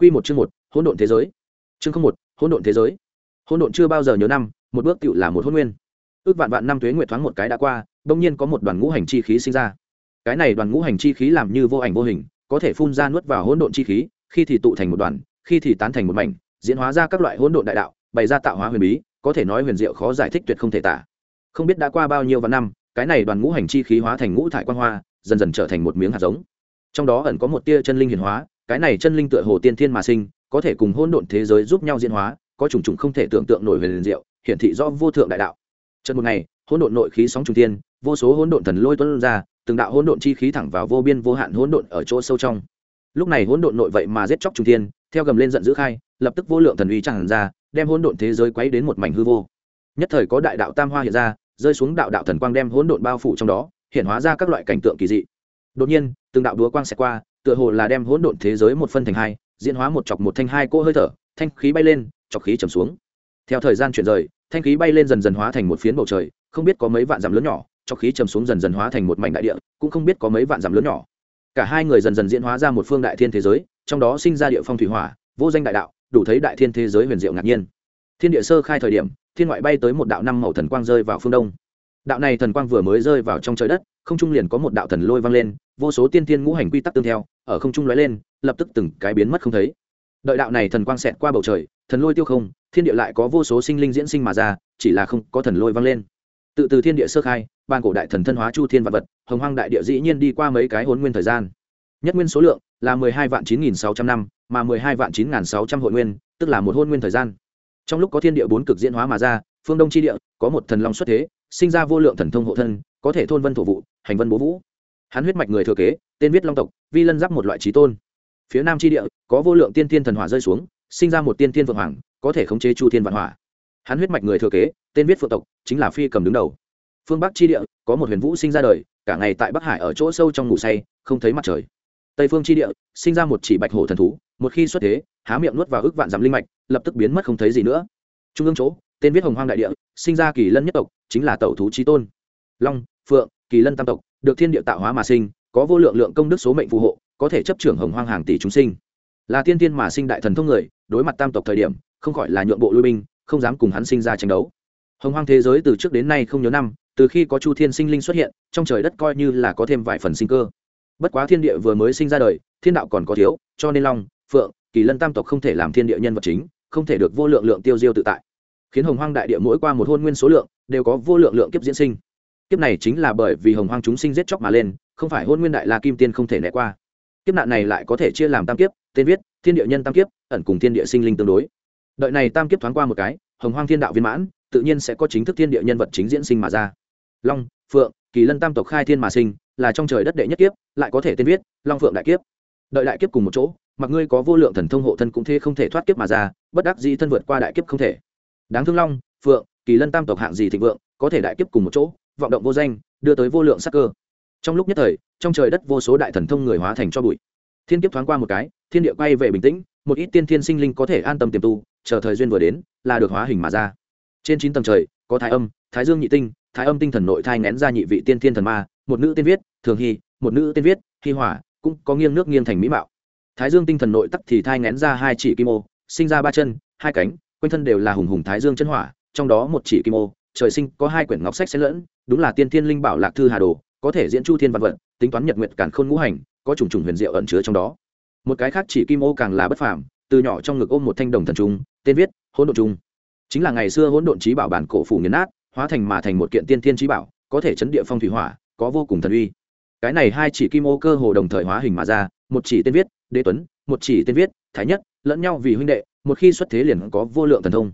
Quy một chương một, hỗn độn thế giới. Chương không một, hỗn độn thế giới. Hỗn độn chưa bao giờ nhớ năm, một bước tựu là một hỗn nguyên. Ước vạn vạn năm tuế nguyệt thoáng một cái đã qua, bỗng nhiên có một đoàn ngũ hành chi khí sinh ra. Cái này đoàn ngũ hành chi khí làm như vô ảnh vô hình, có thể phun ra nuốt vào hỗn độn chi khí, khi thì tụ thành một đoàn, khi thì tán thành một mảnh, diễn hóa ra các loại hỗn độn đại đạo, bày ra tạo hóa huyền bí, có thể nói huyền diệu khó giải thích tuyệt không thể tả. Không biết đã qua bao nhiêu vạn năm, cái này đoàn ngũ hành chi khí hóa thành ngũ thải quang hoa, dần dần trở thành một miếng hạt giống. Trong đó ẩn có một tia chân linh hiển hóa, cái này chân linh tựa hồ tiên thiên mà sinh, có thể cùng hỗn độn thế giới giúp nhau diễn hóa, có chủng chủng không thể tưởng tượng nổi về liền diệu, hiển thị do vô thượng đại đạo. Trận một ngày, hỗn độn nội khí sóng trùng tiên vô số hỗn độn thần lôi tuôn ra, từng đạo hỗn độn chi khí thẳng vào vô biên vô hạn hỗn độn ở chỗ sâu trong. Lúc này hỗn độn nội vậy mà giết chóc trùng tiên theo gầm lên giận dữ khai, lập tức vô lượng thần uy tràn ra, đem hỗn độn thế giới quấy đến một mảnh hư vô. Nhất thời có đại đạo tam hoa hiện ra, rơi xuống đạo đạo thần quang đem hỗn độn bao phủ trong đó, hiện hóa ra các loại cảnh tượng kỳ dị. Đột nhiên, từng đạo đúa quang sẽ qua tựa hồ là đem hỗn độn thế giới một phân thành hai, diễn hóa một chọc một thanh hai cỗ hơi thở, thanh khí bay lên, chọc khí trầm xuống. Theo thời gian chuyển rời, thanh khí bay lên dần dần hóa thành một phiến bầu trời, không biết có mấy vạn dặm lớn nhỏ, chọc khí trầm xuống dần dần hóa thành một mảnh đại địa, cũng không biết có mấy vạn dặm lớn nhỏ. Cả hai người dần dần diễn hóa ra một phương đại thiên thế giới, trong đó sinh ra địa phong thủy hỏa, vô danh đại đạo, đủ thấy đại thiên thế giới huyền diệu ngạc nhiên. Thiên địa sơ khai thời điểm, thiên ngoại bay tới một đạo năm màu thần quang rơi vào phương đông. Đạo này thần quang vừa mới rơi vào trong trời đất không trung liền có một đạo thần lôi vang lên, vô số tiên tiên ngũ hành quy tắc tương theo, ở không trung lóe lên, lập tức từng cái biến mất không thấy. Đợi đạo này thần quang xẹt qua bầu trời, thần lôi tiêu không, thiên địa lại có vô số sinh linh diễn sinh mà ra, chỉ là không có thần lôi vang lên. Tự từ thiên địa sơ khai, ban cổ đại thần thân hóa chu thiên vật vật, hồng hoang đại địa dĩ nhiên đi qua mấy cái hốn nguyên thời gian. Nhất nguyên số lượng là mười hai vạn chín nghìn sáu trăm năm, mà mười hai vạn chín nghìn sáu trăm hội nguyên, tức là một hôn nguyên thời gian. Trong lúc có thiên địa bốn cực diễn hóa mà ra, phương đông tri địa có một thần long xuất thế sinh ra vô lượng thần thông hộ thân, có thể thôn vân thổ vụ, hành vân bố vũ. Hắn huyết mạch người thừa kế, tên viết long tộc, vi lân giáp một loại trí tôn. Phía nam tri địa, có vô lượng tiên tiên thần hỏa rơi xuống, sinh ra một tiên tiên vượng hoàng, có thể khống chế chu thiên vạn hỏa. Hắn huyết mạch người thừa kế, tên viết phượng tộc, chính là phi cầm đứng đầu. Phương bắc tri địa, có một huyền vũ sinh ra đời, cả ngày tại bắc hải ở chỗ sâu trong ngủ say, không thấy mặt trời. Tây phương tri địa, sinh ra một chỉ bạch hổ thần thú, một khi xuất thế, há miệng nuốt vào ức vạn dặm linh mạch, lập tức biến mất không thấy gì nữa. Trung ương chỗ tên viết hồng hoang đại địa, sinh ra kỳ lân nhất tộc, chính là tẩu thú trí tôn. Long, phượng, kỳ lân tam tộc, được thiên địa tạo hóa mà sinh, có vô lượng lượng công đức số mệnh phù hộ, có thể chấp trưởng hồng hoang hàng tỷ chúng sinh. Là tiên tiên mà sinh đại thần thông người, đối mặt tam tộc thời điểm, không khỏi là nhượng bộ lui binh, không dám cùng hắn sinh ra tranh đấu. Hồng hoang thế giới từ trước đến nay không nhớ năm, từ khi có chu thiên sinh linh xuất hiện, trong trời đất coi như là có thêm vài phần sinh cơ. Bất quá thiên địa vừa mới sinh ra đời, thiên đạo còn có thiếu, cho nên long, phượng, kỳ lân tam tộc không thể làm thiên địa nhân vật chính, không thể được vô lượng lượng tiêu diêu tự tại khiến hồng hoang đại địa mỗi qua một hôn nguyên số lượng đều có vô lượng lượng kiếp diễn sinh. Kiếp này chính là bởi vì hồng hoang chúng sinh giết chóc mà lên, không phải hôn nguyên đại la kim tiên không thể né qua. Kiếp nạn này lại có thể chia làm tam kiếp, tên viết, thiên địa nhân tam kiếp, ẩn cùng thiên địa sinh linh tương đối. Đợi này tam kiếp thoáng qua một cái, hồng hoang thiên đạo viên mãn, tự nhiên sẽ có chính thức thiên địa nhân vật chính diễn sinh mà ra. Long, phượng, kỳ lân tam tộc khai thiên mà sinh, là trong trời đất đệ nhất kiếp, lại có thể tên viết, long phượng đại kiếp. Đợi đại kiếp cùng một chỗ, mặc ngươi có vô lượng thần thông hộ thân cũng thế không thể thoát kiếp mà ra, bất đắc dĩ thân vượt qua đại kiếp không thể đáng thương long, phượng, kỳ lân tam tộc hạng gì thịnh vượng, có thể đại kiếp cùng một chỗ, vọng động vô danh, đưa tới vô lượng sắc cơ. Trong lúc nhất thời, trong trời đất vô số đại thần thông người hóa thành cho bụi. Thiên kiếp thoáng qua một cái, thiên địa quay về bình tĩnh, một ít tiên thiên sinh linh có thể an tâm tiềm tu, chờ thời duyên vừa đến, là được hóa hình mà ra. Trên chín tầng trời, có thái âm, thái dương nhị tinh, thái âm tinh thần nội thai ngén ra nhị vị tiên thiên thần ma, một nữ tiên viết, thường hy, một nữ tiên viết, hy hỏa, cũng có nghiêng nước nghiêng thành mỹ mạo. Thái dương tinh thần nội tắc thì thai ngén ra hai chỉ kim ô, sinh ra ba chân, hai cánh quanh thân đều là hùng hùng thái dương chân hỏa, trong đó một chỉ kim ô, trời sinh có hai quyển ngọc sách xen lẫn, đúng là tiên thiên linh bảo lạc thư hà đồ, có thể diễn chu thiên văn vận tính toán nhật nguyện cản khôn ngũ hành, có trùng trùng huyền diệu ẩn chứa trong đó. Một cái khác chỉ kim ô càng là bất phàm, từ nhỏ trong ngực ôm một thanh đồng thần trung, tên viết, hỗn độn trung. Chính là ngày xưa hỗn độn trí bảo bản cổ phủ nghiền nát, hóa thành mà thành một kiện tiên thiên trí bảo, có thể chấn địa phong thủy hỏa, có vô cùng thần uy. Cái này hai chỉ kim ô cơ hồ đồng thời hóa hình mà ra, một chỉ tên viết, đế tuấn, một chỉ tên viết, thái nhất, lẫn nhau vì huynh đệ một khi xuất thế liền có vô lượng thần thông.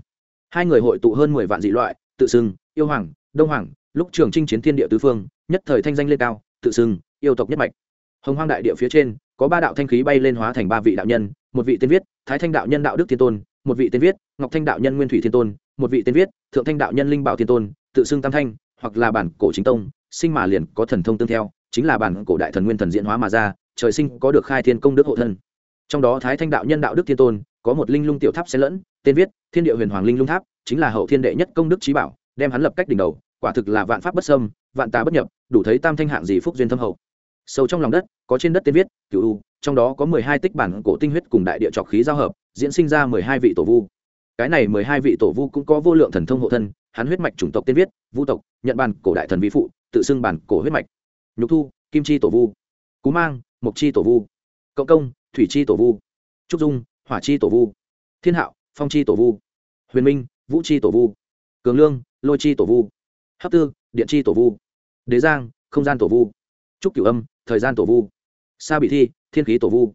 Hai người hội tụ hơn mười vạn dị loại, tự xưng, yêu hoàng, đông hoàng, lúc trường trinh chiến thiên địa tứ phương, nhất thời thanh danh lên cao, tự xưng, yêu tộc nhất mạch. Hồng hoang đại địa phía trên, có ba đạo thanh khí bay lên hóa thành ba vị đạo nhân, một vị tên viết, thái thanh đạo nhân đạo đức thiên tôn, một vị tên viết, ngọc thanh đạo nhân nguyên thủy thiên tôn, một vị tên viết, thượng thanh đạo nhân linh bảo thiên tôn, tự xưng tam thanh, hoặc là bản cổ chính tông, sinh mà liền có thần thông tương theo, chính là bản cổ đại thần nguyên thần diễn hóa mà ra, trời sinh có được khai thiên công đức hộ thân. Trong đó thái thanh đạo nhân đạo đức thiên tôn có một linh lung tiểu tháp xen lẫn, tên viết, thiên địa huyền hoàng linh lung tháp, chính là hậu thiên đệ nhất công đức trí bảo, đem hắn lập cách đỉnh đầu, quả thực là vạn pháp bất sâm vạn tá bất nhập, đủ thấy tam thanh hạng gì phúc duyên thâm hậu. Sâu trong lòng đất, có trên đất tên viết cựu u, trong đó có mười hai tích bản cổ tinh huyết cùng đại địa trọc khí giao hợp, diễn sinh ra mười hai vị tổ vu. Cái này mười hai vị tổ vu cũng có vô lượng thần thông hộ thân, hắn huyết mạch chủng tộc tên viết, vu tộc nhận bản cổ đại thần vi phụ, tự xưng bản cổ huyết mạch. Nhục thu, kim chi tổ vu. Cú mang, mộc chi tổ vu. Cộng công, thủy chi tổ vu. Trúc dung hỏa chi tổ vu, thiên hạo, phong chi tổ vu, huyền minh, vũ chi tổ vu, cường lương, lôi chi tổ vu, hấp tư, điện chi tổ vu, đế giang, không gian tổ vu, trúc cửu âm, thời gian tổ vu, sa bị thi, thiên khí tổ vu,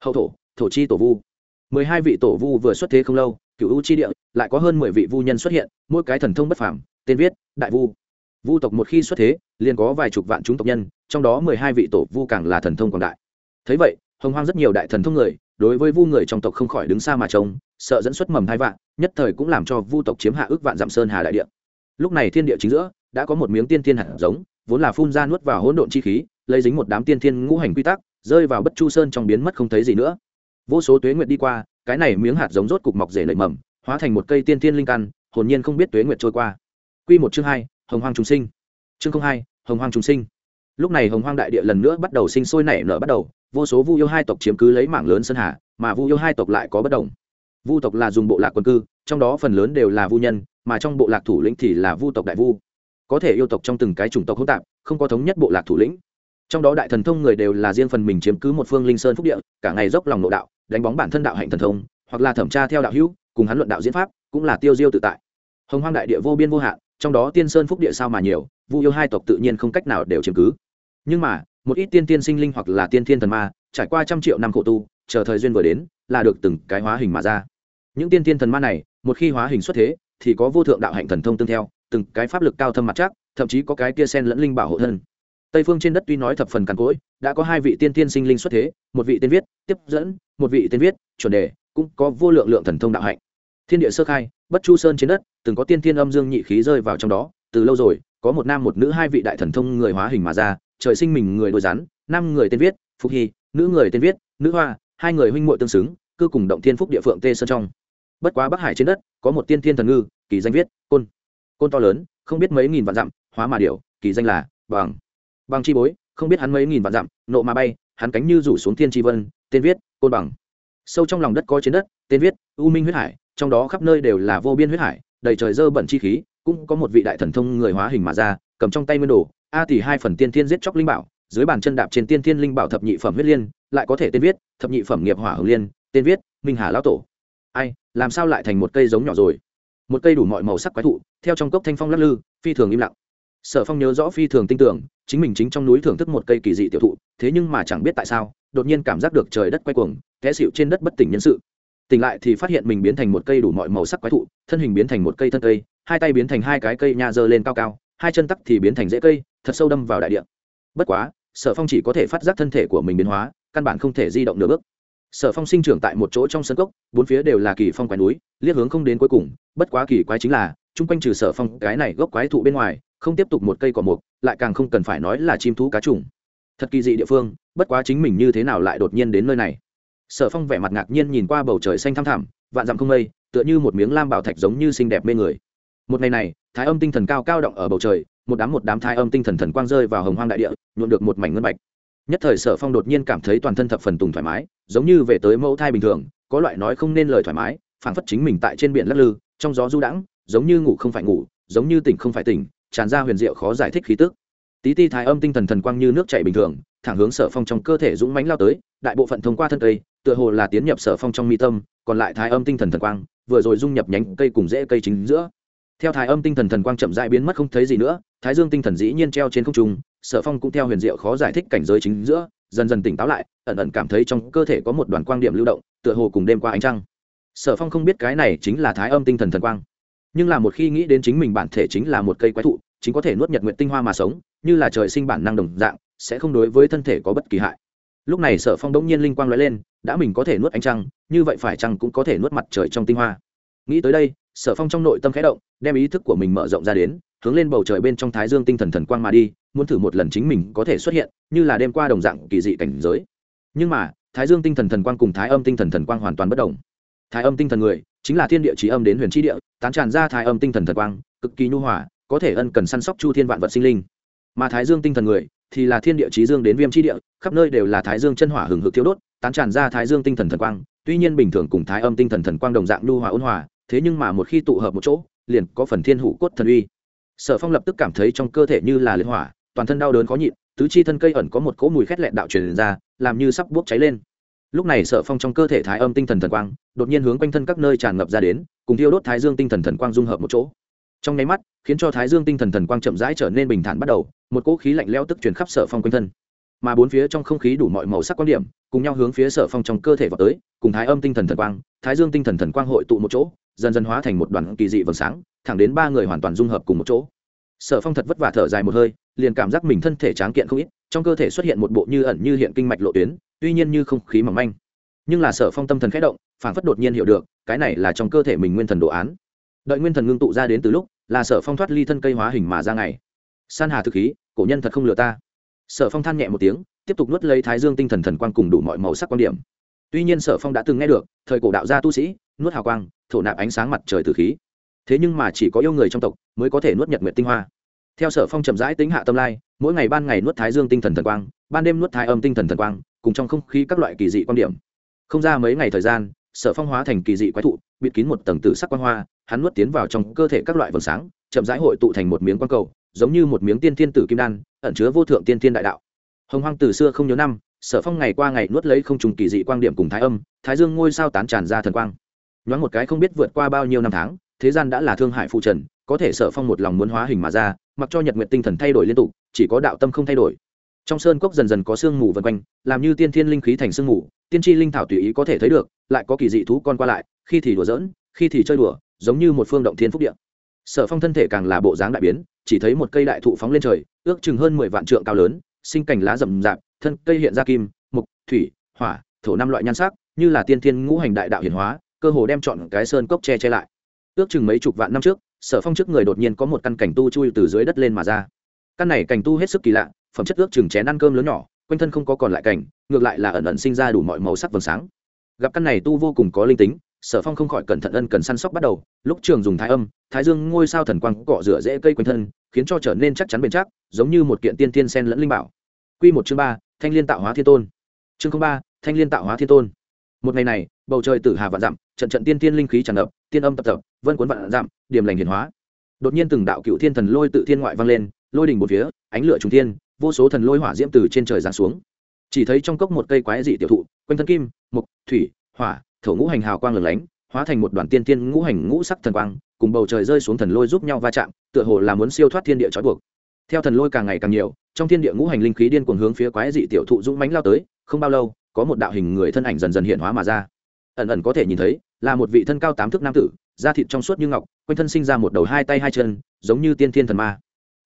hậu thổ thổ chi tổ vu. mười hai vị tổ vu vừa xuất thế không lâu cựu u chi địa, lại có hơn mười vị vu nhân xuất hiện, mỗi cái thần thông bất phàm, tên viết, đại vu. Vu tộc một khi xuất thế, liền có vài chục vạn chúng tộc nhân, trong đó mười hai vị tổ vu càng là thần thông quảng đại. Thấy vậy, hồng hoang rất nhiều đại thần thông người đối với vu người trong tộc không khỏi đứng xa mà trông, sợ dẫn xuất mầm hai vạn, nhất thời cũng làm cho vu tộc chiếm hạ ước vạn dặm sơn hà đại địa. Lúc này thiên địa chính giữa, đã có một miếng tiên thiên hạt giống, vốn là phun ra nuốt vào hỗn độn chi khí, lấy dính một đám tiên thiên ngũ hành quy tắc, rơi vào bất chu sơn trong biến mất không thấy gì nữa. Vô số tuế nguyệt đi qua, cái này miếng hạt giống rốt cục mọc rể nảy mầm, hóa thành một cây tiên thiên linh căn, hồn nhiên không biết tuế nguyệt trôi qua. Quy một chương hai, hồng hoang trùng sinh. Chương không hai, hồng hoang trùng sinh. Lúc này hồng hoang đại địa lần nữa bắt đầu sinh sôi nảy nở bắt đầu vô số vu yêu hai tộc chiếm cứ lấy mảng lớn sơn hà, mà vu yêu hai tộc lại có bất đồng. Vu tộc là dùng bộ lạc quân cư, trong đó phần lớn đều là vu nhân, mà trong bộ lạc thủ lĩnh thì là vu tộc đại vu. Có thể yêu tộc trong từng cái chủng tộc hỗn tạp, không có thống nhất bộ lạc thủ lĩnh. Trong đó đại thần thông người đều là riêng phần mình chiếm cứ một phương linh sơn phúc địa, cả ngày dốc lòng nội đạo, đánh bóng bản thân đạo hạnh thần thông, hoặc là thẩm tra theo đạo hữu, cùng hắn luận đạo diễn pháp, cũng là tiêu diêu tự tại. Hồng hoang đại địa vô biên vô hạn, trong đó tiên sơn phúc địa sao mà nhiều, vu yêu hai tộc tự nhiên không cách nào đều chiếm cứ. Nhưng mà một ít tiên tiên sinh linh hoặc là tiên thiên thần ma, trải qua trăm triệu năm khổ tu, chờ thời duyên vừa đến, là được từng cái hóa hình mà ra. Những tiên tiên thần ma này, một khi hóa hình xuất thế, thì có vô thượng đạo hạnh thần thông tương theo, từng cái pháp lực cao thâm mặt chắc, thậm chí có cái kia sen lẫn linh bảo hộ thân. Tây phương trên đất tuy nói thập phần càn cỗi, đã có hai vị tiên tiên sinh linh xuất thế, một vị tên viết, tiếp dẫn, một vị tên viết, chuẩn đề, cũng có vô lượng lượng thần thông đạo hạnh. Thiên địa sơ khai, bất chu sơn trên đất, từng có tiên tiên âm dương nhị khí rơi vào trong đó, từ lâu rồi, có một nam một nữ hai vị đại thần thông người hóa hình mà ra trời sinh mình người đôi rắn, năm người tên viết phúc hy, nữ người tên viết, nữ hoa, hai người huynh muội tương xứng cư cùng động thiên phúc địa phượng tê sơn trong. Bất quá bắc hải trên đất, có một tiên thiên thần ngư, kỳ danh viết, côn. Côn to lớn, không biết mấy nghìn vạn dặm, hóa mà điểu, kỳ danh là bằng. Bằng chi bối, không biết hắn mấy nghìn vạn dặm, nộ mà bay, hắn cánh như rủ xuống thiên tri vân, tên viết, côn bằng. Sâu trong lòng đất có trên đất, tên viết, u minh huyết hải, trong đó khắp nơi đều là vô biên huyết hải, đầy trời dơ bẩn chi khí, cũng có một vị đại thần thông người hóa hình mà ra, cầm trong tay nguyên đồ a tỷ hai phần tiên thiên giết chóc linh bảo, dưới bàn chân đạp trên tiên thiên linh bảo thập nhị phẩm huyết liên, lại có thể tên viết, thập nhị phẩm nghiệp hỏa hồng liên, tên viết, minh hà lão tổ. Ai, làm sao lại thành một cây giống nhỏ rồi? Một cây đủ mọi màu sắc quái thụ, theo trong cốc thanh phong lắc lư, phi thường im lặng. Sở phong nhớ rõ phi thường tin tưởng, chính mình chính trong núi thưởng thức một cây kỳ dị tiểu thụ, thế nhưng mà chẳng biết tại sao, đột nhiên cảm giác được trời đất quay cuồng, té xịu trên đất bất tỉnh nhân sự. Tỉnh lại thì phát hiện mình biến thành một cây đủ mọi màu sắc quái thụ, thân hình biến thành một cây thân cây, hai tay biến thành hai cái cây nha dơ lên cao cao, hai chân tắc thì biến thành rễ cây thật sâu đâm vào đại địa. Bất quá, sở phong chỉ có thể phát giác thân thể của mình biến hóa, căn bản không thể di động nửa bước. Sở phong sinh trưởng tại một chỗ trong sân cốc, bốn phía đều là kỳ phong quái núi, liếc hướng không đến cuối cùng, bất quá kỳ quái chính là, chung quanh trừ sở phong, cái này gốc quái thụ bên ngoài, không tiếp tục một cây cỏ mục, lại càng không cần phải nói là chim thú cá trùng. Thật kỳ dị địa phương, bất quá chính mình như thế nào lại đột nhiên đến nơi này? Sở phong vẻ mặt ngạc nhiên nhìn qua bầu trời xanh thăm thẳm, vạn dặm không mây, tựa như một miếng lam bảo thạch giống như xinh đẹp mê người. Một ngày này thái âm tinh thần cao cao động ở bầu trời, một đám một đám thái âm tinh thần thần quang rơi vào hồng hoang đại địa, nhuộm được một mảnh ngân bạch. Nhất thời sở phong đột nhiên cảm thấy toàn thân thập phần tùng thoải mái, giống như về tới mẫu thai bình thường, có loại nói không nên lời thoải mái, phảng phất chính mình tại trên biển lắc lư, trong gió du đãng, giống như ngủ không phải ngủ, giống như tỉnh không phải tỉnh, tràn ra huyền diệu khó giải thích khí tức. Tí ti thái âm tinh thần thần quang như nước chảy bình thường, thẳng hướng sở phong trong cơ thể dũng mãnh lao tới, đại bộ phận thông qua thân cây, tựa hồ là tiến nhập sở phong trong mi tâm, còn lại thái âm tinh thần thần quang, vừa rồi dung nhập nhánh cây cùng rễ cây chính giữa theo thái âm tinh thần thần quang chậm dại biến mất không thấy gì nữa, thái dương tinh thần dĩ nhiên treo trên không trung, sở phong cũng theo huyền diệu khó giải thích cảnh giới chính giữa, dần dần tỉnh táo lại, ẩn ẩn cảm thấy trong cơ thể có một đoàn quang điểm lưu động, tựa hồ cùng đêm qua ánh trăng. Sở phong không biết cái này chính là thái âm tinh thần thần quang, nhưng là một khi nghĩ đến chính mình bản thể chính là một cây quái thụ, chính có thể nuốt nhật nguyện tinh hoa mà sống, như là trời sinh bản năng đồng dạng, sẽ không đối với thân thể có bất kỳ hại. Lúc này sở phong đống nhiên linh quang l lên, đã mình có thể nuốt ánh trăng, như vậy phải chăng cũng có thể nuốt mặt trời trong tinh hoa. Nghĩ tới đây sở phong trong nội tâm khẽ động, đem ý thức của mình mở rộng ra đến, hướng lên bầu trời bên trong thái dương tinh thần thần quang mà đi, muốn thử một lần chính mình có thể xuất hiện, như là đêm qua đồng dạng kỳ dị cảnh giới. Nhưng mà, thái dương tinh thần thần quang cùng thái âm tinh thần thần quang hoàn toàn bất đồng thái âm tinh thần người, chính là thiên địa trí âm đến huyền trí địa, tán tràn ra thái âm tinh thần thần quang, cực kỳ nhu hòa, có thể ân cần săn sóc chu thiên vạn vật sinh linh. Mà thái dương tinh thần người, thì là thiên địa chí dương đến viêm chi địa, khắp nơi đều là thái dương chân hỏa hừng hực thiêu đốt, tán tràn ra thái dương tinh thần thần quang, tuy nhiên bình thường cùng thái âm tinh thần thần quang đồng dạng nhu hòa ôn hòa thế nhưng mà một khi tụ hợp một chỗ, liền có phần thiên hủ cốt thần uy. Sở phong lập tức cảm thấy trong cơ thể như là liên hỏa, toàn thân đau đớn khó nhịn, tứ chi thân cây ẩn có một cỗ mùi khét lẹn đạo truyền ra, làm như sắp bốc cháy lên. Lúc này sở phong trong cơ thể thái âm tinh thần thần quang, đột nhiên hướng quanh thân các nơi tràn ngập ra đến, cùng thiêu đốt thái dương tinh thần thần quang dung hợp một chỗ. Trong nháy mắt, khiến cho thái dương tinh thần thần quang chậm rãi trở nên bình thản bắt đầu, một cỗ khí lạnh leo tức truyền khắp sở phong quanh thân. Mà bốn phía trong không khí đủ mọi màu sắc quan điểm, cùng nhau hướng phía sở phong trong cơ thể vào tới, cùng thái âm tinh thần thần quang, thái dương tinh thần thần quang hội tụ một chỗ dần dần hóa thành một đoàn kỳ dị vầng sáng, thẳng đến ba người hoàn toàn dung hợp cùng một chỗ. Sở phong thật vất vả thở dài một hơi, liền cảm giác mình thân thể tráng kiện không ít, trong cơ thể xuất hiện một bộ như ẩn như hiện kinh mạch lộ tuyến, tuy nhiên như không khí mỏng manh. Nhưng là sở phong tâm thần khẽ động phản phất đột nhiên hiểu được, cái này là trong cơ thể mình nguyên thần đồ án. Đợi nguyên thần ngưng tụ ra đến từ lúc, là sở phong thoát ly thân cây hóa hình mà ra ngày. San hà thực khí, cổ nhân thật không lừa ta. Sở phong than nhẹ một tiếng, tiếp tục nuốt lấy thái dương tinh thần thần quang cùng đủ mọi màu sắc quan điểm. Tuy nhiên sở phong đã từng nghe được, thời cổ đạo gia tu sĩ nuốt hào quang, thổ nạp ánh sáng mặt trời từ khí. Thế nhưng mà chỉ có yêu người trong tộc mới có thể nuốt nhật nguyệt tinh hoa. Theo sở phong chậm rãi tính hạ tâm lai, mỗi ngày ban ngày nuốt thái dương tinh thần thần quang, ban đêm nuốt thái âm tinh thần thần quang, cùng trong không khí các loại kỳ dị quan điểm. Không ra mấy ngày thời gian, sở phong hóa thành kỳ dị quái thụ, bịt kín một tầng tử sắc quan hoa, hắn nuốt tiến vào trong cơ thể các loại vầng sáng, chậm rãi hội tụ thành một miếng quang cầu, giống như một miếng tiên thiên tử kim đan, ẩn chứa vô thượng tiên thiên đại đạo. Hồng hoang từ xưa không nhớ năm, sở phong ngày qua ngày nuốt lấy không trùng kỳ dị quang điểm cùng thái âm, thái dương ngôi sao tán tràn ra thần quang nhoáng một cái không biết vượt qua bao nhiêu năm tháng, thế gian đã là thương hại phụ trần, có thể sở phong một lòng muốn hóa hình mà ra, mặc cho nhật nguyện tinh thần thay đổi liên tục, chỉ có đạo tâm không thay đổi. Trong sơn cốc dần dần có sương mù vân quanh, làm như tiên thiên linh khí thành sương mù, tiên tri linh thảo tùy ý có thể thấy được, lại có kỳ dị thú con qua lại, khi thì đùa giỡn, khi thì chơi đùa, giống như một phương động thiên phúc điện sở phong thân thể càng là bộ dáng đại biến, chỉ thấy một cây đại thụ phóng lên trời, ước chừng hơn mười vạn trượng cao lớn, sinh cành lá rậm rạp, thân cây hiện ra kim, mục, thủy, hỏa, thổ năm loại nhan sắc, như là tiên thiên ngũ hành đại đạo hiển hóa cơ hồ đem chọn cái sơn cốc che che lại. Ước chừng mấy chục vạn năm trước, sở phong trước người đột nhiên có một căn cảnh tu chui từ dưới đất lên mà ra. Căn này cảnh tu hết sức kỳ lạ, phẩm chất ước chừng chén ăn cơm lớn nhỏ, quanh thân không có còn lại cảnh, ngược lại là ẩn ẩn sinh ra đủ mọi màu sắc vầng sáng. Gặp căn này tu vô cùng có linh tính, sở phong không khỏi cẩn thận ân cần săn sóc bắt đầu, lúc trường dùng thái âm, thái dương ngôi sao thần quang cọ rửa dễ cây quanh thân, khiến cho trở nên chắc chắn bền chắc, giống như một kiện tiên tiên sen lẫn linh bảo. Q một chương ba, thanh liên tạo hóa thiên tôn. Chương ba, thanh liên tạo hóa thiên tôn. Một ngày này, bầu trời tử hà vạn dặm trận trận tiên tiên linh khí tràn ngập, tiên âm tập tập, vân cuốn vạn dặm điểm lành hiển hóa. Đột nhiên từng đạo cựu thiên thần lôi tự thiên ngoại vang lên, lôi đỉnh một phía, ánh lửa trung thiên, vô số thần lôi hỏa diễm từ trên trời giáng xuống. Chỉ thấy trong cốc một cây quái dị tiểu thụ, quanh thân kim mục thủy, hỏa, thổ ngũ hành hào quang lửng lánh, hóa thành một đoàn tiên tiên ngũ hành ngũ sắc thần quang, cùng bầu trời rơi xuống thần lôi giúp nhau va chạm, tựa hồ là muốn siêu thoát thiên địa trói buộc. Theo thần lôi càng ngày càng nhiều, trong thiên địa ngũ hành linh khí điên cuồng hướng phía quái dị tiểu thụ dũng mánh lao tới, không bao lâu, có một đạo hình người thân ảnh dần dần hiện hóa mà ra ẩn ẩn có thể nhìn thấy, là một vị thân cao tám thước nam tử, da thịt trong suốt như ngọc, quanh thân sinh ra một đầu hai tay hai chân, giống như tiên thiên thần ma.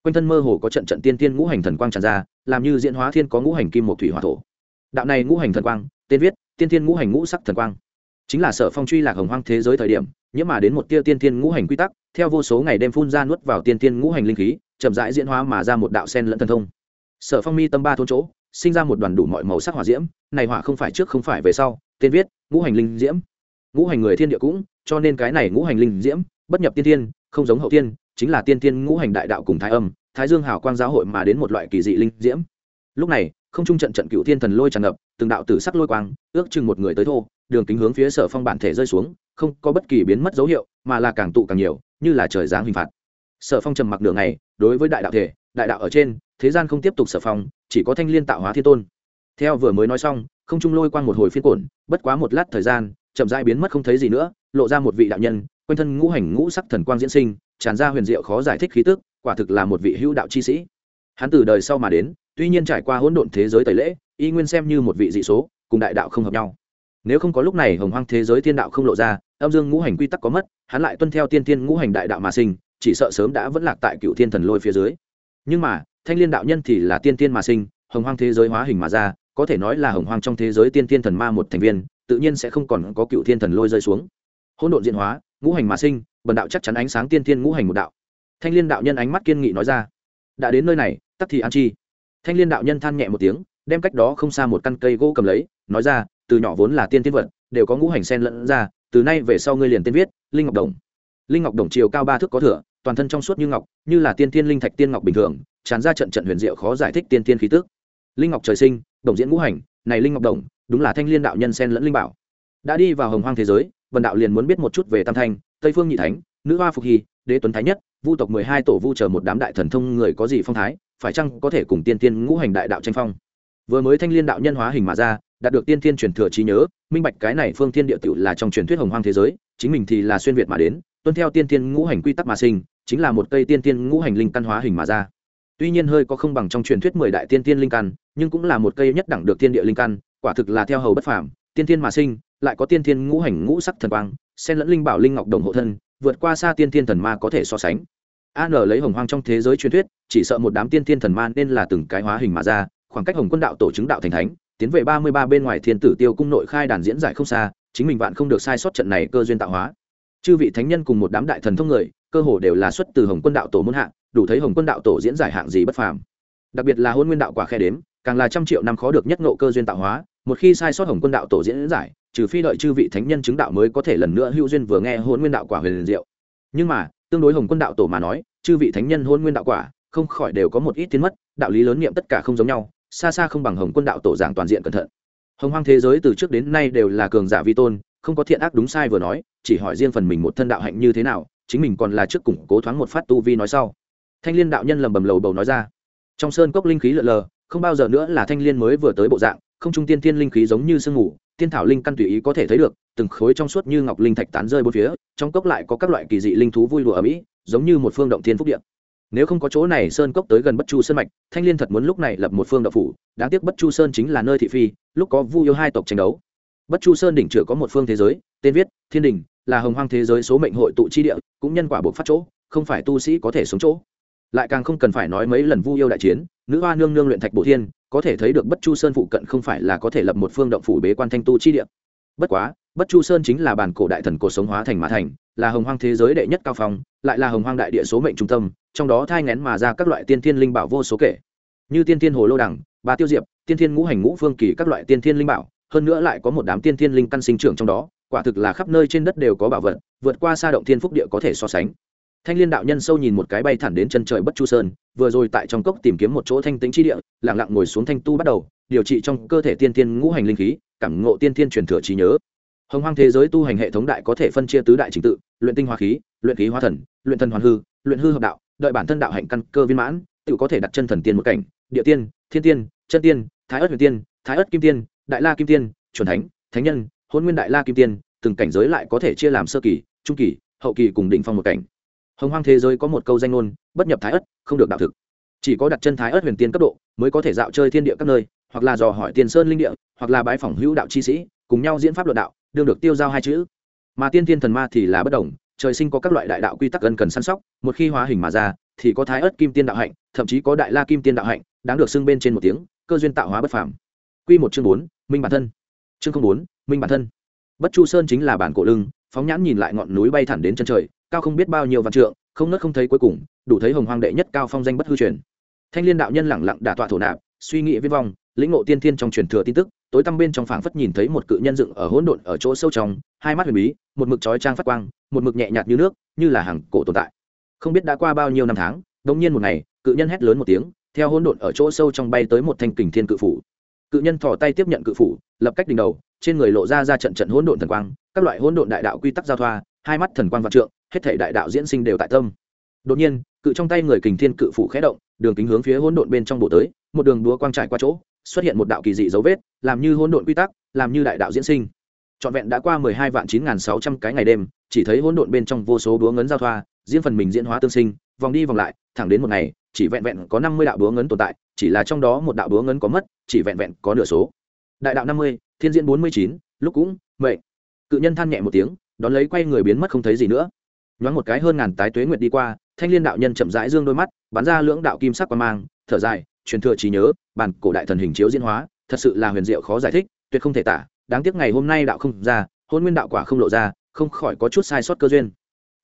Quanh thân mơ hồ có trận trận tiên thiên ngũ hành thần quang tràn ra, làm như diễn hóa thiên có ngũ hành kim một thủy hỏa thổ. Đạo này ngũ hành thần quang, tên viết, tiên thiên ngũ hành ngũ sắc thần quang. Chính là sở phong truy lạc hồng hoang thế giới thời điểm, nhiễm mà đến một tia tiên thiên ngũ hành quy tắc, theo vô số ngày đêm phun ra nuốt vào tiên thiên ngũ hành linh khí, chậm rãi diễn hóa mà ra một đạo sen lẫn thần thông. Sở phong mi tâm ba thôn chỗ, sinh ra một đoàn đủ mọi màu sắc hỏa diễm, này hỏa không phải trước không phải về sau tên viết, ngũ hành linh diễm. Ngũ hành người thiên địa cũng, cho nên cái này ngũ hành linh diễm, bất nhập tiên thiên, không giống hậu tiên chính là tiên thiên ngũ hành đại đạo cùng thái âm, thái dương hào quang giáo hội mà đến một loại kỳ dị linh diễm. Lúc này, không trung trận trận cựu thiên thần lôi tràn ngập, từng đạo tử sắc lôi quang, ước chừng một người tới thô, đường kính hướng phía sở phong bản thể rơi xuống, không có bất kỳ biến mất dấu hiệu, mà là càng tụ càng nhiều, như là trời giáng hình phạt. Sở phong trầm mặc đường này đối với đại đạo thể, đại đạo ở trên, thế gian không tiếp tục sở phong, chỉ có thanh liên tạo hóa thiên tôn theo vừa mới nói xong, không trung lôi quang một hồi phiên cổn bất quá một lát thời gian, chậm rãi biến mất không thấy gì nữa, lộ ra một vị đạo nhân, quanh thân ngũ hành ngũ sắc thần quang diễn sinh, tràn ra huyền diệu khó giải thích khí tức, quả thực là một vị hữu đạo chi sĩ. Hắn từ đời sau mà đến, tuy nhiên trải qua hỗn độn thế giới tẩy lễ, y nguyên xem như một vị dị số, cùng đại đạo không hợp nhau. Nếu không có lúc này hồng hoang thế giới thiên đạo không lộ ra, âm dương ngũ hành quy tắc có mất, hắn lại tuân theo tiên tiên ngũ hành đại đạo mà sinh, chỉ sợ sớm đã vẫn lạc tại cựu thiên thần lôi phía dưới. Nhưng mà, thanh liên đạo nhân thì là tiên tiên mà sinh, hồng hoang thế giới hóa hình mà ra có thể nói là hồng hoang trong thế giới tiên thiên thần ma một thành viên, tự nhiên sẽ không còn có cựu thiên thần lôi rơi xuống. Hỗn độn diễn hóa, ngũ hành mà sinh, bần đạo chắc chắn ánh sáng tiên thiên ngũ hành một đạo. Thanh liên đạo nhân ánh mắt kiên nghị nói ra, đã đến nơi này, tắc thì an chi. Thanh liên đạo nhân than nhẹ một tiếng, đem cách đó không xa một căn cây gỗ cầm lấy, nói ra, từ nhỏ vốn là tiên tiên vật, đều có ngũ hành sen lẫn ra, từ nay về sau ngươi liền tên viết, linh ngọc đồng. Linh ngọc đồng chiều cao ba thước có thửa, toàn thân trong suốt như ngọc, như là tiên tiên linh thạch tiên ngọc bình thường, tràn ra trận trận huyền diệu khó giải thích tiên tiên khí tức linh ngọc trời sinh, đồng diễn ngũ hành, này linh ngọc đồng, đúng là thanh liên đạo nhân sen lẫn linh bảo. Đã đi vào hồng hoang thế giới vần đạo liền muốn biết một chút về tam thanh, tây phương nhị thánh, nữ hoa phục hy, đế tuấn thái nhất, vu tộc mười hai tổ vu chờ một đám đại thần thông người có gì phong thái, phải chăng có thể cùng tiên tiên ngũ hành đại đạo tranh phong? Vừa mới thanh liên đạo nhân hóa hình mà ra, đạt được tiên tiên truyền thừa trí nhớ, minh bạch cái này phương tiên địa tự là trong truyền thuyết hồng hoang thế giới, chính mình thì là xuyên việt mà đến, tuân theo tiên tiên ngũ hành quy tắc mà sinh, chính là một cây tiên tiên ngũ hành linh căn hóa hình mà ra tuy nhiên hơi có không bằng trong truyền thuyết mười đại tiên tiên linh căn, nhưng cũng là một cây nhất đẳng được tiên địa linh căn, quả thực là theo hầu bất phàm. Tiên tiên mà sinh, lại có tiên tiên ngũ hành ngũ sắc thần quang, xen lẫn linh bảo linh ngọc đồng hộ thân, vượt qua xa tiên tiên thần ma có thể so sánh. An lấy hồng hoang trong thế giới truyền thuyết, chỉ sợ một đám tiên tiên thần ma nên là từng cái hóa hình mà ra, khoảng cách hồng quân đạo tổ chứng đạo thành thánh, tiến về ba mươi ba bên ngoài thiên tử tiêu cung nội khai đàn diễn giải không xa, chính mình vạn không được sai sót trận này cơ duyên tạo hóa. Chư vị thánh nhân cùng một đám đại thần thông người, cơ hồ đều là xuất từ hồng quân đạo tổ muôn hạng đủ thấy hồng quân đạo tổ diễn giải hạng gì bất phàm. Đặc biệt là hôn nguyên đạo quả khe đếm, càng là trăm triệu năm khó được nhất ngộ cơ duyên tạo hóa, một khi sai sót hồng quân đạo tổ diễn giải, trừ phi đợi chư vị thánh nhân chứng đạo mới có thể lần nữa hữu duyên vừa nghe hôn nguyên đạo quả huyền diệu. Nhưng mà, tương đối hồng quân đạo tổ mà nói, chư vị thánh nhân hôn nguyên đạo quả, không khỏi đều có một ít tiến mất, đạo lý lớn niệm tất cả không giống nhau, xa xa không bằng hồng quân đạo tổ giảng toàn diện cẩn thận. Hồng hoang thế giới từ trước đến nay đều là cường giả vi tôn, không có thiện ác đúng sai vừa nói, chỉ hỏi riêng phần mình một thân đạo hạnh như thế nào, chính mình còn là trước củng cố thoáng một phát tu vi nói sau thanh liên đạo nhân lầm bầm lầu bầu nói ra. Trong sơn cốc linh khí lợn lờ, không bao giờ nữa là thanh liên mới vừa tới bộ dạng, không trung tiên thiên linh khí giống như sương mù, tiên thảo linh căn tùy ý có thể thấy được, từng khối trong suốt như ngọc linh thạch tán rơi bốn phía, trong cốc lại có các loại kỳ dị linh thú vui lụa ở mỹ, giống như một phương động thiên phúc điện nếu không có chỗ này, sơn cốc tới gần bất chu sơn mạch, thanh liên thật muốn lúc này lập một phương đậu phủ, đáng tiếc bất chu sơn chính là nơi thị phi, lúc có vu yêu hai tộc tranh đấu. Bất chu sơn đỉnh chửa có một phương thế giới, tên viết, thiên đình là hồng hoang thế giới số mệnh hội tụ chi địa, cũng nhân quả buộc phát chỗ, không phải tu sĩ có thể sống chỗ lại càng không cần phải nói mấy lần vu yêu đại chiến, nữ hoa nương nương luyện thạch bộ thiên, có thể thấy được bất chu sơn phụ cận không phải là có thể lập một phương động phủ bế quan thanh tu chi địa. Bất quá, bất chu sơn chính là bản cổ đại thần cổ sống hóa thành mã thành, là hồng hoang thế giới đệ nhất cao phong, lại là hồng hoang đại địa số mệnh trung tâm, trong đó thai ngén mà ra các loại tiên thiên linh bảo vô số kể. Như tiên thiên hồ lô đẳng ba tiêu diệp, tiên thiên ngũ hành ngũ phương kỳ các loại tiên thiên linh bảo, hơn nữa lại có một đám tiên thiên linh căn sinh trưởng trong đó, quả thực là khắp nơi trên đất đều có bảo vật, vượt qua xa động thiên phúc địa có thể so sánh thanh liên đạo nhân sâu nhìn một cái bay thẳng đến chân trời bất chu sơn, vừa rồi tại trong cốc tìm kiếm một chỗ thanh tĩnh chi địa, lặng lặng ngồi xuống thanh tu bắt đầu, điều trị trong cơ thể tiên tiên ngũ hành linh khí, cảm ngộ tiên tiên truyền thừa trí nhớ. Hồng hoang thế giới tu hành hệ thống đại có thể phân chia tứ đại trình tự, luyện tinh hoa khí, luyện khí hóa thần, luyện thần hoàn hư, luyện hư hợp đạo, đợi bản thân đạo hạnh căn cơ viên mãn, tự có thể đặt chân thần tiên một cảnh, địa tiên, thiên tiên, chân tiên, thái ất huyền tiên, thái ất kim tiên, đại la kim tiên, chuẩn thánh thánh nhân, hôn nguyên đại la kim tiên, từng cảnh giới lại có thể chia làm sơ kỳ, trung kỳ, hậu kỳ cùng đỉnh phong một cảnh hồng hoang thế giới có một câu danh ngôn, bất nhập thái ất không được đạo thực. Chỉ có đặt chân thái ất huyền tiên cấp độ, mới có thể dạo chơi thiên địa các nơi, hoặc là dò hỏi tiền sơn linh địa, hoặc là bái phỏng hữu đạo chi sĩ, cùng nhau diễn pháp luận đạo, đương được tiêu giao hai chữ. Mà tiên thiên thần ma thì là bất đồng, trời sinh có các loại đại đạo quy tắc ân cần săn sóc, một khi hóa hình mà ra, thì có thái ất kim tiên đạo hạnh, thậm chí có đại la kim tiên đạo hạnh, đáng được xưng bên trên một tiếng, cơ duyên tạo hóa bất phàm. Quy một chương bốn, minh bản thân. Chương không bốn, minh bản thân. Bất chu sơn chính là bản cổ lưng, phóng nhãn nhìn lại ngọn núi bay thẳng đến chân trời cao không biết bao nhiêu vạn trượng, không nớt không thấy cuối cùng, đủ thấy hồng hoang đệ nhất cao phong danh bất hư truyền. Thanh liên đạo nhân lẳng lặng đả tọa thổ nạp, suy nghĩ viên vong, lĩnh ngộ tiên thiên trong truyền thừa tin tức, tối tăm bên trong phảng phất nhìn thấy một cự nhân dựng ở hỗn độn ở chỗ sâu trong, hai mắt huyền bí, một mực chói trang phát quang, một mực nhẹ nhạt như nước, như là hàng cổ tồn tại. Không biết đã qua bao nhiêu năm tháng, đống nhiên một ngày, cự nhân hét lớn một tiếng, theo hỗn độn ở chỗ sâu trong bay tới một thanh kình thiên cự phủ. Cự nhân thò tay tiếp nhận cự phủ, lập cách đỉnh đầu, trên người lộ ra ra trận trận hỗn độn thần quang, các loại hỗn độn đại đạo quy tắc giao thoa hai mắt thần quang vạn trượng, hết thể đại đạo diễn sinh đều tại tâm. Đột nhiên, cự trong tay người kình thiên cự phủ khẽ động, đường kính hướng phía hỗn độn bên trong bộ tới, một đường đúa quang trải qua chỗ, xuất hiện một đạo kỳ dị dấu vết, làm như hỗn độn quy tắc, làm như đại đạo diễn sinh. Trọn vẹn đã qua mười hai vạn chín nghìn sáu trăm cái ngày đêm, chỉ thấy hỗn độn bên trong vô số búa ngấn giao thoa riêng phần mình diễn hóa tương sinh, vòng đi vòng lại, thẳng đến một ngày, chỉ vẹn vẹn có năm mươi đạo búa ngấn tồn tại, chỉ là trong đó một đạo búa ngấn có mất, chỉ vẹn vẹn có nửa số. Đại đạo năm mươi, thiên diễn bốn mươi chín, lúc cũng mệnh. Cự nhân than nhẹ một tiếng đón lấy quay người biến mất không thấy gì nữa. Nhoáng một cái hơn ngàn tái tuế nguyệt đi qua, thanh liên đạo nhân chậm rãi dương đôi mắt, bắn ra lưỡng đạo kim sắc quan mang, thở dài, truyền thừa trí nhớ, bản cổ đại thần hình chiếu diễn hóa, thật sự là huyền diệu khó giải thích, tuyệt không thể tả, đáng tiếc ngày hôm nay đạo không ra, hôn nguyên đạo quả không lộ ra, không khỏi có chút sai sót cơ duyên.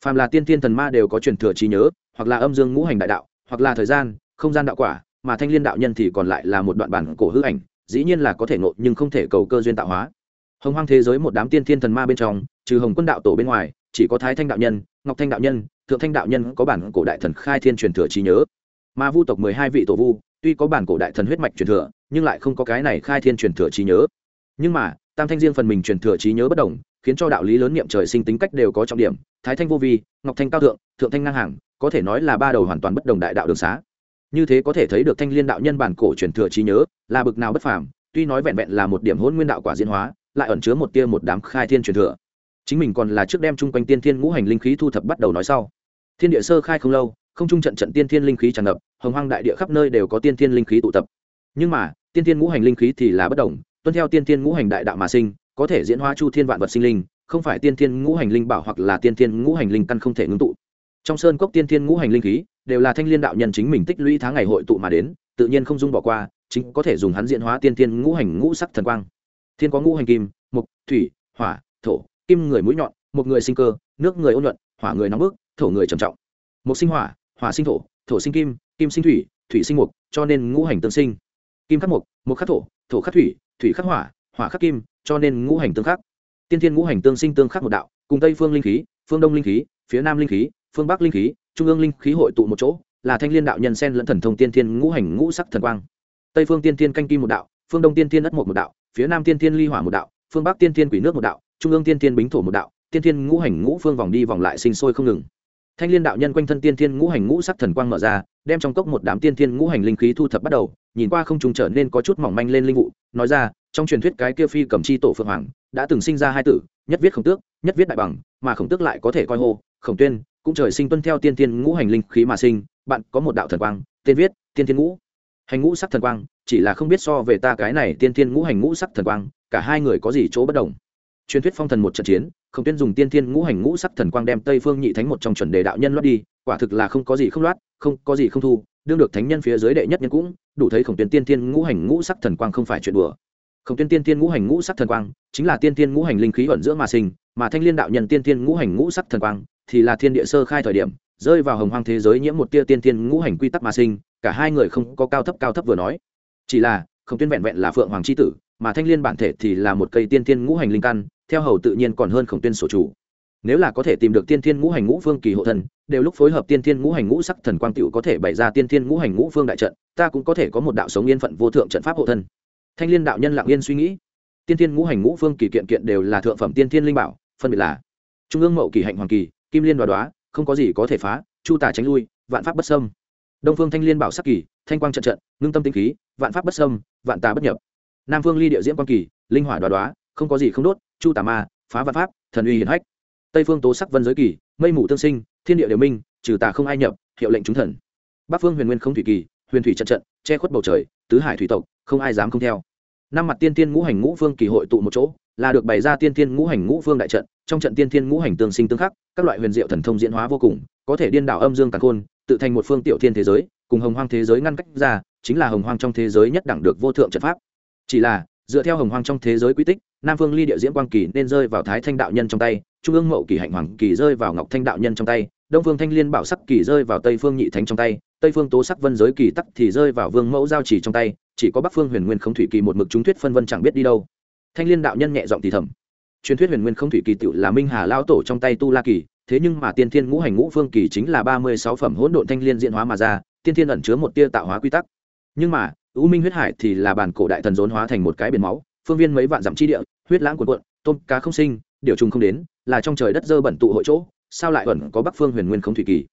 Phàm là tiên tiên thần ma đều có truyền thừa trí nhớ, hoặc là âm dương ngũ hành đại đạo, hoặc là thời gian, không gian đạo quả, mà thanh liên đạo nhân thì còn lại là một đoạn bản cổ hư ảnh, dĩ nhiên là có thể ngộ nhưng không thể cầu cơ duyên tạo hóa hồng hoang thế giới một đám tiên thiên thần ma bên trong, trừ hồng quân đạo tổ bên ngoài, chỉ có thái thanh đạo nhân, ngọc thanh đạo nhân, thượng thanh đạo nhân có bản cổ đại thần khai thiên truyền thừa trí nhớ. Mà vu tộc mười hai vị tổ vu, tuy có bản cổ đại thần huyết mạch truyền thừa, nhưng lại không có cái này khai thiên truyền thừa trí nhớ. Nhưng mà, tam thanh riêng phần mình truyền thừa trí nhớ bất đồng, khiến cho đạo lý lớn niệm trời sinh tính cách đều có trọng điểm. Thái thanh vô vi, ngọc thanh cao thượng thượng thanh ngang hàng, có thể nói là ba đầu hoàn toàn bất đồng đại đạo đường xá. Như thế có thể thấy được thanh liên đạo nhân bản cổ truyền thừa trí nhớ là bực nào bất phàm, tuy nói vẹn vẹn là một điểm hôn nguyên đạo quả diễn hóa lại ẩn chứa một tia một đám khai thiên truyền thừa. Chính mình còn là trước đem chung quanh tiên thiên ngũ hành linh khí thu thập bắt đầu nói sau. Thiên địa sơ khai không lâu, không trung trận trận tiên thiên linh khí tràn ngập, hồng hoang đại địa khắp nơi đều có tiên thiên linh khí tụ tập. Nhưng mà, tiên thiên ngũ hành linh khí thì là bất đồng, tuân theo tiên thiên ngũ hành đại đạo mà sinh, có thể diễn hóa chu thiên vạn vật sinh linh, không phải tiên thiên ngũ hành linh bảo hoặc là tiên thiên ngũ hành linh căn không thể ngưng tụ. Trong sơn cốc tiên thiên ngũ hành linh khí, đều là thanh liên đạo nhân chính mình tích lũy tháng ngày hội tụ mà đến, tự nhiên không dung bỏ qua, chính có thể dùng hắn diễn hóa tiên thiên ngũ hành ngũ sắc thần quang thiên có ngũ hành kim mục thủy, hỏa, thổ, kim người mũi nhọn, một người sinh cơ, nước người ôn nhuận, hỏa người nóng bức, thổ người trầm trọng. Một sinh hỏa hỏa sinh thổ thổ sinh kim kim sinh thủy thủy sinh mục cho nên ngũ hành tương sinh. Kim khắc mục mục khắc thổ thổ khắc thủy thủy khắc hỏa hỏa khắc kim, cho nên ngũ hành tương khắc. Tiên thiên ngũ hành tương sinh tương khắc một đạo, cùng tây phương linh khí, phương đông linh khí, phía nam linh khí, phương bắc linh khí, trung ương linh khí hội tụ một chỗ, là thanh liên đạo nhân sen lẫn thần thông tiên thiên ngũ hành ngũ sắc thần quang. Tây phương tiên thiên canh kim một đạo, phương đông tiên thiên ất một một đạo phía nam tiên thiên ly hỏa một đạo, phương bắc tiên thiên quỷ nước một đạo, trung ương tiên thiên bính thổ một đạo, tiên thiên ngũ hành ngũ phương vòng đi vòng lại sinh sôi không ngừng. Thanh liên đạo nhân quanh thân tiên thiên ngũ hành ngũ sắc thần quang mở ra, đem trong cốc một đám tiên thiên ngũ hành linh khí thu thập bắt đầu, nhìn qua không trùng trở nên có chút mỏng manh lên linh vụ, nói ra, trong truyền thuyết cái kia phi cầm chi tổ phượng hoàng, đã từng sinh ra hai tử, nhất viết khổng tước, nhất viết đại bằng, mà khổng tước lại có thể coi hô, khổng tuyên, cũng trời sinh tuân theo tiên thiên ngũ hành linh khí mà sinh, bạn có một đạo thần quang, tên viết, tiên thiên ngũ hành ngũ sắc thần quang chỉ là không biết so về ta cái này tiên thiên ngũ hành ngũ sắc thần quang, cả hai người có gì chỗ bất đồng. Truyền thuyết phong thần một trận chiến không tuyên dùng tiên thiên ngũ hành ngũ sắc thần quang đem tây phương nhị thánh một trong chuẩn đề đạo nhân loát đi, quả thực là không có gì không loát, không, có gì không thu, đương được thánh nhân phía dưới đệ nhất nhân cũng, đủ thấy khổng tuyên tiên thiên ngũ hành ngũ sắc thần quang không phải chuyện đùa. Khổng tuyên tiên thiên ngũ hành ngũ sắc thần quang, chính là tiên thiên ngũ hành linh khí ẩn giữa mà sinh, mà thanh liên đạo nhân tiên thiên ngũ hành ngũ sắc thần quang, thì là thiên địa sơ khai thời điểm, rơi vào hồng hoang thế giới nhiễm một tia tiên thiên ngũ hành quy tắc mà sinh, cả hai người không có cao thấp cao thấp vừa nói chỉ là, khổng tuyên vẹn vẹn là phượng hoàng c h i tử, mà thanh liên bản thể thì là một cây tiên thiên ngũ hành linh căn, theo hầu tự nhiên còn hơn khổng tuyên sổ chủ. Nếu là có thể tìm được tiên thiên ngũ hành ngũ phương kỳ hộ thần, đều lúc phối hợp tiên thiên ngũ hành ngũ sắc thần quang tựu có thể bày ra tiên thiên ngũ hành ngũ phương đại trận, ta cũng có thể có một đạo sống yên phận vô thượng trận pháp hộ thân thanh liên đạo nhân lặng yên suy nghĩ. Tiên thiên ngũ hành ngũ phương kỳ kiện kiện đều là thượng phẩm tiên thiên linh bảo, phân biệt là trung ương mậu kỳ hạnh hoàng kỳ, kim liên đoá đoá, không có gì có thể phá, chu tả tránh lui, vạn pháp bất sâm đông phương thanh liên bảo sắc kỳ, thanh quang trận trận, ngưng tâm tinh khí, vạn pháp bất sâm vạn tà bất nhập. Nam phương ly địa diễm quang kỳ, linh hỏa đoá đoá không có gì không đốt, chu tà ma, phá vạn pháp, thần uy hiển hách. Tây phương tố sắc vân giới kỳ, mây mù tương sinh, thiên địa đều minh, trừ tà không ai nhập, hiệu lệnh chúng thần. Bắc phương huyền nguyên không thủy kỳ, huyền thủy trận trận, che khuất bầu trời, tứ hải thủy tộc, không ai dám không theo. Năm mặt tiên tiên ngũ hành ngũ phương kỳ hội tụ một chỗ, là được bày ra tiên tiên ngũ hành ngũ phương đại trận, trong trận tiên tiên ngũ hành tương sinh tương khắc, các loại huyền diệu thần thông diễn hóa vô cùng, có thể điên đảo âm dương tàn khôn tự thành một phương tiểu thiên thế giới, cùng hồng hoang thế giới ngăn cách ra, chính là hồng hoang trong thế giới nhất đẳng được vô thượng trận pháp. Chỉ là, dựa theo hồng hoang trong thế giới quy tích, nam phương ly địa diễn quang kỳ nên rơi vào thái thanh đạo nhân trong tay, trung ương mậu kỳ hạnh hoàng kỳ rơi vào ngọc thanh đạo nhân trong tay, đông phương thanh liên bảo sắc kỳ rơi vào tây phương nhị thánh trong tay, tây phương tố sắc vân giới kỳ tắc thì rơi vào vương mẫu giao chỉ trong tay, chỉ có bắc phương huyền nguyên không thủy kỳ một mực chúng thuyết phân vân chẳng biết đi đâu. Thanh liên đạo nhân nhẹ giọng thì thầm. Truyền thuyết huyền nguyên không thủy kỳ tựu là minh hà lao tổ trong tay tu la kỳ thế nhưng mà tiên thiên ngũ hành ngũ phương kỳ chính là ba mươi sáu phẩm hỗn độn thanh liên diễn hóa mà ra, tiên thiên ẩn chứa một tia tạo hóa quy tắc. Nhưng mà, u minh huyết hải thì là bản cổ đại thần rốn hóa thành một cái biển máu, phương viên mấy vạn dặm chi địa, huyết lãng cuồn cuộn, tôm, cá không sinh, điều trùng không đến, là trong trời đất dơ bẩn tụ hội chỗ, sao lại ẩn có bắc phương huyền nguyên không thủy kỳ?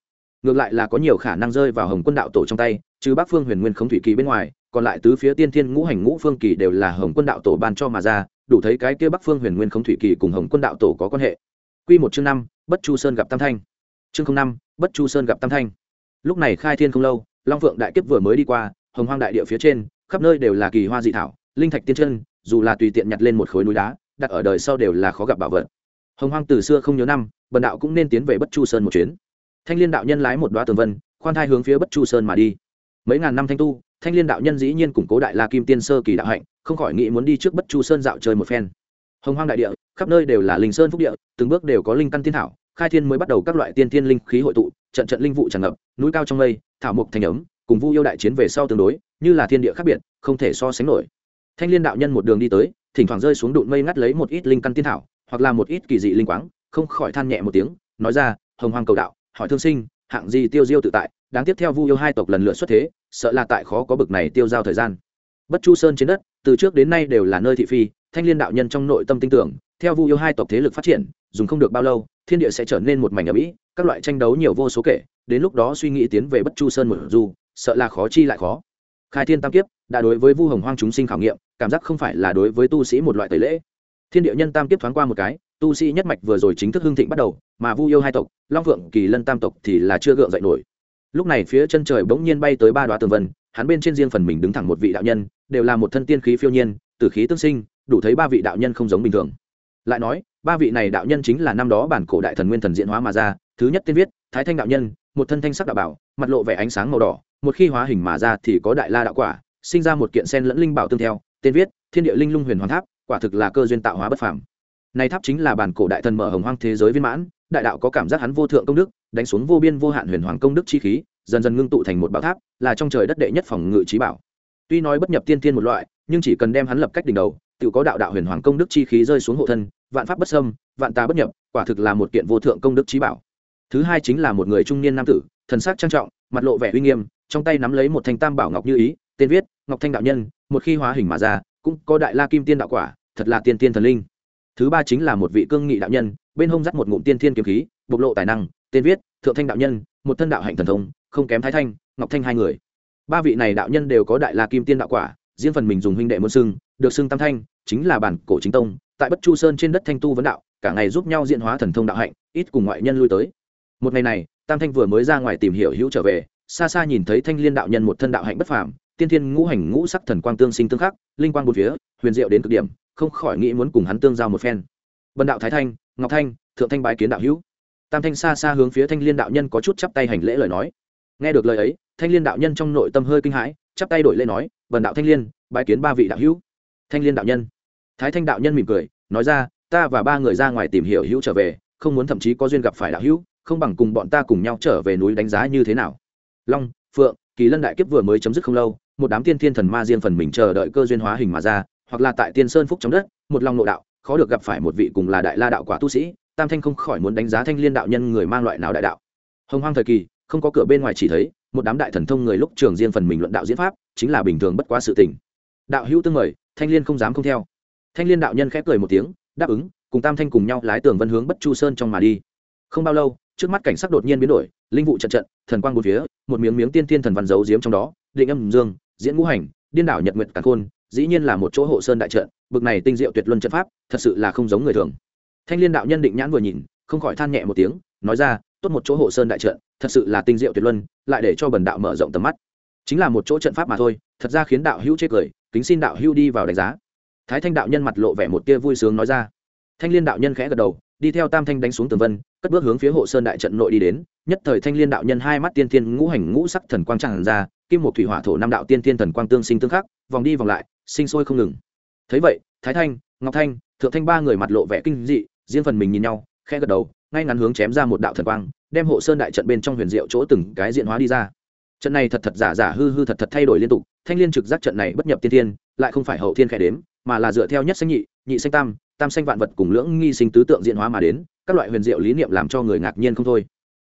Ngược lại là có nhiều khả năng rơi vào hồng quân đạo tổ trong tay, trừ bắc phương huyền nguyên không thủy kỳ bên ngoài, còn lại tứ phía tiên thiên ngũ hành ngũ phương kỳ đều là hồng quân đạo tổ ban cho mà ra, đủ thấy cái kia bắc phương huyền nguyên không thủy kỳ cùng hồng quân đạo tổ có quan hệ. Quy một chương năm bất chu sơn gặp tam thanh. Chương năm, bất chu sơn gặp tam thanh. Lúc này khai thiên không lâu, long phượng đại kiếp vừa mới đi qua, hồng hoang đại địa phía trên, khắp nơi đều là kỳ hoa dị thảo, linh thạch tiên chân, dù là tùy tiện nhặt lên một khối núi đá, đặt ở đời sau đều là khó gặp bảo vật. Hồng hoang từ xưa không nhớ năm, bần đạo cũng nên tiến về bất chu sơn một chuyến. Thanh liên đạo nhân lái một đoá tường vân, khoan thai hướng phía bất chu sơn mà đi. Mấy ngàn năm thanh tu, thanh liên đạo nhân dĩ nhiên củng cố đại la kim tiên sơ kỳ đạo hạnh, không khỏi nghĩ muốn đi trước bất chu sơn dạo chơi một phen hồng hoang đại địa, khắp nơi đều là linh sơn phúc địa, từng bước đều có linh căn tiên thảo, khai thiên mới bắt đầu các loại tiên Thiên linh khí hội tụ, trận trận linh vụ tràn ngập, núi cao trong mây, thảo mục thành ấm, cùng vu yêu đại chiến về sau tương đối, như là thiên địa khác biệt, không thể so sánh nổi. Thanh liên đạo nhân một đường đi tới, thỉnh thoảng rơi xuống đụn mây ngắt lấy một ít linh căn tiên thảo, hoặc là một ít kỳ dị linh quáng, không khỏi than nhẹ một tiếng, nói ra, hồng Hoang cầu đạo, hỏi thương sinh, hạng gì tiêu diêu tự tại, đáng tiếp theo vu yêu hai tộc lần lượt xuất thế, sợ là tại khó có bực này tiêu giao thời gian. Bất chu sơn trên đất từ trước đến nay đều là nơi thị phi, thanh liên đạo nhân trong nội tâm tin tưởng, theo vu yêu hai tộc thế lực phát triển, dùng không được bao lâu, thiên địa sẽ trở nên một mảnh ở mỹ các loại tranh đấu nhiều vô số kể, đến lúc đó suy nghĩ tiến về bất chu sơn một du sợ là khó chi lại khó. Khai thiên tam kiếp, đã đối với vu hồng hoang chúng sinh khảo nghiệm, cảm giác không phải là đối với tu sĩ một loại tẩy lễ. Thiên địa nhân tam kiếp thoáng qua một cái, tu sĩ nhất mạch vừa rồi chính thức hưng thịnh bắt đầu, mà vu yêu hai tộc, long phượng kỳ lân tam tộc thì là chưa gượng dậy nổi. Lúc này phía chân trời bỗng nhiên bay tới ba đoá tường vân, hắn bên trên riêng phần mình đứng thẳng một vị đạo nhân đều là một thân tiên khí phiêu nhiên, tử khí tương sinh, đủ thấy ba vị đạo nhân không giống bình thường. Lại nói, ba vị này đạo nhân chính là năm đó bản cổ đại thần nguyên thần diễn hóa mà ra, thứ nhất tiên viết, thái thanh đạo nhân, một thân thanh sắc đạo bảo, mặt lộ vẻ ánh sáng màu đỏ, một khi hóa hình mà ra thì có đại la đạo quả, sinh ra một kiện sen lẫn linh bảo tương theo tên viết, thiên địa linh lung huyền hoàng tháp, quả thực là cơ duyên tạo hóa bất phàm. Này tháp chính là bản cổ đại thần mở hồng hoang thế giới viên mãn, đại đạo có cảm giác hắn vô thượng công đức, đánh xuống vô biên vô hạn huyền hoàng công đức chi khí, dần dần ngưng tụ thành một bảo tháp, là trong trời đất đệ nhất phòng ngự trí bảo tuy nói bất nhập tiên thiên một loại, nhưng chỉ cần đem hắn lập cách đỉnh đầu tự có đạo đạo huyền hoàng công đức chi khí rơi xuống hộ thân, vạn pháp bất xâm, vạn ta bất nhập, quả thực là một kiện vô thượng công đức trí bảo. Thứ hai chính là một người trung niên nam tử, thần sắc trang trọng, mặt lộ vẻ uy nghiêm, trong tay nắm lấy một thanh tam bảo ngọc như ý, tên viết, ngọc thanh đạo nhân, một khi hóa hình mà ra, cũng có đại la kim tiên đạo quả, thật là tiên tiên thần linh. Thứ ba chính là một vị cương nghị đạo nhân, bên hông dắt một ngụm tiên thiên kiếm khí, bộc lộ tài năng, tên viết, thượng thanh đạo nhân, một thân đạo hạnh thần thông, không kém thái thanh, ngọc thanh hai người ba vị này đạo nhân đều có đại la kim tiên đạo quả, riêng phần mình dùng huynh đệ môn xưng, được xưng tam thanh, chính là bản cổ chính tông, tại bất chu sơn trên đất thanh tu vấn đạo, cả ngày giúp nhau diện hóa thần thông đạo hạnh, ít cùng ngoại nhân lui tới. Một ngày này, tam thanh vừa mới ra ngoài tìm hiểu hữu trở về, xa xa nhìn thấy thanh liên đạo nhân một thân đạo hạnh bất phàm, tiên thiên ngũ hành ngũ sắc thần quang tương sinh tương khắc, linh quang bốn phía, huyền diệu đến cực điểm, không khỏi nghĩ muốn cùng hắn tương giao một phen. Vân đạo thái thanh, ngọc thanh, thượng thanh bái kiến đạo hữu. Tam thanh xa xa hướng phía thanh liên đạo nhân có chút chắp tay hành lễ lời nói nghe được lời ấy, thanh liên đạo nhân trong nội tâm hơi kinh hãi, chắp tay đổi lễ nói, vần đạo thanh liên bãi kiến ba vị đạo hữu. Thanh liên đạo nhân. Thái thanh đạo nhân mỉm cười, nói ra, ta và ba người ra ngoài tìm hiểu hữu trở về, không muốn thậm chí có duyên gặp phải đạo hữu, không bằng cùng bọn ta cùng nhau trở về núi đánh giá như thế nào. Long, phượng, kỳ lân đại kiếp vừa mới chấm dứt không lâu, một đám tiên thiên thần ma riêng phần mình chờ đợi cơ duyên hóa hình mà ra, hoặc là tại tiên sơn phúc trong đất, một lòng nội đạo, khó được gặp phải một vị cùng là đại la đạo quả tu sĩ, tam thanh không khỏi muốn đánh giá thanh liên đạo nhân người mang loại nào đại đạo. Hồng hoang thời kỳ không có cửa bên ngoài chỉ thấy, một đám đại thần thông người lúc trường riêng phần mình luận đạo diễn pháp, chính là bình thường bất quá sự tình. Đạo hữu tương mời, thanh liên không dám không theo. Thanh liên đạo nhân khép cười một tiếng, đáp ứng, cùng tam thanh cùng nhau lái tường vân hướng bất chu sơn trong mà đi. Không bao lâu, trước mắt cảnh sắc đột nhiên biến đổi, linh vụ trận trận, thần quang một phía, một miếng miếng tiên tiên thần văn giấu giếm trong đó, định âm dương, diễn ngũ hành, điên đảo nhật nguyệt càn khôn, dĩ nhiên là một chỗ hộ sơn đại trận, bực này tinh diệu tuyệt luân trận pháp, thật sự là không giống người thường. Thanh liên đạo nhân định nhãn vừa nhìn, không khỏi than nhẹ một tiếng, nói ra tốt một chỗ hộ sơn đại trận, thật sự là tinh diệu tuyệt luân, lại để cho bần đạo mở rộng tầm mắt. Chính là một chỗ trận pháp mà thôi, thật ra khiến đạo hữu chế cười, kính xin đạo hữu đi vào đánh giá. Thái thanh đạo nhân mặt lộ vẻ một tia vui sướng nói ra. Thanh liên đạo nhân khẽ gật đầu, đi theo tam thanh đánh xuống tường vân, cất bước hướng phía hộ sơn đại trận nội đi đến, nhất thời thanh liên đạo nhân hai mắt tiên thiên ngũ hành ngũ sắc thần quang tràn ra, kim một thủy hỏa thổ năm đạo tiên thiên thần quang tương sinh tương khắc, vòng đi vòng lại, sinh sôi không ngừng. Thấy vậy, thái thanh, ngọc thanh, thượng thanh ba người mặt lộ vẻ kinh dị, riêng phần mình nhìn nhau, khẽ gật đầu ngay ngắn hướng chém ra một đạo thần quang, đem hộ sơn đại trận bên trong huyền diệu chỗ từng cái diện hóa đi ra. Trận này thật thật giả giả hư hư thật thật thay đổi liên tục, thanh liên trực giác trận này bất nhập tiên thiên, lại không phải hậu thiên khẽ đếm, mà là dựa theo nhất sinh nhị nhị sinh tam tam sinh vạn vật cùng lưỡng nghi sinh tứ tượng diện hóa mà đến, các loại huyền diệu lý niệm làm cho người ngạc nhiên không thôi.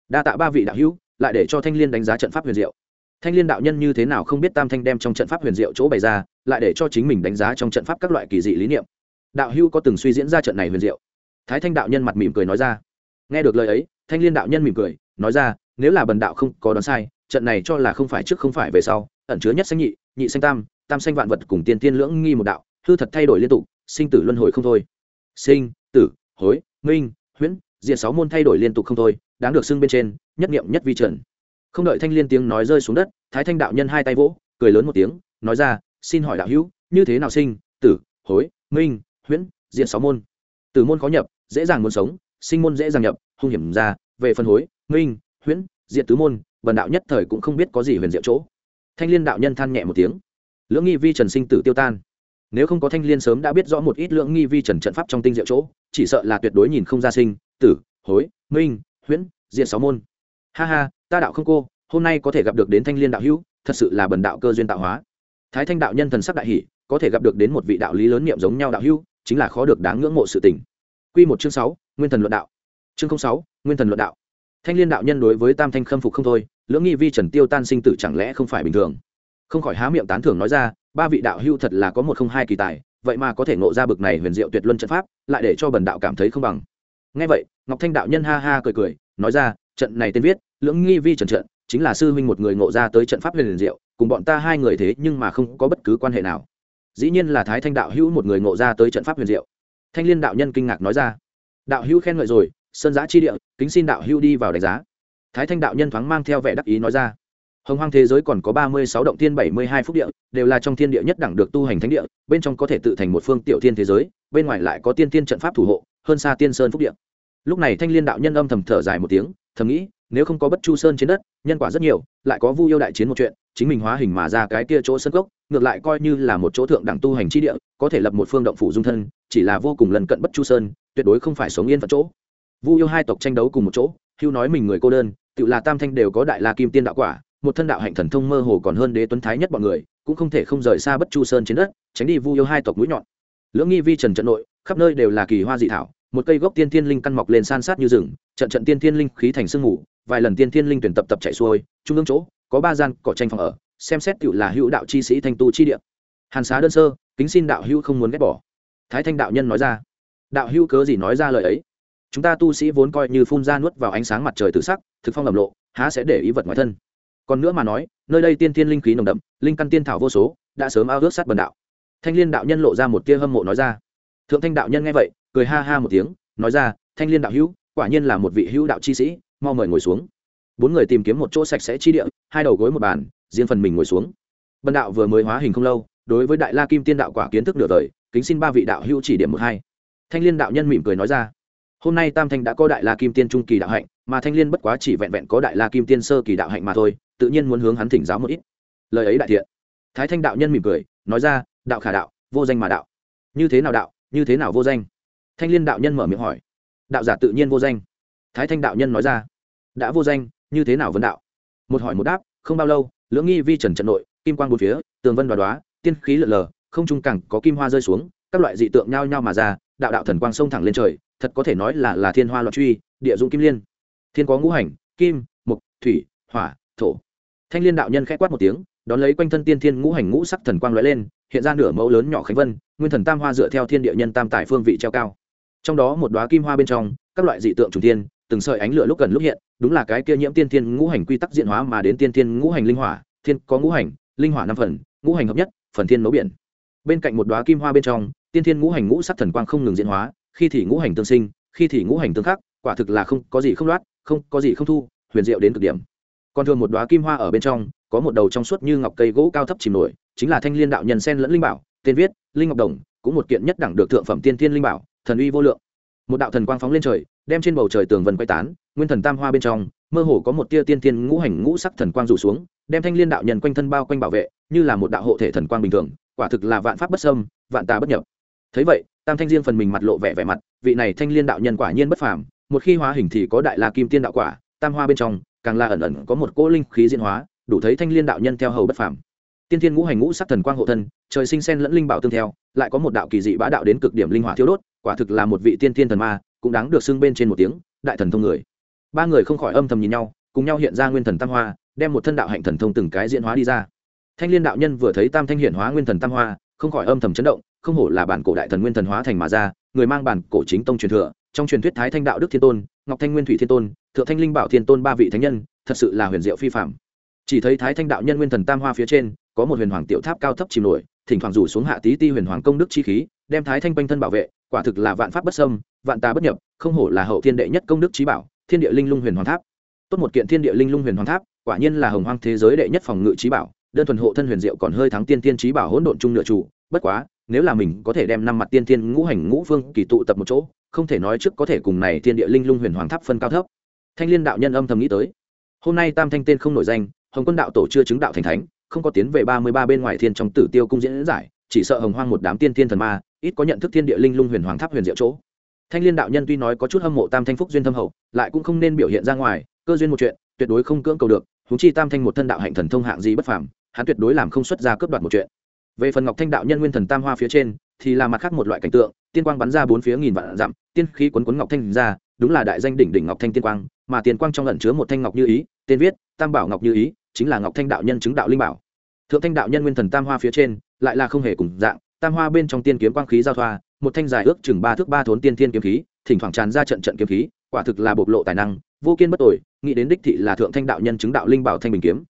Đa tạ ba vị đạo hữu, lại để cho thanh liên đánh giá trận pháp huyền diệu. Thanh liên đạo nhân như thế nào không biết tam thanh đem trong trận pháp huyền diệu chỗ bày ra, lại để cho chính mình đánh giá trong trận pháp các loại kỳ dị lý niệm. Đạo hữu có từng suy diễn ra trận này huyền diệu? Thái thanh đạo nhân mặt mỉm cười nói ra nghe được lời ấy, thanh liên đạo nhân mỉm cười, nói ra, nếu là bần đạo không có đoán sai, trận này cho là không phải trước không phải về sau, ẩn chứa nhất xanh nhị nhị xanh tam tam xanh vạn vật cùng tiên tiên lưỡng nghi một đạo, hư thật thay đổi liên tục, sinh tử luân hồi không thôi. Sinh, tử, hối, minh, huyễn, diện sáu môn thay đổi liên tục không thôi, đáng được xưng bên trên, nhất niệm nhất vi trần. Không đợi thanh liên tiếng nói rơi xuống đất, thái thanh đạo nhân hai tay vỗ, cười lớn một tiếng, nói ra, xin hỏi đạo hữu, như thế nào sinh, tử, hối, minh, huyễn, diện sáu môn? Tử môn khó nhập, dễ dàng muốn sống sinh môn dễ dàng nhập, hung hiểm ra, về phân hối minh huyễn diện tứ môn vần đạo nhất thời cũng không biết có gì huyền diệu chỗ. Thanh liên đạo nhân than nhẹ một tiếng. Lưỡng nghi vi trần sinh tử tiêu tan. Nếu không có thanh liên sớm đã biết rõ một ít lưỡng nghi vi trần trận pháp trong tinh diệu chỗ, chỉ sợ là tuyệt đối nhìn không ra sinh, tử, hối minh huyễn diện sáu môn. Ha ha, ta đạo không cô, hôm nay có thể gặp được đến thanh liên đạo hữu, thật sự là bần đạo cơ duyên tạo hóa. Thái thanh đạo nhân thần sắc đại hỷ có thể gặp được đến một vị đạo lý lớn niệm giống nhau đạo hữu, chính là khó được đáng ngưỡng mộ sự tình. Quy một chương sáu nguyên thần luận đạo. Chương sáu, nguyên thần luận đạo. Thanh liên đạo nhân đối với tam thanh khâm phục không thôi, lưỡng nghi vi trần tiêu tan sinh tử chẳng lẽ không phải bình thường? Không khỏi há miệng tán thưởng nói ra, ba vị đạo hưu thật là có một không hai kỳ tài, vậy mà có thể ngộ ra bực này huyền diệu tuyệt luân trận pháp, lại để cho bần đạo cảm thấy không bằng. Ngay vậy, ngọc thanh đạo nhân ha ha cười cười, nói ra, trận này tên viết, lưỡng nghi vi trần trận, chính là sư huynh một người ngộ ra tới trận pháp huyền diệu, cùng bọn ta hai người thế nhưng mà không có bất cứ quan hệ nào. Dĩ nhiên là thái thanh đạo hữu một người ngộ ra tới trận pháp huyền diệu. Thanh liên đạo nhân kinh ngạc nói ra đạo hữu khen ngợi rồi, sơn giã chi địa, kính xin đạo hữu đi vào đánh giá. Thái thanh đạo nhân thoáng mang theo vẻ đắc ý nói ra. Hồng hoang thế giới còn có ba mươi sáu động thiên bảy mươi hai phúc địa, đều là trong thiên địa nhất đẳng được tu hành thánh địa, bên trong có thể tự thành một phương tiểu thiên thế giới, bên ngoài lại có tiên tiên trận pháp thủ hộ, hơn xa tiên sơn phúc địa. Lúc này thanh liên đạo nhân âm thầm thở dài một tiếng, thầm nghĩ, nếu không có bất chu sơn trên đất, nhân quả rất nhiều, lại có vu yêu đại chiến một chuyện, chính mình hóa hình mà ra cái kia chỗ sân gốc ngược lại coi như là một chỗ thượng đẳng tu hành chi địa, có thể lập một phương động phủ dung thân, chỉ là vô cùng lần cận bất chu sơn tuyệt đối không phải sống yên phận chỗ. Vu yêu hai tộc tranh đấu cùng một chỗ, hưu nói mình người cô đơn tự là tam thanh đều có đại la kim tiên đạo quả, một thân đạo hạnh thần thông mơ hồ còn hơn đế tuấn thái nhất bọn người, cũng không thể không rời xa bất chu sơn trên đất, tránh đi vu yêu hai tộc mũi nhọn. Lưỡng nghi vi trần trận nội, khắp nơi đều là kỳ hoa dị thảo, một cây gốc tiên thiên linh căn mọc lên san sát như rừng, trận trận tiên thiên linh khí thành sương mù, vài lần tiên thiên linh tuyển tập tập chạy xuôi, trung ương chỗ, có ba gian cỏ tranh phòng ở, xem xét cựu là hữu đạo chi sĩ thanh tu chi địa. Hàn xá đơn sơ, kính xin đạo hữu không muốn ghét bỏ. Thái thanh đạo nhân nói ra đạo hữu cớ gì nói ra lời ấy? Chúng ta tu sĩ vốn coi như phun ra nuốt vào ánh sáng mặt trời tự sắc, thực phong lầm lộ, há sẽ để ý vật ngoài thân. Còn nữa mà nói, nơi đây tiên thiên linh khí nồng đậm, linh căn tiên thảo vô số, đã sớm ao ước sát bần đạo. Thanh liên đạo nhân lộ ra một tia hâm mộ nói ra. Thượng thanh đạo nhân nghe vậy, cười ha ha một tiếng, nói ra, thanh liên đạo hữu, quả nhiên là một vị hữu đạo chi sĩ, mau mời ngồi xuống. Bốn người tìm kiếm một chỗ sạch sẽ chi địa, hai đầu gối một bàn, riêng phần mình ngồi xuống. Bần đạo vừa mới hóa hình không lâu, đối với đại la kim tiên đạo quả kiến thức nửa đời, kính xin ba vị đạo hữu chỉ điểm một hai thanh liên đạo nhân mỉm cười nói ra, hôm nay tam thanh đã có đại la kim tiên trung kỳ đạo hạnh, mà thanh liên bất quá chỉ vẹn vẹn có đại la kim tiên sơ kỳ đạo hạnh mà thôi, tự nhiên muốn hướng hắn thỉnh giáo một ít. Lời ấy đại thiện. Thái thanh đạo nhân mỉm cười, nói ra, đạo khả đạo, vô danh mà đạo. Như thế nào đạo, như thế nào vô danh? Thanh liên đạo nhân mở miệng hỏi. Đạo giả tự nhiên vô danh. Thái thanh đạo nhân nói ra, đã vô danh, như thế nào vấn đạo? Một hỏi một đáp, không bao lâu, lưỡng nghi vi trần trận nội, kim quang bốn phía, tường vân đoá đoá, tiên khí lợn lờ, không trung cẳng có kim hoa rơi xuống, các loại dị tượng nhao nhao mà ra đạo đạo thần quang sông thẳng lên trời, thật có thể nói là là thiên hoa loạn truy, địa dụng kim liên. Thiên có ngũ hành, kim mục thủy, hỏa, thổ. Thanh liên đạo nhân k h ẽ quát một tiếng, đón lấy quanh thân tiên thiên ngũ hành ngũ sắc thần quang lóe lên, hiện ra nửa mẫu lớn nhỏ khánh vân, nguyên thần tam hoa dựa theo thiên địa nhân tam tại phương vị treo cao. Trong đó một đoá kim hoa bên trong, các loại dị tượng trùng tiên từng sợi ánh lửa lúc gần lúc hiện, đúng là cái kia nhiễm tiên thiên ngũ hành quy tắc diện hóa mà đến tiên thiên ngũ hành linh hỏa, thiên có ngũ hành, linh hỏa năm phần, ngũ hành hợp nhất, phần thiên nấu biển. Bên cạnh một đoá kim hoa bên trong tiên thiên ngũ hành ngũ sắc thần quang không ngừng diễn hóa, khi thì ngũ hành tương sinh, khi thì ngũ hành tương khắc, quả thực là không có gì không loát, không có gì không thu, huyền diệu đến cực điểm. Còn thường một đoá kim hoa ở bên trong, có một đầu trong suốt như ngọc cây gỗ cao thấp chìm nổi, chính là thanh liên đạo nhân sen lẫn linh bảo, tên viết, linh ngọc đồng, cũng một kiện nhất đẳng được thượng phẩm tiên thiên linh bảo, thần uy vô lượng. Một đạo thần quang phóng lên trời, đem trên bầu trời tường vần quay tán, nguyên thần tam hoa bên trong, mơ hồ có một tia tiên thiên ngũ hành ngũ sắc thần quang rủ xuống, đem thanh liên đạo nhân quanh thân bao quanh bảo vệ, như là một đạo hộ thể thần quang bình thường, quả thực là vạn pháp bất sâm vạn tà bất nhập thấy vậy, tam thanh riêng phần mình mặt lộ vẻ vẻ mặt, vị này thanh liên đạo nhân quả nhiên bất phàm, một khi hóa hình thì có đại la kim tiên đạo quả, tam hoa bên trong, càng là ẩn ẩn có một cỗ linh khí diễn hóa, đủ thấy thanh liên đạo nhân theo hầu bất phàm. Tiên thiên ngũ hành ngũ sắc thần quang hộ thân, trời sinh sen lẫn linh bảo tương theo, lại có một đạo kỳ dị bá đạo đến cực điểm linh hỏa thiếu đốt, quả thực là một vị tiên thiên thần ma, cũng đáng được xưng bên trên một tiếng, đại thần thông người. Ba người không khỏi âm thầm nhìn nhau, cùng nhau hiện ra nguyên thần tam hoa, đem một thân đạo hạnh thần thông từng cái diễn hóa đi ra. Thanh liên đạo nhân vừa thấy tam thanh hiển hóa nguyên thần tam hoa, không khỏi âm thầm chấn động không hổ là bản cổ đại thần nguyên thần hóa thành mà ra, người mang bản cổ chính tông truyền thừa, trong truyền thuyết thái thanh đạo đức thiên tôn, ngọc thanh nguyên thủy thiên tôn, thượng thanh linh bảo thiên tôn ba vị thánh nhân, thật sự là huyền diệu phi phạm chỉ thấy thái thanh đạo nhân nguyên thần tam hoa phía trên, có một huyền hoàng tiểu tháp cao thấp chìm nổi, thỉnh thoảng rủ xuống hạ tí ti huyền hoàng công đức chi khí, đem thái thanh quanh thân bảo vệ, quả thực là vạn pháp bất sâm vạn tà bất nhập, không hổ là hậu thiên đệ nhất công đức trí bảo, thiên địa linh lung huyền hoàng tháp. Tốt một kiện thiên địa linh lung huyền hoàng tháp, quả nhiên là hồng hoang thế giới đệ nhất phòng ngự trí bảo đơn thuần hộ thân huyền diệu còn hơi thắng tiên tiên trí bảo hỗn độn trung nửa chủ, bất quá, nếu là mình có thể đem năm mặt tiên tiên ngũ hành ngũ phương kỳ tụ tập một chỗ, không thể nói trước có thể cùng này thiên địa linh lung huyền hoàng tháp phân cao thấp. Thanh liên đạo nhân âm thầm nghĩ tới. Hôm nay tam thanh tên không nổi danh, hồng quân đạo tổ chưa chứng đạo thành thánh, không có tiến về ba mươi ba bên ngoài thiên trong tử tiêu cung diễn giải, chỉ sợ hồng hoang một đám tiên thiên thần ma, ít có nhận thức thiên địa linh lung huyền hoàng tháp huyền diệu chỗ. Thanh liên đạo nhân tuy nói có chút hâm mộ tam thanh phúc duyên thâm hậu, lại cũng không nên biểu hiện ra ngoài, cơ duyên một chuyện, tuyệt đối không cưỡng cầu được húng chi tam thanh một thân đạo hạnh thần thông hạng gì bất phàm hắn tuyệt đối làm không xuất ra cướp đoạt một chuyện. Về phần ngọc thanh đạo nhân nguyên thần tam hoa phía trên, thì là mặt khác một loại cảnh tượng, tiên quang bắn ra bốn phía nghìn vạn dặm, tiên khí quấn quấn ngọc thanh ra, đúng là đại danh đỉnh đỉnh ngọc thanh tiên quang, mà tiên quang trong lẩn chứa một thanh ngọc như ý, tên viết, tam bảo ngọc như ý, chính là ngọc thanh đạo nhân chứng đạo linh bảo. Thượng thanh đạo nhân nguyên thần tam hoa phía trên, lại là không hề cùng dạng, tam hoa bên trong tiên kiếm quang khí giao thoa, một thanh dài ước chừng ba thước ba thốn tiên thiên kiếm khí, thỉnh thoảng tràn ra trận trận kiếm khí, quả thực là bộc lộ tài năng, vô kiên bất tội nghĩ đến đích thị là thượng thanh đạo nhân chứng đạo linh bảo thanh bình kiếm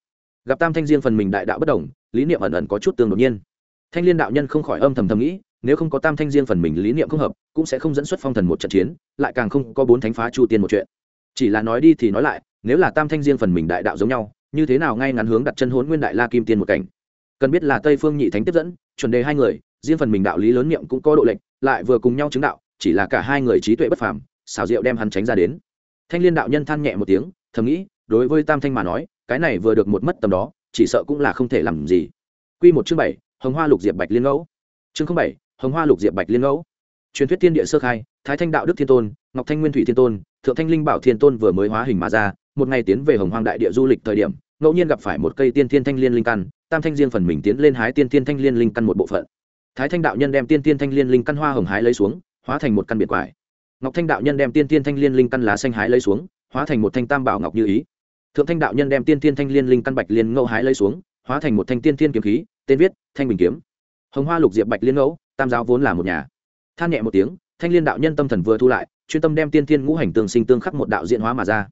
gặp tam thanh riêng phần mình đại đạo bất đồng, lý niệm ẩn ẩn có chút tương đột nhiên. Thanh liên đạo nhân không khỏi âm thầm thầm nghĩ, nếu không có tam thanh riêng phần mình lý niệm không hợp, cũng sẽ không dẫn xuất phong thần một trận chiến, lại càng không có bốn thánh phá chu tiên một chuyện. Chỉ là nói đi thì nói lại, nếu là tam thanh riêng phần mình đại đạo giống nhau, như thế nào ngay ngắn hướng đặt chân hốn nguyên đại la kim tiên một cảnh? Cần biết là tây phương nhị thánh tiếp dẫn, chuẩn đề hai người, riêng phần mình đạo lý lớn niệm cũng có độ lệnh lại vừa cùng nhau chứng đạo, chỉ là cả hai người trí tuệ bất phàm, xảo diệu đem hắn tránh ra đến. Thanh liên đạo nhân than nhẹ một tiếng, thầm nghĩ, đối với tam thanh mà nói cái này vừa được một mất tầm đó, chỉ sợ cũng là không thể làm gì. Quy một chương bảy, hồng hoa lục diệp bạch liên ngẫu. Chương bảy, hồng hoa lục diệp bạch liên ngẫu. Truyền thuyết tiên địa sơ khai, thái thanh đạo đức thiên tôn, ngọc thanh nguyên thủy thiên tôn, thượng thanh linh bảo thiên tôn vừa mới hóa hình mà ra, một ngày tiến về hồng hoang đại địa du lịch thời điểm, ngẫu nhiên gặp phải một cây tiên thiên thanh liên linh căn, tam thanh riêng phần mình tiến lên hái tiên thiên thanh liên linh căn một bộ phận. Thái thanh đạo nhân đem tiên thiên thanh liên linh căn hoa hồng hái lấy xuống, hóa thành một căn biệt quải. Ngọc thanh đạo nhân đem tiên thiên thanh liên linh căn lá xanh hái lấy xuống, hóa thành một thanh tam bảo ngọc như ý thượng thanh đạo nhân đem tiên thiên thanh liên linh căn bạch liên ngẫu hái lấy xuống, hóa thành một thanh tiên thiên kiếm khí, tên viết thanh bình kiếm. Hồng hoa lục diệp bạch liên ngẫu, tam giáo vốn là một nhà. Than nhẹ một tiếng, thanh liên đạo nhân tâm thần vừa thu lại, chuyên tâm đem tiên thiên ngũ hành tương sinh tương khắc một đạo diện hóa mà ra.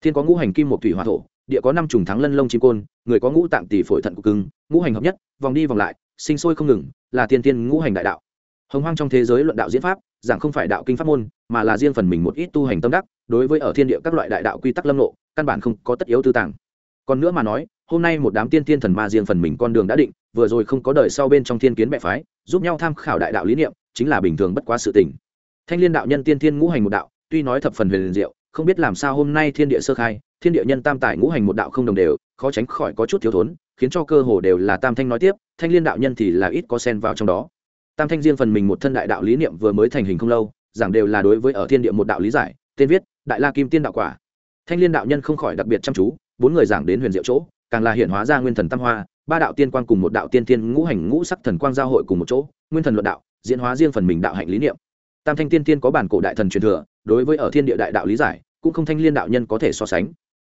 Thiên có ngũ hành kim một thủy hòa thổ, địa có năm trùng thắng lân lông chim côn, người có ngũ tạng tỷ phổi thận của cưng ngũ hành hợp nhất, vòng đi vòng lại, sinh sôi không ngừng, là tiên tiên ngũ hành đại đạo. Hồng hoang trong thế giới luận đạo diễn pháp, giảng không phải đạo kinh pháp môn, mà là riêng phần mình một ít tu hành tâm đắc, đối với ở thiên địa các loại đại đạo quy tắc lâm lộ căn bản không có tất yếu tư tàng. Còn nữa mà nói, hôm nay một đám tiên tiên thần ma riêng phần mình con đường đã định, vừa rồi không có đời sau bên trong thiên kiến bệ phái, giúp nhau tham khảo đại đạo lý niệm, chính là bình thường bất quá sự tình. Thanh liên đạo nhân tiên tiên ngũ hành một đạo, tuy nói thập phần huyền diệu, không biết làm sao hôm nay thiên địa sơ khai, thiên địa nhân tam tài ngũ hành một đạo không đồng đều, khó tránh khỏi có chút thiếu thốn, khiến cho cơ hồ đều là tam thanh nói tiếp, thanh liên đạo nhân thì là ít có sen vào trong đó. Tam thanh riêng phần mình một thân đại đạo lý niệm vừa mới thành hình không lâu, giảng đều là đối với ở thiên địa một đạo lý giải, tên viết, đại la kim tiên đạo quả thanh liên đạo nhân không khỏi đặc biệt chăm chú, bốn người giảng đến huyền diệu chỗ, càng là hiện hóa ra nguyên thần tam hoa, ba đạo tiên quang cùng một đạo tiên tiên ngũ hành ngũ sắc thần quang giao hội cùng một chỗ, nguyên thần luận đạo, diễn hóa riêng phần mình đạo hạnh lý niệm. Tam thanh tiên tiên có bản cổ đại thần truyền thừa, đối với ở thiên địa đại đạo lý giải, cũng không thanh liên đạo nhân có thể so sánh.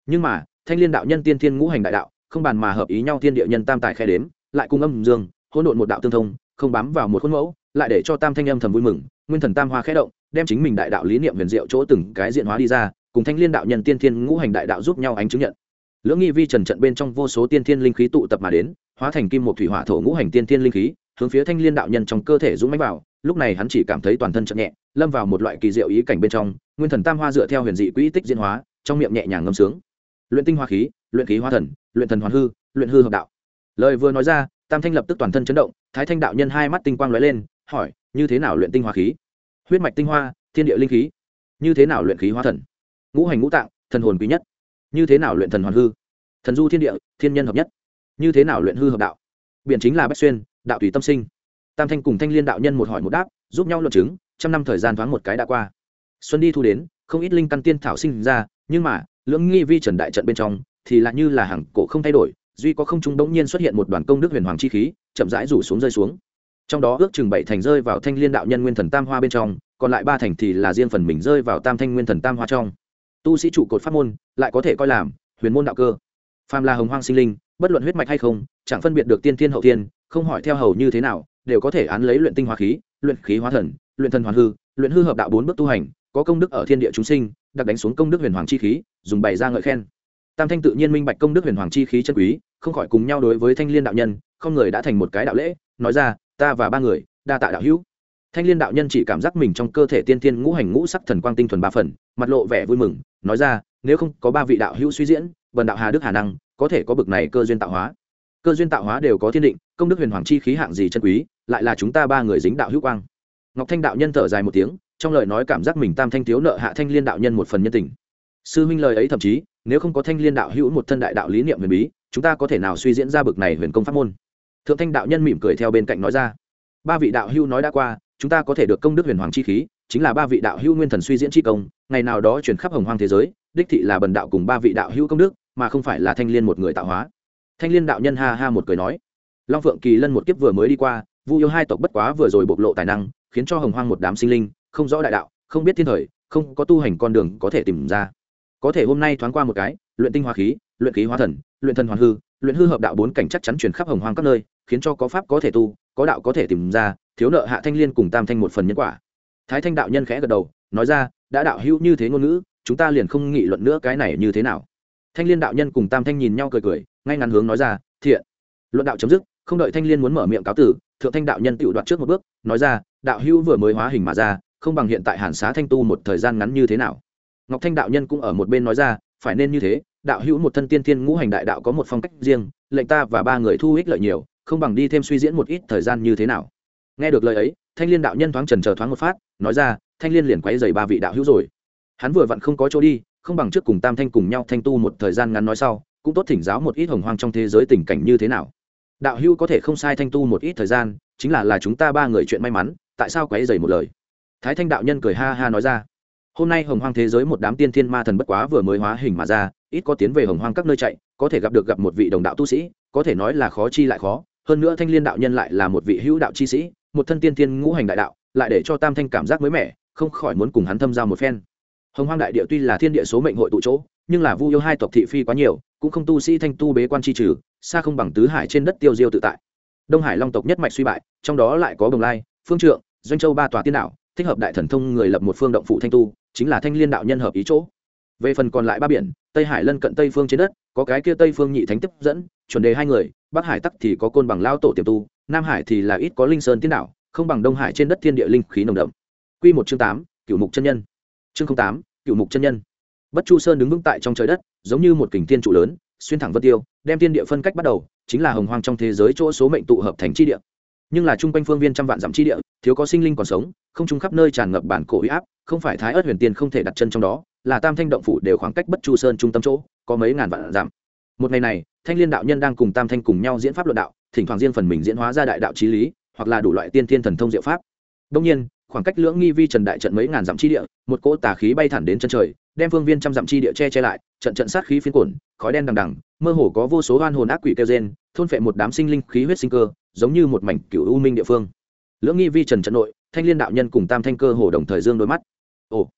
Nhưng mà, thanh liên đạo nhân tiên thiên ngũ hành đại đạo, không bàn mà hợp ý nhau thiên địa nhân tam tài khe đếm, lại cung âm dương, hỗn độn một đạo tương thông, không bám vào một khuôn mẫu, lại để cho tam thanh âm thầm vui mừng, nguyên thần tam hoa khẽ động, đem chính mình đại đạo lý niệm huyền diệu chỗ từng cái diện hóa đi ra cùng thanh liên đạo nhân tiên thiên ngũ hành đại đạo giúp nhau ánh chứng nhận. Lưỡng nghi vi trần trận bên trong vô số tiên thiên linh khí tụ tập mà đến, hóa thành kim một thủy hỏa thổ ngũ hành tiên thiên linh khí, hướng phía thanh liên đạo nhân trong cơ thể dũng mãnh vào. Lúc này hắn chỉ cảm thấy toàn thân chậm nhẹ, lâm vào một loại kỳ diệu ý cảnh bên trong, nguyên thần tam hoa dựa theo huyền dị quỹ tích diễn hóa, trong miệng nhẹ nhàng ngâm sướng. Luyện tinh hoa khí, luyện khí hoa thần, luyện thần hoàn hư, luyện hư hợp đạo. Lời vừa nói ra, tam thanh lập tức toàn thân chấn động, thái thanh đạo nhân hai mắt tinh quang lóe lên, hỏi, như thế nào luyện tinh hoa khí? Huyết mạch tinh hoa, thiên địa linh khí. Như thế nào luyện khí hoa thần? Ngũ hành ngũ tạng, thần hồn quý nhất. Như thế nào luyện thần hoàn hư? Thần du thiên địa, thiên nhân hợp nhất. Như thế nào luyện hư hợp đạo? Biển chính là bách xuyên, đạo tùy tâm sinh. Tam thanh cùng thanh liên đạo nhân một hỏi một đáp, giúp nhau luận chứng, trăm năm thời gian thoáng một cái đã qua. Xuân đi thu đến, không ít linh căn tiên thảo sinh ra, nhưng mà, lưỡng nghi vi trần đại trận bên trong, thì lại như là hàng cổ không thay đổi, duy có không trung đống nhiên xuất hiện một đoàn công đức huyền hoàng chi khí, chậm rãi rủ xuống rơi xuống. Trong đó ước chừng bảy thành rơi vào thanh liên đạo nhân nguyên thần tam hoa bên trong, còn lại ba thành thì là riêng phần mình rơi vào tam thanh nguyên thần tam hoa trong tu sĩ trụ cột pháp môn, lại có thể coi làm huyền môn đạo cơ. Phàm là hồng hoang sinh linh, bất luận huyết mạch hay không, chẳng phân biệt được tiên thiên hậu tiên không hỏi theo hầu như thế nào, đều có thể án lấy luyện tinh hóa khí, luyện khí hóa thần, luyện thần hoàn hư, luyện hư hợp đạo bốn bước tu hành, có công đức ở thiên địa chúng sinh, đặc đánh xuống công đức huyền hoàng chi khí, dùng bày ra ngợi khen. Tam thanh tự nhiên minh bạch công đức huyền hoàng chi khí chân quý, không khỏi cùng nhau đối với thanh liên đạo nhân, không người đã thành một cái đạo lễ, nói ra, ta và ba người, đa tạ đạo hữu. Thanh liên đạo nhân chỉ cảm giác mình trong cơ thể tiên thiên ngũ hành ngũ sắc thần quang tinh thuần ba phần, mặt lộ vẻ vui mừng nói ra, nếu không có ba vị đạo hữu suy diễn vần đạo hà đức hà năng có thể có bực này cơ duyên tạo hóa. Cơ duyên tạo hóa đều có thiên định, công đức huyền hoàng chi khí hạng gì chân quý, lại là chúng ta ba người dính đạo hữu quang. Ngọc thanh đạo nhân thở dài một tiếng, trong lời nói cảm giác mình tam thanh thiếu nợ hạ thanh liên đạo nhân một phần nhân tình. Sư huynh lời ấy thậm chí, nếu không có thanh liên đạo hữu một thân đại đạo lý niệm huyền bí, chúng ta có thể nào suy diễn ra bực này huyền công pháp môn? Thượng thanh đạo nhân mỉm cười theo bên cạnh nói ra. Ba vị đạo hữu nói đã qua, chúng ta có thể được công đức huyền hoàng chi khí chính là ba vị đạo hữu nguyên thần suy diễn chi công, ngày nào đó chuyển khắp hồng hoang thế giới, đích thị là bần đạo cùng ba vị đạo hữu công đức, mà không phải là thanh liên một người tạo hóa. Thanh liên đạo nhân ha ha một cười nói, long phượng kỳ lân một kiếp vừa mới đi qua, vu yêu hai tộc bất quá vừa rồi bộc lộ tài năng, khiến cho hồng hoang một đám sinh linh, không rõ đại đạo, không biết thiên thời, không có tu hành con đường có thể tìm ra. Có thể hôm nay thoáng qua một cái, luyện tinh hoa khí, luyện khí hóa thần, luyện thần hoàn hư, luyện hư hợp đạo bốn cảnh chắc chắn truyền khắp hồng hoang các nơi, khiến cho có pháp có thể tu, có đạo có thể tìm ra, thiếu nợ hạ thanh liên cùng tam thanh một phần nhân quả thái thanh đạo nhân khẽ gật đầu, nói ra, đã đạo hữu như thế ngôn ngữ, chúng ta liền không nghị luận nữa cái này như thế nào. Thanh liên đạo nhân cùng tam thanh nhìn nhau cười cười, ngay ngắn hướng nói ra, thiện. Luận đạo chấm dứt, không đợi thanh liên muốn mở miệng cáo tử, thượng thanh đạo nhân tự đoạt trước một bước, nói ra, đạo hữu vừa mới hóa hình mà ra, không bằng hiện tại hàn xá thanh tu một thời gian ngắn như thế nào? Ngọc thanh đạo nhân cũng ở một bên nói ra, phải nên như thế, đạo hữu một thân tiên thiên ngũ hành đại đạo có một phong cách riêng, lệnh ta và ba người thu ích lợi nhiều, không bằng đi thêm suy diễn một ít thời gian như thế nào nghe được lời ấy, thanh liên đạo nhân thoáng trần chờ thoáng một phát, nói ra, thanh liên liền quấy dày ba vị đạo hữu rồi. Hắn vừa vặn không có chỗ đi, không bằng trước cùng tam thanh cùng nhau thanh tu một thời gian ngắn nói sau, cũng tốt thỉnh giáo một ít hồng hoang trong thế giới tình cảnh như thế nào. Đạo hữu có thể không sai thanh tu một ít thời gian, chính là là chúng ta ba người chuyện may mắn, tại sao quấy dày một lời? Thái thanh đạo nhân cười ha ha nói ra, hôm nay hồng hoang thế giới một đám tiên thiên ma thần bất quá vừa mới hóa hình mà ra, ít có tiến về hồng hoang các nơi chạy, có thể gặp được gặp một vị đồng đạo tu sĩ, có thể nói là khó chi lại khó. Hơn nữa thanh liên đạo nhân lại là một vị hữu đạo chi sĩ một thân tiên thiên ngũ hành đại đạo, lại để cho tam thanh cảm giác mới mẻ, không khỏi muốn cùng hắn thâm giao một phen. Hồng hoang đại địa tuy là thiên địa số mệnh hội tụ chỗ, nhưng là vu yêu hai tộc thị phi quá nhiều, cũng không tu sĩ thanh tu bế quan chi trừ, xa không bằng tứ hải trên đất tiêu diêu tự tại. Đông hải long tộc nhất mạch suy bại, trong đó lại có bồng lai, phương trượng, doanh châu ba tòa tiên đạo, thích hợp đại thần thông người lập một phương động phụ thanh tu, chính là thanh liên đạo nhân hợp ý chỗ. Về phần còn lại ba biển, tây hải lân cận tây phương trên đất, có cái kia tây phương nhị thánh tiếp dẫn, chuẩn đề hai người, bắc hải tắc thì có côn bằng lao tổ tiềm tu nam hải thì là ít có linh sơn tiên đạo không bằng đông hải trên đất thiên địa linh khí nồng đậm. Q một chương tám cựu mục chân nhân. Chương tám cựu mục chân nhân. Bất chu sơn đứng vững tại trong trời đất, giống như một kình thiên trụ lớn, xuyên thẳng vân tiêu, đem thiên địa phân cách bắt đầu, chính là hồng hoang trong thế giới chỗ số mệnh tụ hợp thành chi địa. Nhưng là chung quanh phương viên trăm vạn dặm chi địa, thiếu có sinh linh còn sống, không chung khắp nơi tràn ngập bản cổ huy áp, không phải thái ớt huyền tiên không thể đặt chân trong đó, là tam thanh động phủ đều khoảng cách bất chu sơn trung tâm chỗ, có mấy ngàn vạn dặm. Một ngày này, thanh liên đạo nhân đang cùng tam thanh cùng nhau diễn pháp luận đạo thỉnh thoảng riêng phần mình diễn hóa ra đại đạo trí lý, hoặc là đủ loại tiên thiên thần thông diệu pháp. Đông nhiên, khoảng cách lưỡng nghi vi trần đại trận mấy ngàn dặm chi địa, một cỗ tà khí bay thẳng đến chân trời, đem phương viên trăm dặm chi địa che che lại, trận trận sát khí phiến cổn khói đen đằng đằng, mơ hồ có vô số oan hồn ác quỷ kêu gen thôn phệ một đám sinh linh khí huyết sinh cơ, giống như một mảnh cựu u minh địa phương. Lưỡng nghi vi trần trận nội, thanh liên đạo nhân cùng tam thanh cơ hồ đồng thời dương đôi mắt. Ồ,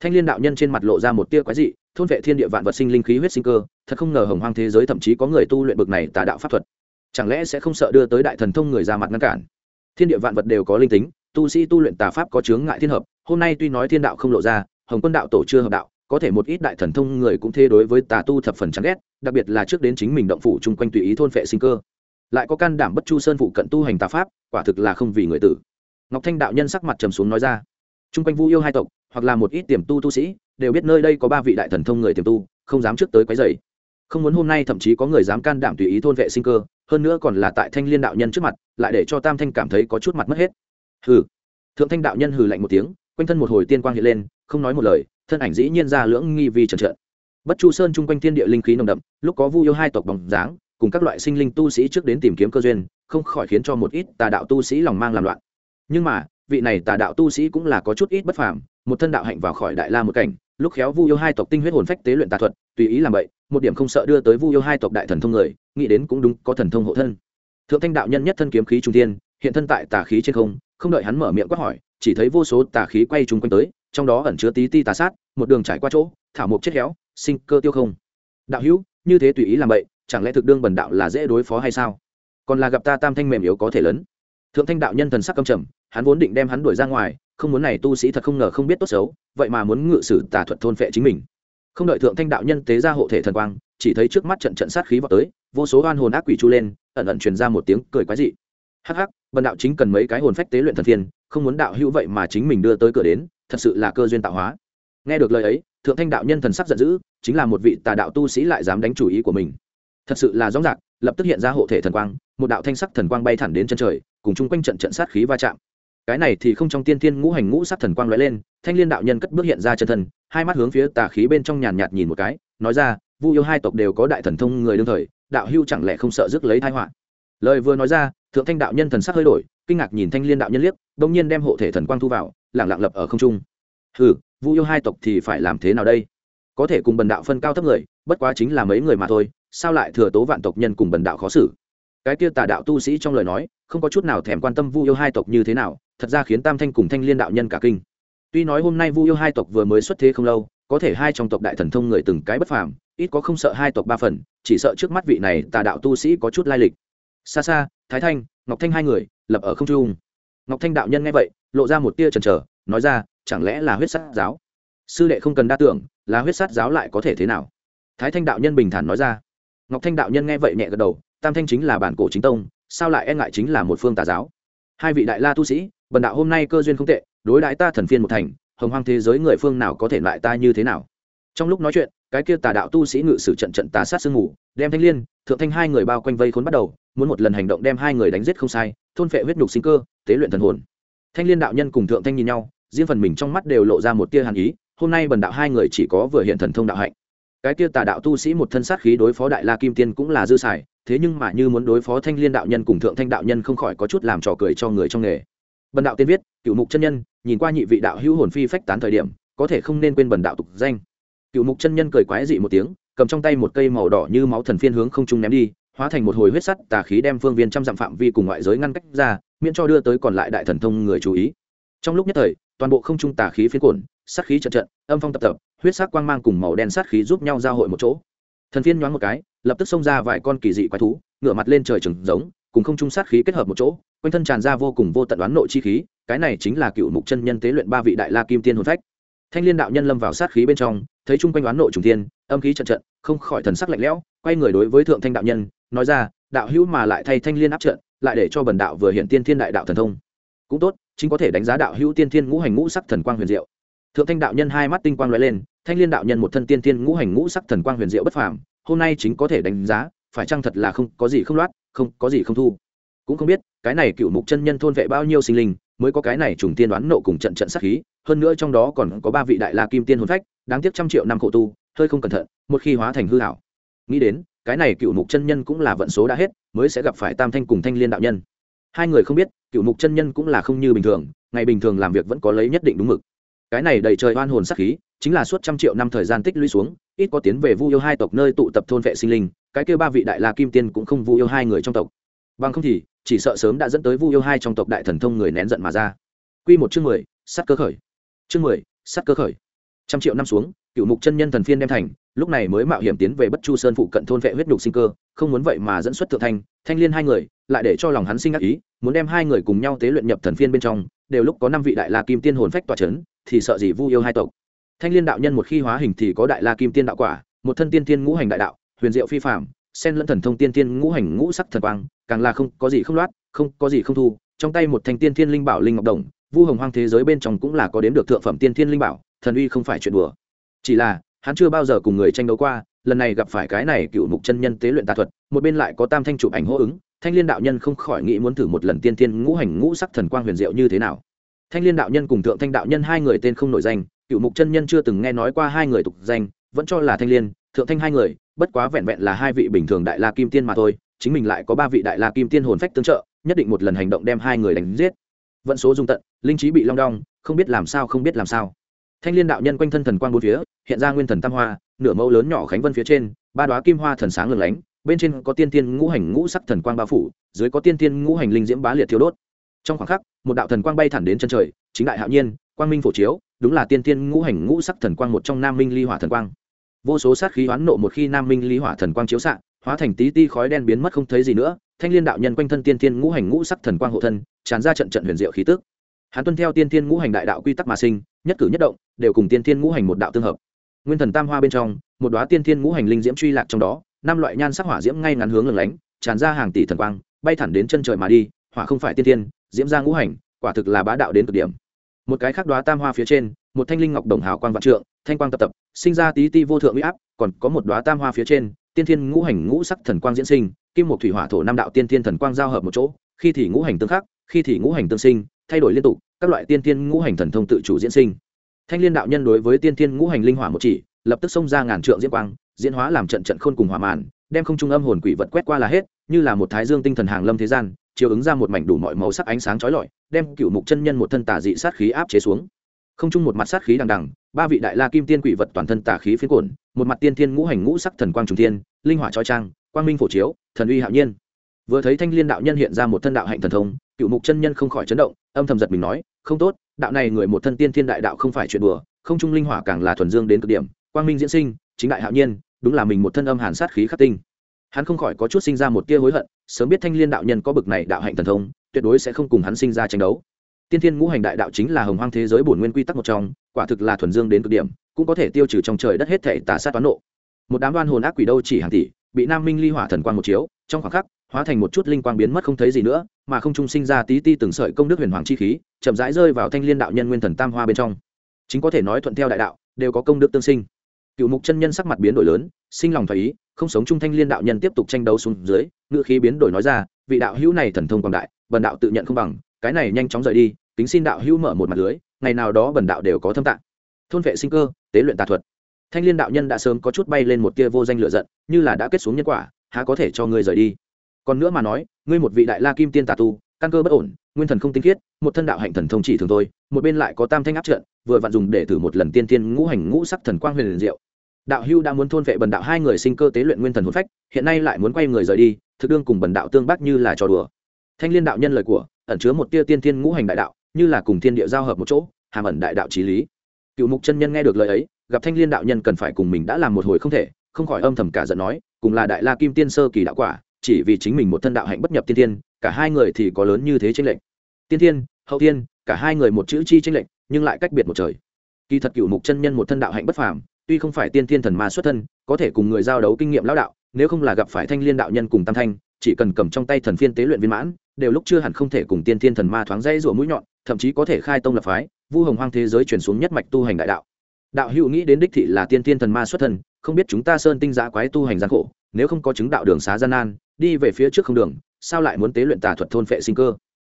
thanh liên đạo nhân trên mặt lộ ra một tia quái dị, thôn vệ thiên địa vạn vật sinh linh khí huyết sinh cơ, thật không ngờ hồng hoang thế giới thậm chí có người tu luyện bực này tà đạo pháp thuật chẳng lẽ sẽ không sợ đưa tới đại thần thông người ra mặt ngăn cản? Thiên địa vạn vật đều có linh tính, tu sĩ tu luyện tà pháp có chướng ngại thiên hợp, hôm nay tuy nói thiên đạo không lộ ra, hồng quân đạo tổ chưa hợp đạo, có thể một ít đại thần thông người cũng thế đối với tà tu thập phần chán ghét, đặc biệt là trước đến chính mình động phủ chung quanh tùy ý thôn phệ sinh cơ. Lại có can đảm bất chu sơn phụ cận tu hành tà pháp, quả thực là không vì người tử. Ngọc thanh đạo nhân sắc mặt trầm xuống nói ra, chung quanh vu yêu hai tộc, hoặc là một ít tiềm tu tu sĩ, đều biết nơi đây có ba vị đại thần thông người tiềm tu, không dám trước tới quấy rầy không muốn hôm nay thậm chí có người dám can đảm tùy ý thôn vệ sinh cơ, hơn nữa còn là tại thanh liên đạo nhân trước mặt, lại để cho tam thanh cảm thấy có chút mặt mất hết. Hừ. Thượng thanh đạo nhân hừ lạnh một tiếng, quanh thân một hồi tiên quang hiện lên, không nói một lời, thân ảnh dĩ nhiên ra lưỡng nghi vi trần trợn. Bất chu sơn chung quanh thiên địa linh khí nồng đậm, lúc có vu yêu hai tộc bóng dáng, cùng các loại sinh linh tu sĩ trước đến tìm kiếm cơ duyên, không khỏi khiến cho một ít tà đạo tu sĩ lòng mang làm loạn. Nhưng mà vị này tà đạo tu sĩ cũng là có chút ít bất phàm, một thân đạo hạnh vào khỏi đại la một cảnh, lúc khéo vu yêu hai tộc tinh huyết hồn phách tế luyện tà thuật, tùy ý làm vậy một điểm không sợ đưa tới vu yêu hai tộc đại thần thông người, nghĩ đến cũng đúng, có thần thông hộ thân. Thượng thanh đạo nhân nhất thân kiếm khí trung tiên hiện thân tại tà khí trên không không đợi hắn mở miệng quát hỏi, chỉ thấy vô số tà khí quay chung quanh tới, trong đó ẩn chứa tí ti tà sát, một đường trải qua chỗ, thảo mộc chết héo, sinh cơ tiêu không. Đạo hữu, như thế tùy ý làm vậy chẳng lẽ thực đương bần đạo là dễ đối phó hay sao? Còn là gặp ta tam thanh mềm yếu có thể lớn. Thượng thanh đạo nhân thần sắc căm trầm hắn vốn định đem hắn đuổi ra ngoài, không muốn này tu sĩ thật không ngờ không biết tốt xấu, vậy mà muốn ngự sử tà thuật thôn phệ chính mình. Không đợi thượng thanh đạo nhân tế ra hộ thể thần quang, chỉ thấy trước mắt trận trận sát khí vào tới, vô số oan hồn ác quỷ chu lên, ẩn ẩn truyền ra một tiếng cười quái dị. Hắc hắc, bần đạo chính cần mấy cái hồn phách tế luyện thần thiên không muốn đạo hữu vậy mà chính mình đưa tới cửa đến, thật sự là cơ duyên tạo hóa. Nghe được lời ấy, thượng thanh đạo nhân thần sắc giận dữ, chính là một vị tà đạo tu sĩ lại dám đánh chủ ý của mình. Thật sự là rõ rạc, lập tức hiện ra hộ thể thần quang, một đạo thanh sắc thần quang bay thẳng đến chân trời, cùng chung quanh trận trận sát khí va chạm cái này thì không trong tiên thiên ngũ hành ngũ sắc thần quang lóe lên, thanh liên đạo nhân cất bước hiện ra chân thân, hai mắt hướng phía tà khí bên trong nhàn nhạt nhìn một cái, nói ra, vu yêu hai tộc đều có đại thần thông người đương thời, đạo hưu chẳng lẽ không sợ rước lấy thai họa? Lời vừa nói ra, thượng thanh đạo nhân thần sắc hơi đổi, kinh ngạc nhìn thanh liên đạo nhân liếc đông nhiên đem hộ thể thần quang thu vào lẳng lặng lập ở không trung. Ừ vu yêu hai tộc thì phải làm thế nào đây? Có thể cùng bần đạo phân cao thấp người, bất quá chính là mấy người mà thôi, sao lại thừa tố vạn tộc nhân cùng bần đạo khó xử? Cái kia tà đạo tu sĩ trong lời nói, không có chút nào thèm quan tâm vu yêu hai tộc như thế nào thật ra khiến tam thanh cùng thanh liên đạo nhân cả kinh. Tuy nói hôm nay vu yêu hai tộc vừa mới xuất thế không lâu, có thể hai trong tộc đại thần thông người từng cái bất phàm, ít có không sợ hai tộc ba phần, chỉ sợ trước mắt vị này tà đạo tu sĩ có chút lai lịch. Xa xa, thái thanh, ngọc thanh hai người, lập ở không trung. Ngọc thanh đạo nhân nghe vậy, lộ ra một tia chần trở nói ra, chẳng lẽ là huyết sát giáo? Sư đệ không cần đa tưởng, là huyết sát giáo lại có thể thế nào? Thái thanh đạo nhân bình thản nói ra. Ngọc thanh đạo nhân nghe vậy nhẹ gật đầu, tam thanh chính là bản cổ chính tông, sao lại e ngại chính là một phương tà giáo? Hai vị đại la tu sĩ bần đạo hôm nay cơ duyên không tệ, đối đãi ta thần phiên một thành, hồng hoang thế giới người phương nào có thể lại ta như thế nào? Trong lúc nói chuyện, cái kia tà đạo tu sĩ ngự sử trận trận tà sát sương ngủ đem thanh liên, thượng thanh hai người bao quanh vây khốn bắt đầu, muốn một lần hành động đem hai người đánh giết không sai, thôn phệ huyết nhục sinh cơ, tế luyện thần hồn. Thanh liên đạo nhân cùng thượng thanh nhìn nhau, riêng phần mình trong mắt đều lộ ra một tia hàn ý, hôm nay bần đạo hai người chỉ có vừa hiện thần thông đạo hạnh. Cái kia tà đạo tu sĩ một thân sát khí đối phó đại la kim tiên cũng là dư xài, thế nhưng mà như muốn đối phó thanh liên đạo nhân cùng thượng thanh đạo nhân không khỏi có chút làm trò cười cho người trong nghề bần đạo tiên viết cựu mục chân nhân, nhìn qua nhị vị đạo hữu hồn phi phách tán thời điểm, có thể không nên quên bần đạo tục danh. Cựu mục chân nhân cười quái dị một tiếng, cầm trong tay một cây màu đỏ như máu thần phiên hướng không trung ném đi, hóa thành một hồi huyết sắt tà khí đem phương viên trăm dặm phạm vi cùng ngoại giới ngăn cách ra, miễn cho đưa tới còn lại đại thần thông người chú ý. Trong lúc nhất thời, toàn bộ không trung tà khí phiến cồn sát khí trận trận, âm phong tập tập, huyết sắc quang mang cùng màu đen sát khí giúp nhau giao hội một chỗ. Thần phiên nhoáng một cái, lập tức xông ra vài con kỳ dị quái thú, ngửa mặt lên trời trừng giống, cùng không trung sát khí kết hợp một chỗ quanh thân tràn ra vô cùng vô tận đoán nội chi khí, cái này chính là cựu mục chân nhân tế luyện ba vị đại la kim tiên hồn phách. Thanh liên đạo nhân lâm vào sát khí bên trong, thấy chung quanh đoán nội trùng tiên âm khí trận trận, không khỏi thần sắc lạnh lẽo, quay người đối với thượng thanh đạo nhân, nói ra, đạo hữu mà lại thay thanh liên áp trận, lại để cho bần đạo vừa hiện tiên thiên đại đạo thần thông. Cũng tốt, chính có thể đánh giá đạo hữu tiên thiên ngũ hành ngũ sắc thần quang huyền diệu. Thượng thanh đạo nhân hai mắt tinh quang lóe lên, thanh liên đạo nhân một thân tiên thiên ngũ hành ngũ sắc thần quang huyền diệu bất phàm, hôm nay chính có thể đánh giá, phải chăng thật là không có gì không loát, không có gì không thu cũng không biết, cái này cựu mục chân nhân thôn vệ bao nhiêu sinh linh, mới có cái này trùng tiên đoán nộ cùng trận trận sát khí, hơn nữa trong đó còn có ba vị đại la kim tiên hồn phách, đáng tiếc trăm triệu năm khổ tu, hơi không cẩn thận, một khi hóa thành hư hảo nghĩ đến, cái này cựu mục chân nhân cũng là vận số đã hết, mới sẽ gặp phải tam thanh cùng thanh liên đạo nhân. Hai người không biết, cựu mục chân nhân cũng là không như bình thường, ngày bình thường làm việc vẫn có lấy nhất định đúng mực. Cái này đầy trời oan hồn sắc khí, chính là suốt trăm triệu năm thời gian tích lũy xuống, ít có tiến về vu yêu hai tộc nơi tụ tập thôn vệ sinh linh, cái kêu ba vị đại la kim tiên cũng không vu yêu hai người trong tộc. Bằng không thì chỉ sợ sớm đã dẫn tới vu yêu hai trong tộc đại thần thông người nén giận mà ra. Quy một chương mười, sắt cơ khởi. Chương mười, sắt cơ khởi. Trăm triệu năm xuống, cựu mục chân nhân thần phiên đem thành, lúc này mới mạo hiểm tiến về bất chu sơn phụ cận thôn vệ huyết nhục sinh cơ, không muốn vậy mà dẫn xuất thượng thanh thanh liên hai người, lại để cho lòng hắn sinh ác ý, muốn đem hai người cùng nhau tế luyện nhập thần phiên bên trong, đều lúc có năm vị đại la kim tiên hồn phách tỏa chấn, thì sợ gì vu yêu hai tộc. Thanh liên đạo nhân một khi hóa hình thì có đại la kim tiên đạo quả, một thân tiên tiên ngũ hành đại đạo, huyền diệu phi phàm sen lẫn thần thông tiên tiên ngũ hành ngũ sắc thần quang, càng là không có gì không loát, không có gì không thu, trong tay một thanh tiên thiên linh bảo linh ngọc đồng, vu hồng hoang thế giới bên trong cũng là có đến được thượng phẩm tiên thiên linh bảo, thần uy không phải chuyện đùa. Chỉ là, hắn chưa bao giờ cùng người tranh đấu qua, lần này gặp phải cái này cựu mục chân nhân tế luyện tà thuật, một bên lại có tam thanh chụp ảnh hô ứng, thanh liên đạo nhân không khỏi nghĩ muốn thử một lần tiên tiên ngũ hành ngũ sắc thần quang huyền diệu như thế nào. Thanh liên đạo nhân cùng thượng thanh đạo nhân hai người tên không nổi danh, cựu mục chân nhân chưa từng nghe nói qua hai người tục danh, vẫn cho là thanh liên thượng thanh hai người, bất quá vẹn vẹn là hai vị bình thường đại la kim tiên mà thôi, chính mình lại có ba vị đại la kim tiên hồn phách tương trợ, nhất định một lần hành động đem hai người đánh giết. Vận số dung tận, linh trí bị long đong, không biết làm sao không biết làm sao. Thanh liên đạo nhân quanh thân thần quang bốn phía, hiện ra nguyên thần tam hoa, nửa mẫu lớn nhỏ khánh vân phía trên, ba đoá kim hoa thần sáng lừng lánh, bên trên có tiên tiên ngũ hành ngũ sắc thần quang bao phủ, dưới có tiên tiên ngũ hành linh diễm bá liệt thiếu đốt. Trong khoảng khắc, một đạo thần quang bay thẳng đến chân trời, chính đại hạo nhiên, quang minh phổ chiếu, đúng là tiên tiên ngũ hành ngũ sắc thần quang một trong nam minh ly hỏa thần quang vô số sát khí hoán nộ một khi nam minh lý hỏa thần quang chiếu xạ, hóa thành tí ti khói đen biến mất không thấy gì nữa, thanh liên đạo nhân quanh thân tiên tiên ngũ hành ngũ sắc thần quang hộ thân, tràn ra trận trận huyền diệu khí tức. Hắn tuân theo tiên tiên ngũ hành đại đạo quy tắc mà sinh, nhất cử nhất động, đều cùng tiên tiên ngũ hành một đạo tương hợp. Nguyên thần tam hoa bên trong, một đoá tiên tiên ngũ hành linh diễm truy lạc trong đó, năm loại nhan sắc hỏa diễm ngay ngắn hướng lừng lánh, tràn ra hàng tỷ thần quang, bay thẳng đến chân trời mà đi, hỏa không phải tiên tiên diễm ra ngũ hành, quả thực là bá đạo đến cực điểm. Một cái khác đoá tam hoa phía trên, một thanh linh ngọc đồng hào quang vạn trượng, thanh quang tập tập sinh ra tí ti vô thượng uy áp, còn có một đoá tam hoa phía trên, tiên thiên ngũ hành ngũ sắc thần quang diễn sinh, kim một thủy hỏa thổ năm đạo tiên thiên thần quang giao hợp một chỗ, khi thì ngũ hành tương khắc, khi thì ngũ hành tương sinh, thay đổi liên tục, các loại tiên thiên ngũ hành thần thông tự chủ diễn sinh. Thanh liên đạo nhân đối với tiên thiên ngũ hành linh hỏa một chỉ, lập tức xông ra ngàn trượng diễn quang, diễn hóa làm trận trận khôn cùng hỏa màn, đem không trung âm hồn quỷ vật quét qua là hết, như là một thái dương tinh thần hàng lâm thế gian, chiếu ứng ra một mảnh đủ mọi màu sắc ánh sáng chói lọi, đem cựu mục chân nhân một thân tà dị sát khí áp chế xuống. Không trung một mặt sát khí đằng đằng ba vị đại la kim tiên quỷ vật toàn thân tà khí phiến cổn một mặt tiên thiên ngũ hành ngũ sắc thần quang trùng thiên, linh hỏa trói trang, quang minh phổ chiếu, thần uy hạo nhiên. Vừa thấy thanh liên đạo nhân hiện ra một thân đạo hạnh thần thông, cựu mục chân nhân không khỏi chấn động, âm thầm giật mình nói, không tốt, đạo này người một thân tiên thiên đại đạo không phải chuyện đùa, không trung linh hỏa càng là thuần dương đến cực điểm, quang minh diễn sinh, chính đại hạo nhiên, đúng là mình một thân âm hàn sát khí khắc tinh. Hắn không khỏi có chút sinh ra một tia hối hận, sớm biết thanh liên đạo nhân có bực này đạo hạnh thần thông, tuyệt đối sẽ không cùng hắn sinh ra tranh đấu. Tiên thiên ngũ hành đại đạo chính là hồng hoang thế giới bổn nguyên quy tắc một trong quả thực là thuần dương đến cực điểm, cũng có thể tiêu trừ trong trời đất hết thể tà sát toán nộ. Một đám đoan hồn ác quỷ đâu chỉ hàng tỷ, bị nam minh ly hỏa thần quang một chiếu, trong khoảng khắc, hóa thành một chút linh quang biến mất không thấy gì nữa, mà không trung sinh ra tí ti từng sợi công đức huyền hoàng chi khí, chậm rãi rơi vào thanh liên đạo nhân nguyên thần tam hoa bên trong. Chính có thể nói thuận theo đại đạo, đều có công đức tương sinh. Cựu mục chân nhân sắc mặt biến đổi lớn, sinh lòng thoái ý, không sống chung thanh liên đạo nhân tiếp tục tranh đấu xuống dưới ngự khí biến đổi nói ra, vị đạo hữu này thần thông quảng đại bần đạo tự nhận không bằng, cái này nhanh chóng rời đi tính xin đạo hữu mở một mặt lưới, ngày nào đó bần đạo đều có thâm tạng. Thôn vệ sinh cơ, tế luyện tà thuật. Thanh liên đạo nhân đã sớm có chút bay lên một tia vô danh lựa giận, như là đã kết xuống nhân quả, há có thể cho ngươi rời đi. Còn nữa mà nói, ngươi một vị đại la kim tiên tà tu, căn cơ bất ổn, nguyên thần không tinh khiết, một thân đạo hạnh thần thông chỉ thường thôi, một bên lại có tam thanh áp trận, vừa vặn dùng để thử một lần tiên tiên ngũ hành ngũ sắc thần quang huyền liền diệu. Đạo hưu đã muốn thôn vệ bần đạo hai người sinh cơ tế luyện nguyên thần hồn phách, hiện nay lại muốn quay người rời đi, thực đương cùng bần đạo tương bác như là trò đùa. Thanh liên đạo nhân lời của, ẩn chứa một tia tiên tiên ngũ hành đại đạo như là cùng thiên địa giao hợp một chỗ, hàm ẩn đại đạo trí lý. Cựu mục chân nhân nghe được lời ấy, gặp thanh liên đạo nhân cần phải cùng mình đã làm một hồi không thể, không khỏi âm thầm cả giận nói, cùng là đại la kim tiên sơ kỳ đạo quả, chỉ vì chính mình một thân đạo hạnh bất nhập tiên tiên cả hai người thì có lớn như thế tranh lệnh tiên tiên hậu tiên cả hai người một chữ chi tranh lệnh nhưng lại cách biệt một trời. Kỳ thật cựu mục chân nhân một thân đạo hạnh bất phàm, tuy không phải tiên tiên thần ma xuất thân, có thể cùng người giao đấu kinh nghiệm lão đạo, nếu không là gặp phải thanh liên đạo nhân cùng tam thanh, chỉ cần cầm trong tay thần phiên tế luyện viên mãn, đều lúc chưa hẳn không thể cùng tiên thiên thần ma thoáng dây rủa mũi nhọn thậm chí có thể khai tông lập phái, vu hồng hoang thế giới chuyển xuống nhất mạch tu hành đại đạo. Đạo hữu nghĩ đến đích thị là tiên tiên thần ma xuất thân, không biết chúng ta sơn tinh giã quái tu hành gian khổ, nếu không có chứng đạo đường xá gian nan, đi về phía trước không đường, sao lại muốn tế luyện tà thuật thôn phệ sinh cơ?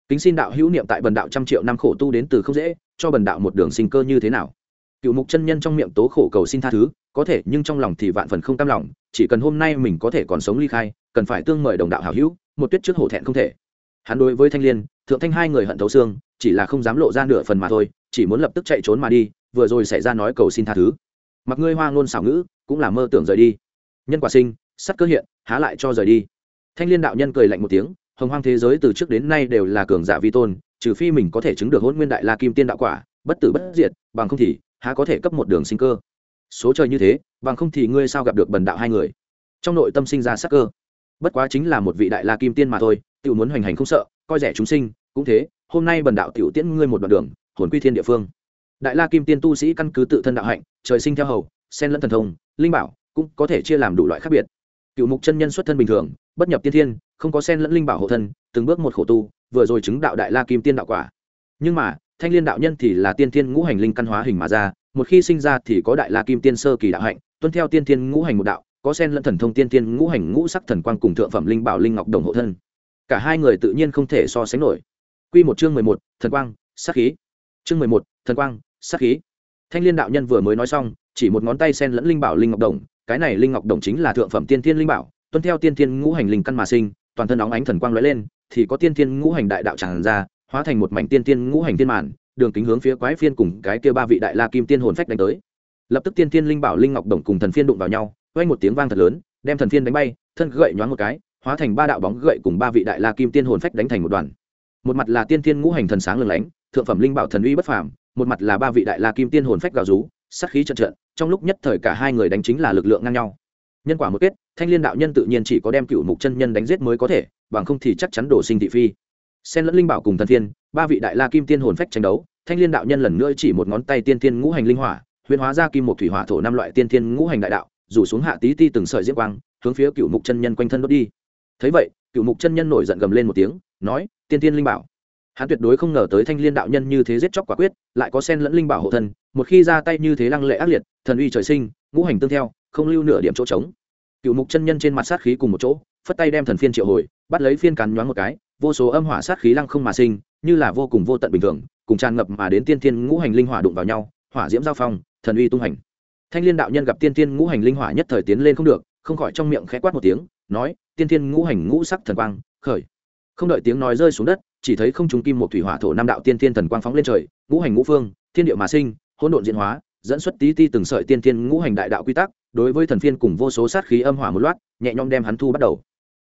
Kính xin đạo hữu niệm tại bần đạo trăm triệu năm khổ tu đến từ không dễ, cho bần đạo một đường sinh cơ như thế nào? Cựu mục chân nhân trong miệng tố khổ cầu xin tha thứ, có thể, nhưng trong lòng thì vạn phần không cam lòng, chỉ cần hôm nay mình có thể còn sống ly khai, cần phải tương mời đồng đạo hảo hữu, một tuyết trước hổ thẹn không thể. Hắn đối với thanh liên, thượng thanh hai người hận thấu xương chỉ là không dám lộ ra nửa phần mà thôi, chỉ muốn lập tức chạy trốn mà đi, vừa rồi xảy ra nói cầu xin tha thứ. Mặc ngươi hoa ngôn xảo ngữ, cũng là mơ tưởng rời đi. Nhân quả sinh, sắt cơ hiện, há lại cho rời đi. Thanh liên đạo nhân cười lạnh một tiếng, hồng hoang thế giới từ trước đến nay đều là cường giả vi tôn, trừ phi mình có thể chứng được hôn nguyên đại la kim tiên đạo quả, bất tử bất diệt, bằng không thì, há có thể cấp một đường sinh cơ. Số trời như thế, bằng không thì ngươi sao gặp được bần đạo hai người? Trong nội tâm sinh ra sắc cơ. Bất quá chính là một vị đại la kim tiên mà thôi tự muốn hoành hành không sợ, coi rẻ chúng sinh, cũng thế hôm nay bần đạo tiểu tiễn ngươi một đoạn đường, hồn quy thiên địa phương. Đại la kim tiên tu sĩ căn cứ tự thân đạo hạnh, trời sinh theo hầu, sen lẫn thần thông, linh bảo, cũng có thể chia làm đủ loại khác biệt. Cựu mục chân nhân xuất thân bình thường, bất nhập tiên thiên, không có sen lẫn linh bảo hộ thân, từng bước một khổ tu, vừa rồi chứng đạo đại la kim tiên đạo quả. Nhưng mà, thanh liên đạo nhân thì là tiên thiên ngũ hành linh căn hóa hình mà ra, một khi sinh ra thì có đại la kim tiên sơ kỳ đạo hạnh, tuân theo tiên thiên ngũ hành một đạo, có sen lẫn thần thông tiên thiên ngũ hành ngũ sắc thần quang cùng thượng phẩm linh bảo linh ngọc đồng hộ thân. Cả hai người tự nhiên không thể so sánh nổi. Quy một chương mười một, thần quang, sát khí. Chương mười một, thần quang, sát khí. Thanh liên đạo nhân vừa mới nói xong, chỉ một ngón tay sen lẫn linh bảo linh ngọc đồng, cái này linh ngọc đồng chính là thượng phẩm tiên thiên linh bảo, tuân theo tiên thiên ngũ hành linh căn mà sinh, toàn thân óng ánh thần quang lóe lên, thì có tiên thiên ngũ hành đại đạo tràn ra, hóa thành một mảnh tiên thiên ngũ hành thiên màn, đường kính hướng phía quái phiên cùng cái kia ba vị đại la kim tiên hồn phách đánh tới. Lập tức tiên thiên linh bảo linh ngọc đồng cùng thần phiên đụng vào nhau, vang một tiếng vang thật lớn, đem thần phiên đánh bay, thân gậy nhoáng một cái, hóa thành ba đạo bóng gậy cùng ba vị đại la kim tiên hồn phách đánh thành một đoàn một mặt là tiên thiên ngũ hành thần sáng lừng lánh, thượng phẩm linh bảo thần uy bất phàm, một mặt là ba vị đại la kim tiên hồn phách gào rú, sát khí trận trận, trong lúc nhất thời cả hai người đánh chính là lực lượng ngang nhau. Nhân quả một kết, thanh liên đạo nhân tự nhiên chỉ có đem cựu mục chân nhân đánh giết mới có thể, bằng không thì chắc chắn đổ sinh thị phi. Xen lẫn linh bảo cùng thần thiên, ba vị đại la kim tiên hồn phách tranh đấu, thanh liên đạo nhân lần nữa chỉ một ngón tay tiên tiên ngũ hành linh hỏa, huyền hóa ra kim một thủy hỏa thổ năm loại tiên tiên ngũ hành đại đạo, rủ xuống hạ tí ti từng sợi diễm quang, hướng phía cựu mục chân nhân quanh thân đốt đi. Thấy vậy, cựu mục chân nhân nổi giận gầm lên một tiếng, nói tiên tiên linh bảo. Hắn tuyệt đối không ngờ tới thanh liên đạo nhân như thế giết chóc quả quyết, lại có sen lẫn linh bảo hộ thân, một khi ra tay như thế lăng lệ ác liệt, thần uy trời sinh, ngũ hành tương theo, không lưu nửa điểm chỗ trống. Cựu mục chân nhân trên mặt sát khí cùng một chỗ, phất tay đem thần phiên triệu hồi, bắt lấy phiên cắn nhoáng một cái, vô số âm hỏa sát khí lăng không mà sinh, như là vô cùng vô tận bình thường, cùng tràn ngập mà đến tiên thiên ngũ hành linh hỏa đụng vào nhau, hỏa diễm giao phong, thần uy tung hành. Thanh liên đạo nhân gặp tiên thiên ngũ hành linh hỏa nhất thời tiến lên không được, không khỏi trong miệng khẽ quát một tiếng, nói, tiên thiên ngũ hành ngũ sắc thần quang, khởi không đợi tiếng nói rơi xuống đất, chỉ thấy không trùng kim một thủy hỏa thổ năm đạo tiên thiên thần quang phóng lên trời, ngũ hành ngũ phương, thiên địa mà sinh, hỗn độn diễn hóa, dẫn xuất tí ti từng sợi tiên thiên ngũ hành đại đạo quy tắc, đối với thần phiên cùng vô số sát khí âm hỏa một loạt, nhẹ nhõm đem hắn thu bắt đầu.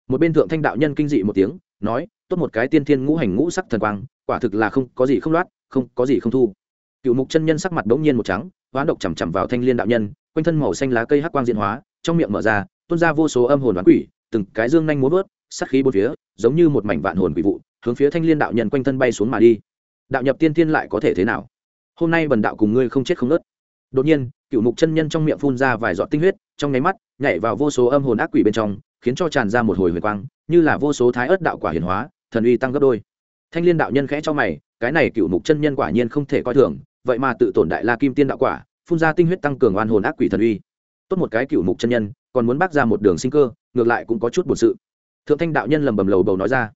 Một bên thượng thanh đạo nhân kinh dị một tiếng, nói, tốt một cái tiên thiên ngũ hành ngũ sắc thần quang, quả thực là không có gì không loát, không có gì không thu. Cựu mục chân nhân sắc mặt bỗng nhiên một trắng, hoán độc chằm chằm vào thanh liên đạo nhân, quanh thân màu xanh lá cây hắc quang diễn hóa, trong miệng mở ra, tuôn ra vô số âm hồn đoán quỷ, từng cái dương nhanh múa vớt sát khí bốn phía, giống như một mảnh vạn hồn quỷ vụ, hướng phía thanh liên đạo nhân quanh thân bay xuống mà đi. Đạo nhập tiên tiên lại có thể thế nào? Hôm nay bần đạo cùng ngươi không chết không nớt đột nhiên, cựu mục chân nhân trong miệng phun ra vài giọt tinh huyết, trong nháy mắt, nhảy vào vô số âm hồn ác quỷ bên trong, khiến cho tràn ra một hồi huyền quang, như là vô số thái ớt đạo quả hiển hóa, thần uy tăng gấp đôi. Thanh liên đạo nhân khẽ cho mày, cái này cựu mục chân nhân quả nhiên không thể coi thường, vậy mà tự tổn đại la kim tiên đạo quả, phun ra tinh huyết tăng cường oan hồn ác quỷ thần uy. Tốt một cái cựu mục chân nhân, còn muốn bác ra một đường sinh cơ, ngược lại cũng có chút buồn sự thượng thanh đạo nhân lầm bầm lầu bầu nói ra.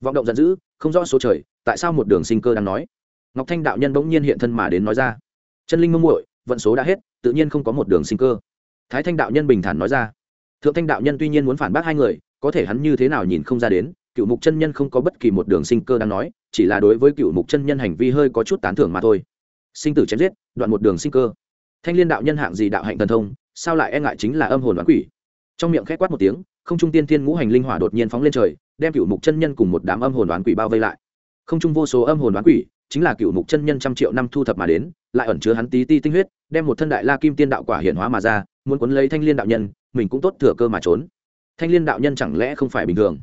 Vọng động giận dữ, không rõ số trời, tại sao một đường sinh cơ đang nói? Ngọc thanh đạo nhân bỗng nhiên hiện thân mà đến nói ra. Chân linh mông muội, vận số đã hết, tự nhiên không có một đường sinh cơ. Thái thanh đạo nhân bình thản nói ra. Thượng thanh đạo nhân tuy nhiên muốn phản bác hai người, có thể hắn như thế nào nhìn không ra đến, cựu mục chân nhân không có bất kỳ một đường sinh cơ đang nói, chỉ là đối với cựu mục chân nhân hành vi hơi có chút tán thưởng mà thôi. Sinh tử chém giết, đoạn một đường sinh cơ. Thanh liên đạo nhân hạng gì đạo hạnh thần thông, sao lại e ngại chính là âm hồn đoán quỷ? Trong miệng khét quát một tiếng không trung tiên thiên ngũ hành linh hỏa đột nhiên phóng lên trời, đem cựu mục chân nhân cùng một đám âm hồn đoán quỷ bao vây lại. Không trung vô số âm hồn đoán quỷ, chính là cựu mục chân nhân trăm triệu năm thu thập mà đến, lại ẩn chứa hắn tí ti tinh huyết, đem một thân đại la kim tiên đạo quả hiện hóa mà ra, muốn cuốn lấy thanh liên đạo nhân, mình cũng tốt thừa cơ mà trốn. Thanh liên đạo nhân chẳng lẽ không phải bình thường?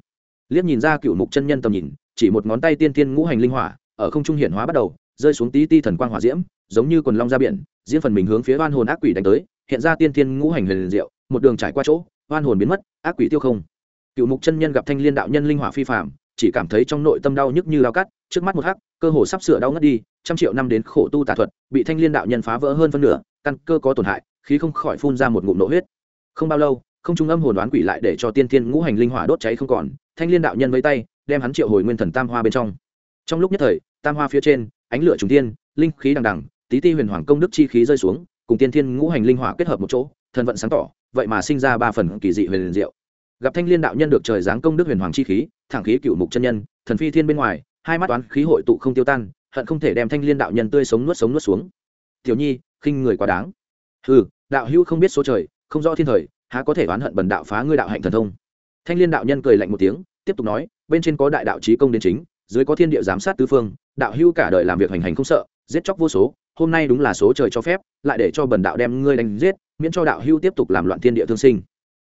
Liếc nhìn ra cựu mục chân nhân tầm nhìn, chỉ một ngón tay tiên tiên ngũ hành linh hỏa, ở không trung hiện hóa bắt đầu, rơi xuống tí ti thần quang hỏa diễm, giống như quần long ra biển, diễn phần mình hướng phía oan hồn ác quỷ đánh tới, hiện ra tiên tiên ngũ hành huyền diệu, một đường trải qua chỗ oan hồn biến mất, ác quỷ tiêu không. Cựu mục chân nhân gặp thanh liên đạo nhân linh hỏa phi phạm chỉ cảm thấy trong nội tâm đau nhức như lao cắt, trước mắt một hắc, cơ hồ sắp sửa đau ngất đi, trăm triệu năm đến khổ tu tà thuật, bị thanh liên đạo nhân phá vỡ hơn phân nửa, căn cơ có tổn hại, khí không khỏi phun ra một ngụm nộ huyết. Không bao lâu, không trung âm hồn đoán quỷ lại để cho tiên tiên ngũ hành linh hỏa đốt cháy không còn, thanh liên đạo nhân với tay, đem hắn triệu hồi nguyên thần tam hoa bên trong. Trong lúc nhất thời, tam hoa phía trên, ánh lửa trùng tiên linh khí đằng đằng, tí ti huyền hoàng công đức chi khí rơi xuống, cùng tiên thiên ngũ hành linh hỏa kết hợp một chỗ, thần vận sáng tỏ vậy mà sinh ra ba phần kỳ dị huyền diệu. Gặp thanh liên đạo nhân được trời giáng công đức huyền hoàng chi khí, thẳng khí cựu mục chân nhân, thần phi thiên bên ngoài, hai mắt toán khí hội tụ không tiêu tan, hận không thể đem thanh liên đạo nhân tươi sống nuốt sống nuốt xuống. Tiểu nhi, khinh người quá đáng. Ừ đạo hữu không biết số trời, không rõ thiên thời, há có thể oán hận bần đạo phá ngươi đạo hạnh thần thông? Thanh liên đạo nhân cười lạnh một tiếng, tiếp tục nói, bên trên có đại đạo trí công đến chính, dưới có thiên địa giám sát tứ phương, đạo hữu cả đời làm việc hành hành không sợ, giết chóc vô số, hôm nay đúng là số trời cho phép, lại để cho bần đạo đem ngươi đánh giết miễn cho đạo hưu tiếp tục làm loạn thiên địa thương sinh.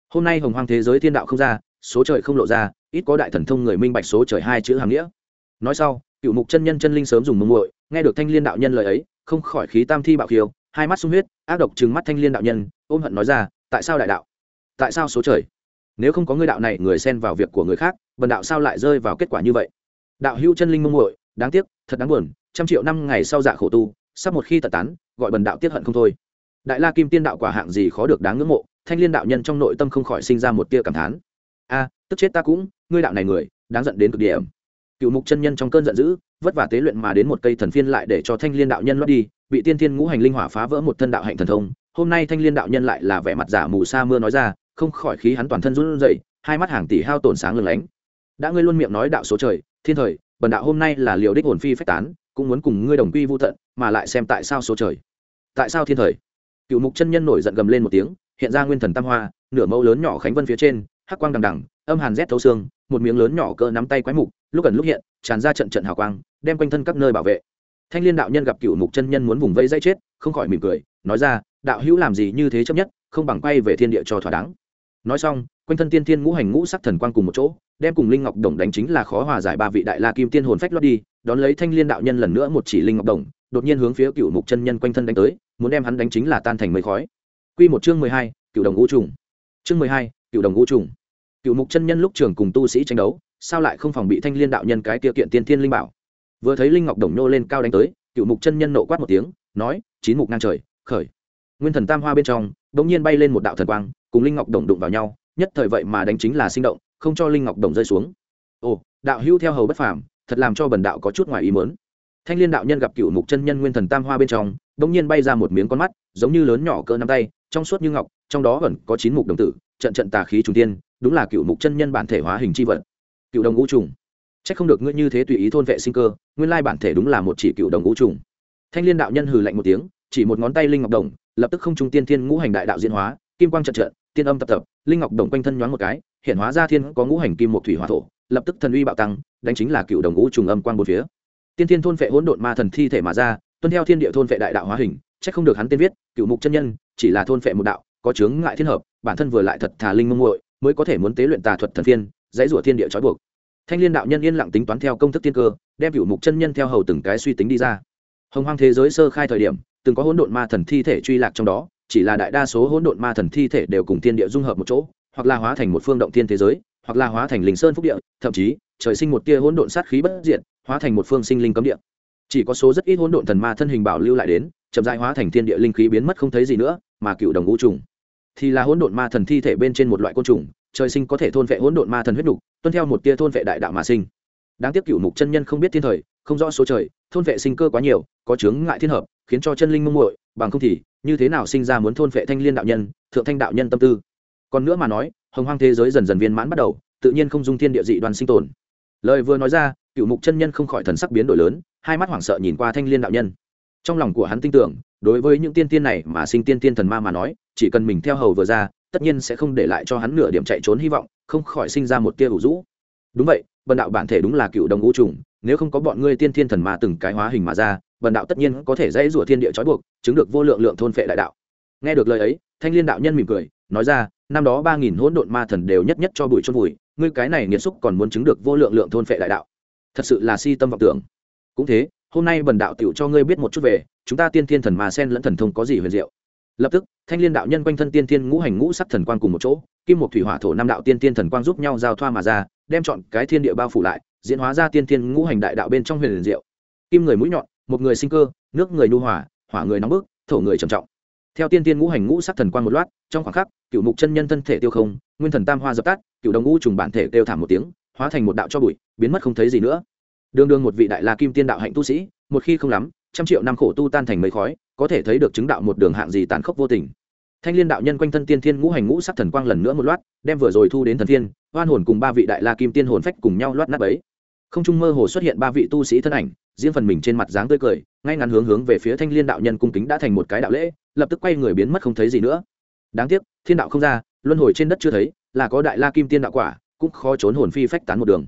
Hôm nay hồng hoang thế giới thiên đạo không ra, số trời không lộ ra, ít có đại thần thông người minh bạch số trời hai chữ hàm nghĩa. Nói sau, cựu mục chân nhân chân linh sớm dùng mông muội, nghe được thanh liên đạo nhân lời ấy, không khỏi khí tam thi bạo khiêu, hai mắt sung huyết, ác độc trừng mắt thanh liên đạo nhân, ôm hận nói ra, tại sao đại đạo? Tại sao số trời? Nếu không có ngươi đạo này người xen vào việc của người khác, bần đạo sao lại rơi vào kết quả như vậy? Đạo hữu chân linh mông muội, đáng tiếc, thật đáng buồn, trăm triệu năm ngày sau dạ khổ tu, sắp một khi tật tán, gọi bần đạo tiết hận không thôi đại la kim tiên đạo quả hạng gì khó được đáng ngưỡng mộ, thanh liên đạo nhân trong nội tâm không khỏi sinh ra một tia cảm thán. A, tức chết ta cũng, ngươi đạo này người, đáng giận đến cực điểm. Cựu mục chân nhân trong cơn giận dữ, vất vả tế luyện mà đến một cây thần phiên lại để cho thanh liên đạo nhân lót đi, bị tiên thiên ngũ hành linh hỏa phá vỡ một thân đạo hạnh thần thông. Hôm nay thanh liên đạo nhân lại là vẻ mặt giả mù sa mưa nói ra, không khỏi khí hắn toàn thân run rẩy, hai mắt hàng tỷ hao tổn sáng lừng lánh. Đã ngươi luôn miệng nói đạo số trời, thiên thời, bần đạo hôm nay là liều đích hồn phi phách tán, cũng muốn cùng ngươi đồng quy vô tận, mà lại xem tại sao số trời. Tại sao thiên thời? Cựu mục chân nhân nổi giận gầm lên một tiếng, hiện ra nguyên thần tam hoa, nửa mẫu lớn nhỏ khánh vân phía trên, hắc quang đằng đằng, âm hàn rét thấu xương, một miếng lớn nhỏ cỡ nắm tay quái mục, lúc gần lúc hiện, tràn ra trận trận hào quang, đem quanh thân các nơi bảo vệ. Thanh liên đạo nhân gặp cựu mục chân nhân muốn vùng vây dây chết, không khỏi mỉm cười, nói ra, đạo hữu làm gì như thế chấp nhất, không bằng quay về thiên địa cho thỏa đáng. Nói xong, quanh thân tiên thiên ngũ hành ngũ sắc thần quang cùng một chỗ, đem cùng linh ngọc đồng đánh chính là khó hòa giải ba vị đại la kim tiên hồn phách lót đi, đón lấy thanh liên đạo nhân lần nữa một chỉ linh ngọc đồng, đột nhiên hướng phía cựu mục chân nhân quanh thân đánh tới muốn đem hắn đánh chính là tan thành mây khói. Quy một chương mười hai, cựu đồng ngũ trùng. Chương mười hai, cựu đồng ngũ trùng. Cựu mục chân nhân lúc trường cùng tu sĩ tranh đấu, sao lại không phòng bị thanh liên đạo nhân cái tiêu kiện tiên thiên linh bảo? Vừa thấy linh ngọc đồng nô lên cao đánh tới, cựu mục chân nhân nộ quát một tiếng, nói, chín mục ngang trời, khởi. Nguyên thần tam hoa bên trong bỗng nhiên bay lên một đạo thần quang, cùng linh ngọc đồng đụng vào nhau, nhất thời vậy mà đánh chính là sinh động, không cho linh ngọc đồng rơi xuống. Ồ, đạo hữu theo hầu bất phàm, thật làm cho bần đạo có chút ngoài ý muốn. Thanh liên đạo nhân gặp cựu mục chân nhân nguyên thần tam hoa bên trong bỗng nhiên bay ra một miếng con mắt, giống như lớn nhỏ cỡ nắm tay, trong suốt như ngọc, trong đó vẫn có chín mục đồng tử, trận trận tà khí trùng tiên đúng là cựu mục chân nhân bản thể hóa hình chi vật. Cựu đồng ngũ trùng. Chắc không được ngươi như thế tùy ý thôn vệ sinh cơ, nguyên lai bản thể đúng là một chỉ cựu đồng ngũ trùng. Thanh liên đạo nhân hừ lạnh một tiếng, chỉ một ngón tay linh ngọc đồng, lập tức không trung tiên thiên ngũ hành đại đạo diễn hóa, kim quang trận trận, tiên âm tập tập, linh ngọc đồng quanh thân nhoáng một cái, hiện hóa ra thiên có ngũ hành kim một thủy hỏa thổ, lập tức thần uy bạo tăng, đánh chính là cựu đồng ngũ trùng âm quang bốn phía. Tiên thiên thôn vệ hỗn độn ma thần thi thể mà ra tuân theo thiên địa thôn vệ đại đạo hóa hình, chắc không được hắn tên viết, cựu mục chân nhân, chỉ là thôn vệ một đạo, có chướng ngại thiên hợp, bản thân vừa lại thật thà linh mông muội, mới có thể muốn tế luyện tà thuật thần phiên dãy rủa thiên địa trói buộc. Thanh liên đạo nhân yên lặng tính toán theo công thức thiên cơ, đem cựu mục chân nhân theo hầu từng cái suy tính đi ra. Hồng hoang thế giới sơ khai thời điểm, từng có hỗn độn ma thần thi thể truy lạc trong đó, chỉ là đại đa số hỗn độn ma thần thi thể đều cùng thiên địa dung hợp một chỗ, hoặc là hóa thành một phương động thiên thế giới, hoặc là hóa thành linh sơn phúc địa, thậm chí trời sinh một tia hỗn độn sát khí bất diệt, hóa thành một phương sinh linh cấm địa chỉ có số rất ít hỗn độn thần ma thân hình bảo lưu lại đến, chậm rãi hóa thành thiên địa linh khí biến mất không thấy gì nữa, mà cựu đồng ngũ trùng. Thì là hỗn độn ma thần thi thể bên trên một loại côn trùng, trời sinh có thể thôn vệ hỗn độn ma thần huyết đục tuân theo một tia thôn vệ đại đạo mà sinh. Đáng tiếc cựu mục chân nhân không biết thiên thời, không rõ số trời, thôn vệ sinh cơ quá nhiều, có chướng ngại thiên hợp, khiến cho chân linh mông muội, bằng không thì, như thế nào sinh ra muốn thôn vệ thanh liên đạo nhân, thượng thanh đạo nhân tâm tư. Còn nữa mà nói, hồng hoang thế giới dần dần viên mãn bắt đầu, tự nhiên không dung thiên địa dị đoàn sinh tồn. Lời vừa nói ra, cựu mục chân nhân không khỏi thần sắc biến đổi lớn hai mắt hoảng sợ nhìn qua thanh liên đạo nhân. Trong lòng của hắn tin tưởng, đối với những tiên tiên này mà sinh tiên tiên thần ma mà nói, chỉ cần mình theo hầu vừa ra, tất nhiên sẽ không để lại cho hắn nửa điểm chạy trốn hy vọng, không khỏi sinh ra một tia ủ rũ. Đúng vậy, bần đạo bản thể đúng là cựu đồng ngũ trùng, nếu không có bọn ngươi tiên thiên thần ma từng cái hóa hình mà ra, bần đạo tất nhiên có thể dãy rủa thiên địa trói buộc, chứng được vô lượng lượng thôn phệ đại đạo. Nghe được lời ấy, thanh liên đạo nhân mỉm cười, nói ra, năm đó ba nghìn hỗn độn ma thần đều nhất nhất cho bụi chôn vùi, ngươi cái này nghiệt xúc còn muốn chứng được vô lượng lượng thôn phệ đại đạo. Thật sự là si tâm vọng tưởng cũng thế, hôm nay bần đạo tiểu cho ngươi biết một chút về, chúng ta tiên thiên thần mà sen lẫn thần thông có gì huyền diệu. Lập tức, thanh liên đạo nhân quanh thân tiên thiên ngũ hành ngũ sắc thần quang cùng một chỗ, kim một thủy hỏa thổ năm đạo tiên thiên thần quang giúp nhau giao thoa mà ra, đem chọn cái thiên địa bao phủ lại, diễn hóa ra tiên thiên ngũ hành đại đạo bên trong huyền diệu. Kim người mũi nhọn, một người sinh cơ, nước người nhu hỏa hỏa người nóng bức, thổ người trầm trọng. Theo tiên tiên ngũ hành ngũ sắc thần quang một loạt, trong khoảng khắc, cựu mục chân nhân thân thể tiêu không, nguyên thần tam hoa dập tắt, cựu đồng ngũ trùng bản thể kêu thảm một tiếng, hóa thành một đạo cho bụi, biến mất không thấy gì nữa đương đương một vị đại la kim tiên đạo hạnh tu sĩ, một khi không lắm, trăm triệu năm khổ tu tan thành mấy khói, có thể thấy được chứng đạo một đường hạng gì tàn khốc vô tình. Thanh liên đạo nhân quanh thân tiên thiên ngũ hành ngũ sắc thần quang lần nữa một loạt đem vừa rồi thu đến thần thiên hoan hồn cùng ba vị đại la kim tiên hồn phách cùng nhau loát nát ấy không trung mơ hồ xuất hiện ba vị tu sĩ thân ảnh, riêng phần mình trên mặt dáng tươi cười, ngay ngắn hướng hướng về phía thanh liên đạo nhân cung kính đã thành một cái đạo lễ, lập tức quay người biến mất không thấy gì nữa. Đáng tiếc, thiên đạo không ra, luân hồi trên đất chưa thấy, là có đại la kim tiên đạo quả, cũng khó trốn hồn phi phách tán một đường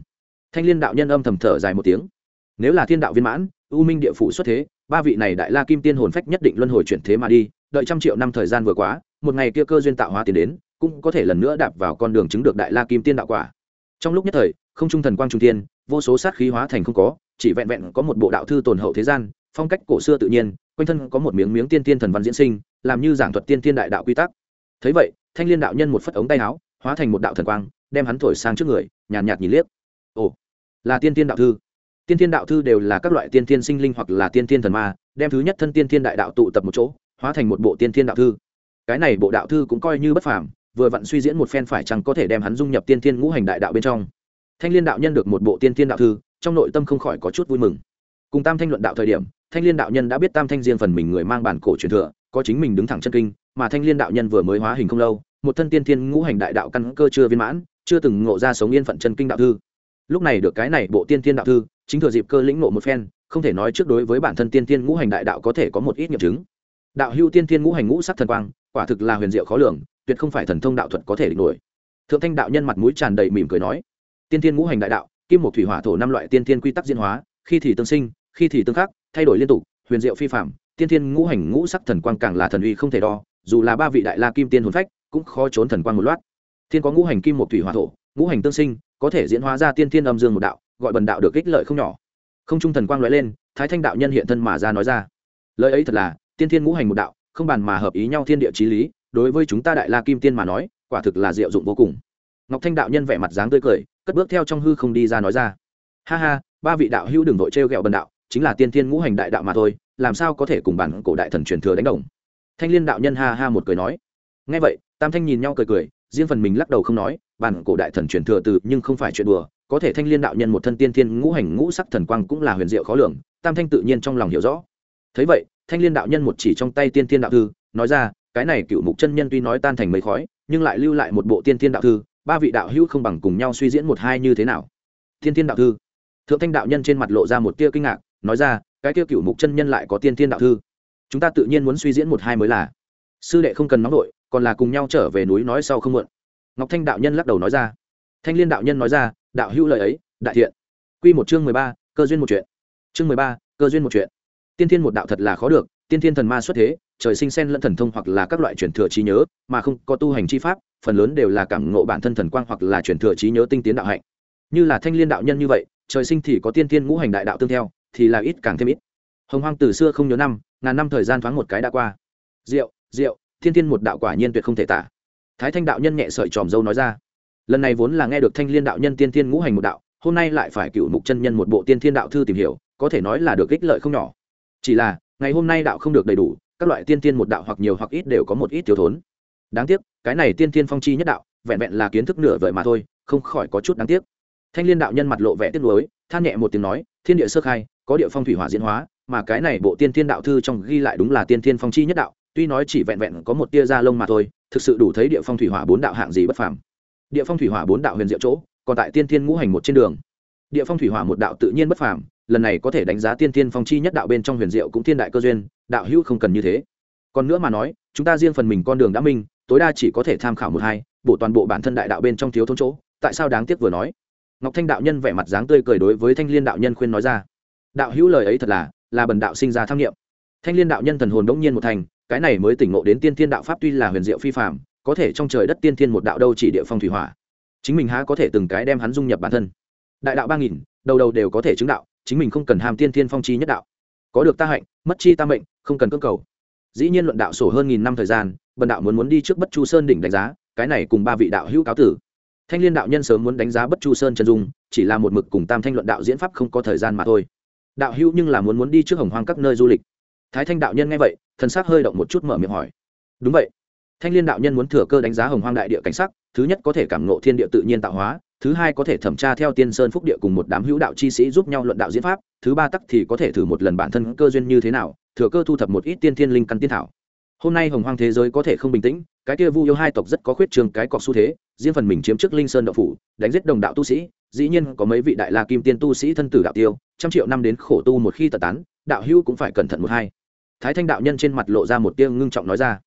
thanh liên đạo nhân âm thầm thở dài một tiếng. Nếu là thiên đạo viên mãn u minh địa phủ xuất thế ba vị này đại la kim tiên hồn phách nhất định luân hồi chuyển thế mà đi đợi trăm triệu năm thời gian vừa quá một ngày kia cơ duyên tạo hóa tiến đến cũng có thể lần nữa đạp vào con đường chứng được đại la kim tiên đạo quả. Trong lúc nhất thời không trung thần quang trung tiên vô số sát khí hóa thành không có chỉ vẹn vẹn có một bộ đạo thư tồn hậu thế gian phong cách cổ xưa tự nhiên quanh thân có một miếng miếng tiên tiên thần văn diễn sinh làm như giảng thuật tiên tiên đại đạo quy tắc. Thấy vậy thanh liên đạo nhân một phất ống tay áo hóa thành một đạo thần quang đem hắn thổi sang trước người nhàn nhạt, nhạt nhìn liếc. Ồ là tiên tiên đạo thư. Tiên tiên đạo thư đều là các loại tiên tiên sinh linh hoặc là tiên tiên thần ma, đem thứ nhất thân tiên tiên đại đạo tụ tập một chỗ, hóa thành một bộ tiên tiên đạo thư. Cái này bộ đạo thư cũng coi như bất phàm, vừa vặn suy diễn một phen phải chăng có thể đem hắn dung nhập tiên tiên ngũ hành đại đạo bên trong. Thanh liên đạo nhân được một bộ tiên tiên đạo thư, trong nội tâm không khỏi có chút vui mừng. Cùng tam thanh luận đạo thời điểm, thanh liên đạo nhân đã biết tam thanh riêng phần mình người mang bản cổ truyền thừa, có chính mình đứng thẳng chân kinh, mà thanh liên đạo nhân vừa mới hóa hình không lâu, một thân tiên tiên ngũ hành đại đạo căn cơ chưa viên mãn, chưa từng ngộ ra sống yên phận chân kinh đạo thư lúc này được cái này bộ tiên tiên đạo thư, chính thừa dịp cơ lĩnh ngộ một phen, không thể nói trước đối với bản thân tiên tiên ngũ hành đại đạo có thể có một ít nghiệm chứng. Đạo hưu tiên tiên ngũ hành ngũ sắc thần quang, quả thực là huyền diệu khó lường, tuyệt không phải thần thông đạo thuật có thể địch nổi. Thượng thanh đạo nhân mặt mũi tràn đầy mỉm cười nói, tiên tiên ngũ hành đại đạo, kim một thủy hỏa thổ năm loại tiên tiên quy tắc diễn hóa, khi thì tương sinh, khi thì tương khắc, thay đổi liên tục, huyền diệu phi phạm, tiên tiên ngũ hành ngũ sắc thần quang càng là thần uy không thể đo, dù là ba vị đại la kim tiên hồn phách, cũng khó trốn thần quang một loạt. Thiên có ngũ hành kim một thủy hỏa thổ, ngũ hành tương sinh có thể diễn hóa ra tiên thiên âm dương một đạo, gọi bần đạo được ích lợi không nhỏ. Không trung thần quang lóe lên, thái thanh đạo nhân hiện thân mà ra nói ra. Lời ấy thật là, tiên thiên ngũ hành một đạo, không bàn mà hợp ý nhau thiên địa trí lý, đối với chúng ta đại la kim tiên mà nói, quả thực là diệu dụng vô cùng. Ngọc thanh đạo nhân vẻ mặt dáng tươi cười, cất bước theo trong hư không đi ra nói ra. Ha ha, ba vị đạo hữu đừng vội trêu ghẹo bần đạo, chính là tiên thiên ngũ hành đại đạo mà thôi, làm sao có thể cùng bản cổ đại thần truyền thừa đánh đồng? Thanh liên đạo nhân ha ha một cười nói. Ngay vậy, tam thanh nhìn nhau cười cười, riêng phần mình lắc đầu không nói bản cổ đại thần truyền thừa từ nhưng không phải chuyện đùa, có thể thanh liên đạo nhân một thân tiên thiên ngũ hành ngũ sắc thần quang cũng là huyền diệu khó lường, tam thanh tự nhiên trong lòng hiểu rõ. Thấy vậy, thanh liên đạo nhân một chỉ trong tay tiên thiên đạo thư, nói ra, cái này cựu mục chân nhân tuy nói tan thành mấy khói, nhưng lại lưu lại một bộ tiên thiên đạo thư, ba vị đạo hữu không bằng cùng nhau suy diễn một hai như thế nào? Tiên thiên đạo thư. Thượng thanh đạo nhân trên mặt lộ ra một tia kinh ngạc, nói ra, cái kia cựu mục chân nhân lại có tiên thiên đạo thư. Chúng ta tự nhiên muốn suy diễn một hai mới là. Sư đệ không cần nóng đội còn là cùng nhau trở về núi nói sau không muộn ngọc thanh đạo nhân lắc đầu nói ra. Thanh liên đạo nhân nói ra, đạo hữu lời ấy, đại thiện. Q một chương mười ba, cơ duyên một chuyện. Chương mười ba, cơ duyên một chuyện. Tiên thiên một đạo thật là khó được, tiên thiên thần ma xuất thế, trời sinh sen lẫn thần thông hoặc là các loại truyền thừa trí nhớ, mà không có tu hành chi pháp, phần lớn đều là cảm ngộ bản thân thần quang hoặc là truyền thừa trí nhớ tinh tiến đạo hạnh. Như là thanh liên đạo nhân như vậy, trời sinh thì có tiên thiên ngũ hành đại đạo tương theo, thì là ít càng thêm ít. Hồng hoang từ xưa không nhớ năm, ngàn năm thời gian thoáng một cái đã qua. Rượu rượu, thiên thiên một đạo quả nhiên tuyệt không thể tả thái thanh đạo nhân nhẹ sợi tròm dâu nói ra. Lần này vốn là nghe được thanh liên đạo nhân tiên thiên ngũ hành một đạo, hôm nay lại phải cựu mục chân nhân một bộ tiên thiên đạo thư tìm hiểu, có thể nói là được ích lợi không nhỏ. Chỉ là, ngày hôm nay đạo không được đầy đủ, các loại tiên thiên một đạo hoặc nhiều hoặc ít đều có một ít thiếu thốn. Đáng tiếc, cái này tiên thiên phong chi nhất đạo, vẹn vẹn là kiến thức nửa vời mà thôi, không khỏi có chút đáng tiếc. Thanh liên đạo nhân mặt lộ vẻ tiếc nuối, than nhẹ một tiếng nói, thiên địa sơ khai, có địa phong thủy hỏa diễn hóa, mà cái này bộ tiên thiên đạo thư trong ghi lại đúng là tiên thiên phong chi nhất đạo tuy nói chỉ vẹn vẹn có một tia da lông mà thôi, thực sự đủ thấy địa phong thủy hỏa bốn đạo hạng gì bất phàm. Địa phong thủy hỏa bốn đạo huyền diệu chỗ, còn tại tiên thiên ngũ hành một trên đường. Địa phong thủy hỏa một đạo tự nhiên bất phàm, lần này có thể đánh giá tiên thiên phong chi nhất đạo bên trong huyền diệu cũng thiên đại cơ duyên, đạo hữu không cần như thế. Còn nữa mà nói, chúng ta riêng phần mình con đường đã minh, tối đa chỉ có thể tham khảo một hai bộ toàn bộ bản thân đại đạo bên trong thiếu thốn chỗ, tại sao đáng tiếc vừa nói? Ngọc thanh đạo nhân vẻ mặt dáng tươi cười đối với thanh liên đạo nhân khuyên nói ra. Đạo hữu lời ấy thật là là bần đạo sinh ra tham nghiệm thanh liên đạo nhân thần hồn đống nhiên một thành cái này mới tỉnh ngộ đến tiên thiên đạo pháp tuy là huyền diệu phi phạm có thể trong trời đất tiên thiên một đạo đâu chỉ địa phong thủy hỏa. Chính mình há có thể từng cái đem hắn dung nhập bản thân. Đại đạo ba nghìn, đầu đầu đều có thể chứng đạo, chính mình không cần hàm tiên thiên phong chi nhất đạo. Có được ta hạnh, mất chi ta mệnh, không cần cơ cầu. Dĩ nhiên luận đạo sổ hơn nghìn năm thời gian, bần đạo muốn muốn đi trước bất chu sơn đỉnh đánh giá, cái này cùng ba vị đạo hữu cáo tử. Thanh liên đạo nhân sớm muốn đánh giá bất chu sơn chân dung, chỉ là một mực cùng tam thanh luận đạo diễn pháp không có thời gian mà thôi. Đạo hữu nhưng là muốn muốn đi trước hồng hoang các nơi du lịch. Thái thanh đạo nhân nghe vậy thần sắc hơi động một chút mở miệng hỏi. Đúng vậy. Thanh liên đạo nhân muốn thừa cơ đánh giá hồng hoang đại địa cảnh sắc, thứ nhất có thể cảm ngộ thiên địa tự nhiên tạo hóa, thứ hai có thể thẩm tra theo tiên sơn phúc địa cùng một đám hữu đạo chi sĩ giúp nhau luận đạo diễn pháp, thứ ba tắc thì có thể thử một lần bản thân cơ duyên như thế nào, thừa cơ thu thập một ít tiên thiên linh căn tiên thảo. Hôm nay hồng hoang thế giới có thể không bình tĩnh, cái kia vu yêu hai tộc rất có khuyết trường, cái cọc xu thế, riêng phần mình chiếm trước linh sơn đạo phủ, đánh giết đồng đạo tu sĩ, dĩ nhiên có mấy vị đại la kim tiên tu sĩ thân tử đạo tiêu, trăm triệu năm đến khổ tu một khi tật tán, đạo hữu cũng phải cẩn thận một hai thái thanh đạo nhân trên mặt lộ ra một tiếng ngưng trọng nói ra.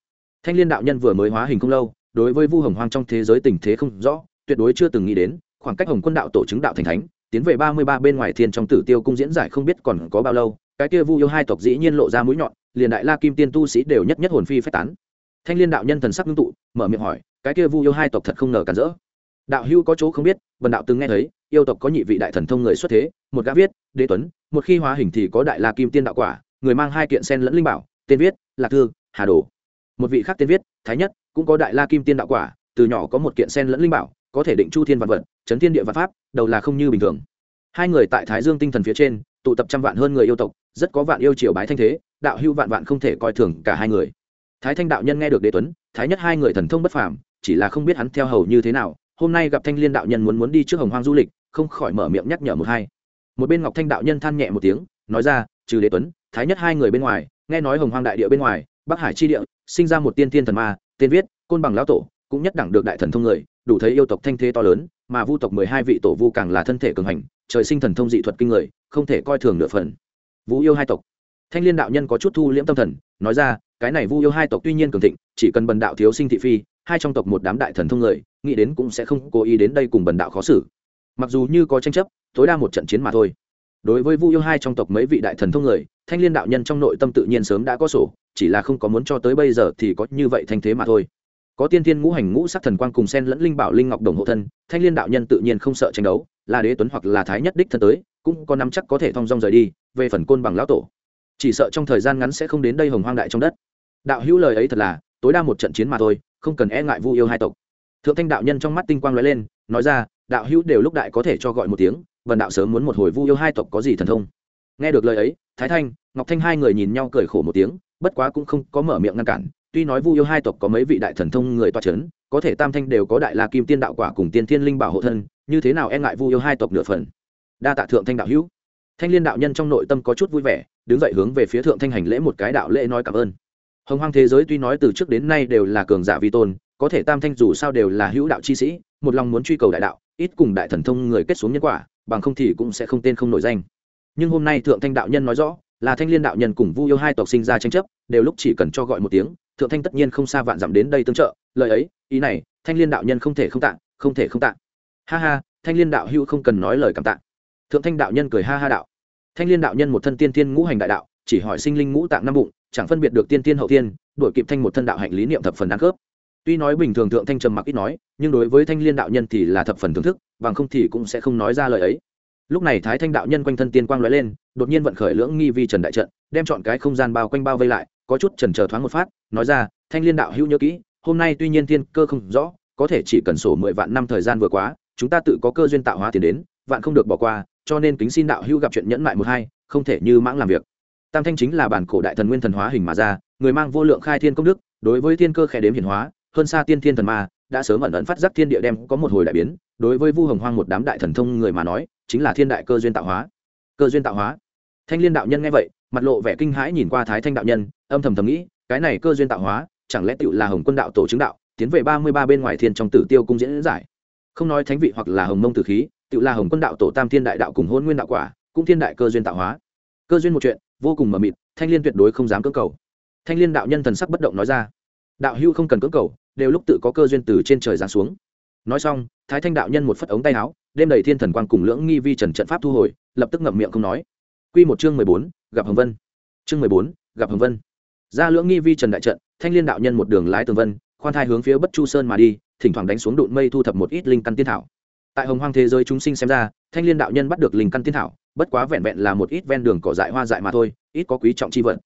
Thanh liên đạo nhân vừa mới hóa hình không lâu, đối với vu hồng hoang trong thế giới tình thế không rõ, tuyệt đối chưa từng nghĩ đến, khoảng cách hồng quân đạo tổ chứng đạo thành thánh, tiến về ba mươi ba bên ngoài thiên trong tử tiêu cung diễn giải không biết còn có bao lâu, cái kia vu yêu hai tộc dĩ nhiên lộ ra mũi nhọn, liền đại la kim tiên tu sĩ đều nhất nhất hồn phi phách tán. Thanh liên đạo nhân thần sắc ngưng tụ, mở miệng hỏi, cái kia vu yêu hai tộc thật không ngờ cản rỡ. Đạo hưu có chỗ không biết vần đạo từng nghe thấy, yêu tộc có nhị vị đại thần thông người xuất thế, một gã viết, đế tuấn, một khi hóa hình thì có đại la kim tiên đạo quả người mang hai kiện sen lẫn linh bảo, tên viết, lạc thư, hà đồ. Một vị khác tên viết, thái nhất, cũng có đại la kim tiên đạo quả, từ nhỏ có một kiện sen lẫn linh bảo, có thể định chu thiên vạn vật, chấn thiên địa vạn pháp, đầu là không như bình thường. Hai người tại thái dương tinh thần phía trên, tụ tập trăm vạn hơn người yêu tộc, rất có vạn yêu triều bái thanh thế, đạo hưu vạn vạn không thể coi thường cả hai người. Thái thanh đạo nhân nghe được đế tuấn, thái nhất hai người thần thông bất phàm, chỉ là không biết hắn theo hầu như thế nào, hôm nay gặp thanh liên đạo nhân muốn muốn đi trước hồng hoang du lịch, không khỏi mở miệng nhắc nhở một hai. Một bên ngọc thanh đạo nhân than nhẹ một tiếng, nói ra trừ đế tuấn, thái nhất hai người bên ngoài, nghe nói hồng hoang đại địa bên ngoài, bắc hải chi địa, sinh ra một tiên tiên thần ma, tên viết, côn bằng lão tổ, cũng nhất đẳng được đại thần thông người, đủ thấy yêu tộc thanh thế to lớn, mà vu tộc mười hai vị tổ vu càng là thân thể cường hành, trời sinh thần thông dị thuật kinh người, không thể coi thường nửa phần. Vũ yêu hai tộc. Thanh liên đạo nhân có chút thu liễm tâm thần, nói ra, cái này vu yêu hai tộc tuy nhiên cường thịnh, chỉ cần bần đạo thiếu sinh thị phi, hai trong tộc một đám đại thần thông người, nghĩ đến cũng sẽ không cố ý đến đây cùng bần đạo khó xử. Mặc dù như có tranh chấp, tối đa một trận chiến mà thôi đối với vu yêu hai trong tộc mấy vị đại thần thông người, thanh liên đạo nhân trong nội tâm tự nhiên sớm đã có sổ, chỉ là không có muốn cho tới bây giờ thì có như vậy thanh thế mà thôi. Có tiên thiên ngũ hành ngũ sắc thần quang cùng sen lẫn linh bảo linh ngọc đồng hộ thân, thanh liên đạo nhân tự nhiên không sợ tranh đấu, là đế tuấn hoặc là thái nhất đích thân tới, cũng có nắm chắc có thể thong dong rời đi, về phần côn bằng lão tổ. Chỉ sợ trong thời gian ngắn sẽ không đến đây hồng hoang đại trong đất. Đạo hữu lời ấy thật là, tối đa một trận chiến mà thôi, không cần e ngại vu yêu hai tộc. Thượng thanh đạo nhân trong mắt tinh quang lóe lên, nói ra, đạo hữu đều lúc đại có thể cho gọi một tiếng vần đạo sớm muốn một hồi vu yêu hai tộc có gì thần thông. Nghe được lời ấy, thái thanh, ngọc thanh hai người nhìn nhau cười khổ một tiếng, bất quá cũng không có mở miệng ngăn cản. Tuy nói vu yêu hai tộc có mấy vị đại thần thông người toa c h ấ n có thể tam thanh đều có đại la kim tiên đạo quả cùng tiên thiên linh bảo hộ thân, như thế nào e ngại vu yêu hai tộc nửa phần? Đa tạ thượng thanh đạo hữu. Thanh liên đạo nhân trong nội tâm có chút vui vẻ, đứng dậy hướng về phía thượng thanh hành lễ một cái đạo lễ nói cảm ơn. Hồng hoang thế giới tuy nói từ trước đến nay đều là cường giả vi tôn, có thể tam thanh dù sao đều là hữu đạo chi sĩ, một lòng muốn truy cầu đại đạo, ít cùng đại thần thông người kết xuống nhân quả bằng không thì cũng sẽ không tên không nổi danh. Nhưng hôm nay thượng thanh đạo nhân nói rõ, là thanh liên đạo nhân cùng vu yêu hai tộc sinh ra tranh chấp, đều lúc chỉ cần cho gọi một tiếng, thượng thanh tất nhiên không xa vạn dặm đến đây tương trợ, lời ấy, ý này, thanh liên đạo nhân không thể không tạ, không thể không tạ. Ha ha, thanh liên đạo hữu không cần nói lời cảm tạ. Thượng thanh đạo nhân cười ha ha đạo. Thanh liên đạo nhân một thân tiên tiên ngũ hành đại đạo, chỉ hỏi sinh linh ngũ tạng năm bụng, chẳng phân biệt được tiên tiên hậu tiên đổi kịp thanh một thân đạo hạnh lý niệm thập phần đáng khớp. Tuy nói bình thường thượng thanh trầm mặc ít nói, nhưng đối với thanh liên đạo nhân thì là thập phần thưởng thức bằng không thì cũng sẽ không nói ra lời ấy. Lúc này thái thanh đạo nhân quanh thân tiên quang lóe lên, đột nhiên vận khởi lưỡng nghi vi trần đại trận, đem chọn cái không gian bao quanh bao vây lại, có chút trần chờ thoáng một phát, nói ra, thanh liên đạo hữu nhớ kỹ, hôm nay tuy nhiên thiên cơ không rõ, có thể chỉ cần sổ mười vạn năm thời gian vừa quá, chúng ta tự có cơ duyên tạo hóa tiền đến, vạn không được bỏ qua, cho nên kính xin đạo hữu gặp chuyện nhẫn mại một hai, không thể như mãng làm việc. Tam thanh chính là bản cổ đại thần nguyên thần hóa hình mà ra, người mang vô lượng khai thiên công đức, đối với thiên cơ khẽ đếm hiển hóa, hơn xa tiên thiên thần ma đã sớm ẩn ẩn phát giác thiên địa đem có một hồi đại biến, đối với vu hồng hoang một đám đại thần thông người mà nói, chính là thiên đại cơ duyên tạo hóa. Cơ duyên tạo hóa. Thanh liên đạo nhân nghe vậy, mặt lộ vẻ kinh hãi nhìn qua thái thanh đạo nhân, âm thầm thầm nghĩ, cái này cơ duyên tạo hóa, chẳng lẽ tựu là hồng quân đạo tổ chứng đạo, tiến về ba mươi ba bên ngoài thiên trong tử tiêu cung diễn giải. Không nói thánh vị hoặc là hồng mông tử khí, tựu là hồng quân đạo tổ tam thiên đại đạo cùng hôn nguyên đạo quả, cũng thiên đại cơ duyên tạo hóa. Cơ duyên một chuyện, vô cùng mờ mịt, thanh liên tuyệt đối không dám cưỡng cầu. Thanh liên đạo nhân thần sắc bất động nói ra, đạo hưu không cần cưỡng cầu đều lúc tự có cơ duyên từ trên trời giáng xuống. Nói xong, thái thanh đạo nhân một phất ống tay áo, đêm đầy thiên thần quang cùng lưỡng nghi vi trần trận pháp thu hồi, lập tức ngậm miệng không nói. Quy một chương mười bốn, gặp hồng vân. Chương mười bốn, gặp hồng vân. Ra lưỡng nghi vi trần đại trận, thanh liên đạo nhân một đường lái tường vân, khoan thai hướng phía bất chu sơn mà đi, thỉnh thoảng đánh xuống đụn mây thu thập một ít linh căn tiên thảo. Tại hồng hoang thế giới chúng sinh xem ra, thanh liên đạo nhân bắt được linh căn tiên thảo, bất quá vẹn vẹn là một ít ven đường cỏ dại hoa dại mà thôi, ít có quý trọng chi vận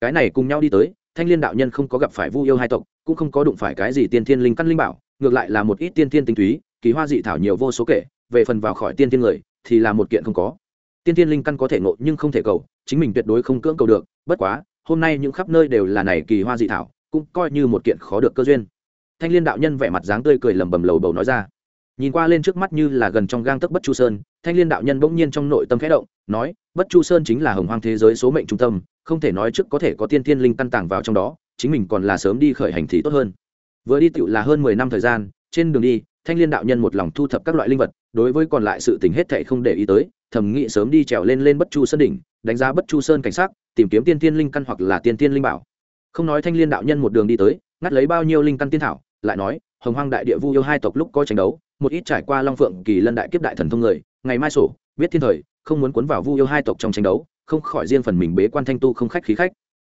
cái này cùng nhau đi tới thanh liên đạo nhân không có gặp phải vu yêu hai tộc, cũng không có đụng phải cái gì tiên thiên linh căn linh bảo, ngược lại là một ít tiên thiên tinh túy, kỳ hoa dị thảo nhiều vô số kể, về phần vào khỏi tiên thiên người, thì là một kiện không có. Tiên thiên linh căn có thể ngộ nhưng không thể cầu, chính mình tuyệt đối không cưỡng cầu được, bất quá, hôm nay những khắp nơi đều là này kỳ hoa dị thảo, cũng coi như một kiện khó được cơ duyên. Thanh liên đạo nhân vẻ mặt dáng tươi cười lầm bầm lầu bầu nói ra. Nhìn qua lên trước mắt như là gần trong gang tấc bất chu sơn thanh liên đạo nhân bỗng nhiên trong nội tâm khẽ động, nói, bất chu sơn chính là hồng hoang thế giới số mệnh trung tâm, không thể nói trước có thể có tiên thiên linh căn tàng vào trong đó, chính mình còn là sớm đi khởi hành thì tốt hơn. Vừa đi tựu là hơn mười năm thời gian, trên đường đi, thanh liên đạo nhân một lòng thu thập các loại linh vật, đối với còn lại sự tình hết thệ không để ý tới, thầm nghĩ sớm đi trèo lên lên bất chu sơn đỉnh, đánh giá bất chu sơn cảnh sát tìm kiếm tiên tiên linh căn hoặc là tiên tiên linh bảo. Không nói thanh liên đạo nhân một đường đi tới, ngắt lấy bao nhiêu linh căn tiên thảo, lại nói, hồng hoang đại địa vu yêu hai tộc lúc có tranh đấu, một ít trải qua long phượng kỳ lân đại kiếp đại thần thông người ngày mai sổ, biết thiên thời, không muốn cuốn vào vu yêu hai tộc trong tranh đấu, không khỏi riêng phần mình bế quan thanh tu không khách khí khách.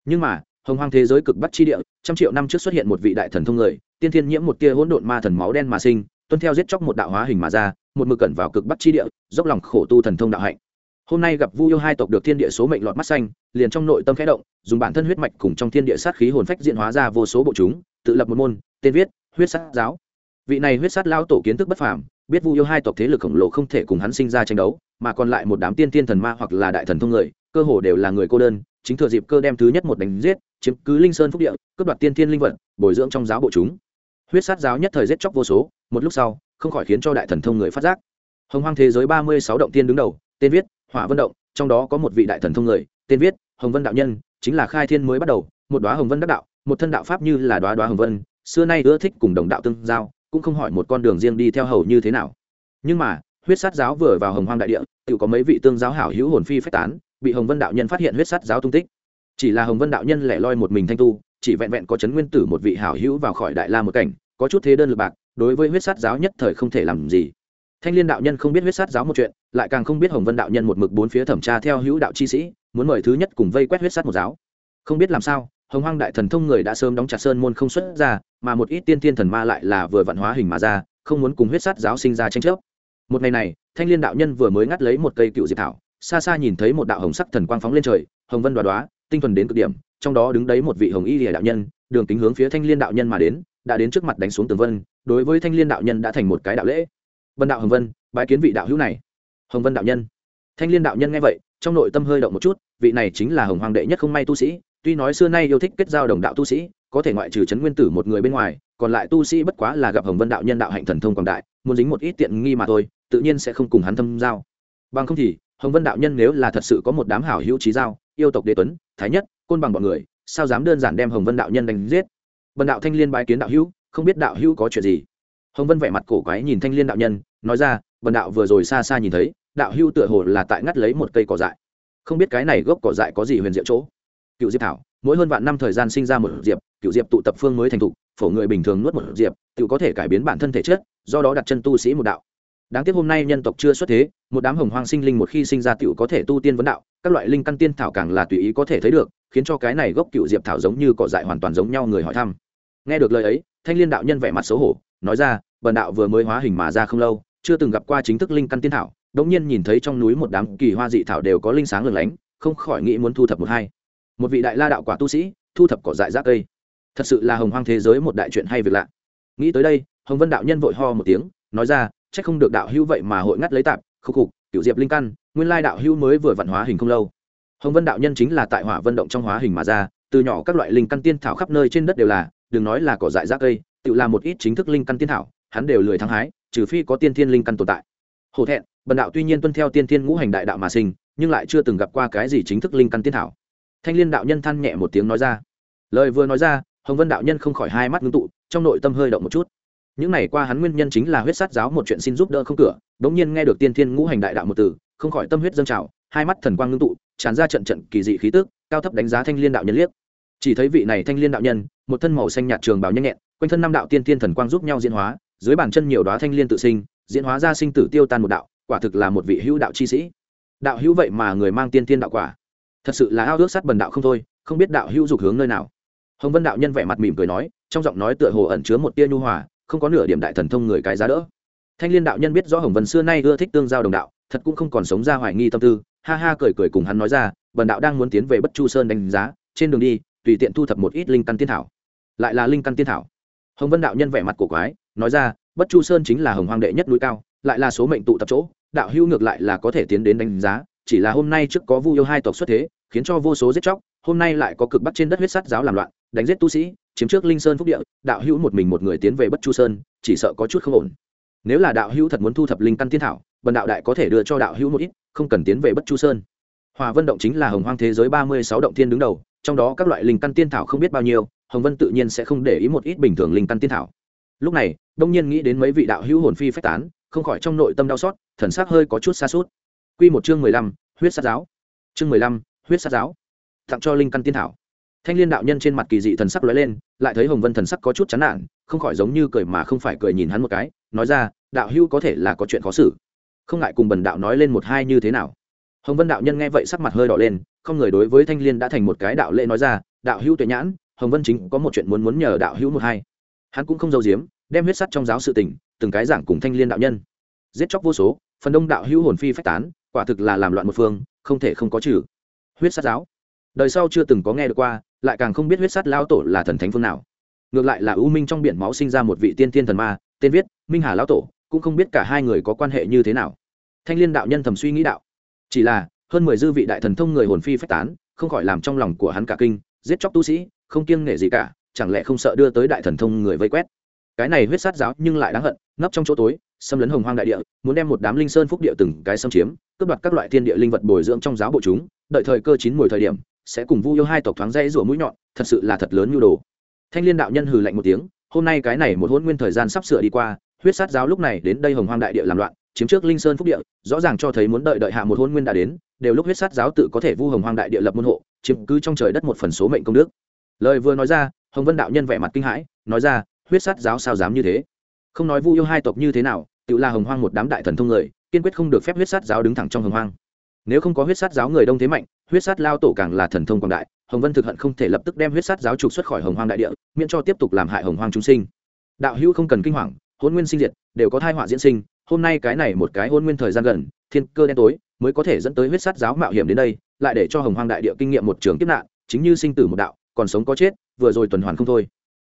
Nhưng mà, hồng hoang thế giới cực bắt chi địa, trăm triệu năm trước xuất hiện một vị đại thần thông người, tiên thiên nhiễm một tia hỗn độn ma thần máu đen mà sinh, tuân theo giết chóc một đạo hóa hình mà ra, một mực cẩn vào cực bắt chi địa, dốc lòng khổ tu thần thông đạo hạnh. Hôm nay gặp vu yêu hai tộc được thiên địa số mệnh lọt mắt xanh, liền trong nội tâm khẽ động, dùng bản thân huyết mạch cùng trong thiên địa sát khí hồn phách diện hóa ra vô số bộ chúng, tự lập một môn, tên viết, huyết sát giáo. Vị này huyết sát lao tổ kiến thức bất phàm biết vu yêu hai tộc thế lực khổng lồ không thể cùng hắn sinh ra tranh đấu, mà còn lại một đám tiên tiên thần ma hoặc là đại thần thông người, cơ hồ đều là người cô đơn, chính thừa dịp cơ đem thứ nhất một đánh giết, chiếm cứ linh sơn phúc địa, cướp đoạt tiên tiên linh vật, bồi dưỡng trong giáo bộ chúng. Huyết sát giáo nhất thời giết chóc vô số, một lúc sau, không khỏi khiến cho đại thần thông người phát giác. Hồng hoang thế giới ba mươi sáu động tiên đứng đầu, tên viết, hỏa vân động, trong đó có một vị đại thần thông người, tên viết, hồng vân đạo nhân, chính là khai thiên mới bắt đầu, một đoá hồng vân đắc đạo, một thân đạo pháp như là đoá đoá hồng vân, xưa nay ưa thích cùng đồng đạo tương giao cũng không hỏi một con đường riêng đi theo hầu như thế nào. Nhưng mà, huyết sát giáo vừa vào hồng hoang đại địa, tự có mấy vị tương giáo hảo hữu hồn phi phách tán, bị hồng vân đạo nhân phát hiện huyết sát giáo tung tích. Chỉ là hồng vân đạo nhân lẻ loi một mình thanh tu, chỉ vẹn vẹn có chấn nguyên tử một vị hảo hữu vào khỏi đại la một cảnh, có chút thế đơn lực bạc, đối với huyết sát giáo nhất thời không thể làm gì. Thanh liên đạo nhân không biết huyết sát giáo một chuyện, lại càng không biết hồng vân đạo nhân một mực bốn phía thẩm tra theo hữu đạo chi sĩ, muốn mời thứ nhất cùng vây quét huyết sát một giáo. Không biết làm sao hồng hoang đại thần thông người đã sớm đóng chặt sơn môn không xuất ra, mà một ít tiên tiên thần ma lại là vừa vạn hóa hình mà ra, không muốn cùng huyết sát giáo sinh ra tranh chấp. Một ngày này, thanh liên đạo nhân vừa mới ngắt lấy một cây cựu diệp thảo, xa xa nhìn thấy một đạo hồng sắc thần quang phóng lên trời, hồng vân đoá đoá tinh thuần đến cực điểm, trong đó đứng đấy một vị hồng y lìa đạo nhân, đường kính hướng phía thanh liên đạo nhân mà đến, đã đến trước mặt đánh xuống tường vân, đối với thanh liên đạo nhân đã thành một cái đạo lễ. Vân đạo hồng vân, bái kiến vị đạo hữu này. Hồng vân đạo nhân. Thanh liên đạo nhân nghe vậy, trong nội tâm hơi động một chút, vị này chính là hồng hoàng đệ nhất không may tu sĩ tuy nói xưa nay yêu thích kết giao đồng đạo tu sĩ, có thể ngoại trừ trấn nguyên tử một người bên ngoài, còn lại tu sĩ bất quá là gặp hồng vân đạo nhân đạo hạnh thần thông quảng đại, muốn dính một ít tiện nghi mà thôi, tự nhiên sẽ không cùng hắn thâm giao. Bằng không thì, hồng vân đạo nhân nếu là thật sự có một đám hảo hữu trí giao, yêu tộc đế tuấn, thái nhất, côn bằng bọn người, sao dám đơn giản đem hồng vân đạo nhân đánh giết? Bần đạo thanh liên bái kiến đạo hữu, không biết đạo hữu có chuyện gì? Hồng vân vẻ mặt cổ quái nhìn thanh liên đạo nhân, nói ra, bần đạo vừa rồi xa xa nhìn thấy, đạo hữu tựa hồ là tại ngắt lấy một cây cỏ dại. Không biết cái này gốc cỏ dại có gì huyền diệu chỗ? Cựu diệp thảo, mỗi hơn vạn năm thời gian sinh ra một diệp, cựu diệp tụ tập phương mới thành thục, phổ người bình thường nuốt một diệp, tự có thể cải biến bản thân thể chất, do đó đặt chân tu sĩ một đạo. Đáng tiếc hôm nay nhân tộc chưa xuất thế, một đám hồng hoang sinh linh một khi sinh ra tựu có thể tu tiên vấn đạo, các loại linh căn tiên thảo càng là tùy ý có thể thấy được, khiến cho cái này gốc cựu diệp thảo giống như cỏ dại hoàn toàn giống nhau người hỏi thăm. Nghe được lời ấy, thanh liên đạo nhân vẻ mặt xấu hổ, nói ra, bần đạo vừa mới hóa hình mà ra không lâu, chưa từng gặp qua chính thức linh căn tiên thảo. Đống nhiên nhìn thấy trong núi một đám kỳ hoa dị thảo đều có linh sáng lừng lánh, không khỏi nghĩ muốn thu thập một hai một vị đại la đạo quả tu sĩ, thu thập cỏ dại rác cây. Thật sự là hồng hoang thế giới một đại chuyện hay việc lạ. Nghĩ tới đây, hồng vân đạo nhân vội ho một tiếng, nói ra c h ắ c không được đạo hữu vậy mà hội ngắt lấy tạp, khúc khục cựu diệp linh căn, nguyên lai đạo hữu mới vừa vạn hóa hình không lâu. Hồng vân đạo nhân chính là tại hỏa vân động trong hóa hình mà ra, từ nhỏ các loại linh căn tiên thảo khắp nơi trên đất đều là, đừng nói là cỏ dại rác cây, tự làm một ít chính thức linh căn tiên thảo, hắn đều lười thắng hái, trừ phi có tiên thiên linh căn tồn tại. Hổ thẹn, bần đạo tuy nhiên tuân theo tiên thiên ngũ hành đại đạo mà sinh, nhưng lại chưa từng gặp qua cái gì chính thức linh căn tiên thảo thanh liên đạo nhân than nhẹ một tiếng nói ra. Lời vừa nói ra, hồng vân đạo nhân không khỏi hai mắt ngưng tụ, trong nội tâm hơi động một chút. Những này qua hắn nguyên nhân chính là huyết sát giáo một chuyện xin giúp đỡ không cửa đ ỗ n g nhiên nghe được tiên thiên ngũ hành đại đạo một từ, không khỏi tâm huyết dâng trào, hai mắt thần quang ngưng tụ, tràn ra trận trận kỳ dị khí tức, cao thấp đánh giá thanh liên đạo nhân liếc. Chỉ thấy vị này thanh liên đạo nhân, một thân màu xanh nhạt trường bào nhanh nhẹn, quanh thân năm đạo tiên thiên thần quang giúp nhau diễn hóa, dưới bàn chân nhiều đóa thanh liên tự sinh, diễn hóa ra sinh tử tiêu tan một đạo, quả thực là một vị hữu đạo chi sĩ. Đạo hữu vậy mà người mang tiên thiên đạo quả thật sự là ao ước sát bần đạo không thôi, không biết đạo hữu dục hướng nơi nào. Hồng vân đạo nhân vẻ mặt mỉm cười nói, trong giọng nói tựa hồ ẩn chứa một tia nhu hòa, không có nửa điểm đại thần thông người cái giá đỡ. Thanh liên đạo nhân biết rõ hồng vân xưa nay ưa thích tương giao đồng đạo, thật cũng không còn sống ra hoài nghi tâm tư, ha ha cười cười cùng hắn nói ra, bần đạo đang muốn tiến về bất chu sơn đánh giá, trên đường đi, tùy tiện thu thập một ít linh căn tiên thảo. Lại là linh căn tiên thảo. Hồng vân đạo nhân vẻ mặt cổ quái, nói ra, bất chu sơn chính là hồng hoàng đệ nhất núi cao, lại là số mệnh tụ tập chỗ, đạo hữu ngược lại là có thể tiến đến đánh giá, chỉ là hôm nay trước có vu yêu hai tộc xuất thế khiến cho vô số giết chóc, hôm nay lại có cực bắt trên đất huyết sắt giáo làm loạn, đánh giết tu sĩ, chiếm trước linh sơn phúc địa, đạo hữu một mình một người tiến về bất chu sơn, chỉ sợ có chút không ổn. Nếu là đạo hữu thật muốn thu thập linh căn tiên thảo, bần đạo đại có thể đưa cho đạo hữu một ít, không cần tiến về bất chu sơn. Hòa vân động chính là hồng hoang thế giới ba mươi sáu động tiên đứng đầu, trong đó các loại linh căn tiên thảo không biết bao nhiêu, hồng vân tự nhiên sẽ không để ý một ít bình thường linh căn tiên thảo. Lúc này, đông nhiên nghĩ đến mấy vị đạo hữu hồn phi phách tán, không khỏi trong nội tâm đau xót, thần sắc hơi có chút xa suốt Quy một chương mười lăm, huyết sát giáo. Chương mười lăm huyết sát giáo. Tặng cho linh căn tiên thảo. Thanh liên đạo nhân trên mặt kỳ dị thần sắc lóe lên, lại thấy hồng vân thần sắc có chút chán nản, không khỏi giống như cười mà không phải cười nhìn hắn một cái, nói ra, đạo hữu có thể là có chuyện khó xử. Không ngại cùng bần đạo nói lên một hai như thế nào. Hồng vân đạo nhân nghe vậy sắc mặt hơi đỏ lên, không người đối với thanh liên đã thành một cái đạo lễ nói ra, đạo hữu tuệ nhãn, hồng vân chính có một chuyện muốn muốn nhờ đạo hữu một hai. Hắn cũng không giấu giếm, đem huyết sắt trong giáo sự tình, từng cái giảng cùng thanh liên đạo nhân. Giết chóc vô số, phần đông đạo hữu hồn phi phách tán, quả thực là làm loạn một phương, không thể không có trừ huyết sát giáo. Đời sau chưa từng có nghe được qua, lại càng không biết huyết sát lao tổ là thần thánh phương nào. Ngược lại là ưu minh trong biển máu sinh ra một vị tiên tiên thần ma, tên viết, minh hà lao tổ, cũng không biết cả hai người có quan hệ như thế nào. Thanh liên đạo nhân thầm suy nghĩ đạo. Chỉ là, hơn mười dư vị đại thần thông người hồn phi phách tán, không khỏi làm trong lòng của hắn cả kinh, giết chóc tu sĩ, không kiêng nể gì cả, chẳng lẽ không sợ đưa tới đại thần thông người vây quét. Cái này huyết sát giáo nhưng lại đáng hận nấp trong chỗ tối xâm lấn hồng hoang đại địa, muốn đem một đám linh sơn phúc địa từng cái xâm chiếm, cướp đoạt các loại thiên địa linh vật bồi dưỡng trong giáo bộ chúng, đợi thời cơ chín mùi thời điểm, sẽ cùng vu yêu hai tộc thoáng dây rủa mũi nhọn, thật sự là thật lớn nhu đồ. Thanh liên đạo nhân hừ lạnh một tiếng, hôm nay cái này một hôn nguyên thời gian sắp sửa đi qua, huyết sát giáo lúc này đến đây hồng hoang đại địa làm loạn, chiếm trước linh sơn phúc địa, rõ ràng cho thấy muốn đợi đợi hạ một hôn nguyên đã đến, đều lúc huyết sát giáo tự có thể vu hồng hoang đại địa lập môn hộ, chiếm cứ trong trời đất một phần số mệnh công đức. Lời vừa nói ra, hồng vân đạo nhân vẻ mặt kinh hãi, nói ra, huyết sát giáo sao dám như thế? Không nói vu yêu hai tộc như thế nào, tự là hồng hoang một đám đại thần thông người, kiên quyết không được phép huyết sát giáo đứng thẳng trong hồng hoang. Nếu không có huyết sát giáo người đông thế mạnh, huyết sát lao tổ càng là thần thông quảng đại, hồng vân thực hận không thể lập tức đem huyết sát giáo trục xuất khỏi hồng hoang đại địa, miễn cho tiếp tục làm hại hồng hoang chúng sinh. Đạo hữu không cần kinh hoàng, hôn nguyên sinh diệt, đều có thai họa diễn sinh, hôm nay cái này một cái hôn nguyên thời gian gần, thiên cơ đen tối, mới có thể dẫn tới huyết sát giáo mạo hiểm đến đây, lại để cho hồng hoang đại địa kinh nghiệm một trường kiếp nạn, chính như sinh tử một đạo, còn sống có chết, vừa rồi tuần hoàn không thôi.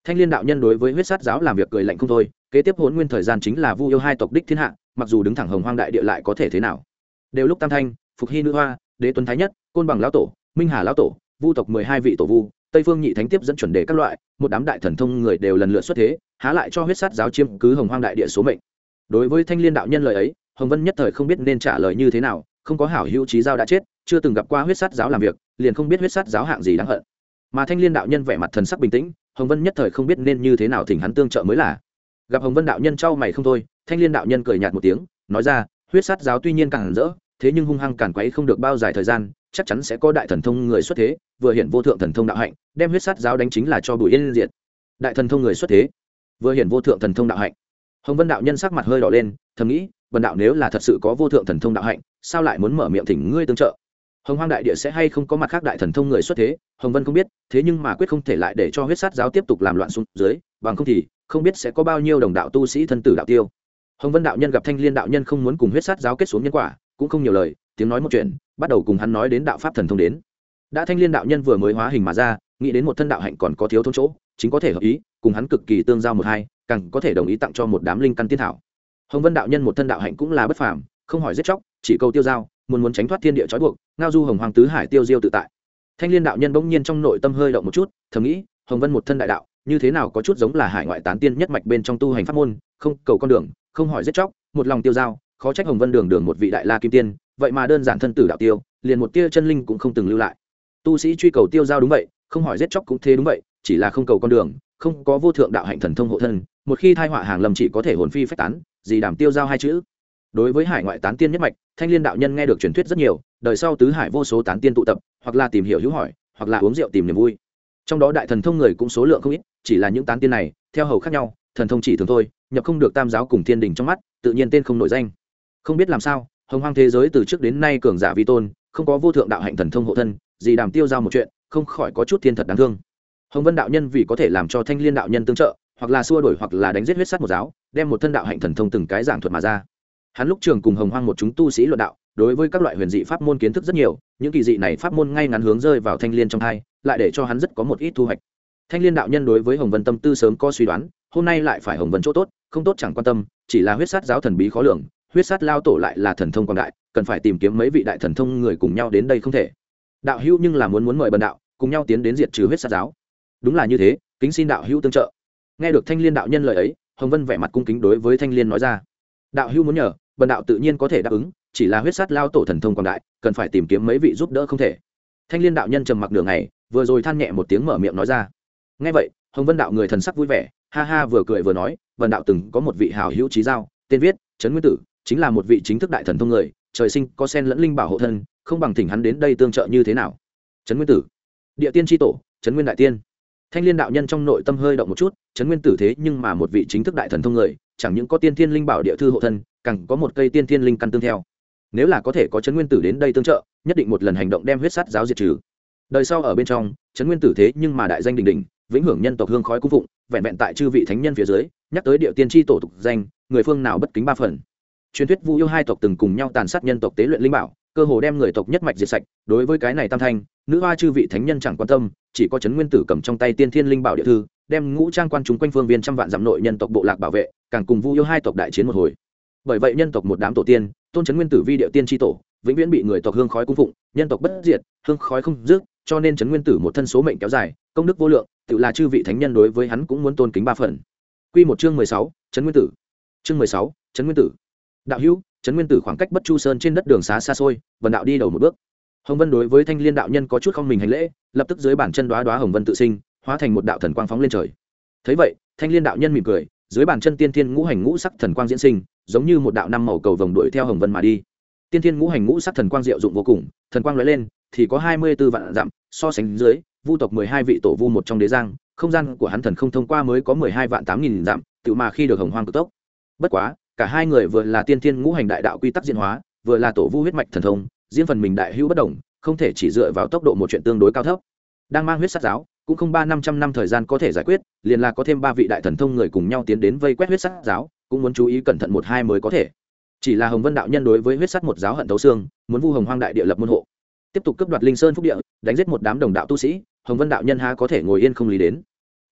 Thanh liên đạo nhân đối với huyết sát giáo làm việc cười lạnh không thôi kế tiếp hỗn nguyên thời gian chính là vu yêu hai tộc đích thiên hạ, mặc dù đứng thẳng hồng hoang đại địa lại có thể thế nào? Đều lúc tam thanh, phục hy nữ hoa, đế tuấn thái nhất, côn bằng lão tổ, minh hà lão tổ, vu tộc mười hai vị tổ vu, tây phương nhị thánh tiếp dẫn chuẩn đề các loại, một đám đại thần thông người đều lần lượt xuất thế, há lại cho huyết sát giáo chiêm cứ hồng hoang đại địa số mệnh. Đối với thanh liên đạo nhân lời ấy, hồng vân nhất thời không biết nên trả lời như thế nào, không có hảo hữu trí giao đã chết, chưa từng gặp qua huyết sát giáo làm việc, liền không biết huyết sát giáo hạng gì đáng hận. Mà thanh liên đạo nhân vẻ mặt thần sắc bình tĩnh, hồng vân nhất thời không biết nên như thế nào thỉnh hắn tương trợ mới là gặp hồng vân đạo nhân trao mày không thôi, thanh liên đạo nhân cười nhạt một tiếng, nói ra, huyết sát giáo tuy nhiên càng rỡ, thế nhưng hung hăng càn quấy không được bao dài thời gian, chắc chắn sẽ có đại thần thông người xuất thế, vừa hiện vô thượng thần thông đạo hạnh, đem huyết sát giáo đánh chính là cho bùi yên diệt. Đại thần thông người xuất thế, vừa hiện vô thượng thần thông đạo hạnh. Hồng vân đạo nhân sắc mặt hơi đỏ lên, thầm nghĩ bần đạo nếu là thật sự có vô thượng thần thông đạo hạnh, sao lại muốn mở miệng thỉnh ngươi tương trợ? Hồng hoang đại địa sẽ hay không có mặt khác đại thần thông người xuất thế? Hồng vân không biết, thế nhưng mà quyết không thể lại để cho huyết sát giáo tiếp tục làm loạn xuống dưới, bằng không thì không biết sẽ có bao nhiêu đồng đạo tu sĩ thân tử đạo tiêu. Hồng vân đạo nhân gặp thanh liên đạo nhân không muốn cùng huyết sát giáo kết xuống nhân quả, cũng không nhiều lời, tiếng nói một chuyện, bắt đầu cùng hắn nói đến đạo pháp thần thông đến. Đã thanh liên đạo nhân vừa mới hóa hình mà ra, nghĩ đến một thân đạo hạnh còn có thiếu thốn chỗ, chính có thể hợp ý, cùng hắn cực kỳ tương giao một hai, càng có thể đồng ý tặng cho một đám linh căn tiên thảo. Hồng vân đạo nhân một thân đạo hạnh cũng là bất phàm, không hỏi giết chóc, chỉ câu tiêu giao, muốn muốn tránh thoát thiên địa trói buộc, ngao du hồng hoàng tứ hải tiêu diêu tự tại. Thanh liên đạo nhân bỗng nhiên trong nội tâm hơi động một chút, thầm nghĩ, hồng vân một thân đại đạo như thế nào có chút giống là hải ngoại tán tiên nhất mạch bên trong tu hành pháp môn, không, cầu con đường, không hỏi giết chóc, một lòng tiêu dao khó trách hồng vân đường đường một vị đại la kim tiên, vậy mà đơn giản thân tử đạo tiêu, liền một tia chân linh cũng không từng lưu lại. Tu sĩ truy cầu tiêu dao đúng vậy, không hỏi giết chóc cũng thế đúng vậy, chỉ là không cầu con đường, không có vô thượng đạo hạnh thần thông hộ thân, một khi thai họa hàng lầm chỉ có thể hồn phi phách tán, gì đảm tiêu giao hai chữ. Đối với hải ngoại tán tiên nhất mạch, thanh liên đạo nhân nghe được truyền thuyết rất nhiều, đời sau tứ hải vô số tán tiên tụ tập, hoặc là tìm hiểu hữu hỏi, hoặc là uống rượu tìm niềm vui trong đó đại thần thông người cũng số lượng không ít, chỉ là những tán tiên này, theo hầu khác nhau, thần thông chỉ thường thôi, nhập không được tam giáo cùng thiên đình trong mắt, tự nhiên tên không nổi danh. Không biết làm sao, hồng hoang thế giới từ trước đến nay cường giả vi tôn, không có vô thượng đạo hạnh thần thông hộ thân, gì đàm tiêu giao một chuyện, không khỏi có chút thiên thật đáng thương. Hồng vân đạo nhân vì có thể làm cho thanh liên đạo nhân tương trợ, hoặc là xua đổi hoặc là đánh giết huyết sắt một giáo, đem một thân đạo hạnh thần thông từng cái giảng thuật mà ra. Hắn lúc trường cùng hồng hoang một chúng tu sĩ luận đạo đối với các loại huyền dị pháp môn kiến thức rất nhiều, những kỳ dị này pháp môn ngay ngắn hướng rơi vào thanh liên trong hai, lại để cho hắn rất có một ít thu hoạch. Thanh liên đạo nhân đối với hồng vân tâm tư sớm có suy đoán, hôm nay lại phải hồng vân chỗ tốt, không tốt chẳng quan tâm, chỉ là huyết sát giáo thần bí khó lường, huyết sát lao tổ lại là thần thông quảng đại, cần phải tìm kiếm mấy vị đại thần thông người cùng nhau đến đây không thể. Đạo hữu nhưng là muốn muốn mời bần đạo, cùng nhau tiến đến diệt trừ huyết sát giáo. Đúng là như thế, kính xin đạo hữu tương trợ. Nghe được thanh liên đạo nhân lời ấy, hồng vân vẻ mặt cung kính đối với thanh liên nói ra. Đạo hữu muốn nhờ, bần đạo tự nhiên có thể đáp ứng chỉ là huyết sát lao tổ thần thông quảng đại, cần phải tìm kiếm mấy vị giúp đỡ không thể. Thanh liên đạo nhân trầm mặc đường này vừa rồi than nhẹ một tiếng mở miệng nói ra. Nghe vậy, hồng vân đạo người thần sắc vui vẻ, ha ha vừa cười vừa nói vần đạo từng có một vị hảo hữu trí giao, tên viết, trấn nguyên tử, chính là một vị chính thức đại thần thông người, trời sinh có sen lẫn linh bảo hộ thân, không bằng thỉnh hắn đến đây tương trợ như thế nào? Trấn nguyên tử, địa tiên tri tổ, trấn nguyên đại tiên. Thanh liên đạo nhân trong nội tâm hơi động một chút, trấn nguyên tử thế nhưng mà một vị chính thức đại thần thông người, chẳng những có tiên thiên linh bảo địa thư hộ thân, càng có một cây tiên thiên linh căn tương theo nếu là có thể có trấn nguyên tử đến đây tương trợ, nhất định một lần hành động đem huyết sắt giáo diệt trừ. Đời sau ở bên trong, trấn nguyên tử thế nhưng mà đại danh đình đình vĩnh hưởng nhân tộc hương khói cung phụng, vẹn vẹn tại chư vị thánh nhân phía dưới, nhắc tới địa tiên tri tổ tục danh, người phương nào bất kính ba phần. Truyền thuyết vu yêu hai tộc từng cùng nhau tàn sát nhân tộc tế luyện linh bảo, cơ hồ đem người tộc nhất mạch diệt sạch, đối với cái này tam thanh, nữ hoa chư vị thánh nhân chẳng quan tâm, chỉ có trấn nguyên tử cầm trong tay tiên thiên linh bảo địa thư, đem ngũ trang quan chúng quanh phương viên trăm vạn dặm nội nhân tộc bộ lạc bảo vệ, càng cùng vu yêu hai tộc đại chiến một hồi bởi vậy nhân tộc một đám tổ tiên, tôn trấn nguyên tử vi điệu tiên tri tổ, vĩnh viễn bị người tộc hương khói cung phụng, nhân tộc bất diệt, hương khói không dứt cho nên trấn nguyên tử một thân số mệnh kéo dài, công đức vô lượng, tự là chư vị thánh nhân đối với hắn cũng muốn tôn kính ba phần. Quy một chương mười sáu trấn nguyên tử. Chương mười sáu trấn nguyên tử. Đạo hữu trấn nguyên tử khoảng cách bất chu sơn trên đất đường xá xa xôi vần đạo đi đầu một bước. Hồng vân đối với thanh liên đạo nhân có chút không mình hành lễ, lập tức dưới bàn chân đoá đoá hồng vân tự sinh, hóa thành một đạo thần quang phóng lên trời. Thấy vậy, thanh liên đạo nhân mỉm cười, dưới bàn chân tiên thiên ngũ hành ngũ sắc thần quang diễn sinh giống như một đạo năm màu cầu vồng đuổi theo hồng vân mà đi. Tiên thiên ngũ hành ngũ sắc thần quang diệu dụng vô cùng, thần quang lóe lên, thì có hai mươi b ố vạn dặm, so sánh dưới, vu tộc mười hai vị tổ vu một trong đế giang, không gian của hắn thần không thông qua mới có mười hai vạn tám nghìn dặm, tự mà khi được hồng hoang cực tốc. Bất quá, cả hai người vừa là tiên thiên ngũ hành đại đạo quy tắc diễn hóa, vừa là tổ vu huyết mạch thần thông, diễn phần mình đại hữu bất đồng, không thể chỉ dựa vào tốc độ một chuyện tương đối cao thấp. Đang mang huyết sát giáo, cũng không ba năm trăm năm thời gian có thể giải quyết, liền là có thêm ba vị đại thần thông người cùng nhau tiến đến vây quét huyết sát giáo cũng muốn chú ý cẩn thận một hai mới có thể. Chỉ là hồng vân đạo nhân đối với huyết sắt một giáo hận thấu xương, muốn vu hồng hoang đại địa lập môn hộ. Tiếp tục cấp đoạt linh sơn phúc địa, đánh giết một đám đồng đạo tu sĩ, hồng vân đạo nhân há có thể ngồi yên không lý đến.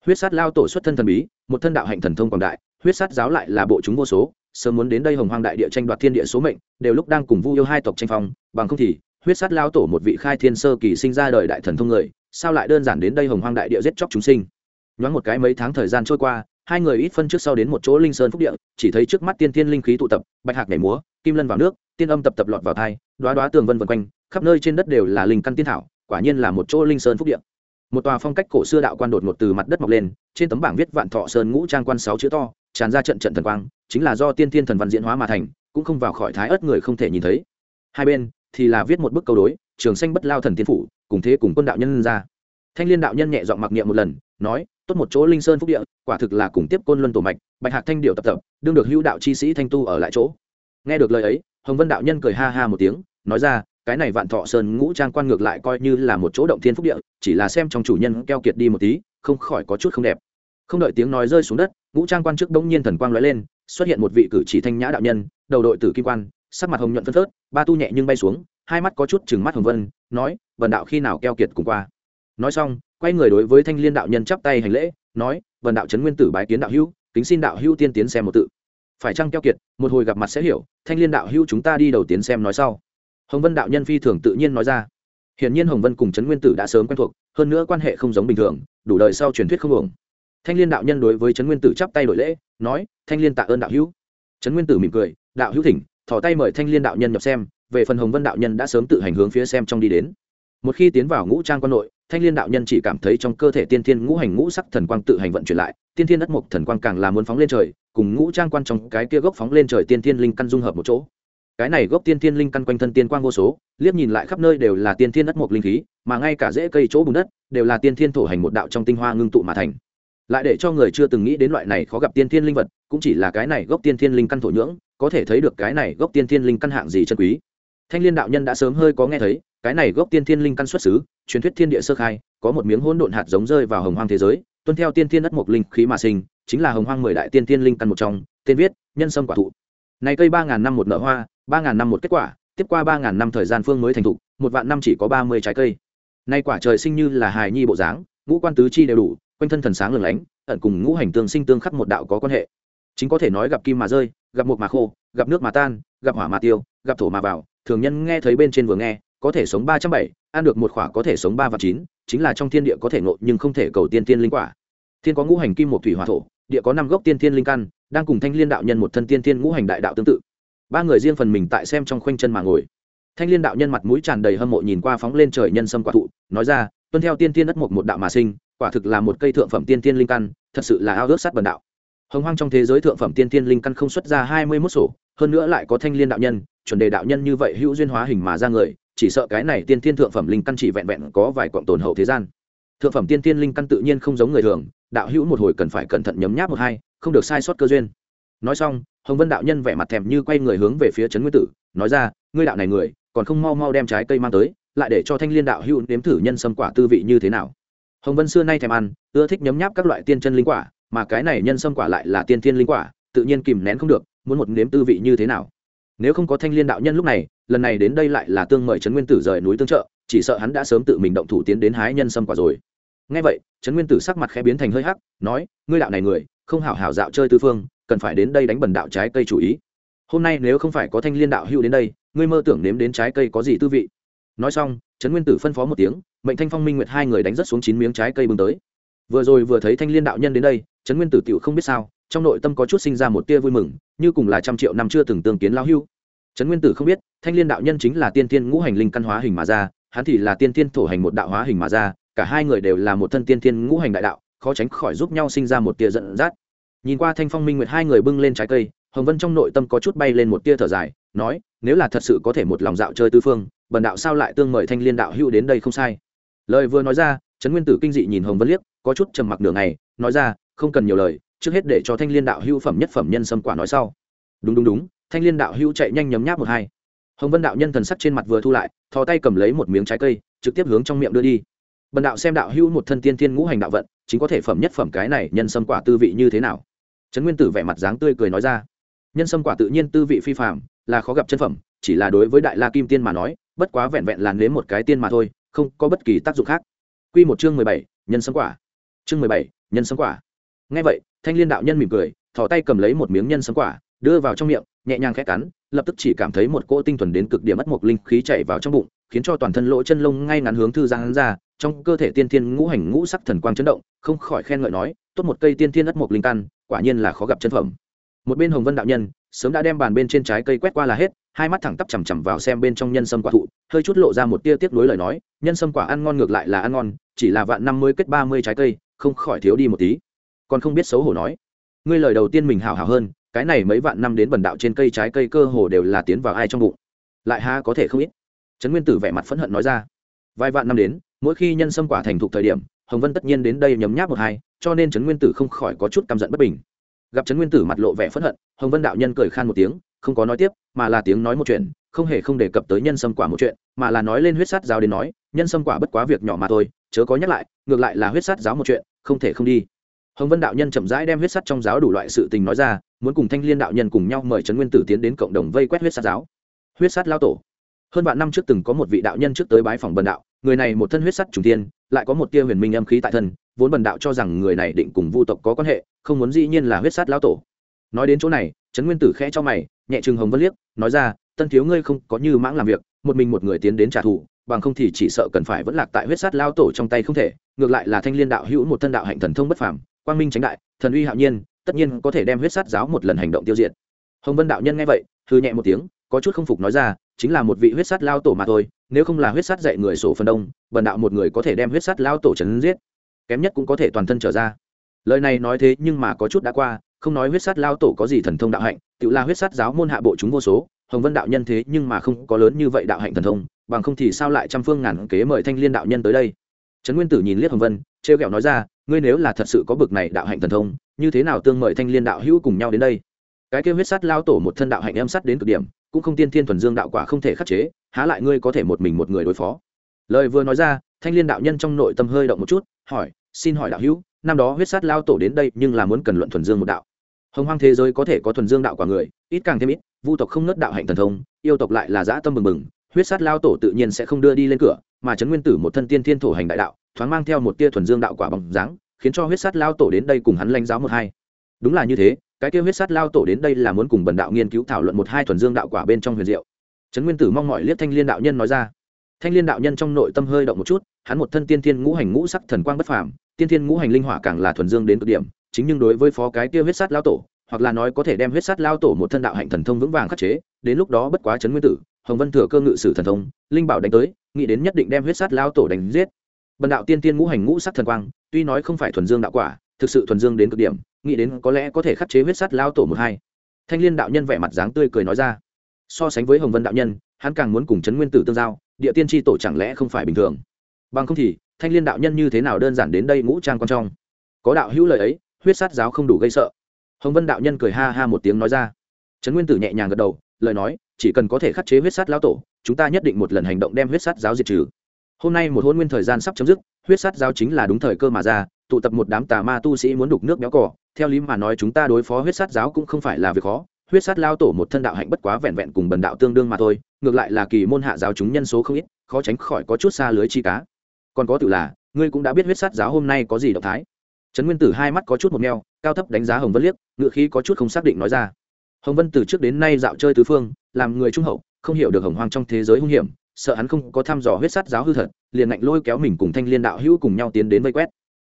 Huyết sát lao tổ xuất thân thần bí, một thân đạo hạnh thần thông quảng đại, huyết sát giáo lại là bộ chúng vô số, sớm muốn đến đây hồng hoang đại địa tranh đoạt thiên địa số mệnh, đều lúc đang cùng vu yêu hai tộc tranh phong, bằng không thì, huyết sát lao tổ một vị khai thiên sơ kỳ sinh ra đời đại thần thông người, sao lại đơn giản đến đây hồng hoang đại địa giết chóc chúng sinh? Nhoáng một cái mấy tháng thời gian trôi qua hai người ít phân trước sau đến một chỗ linh sơn phúc địa, chỉ thấy trước mắt tiên thiên linh khí tụ tập, bạch hạc nhảy múa, kim lân vào nước, tiên âm tập tập lọt vào thai đoá đoá tường vân vân quanh, khắp nơi trên đất đều là linh căn tiên thảo, quả nhiên là một chỗ linh sơn phúc địa. Một tòa phong cách cổ xưa đạo quan đột ngột từ mặt đất mọc lên, trên tấm bảng viết vạn thọ sơn ngũ trang quan sáu chữ to, tràn ra trận trận thần quang, chính là do tiên thiên thần văn diễn hóa mà thành, cũng không vào khỏi thái ớt người không thể nhìn thấy. Hai bên thì là viết một bức câu đối, trường xanh bất lao thần tiên phủ, cùng thế cùng quân đạo nhân ra. Thanh liên đạo nhân nhẹ giọng mặc niệm một lần, nói tốt một chỗ linh sơn phúc địa, quả thực là cùng tiếp côn luân tổ mạch, bạch hạc thanh điệu tập tập, đương được hữu đạo chi sĩ thanh tu ở lại chỗ. Nghe được lời ấy, hồng vân đạo nhân cười ha ha một tiếng, nói ra, cái này vạn thọ sơn ngũ trang quan ngược lại coi như là một chỗ động thiên phúc địa, chỉ là xem trong chủ nhân keo kiệt đi một tí, không khỏi có chút không đẹp. Không đợi tiếng nói rơi xuống đất, ngũ trang quan trước đông nhiên thần quang lóe lên, xuất hiện một vị cử chỉ thanh nhã đạo nhân, đầu đội tử kim quan, sắc mặt hồng nhuận phân phớt, ba tu nhẹ nhưng bay xuống, hai mắt có chút chừng mắt hồng vân, nói vần đạo khi nào keo kiệt cùng qua? Nói xong quay người đối với thanh liên đạo nhân chắp tay hành lễ, nói vần đạo trấn nguyên tử bái kiến đạo hữu, kính xin đạo hữu tiên tiến xem một tự. Phải chăng keo kiệt, một hồi gặp mặt sẽ hiểu, thanh liên đạo hữu chúng ta đi đầu tiến xem nói sau. Hồng vân đạo nhân phi thường tự nhiên nói ra. Hiển nhiên hồng vân cùng trấn nguyên tử đã sớm quen thuộc, hơn nữa quan hệ không giống bình thường, đủ đời sau truyền thuyết không ổng thanh liên đạo nhân đối với trấn nguyên tử chắp tay đổi lễ, nói, thanh liên tạ ơn đạo hữu. Trấn nguyên tử mỉm cười, đạo hữu thỉnh, thỏ tay mời thanh liên đạo nhân nhập xem, về phần hồng vân đạo nhân đã sớm tự hành hướng phía xem trong đi đến. Một khi tiến vào ngũ trang quan nội thanh liên đạo nhân chỉ cảm thấy trong cơ thể tiên thiên ngũ hành ngũ sắc thần quang tự hành vận chuyển lại tiên thiên đất mục thần quang càng là muốn phóng lên trời cùng ngũ trang quan trong cái kia gốc phóng lên trời tiên thiên linh căn dung hợp một chỗ cái này gốc tiên thiên linh căn quanh thân tiên quang vô số liếc nhìn lại khắp nơi đều là tiên thiên đất mục linh khí mà ngay cả rễ cây chỗ bùn đất đều là tiên thiên thổ hành một đạo trong tinh hoa ngưng tụ mà thành lại để cho người chưa từng nghĩ đến loại này khó gặp tiên thiên linh vật cũng chỉ là cái này gốc tiên thiên linh căn thổ nhưỡng có thể thấy được cái này gốc tiên thiên linh căn hạng gì chân quý thanh liên đạo nhân đã sớm hơi có nghe thấy cái này gốc tiên thiên linh căn xuất xứ truyền thuyết thiên địa sơ khai, có một miếng hỗn độn hạt giống rơi vào hồng hoang thế giới, tuân theo tiên thiên đất mộc linh khí mà sinh, chính là hồng hoang mười đại tiên thiên linh căn một trong, tên viết, nhân sâm quả thụ. Này cây ba ngàn năm một nở hoa, ba ngàn năm một kết quả, tiếp qua ba ngàn năm thời gian phương mới thành thụ một vạn năm chỉ có ba mươi trái cây. Nay quả trời sinh như là hài nhi bộ dáng, ngũ quan tứ chi đều đủ, quanh thân thần sáng lừng lánh, ẩn cùng ngũ hành tương sinh tương khắc một đạo có quan hệ. Chính có thể nói gặp kim mà rơi, gặp mục mà khô, gặp nước mà tan, gặp hỏa mà tiêu, gặp thổ mà vào, thường nhân nghe thấy bên trên vừa nghe có thể sống ba trăm bảy, ăn được một khỏa có thể sống ba và chín, chính là trong thiên địa có thể ngộ nhưng không thể cầu tiên tiên linh quả. Thiên có ngũ hành kim một thủy hỏa thổ, địa có năm gốc tiên thiên linh căn, đang cùng thanh liên đạo nhân một thân tiên thiên ngũ hành đại đạo tương tự. Ba người riêng phần mình tại xem trong khoanh chân mà ngồi. Thanh liên đạo nhân mặt mũi tràn đầy hâm mộ nhìn qua phóng lên trời nhân sâm quả thụ, nói ra, tuân theo tiên thiên đất một một đạo mà sinh, quả thực là một cây thượng phẩm tiên thiên linh căn, thật sự là ao ước sát bần đạo. Hồng hoang trong thế giới thượng phẩm tiên thiên linh căn không xuất ra hai mươi mốt sổ, hơn nữa lại có thanh liên đạo nhân, chuẩn đề đạo nhân như vậy hữu duyên hóa hình mà ra người chỉ sợ cái này tiên thiên thượng phẩm linh căn chỉ vẹn vẹn có vài quặng tồn hậu thế gian. Thượng phẩm tiên thiên linh căn tự nhiên không giống người thường, đạo hữu một hồi cần phải cẩn thận nhấm nháp một hai, không được sai sót cơ duyên. Nói xong, hồng vân đạo nhân vẻ mặt thèm như quay người hướng về phía trấn nguyên tử, nói ra, ngươi đạo này người, còn không mau mau đem trái cây mang tới, lại để cho thanh liên đạo hữu nếm thử nhân sâm quả tư vị như thế nào. Hồng vân xưa nay thèm ăn, ưa thích nhấm nháp các loại tiên chân linh quả, mà cái này nhân sâm quả lại là tiên thiên linh quả, tự nhiên kìm nén không được, muốn một nếm tư vị như thế nào? Nếu không có thanh liên đạo nhân lúc này, lần này đến đây lại là tương mời trấn nguyên tử rời núi tương trợ, chỉ sợ hắn đã sớm tự mình động thủ tiến đến hái nhân sâm quả rồi. Ngay vậy, trấn nguyên tử sắc mặt khẽ biến thành hơi hắc, nói, ngươi đạo này người, không hảo hảo dạo chơi tư phương, cần phải đến đây đánh bẩn đạo trái cây chủ ý. Hôm nay nếu không phải có thanh liên đạo hữu đến đây, ngươi mơ tưởng nếm đến trái cây có gì tư vị. Nói xong, trấn nguyên tử phân phó một tiếng, mệnh thanh phong minh nguyệt hai người đánh rất xuống chín miếng trái cây bưng tới. Vừa rồi vừa thấy thanh liên đạo nhân đến đây, trấn nguyên tử tiểu không biết sao, trong nội tâm có chút sinh ra một tia vui mừng như cùng là trăm triệu năm chưa từng tương kiến lao hưu. Trấn nguyên tử không biết, thanh liên đạo nhân chính là tiên tiên ngũ hành linh căn hóa hình mà ra, hắn thì là tiên tiên thổ hành một đạo hóa hình mà ra, cả hai người đều là một thân tiên tiên ngũ hành đại đạo, khó tránh khỏi giúp nhau sinh ra một tia giận dắt. Nhìn qua thanh phong minh nguyệt hai người bưng lên trái cây, hồng vân trong nội tâm có chút bay lên một tia thở dài, nói, nếu là thật sự có thể một lòng dạo chơi tư phương, bần đạo sao lại tương mời thanh liên đạo hữu đến đây không sai. Lời vừa nói ra, trấn nguyên tử kinh dị nhìn hồng vân liếc, có chút trầm mặc nửa ngày, nói ra, không cần nhiều lời trước hết để cho thanh liên đạo hữu phẩm nhất phẩm nhân sâm quả nói sau. Đúng đúng đúng, thanh liên đạo hữu chạy nhanh nhấm nháp một hai. Hồng vân đạo nhân thần sắc trên mặt vừa thu lại, thò tay cầm lấy một miếng trái cây, trực tiếp hướng trong miệng đưa đi. Bần đạo xem đạo hữu một thân tiên tiên ngũ hành đạo vận, chính có thể phẩm nhất phẩm cái này nhân sâm quả tư vị như thế nào? Trấn nguyên tử vẻ mặt dáng tươi cười nói ra. Nhân sâm quả tự nhiên tư vị phi phạm là khó gặp chân phẩm, chỉ là đối với đại la kim tiên mà nói, bất quá vẹn vẹn làn nếm một cái tiên mà thôi, không có bất kỳ tác dụng khác. Quy một chương mười bảy, nhân sâm quả. Chương mười bảy, nhân sâm quả. Ngay vậy thanh liên đạo nhân mỉm cười, thò tay cầm lấy một miếng nhân sâm quả, đưa vào trong miệng, nhẹ nhàng khẽ cắn, lập tức chỉ cảm thấy một cỗ tinh thuần đến cực điểm mất một linh khí chảy vào trong bụng, khiến cho toàn thân lỗ chân lông ngay ngắn hướng thư giang ra, trong cơ thể tiên thiên ngũ hành ngũ sắc thần quang chấn động, không khỏi khen ngợi nói, tốt một cây tiên thiên ất mộc linh căn, quả nhiên là khó gặp chân phẩm. Một bên hồng vân đạo nhân, sớm đã đem bàn bên trên trái cây quét qua là hết, hai mắt thẳng tắp chằm chằm vào xem bên trong nhân sâm quả thụ, hơi chút lộ ra một tia tiếc nuối lời nói, nhân sâm quả ăn ngon ngược lại là ăn ngon, chỉ là vạn năm mới kết ba mươi trái cây, không khỏi thiếu đi một tí còn không biết xấu hổ nói. Ngươi lời đầu tiên mình hào hào hơn, cái này mấy vạn năm đến bần đạo trên cây trái cây cơ hồ đều là tiến vào ai trong bụng. Lại ha có thể không ít. Trấn nguyên tử vẻ mặt phẫn hận nói ra. Vài vạn năm đến, mỗi khi nhân sâm quả thành thục thời điểm, hồng vân tất nhiên đến đây nhấm nháp một hai, cho nên trấn nguyên tử không khỏi có chút căm giận bất bình. Gặp trấn nguyên tử mặt lộ vẻ phẫn hận, hồng vân đạo nhân cười khan một tiếng, không có nói tiếp, mà là tiếng nói một chuyện, không hề không đề cập tới nhân sâm quả một chuyện, mà là nói lên huyết sát giáo đến nói, nhân sâm quả bất quá việc nhỏ mà thôi, chớ có nhắc lại, ngược lại là huyết sát giáo một chuyện, không thể không đi hồng vân đạo nhân chậm rãi đem huyết sắt trong giáo đủ loại sự tình nói ra, muốn cùng thanh liên đạo nhân cùng nhau mời trấn nguyên tử tiến đến cộng đồng vây quét huyết sát giáo. Huyết sát lao tổ. Hơn vạn năm trước từng có một vị đạo nhân trước tới bái phòng bần đạo, người này một thân huyết sắt trùng tiên lại có một tia huyền minh âm khí tại thân, vốn bần đạo cho rằng người này định cùng vu tộc có quan hệ, không muốn dĩ nhiên là huyết sát lao tổ. Nói đến chỗ này, trấn nguyên tử khẽ cho mày, nhẹ trừng hồng vân liếc, nói ra, tân thiếu ngươi không có như mãng làm việc, một mình một người tiến đến trả thù, bằng không thì chỉ sợ cần phải vẫn lạc tại huyết sát lao tổ trong tay không thể, ngược lại là thanh liên đạo hữu một thân đạo hạnh thần thông bất phàm quang minh tránh đại, thần uy hạo nhiên, tất nhiên có thể đem huyết sát giáo một lần hành động tiêu diệt. Hồng vân đạo nhân nghe vậy thư nhẹ một tiếng, có chút không phục nói ra, chính là một vị huyết sát lao tổ mà thôi, nếu không là huyết sát dạy người sổ phần đông, bần đạo một người có thể đem huyết sát lao tổ chấn giết. Kém nhất cũng có thể toàn thân trở ra. Lời này nói thế nhưng mà có chút đã qua, không nói huyết sát lao tổ có gì thần thông đạo hạnh, tự là huyết sát giáo môn hạ bộ chúng vô số, hồng vân đạo nhân thế nhưng mà không có lớn như vậy đạo hạnh thần thông, bằng không thì sao lại trăm phương ngàn kế mời thanh liên đạo nhân tới đây? Trấn nguyên tử nhìn liếc hồng vân, trêu ghẹo nói ra ngươi nếu là thật sự có bực này đạo hạnh thần thông, như thế nào tương mời thanh liên đạo hữu cùng nhau đến đây? Cái kêu huyết sát lao tổ một thân đạo hạnh em sắt đến cực điểm, cũng không tiên thiên thuần dương đạo quả không thể khắc chế, há lại ngươi có thể một mình một người đối phó? Lời vừa nói ra, thanh liên đạo nhân trong nội tâm hơi động một chút, hỏi, xin hỏi đạo hữu, năm đó huyết sát lao tổ đến đây nhưng là muốn cần luận thuần dương một đạo. Hồng hoang thế giới có thể có thuần dương đạo quả người, ít càng thêm ít, vu tộc không nớt đạo hạnh thần thông, yêu tộc lại là dã tâm bừng bừng, huyết sát lao tổ tự nhiên sẽ không đưa đi lên cửa, mà trấn nguyên tử một thân tiên thiên thổ hành đại đạo thoáng mang theo một tia thuần dương đạo quả bằng dáng, khiến cho huyết sát lao tổ đến đây cùng hắn lãnh giáo một hai. Đúng là như thế, cái kia huyết sát lao tổ đến đây là muốn cùng bần đạo nghiên cứu thảo luận một hai thuần dương đạo quả bên trong huyền diệu. Trấn nguyên tử mong mọi liếc thanh liên đạo nhân nói ra. Thanh liên đạo nhân trong nội tâm hơi động một chút, hắn một thân tiên thiên ngũ hành ngũ sắc thần quang bất phàm, tiên thiên ngũ hành linh hỏa càng là thuần dương đến cực điểm, chính nhưng đối với phó cái kia huyết sát lao tổ, hoặc là nói có thể đem huyết sát lao tổ một thân đạo hạnh thần thông vững vàng khắc chế, đến lúc đó bất quá trấn nguyên tử, hồng vân thừa cơ ngự sử thần thông, linh bảo đánh tới, nghĩ đến nhất định đem huyết sát lao tổ đánh giết bần đạo tiên tiên ngũ hành ngũ sắc thần quang, tuy nói không phải thuần dương đạo quả, thực sự thuần dương đến cực điểm, nghĩ đến có lẽ có thể khắc chế huyết sát lao tổ một hai. Thanh liên đạo nhân vẻ mặt dáng tươi cười nói ra. So sánh với hồng vân đạo nhân, hắn càng muốn cùng chấn nguyên tử tương giao, địa tiên tri tổ chẳng lẽ không phải bình thường? Bằng không thì, thanh liên đạo nhân như thế nào đơn giản đến đây ngũ trang quan trong? Có đạo hữu lời ấy, huyết sát giáo không đủ gây sợ. Hồng vân đạo nhân cười ha ha một tiếng nói ra. Trấn nguyên tử nhẹ nhàng gật đầu, lời nói, chỉ cần có thể khắc chế huyết sát lao tổ, chúng ta nhất định một lần hành động đem huyết sát giáo diệt trừ hôm nay một hôn nguyên thời gian sắp chấm dứt, huyết sát giáo chính là đúng thời cơ mà ra, tụ tập một đám tà ma tu sĩ muốn đục nước béo cỏ theo lý mà nói chúng ta đối phó huyết sát giáo cũng không phải là việc khó, huyết sát lao tổ một thân đạo hạnh bất quá vẹn vẹn cùng bần đạo tương đương mà thôi, ngược lại là kỳ môn hạ giáo chúng nhân số không ít, khó tránh khỏi có chút xa lưới chi cá. Còn có tự là, ngươi cũng đã biết huyết sát giáo hôm nay có gì động thái. Trấn nguyên tử hai mắt có chút một neo cao thấp đánh giá hồng vân liếc, ngựa khí có chút không xác định nói ra. Hồng vân từ trước đến nay dạo chơi tứ phương, làm người trung hậu, không hiểu được hồng hoang trong thế giới hung hiểm sợ hắn không có thăm dò huyết sát giáo hư thật, liền ngạnh lôi kéo mình cùng thanh liên đạo hữu cùng nhau tiến đến vây quét.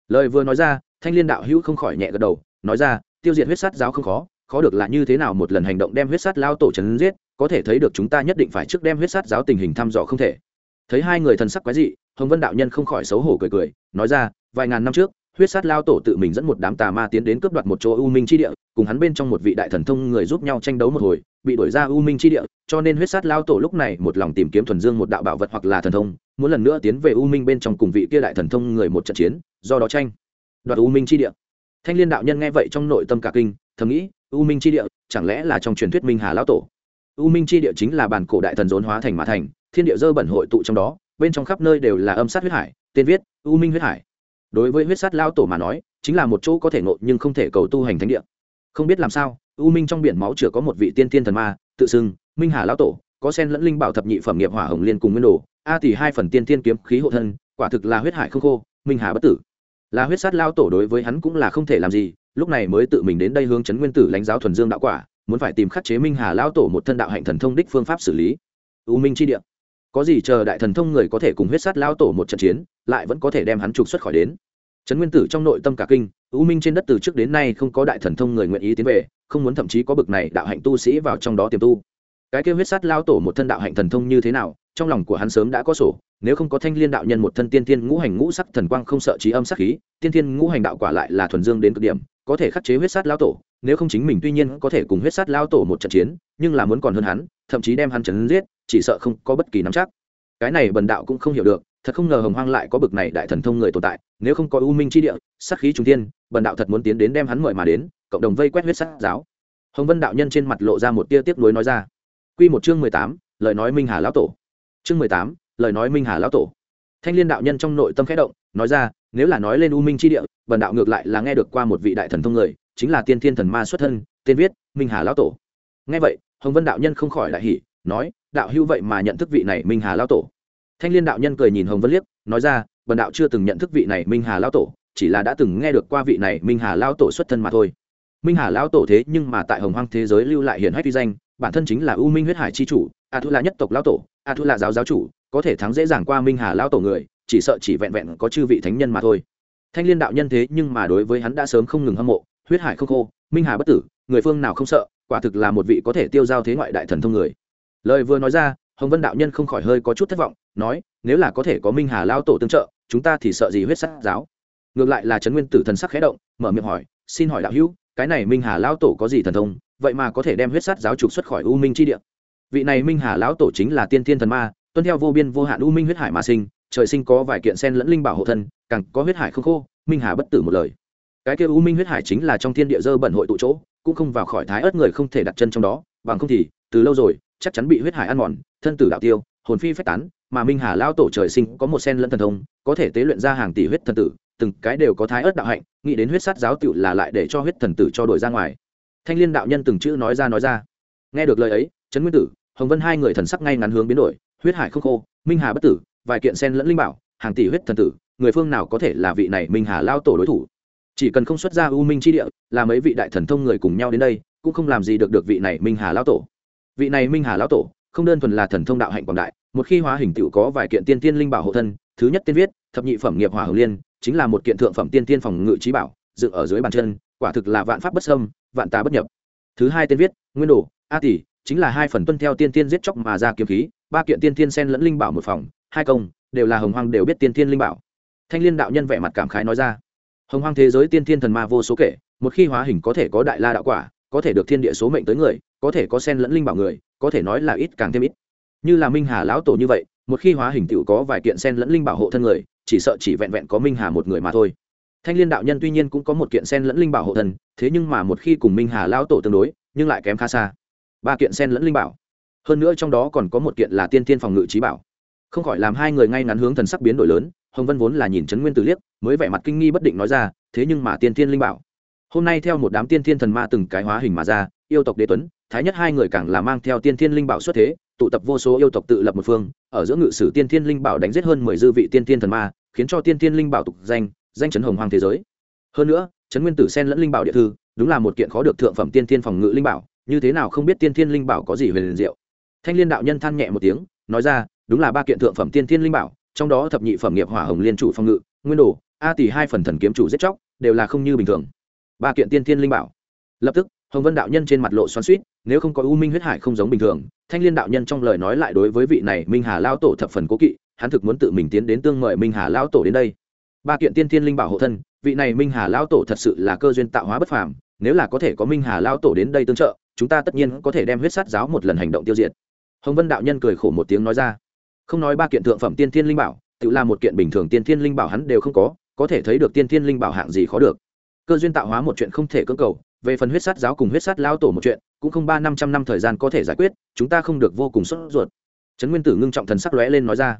Lời vừa nói ra, thanh liên đạo hữu không khỏi nhẹ gật đầu, nói ra, tiêu diệt huyết sát giáo không khó khó được là như thế nào một lần hành động đem huyết sát lao tổ trấn giết, có thể thấy được chúng ta nhất định phải trước đem huyết sát giáo tình hình thăm dò không thể. Thấy hai người thần sắc quái dị, hồng vân đạo nhân không khỏi xấu hổ cười cười, nói ra, vài ngàn năm trước huyết sát lao tổ tự mình dẫn một đám tà ma tiến đến cướp đoạt một chỗ u minh chi địa, cùng hắn bên trong một vị đại thần thông người giúp nhau tranh đấu một hồi, bị đổi ra u minh chi địa, cho nên huyết sát lao tổ lúc này một lòng tìm kiếm thuần dương một đạo bảo vật hoặc là thần thông, muốn lần nữa tiến về u minh bên trong cùng vị kia đại thần thông người một trận chiến, do đó tranh đoạt u minh chi địa. Thanh liên đạo nhân nghe vậy trong nội tâm cả kinh, thầm nghĩ, u minh chi địa, chẳng lẽ là trong truyền thuyết minh hà lão tổ? U minh chi địa chính là bản cổ đại thần rốn hóa thành mã thành, thiên địa dơ bẩn hội tụ trong đó, bên trong khắp nơi đều là âm sát huyết hải, tên viết u minh huyết hải đối với huyết sát lao tổ mà nói, chính là một chỗ có thể ngộ nhưng không thể cầu tu hành thánh địa. Không biết làm sao, u minh trong biển máu chửa có một vị tiên tiên thần ma, tự xưng minh hà lão tổ, có sen lẫn linh bảo thập nhị phẩm nghiệp hỏa hồng liên cùng nguyên đồ, a tỷ hai phần tiên tiên kiếm khí hộ thân, quả thực là huyết hải không khô, minh hà bất tử. Là huyết sát lao tổ đối với hắn cũng là không thể làm gì, lúc này mới tự mình đến đây hướng chấn nguyên tử lãnh giáo thuần dương đạo quả, muốn phải tìm khắc chế minh hà lao tổ một thân đạo hạnh thần thông đích phương pháp xử lý. U minh chi địa có gì chờ đại thần thông người có thể cùng huyết sát lao tổ một trận chiến, lại vẫn có thể đem hắn trục xuất khỏi đến. Trấn nguyên tử trong nội tâm cả kinh, u minh trên đất từ trước đến nay không có đại thần thông người nguyện ý tiến về, không muốn thậm chí có bực này đạo hạnh tu sĩ vào trong đó tiềm tu. Cái kêu huyết sát lao tổ một thân đạo hạnh thần thông như thế nào, trong lòng của hắn sớm đã có sổ, nếu không có thanh liên đạo nhân một thân tiên tiên ngũ hành ngũ sắc thần quang không sợ trí âm sắc khí, tiên tiên ngũ hành đạo quả lại là thuần dương đến cực điểm, có thể khắc chế huyết sát lao tổ nếu không chính mình tuy nhiên có thể cùng huyết sát lao tổ một trận chiến, nhưng là muốn còn hơn hắn, thậm chí đem hắn chấn giết, chỉ sợ không có bất kỳ nắm chắc. Cái này bần đạo cũng không hiểu được, thật không ngờ hồng hoang lại có bực này đại thần thông người tồn tại, nếu không có u minh chi địa, sát khí trung tiên bần đạo thật muốn tiến đến đem hắn mời mà đến, cộng đồng vây quét huyết sát giáo. Hồng vân đạo nhân trên mặt lộ ra một tia tiếp nối nói ra. Q một chương mười tám, lời nói minh hà lão tổ. Chương mười tám, lời nói minh hà lão tổ. Thanh liên đạo nhân trong nội tâm khẽ động, nói ra, nếu là nói lên u minh tri địa, bần đạo ngược lại là nghe được qua một vị đại thần thông người chính là tiên thiên thần ma xuất thân, tên viết, minh hà lão tổ. Nghe vậy, hồng vân đạo nhân không khỏi đại hỉ, nói, đạo hữu vậy mà nhận thức vị này minh hà lão tổ. Thanh liên đạo nhân cười nhìn hồng vân liếc, nói ra, bần đạo chưa từng nhận thức vị này minh hà lão tổ, chỉ là đã từng nghe được qua vị này minh hà lão tổ xuất thân mà thôi. Minh hà lão tổ thế nhưng mà tại hồng hoang thế giới lưu lại hiển hách uy danh, bản thân chính là u minh huyết hải chi chủ a thu là nhất tộc lão tổ a thu là giáo giáo chủ, có thể thắng dễ dàng qua minh hà lão tổ người, chỉ sợ chỉ vẹn vẹn có chư vị thánh nhân mà thôi. Thanh liên đạo nhân thế nhưng mà đối với hắn đã sớm không ngừng hâm mộ huyết hải không khô, minh hà bất tử, người phương nào không sợ, quả thực là một vị có thể tiêu giao thế ngoại đại thần thông người. Lời vừa nói ra, hồng vân đạo nhân không khỏi hơi có chút thất vọng, nói, nếu là có thể có minh hà lao tổ tương trợ, chúng ta thì sợ gì huyết sắc giáo. Ngược lại là trấn nguyên tử thần sắc khẽ động, mở miệng hỏi, xin hỏi đạo hữu, cái này minh hà lao tổ có gì thần thông, vậy mà có thể đem huyết sát giáo trục xuất khỏi u minh chi địa? Vị này minh hà lão tổ chính là tiên thiên thần ma, tuân theo vô biên vô hạn u minh huyết hải mà sinh, trời sinh có vài kiện sen lẫn linh bảo hộ thân, càng có huyết hải không khô, minh hà bất tử một lời cái kia u minh huyết hải chính là trong thiên địa dơ bẩn hội tụ chỗ, cũng không vào khỏi thái ớt người không thể đặt chân trong đó, bằng không thì, từ lâu rồi, chắc chắn bị huyết hải ăn mòn, thân tử đạo tiêu, hồn phi phách tán, mà minh hà lao tổ trời sinh có một sen lẫn thần thông, có thể tế luyện ra hàng tỷ huyết thần tử, từng cái đều có thái ớt đạo hạnh, nghĩ đến huyết sát giáo tựu là lại để cho huyết thần tử cho đổi ra ngoài. Thanh liên đạo nhân từng chữ nói ra nói ra. Nghe được lời ấy, trấn nguyên tử, hồng vân hai người thần sắc ngay ngắn hướng biến đổi, huyết hải không khô, minh hà bất tử, vài kiện sen lẫn linh bảo, hàng tỷ huyết thần tử, người phương nào có thể là vị này minh hà lao tổ đối thủ? Chỉ cần không xuất ra u minh chi địa, là mấy vị đại thần thông người cùng nhau đến đây, cũng không làm gì được được vị này minh hà lão tổ. Vị này minh hà lão tổ, không đơn thuần là thần thông đạo hạnh quảng đại, một khi hóa hình tựu có vài kiện tiên tiên linh bảo hộ thân, thứ nhất tiên viết, thập nhị phẩm nghiệp hỏa hồng liên, chính là một kiện thượng phẩm tiên tiên phòng ngự trí bảo, dựng ở dưới bàn chân, quả thực là vạn pháp bất xâm, vạn tá bất nhập. Thứ hai tiên viết, nguyên đồ, a tỷ chính là hai phần tuân theo tiên tiên giết chóc mà ra kiếm khí, ba kiện tiên tiên sen lẫn linh bảo một phòng, hai công, đều là hồng hoang đều biết tiên tiên linh bảo. Thanh liên đạo nhân vẻ mặt cảm khái nói ra hồng hoang thế giới tiên thiên thần ma vô số kể, một khi hóa hình có thể có đại la đạo quả, có thể được thiên địa số mệnh tới người, có thể có sen lẫn linh bảo người, có thể nói là ít càng thêm ít. Như là minh hà lão tổ như vậy, một khi hóa hình tựu có vài kiện sen lẫn linh bảo hộ thân người, chỉ sợ chỉ vẹn vẹn có minh hà một người mà thôi. Thanh liên đạo nhân tuy nhiên cũng có một kiện sen lẫn linh bảo hộ thân, thế nhưng mà một khi cùng minh hà lão tổ tương đối, nhưng lại kém khá xa. Ba kiện sen lẫn linh bảo. Hơn nữa trong đó còn có một kiện là tiên tiên phòng ngự trí bảo. Không khỏi làm hai người ngay ngắn hướng thần sắc biến đổi lớn, hồng vân vốn là nhìn trấn nguyên tử liếc mới vẻ mặt kinh nghi bất định nói ra, thế nhưng mà tiên thiên linh bảo. Hôm nay theo một đám tiên thiên thần ma từng cái hóa hình mà ra, yêu tộc đế tuấn, thái nhất hai người càng là mang theo tiên thiên linh bảo xuất thế, tụ tập vô số yêu tộc tự lập một phương, ở giữa ngự sử tiên thiên linh bảo đánh giết hơn mười dư vị tiên thiên thần ma, khiến cho tiên thiên linh bảo tục danh danh chấn hồng hoàng thế giới. Hơn nữa, trấn nguyên tử sen lẫn linh bảo địa thư, đúng là một kiện khó được thượng phẩm tiên thiên phòng ngự linh bảo, như thế nào không biết tiên thiên linh bảo có gì về liền diệu. Thanh liên đạo nhân than nhẹ một tiếng, nói ra, đúng là ba kiện thượng phẩm tiên thiên linh bảo, trong đó thập nhị phẩm nghiệp hỏa hồng liên chủ phòng ngự, nguyên đồ a tỷ hai phần thần kiếm chủ giết chóc, đều là không như bình thường. Ba kiện tiên thiên linh bảo. Lập tức, hồng vân đạo nhân trên mặt lộ xoắn suýt nếu không có u minh huyết hải không giống bình thường, thanh liên đạo nhân trong lời nói lại đối với vị này minh hà lao tổ thập phần cố kỵ, hắn thực muốn tự mình tiến đến tương mời minh hà lao tổ đến đây. Ba kiện tiên thiên linh bảo hộ thân, vị này minh hà lao tổ thật sự là cơ duyên tạo hóa bất phàm, nếu là có thể có minh hà lao tổ đến đây tương trợ, chúng ta tất nhiên có thể đem huyết sát giáo một lần hành động tiêu diệt. Hồng vân đạo nhân cười khổ một tiếng nói ra. Không nói ba kiện thượng phẩm tiên thiên linh bảo, tự là một kiện bình thường tiên thiên linh bảo hắn đều không có có thể thấy được tiên thiên linh bảo hạng gì khó được. Cơ duyên tạo hóa một chuyện không thể cưỡng cầu, về phần huyết sát giáo cùng huyết sát lao tổ một chuyện, cũng không ba năm trăm năm thời gian có thể giải quyết, chúng ta không được vô cùng sốt ruột. Trấn nguyên tử ngưng trọng thần sắc lóe lên nói ra.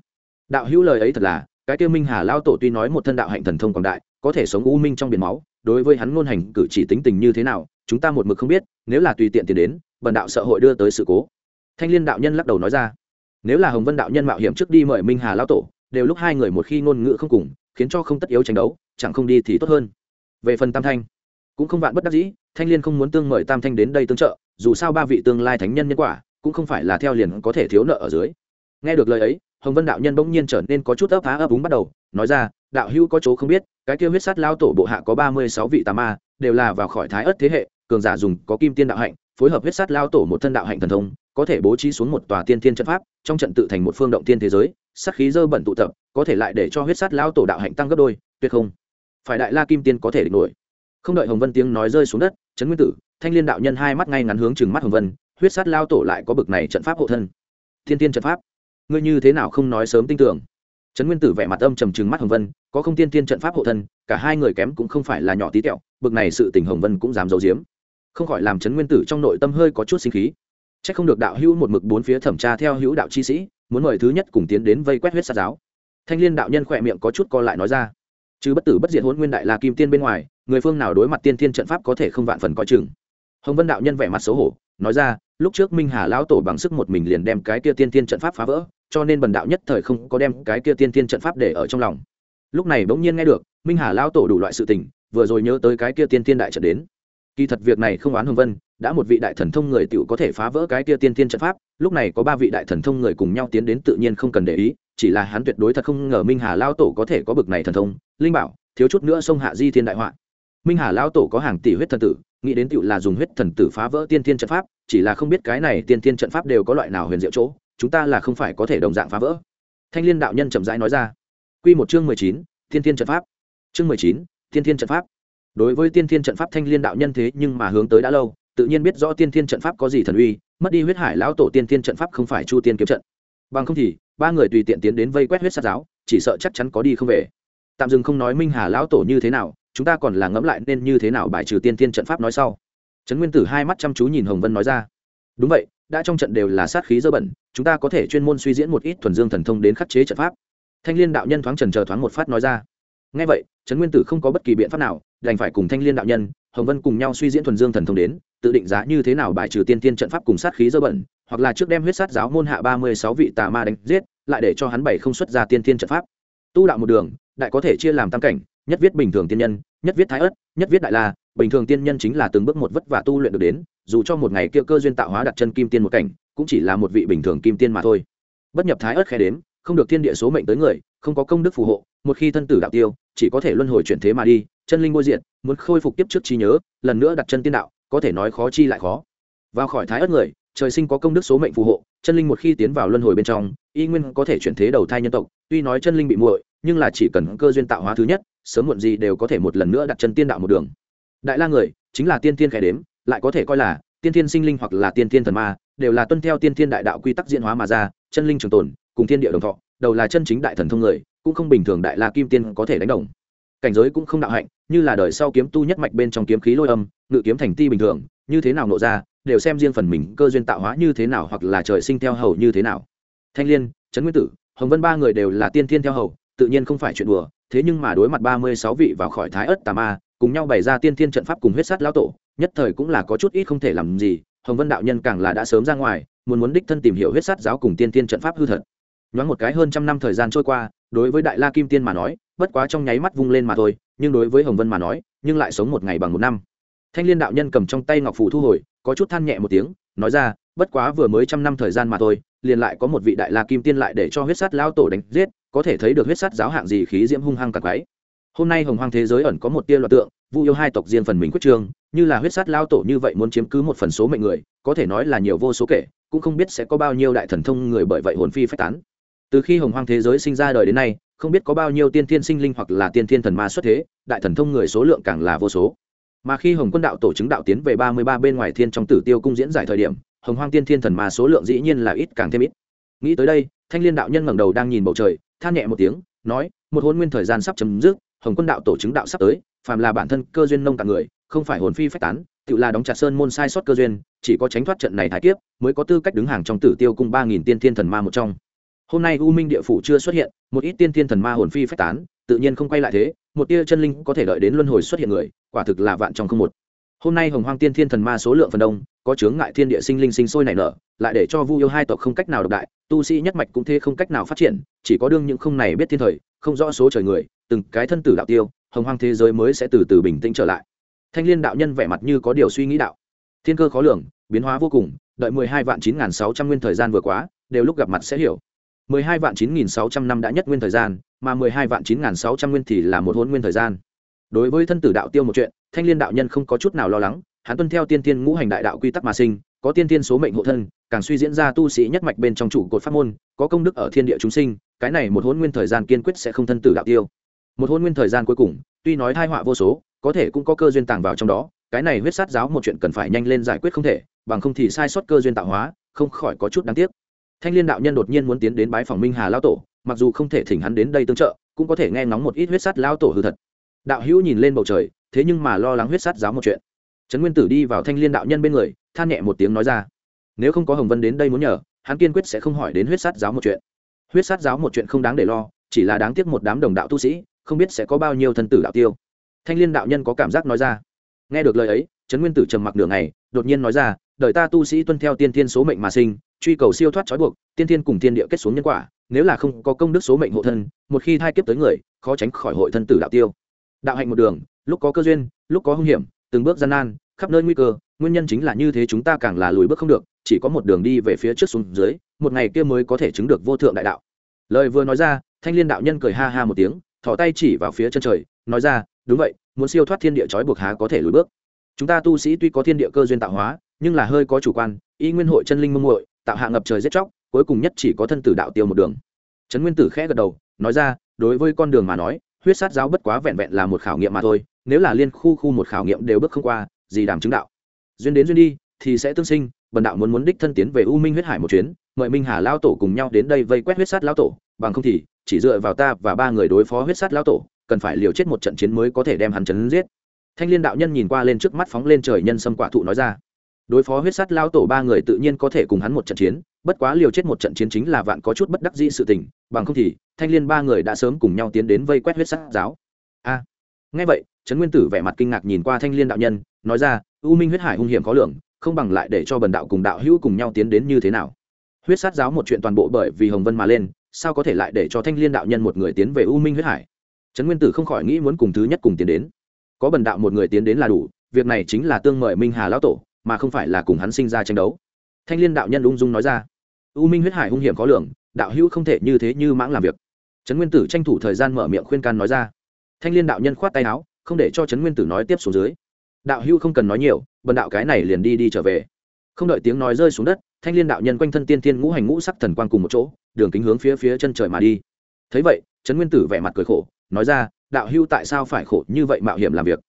Đạo hữu lời ấy thật là, cái tiêu minh hà lao tổ tuy nói một thân đạo hạnh thần thông quảng đại, có thể sống u minh trong biển máu, đối với hắn ngôn hành cử chỉ tính tình như thế nào, chúng ta một mực không biết, nếu là tùy tiện tiền đến, bần đạo sợ hội đưa tới sự cố. Thanh liên đạo nhân lắc đầu nói ra. Nếu là hồng vân đạo nhân mạo hiểm trước đi mời minh hà lao tổ, đều lúc hai người một khi ngôn ngữ không cùng khiến cho không tất yếu tranh đấu, chẳng không đi thì tốt hơn. Về phần tam thanh, cũng không vạn bất đắc dĩ, thanh liên không muốn tương mời tam thanh đến đây tương trợ, dù sao ba vị tương lai thánh nhân nhân quả, cũng không phải là theo liền có thể thiếu nợ ở dưới. Nghe được lời ấy, hồng vân đạo nhân bỗng nhiên trở nên có chút ấp á ấp úng bắt đầu, nói ra, đạo hữu có chỗ không biết, cái kia huyết sát lao tổ bộ hạ có ba mươi sáu vị tà ma, đều là vào khỏi thái ất thế hệ, cường giả dùng có kim tiên đạo hạnh phối hợp huyết sát lao tổ một thân đạo hạnh thần thông, có thể bố trí xuống một tòa tiên thiên trận pháp, trong trận tự thành một phương động tiên thế giới, sát khí dơ bẩn tụ tập, có thể lại để cho huyết sát lao tổ đạo hạnh tăng gấp đôi, tuyệt không? Phải đại la kim tiên có thể địch nổi. Không đợi hồng vân tiếng nói rơi xuống đất, trấn nguyên tử, thanh liên đạo nhân hai mắt ngay ngắn hướng chừng mắt hồng vân, huyết sát lao tổ lại có bực này trận pháp hộ thân. Thiên tiên trận pháp? Ngươi như thế nào không nói sớm tin tưởng? Trấn nguyên tử vẻ mặt âm trầm chừng mắt hồng vân, có không tiên tiên trận pháp hộ thân, cả hai người kém cũng không phải là nhỏ tí tẹo, bực này sự tình hồng vân cũng dám giấu giếm không khỏi làm chấn nguyên tử trong nội tâm hơi có chút sinh khí. C h ắ c không được đạo hữu một mực bốn phía thẩm tra theo hữu đạo chi sĩ, muốn mời thứ nhất cùng tiến đến vây quét huyết sát giáo. Thanh liên đạo nhân khỏe miệng có chút co lại nói ra. Chứ bất tử bất diệt hôn nguyên đại là kim tiên bên ngoài, người phương nào đối mặt tiên thiên trận pháp có thể không vạn phần coi chừng. Hồng vân đạo nhân vẻ mặt xấu hổ, nói ra, lúc trước minh hà lão tổ bằng sức một mình liền đem cái kia tiên thiên trận pháp phá vỡ, cho nên bần đạo nhất thời không có đem cái kia tiên thiên trận pháp để ở trong lòng. Lúc này bỗng nhiên nghe được, minh hà lão tổ đủ loại sự tình, vừa rồi nhớ tới cái kia tiên thiên đại trận đến kỳ thật việc này không oán hồng vân, đã một vị đại thần thông người tựu có thể phá vỡ cái kia tiên thiên trận pháp, lúc này có ba vị đại thần thông người cùng nhau tiến đến tự nhiên không cần để ý, chỉ là hắn tuyệt đối thật không ngờ minh hà lao tổ có thể có bực này thần thông, linh bảo, thiếu chút nữa xông hạ di thiên đại họa. Minh hà lao tổ có hàng tỷ huyết thần tử, nghĩ đến tựu là dùng huyết thần tử phá vỡ tiên thiên trận pháp, chỉ là không biết cái này tiên thiên trận pháp đều có loại nào huyền diệu chỗ, chúng ta là không phải có thể đồng dạng phá vỡ. Thanh liên đạo nhân chậm rãi nói ra. Q một chương mười chín tiên thiên trận pháp. Chương mười chín tiên thiên trận pháp đối với tiên thiên trận pháp thanh liên đạo nhân thế nhưng mà hướng tới đã lâu, tự nhiên biết rõ tiên thiên trận pháp có gì thần uy, mất đi huyết hải lão tổ tiên thiên trận pháp không phải chu tiên kiếm trận. Bằng không thì, ba người tùy tiện tiến đến vây quét huyết sát giáo, chỉ sợ chắc chắn có đi không về. Tạm dừng không nói minh hà lão tổ như thế nào, chúng ta còn là ngẫm lại nên như thế nào bài trừ tiên thiên trận pháp nói sau. Trấn nguyên tử hai mắt chăm chú nhìn hồng vân nói ra. Đúng vậy, đã trong trận đều là sát khí dơ bẩn, chúng ta có thể chuyên môn suy diễn một ít thuần dương thần thông đến khắc chế trận pháp. Thanh liên đạo nhân thoáng trần chờ thoáng một phát nói ra. Ngay vậy trấn nguyên tử không có bất kỳ biện pháp nào, đành phải cùng thanh liên đạo nhân, hồng vân cùng nhau suy diễn thuần dương thần thông đến, tự định giá như thế nào bài trừ tiên tiên trận pháp cùng sát khí dơ bẩn, hoặc là trước đem huyết sát giáo môn hạ ba mươi sáu vị tà ma đánh giết, lại để cho hắn bảy không xuất ra tiên tiên trận pháp. Tu đạo một đường, đại có thể chia làm tam cảnh, nhất viết bình thường tiên nhân, nhất viết thái ất nhất viết đại la, bình thường tiên nhân chính là từng bước một vất vả tu luyện được đến, dù cho một ngày kia cơ duyên tạo hóa đặt chân kim tiên một cảnh, cũng chỉ là một vị bình thường kim tiên mà thôi. Bất nhập thái ất khe đếm, không được thiên địa số mệnh tới người, không có công đức phù hộ, một khi thân tử đạo tiêu chỉ có thể luân hồi chuyển thế mà đi, chân linh ngôi diện muốn khôi phục tiếp trước trí nhớ, lần nữa đặt chân tiên đạo, có thể nói khó chi lại khó. Vào khỏi thái ất người, trời sinh có công đức số mệnh phù hộ, chân linh một khi tiến vào luân hồi bên trong, y nguyên có thể chuyển thế đầu thai nhân tộc, tuy nói chân linh bị muội, nhưng là chỉ cần cơ duyên tạo hóa thứ nhất, sớm muộn gì đều có thể một lần nữa đặt chân tiên đạo một đường. Đại la người, chính là tiên tiên khẽ đếm, lại có thể coi là tiên tiên sinh linh hoặc là tiên tiên thần ma, đều là tuân theo tiên tiên đại đạo quy tắc diễn hóa mà ra, chân linh trường tồn, cùng thiên địa đồng thọ, đầu là chân chính đại thần thông người cũng không bình thường đại la kim tiên có thể đánh đồng. Cảnh giới cũng không đạo hạnh, như là đời sau kiếm tu nhất mạch bên trong kiếm khí lôi âm, ngự kiếm thành ti bình thường, như thế nào nộ ra, đều xem riêng phần mình cơ duyên tạo hóa như thế nào hoặc là trời sinh theo hầu như thế nào. Thanh liên, trấn nguyên tử, hồng vân ba người đều là tiên thiên theo hầu, tự nhiên không phải chuyện đùa, thế nhưng mà đối mặt ba mươi sáu vị vào khỏi thái ất tà ma, cùng nhau bày ra tiên thiên trận pháp cùng huyết sát lão tổ, nhất thời cũng là có chút ít không thể làm gì, hồng vân đạo nhân càng là đã sớm ra ngoài, muốn muốn đích thân tìm hiểu huyết sát giáo cùng tiên thiên trận pháp hư thật nhoáng một cái hơn trăm năm thời gian trôi qua, đối với đại la kim tiên mà nói, bất quá trong nháy mắt vung lên mà thôi, nhưng đối với hồng vân mà nói, nhưng lại sống một ngày bằng một năm. Thanh liên đạo nhân cầm trong tay ngọc phủ thu hồi, có chút than nhẹ một tiếng, nói ra, bất quá vừa mới trăm năm thời gian mà thôi, liền lại có một vị đại la kim tiên lại để cho huyết sát lao tổ đánh giết, có thể thấy được huyết sát giáo hạng gì khí diễm hung hăng cặp quái. Hôm nay hồng hoang thế giới ẩn có một tia loạt tượng, vu yêu hai tộc riêng phần mình quyết trương như là huyết sát lao tổ như vậy muốn chiếm cứ một phần số mệnh người, có thể nói là nhiều vô số kể, cũng không biết sẽ có bao nhiêu đại thần thông người bởi vậy hồn phi phách tán từ khi hồng hoang thế giới sinh ra đời đến nay, không biết có bao nhiêu tiên thiên sinh linh hoặc là tiên thiên thần ma xuất thế, đại thần thông người số lượng càng là vô số. Mà khi hồng quân đạo tổ chứng đạo tiến về ba mươi ba bên ngoài thiên trong tử tiêu cung diễn giải thời điểm, hồng hoang tiên thiên thần ma số lượng dĩ nhiên là ít càng thêm ít. Nghĩ tới đây, thanh liên đạo nhân ngẩng đầu đang nhìn bầu trời, than nhẹ một tiếng, nói, một hôn nguyên thời gian sắp chấm dứt, hồng quân đạo tổ chứng đạo sắp tới, phàm là bản thân cơ duyên nông tạng người, không phải hồn phi phách tán tự là đóng chặt sơn môn sai sót cơ duyên, chỉ có tránh thoát trận này thái kiếp, mới có tư cách đứng hàng trong tử tiêu cung ba nghìn tiên thiên thần ma một trong hôm nay u minh địa phủ chưa xuất hiện, một ít tiên thiên thần ma hồn phi phách tán, tự nhiên không quay lại thế, một tia chân linh có thể đợi đến luân hồi xuất hiện người, quả thực là vạn trong không một. Hôm nay hồng hoang tiên thiên thần ma số lượng phần đông, có chướng ngại thiên địa sinh linh sinh sôi nảy nở, lại để cho vu yêu hai tộc không cách nào độc đại, tu sĩ nhất mạch cũng thế không cách nào phát triển, chỉ có đương những không này biết thiên thời, không rõ số trời người, từng cái thân tử đạo tiêu, hồng hoang thế giới mới sẽ từ từ bình tĩnh trở lại. Thanh liên đạo nhân vẻ mặt như có điều suy nghĩ đạo. Thiên cơ khó lường, biến hóa vô cùng, đợi mười hai vạn chín n g h n sáu trăm nguyên thời gian vừa quá, đều lúc gặp mặt sẽ hiểu mười hai vạn chín nghìn sáu trăm năm đã nhất nguyên thời gian, mà mười hai vạn chín nghìn sáu trăm nguyên thì là một hỗn nguyên thời gian. Đối với thân tử đạo tiêu một chuyện, thanh liên đạo nhân không có chút nào lo lắng, hắn tuân theo tiên tiên ngũ hành đại đạo quy tắc mà sinh, có tiên tiên số mệnh hộ thân, càng suy diễn ra tu sĩ nhất mạch bên trong chủ cột pháp môn, có công đức ở thiên địa chúng sinh, cái này một hỗn nguyên thời gian kiên quyết sẽ không thân tử đạo tiêu. Một hỗn nguyên thời gian cuối cùng, tuy nói tai họa vô số, có thể cũng có cơ duyên tàng vào trong đó, cái này huyết sát giáo một chuyện cần phải nhanh lên giải quyết không thể, bằng không thì sai sót cơ duyên tạo hóa, không khỏi có chút đáng tiếc thanh liên đạo nhân đột nhiên muốn tiến đến bái phòng minh hà lao tổ, mặc dù không thể thỉnh hắn đến đây tương trợ, cũng có thể nghe ngóng một ít huyết sát lao tổ hư thật. Đạo hữu nhìn lên bầu trời, thế nhưng mà lo lắng huyết sát giáo một chuyện. Trấn nguyên tử đi vào thanh liên đạo nhân bên người, than nhẹ một tiếng nói ra, nếu không có hồng vân đến đây muốn nhờ, hắn kiên quyết sẽ không hỏi đến huyết sát giáo một chuyện. Huyết sát giáo một chuyện không đáng để lo, chỉ là đáng tiếc một đám đồng đạo tu sĩ, không biết sẽ có bao nhiêu thân tử đạo tiêu. Thanh liên đạo nhân có cảm giác nói ra. Nghe được lời ấy, trấn nguyên tử trầm mặc nửa ngày, đột nhiên nói ra, đời ta tu sĩ tuân theo tiên thiên số mệnh mà sinh truy cầu siêu thoát trói buộc, tiên thiên cùng tiên địa kết xuống nhân quả, nếu là không có công đức số mệnh hộ thân, một khi thai kiếp tới người, khó tránh khỏi hội thân tử đạo tiêu. Đạo hạnh một đường, lúc có cơ duyên, lúc có hung hiểm, từng bước gian nan, khắp nơi nguy cơ, nguyên nhân chính là như thế chúng ta càng là lùi bước không được, chỉ có một đường đi về phía trước xuống dưới, một ngày kia mới có thể chứng được vô thượng đại đạo. Lời vừa nói ra, thanh liên đạo nhân cười ha ha một tiếng thỏ tay chỉ vào phía chân trời, nói ra, đúng vậy, muốn siêu thoát thiên địa trói buộc há có thể lùi bước? Chúng ta tu sĩ tuy có thiên địa cơ duyên tạo hóa, nhưng là hơi có chủ quan, y nguyên hội chân linh mông muội tạo hạ ngập trời giết chóc, cuối cùng nhất chỉ có thân tử đạo tiêu một đường. Trấn nguyên tử khẽ gật đầu, nói ra, đối với con đường mà nói, huyết sát giáo bất quá vẹn vẹn là một khảo nghiệm mà thôi, nếu là liên khu khu một khảo nghiệm đều bước không qua, gì đảm chứng đạo. Duyên đến duyên đi, thì sẽ tương sinh, bần đạo muốn muốn đích thân tiến về u minh huyết hải một chuyến, mời minh hà lao tổ cùng nhau đến đây vây quét huyết sát lao tổ, bằng không thì, chỉ dựa vào ta và ba người đối phó huyết sát lao tổ, cần phải liều chết một trận chiến mới có thể đem hắn chấn giết. Thanh liên đạo nhân nhìn qua lên trước mắt phóng lên trời nhân sâm quả thụ nói ra đối phó huyết sát lao tổ ba người tự nhiên có thể cùng hắn một trận chiến bất quá liều chết một trận chiến chính là vạn có chút bất đắc dĩ sự tình bằng không thì thanh liên ba người đã sớm cùng nhau tiến đến vây quét huyết sát giáo. A. À, ngay vậy trấn nguyên tử vẻ mặt kinh ngạc nhìn qua thanh liên đạo nhân nói ra u minh huyết hải hung hiểm khó lường không bằng lại để cho bần đạo cùng đạo hữu cùng nhau tiến đến như thế nào? Huyết sát giáo một chuyện toàn bộ bởi vì hồng vân mà lên sao có thể lại để cho thanh liên đạo nhân một người tiến về u minh huyết hải? Trấn nguyên tử không khỏi nghĩ muốn cùng thứ nhất cùng tiến đến. Có bần đạo một người tiến đến là đủ việc này chính là tương mời minh hà lão tổ mà không phải là cùng hắn sinh ra tranh đấu. Thanh liên đạo nhân ung dung nói ra, u minh huyết hải hung hiểm khó lường, đạo hữu không thể như thế như mãng làm việc. Trấn nguyên tử tranh thủ thời gian mở miệng khuyên can nói ra. Thanh liên đạo nhân khoát tay áo, không để cho trấn nguyên tử nói tiếp xuống dưới. Đạo hữu không cần nói nhiều, bần đạo cái này liền đi đi trở về. Không đợi tiếng nói rơi xuống đất, thanh liên đạo nhân quanh thân tiên thiên ngũ hành ngũ sắc thần quang cùng một chỗ, đường kính hướng phía phía chân trời mà đi. Thấy vậy, trấn nguyên tử vẻ mặt cười khổ, nói ra, đạo hữu tại sao phải khổ như vậy mạo hiểm làm việc?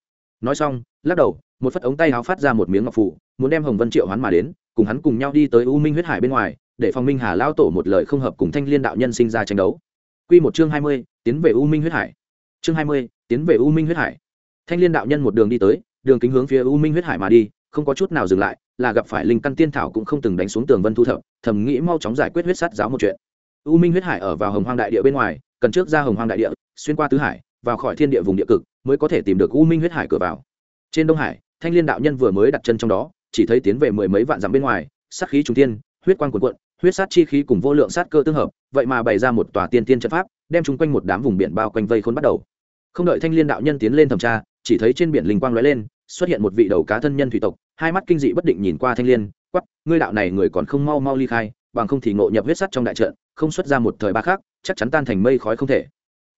Nói xong, lắc đầu, một phất ống tay áo phát ra một miếng ngọc phủ muốn đem hồng vân triệu hắn mà đến, cùng hắn cùng nhau đi tới u minh huyết hải bên ngoài, để phòng minh hà lao tổ một lời không hợp cùng thanh liên đạo nhân sinh ra tranh đấu. Q một chương hai mươi, tiến về u minh huyết hải. Chương hai mươi, tiến về u minh huyết hải. Thanh liên đạo nhân một đường đi tới, đường kính hướng phía u minh huyết hải mà đi, không có chút nào dừng lại, là gặp phải linh căn tiên thảo cũng không từng đánh xuống tường vân thu thập, thầm nghĩ mau chóng giải quyết huyết sát giáo một chuyện. U minh huyết hải ở vào hồng hoang đại địa bên ngoài, cần trước ra hồng hoang đại địa, xuyên qua tứ hải, vào khỏi thiên địa vùng địa cực, mới có thể tìm được u minh huyết hải cửa vào. Trên đông hải, thanh liên đạo nhân vừa mới đặt chân trong đó chỉ thấy tiến về mười mấy vạn dặm bên ngoài, sát khí trung tiên huyết quang cuồn cuộn, huyết sát chi khí cùng vô lượng sát cơ tương hợp, vậy mà bày ra một tòa tiên tiên trận pháp, đem chung quanh một đám vùng biển bao quanh vây khốn bắt đầu. Không đợi thanh liên đạo nhân tiến lên thẩm tra, chỉ thấy trên biển linh quang lóe lên, xuất hiện một vị đầu cá thân nhân thủy tộc, hai mắt kinh dị bất định nhìn qua thanh liên quắp ngươi đạo này người còn không mau mau ly khai, bằng không thì ngộ nhập huyết sắt trong đại trận, không xuất ra một thời ba khác chắc chắn tan thành mây khói không thể.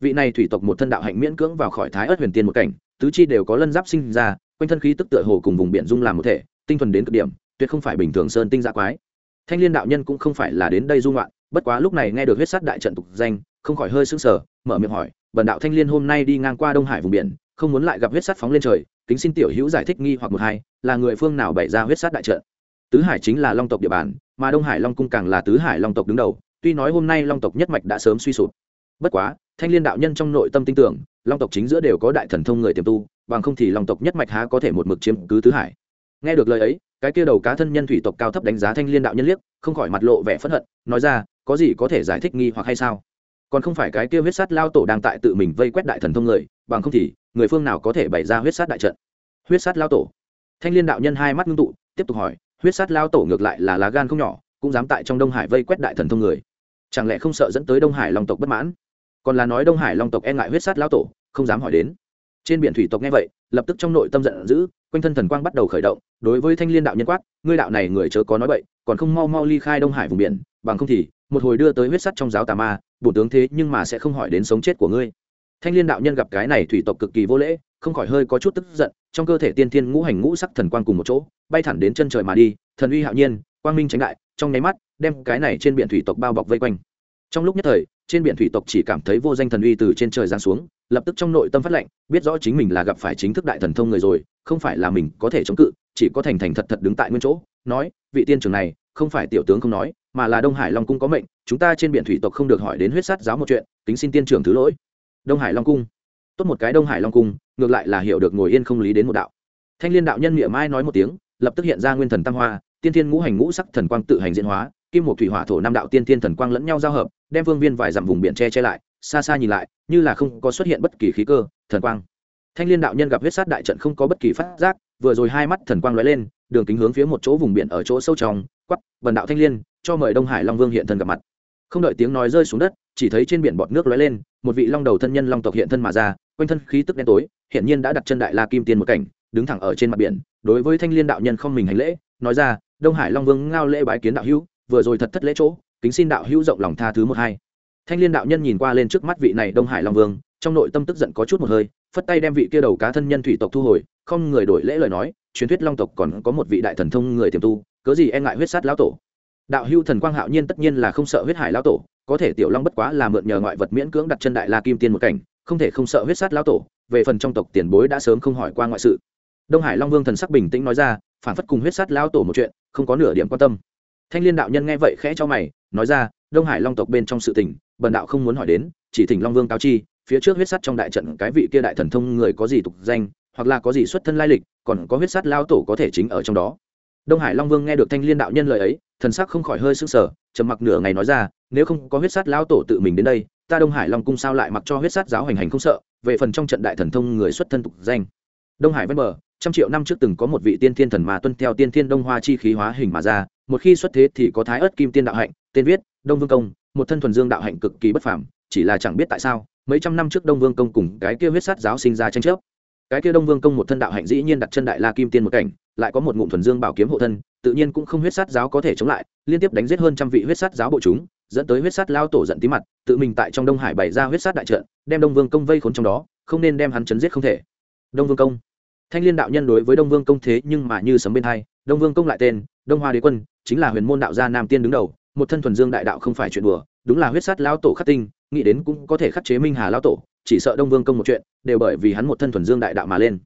Vị này thủy tộc một thân đạo hạnh miễn cưỡng vào khỏi thái ớt huyền tiên một cảnh, tứ chi đều có lân giáp sinh ra, quanh thân khí tức tựa hồ cùng vùng biển dung làm một thể tinh thuần đến cực điểm, tuyệt không phải bình thường sơn tinh dạ quái. Thanh liên đạo nhân cũng không phải là đến đây dung loạn bất quá lúc này nghe được huyết sát đại trận tục danh, không khỏi hơi sững sờ, mở miệng hỏi, bần đạo thanh liên hôm nay đi ngang qua đông hải vùng biển, không muốn lại gặp huyết sát phóng lên trời, kính xin tiểu hữu giải thích nghi hoặc một hai, là người phương nào bày ra huyết sát đại trận? Tứ hải chính là long tộc địa bàn, mà đông hải long cung càng là tứ hải long tộc đứng đầu, tuy nói hôm nay long tộc nhất mạch đã sớm suy sụp. Bất quá, thanh liên đạo nhân trong nội tâm tin tưởng, long tộc chính giữa đều có đại thần thông người tiềm tu, bằng không thì long tộc nhất mạch há có thể một mực chiếm cứ tứ hải nghe được lời ấy, cái kia đầu cá thân nhân thủy tộc cao thấp đánh giá thanh liên đạo nhân liếc, không khỏi mặt lộ vẻ phẫn hận, nói ra, có gì có thể giải thích nghi hoặc hay sao? Còn không phải cái kia huyết sát lao tổ đang tại tự mình vây quét đại thần thông người, bằng không thì người phương nào có thể bày ra huyết sát đại trận? Huyết sát lao tổ? Thanh liên đạo nhân hai mắt ngưng tụ, tiếp tục hỏi, huyết sát lao tổ ngược lại là lá gan không nhỏ, cũng dám tại trong đông hải vây quét đại thần thông người. Chẳng lẽ không sợ dẫn tới đông hải long tộc bất mãn? Còn là nói đông hải long tộc e ngại huyết sát lao tổ, không dám hỏi đến. Trên biển thủy tộc nghe vậy, lập tức trong nội tâm giận dữ quanh thân thần quang bắt đầu khởi động, đối với thanh liên đạo nhân quát, ngươi đạo này người chớ có nói bậy, còn không mau mau ly khai đông hải vùng biển, bằng không thì, một hồi đưa tới huyết sắt trong giáo tà ma, bổ tướng thế nhưng mà sẽ không hỏi đến sống chết của ngươi. Thanh liên đạo nhân gặp cái này thủy tộc cực kỳ vô lễ, không khỏi hơi có chút tức giận, trong cơ thể tiên thiên ngũ hành ngũ sắc thần quang cùng một chỗ, bay thẳng đến chân trời mà đi, thần uy hạo nhiên, quang minh tránh đại, trong nháy mắt, đem cái này trên biển thủy tộc bao bọc vây quanh. Trong lúc nhất thời, trên biển thủy tộc chỉ cảm thấy vô danh thần uy từ trên trời giáng xuống, lập tức trong nội tâm phát lệnh, biết rõ chính mình là gặp phải chính thức đại thần thông người rồi không phải là mình có thể chống cự, chỉ có thành thành thật thật đứng tại nguyên chỗ, nói, vị tiên trưởng này, không phải tiểu tướng không nói, mà là đông hải long cung có mệnh, chúng ta trên biển thủy tộc không được hỏi đến huyết sát giáo một chuyện, kính xin tiên trưởng thứ lỗi. Đông hải long cung. Tốt một cái đông hải long cung, ngược lại là hiểu được ngồi yên không lý đến một đạo. Thanh liên đạo nhân miệng mai nói một tiếng, lập tức hiện ra nguyên thần tam hoa, tiên thiên ngũ hành ngũ sắc thần quang tự hành diễn hóa, kim một thủy hỏa thổ năm đạo tiên thiên thần quang lẫn nhau giao hợp, đem vương viên vài dặm vùng biển che che lại, xa xa nhìn lại, như là không có xuất hiện bất kỳ khí cơ, thần quang thanh liên đạo nhân gặp huyết sát đại trận không có bất kỳ phát giác, vừa rồi hai mắt thần quang lóe lên, đường kính hướng phía một chỗ vùng biển ở chỗ sâu trong quắp vần đạo thanh liên, cho mời đông hải long vương hiện thân gặp mặt. Không đợi tiếng nói rơi xuống đất, chỉ thấy trên biển bọt nước lóe lên, một vị long đầu thân nhân long tộc hiện thân mà ra, quanh thân khí tức đen tối hiện nhiên đã đặt chân đại la kim tiên một cảnh, đứng thẳng ở trên mặt biển, đối với thanh liên đạo nhân không mình hành lễ, nói ra, đông hải long vương ngao lễ bái kiến đạo hữu, vừa rồi thật thất lễ chỗ, kính xin đạo hữu rộng lòng tha thứ một hai. Thanh liên đạo nhân nhìn qua lên trước mắt vị này đông hải long vương, trong nội tâm tức giận có chút một hơi phất tay đem vị kia đầu cá thân nhân thủy tộc thu hồi, không người đổi lễ lời nói, truyền thuyết long tộc còn có một vị đại thần thông người tiềm tu, cớ gì e ngại huyết sát lão tổ? Đạo hưu thần quang hạo nhiên tất nhiên là không sợ huyết hải lão tổ, có thể tiểu long bất quá là mượn nhờ ngoại vật miễn cưỡng đặt chân đại la kim tiên một cảnh, không thể không sợ huyết sát lão tổ, về phần trong tộc tiền bối đã sớm không hỏi qua ngoại sự. Đông hải long vương thần sắc bình tĩnh nói ra, phản phất cùng huyết sát lão tổ một chuyện, không có nửa điểm quan tâm. Thanh liên đạo nhân nghe vậy khẽ cho mày, nói ra, đông hải long tộc bên trong sự tình, bần đạo không muốn hỏi đến, chỉ thỉnh long vương cáo chi phía trước huyết sắt trong đại trận cái vị kia đại thần thông người có gì tục danh, hoặc là có gì xuất thân lai lịch, còn có huyết sắt lao tổ có thể chính ở trong đó. Đông hải long vương nghe được thanh liên đạo nhân lời ấy, thần sắc không khỏi hơi sưng sờ, trầm mặc nửa ngày nói ra, nếu không có huyết sắt lao tổ tự mình đến đây, ta đông hải long cung sao lại mặc cho huyết sắt giáo hành hành không sợ, về phần trong trận đại thần thông người xuất thân tục danh. Đông hải ven bờ, trăm triệu năm trước từng có một vị tiên thiên thần mà tuân theo tiên thiên đông hoa chi khí hóa hình mà ra, một khi xuất thế thì có thái ớt kim tiên đạo hạnh, tên viết, đông vương công, một thân thuần dương đạo hạnh cực kỳ bất phàm, chỉ là chẳng biết tại sao mấy trăm năm trước đông vương công cùng cái kia huyết sát giáo sinh ra tranh chấp. Cái kia đông vương công một thân đạo hạnh dĩ nhiên đặt chân đại la kim tiên một cảnh, lại có một ngụm thuần dương bảo kiếm hộ thân, tự nhiên cũng không huyết sát giáo có thể chống lại, liên tiếp đánh giết hơn trăm vị huyết sát giáo bộ chúng, dẫn tới huyết sát lao tổ giận tí mặt, tự mình tại trong đông hải bày ra huyết sát đại trận, đem đông vương công vây khốn trong đó, không nên đem hắn chấn giết không thể. Đông vương công. Thanh liên đạo nhân đối với đông vương công thế nhưng mà như sấm bên hai, đông vương công lại tên, đông hoa đế quân, chính là huyền môn đạo gia nam tiên đứng đầu, một thân thuần dương đại đạo không phải chuyện đùa đúng là huyết sát lao tổ khắc tinh, nghĩ đến cũng có thể khắc chế minh hà lao tổ, chỉ sợ đông vương công một chuyện, đều bởi vì hắn một thân thuần dương đại đạo mà lên.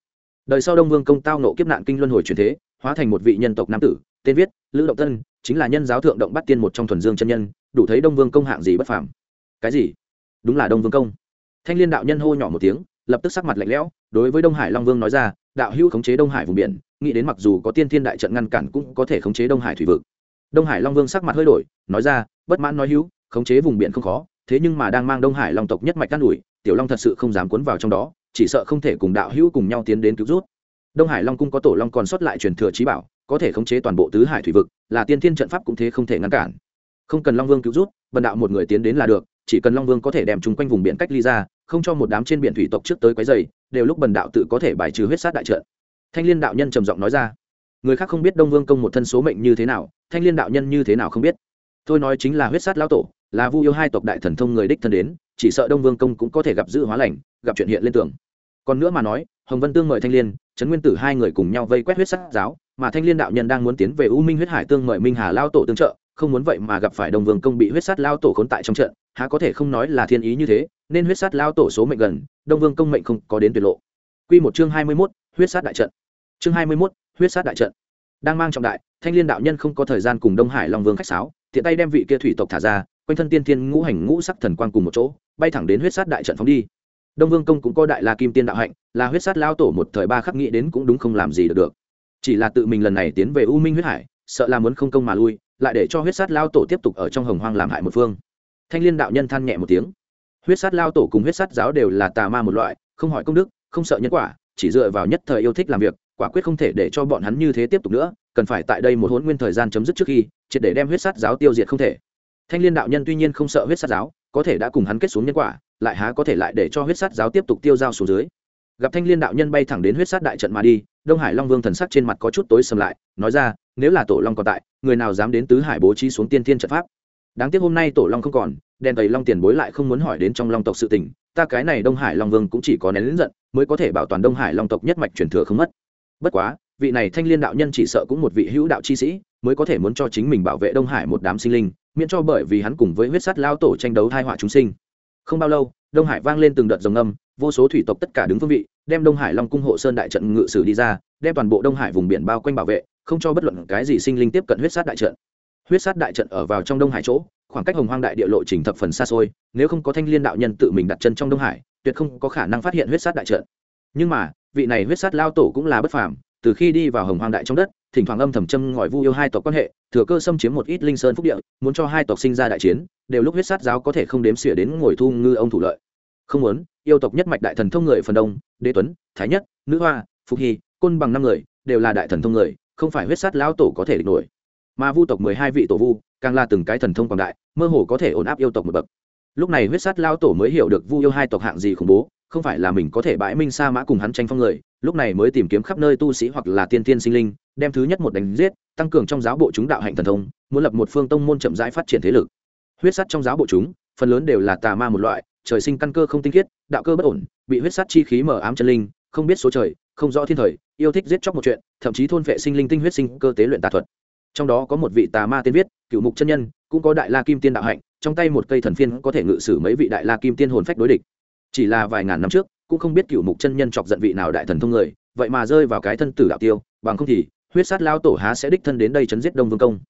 Đời sau đông vương công tao nộ kiếp nạn kinh luân hồi truyền thế, hóa thành một vị nhân tộc nam tử, tên viết, lữ động tân, chính là nhân giáo thượng động bắt tiên một trong thuần dương chân nhân, đủ thấy đông vương công hạng gì bất phàm. Cái gì? Đúng là đông vương công. Thanh liên đạo nhân hô nhỏ một tiếng, lập tức sắc mặt lạnh lẽo, đối với đông hải long vương nói ra, đạo hữu khống chế đông hải vùng biển, nghĩ đến mặc dù có tiên thiên đại trận ngăn cản cũng có thể khống chế đông hải thủy vực. Đông hải long vương sắc mặt hơi đổi, nói ra, bất mãn nói hữu khống chế vùng biển không khó, thế nhưng mà đang mang đông hải long tộc nhất mạch cát ủi tiểu long thật sự không dám cuốn vào trong đó, chỉ sợ không thể cùng đạo hữu cùng nhau tiến đến cứu rút đông hải long cung có tổ long còn sót lại truyền thừa trí bảo, có thể khống chế toàn bộ tứ hải thủy vực, là tiên thiên trận pháp cũng thế không thể ngăn cản. Không cần long vương cứu rút vận đạo một người tiến đến là được, chỉ cần long vương có thể đem chúng quanh vùng biển cách ly ra, không cho một đám trên biển thủy tộc trước tới quấy dày đều lúc bần đạo tự có thể bài trừ huyết sát đại trận. Thanh liên đạo nhân trầm giọng nói ra. Người khác không biết đông vương công một thân số mệnh như thế nào, thanh liên đạo nhân như thế nào không biết. Tôi nói chính là huyết sát lão tổ là vu yêu hai tộc đại thần thông người đích thân đến chỉ sợ đông vương công cũng có thể gặp giữ hóa lành gặp chuyện hiện lên tưởng còn nữa mà nói hồng vân tương mời thanh liên trấn nguyên tử hai người cùng nhau vây quét huyết sắc giáo mà thanh liên đạo nhân đang muốn tiến về u minh huyết hải tương mời minh hà lao tổ tương trợ không muốn vậy mà gặp phải đông vương công bị huyết sát lao tổ khốn tại trong trận há có thể không nói là thiên ý như thế nên huyết sát lao tổ số mệnh gần đông vương công mệnh không có đến tuyệt lộ Quy một chương hai mươi mốt huyết sát đại trận. Chương hai mươi mốt huyết sát đại trận. Đang mang trọng đại, Thanh Liên đạo nhân không có thời gian cùng Đông Hải Long Vương khách sáo, tiện tay đem vị kia thủy tộc thả ra, quanh thân tiên tiên ngũ hành ngũ sắc thần quang cùng một chỗ, bay thẳng đến huyết sát đại trận phóng đi. Đông vương công cũng có đại la kim tiên đạo hạnh, là huyết sát lao tổ một thời ba khắc nghĩ đến cũng đúng không làm gì được được. Chỉ là tự mình lần này tiến về u minh huyết hải, sợ là muốn không công mà lui, lại để cho huyết sát lao tổ tiếp tục ở trong hồng hoang làm hại một phương. Thanh liên đạo nhân than nhẹ một tiếng. Huyết sát lao tổ cùng huyết sát giáo đều là tà ma một loại, không hỏi công đức, không sợ nhân quả, chỉ dựa vào nhất thời yêu thích làm việc, quả quyết không thể để cho bọn hắn như thế tiếp tục nữa, cần phải tại đây một hôn nguyên thời gian chấm dứt trước khi, triệt để đem huyết sát giáo tiêu diệt không thể thanh liên đạo nhân tuy nhiên không sợ huyết sát giáo, có thể đã cùng hắn kết xuống nhân quả, lại há có thể lại để cho huyết sát giáo tiếp tục tiêu dao xuống dưới. Gặp thanh liên đạo nhân bay thẳng đến huyết sát đại trận mà đi, đông hải long vương thần sắc trên mặt có chút tối sầm lại, nói ra, nếu là tổ long còn tại, người nào dám đến tứ hải bố trí xuống tiên thiên trận pháp? Đáng tiếc hôm nay tổ long không còn, đèn tẩy long tiền bối lại không muốn hỏi đến trong long tộc sự tình, ta cái này đông hải long vương cũng chỉ có nén lính giận, mới có thể bảo toàn đông hải long tộc nhất mạch truyền thừa không mất. Bất quá, vị này thanh liên đạo nhân chỉ sợ cũng một vị hữu đạo chi sĩ, mới có thể muốn cho chính mình bảo vệ đông hải một đám sinh linh miễn cho bởi vì hắn cùng với huyết sắt lao tổ tranh đấu thai họa chúng sinh. Không bao lâu, đông hải vang lên từng đợt rồng âm vô số thủy tộc tất cả đứng phương vị, đem đông hải long cung hộ sơn đại trận ngự sử đi ra, đem toàn bộ đông hải vùng biển bao quanh bảo vệ, không cho bất luận cái gì sinh linh tiếp cận huyết sát đại trận. Huyết sát đại trận ở vào trong đông hải chỗ, khoảng cách hồng hoang đại địa lộ trình thập phần xa xôi, nếu không có thanh liên đạo nhân tự mình đặt chân trong đông hải, tuyệt không có khả năng phát hiện huyết sát đại trận. Nhưng mà, vị này huyết sát lao tổ cũng là bất phàm, từ khi đi vào hồng hoang đại trong đất thỉnh thoảng âm thầm châm ngòi vu yêu hai tộc quan hệ, thừa cơ xâm chiếm một ít linh sơn phúc địa, muốn cho hai tộc sinh ra đại chiến, đều lúc huyết sát giáo có thể không đếm xỉa đến ngồi thu ngư ông thủ lợi. Không muốn, yêu tộc nhất mạch đại thần thông người phần đông, đế tuấn, thái nhất, nữ hoa phúc hy, côn bằng năm người, đều là đại thần thông người, không phải huyết sát lão tổ có thể địch nổi. Mà vu tộc mười hai vị tổ vu, càng là từng cái thần thông quảng đại, mơ hồ có thể ổn áp yêu tộc một bậc. Lúc này huyết sát lão tổ mới hiểu được vu yêu hai tộc hạng gì khủng bố không phải là mình có thể bãi minh sa mã cùng hắn tranh phong người, lúc này mới tìm kiếm khắp nơi tu sĩ hoặc là tiên tiên sinh linh, đem thứ nhất một đánh giết, tăng cường trong giáo bộ chúng đạo hạnh thần thông, muốn lập một phương tông môn chậm rãi phát triển thế lực. Huyết sắt trong giáo bộ chúng, phần lớn đều là tà ma một loại, trời sinh căn cơ không tinh khiết, đạo cơ bất ổn, bị huyết sắt chi khí mở ám chân linh, không biết số trời, không rõ thiên thời, yêu thích giết chóc một chuyện, thậm chí thôn vệ sinh linh tinh huyết sinh cơ tế luyện tà thuật. Trong đó có một vị tà ma tiên viết, cựu mục chân nhân, cũng có đại la kim tiên đạo hạnh, trong tay một cây thần phiên có thể ngự sử mấy vị đại la kim tiên hồn phách đối địch chỉ là vài ngàn năm trước, cũng không biết cựu mục chân nhân chọc giận vị nào đại thần thông người, vậy mà rơi vào cái thân tử đạo tiêu, bằng không thì, huyết sát lao tổ há sẽ đích thân đến đây chấn giết đông vương công.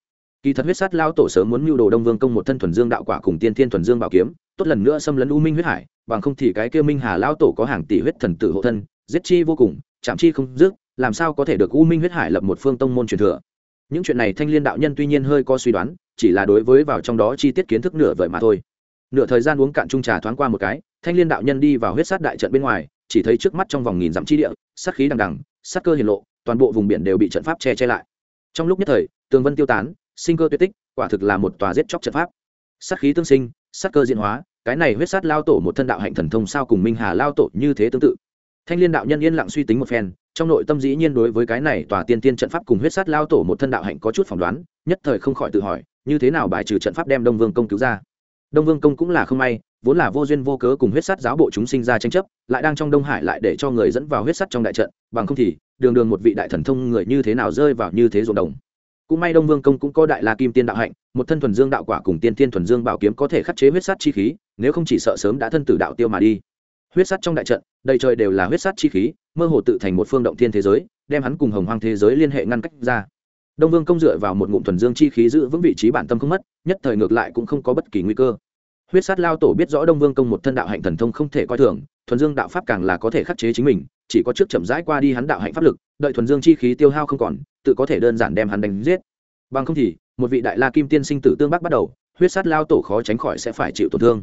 Kỳ thật huyết sát lao tổ sớm muốn mưu đồ đông vương công một thân thuần dương đạo quả cùng tiên thiên thuần dương bảo kiếm, tốt lần nữa xâm lấn u minh huyết hải, bằng không thì cái kia minh hà lao tổ có hàng tỷ huyết thần tử hộ thân, giết chi vô cùng, chạm chi không dứt, làm sao có thể được u minh huyết hải lập một phương tông môn truyền thừa. Những chuyện này thanh liên đạo nhân tuy nhiên hơi có suy đoán, chỉ là đối với vào trong đó chi tiết kiến thức nửa vời mà thôi. Nửa thời gian uống cạn chung trà thoáng qua một cái thanh liên đạo nhân đi vào huyết sát đại trận bên ngoài, chỉ thấy trước mắt trong vòng nghìn dặm chi địa, sát khí đằng đằng, sát cơ hiển lộ, toàn bộ vùng biển đều bị trận pháp che che lại. Trong lúc nhất thời, tường vân tiêu tán, sinh cơ tuyệt tích, quả thực là một tòa giết chóc trận pháp. Sát khí tương sinh, sát cơ diễn hóa, cái này huyết sát lao tổ một thân đạo hạnh thần thông sao cùng minh hà lao tổ như thế tương tự. Thanh liên đạo nhân yên lặng suy tính một phen, trong nội tâm dĩ nhiên đối với cái này tòa tiên tiên trận pháp cùng huyết sát lao tổ một thân đạo hạnh có chút phỏng đoán, nhất thời không khỏi tự hỏi, như thế nào bài trừ trận pháp đem đông vương công cứu ra đông vương công cũng là không may, vốn là vô duyên vô cớ cùng huyết sát giáo bộ chúng sinh ra tranh chấp, lại đang trong đông hải lại để cho người dẫn vào huyết sắt trong đại trận, bằng không thì, đường đường một vị đại thần thông người như thế nào rơi vào như thế ruộng đồng. Cũng may đông vương công cũng có đại la kim tiên đạo hạnh, một thân thuần dương đạo quả cùng tiên tiên thuần dương bảo kiếm có thể khắc chế huyết sắt chi khí, nếu không chỉ sợ sớm đã thân tử đạo tiêu mà đi. Huyết sắt trong đại trận, đầy trời đều là huyết sắt chi khí, mơ hồ tự thành một phương động thiên thế giới, đem hắn cùng hồng hoang thế giới liên hệ ngăn cách ra đông vương công dựa vào một ngụm thuần dương chi khí giữ vững vị trí bản tâm không mất, nhất thời ngược lại cũng không có bất kỳ nguy cơ. Huyết sát lao tổ biết rõ đông vương công một thân đạo hạnh thần thông không thể coi thường, thuần dương đạo pháp càng là có thể khắc chế chính mình, chỉ có trước chậm rãi qua đi hắn đạo hạnh pháp lực, đợi thuần dương chi khí tiêu hao không còn, tự có thể đơn giản đem hắn đánh giết. Bằng không thì, một vị đại la kim tiên sinh tử tương bắc bắt đầu, huyết sát lao tổ khó tránh khỏi sẽ phải chịu tổn thương.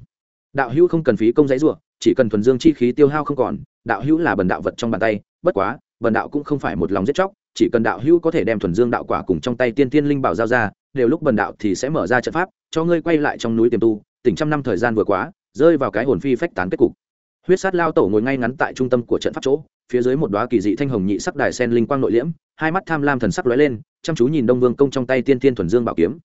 Đạo hữu không cần phí công giấy ruộng chỉ cần thuần dương chi khí tiêu hao không còn, đạo hữu là bần đạo vật trong bàn tay, bất quá, bần đạo cũng không phải một lòng giết chóc chỉ cần đạo hữu có thể đem thuần dương đạo quả cùng trong tay tiên tiên linh bảo giao ra, đều lúc bần đạo thì sẽ mở ra trận pháp, cho ngươi quay lại trong núi tiềm tu, tỉnh trăm năm thời gian vừa quá, rơi vào cái hồn phi phách tán kết cục. Huyết sát lao tổ ngồi ngay ngắn tại trung tâm của trận pháp chỗ, phía dưới một đoá kỳ dị thanh hồng nhị sắc đài sen linh quang nội liễm, hai mắt tham lam thần sắc lóe lên, chăm chú nhìn đông vương công trong tay tiên tiên thuần dương bảo kiếm.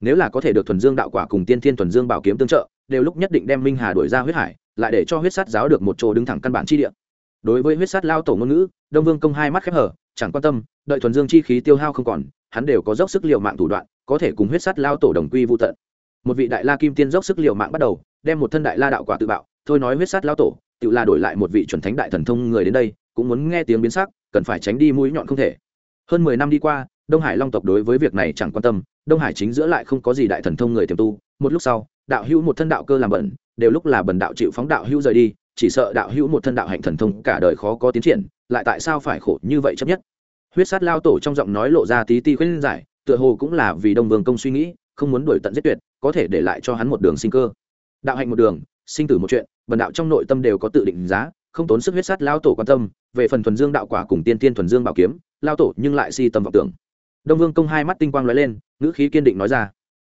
Nếu là có thể được thuần dương đạo quả cùng tiên tiên thuần dương bảo kiếm tương trợ, đều lúc nhất định đem minh hà đổi ra huyết hải, lại để cho huyết sát giáo được một chỗ đứng thẳng căn bản chi địa. Đối với huyết sát lao tổ ngôn ngữ, đông vương công hai mắt khép hở chẳng quan tâm, đợi thuần dương chi khí tiêu hao không còn, hắn đều có dốc sức liệu mạng thủ đoạn, có thể cùng huyết sát lao tổ đồng quy vô tận. Một vị đại la kim tiên dốc sức liệu mạng bắt đầu, đem một thân đại la đạo quả tự bạo, thôi nói huyết sát lao tổ, tự la đổi lại một vị chuẩn thánh đại thần thông người đến đây, cũng muốn nghe tiếng biến sắc, cần phải tránh đi mũi nhọn không thể. Hơn mười năm đi qua, đông hải long tộc đối với việc này chẳng quan tâm, đông hải chính giữa lại không có gì đại thần thông người tiềm tu, một lúc sau, đạo hữu một thân đạo cơ làm bẩn, đều lúc là bẩn đạo chịu phóng đạo hữu rời đi chỉ sợ đạo hữu một thân đạo hạnh thần thông cả đời khó có tiến triển, lại tại sao phải khổ như vậy chấp nhất? Huyết sát lao tổ trong giọng nói lộ ra tí ti khuyên giải, tựa hồ cũng là vì đông vương công suy nghĩ, không muốn đuổi tận giết tuyệt, có thể để lại cho hắn một đường sinh cơ. Đạo hạnh một đường, sinh tử một chuyện, bần đạo trong nội tâm đều có tự định giá, không tốn sức huyết sát lao tổ quan tâm, về phần thuần dương đạo quả cùng tiên tiên thuần dương bảo kiếm, lao tổ nhưng lại si tâm vọng tưởng. Đông vương công hai mắt tinh quang lóe lên, ngữ khí kiên định nói ra.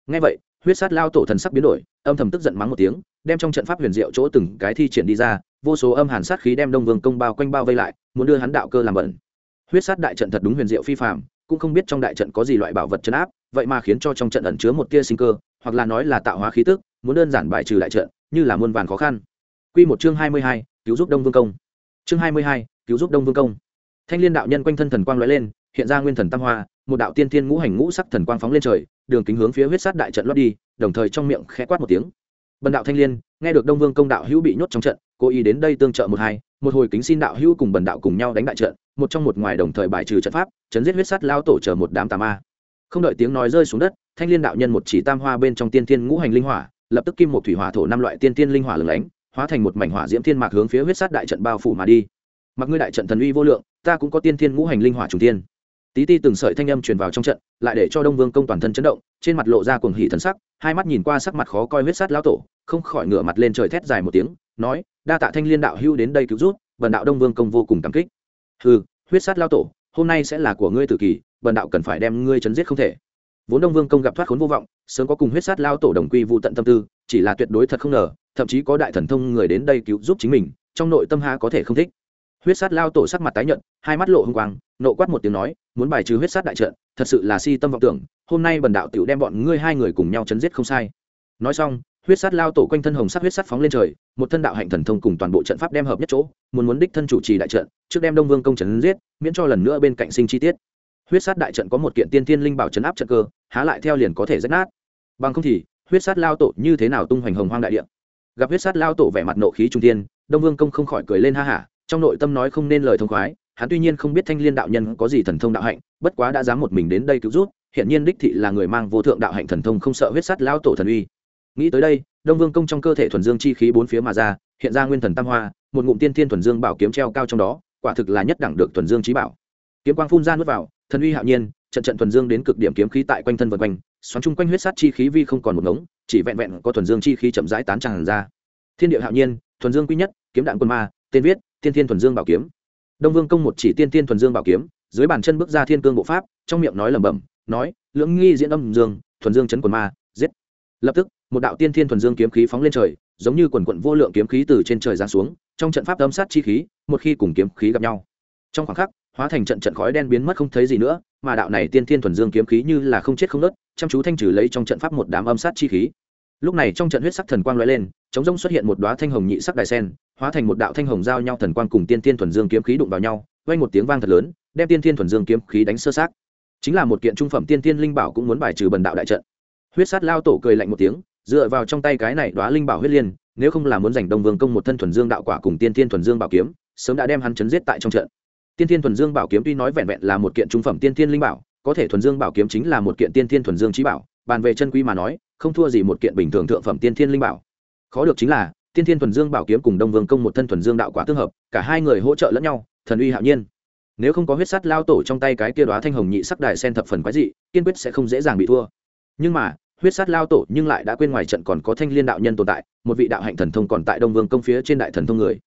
Ngay vậy huyết sát lao tổ thần sắc biến đổi âm thầm tức giận mắng một tiếng đem trong trận pháp huyền diệu chỗ từng cái thi triển đi ra vô số âm hàn sát khí đem đông vương công bao quanh bao vây lại muốn đưa hắn đạo cơ làm bẩn huyết sát đại trận thật đúng huyền diệu phi phạm cũng không biết trong đại trận có gì loại bảo vật chấn áp vậy mà khiến cho trong trận ẩn chứa một tia sinh cơ hoặc là nói là tạo hóa khí tức muốn đơn giản bài trừ đại trận như là muôn vàn khó khăn Quy một chương hai mươi hai, cứu giúp Đông Vương công. Chương hai mươi hai, cứu giúp Đông Vương công. Thanh Liên đạo nhân quanh thân thần quang lóe lên, hiện ra nguyên thần tam hoa, một đạo tiên thiên ngũ hành ngũ sắc thần quang phóng lên trời, đường kính hướng phía huyết sát đại trận lót đi, đồng thời trong miệng khẽ quát một tiếng. Bần đạo Thanh Liên, nghe được Đông Vương công đạo hữu bị nhốt trong trận, cố ý đến đây tương trợ một hai, một hồi kính xin đạo hữu cùng bần đạo cùng nhau đánh đại trận, một trong một ngoài đồng thời bài trừ trận pháp, chấn giết huyết sát lao tổ chờ một đám tà ma. Không đợi tiếng nói rơi xuống đất, Thanh Liên đạo nhân một chỉ tam hoa bên trong tiên thiên ngũ hành linh hỏa, lập tức kim một thủy hỏa thổ năm loại tiên thiên linh hỏa lửng lánh, hóa thành một mảnh hỏa diễm thiên mạc hướng phía huyết sát đại trận bao phủ mà đi. mặc ngươi đại trận thần uy vô lượng ta cũng có tiên thiên ngũ hành linh hỏa trùng tiên tí ti từng sợi thanh âm truyền vào trong trận lại để cho đông vương công toàn thân chấn động trên mặt lộ ra cuồng hỉ thần sắc hai mắt nhìn qua sắc mặt khó coi huyết sát lão tổ không khỏi ngửa mặt lên trời thét dài một tiếng nói đa tạ thanh liên đạo hưu đến đây cứu rút bần đạo đông vương công vô cùng cảm kích. Hừ, huyết sát lão tổ hôm nay sẽ là của ngươi tử kỳ bần đạo cần phải đem ngươi chấn giết không thể. Vốn đông vương công gặp thoát khốn vô vọng sớm có cùng huyết sát lao tổ đồng quy vụ tận tâm tư chỉ là tuyệt đối thật không ngờ thậm chí có đại thần thông người đến đây cứu giúp chính mình trong nội tâm ha có thể không thích huyết sát lao tổ sắc mặt tái nhợt, hai mắt lộ hung quang nộ quát một tiếng nói muốn bài trừ huyết sát đại trận thật sự là si tâm vọng tưởng hôm nay bần đạo tiểu đem bọn ngươi hai người cùng nhau chấn giết không sai. Nói xong huyết sát lao tổ quanh thân hồng sắc huyết sát phóng lên trời một thân đạo hạnh thần thông cùng toàn bộ trận pháp đem hợp nhất chỗ muốn muốn đích thân chủ trì đại trận trước đem đông vương công chấn giết miễn cho lần nữa bên cạnh sinh chi tiết. Huyết sát đại trận có một kiện tiên thiên linh bảo chấn áp trận cơ há lại theo liền có thể rách nát. Bằng không thì huyết sát lao tổ như thế nào tung hoành hồng hoang đại địa? Gặp huyết sát lao tổ vẻ mặt nộ khí trung tiên đông vương công không khỏi cười lên ha hả trong nội tâm nói không nên lời thông khoái, hắn tuy nhiên không biết thanh liên đạo nhân có gì thần thông đạo hạnh, bất quá đã dám một mình đến đây cứu rút hiện nhiên đích thị là người mang vô thượng đạo hạnh thần thông không sợ huyết sát lao tổ thần uy. Nghĩ tới đây, đông vương công trong cơ thể thuần dương chi khí bốn phía mà ra, hiện ra nguyên thần tam hoa, một ngụm tiên thiên thuần dương bảo kiếm treo cao trong đó, quả thực là nhất đẳng được thuần dương trí bảo. Kiếm quang phun ra nuốt vào, thần uy hạo nhiên, trận trận thuần dương đến cực điểm kiếm khí tại quanh thân vật quanh, xoắn chung quanh huyết sát chi khí vi không còn một ngống, chỉ vẹn vẹn có thuần dương chi khí chậm rãi tán tràn ra. Thiên địa hạo nhiên, thuần dương quý nhất, kiếm đạn quân ma, tên viết tiên thiên thuần dương bảo kiếm. Đông vương công một chỉ tiên thiên thuần dương bảo kiếm, dưới bàn chân bước ra thiên cương bộ pháp, trong miệng nói lẩm bẩm, nói, lưỡng nghi diễn âm dương, thuần dương chấn quần ma, giết. Lập tức, một đạo tiên thiên thuần dương kiếm khí phóng lên trời, giống như quần quận vô lượng kiếm khí từ trên trời giáng xuống, trong trận pháp âm sát chi khí, một khi cùng kiếm khí gặp nhau. Trong khoảng khắc, hóa thành trận trận khói đen biến mất không thấy gì nữa, mà đạo này tiên thiên thuần dương kiếm khí như là không chết không nớt chăm chú thanh trừ lấy trong trận pháp một đám âm sát chi khí. Lúc này trong trận huyết sắc thần quang lóe lên, chống rông xuất hiện một đoá thanh hồng nhị sắc đài sen hóa thành một đạo thanh hồng giao nhau thần quang cùng tiên thiên thuần dương kiếm khí đụng vào nhau, vang một tiếng vang thật lớn, đem tiên thiên thuần dương kiếm khí đánh sơ sát chính là một kiện trung phẩm tiên thiên linh bảo cũng muốn bài trừ bần đạo đại trận. Huyết sát lao tổ cười lạnh một tiếng, dựa vào trong tay cái này đóa linh bảo huyết liên, nếu không là muốn giành đông vương công một thân thuần dương đạo quả cùng tiên thiên thuần dương bảo kiếm, sớm đã đem hắn chấn giết tại trong trận. Tiên thiên thuần dương bảo kiếm tuy nói vẹn vẹn là một kiện trung phẩm tiên thiên linh bảo, có thể thuần dương bảo kiếm chính là một kiện tiên thiên thuần dương trí bảo, bàn về chân quý mà nói, không thua gì một kiện bình thường thượng phẩm tiên thiên linh bảo. Khó được chính là tiên thiên thuần dương bảo kiếm cùng đông vương công một thân thuần dương đạo quả tương hợp, cả hai người hỗ trợ lẫn nhau, thần uy hạo nhiên. Nếu không có huyết sắt lao tổ trong tay cái kia đoá thanh hồng nhị sắc đài sen thập phần quái dị, kiên quyết sẽ không dễ dàng bị thua. Nhưng mà, huyết sát lao tổ nhưng lại đã quên ngoài trận còn có thanh liên đạo nhân tồn tại, một vị đạo hạnh thần thông còn tại đông vương công phía trên đại thần thông người.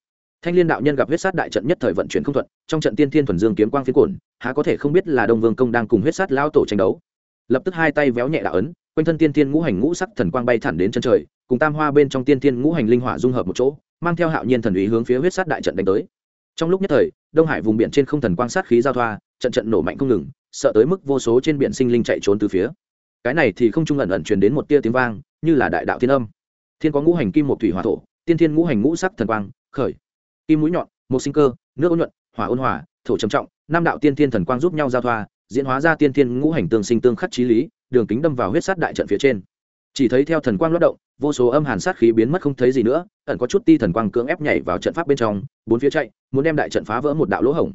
Thanh liên đạo nhân gặp huyết sát đại trận nhất thời vận chuyển không thuận, trong trận tiên thiên thuần dương kiếm quang phiến cổn há có thể không biết là đông vương công đang cùng huyết sát lao tổ tranh đấu. Lập tức hai tay véo nhẹ đạo ấn, quanh thân tiên thiên ngũ hành ngũ sắc thần quang bay thẳng đến chân trời cùng tam hoa bên trong tiên thiên ngũ hành linh hỏa dung hợp một chỗ, mang theo hạo nhiên thần ý hướng phía huyết sát đại trận đánh tới. Trong lúc nhất thời, đông hải vùng biển trên không thần quang sát khí giao thoa, trận trận nổ mạnh không ngừng, sợ tới mức vô số trên biển sinh linh chạy trốn từ phía. Cái này thì không trung ẩn ẩn truyền đến một tia tiếng vang, như là đại đạo thiên âm. Thiên có ngũ hành kim một thủy hỏa thổ, tiên thiên ngũ hành ngũ sắc thần quang, khởi. Kim mũi nhọn, một sinh cơ, nước ôn nhuận, hỏa ôn hòa, thổ trầm trọng, năm đạo tiên thiên thần quang giúp nhau giao thoa, diễn hóa ra tiên thiên ngũ hành tương sinh tương khắc trí lý, đường kính đâm vào huyết sát đại trận phía trên chỉ thấy theo thần quang lót động, vô số âm hàn sát khí biến mất không thấy gì nữa, ẩn có chút ti thần quang cưỡng ép nhảy vào trận pháp bên trong, bốn phía chạy, muốn đem đại trận phá vỡ một đạo lỗ hổng.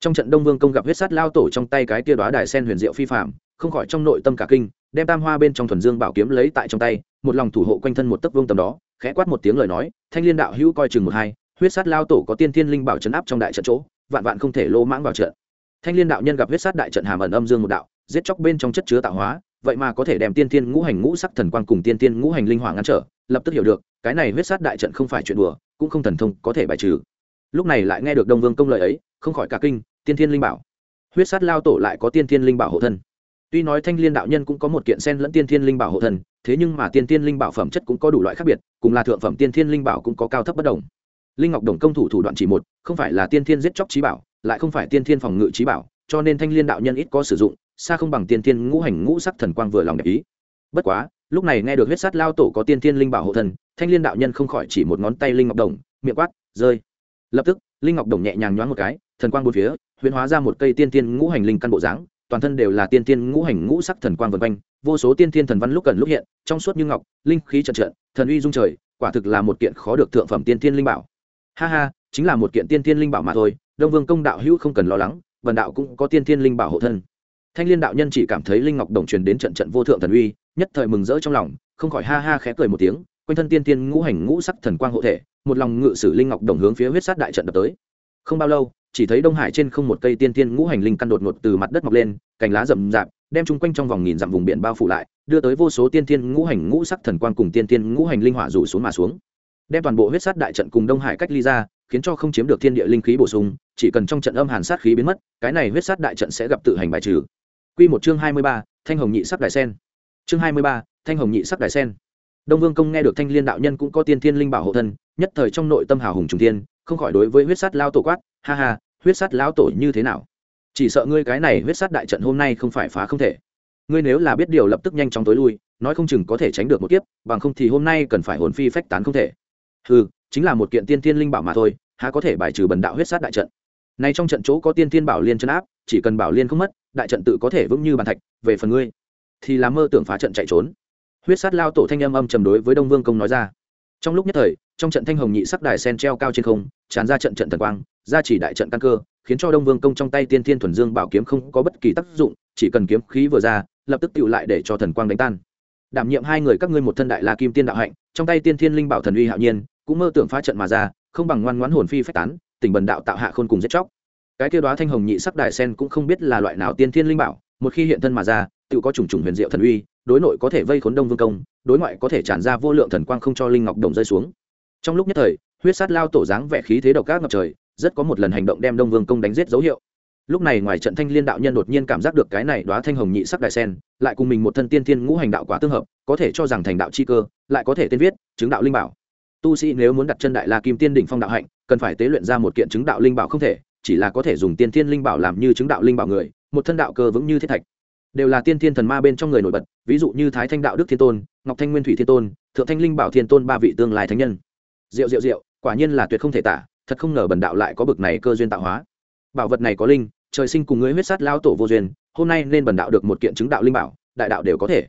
Trong trận đông vương công gặp huyết sát lao tổ trong tay cái tia đoá đài sen huyền diệu phi phạm không khỏi trong nội tâm cả kinh, đem tam hoa bên trong thuần dương bảo kiếm lấy tại trong tay, một lòng thủ hộ quanh thân một tấc vương tầm đó, khẽ quát một tiếng lời nói, thanh liên đạo hữu coi chừng một hai, huyết sát lao tổ có tiên thiên linh bảo chấn áp trong đại trận chỗ, vạn vạn không thể lô mãng vào trận. Thanh liên đạo nhân gặp huyết sát đại trận hàm ẩn âm dương một đạo, giết chóc bên trong chất chứa tạo hóa vậy mà có thể đem tiên thiên ngũ hành ngũ sắc thần quang cùng tiên thiên ngũ hành linh hỏa ngăn trở, lập tức hiểu được, cái này huyết sát đại trận không phải chuyện đùa, cũng không thần thông có thể bài trừ. Lúc này lại nghe được đông vương công lời ấy, không khỏi cả kinh, tiên thiên linh bảo. Huyết sát lao tổ lại có tiên thiên linh bảo hộ thân. Tuy nói thanh liên đạo nhân cũng có một kiện sen lẫn tiên thiên linh bảo hộ thân, thế nhưng mà tiên thiên linh bảo phẩm chất cũng có đủ loại khác biệt, cùng là thượng phẩm tiên thiên linh bảo cũng có cao thấp bất đồng. Linh ngọc đồng công thủ thủ đoạn chỉ một, không phải là tiên thiên giết chóc trí bảo, lại không phải tiên thiên phòng ngự trí bảo, cho nên thanh liên đạo nhân ít có sử dụng xa không bằng tiên thiên ngũ hành ngũ sắc thần quang vừa lòng đẹp ý. Bất quá, lúc này nghe được huyết sát lao tổ có tiên thiên linh bảo hộ thần, thanh liên đạo nhân không khỏi chỉ một ngón tay linh ngọc đồng, miệng quát, rơi! Lập tức, linh ngọc đồng nhẹ nhàng nhoáng một cái, thần quang bốn phía, huyễn hóa ra một cây tiên thiên ngũ hành linh căn bộ dáng, toàn thân đều là tiên thiên ngũ hành ngũ sắc thần quang vần quanh, vô số tiên thiên thần văn lúc cần lúc hiện, trong suốt như ngọc, linh khí trận trận, thần uy dung trời, quả thực là một kiện khó được thượng phẩm tiên thiên linh bảo. Ha ha, chính là một kiện tiên thiên linh bảo mà thôi, đông vương công đạo hữu không cần lo lắng, vần đạo cũng có tiên thiên linh bảo hộ thân thanh liên đạo nhân chỉ cảm thấy linh ngọc đồng truyền đến trận trận vô thượng thần uy, nhất thời mừng rỡ trong lòng, không khỏi ha ha khẽ cười một tiếng, quanh thân tiên tiên ngũ hành ngũ sắc thần quang hộ thể, một lòng ngự sử linh ngọc đồng hướng phía huyết sát đại trận đập tới. Không bao lâu, chỉ thấy đông hải trên không một cây tiên tiên ngũ hành linh căn đột ngột từ mặt đất mọc lên, cành lá rậm rạp, đem chung quanh trong vòng nghìn dặm vùng biển bao phủ lại, đưa tới vô số tiên tiên ngũ hành ngũ sắc thần quang cùng tiên tiên ngũ hành linh hỏa rủ xuống mà xuống. Đem toàn bộ huyết sát đại trận cùng đông hải cách ly ra, khiến cho không chiếm được thiên địa linh khí bổ sung, chỉ cần trong trận âm hàn sát khí biến mất, cái này huyết sát đại trận sẽ gặp tự hành bài trừ. Quy một chương hai mươi ba, thanh hồng nhị sắc đại sen. Chương hai mươi ba, thanh hồng nhị sắc đại sen. Đông vương công nghe được thanh liên đạo nhân cũng có tiên thiên linh bảo hộ thân nhất thời trong nội tâm hào hùng trùng tiên không khỏi đối với huyết sát lao tổ quát ha ha huyết sát lão tổ như thế nào? Chỉ sợ ngươi cái này huyết sát đại trận hôm nay không phải phá không thể. Ngươi nếu là biết điều lập tức nhanh chóng tối lui nói không chừng có thể tránh được một kiếp bằng không thì hôm nay cần phải hồn phi phách tán không thể. Hừ, chính là một kiện tiên thiên linh bảo mà thôi há có thể bài trừ bần đạo huyết sát đại trận? Nay trong trận chỗ có tiên thiên bảo liên chân áp chỉ cần bảo liên không mất đại trận tự có thể vững như bàn thạch, về phần ngươi, thì làm mơ tưởng phá trận chạy trốn. Huyết sát lao tổ thanh âm âm trầm đối với đông vương công nói ra. Trong lúc nhất thời, trong trận thanh hồng nhị sắc đài sen treo cao trên không, tràn ra trận trận thần quang, ra chỉ đại trận căn cơ, khiến cho đông vương công trong tay tiên thiên thuần dương bảo kiếm không có bất kỳ tác dụng, chỉ cần kiếm khí vừa ra, lập tức tựu lại để cho thần quang đánh tan. Đảm nhiệm hai người các ngươi một thân đại la kim tiên đạo hạnh, trong tay tiên thiên linh bảo thần uy hạo nhiên, cũng mơ tưởng phá trận mà ra, không bằng ngoan ngoãn hồn phi phách tán tỉnh bần đạo tạo hạ khôn cùng giết chóc cái kia đoá thanh hồng nhị sắc đại sen cũng không biết là loại nào tiên thiên linh bảo, một khi hiện thân mà ra, tự có trùng trùng huyền diệu thần uy, đối nội có thể vây khốn đông vương công, đối ngoại có thể tràn ra vô lượng thần quang không cho linh ngọc đồng rơi xuống. Trong lúc nhất thời, huyết sát lao tổ dáng vẻ khí thế độc ác ngập trời, rất có một lần hành động đem đông vương công đánh giết dấu hiệu. Lúc này ngoài trận thanh liên đạo nhân đột nhiên cảm giác được cái này đoá thanh hồng nhị sắc đại sen, lại cùng mình một thân tiên thiên ngũ hành đạo quả tương hợp, có thể cho rằng thành đạo chi cơ, lại có thể tên viết, chứng đạo linh bảo. Tu sĩ nếu muốn đặt chân đại la kim tiên đỉnh phong đạo hạnh, cần phải tế luyện ra một kiện chứng đạo linh bảo không thể chỉ là có thể dùng tiên thiên linh bảo làm như chứng đạo linh bảo người, một thân đạo cơ vững như thiết thạch. Đều là tiên thiên thần ma bên trong người nổi bật, ví dụ như thái thanh đạo đức thiên tôn, ngọc thanh nguyên thủy thiên tôn, thượng thanh linh bảo thiên tôn ba vị tương lai thánh nhân. Diệu diệu diệu, quả nhiên là tuyệt không thể tả, thật không ngờ bần đạo lại có bực này cơ duyên tạo hóa. Bảo vật này có linh, trời sinh cùng ngươi huyết sát lao tổ vô duyên, hôm nay nên bần đạo được một kiện chứng đạo linh bảo, đại đạo đều có thể.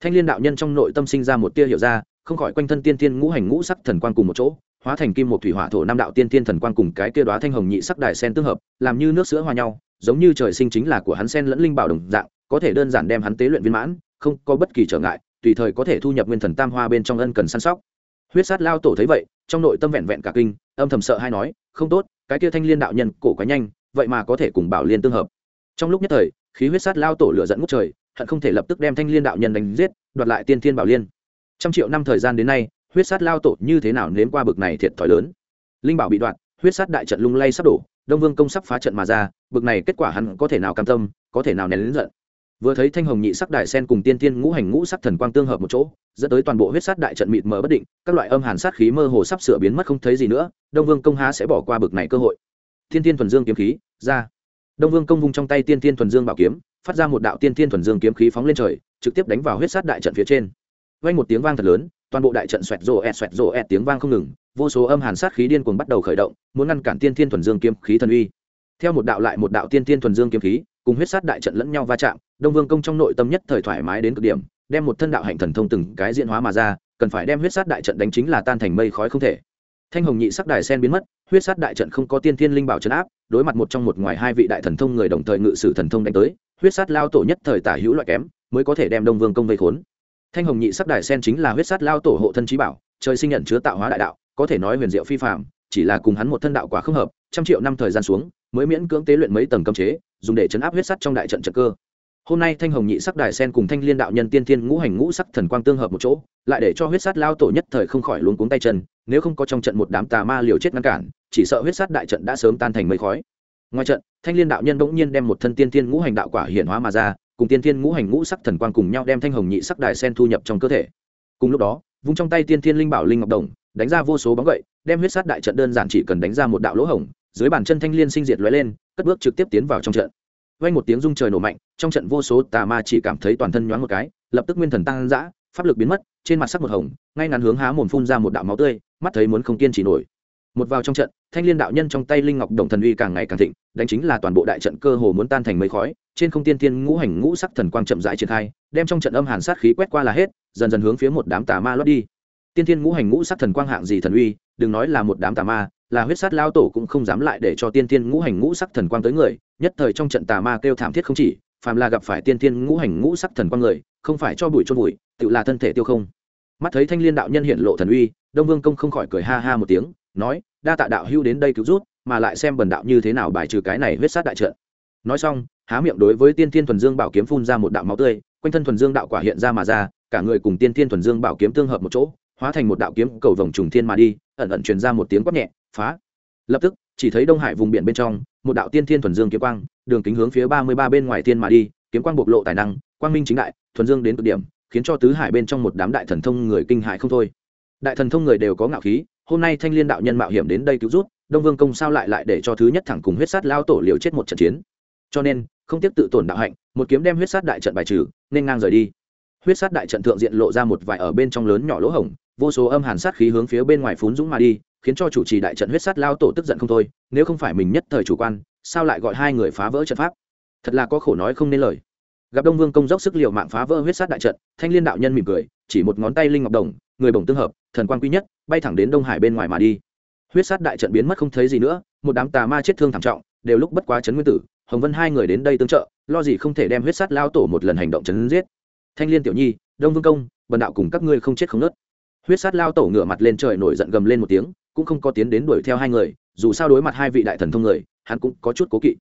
Thanh liên đạo nhân trong nội tâm sinh ra một tia hiểu ra, không khỏi quanh thân tiên tiên ngũ hành ngũ sắc thần quan cùng một chỗ hóa thành kim một thủy hỏa thổ năm đạo tiên thiên thần quan cùng cái kia đoá thanh hồng nhị sắc đài sen tương hợp, làm như nước sữa hòa nhau, giống như trời sinh chính là của hắn sen lẫn linh bảo đồng dạng, có thể đơn giản đem hắn tế luyện viên mãn, không có bất kỳ trở ngại, tùy thời có thể thu nhập nguyên thần tam hoa bên trong ân cần săn sóc. Huyết sát lao tổ thấy vậy, trong nội tâm vẹn vẹn cả kinh, âm thầm sợ hay nói, không tốt, cái kia thanh liên đạo nhân cổ quá nhanh, vậy mà có thể cùng bảo liên tương hợp. Trong lúc nhất thời, khí huyết sát lao tổ lửa dẫn ngút trời, hận không thể lập tức đem thanh liên đạo nhân đánh giết, đoạt lại tiên thiên bảo liên. Trăm triệu năm thời gian đến nay huyết sát lao tổ như thế nào nếm qua bực này thiệt thòi lớn. Linh bảo bị đoạn, huyết sát đại trận lung lay sắp đổ đông vương công sắp phá trận mà ra bực này kết quả hắn có thể nào cam tâm có thể nào nén lớn giận. Vừa thấy thanh hồng nhị sắc đại sen cùng tiên tiên ngũ hành ngũ sắc thần quang tương hợp một chỗ dẫn tới toàn bộ huyết sát đại trận mịt mờ bất định các loại âm hàn sát khí mơ hồ sắp sửa biến mất không thấy gì nữa đông vương công há sẽ bỏ qua bực này cơ hội. Tiên tiên thuần dương kiếm khí ra. Đông vương công vung trong tay tiên tiên thuần dương bảo kiếm phát ra một đạo tiên tiên thuần dương kiếm khí phóng lên trời trực tiếp đánh vào huyết sát đại trận phía trên. Vang một tiếng vang thật lớn toàn bộ đại trận xoẹt rồ ẹt, xoẹt rồ ẹt tiếng vang không ngừng, vô số âm hàn sát khí điên cuồng bắt đầu khởi động, muốn ngăn cản tiên thiên thuần dương kiếm khí thần uy. Theo một đạo lại một đạo tiên thiên thuần dương kiếm khí, cùng huyết sát đại trận lẫn nhau va chạm, đông vương công trong nội tâm nhất thời thoải mái đến cực điểm, đem một thân đạo hành thần thông từng cái diễn hóa mà ra, cần phải đem huyết sát đại trận đánh chính là tan thành mây khói không thể. Thanh hồng nhị sắc đài sen biến mất, huyết sát đại trận không có tiên thiên linh bảo trấn áp, đối mặt một trong một ngoài hai vị đại thần thông người đồng thời ngự sử thần thông đánh tới, huyết sát lao tổ nhất thời tả hữu loại kém, mới có thể đem đông vương công vây khốn thanh hồng nhị sắc đài sen chính là huyết sát lao tổ hộ thân trí bảo, trời sinh nhận chứa tạo hóa đại đạo, có thể nói huyền diệu phi phạm chỉ là cùng hắn một thân đạo quả không hợp, trăm triệu năm thời gian xuống, mới miễn cưỡng tế luyện mấy tầng cấm chế, dùng để chấn áp huyết sắt trong đại trận trận cơ. Hôm nay thanh hồng nhị sắc đài sen cùng thanh liên đạo nhân tiên thiên ngũ hành ngũ sắc thần quang tương hợp một chỗ, lại để cho huyết sát lao tổ nhất thời không khỏi luống cuống tay chân, nếu không có trong trận một đám tà ma liều chết ngăn cản, chỉ sợ huyết sát đại trận đã sớm tan thành mây khói. Ngoài trận, thanh liên đạo nhân bỗng nhiên đem một thân tiên thiên ngũ hành đạo quả hiện hóa mà ra cùng tiên thiên ngũ hành ngũ sắc thần quang cùng nhau đem thanh hồng nhị sắc đài sen thu nhập trong cơ thể. Cùng lúc đó vung trong tay tiên thiên linh bảo linh ngọc đồng, đánh ra vô số bóng gậy, đem huyết sát đại trận đơn giản chỉ cần đánh ra một đạo lỗ hổng, dưới bàn chân thanh liên sinh diệt lóe lên, cất bước trực tiếp tiến vào trong trận. Vang một tiếng rung trời nổ mạnh, trong trận vô số tà ma chỉ cảm thấy toàn thân nhoáng một cái, lập tức nguyên thần tăng dã, pháp lực biến mất, trên mặt sắc một hồng, ngay ngắn hướng há mồm phun ra một đạo máu tươi, mắt thấy muốn không kiên trì nổi. Một vào trong trận, thanh liên đạo nhân trong tay linh ngọc đồng thần uy càng ngày càng thịnh, đánh chính là toàn bộ đại trận cơ hồ muốn tan thành mây khói trên không tiên tiên ngũ hành ngũ sắc thần quang chậm rãi triển khai, đem trong trận âm hàn sát khí quét qua là hết, dần dần hướng phía một đám tà ma lướt đi. Tiên tiên ngũ hành ngũ sắc thần quang hạng gì thần uy, đừng nói là một đám tà ma, là huyết sát lao tổ cũng không dám lại để cho tiên tiên ngũ hành ngũ sắc thần quang tới người, nhất thời trong trận tà ma kêu thảm thiết không chỉ, phàm là gặp phải tiên tiên ngũ hành ngũ sắc thần quang người, không phải cho bụi chôn bụi, tự là thân thể tiêu không. Mắt thấy thanh liên đạo nhân hiện lộ thần uy, đông vương công không khỏi cười ha ha một tiếng, nói, đa tạ đạo hữu đến đây cứu rút mà lại xem bần đạo như thế nào bài trừ cái này huyết sát đại trận nói xong, há miệng đối với tiên thiên thuần dương bảo kiếm phun ra một đạo máu tươi, quanh thân thuần dương đạo quả hiện ra mà ra, cả người cùng tiên thiên thuần dương bảo kiếm tương hợp một chỗ, hóa thành một đạo kiếm cầu vòng trùng thiên mà đi, ẩn ẩn truyền ra một tiếng quát nhẹ, phá. Lập tức, chỉ thấy đông hải vùng biển bên trong, một đạo tiên thiên thuần dương kiếm quang, đường kính hướng phía ba mươi ba bên ngoài thiên mà đi, kiếm quang bộc lộ tài năng, quang minh chính đại, thuần dương đến cực điểm, khiến cho tứ hải bên trong một đám đại thần thông người kinh hại không thôi. Đại thần thông người đều có ngạo khí, hôm nay thanh liên đạo nhân mạo hiểm đến đây cứu rút đông vương công sao lại lại để cho thứ nhất thẳng cùng huyết sát lao tổ liều chết một trận chiến? Cho nên, không tiếp tự tổn đạo hạnh, một kiếm đem huyết sát đại trận bài trừ, nên ngang rời đi. Huyết sát đại trận thượng diện lộ ra một vài ở bên trong lớn nhỏ lỗ hổng, vô số âm hàn sát khí hướng phía bên ngoài phún dũng mà đi, khiến cho chủ trì đại trận huyết sát lao tổ tức giận không thôi, nếu không phải mình nhất thời chủ quan, sao lại gọi hai người phá vỡ trận pháp? Thật là có khổ nói không nên lời. Gặp đông vương công dốc sức l i ề u mạng phá vỡ huyết sát đại trận, thanh liên đạo nhân mỉm cười, chỉ một ngón tay linh ngọc đồng, người bổng tương hợp, thần quan quý nhất, bay thẳng đến đông hải bên ngoài mà đi. Huyết sát đại trận biến mất không thấy gì nữa, một đám tà ma chết thương thảm trọng, đều lúc bất quá chấn nguyên tử hồng vân hai người đến đây tương trợ, lo gì không thể đem huyết sát lao tổ một lần hành động chấn giết. Thanh liên tiểu nhi, đông vương công, bần đạo cùng các ngươi không chết không nớt. Huyết sát lao tổ ngửa mặt lên trời nổi giận gầm lên một tiếng, cũng không có tiến đến đuổi theo hai người, dù sao đối mặt hai vị đại thần thông người, hắn cũng có chút cố kỵ.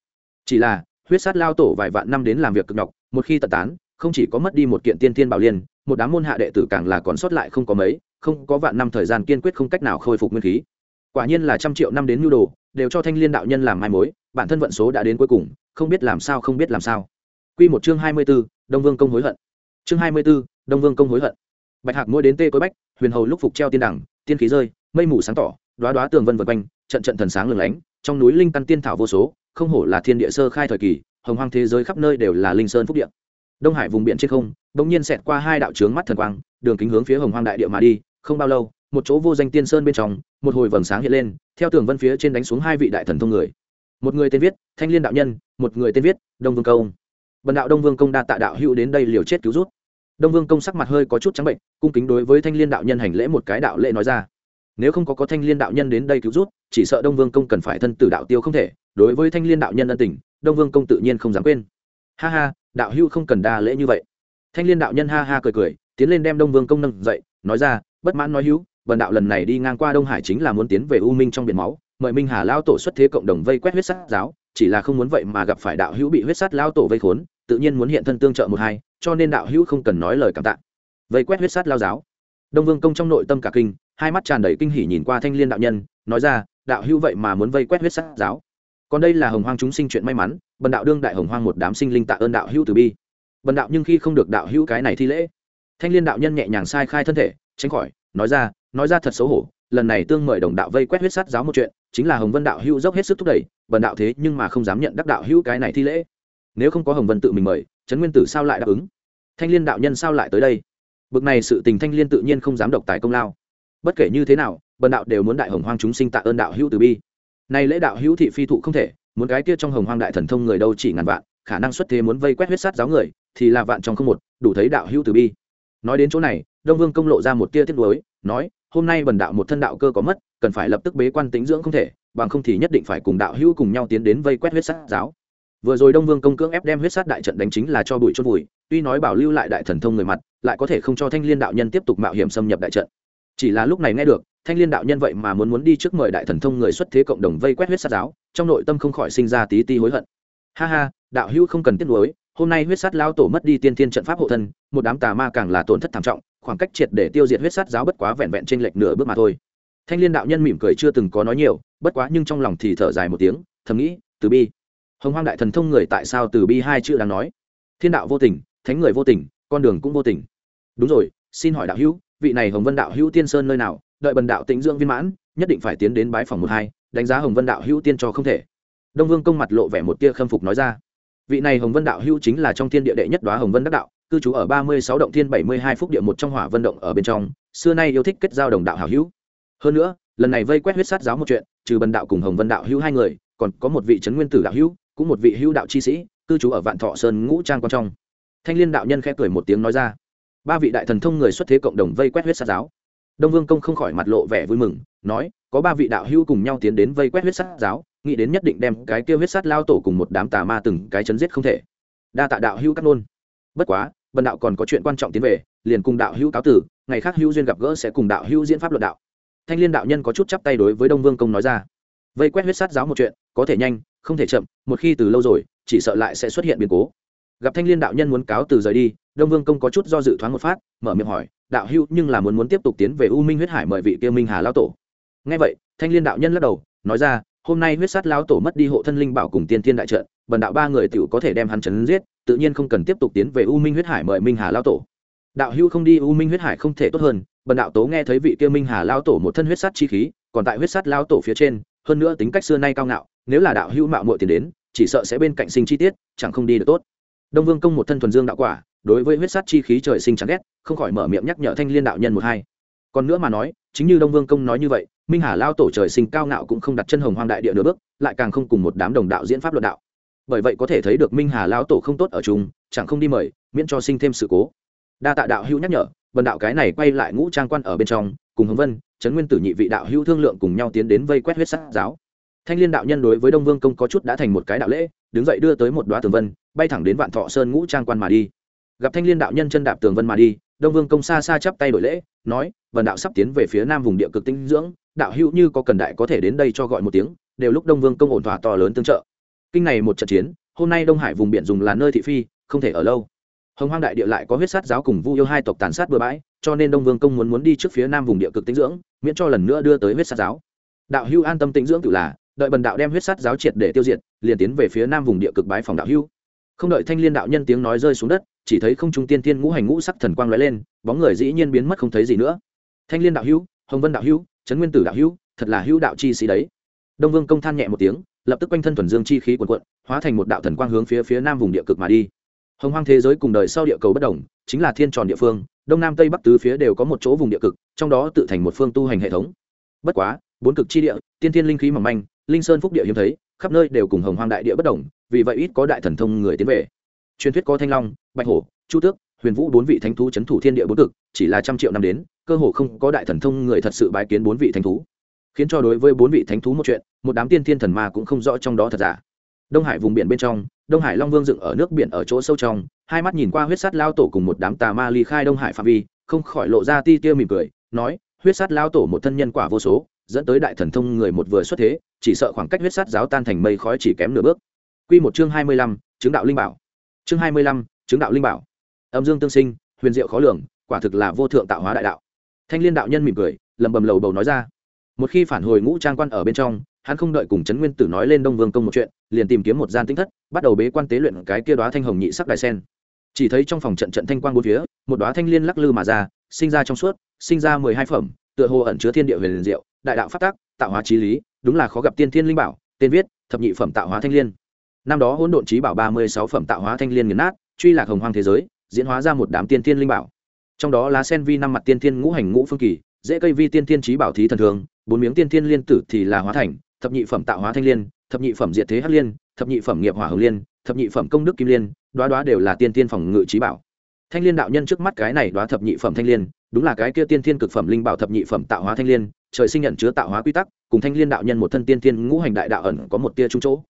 Chỉ là, huyết sát lao tổ vài vạn năm đến làm việc cực nhọc, một khi tận tán, không chỉ có mất đi một kiện tiên tiên bảo liên, một đám môn hạ đệ tử càng là còn sót lại không có mấy, không có vạn năm thời gian kiên quyết không cách nào khôi phục nguyên khí. Quả nhiên là trăm triệu năm đến nhu đồ, đều cho thanh liên đạo nhân làm mai mối bản thân vận số đã đến cuối cùng không biết làm sao không biết làm sao Quy một chương hai mươi 24, Đông Vương công hối hận. Chương hai mươi 24, Đông Vương công hối hận. Bạch Hạc mỗi đến tê cối bách, huyền hầu lúc phục treo tiên đẳng, tiên khí rơi, mây mù sáng tỏ, đóa đóa tường vân vần quanh, trận trận thần sáng lừng lánh, trong núi linh căn tiên thảo vô số, không hổ là thiên địa sơ khai thời kỳ, hồng hoang thế giới khắp nơi đều là linh sơn phúc địa. Đông Hải vùng biển trên không, bỗng nhiên xẹt qua hai đạo chướng mắt thần quang, đường kính hướng phía hồng hoang đại địa mà đi, không bao lâu, một chỗ vô danh tiên sơn bên trong, một hồi vầng sáng hiện lên, theo tường vân phía trên đánh xuống hai vị đại thần thông người. Một người tên viết Thanh Liên đạo nhân, một người tên viết Đông Vương công. Bần đạo Đông Vương công đa tạ đạo hữu đến đây liều chết cứu rút. Đông Vương công sắc mặt hơi có chút trắng bệnh, cung kính đối với Thanh Liên đạo nhân hành lễ một cái đạo lễ nói ra nếu không có có thanh liên đạo nhân đến đây cứu rút chỉ sợ đông vương công cần phải thân tử đạo tiêu không thể đối với thanh liên đạo nhân ân tình đông vương công tự nhiên không dám quên ha ha đạo hữu không cần đa lễ như vậy thanh liên đạo nhân ha ha cười cười tiến lên đem đông vương công nâng dậy nói ra bất mãn nói hữu bần đạo lần này đi ngang qua đông hải chính là muốn tiến về u minh trong biển máu mời minh hà lao tổ xuất thế cộng đồng vây quét huyết sát giáo, chỉ là không muốn vậy mà gặp phải đạo hữu bị huyết sát lao tổ vây khốn, tự nhiên muốn hiện thân tương trợ một hai, cho nên đạo hữu không cần nói lời cảm tạ. Vây quét huyết sát lao giáo. Đông vương công trong nội tâm cả kinh, hai mắt tràn đầy kinh hỉ nhìn qua thanh liên đạo nhân, nói ra, đạo hữu vậy mà muốn vây quét huyết sát giáo. Còn đây là hồng hoang chúng sinh chuyện may mắn, bần đạo đương đại hồng hoang một đám sinh linh tạ ơn đạo hữu từ bi. Bần đạo nhưng khi không được đạo hữu cái này thi lễ, thanh liên đạo nhân nhẹ nhàng sai khai thân thể, tránh khỏi, nói ra nói ra thật xấu hổ, lần này tương mời đồng đạo vây quét huyết sát giáo một chuyện chính là hồng vân đạo hữu dốc hết sức thúc đẩy, bần đạo thế nhưng mà không dám nhận đắc đạo hữu cái này thi lễ. Nếu không có hồng vân tự mình mời, trấn nguyên tử sao lại đáp ứng? Thanh liên đạo nhân sao lại tới đây? Bực này sự tình thanh liên tự nhiên không dám độc tài công lao. Bất kể như thế nào, bần đạo đều muốn đại hồng hoang chúng sinh tạ ơn đạo hữu từ bi. Nay lễ đạo hữu thị phi thụ không thể, muốn cái kia trong hồng hoang đại thần thông người đâu chỉ ngàn vạn, khả năng xuất thế muốn vây quét huyết sát giáo người, thì là vạn trong không một, đủ thấy đạo hữu từ bi. Nói đến chỗ này, đông vương công lộ ra một tia tiếc nuối, nói, hôm nay bần đạo một thân đạo cơ có mất cần phải lập tức bế quan tính dưỡng không thể bằng không thì nhất định phải cùng đạo hữu cùng nhau tiến đến vây quét huyết sát giáo. Vừa rồi đông vương công cưỡng ép đem huyết sát đại trận đánh chính là cho bụi chôn bụi, tuy nói bảo lưu lại đại thần thông người mặt lại có thể không cho thanh liên đạo nhân tiếp tục mạo hiểm xâm nhập đại trận. Chỉ là lúc này nghe được thanh liên đạo nhân vậy mà muốn muốn đi trước mời đại thần thông người xuất thế cộng đồng vây quét huyết sát giáo trong nội tâm không khỏi sinh ra tí ti hối hận. Ha ha đạo hữu không cần tiếc nuối hôm nay huyết sát lao tổ mất đi tiên thiên trận pháp hộ thân một đám tà ma càng là tổn thất thảm trọng khoảng cách triệt để tiêu diệt huyết sát giáo bất quá vẹn vẹn trên lệch nửa bước mà thôi thanh liên đạo nhân mỉm cười chưa từng có nói nhiều, bất quá nhưng trong lòng thì thở dài một tiếng, thầm nghĩ, từ bi. Hồng hoang đại thần thông người tại sao từ bi hai chữ đang nói? Thiên đạo vô tình, thánh người vô tình, con đường cũng vô tình. Đúng rồi, xin hỏi đạo hữu, vị này hồng vân đạo hữu tiên sơn nơi nào? Đợi bần đạo tĩnh dưỡng viên mãn, nhất định phải tiến đến bái phòng một hai, đánh giá hồng vân đạo hữu tiên cho không thể. Đông vương công mặt lộ vẻ một tia khâm phục nói ra. Vị này hồng vân đạo hữu chính là trong thiên địa đệ nhất đoá hồng vân đắc đạo, cư trú ở ba mươi sáu động thiên bảy mươi hai phúc địa một trong hỏa vân động ở bên trong, xưa nay yêu thích kết giao đồng đạo hảo hữu hơn nữa, lần này vây quét huyết sát giáo một chuyện, trừ bần đạo cùng hồng vân đạo hữu hai người, còn có một vị trấn nguyên tử đạo hữu, cũng một vị hữu đạo chi sĩ, cư trú ở vạn thọ sơn ngũ trang quan trong. Thanh liên đạo nhân khẽ cười một tiếng nói ra, ba vị đại thần thông người xuất thế cộng đồng vây quét huyết sát giáo. Đông vương công không khỏi mặt lộ vẻ vui mừng, nói, có ba vị đạo hữu cùng nhau tiến đến vây quét huyết sát giáo, nghĩ đến nhất định đem cái kêu huyết sát lao tổ cùng một đám tà ma từng cái chấn giết không thể. Đa tạ đạo hữu cắt nôn. Bất quá, bần đạo còn có chuyện quan trọng tiến về, liền cùng đạo hữu cáo tử, ngày khác hữu duyên gặp gỡ sẽ cùng đạo hữu diễn pháp luận đạo thanh liên đạo nhân có chút chắp tay đối với đông vương công nói ra. Vây quét huyết sát giáo một chuyện, có thể nhanh, không thể chậm, một khi từ lâu rồi, chỉ sợ lại sẽ xuất hiện biến cố. Gặp thanh liên đạo nhân muốn cáo từ rời đi, đông vương công có chút do dự thoáng một phát, mở miệng hỏi, đạo hữu nhưng là muốn muốn tiếp tục tiến về u minh huyết hải mời vị kia minh hà lao tổ? Ngay vậy, thanh liên đạo nhân lắc đầu, nói ra, hôm nay huyết sát lao tổ mất đi hộ thân linh bảo cùng tiên thiên đại trận, bần đạo ba người tiểu có thể đem hắn chấn giết, tự nhiên không cần tiếp tục tiến về u minh huyết hải mời minh hà lao tổ. Đạo hữu không đi u minh huyết hải không thể tốt hơn bần đạo tố nghe thấy vị kia minh hà lao tổ một thân huyết sát chi khí, còn tại huyết sát lao tổ phía trên, hơn nữa tính cách xưa nay cao ngạo, nếu là đạo hữu mạo muội tiền đến, chỉ sợ sẽ bên cạnh sinh chi tiết, chẳng không đi được tốt. Đông vương công một thân thuần dương đạo quả, đối với huyết sát chi khí trời sinh chẳng ghét, không khỏi mở miệng nhắc nhở thanh liên đạo nhân một hai. Còn nữa mà nói, chính như đông vương công nói như vậy, minh hà lao tổ trời sinh cao ngạo cũng không đặt chân hồng hoang đại địa nửa bước, lại càng không cùng một đám đồng đạo diễn pháp luận đạo. Bởi vậy có thể thấy được minh hà lao tổ không tốt ở chúng chẳng không đi mời, miễn cho sinh thêm sự cố. Đa tạ đạo hữu nhắc nhở bần đạo cái này quay lại ngũ trang quan ở bên trong, cùng hồng vân, trấn nguyên tử nhị vị đạo hữu thương lượng cùng nhau tiến đến vây quét huyết sắc giáo. Thanh liên đạo nhân đối với đông vương công có chút đã thành một cái đạo lễ, đứng dậy đưa tới một đoá tường vân, bay thẳng đến vạn thọ sơn ngũ trang quan mà đi. Gặp thanh liên đạo nhân chân đạp tường vân mà đi, đông vương công xa xa chắp tay đổi lễ, nói vần đạo sắp tiến về phía nam vùng địa cực tinh dưỡng, đạo hữu như có cần đại có thể đến đây cho gọi một tiếng, đều lúc đông vương công ổn thỏa to lớn tương trợ. Kinh này một trận chiến, hôm nay đông hải vùng biển dùng là nơi thị phi, không thể ở lâu hồng hoang đại địa lại có huyết sát giáo cùng vu yêu hai tộc tàn sát bừa bãi, cho nên đông vương công muốn muốn đi trước phía nam vùng địa cực tinh dưỡng, miễn cho lần nữa đưa tới huyết sát giáo. Đạo hưu an tâm tinh dưỡng tự là, đợi bần đạo đem huyết sát giáo triệt để tiêu diệt, liền tiến về phía nam vùng địa cực bái phòng đạo hưu. Không đợi thanh liên đạo nhân tiếng nói rơi xuống đất, chỉ thấy không trung tiên tiên ngũ hành ngũ sắc thần quang lóe lên, bóng người dĩ nhiên biến mất không thấy gì nữa. Thanh liên đạo hưu, hồng vân đạo hưu, trấn nguyên tử đạo hưu, thật là hưu đạo chi sĩ đấy. Đông vương công than nhẹ một tiếng, lập tức quanh thân thuần dương chi khí quần quận hóa thành một đạo thần quang hướng phía phía nam vùng địa cực mà đi hồng hoang thế giới cùng đời sau địa cầu bất đồng, chính là thiên tròn địa phương, đông nam tây bắc tứ phía đều có một chỗ vùng địa cực, trong đó tự thành một phương tu hành hệ thống. Bất quá, bốn cực chi địa, tiên thiên linh khí mỏng manh, linh sơn phúc địa hiếm thấy, khắp nơi đều cùng hồng hoang đại địa bất đồng, vì vậy ít có đại thần thông người tiến về. Truyền thuyết có thanh long, bạch hổ, chu tước, huyền vũ bốn vị thánh thú c h ấ n thủ thiên địa bốn cực, chỉ là trăm triệu năm đến, cơ hồ không có đại thần thông người thật sự bái kiến bốn vị thánh thú. Khiến cho đối với bốn vị thánh thú một chuyện, một đám tiên thiên thần ma cũng không rõ trong đó thật giả. Đông hải vùng biển bên trong đông hải long vương dựng ở nước biển ở chỗ sâu trong hai mắt nhìn qua huyết sắt lao tổ cùng một đám tà ma ly khai đông hải phạm vi không khỏi lộ ra ti tia mỉm cười nói huyết sắt lao tổ một thân nhân quả vô số dẫn tới đại thần thông người một vừa xuất thế chỉ sợ khoảng cách huyết sắt giáo tan thành mây khói chỉ kém nửa bước Quy một chương hai mươi lăm, chứng đạo linh bảo. Chương hai mươi lăm, chứng đạo linh bảo. Âm dương tương sinh, huyền diệu khó lường, quả thực là vô thượng tạo hóa đại đạo. Thanh Liên đạo nhân mỉm cười, lẩm bẩm lầu bầu nói ra. Một khi phản hồi ngũ trang quan ở bên trong, hắn không đợi cùng trấn nguyên tử nói lên đông vương công một chuyện, liền tìm kiếm một gian tinh thất, bắt đầu bế quan tế luyện cái kia đoá thanh hồng nhị sắc đài sen. Chỉ thấy trong phòng trận trận thanh quang bốn phía, một đoá thanh liên lắc lư mà ra, sinh ra trong suốt, sinh ra mười hai phẩm, tựa hồ ẩn chứa thiên địa huyền diệu, đại đạo phát tác tạo hóa trí lý, đúng là khó gặp tiên thiên linh bảo, tên viết, thập nhị phẩm tạo hóa thanh liên. Năm đó hỗn độn trí bảo ba mươi sáu phẩm tạo hóa thanh liên nghiền nát, truy lạc hồng hoang thế giới, diễn hóa ra một đám tiên thiên linh bảo. Trong đó lá sen vi năm mặt tiên thiên ngũ hành ngũ phương kỳ dễ cây vi tiên thiên trí bảo thí thần thường, bốn miếng tiên thiên liên tử thì là hóa thành thập nhị phẩm tạo hóa thanh liên, thập nhị phẩm diệt thế hắc liên, thập nhị phẩm nghiệp hỏa hồng liên, thập nhị phẩm công đức kim liên, đoá đoá đều là tiên tiên phòng ngự trí bảo. Thanh liên đạo nhân trước mắt cái này đoá thập nhị phẩm thanh liên, đúng là cái kia tiên thiên cực phẩm linh bảo thập nhị phẩm tạo hóa thanh liên, trời sinh nhận chứa tạo hóa quy tắc, cùng thanh liên đạo nhân một thân tiên thiên ngũ hành đại đạo ẩn có một tia trung chỗ.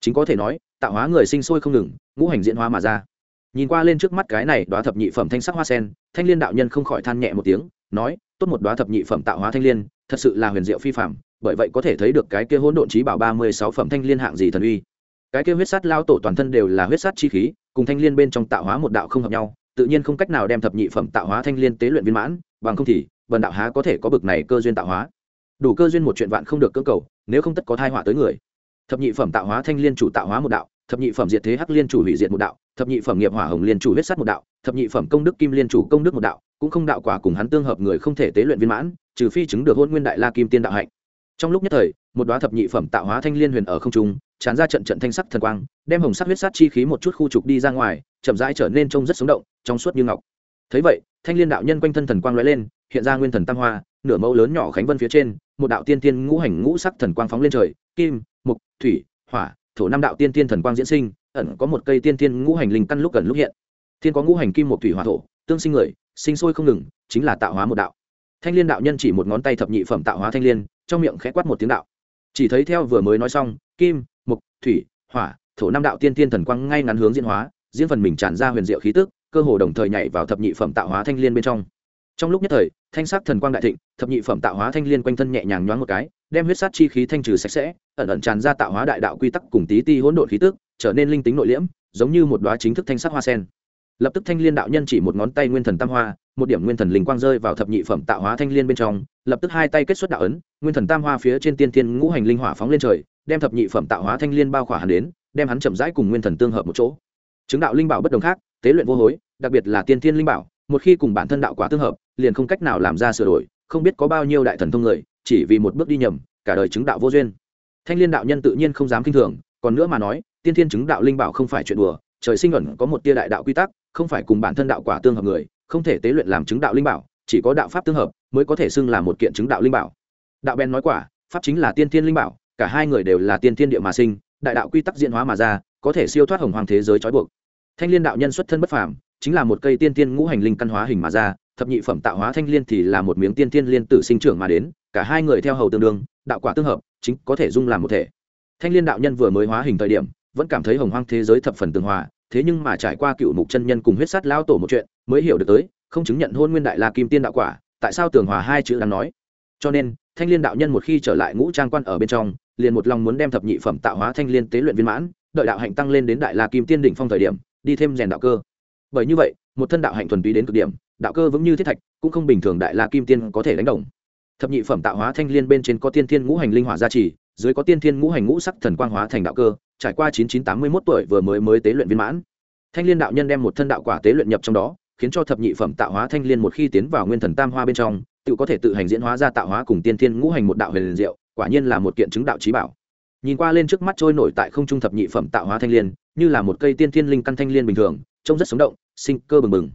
Chính có thể nói, tạo hóa người sinh sôi không ngừng, ngũ hành diễn hóa mà ra. Nhìn qua lên trước mắt cái này đoá thập nhị phẩm thanh sắc hoa sen, thanh liên đạo nhân không khỏi than nhẹ một tiếng, nói, tốt một đoá thập nhị phẩm tạo hóa thanh liên, thật sự là huyền diệu phi phạm bởi vậy có thể thấy được cái kia hỗn độn trí bảo ba mươi sáu phẩm thanh liên hạng gì thần uy. Cái kia huyết sát lao tổ toàn thân đều là huyết sát chi khí, cùng thanh liên bên trong tạo hóa một đạo không hợp nhau, tự nhiên không cách nào đem thập nhị phẩm tạo hóa thanh liên tế luyện viên mãn, bằng không thì bần đạo há có thể có bực này cơ duyên tạo hóa. Đủ cơ duyên một chuyện vạn không được cơ cầu, nếu không tất có thai họa tới người. Thập nhị phẩm tạo hóa thanh liên chủ tạo hóa một đạo, thập nhị phẩm diệt thế hắc liên chủ hủy diệt một đạo, thập nhị phẩm nghiệp hỏa hồng liên chủ huyết sát một đạo, thập nhị phẩm công đức kim liên chủ công đức một đạo, cũng không đạo quả cùng hắn tương hợp người không thể tế luyện viên mãn, trừ phi chứng được hôn nguyên đại la kim tiên đạo hạnh trong lúc nhất thời, một đoá thập nhị phẩm tạo hóa thanh liên huyền ở không trung, tràn ra trận trận thanh sắc thần quang, đem hồng sắc huyết sát chi khí một chút khu trục đi ra ngoài, chậm rãi trở nên trông rất sống động, trong suốt như ngọc. Thấy vậy, thanh liên đạo nhân quanh thân thần quang lóe lên, hiện ra nguyên thần tam hoa, nửa mẫu lớn nhỏ khánh vân phía trên, một đạo tiên tiên ngũ hành ngũ sắc thần quang phóng lên trời, kim, mục, thủy, hỏa, thổ năm đạo tiên tiên thần quang diễn sinh, ẩn có một cây tiên tiên ngũ hành linh căn lúc gần lúc hiện. Thiên có ngũ hành kim, mục, thủy, hỏa, thổ, tương sinh người, sinh sôi không ngừng, chính là tạo hóa một đạo. Thanh liên đạo nhân chỉ một ngón tay thập nhị phẩm tạo hóa thanh liên trong miệng khẽ quát một tiếng đạo. Chỉ thấy theo vừa mới nói xong, kim mục thủy, hỏa, thổ năm đạo tiên tiên thần quang ngay ngắn hướng diễn hóa, diễn phần mình tràn ra huyền diệu khí tức, cơ hồ đồng thời nhảy vào thập nhị phẩm tạo hóa thanh liên bên trong. Trong lúc nhất thời, thanh sắc thần quang đại thịnh, thập nhị phẩm tạo hóa thanh liên quanh thân nhẹ nhàng nhoáng một cái, đem huyết sát chi khí thanh trừ sạch sẽ, ẩn ẩn tràn ra tạo hóa đại đạo quy tắc cùng tí ti hỗn độn khí tức, trở nên linh tính nội liễm, giống như một đóa chính thức thanh sắc hoa sen lập tức thanh liên đạo nhân chỉ một ngón tay nguyên thần tam hoa, một điểm nguyên thần linh quang rơi vào thập nhị phẩm tạo hóa thanh liên bên trong, lập tức hai tay kết xuất đạo ấn, nguyên thần tam hoa phía trên tiên thiên ngũ hành linh hỏa phóng lên trời, đem thập nhị phẩm tạo hóa thanh liên bao khỏa hắn đến, đem hắn chậm rãi cùng nguyên thần tương hợp một chỗ. Chứng đạo linh bảo bất đồng khác, tế luyện vô hối, đặc biệt là tiên thiên linh bảo, một khi cùng bản thân đạo quả tương hợp, liền không cách nào làm ra sửa đổi, không biết có bao nhiêu đại thần thông người, chỉ vì một bước đi nhầm, cả đời chứng đạo vô duyên. Thanh liên đạo nhân tự nhiên không dám kinh thường, còn nữa mà nói, tiên thiên chứng đạo linh bảo không phải chuyện đùa, trời sinh ẩn có một tia đại đạo quy tắc không phải cùng bản thân đạo quả tương hợp người, không thể tế luyện làm chứng đạo linh bảo, chỉ có đạo pháp tương hợp mới có thể xưng là một kiện chứng đạo linh bảo. Đạo bèn nói quả, pháp chính là tiên thiên linh bảo, cả hai người đều là tiên thiên địa mà sinh, đại đạo quy tắc diễn hóa mà ra, có thể siêu thoát hồng hoàng thế giới trói buộc. Thanh liên đạo nhân xuất thân bất phàm, chính là một cây tiên tiên ngũ hành linh căn hóa hình mà ra, thập nhị phẩm tạo hóa thanh liên thì là một miếng tiên tiên liên tử sinh trưởng mà đến, cả hai người theo hầu tương đương, đạo quả tương hợp, chính có thể dung làm một thể. Thanh liên đạo nhân vừa mới hóa hình thời điểm, vẫn cảm thấy hồng hoang thế giới thập phần tương hòa thế nhưng mà trải qua cựu mục chân nhân cùng huyết sát lao tổ một chuyện, mới hiểu được tới, không chứng nhận hôn nguyên đại la kim tiên đạo quả, tại sao tường hòa hai chữ đáng nói. Cho nên, thanh liên đạo nhân một khi trở lại ngũ trang quan ở bên trong, liền một lòng muốn đem thập nhị phẩm tạo hóa thanh liên tế luyện viên mãn, đợi đạo hạnh tăng lên đến đại la kim tiên đỉnh phong thời điểm, đi thêm rèn đạo cơ. Bởi như vậy, một thân đạo hạnh thuần túy đến cực điểm, đạo cơ vững như thiết thạch, cũng không bình thường đại la kim tiên có thể đánh đồng. Thập nhị phẩm tạo hóa thanh liên bên trên có tiên thiên ngũ hành linh hỏa gia trì, dưới có tiên thiên ngũ hành ngũ sắc thần quang hóa thành đạo cơ trải qua chín chín tám mươi mốt tuổi vừa mới mới tế luyện viên mãn. Thanh liên đạo nhân đem một thân đạo quả tế luyện nhập trong đó, khiến cho thập nhị phẩm tạo hóa thanh liên một khi tiến vào nguyên thần tam hoa bên trong, tự có thể tự hành diễn hóa ra tạo hóa cùng tiên thiên ngũ hành một đạo huyền liền diệu, quả nhiên là một kiện chứng đạo trí bảo. Nhìn qua lên trước mắt trôi nổi tại không trung thập nhị phẩm tạo hóa thanh liên, như là một cây tiên thiên linh căn thanh liên bình thường, trông rất sống động, sinh cơ bừng bừng.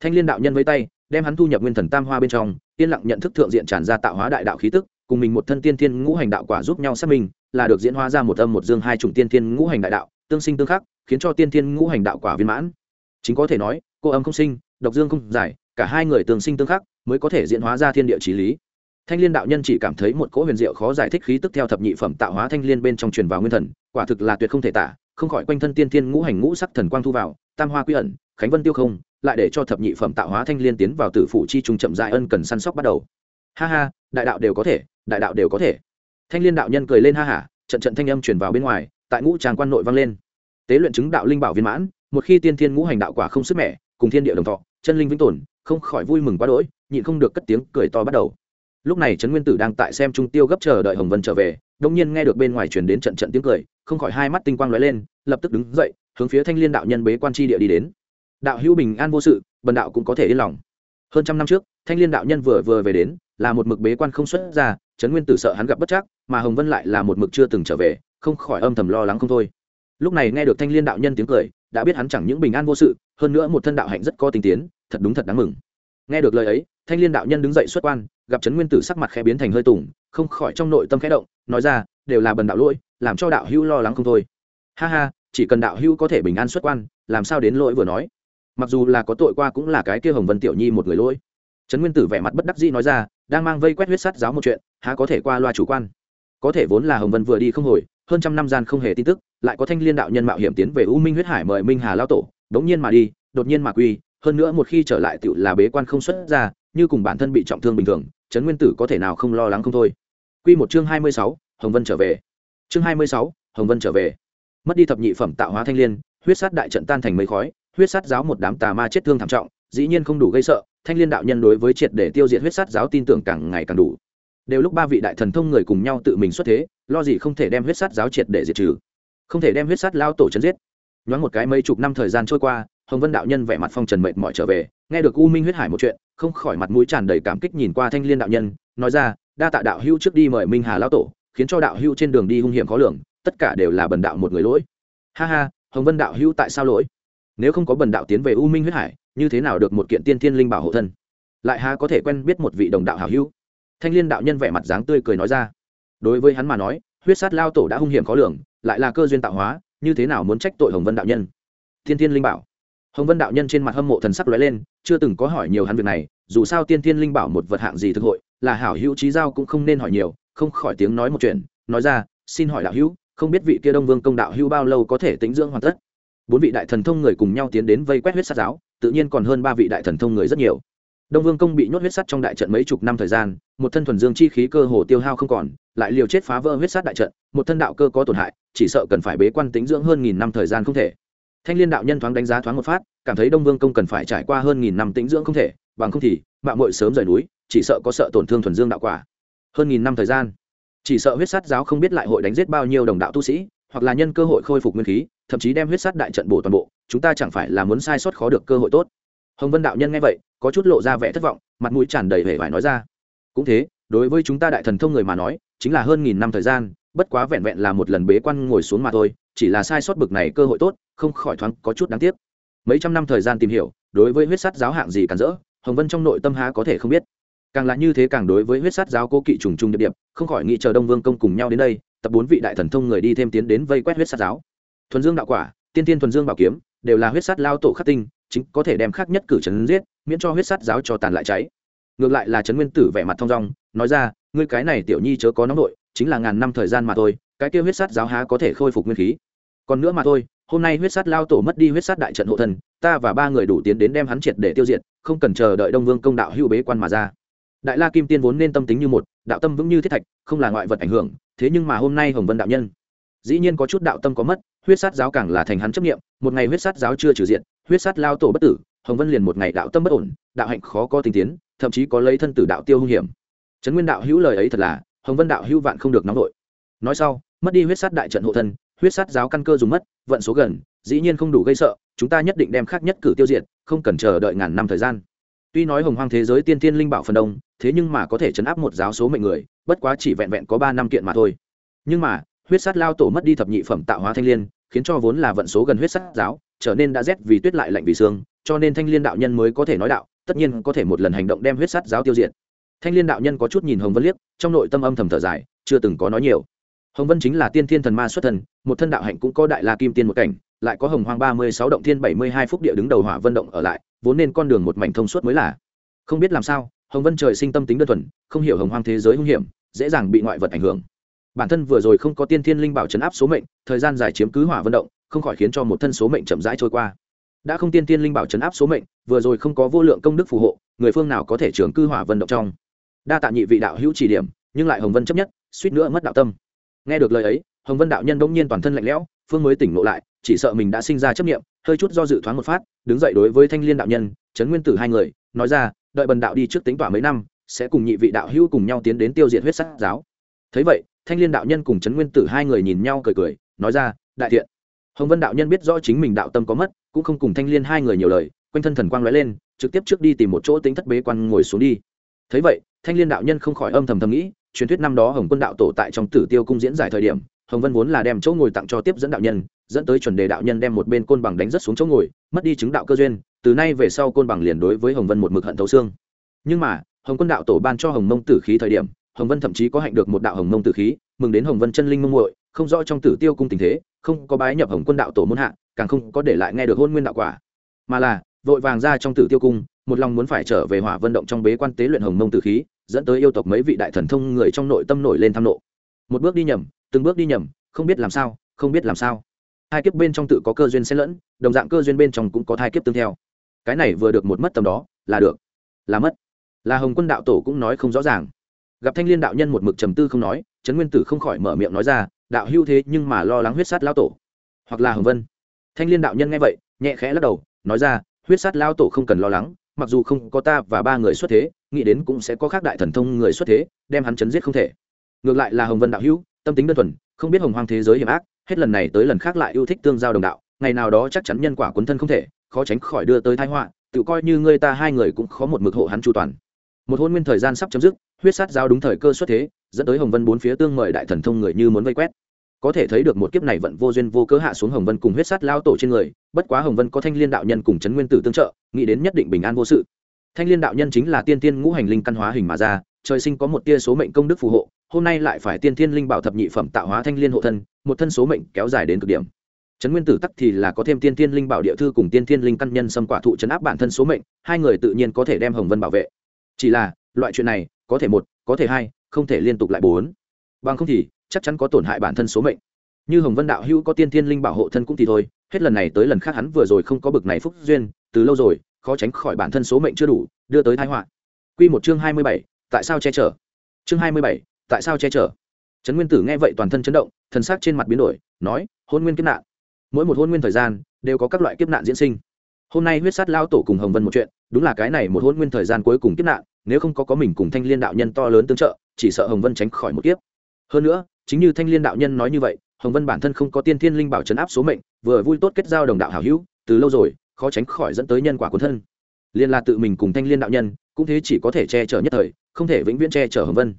Thanh liên đạo nhân với tay, đem hắn thu nhập nguyên thần tam hoa bên trong, yên lặng nhận thức thượng diện tràn ra tạo hóa đại đạo khí tức, cùng mình một thân tiên thiên ngũ hành đạo quả giúp nhau xác minh là được diễn hóa ra một âm một dương hai chủng tiên thiên ngũ hành đại đạo, tương sinh tương khắc, khiến cho tiên thiên ngũ hành đạo quả viên mãn. Chính có thể nói, cô âm không sinh, độc dương không giải, cả hai người tương sinh tương khắc mới có thể diễn hóa ra thiên địa trí lý. Thanh liên đạo nhân chỉ cảm thấy một cỗ huyền diệu khó giải thích khí tức theo thập nhị phẩm tạo hóa thanh liên bên trong truyền vào nguyên thần, quả thực là tuyệt không thể tả, không khỏi quanh thân tiên thiên ngũ hành ngũ sắc thần quang thu vào, tam hoa quy ẩn, khánh vân tiêu không, lại để cho thập nhị phẩm tạo hóa thanh liên tiến vào tử phủ chi trung chậm dại ân cần săn sóc bắt đầu. Ha ha, đại đạo đều có thể, đại đạo đều có thể thanh liên đạo nhân cười lên ha hả, trận trận thanh âm truyền vào bên ngoài, tại ngũ tràng quan nội vang lên. Tế luyện chứng đạo linh bảo viên mãn, một khi tiên thiên ngũ hành đạo quả không sức mẻ, cùng thiên địa đồng thọ, chân linh vĩnh tồn, không khỏi vui mừng quá đỗi, nhịn không được cất tiếng cười to bắt đầu. Lúc này trấn nguyên tử đang tại xem trung tiêu gấp chờ đợi hồng vân trở về đông nhiên nghe được bên ngoài truyền đến trận trận tiếng cười, không khỏi hai mắt tinh quang lóe lên, lập tức đứng dậy, hướng phía thanh liên đạo nhân bế quan tri địa đi đến. Đạo hữu bình an vô sự, bần đạo cũng có thể yên lòng. Hơn trăm năm trước, thanh liên đạo nhân vừa vừa về đến, là một mực bế quan không xuất ra trấn nguyên tử sợ hắn gặp bất chắc, mà hồng vân lại là một mực chưa từng trở về, không khỏi âm thầm lo lắng không thôi. Lúc này nghe được thanh liên đạo nhân tiếng cười, đã biết hắn chẳng những bình an vô sự, hơn nữa một thân đạo hạnh rất có tình tiến, thật đúng thật đáng mừng. Nghe được lời ấy, thanh liên đạo nhân đứng dậy xuất quan, gặp trấn nguyên tử sắc mặt khẽ biến thành hơi tùng, không khỏi trong nội tâm khẽ động, nói ra, đều là bần đạo lỗi, làm cho đạo hữu lo lắng không thôi. Ha ha, chỉ cần đạo hữu có thể bình an xuất quan, làm sao đến lỗi vừa nói? Mặc dù là có tội qua cũng là cái kia hồng vân tiểu nhi một người lỗi. Trấn nguyên tử vẻ mặt bất đắc dĩ nói ra đang mang vây quét huyết sắt giáo một chuyện, há có thể qua loa chủ quan. Có thể vốn là hồng vân vừa đi không hồi, hơn trăm năm gian không hề tin tức, lại có thanh liên đạo nhân mạo hiểm tiến về u minh huyết hải mời minh hà lao tổ, đống nhiên mà đi, đột nhiên mà quy, hơn nữa một khi trở lại tựu là bế quan không xuất ra, như cùng bản thân bị trọng thương bình thường, trấn nguyên tử có thể nào không lo lắng không thôi. Quy một chương hai mươi sáu, hồng vân trở về. Chương hai mươi sáu, hồng vân trở về. Mất đi thập nhị phẩm tạo hóa thanh liên, huyết sát đại trận tan thành mấy khói, huyết sát giáo một đám tà ma chết thương thảm trọng, dĩ nhiên không đủ gây sợ thanh liên đạo nhân đối với triệt để tiêu diệt huyết sát giáo tin tưởng càng ngày càng đủ. Đều lúc ba vị đại thần thông người cùng nhau tự mình xuất thế, lo gì không thể đem huyết sát giáo triệt để diệt trừ. Không thể đem huyết sát lao tổ chấn giết. Nhoáng một cái mấy chục năm thời gian trôi qua, hồng vân đạo nhân vẻ mặt phong trần mệt mỏi trở về, nghe được u minh huyết hải một chuyện, không khỏi mặt mũi tràn đầy cảm kích nhìn qua thanh liên đạo nhân, nói ra, đa tạ đạo hưu trước đi mời minh hà lao tổ, khiến cho đạo hưu trên đường đi hung hiểm khó lường, tất cả đều là bần đạo một người lỗi. Ha ha, hồng vân đạo hưu tại sao lỗi? Nếu không có bần đạo tiến về u minh huyết hải như thế nào được một kiện tiên thiên linh bảo hộ thân? Lại há có thể quen biết một vị đồng đạo hảo hữu? Thanh liên đạo nhân vẻ mặt dáng tươi cười nói ra. Đối với hắn mà nói, huyết sát lao tổ đã hung hiểm khó lường, lại là cơ duyên tạo hóa, như thế nào muốn trách tội hồng vân đạo nhân? Thiên thiên linh bảo. Hồng vân đạo nhân trên mặt hâm mộ thần sắc lóe lên, chưa từng có hỏi nhiều hắn việc này, dù sao tiên thiên linh bảo một vật hạng gì thực hội, là hảo hữu trí giao cũng không nên hỏi nhiều, không khỏi tiếng nói một chuyện, nói ra, xin hỏi đạo hữu, không biết vị kia đông vương công đạo hữu bao lâu có thể tính dưỡng hoàn tất? Bốn vị đại thần thông người cùng nhau tiến đến vây quét huyết sát giáo tự nhiên còn hơn ba vị đại thần thông người rất nhiều. Đông vương công bị nhốt huyết sắt trong đại trận mấy chục năm thời gian, một thân thuần dương chi khí cơ hồ tiêu hao không còn, lại liều chết phá vỡ huyết sắt đại trận, một thân đạo cơ có tổn hại, chỉ sợ cần phải bế quan tính dưỡng hơn nghìn năm thời gian không thể. Thanh liên đạo nhân thoáng đánh giá thoáng một phát, cảm thấy đông vương công cần phải trải qua hơn nghìn năm tính dưỡng không thể, bằng không thì, mạng mội sớm rời núi, chỉ sợ có sợ tổn thương thuần dương đạo quả. Hơn nghìn năm thời gian, chỉ sợ huyết sát giáo không biết lại hội đánh giết bao nhiêu đồng đạo tu sĩ, hoặc là nhân cơ hội khôi phục nguyên khí, thậm chí đem huyết sát đại trận bổ toàn bộ chúng ta chẳng phải là muốn sai sót khó được cơ hội tốt. Hồng vân đạo nhân nghe vậy, có chút lộ ra vẻ thất vọng, mặt mũi tràn đầy vẻ vải nói ra. Cũng thế, đối với chúng ta đại thần thông người mà nói, chính là hơn nghìn năm thời gian, bất quá vẹn vẹn là một lần bế quan ngồi xuống mà thôi, chỉ là sai sót bực này cơ hội tốt, không khỏi thoáng có chút đáng tiếc. Mấy trăm năm thời gian tìm hiểu, đối với huyết sát giáo hạng gì cản rỡ, hồng vân trong nội tâm há có thể không biết. Càng là như thế càng đối với huyết sát giáo cố kỵ trùng trùng điệp điệp, không khỏi nghĩ chờ đông vương công cùng nhau đến đây, tập bốn vị đại thần thông người đi thêm tiến đến vây quét huyết sát giáo. Thuần dương đạo quả, tiên tiên thuần dương bảo kiếm đều là huyết sát lao tổ khắc tinh, chính có thể đem khác nhất cử trấn giết, miễn cho huyết sát giáo cho tàn lại cháy. Ngược lại là trấn nguyên tử vẻ mặt thong dong, nói ra, ngươi cái này tiểu nhi chớ có nóng nội, chính là ngàn năm thời gian mà thôi, cái kia huyết sát giáo há có thể khôi phục nguyên khí? Còn nữa mà thôi, hôm nay huyết sát lao tổ mất đi huyết sát đại trận hộ thần, ta và ba người đủ tiến đến đem hắn triệt để tiêu diệt, không cần chờ đợi đông vương công đạo hữu bế quan mà ra. Đại la kim tiên vốn nên tâm tính như một, đạo tâm vững như thiết thạch, không là ngoại vật ảnh hưởng, thế nhưng mà hôm nay hồng vân đạo nhân, dĩ nhiên có chút đạo tâm có mất huyết sát giáo càng là thành hắn chấp nghiệm một ngày huyết sát giáo chưa trừ diện, huyết sát lao tổ bất tử, hồng vân liền một ngày đạo tâm bất ổn, đạo hạnh khó có tình tiến, thậm chí có lấy thân tử đạo tiêu hung hiểm. Trấn nguyên đạo hữu lời ấy thật là, hồng vân đạo hữu vạn không được nóng vội. Nói sau, mất đi huyết sát đại trận hộ thân, huyết sát giáo căn cơ dùng mất, vận số gần, dĩ nhiên không đủ gây sợ, chúng ta nhất định đem khác nhất cử tiêu diệt, không cần chờ đợi ngàn năm thời gian. Tuy nói hồng hoang thế giới tiên tiên linh bảo phần đông, thế nhưng mà có thể chấn áp một giáo số mệnh người, bất quá chỉ vẹn vẹn có ba năm kiện mà thôi. Nhưng mà, huyết sát lao tổ mất đi thập nhị phẩm tạo hóa thanh liên khiến cho vốn là vận số gần huyết sắc giáo, trở nên đã rét vì tuyết lại lạnh vì xương, cho nên thanh liên đạo nhân mới có thể nói đạo, tất nhiên có thể một lần hành động đem huyết sát giáo tiêu diệt. Thanh liên đạo nhân có chút nhìn hồng vân liếc, trong nội tâm âm thầm thở dài, chưa từng có nói nhiều. Hồng vân chính là tiên thiên thần ma xuất thần, một thân đạo hạnh cũng có đại la kim tiên một cảnh, lại có hồng hoang ba mươi sáu động thiên bảy mươi hai phúc địa đứng đầu hỏa vân động ở lại, vốn nên con đường một mảnh thông suốt mới là. Không biết làm sao, hồng vân trời sinh tâm tính đơn thuần, không hiểu hồng hoang thế giới hung hiểm, dễ dàng bị ngoại vật ảnh hưởng bản thân vừa rồi không có tiên thiên linh bảo chấn áp số mệnh, thời gian dài chiếm cứ hỏa vận động, không khỏi khiến cho một thân số mệnh chậm rãi trôi qua. Đã không tiên thiên linh bảo chấn áp số mệnh, vừa rồi không có vô lượng công đức phù hộ, người phương nào có thể trưởng cư hỏa vận động trong? Đa tạ nhị vị đạo hữu chỉ điểm, nhưng lại hồng vân chấp nhất, suýt nữa mất đạo tâm. Nghe được lời ấy, hồng vân đạo nhân bỗng nhiên toàn thân lạnh lẽo, phương mới tỉnh ngộ lại, chỉ sợ mình đã sinh ra chấp nghiệm hơi chút do dự thoáng một phát, đứng dậy đối với thanh liên đạo nhân trấn nguyên tử hai người, nói ra, đợi bần đạo đi trước tính tỏa mấy năm, sẽ cùng nhị vị đạo hữu cùng nhau tiến đến tiêu diệt huyết sắc giáo. Thấy vậy thanh liên đạo nhân cùng trấn nguyên tử hai người nhìn nhau cười cười, nói ra, đại thiện. Hồng vân đạo nhân biết rõ chính mình đạo tâm có mất, cũng không cùng thanh liên hai người nhiều lời, quanh thân thần quang lóe lên, trực tiếp trước đi tìm một chỗ tính thất bế quan ngồi xuống đi. Thấy vậy, thanh liên đạo nhân không khỏi âm thầm thầm nghĩ, truyền thuyết năm đó hồng quân đạo tổ tại trong tử tiêu cung diễn giải thời điểm, hồng vân vốn là đem chỗ ngồi tặng cho tiếp dẫn đạo nhân, dẫn tới chuẩn đề đạo nhân đem một bên côn bằng đánh rất xuống chỗ ngồi, mất đi chứng đạo cơ duyên, từ nay về sau côn bằng liền đối với hồng vân một mực hận thấu xương. Nhưng mà, hồng quân đạo tổ ban cho hồng mông tử khí thời điểm hồng vân thậm chí có hạnh được một đạo hồng mông tử khí, mừng đến hồng vân chân linh mông muội, không rõ trong tử tiêu cung tình thế, không có bái nhập hồng quân đạo tổ môn hạ, càng không có để lại nghe được hôn nguyên đạo quả. Mà là, vội vàng ra trong tử tiêu cung, một lòng muốn phải trở về hỏa vận động trong bế quan tế luyện hồng mông tử khí, dẫn tới yêu tộc mấy vị đại thần thông người trong nội tâm nổi lên tham nộ. Một bước đi nhầm, từng bước đi nhầm, không biết làm sao, không biết làm sao. Hai kiếp bên trong tự có cơ duyên xen lẫn, đồng dạng cơ duyên bên trong cũng có thai kiếp tương theo. Cái này vừa được một mất tầm đó, là được. Là mất. Là hồng quân đạo tổ cũng nói không rõ ràng gặp thanh liên đạo nhân một mực trầm tư không nói, trấn nguyên tử không khỏi mở miệng nói ra, đạo hưu thế nhưng mà lo lắng huyết sát lao tổ. Hoặc là hồng vân. Thanh liên đạo nhân nghe vậy, nhẹ khẽ lắc đầu, nói ra, huyết sát lao tổ không cần lo lắng, mặc dù không có ta và ba người xuất thế, nghĩ đến cũng sẽ có khác đại thần thông người xuất thế, đem hắn chấn giết không thể. Ngược lại là hồng vân đạo hữu, tâm tính đơn thuần, không biết hồng hoang thế giới hiểm ác, hết lần này tới lần khác lại yêu thích tương giao đồng đạo, ngày nào đó chắc chắn nhân quả cuốn thân không thể, khó tránh khỏi đưa tới thái họa, tự coi như ngươi ta hai người cũng khó một mực hộ hắn chu toàn. Một hôn nguyên thời gian sắp chấm dứt huyết sát giao đúng thời cơ xuất thế, dẫn tới hồng vân bốn phía tương mời đại thần thông người như muốn vây quét. Có thể thấy được một kiếp này vẫn vô duyên vô cớ hạ xuống hồng vân cùng huyết sát lao tổ trên người, bất quá hồng vân có thanh liên đạo nhân cùng trấn nguyên tử tương trợ, nghĩ đến nhất định bình an vô sự. Thanh liên đạo nhân chính là tiên tiên ngũ hành linh căn hóa hình mà ra, trời sinh có một tia số mệnh công đức phù hộ, hôm nay lại phải tiên thiên linh bảo thập nhị phẩm tạo hóa thanh liên hộ thân, một thân số mệnh kéo dài đến cực điểm. Trấn nguyên tử tắc thì là có thêm tiên thiên linh bảo địa thư cùng tiên thiên linh căn nhân xâm quả thụ chấn áp bản thân số mệnh, hai người tự nhiên có thể đem hồng vân bảo vệ. Chỉ là, loại chuyện này có thể một, có thể hai, không thể liên tục lại bốn. Bằng không thì, chắc chắn có tổn hại bản thân số mệnh. Như hồng vân đạo hữu có tiên thiên linh bảo hộ thân cũng thì thôi, hết lần này tới lần khác hắn vừa rồi không có bực này phúc duyên, từ lâu rồi, khó tránh khỏi bản thân số mệnh chưa đủ, đưa tới thái họa. Q một chương hai mươi bảy, tại sao che chở? Chương hai mươi bảy, tại sao che chở? Trấn nguyên tử nghe vậy toàn thân chấn động, thần sắc trên mặt biến đổi, nói, hôn nguyên kiếp nạn. Mỗi một hôn nguyên thời gian, đều có các loại kiếp nạn diễn sinh. Hôm nay huyết sát lao tổ cùng hồng vân một chuyện, đúng là cái này một hôn nguyên thời gian cuối cùng kiếp nạn nếu không có có mình cùng thanh liên đạo nhân to lớn tương trợ, chỉ sợ hồng vân tránh khỏi một kiếp. Hơn nữa, chính như thanh liên đạo nhân nói như vậy, hồng vân bản thân không có tiên thiên linh bảo chấn áp số mệnh, vừa vui tốt kết giao đồng đạo hảo hữu, từ lâu rồi, khó tránh khỏi dẫn tới nhân quả cuốn thân. Liên là tự mình cùng thanh liên đạo nhân, cũng thế chỉ có thể che chở nhất thời, không thể vĩnh viễn che chở hồng vân.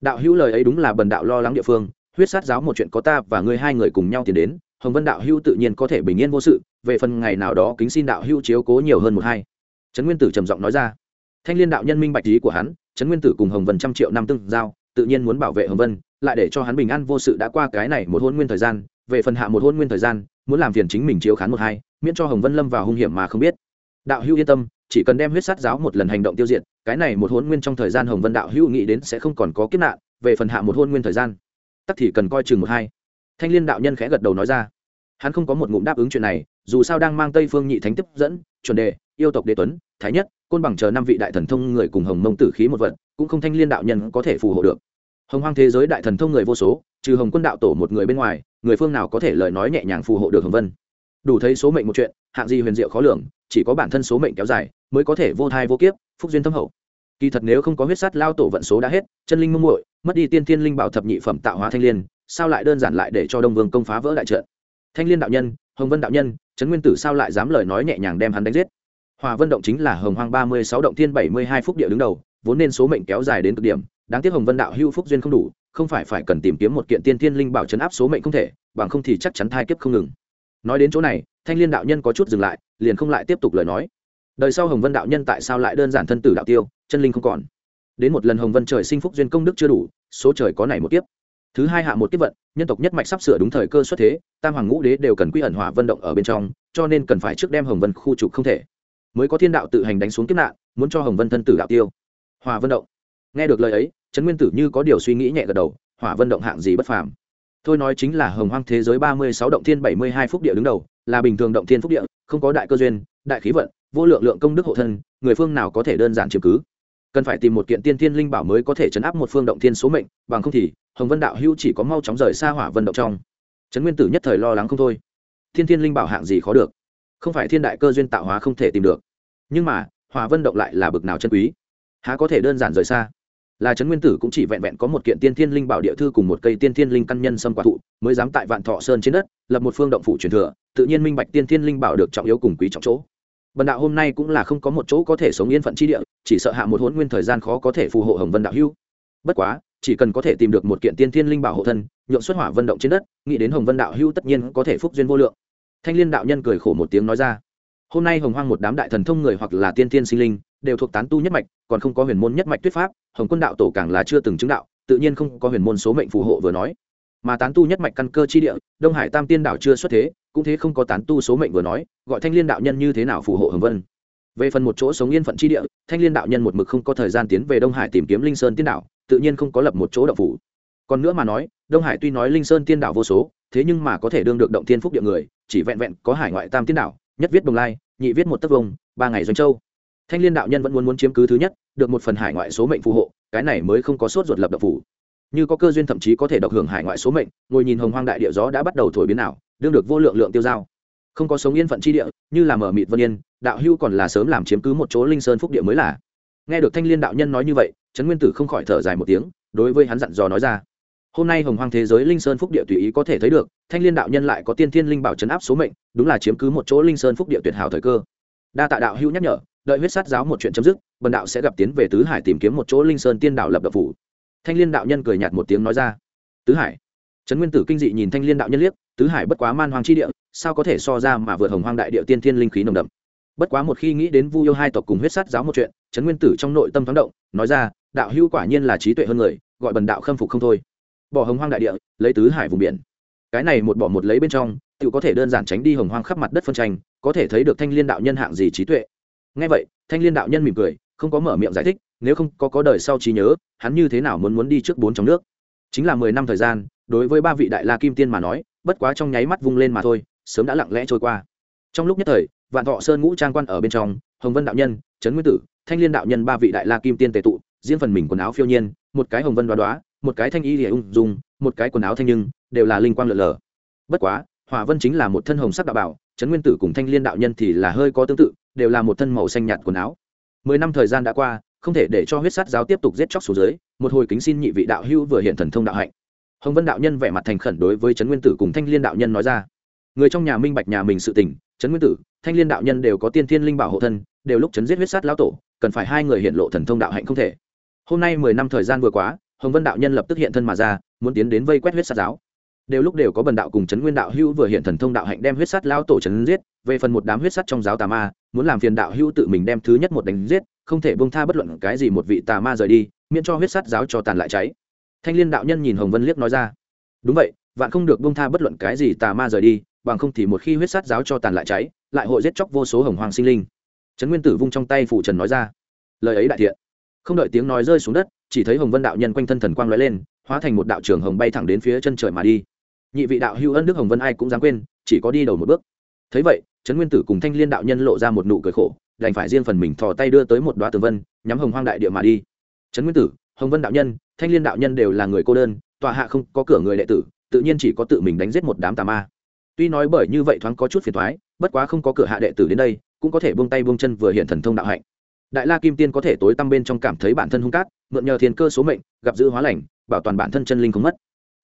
Đạo hữu lời ấy đúng là bần đạo lo lắng địa phương, huyết sát giáo một chuyện có ta và ngươi hai người cùng nhau tiến đến, hồng vân đạo hữu tự nhiên có thể bình yên vô sự, về phần ngày nào đó kính xin đạo hữu chiếu cố nhiều hơn một hai. Trấn nguyên tử trầm giọng nói ra thanh liên đạo nhân minh bạch ý của hắn, trấn nguyên tử cùng hồng vân trăm triệu năm tương giao, tự nhiên muốn bảo vệ hồng vân, lại để cho hắn bình an vô sự đã qua cái này một hôn nguyên thời gian, về phần hạ một hôn nguyên thời gian, muốn làm phiền chính mình chiếu khán một hai, miễn cho hồng vân lâm vào hung hiểm mà không biết. Đạo hữu yên tâm, chỉ cần đem huyết sát giáo một lần hành động tiêu diệt, cái này một hôn nguyên trong thời gian hồng vân đạo hữu nghĩ đến sẽ không còn có kiếp nạn, về phần hạ một hôn nguyên thời gian, tắc thì cần coi chừng một hai. Thanh liên đạo nhân khẽ gật đầu nói ra. Hắn không có một ngụm đáp ứng chuyện này, dù sao đang mang tây phương nhị thánh tiếp dẫn, chuẩn đề, yêu tộc đế tuấn, thái nhất côn bằng chờ năm vị đại thần thông người cùng hồng mông tử khí một vật, cũng không thanh liên đạo nhân có thể phù hộ được. Hồng hoang thế giới đại thần thông người vô số, trừ hồng quân đạo tổ một người bên ngoài, người phương nào có thể lời nói nhẹ nhàng phù hộ được hồng vân? Đủ thấy số mệnh một chuyện, hạng gì huyền diệu khó lường, chỉ có bản thân số mệnh kéo dài, mới có thể vô thai vô kiếp, phúc duyên thâm hậu. Kỳ thật nếu không có huyết sát lao tổ vận số đã hết, chân linh mông muội, mất đi tiên thiên linh bảo thập nhị phẩm tạo hóa thanh liên, sao lại đơn giản lại để cho đông vương công phá vỡ đại trận? Thanh liên đạo nhân, hồng vân đạo nhân trấn nguyên tử sao lại dám lời nói nhẹ nhàng đem hắn đánh giết? Hòa vân động chính là hồng hoang ba mươi sáu động thiên bảy mươi hai phúc địa đứng đầu, vốn nên số mệnh kéo dài đến cực điểm, đáng tiếc hồng vân đạo hưu phúc duyên không đủ, không phải phải cần tìm kiếm một kiện tiên thiên linh bảo chấn áp số mệnh không thể, bằng không thì chắc chắn thai kiếp không ngừng. Nói đến chỗ này, thanh liên đạo nhân có chút dừng lại, liền không lại tiếp tục lời nói. Đời sau hồng vân đạo nhân tại sao lại đơn giản thân tử đạo tiêu, chân linh không còn? Đến một lần hồng vân trời sinh phúc duyên công đức chưa đủ, số trời có này một kiếp. Thứ hai hạ một kiếp vận, nhân tộc nhất mạch sắp sửa đúng thời cơ xuất thế, tam hoàng ngũ đế đều cần quy ẩn hỏa vân động ở bên trong, cho nên cần phải trước đem hồng vân khu trục không thể mới có thiên đạo tự hành đánh xuống kiếp nạn, muốn cho hồng vân thân tử đạo tiêu. Hòa vân động. Nghe được lời ấy, trấn nguyên tử như có điều suy nghĩ nhẹ gật đầu, hỏa vân động hạng gì bất phàm. Thôi nói chính là hồng hoang thế giới ba mươi sáu động thiên bảy mươi hai phúc địa đứng đầu, là bình thường động thiên phúc địa, không có đại cơ duyên, đại khí vận, vô lượng lượng công đức hộ thân, người phương nào có thể đơn giản chiếm cứ. Cần phải tìm một kiện tiên thiên linh bảo mới có thể chấn áp một phương động thiên số mệnh, bằng không thì, hồng vân đạo hưu chỉ có mau chóng rời xa hỏa vân động trong. Trấn nguyên tử nhất thời lo lắng không thôi. Thiên thiên linh bảo hạng gì khó được. Không phải thiên đại cơ duyên tạo hóa không thể tìm được nhưng mà, hỏa vân động lại là bực nào chân quý. Há có thể đơn giản rời xa? Là trấn nguyên tử cũng chỉ vẹn vẹn có một kiện tiên thiên linh bảo địa thư cùng một cây tiên thiên linh căn nhân xâm quả thụ, mới dám tại vạn thọ sơn trên đất, lập một phương động phủ truyền thừa, tự nhiên minh bạch tiên thiên linh bảo được trọng yếu cùng quý trọng chỗ. Bần đạo hôm nay cũng là không có một chỗ có thể sống yên phận chi địa, chỉ sợ hạ một hôn nguyên thời gian khó có thể phù hộ hồng vân đạo hưu. Bất quá, chỉ cần có thể tìm được một kiện tiên thiên linh bảo hộ thân, nhượng xuất hỏa vận động trên đất, nghĩ đến hồng vân đạo hưu tất nhiên có thể phúc duyên vô lượng. Thanh liên đạo nhân cười khổ một tiếng nói ra hôm nay hồng hoang một đám đại thần thông người hoặc là tiên tiên sinh linh, đều thuộc tán tu nhất mạch, còn không có huyền môn nhất mạch tuyết pháp, hồng quân đạo tổ càng là chưa từng chứng đạo, tự nhiên không có huyền môn số mệnh phù hộ vừa nói. Mà tán tu nhất mạch căn cơ chi địa, đông hải tam tiên đảo chưa xuất thế, cũng thế không có tán tu số mệnh vừa nói, gọi thanh liên đạo nhân như thế nào phù hộ hồng vân. Về phần một chỗ sống yên phận chi địa, thanh liên đạo nhân một mực không có thời gian tiến về đông hải tìm kiếm linh sơn tiên đảo, tự nhiên không có lập một chỗ đậu phủ. Còn nữa mà nói, đông hải tuy nói linh sơn tiên đảo vô số, thế nhưng mà có thể đương được động thiên phúc địa người, chỉ vẹn vẹn có hải ngoại tam tiên đảo nhất viết đồng lai, nhị viết một tấc vông, ba ngày doanh châu. Thanh liên đạo nhân vẫn muốn muốn chiếm cứ thứ nhất, được một phần hải ngoại số mệnh phù hộ, cái này mới không có sốt ruột lập độc phủ. Như có cơ duyên thậm chí có thể độc hưởng hải ngoại số mệnh, ngồi nhìn hồng hoang đại địa gió đã bắt đầu thổi biến nào đương được vô lượng lượng tiêu dao. Không có sống yên phận chi địa, như là mở mịt vân yên, đạo hưu còn là sớm làm chiếm cứ một chỗ linh sơn phúc địa mới là. Nghe được thanh liên đạo nhân nói như vậy, trấn nguyên tử không khỏi thở dài một tiếng, đối với hắn dặn dò nói ra hôm nay hồng hoang thế giới linh sơn phúc địa tùy ý có thể thấy được, thanh liên đạo nhân lại có tiên thiên linh bảo chấn áp số mệnh, đúng là chiếm cứ một chỗ linh sơn phúc địa tuyệt hảo thời cơ. Đa tạ đạo hưu nhắc nhở, đợi huyết sát giáo một chuyện chấm dứt, bần đạo sẽ gặp tiến về tứ hải tìm kiếm một chỗ linh sơn tiên đạo lập đập phủ. Thanh liên đạo nhân cười nhạt một tiếng nói ra. Tứ hải? Trấn nguyên tử kinh dị nhìn thanh liên đạo nhân liếc, tứ hải bất quá man hoàng chi địa, sao có thể so ra mà vượt hồng hoang đại địa tiên thiên linh khí nồng đậm? Bất quá một khi nghĩ đến vu yêu hai tộc cùng huyết sát giáo một chuyện, trấn nguyên tử trong nội tâm thoáng động, nói ra, đạo hữu quả nhiên là trí tuệ hơn người, gọi bần đạo khâm phục không thôi bỏ hồng hoang đại địa, lấy tứ hải vùng biển. Cái này một bỏ một lấy bên trong tự có thể đơn giản tránh đi hồng hoang khắp mặt đất phân tranh, có thể thấy được thanh liên đạo nhân hạng gì trí tuệ. Ngay vậy, thanh liên đạo nhân mỉm cười, không có mở miệng giải thích, nếu không có có đời sau trí nhớ, hắn như thế nào muốn muốn đi trước bốn trong nước? Chính là mười năm thời gian, đối với ba vị đại la kim tiên mà nói, bất quá trong nháy mắt vung lên mà thôi, sớm đã lặng lẽ trôi qua. Trong lúc nhất thời, vạn thọ sơn ngũ trang quan ở bên trong, hồng vân đạo nhân, trấn nguyên tử, thanh liên đạo nhân ba vị đại la kim tiên tề tụ, riêng phần mình quần áo phiêu nhiên, một cái hồng vân đoá đoá một cái thanh y lìa ung dung, một cái quần áo thanh nhưng, đều là linh quang lượn lờ. Bất quá, hỏa vân chính là một thân hồng sắc đạo bảo, trấn nguyên tử cùng thanh liên đạo nhân thì là hơi có tương tự, đều là một thân màu xanh nhạt quần áo. Mười năm thời gian đã qua, không thể để cho huyết sát giáo tiếp tục giết chóc xuống dưới, một hồi kính xin nhị vị đạo hữu vừa hiện thần thông đạo hạnh. Hồng vân đạo nhân vẻ mặt thành khẩn đối với trấn nguyên tử cùng thanh liên đạo nhân nói ra. Người trong nhà minh bạch nhà mình sự tình, trấn nguyên tử, thanh liên đạo nhân đều có tiên thiên linh bảo hộ thân, đều lúc chấn giết huyết sát lão tổ, cần phải hai người hiện lộ thần thông đạo hạnh không thể. Hôm nay mười năm thời gian vừa quá hồng vân đạo nhân lập tức hiện thân mà ra, muốn tiến đến vây quét huyết sát giáo. Đều lúc đều có bần đạo cùng trấn nguyên đạo hữu vừa hiện thần thông đạo hạnh đem huyết sát lao tổ trấn giết, về phần một đám huyết sát trong giáo tà ma, muốn làm phiền đạo hữu tự mình đem thứ nhất một đánh giết, không thể bông tha bất luận cái gì một vị tà ma rời đi, miễn cho huyết sát giáo cho tàn lại cháy. Thanh liên đạo nhân nhìn hồng vân liếc nói ra, đúng vậy, vạn không được bông tha bất luận cái gì tà ma rời đi, bằng không thì một khi huyết sát giáo cho tàn lại cháy, lại hội giết chóc vô số hồng hoàng sinh linh. Trấn nguyên tử vung trong tay phủ trần nói ra, lời ấy đại thiện. Không đợi tiếng nói rơi xuống đất chỉ thấy hồng vân đạo nhân quanh thân thần quang lóe lên, hóa thành một đạo trường hồng bay thẳng đến phía chân trời mà đi. Nhị vị đạo hữu ân đức hồng vân ai cũng dám quên, chỉ có đi đầu một bước. Thấy vậy, trấn nguyên tử cùng thanh liên đạo nhân lộ ra một nụ cười khổ, đành phải riêng phần mình thò tay đưa tới một đoá tường vân, nhắm hồng hoang đại địa mà đi. Trấn nguyên tử, hồng vân đạo nhân, thanh liên đạo nhân đều là người cô đơn, tòa hạ không có cửa người đệ tử, tự nhiên chỉ có tự mình đánh giết một đám tà ma. Tuy nói bởi như vậy thoáng có chút phiền thoái bất quá không có cửa hạ đệ tử đến đây, cũng có thể buông tay buông chân vừa hiện thần thông đạo hạnh đại la kim tiên có thể tối tăm bên trong cảm thấy bản thân hung cát, mượn nhờ thiên cơ số mệnh, gặp giữ hóa lành, bảo toàn bản thân chân linh không mất.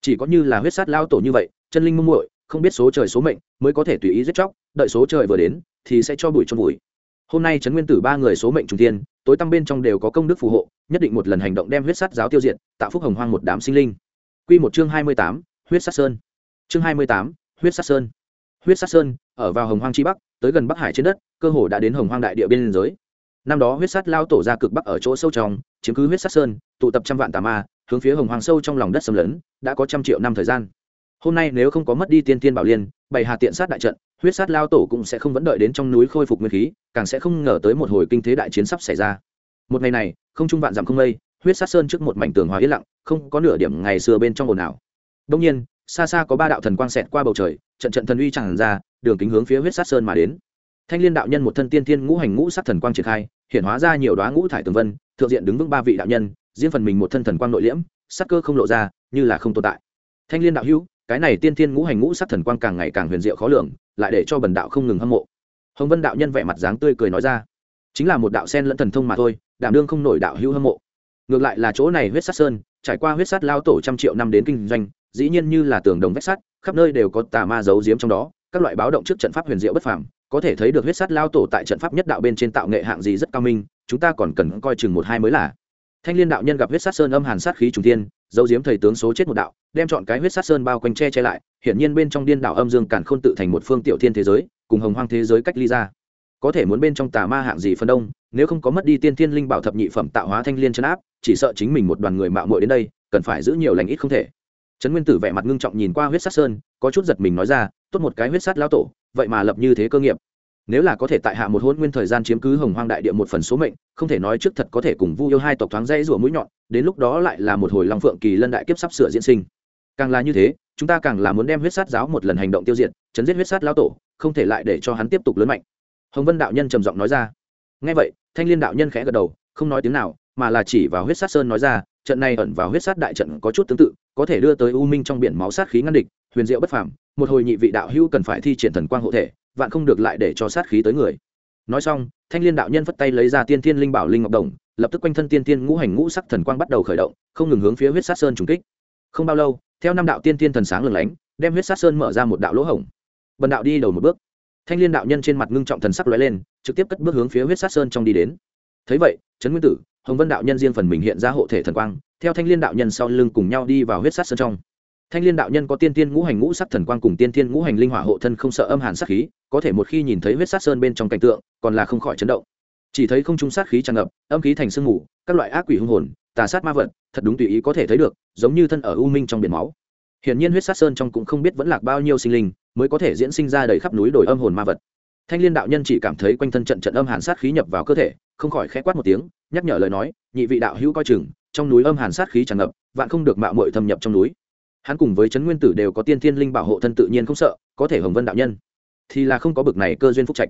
Chỉ có như là huyết sát lao tổ như vậy, chân linh mông muội, không biết số trời số mệnh, mới có thể tùy ý giết chóc, đợi số trời vừa đến, thì sẽ cho bụi cho bụi hôm nay trấn nguyên tử ba người số mệnh trùng tiên tối tăm bên trong đều có công đức phù hộ, nhất định một lần hành động đem huyết sát giáo tiêu diệt, tạo phúc hồng hoang một đám sinh linh. Quy một chương hai mươi tám, huyết sát sơn. Chương hai mươi tám, huyết sát sơn. Huyết sát sơn, ở vào hồng hoang chi bắc, tới gần bắc hải trên đất, cơ hồ đã đến hồng hoang đại địa biên giới năm đó huyết sát lao tổ ra cực bắc ở chỗ sâu trong, chiếm cứ huyết sát sơn, tụ tập trăm vạn tà ma, hướng phía hồng hoàng sâu trong lòng đất xâm lấn, đã có trăm triệu năm thời gian. Hôm nay nếu không có mất đi tiên tiên bảo liên, bày hà tiện sát đại trận, huyết sát lao tổ cũng sẽ không vẫn đợi đến trong núi khôi phục nguyên khí, càng sẽ không ngờ tới một hồi kinh thế đại chiến sắp xảy ra. Một ngày này, không trung vạn dặm không mây, huyết sát sơn trước một mảnh tường hòa yên lặng, không có nửa điểm ngày xưa bên trong ồn ào. Đông nhiên, xa xa có ba đạo thần quang xẹt qua bầu trời, trận trận thần uy chẳng ra, đường kính hướng phía huyết sát sơn mà đến thanh liên đạo nhân một thân tiên thiên ngũ hành ngũ sắc thần quang triển khai, hiện hóa ra nhiều đoá ngũ thải tường vân, thượng diện đứng vững ba vị đạo nhân, riêng phần mình một thân thần quang nội liễm, sắc cơ không lộ ra, như là không tồn tại. Thanh liên đạo hữu, cái này tiên thiên ngũ hành ngũ sắc thần quang càng ngày càng huyền diệu khó lường, lại để cho bần đạo không ngừng hâm mộ. Hồng vân đạo nhân vẻ mặt dáng tươi cười nói ra, chính là một đạo sen lẫn thần thông mà thôi, đảm đương không nổi đạo hữu hâm mộ. Ngược lại là chỗ này huyết sát sơn, trải qua huyết sát lao tổ trăm triệu năm đến kinh doanh, dĩ nhiên như là tường đồng vách sắt, khắp nơi đều có tà ma giấu giếm trong đó, các loại báo động trước trận pháp huyền diệu bất phàm có thể thấy được huyết sát lao tổ tại trận pháp nhất đạo bên trên tạo nghệ hạng gì rất cao minh, chúng ta còn cần coi chừng một hai mới là. Thanh liên đạo nhân gặp huyết sát sơn âm hàn sát khí trùng tiên dấu diếm thầy tướng số chết một đạo, đem chọn cái huyết sát sơn bao quanh che che lại, hiển nhiên bên trong điên đạo âm dương càn khôn tự thành một phương tiểu thiên thế giới, cùng hồng hoang thế giới cách ly ra. Có thể muốn bên trong tà ma hạng gì phân đông, nếu không có mất đi tiên thiên linh bảo thập nhị phẩm tạo hóa thanh liên chấn áp, chỉ sợ chính mình một đoàn người mạo muội đến đây, cần phải giữ nhiều lành ít không thể. Trấn nguyên tử vẻ mặt ngưng trọng nhìn qua huyết sát sơn, có chút giật mình nói ra, tốt một cái huyết sát lao tổ vậy mà lập như thế cơ nghiệp. Nếu là có thể tại hạ một hôn nguyên thời gian chiếm cứ hồng hoang đại địa một phần số mệnh, không thể nói trước thật có thể cùng vu yêu hai tộc thoáng dây rủa mũi nhọn, đến lúc đó lại là một hồi long phượng kỳ lân đại kiếp sắp sửa diễn sinh. Càng là như thế, chúng ta càng là muốn đem huyết sát giáo một lần hành động tiêu diệt, chấn giết huyết sát lão tổ, không thể lại để cho hắn tiếp tục lớn mạnh. Hồng vân đạo nhân trầm giọng nói ra. Ngay vậy, thanh liên đạo nhân khẽ gật đầu, không nói tiếng nào, mà là chỉ vào huyết sát sơn nói ra, trận này ẩn vào huyết sát đại trận có chút tương tự, có thể đưa tới u minh trong biển máu sát khí ngăn địch, huyền diệu bất phàm một hồi nhị vị đạo hữu cần phải thi triển thần quang hộ thể, vạn không được lại để cho sát khí tới người. Nói xong, thanh liên đạo nhân phất tay lấy ra tiên thiên linh bảo linh ngọc đồng, lập tức quanh thân tiên thiên ngũ hành ngũ sắc thần quang bắt đầu khởi động, không ngừng hướng phía huyết sát sơn trùng kích. Không bao lâu, theo năm đạo tiên thiên thần sáng lừng lánh, đem huyết sát sơn mở ra một đạo lỗ hổng. Bần đạo đi đầu một bước. Thanh liên đạo nhân trên mặt ngưng trọng thần sắc lóe lên, trực tiếp cất bước hướng phía huyết sát sơn trong đi đến. Thấy vậy, trấn nguyên tử, hồng vân đạo nhân riêng phần mình hiện ra hộ thể thần quang, theo thanh liên đạo nhân sau lưng cùng nhau đi vào huyết sát sơn trong thanh liên đạo nhân có tiên tiên ngũ hành ngũ sắc thần quang cùng tiên tiên ngũ hành linh hỏa hộ thân không sợ âm hàn sát khí, có thể một khi nhìn thấy huyết sát sơn bên trong cảnh tượng, còn là không khỏi chấn động. Chỉ thấy không trung sát khí tràn ngập, âm khí thành sương mù, các loại ác quỷ hung hồn, tà sát ma vật, thật đúng tùy ý có thể thấy được, giống như thân ở u minh trong biển máu. Hiển nhiên huyết sát sơn trong cũng không biết vẫn lạc bao nhiêu sinh linh, mới có thể diễn sinh ra đầy khắp núi đồi âm hồn ma vật. Thanh liên đạo nhân chỉ cảm thấy quanh thân trận trận âm hàn sát khí nhập vào cơ thể, không khỏi khẽ quát một tiếng, nhắc nhở lời nói, nhị vị đạo hữu coi chừng, trong núi âm hàn sát khí tràn ngập, vạn không được mạo muội thâm nhập trong núi hắn cùng với trấn nguyên tử đều có tiên thiên linh bảo hộ thân tự nhiên không sợ, có thể hồng vân đạo nhân, thì là không có bực này cơ duyên phúc trạch.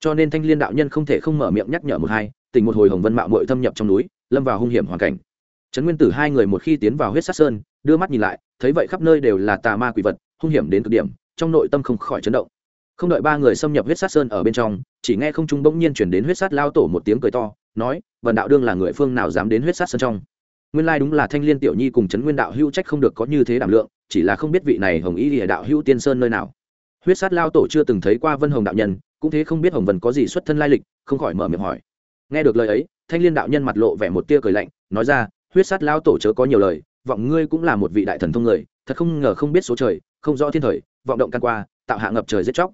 Cho nên thanh liên đạo nhân không thể không mở miệng nhắc nhở một hai tình một hồi hồng vân mạo mội thâm nhập trong núi, lâm vào hung hiểm hoàn cảnh. Trấn nguyên tử hai người một khi tiến vào huyết sát sơn, đưa mắt nhìn lại, thấy vậy khắp nơi đều là tà ma quỷ vật, hung hiểm đến cực điểm, trong nội tâm không khỏi chấn động. Không đợi ba người xâm nhập huyết sát sơn ở bên trong, chỉ nghe không trung bỗng nhiên chuyển đến huyết sát lao tổ một tiếng cười to, nói vần đạo đương là người phương nào dám đến huyết sát sơn trong? Nguyên lai đúng là thanh liên tiểu nhi cùng trấn nguyên đạo hữu trách không được có như thế đảm lượng, chỉ là không biết vị này hồng y lìa đạo hữu tiên sơn nơi nào. Huyết sát lao tổ chưa từng thấy qua vân hồng đạo nhân, cũng thế không biết hồng vân có gì xuất thân lai lịch, không khỏi mở miệng hỏi. Nghe được lời ấy, thanh liên đạo nhân mặt lộ vẻ một tia cười lạnh, nói ra, huyết sát lao tổ chớ có nhiều lời, vọng ngươi cũng là một vị đại thần thông người, thật không ngờ không biết số trời, không rõ thiên thời, vọng động căn qua, tạo hạ ngập trời giết chóc.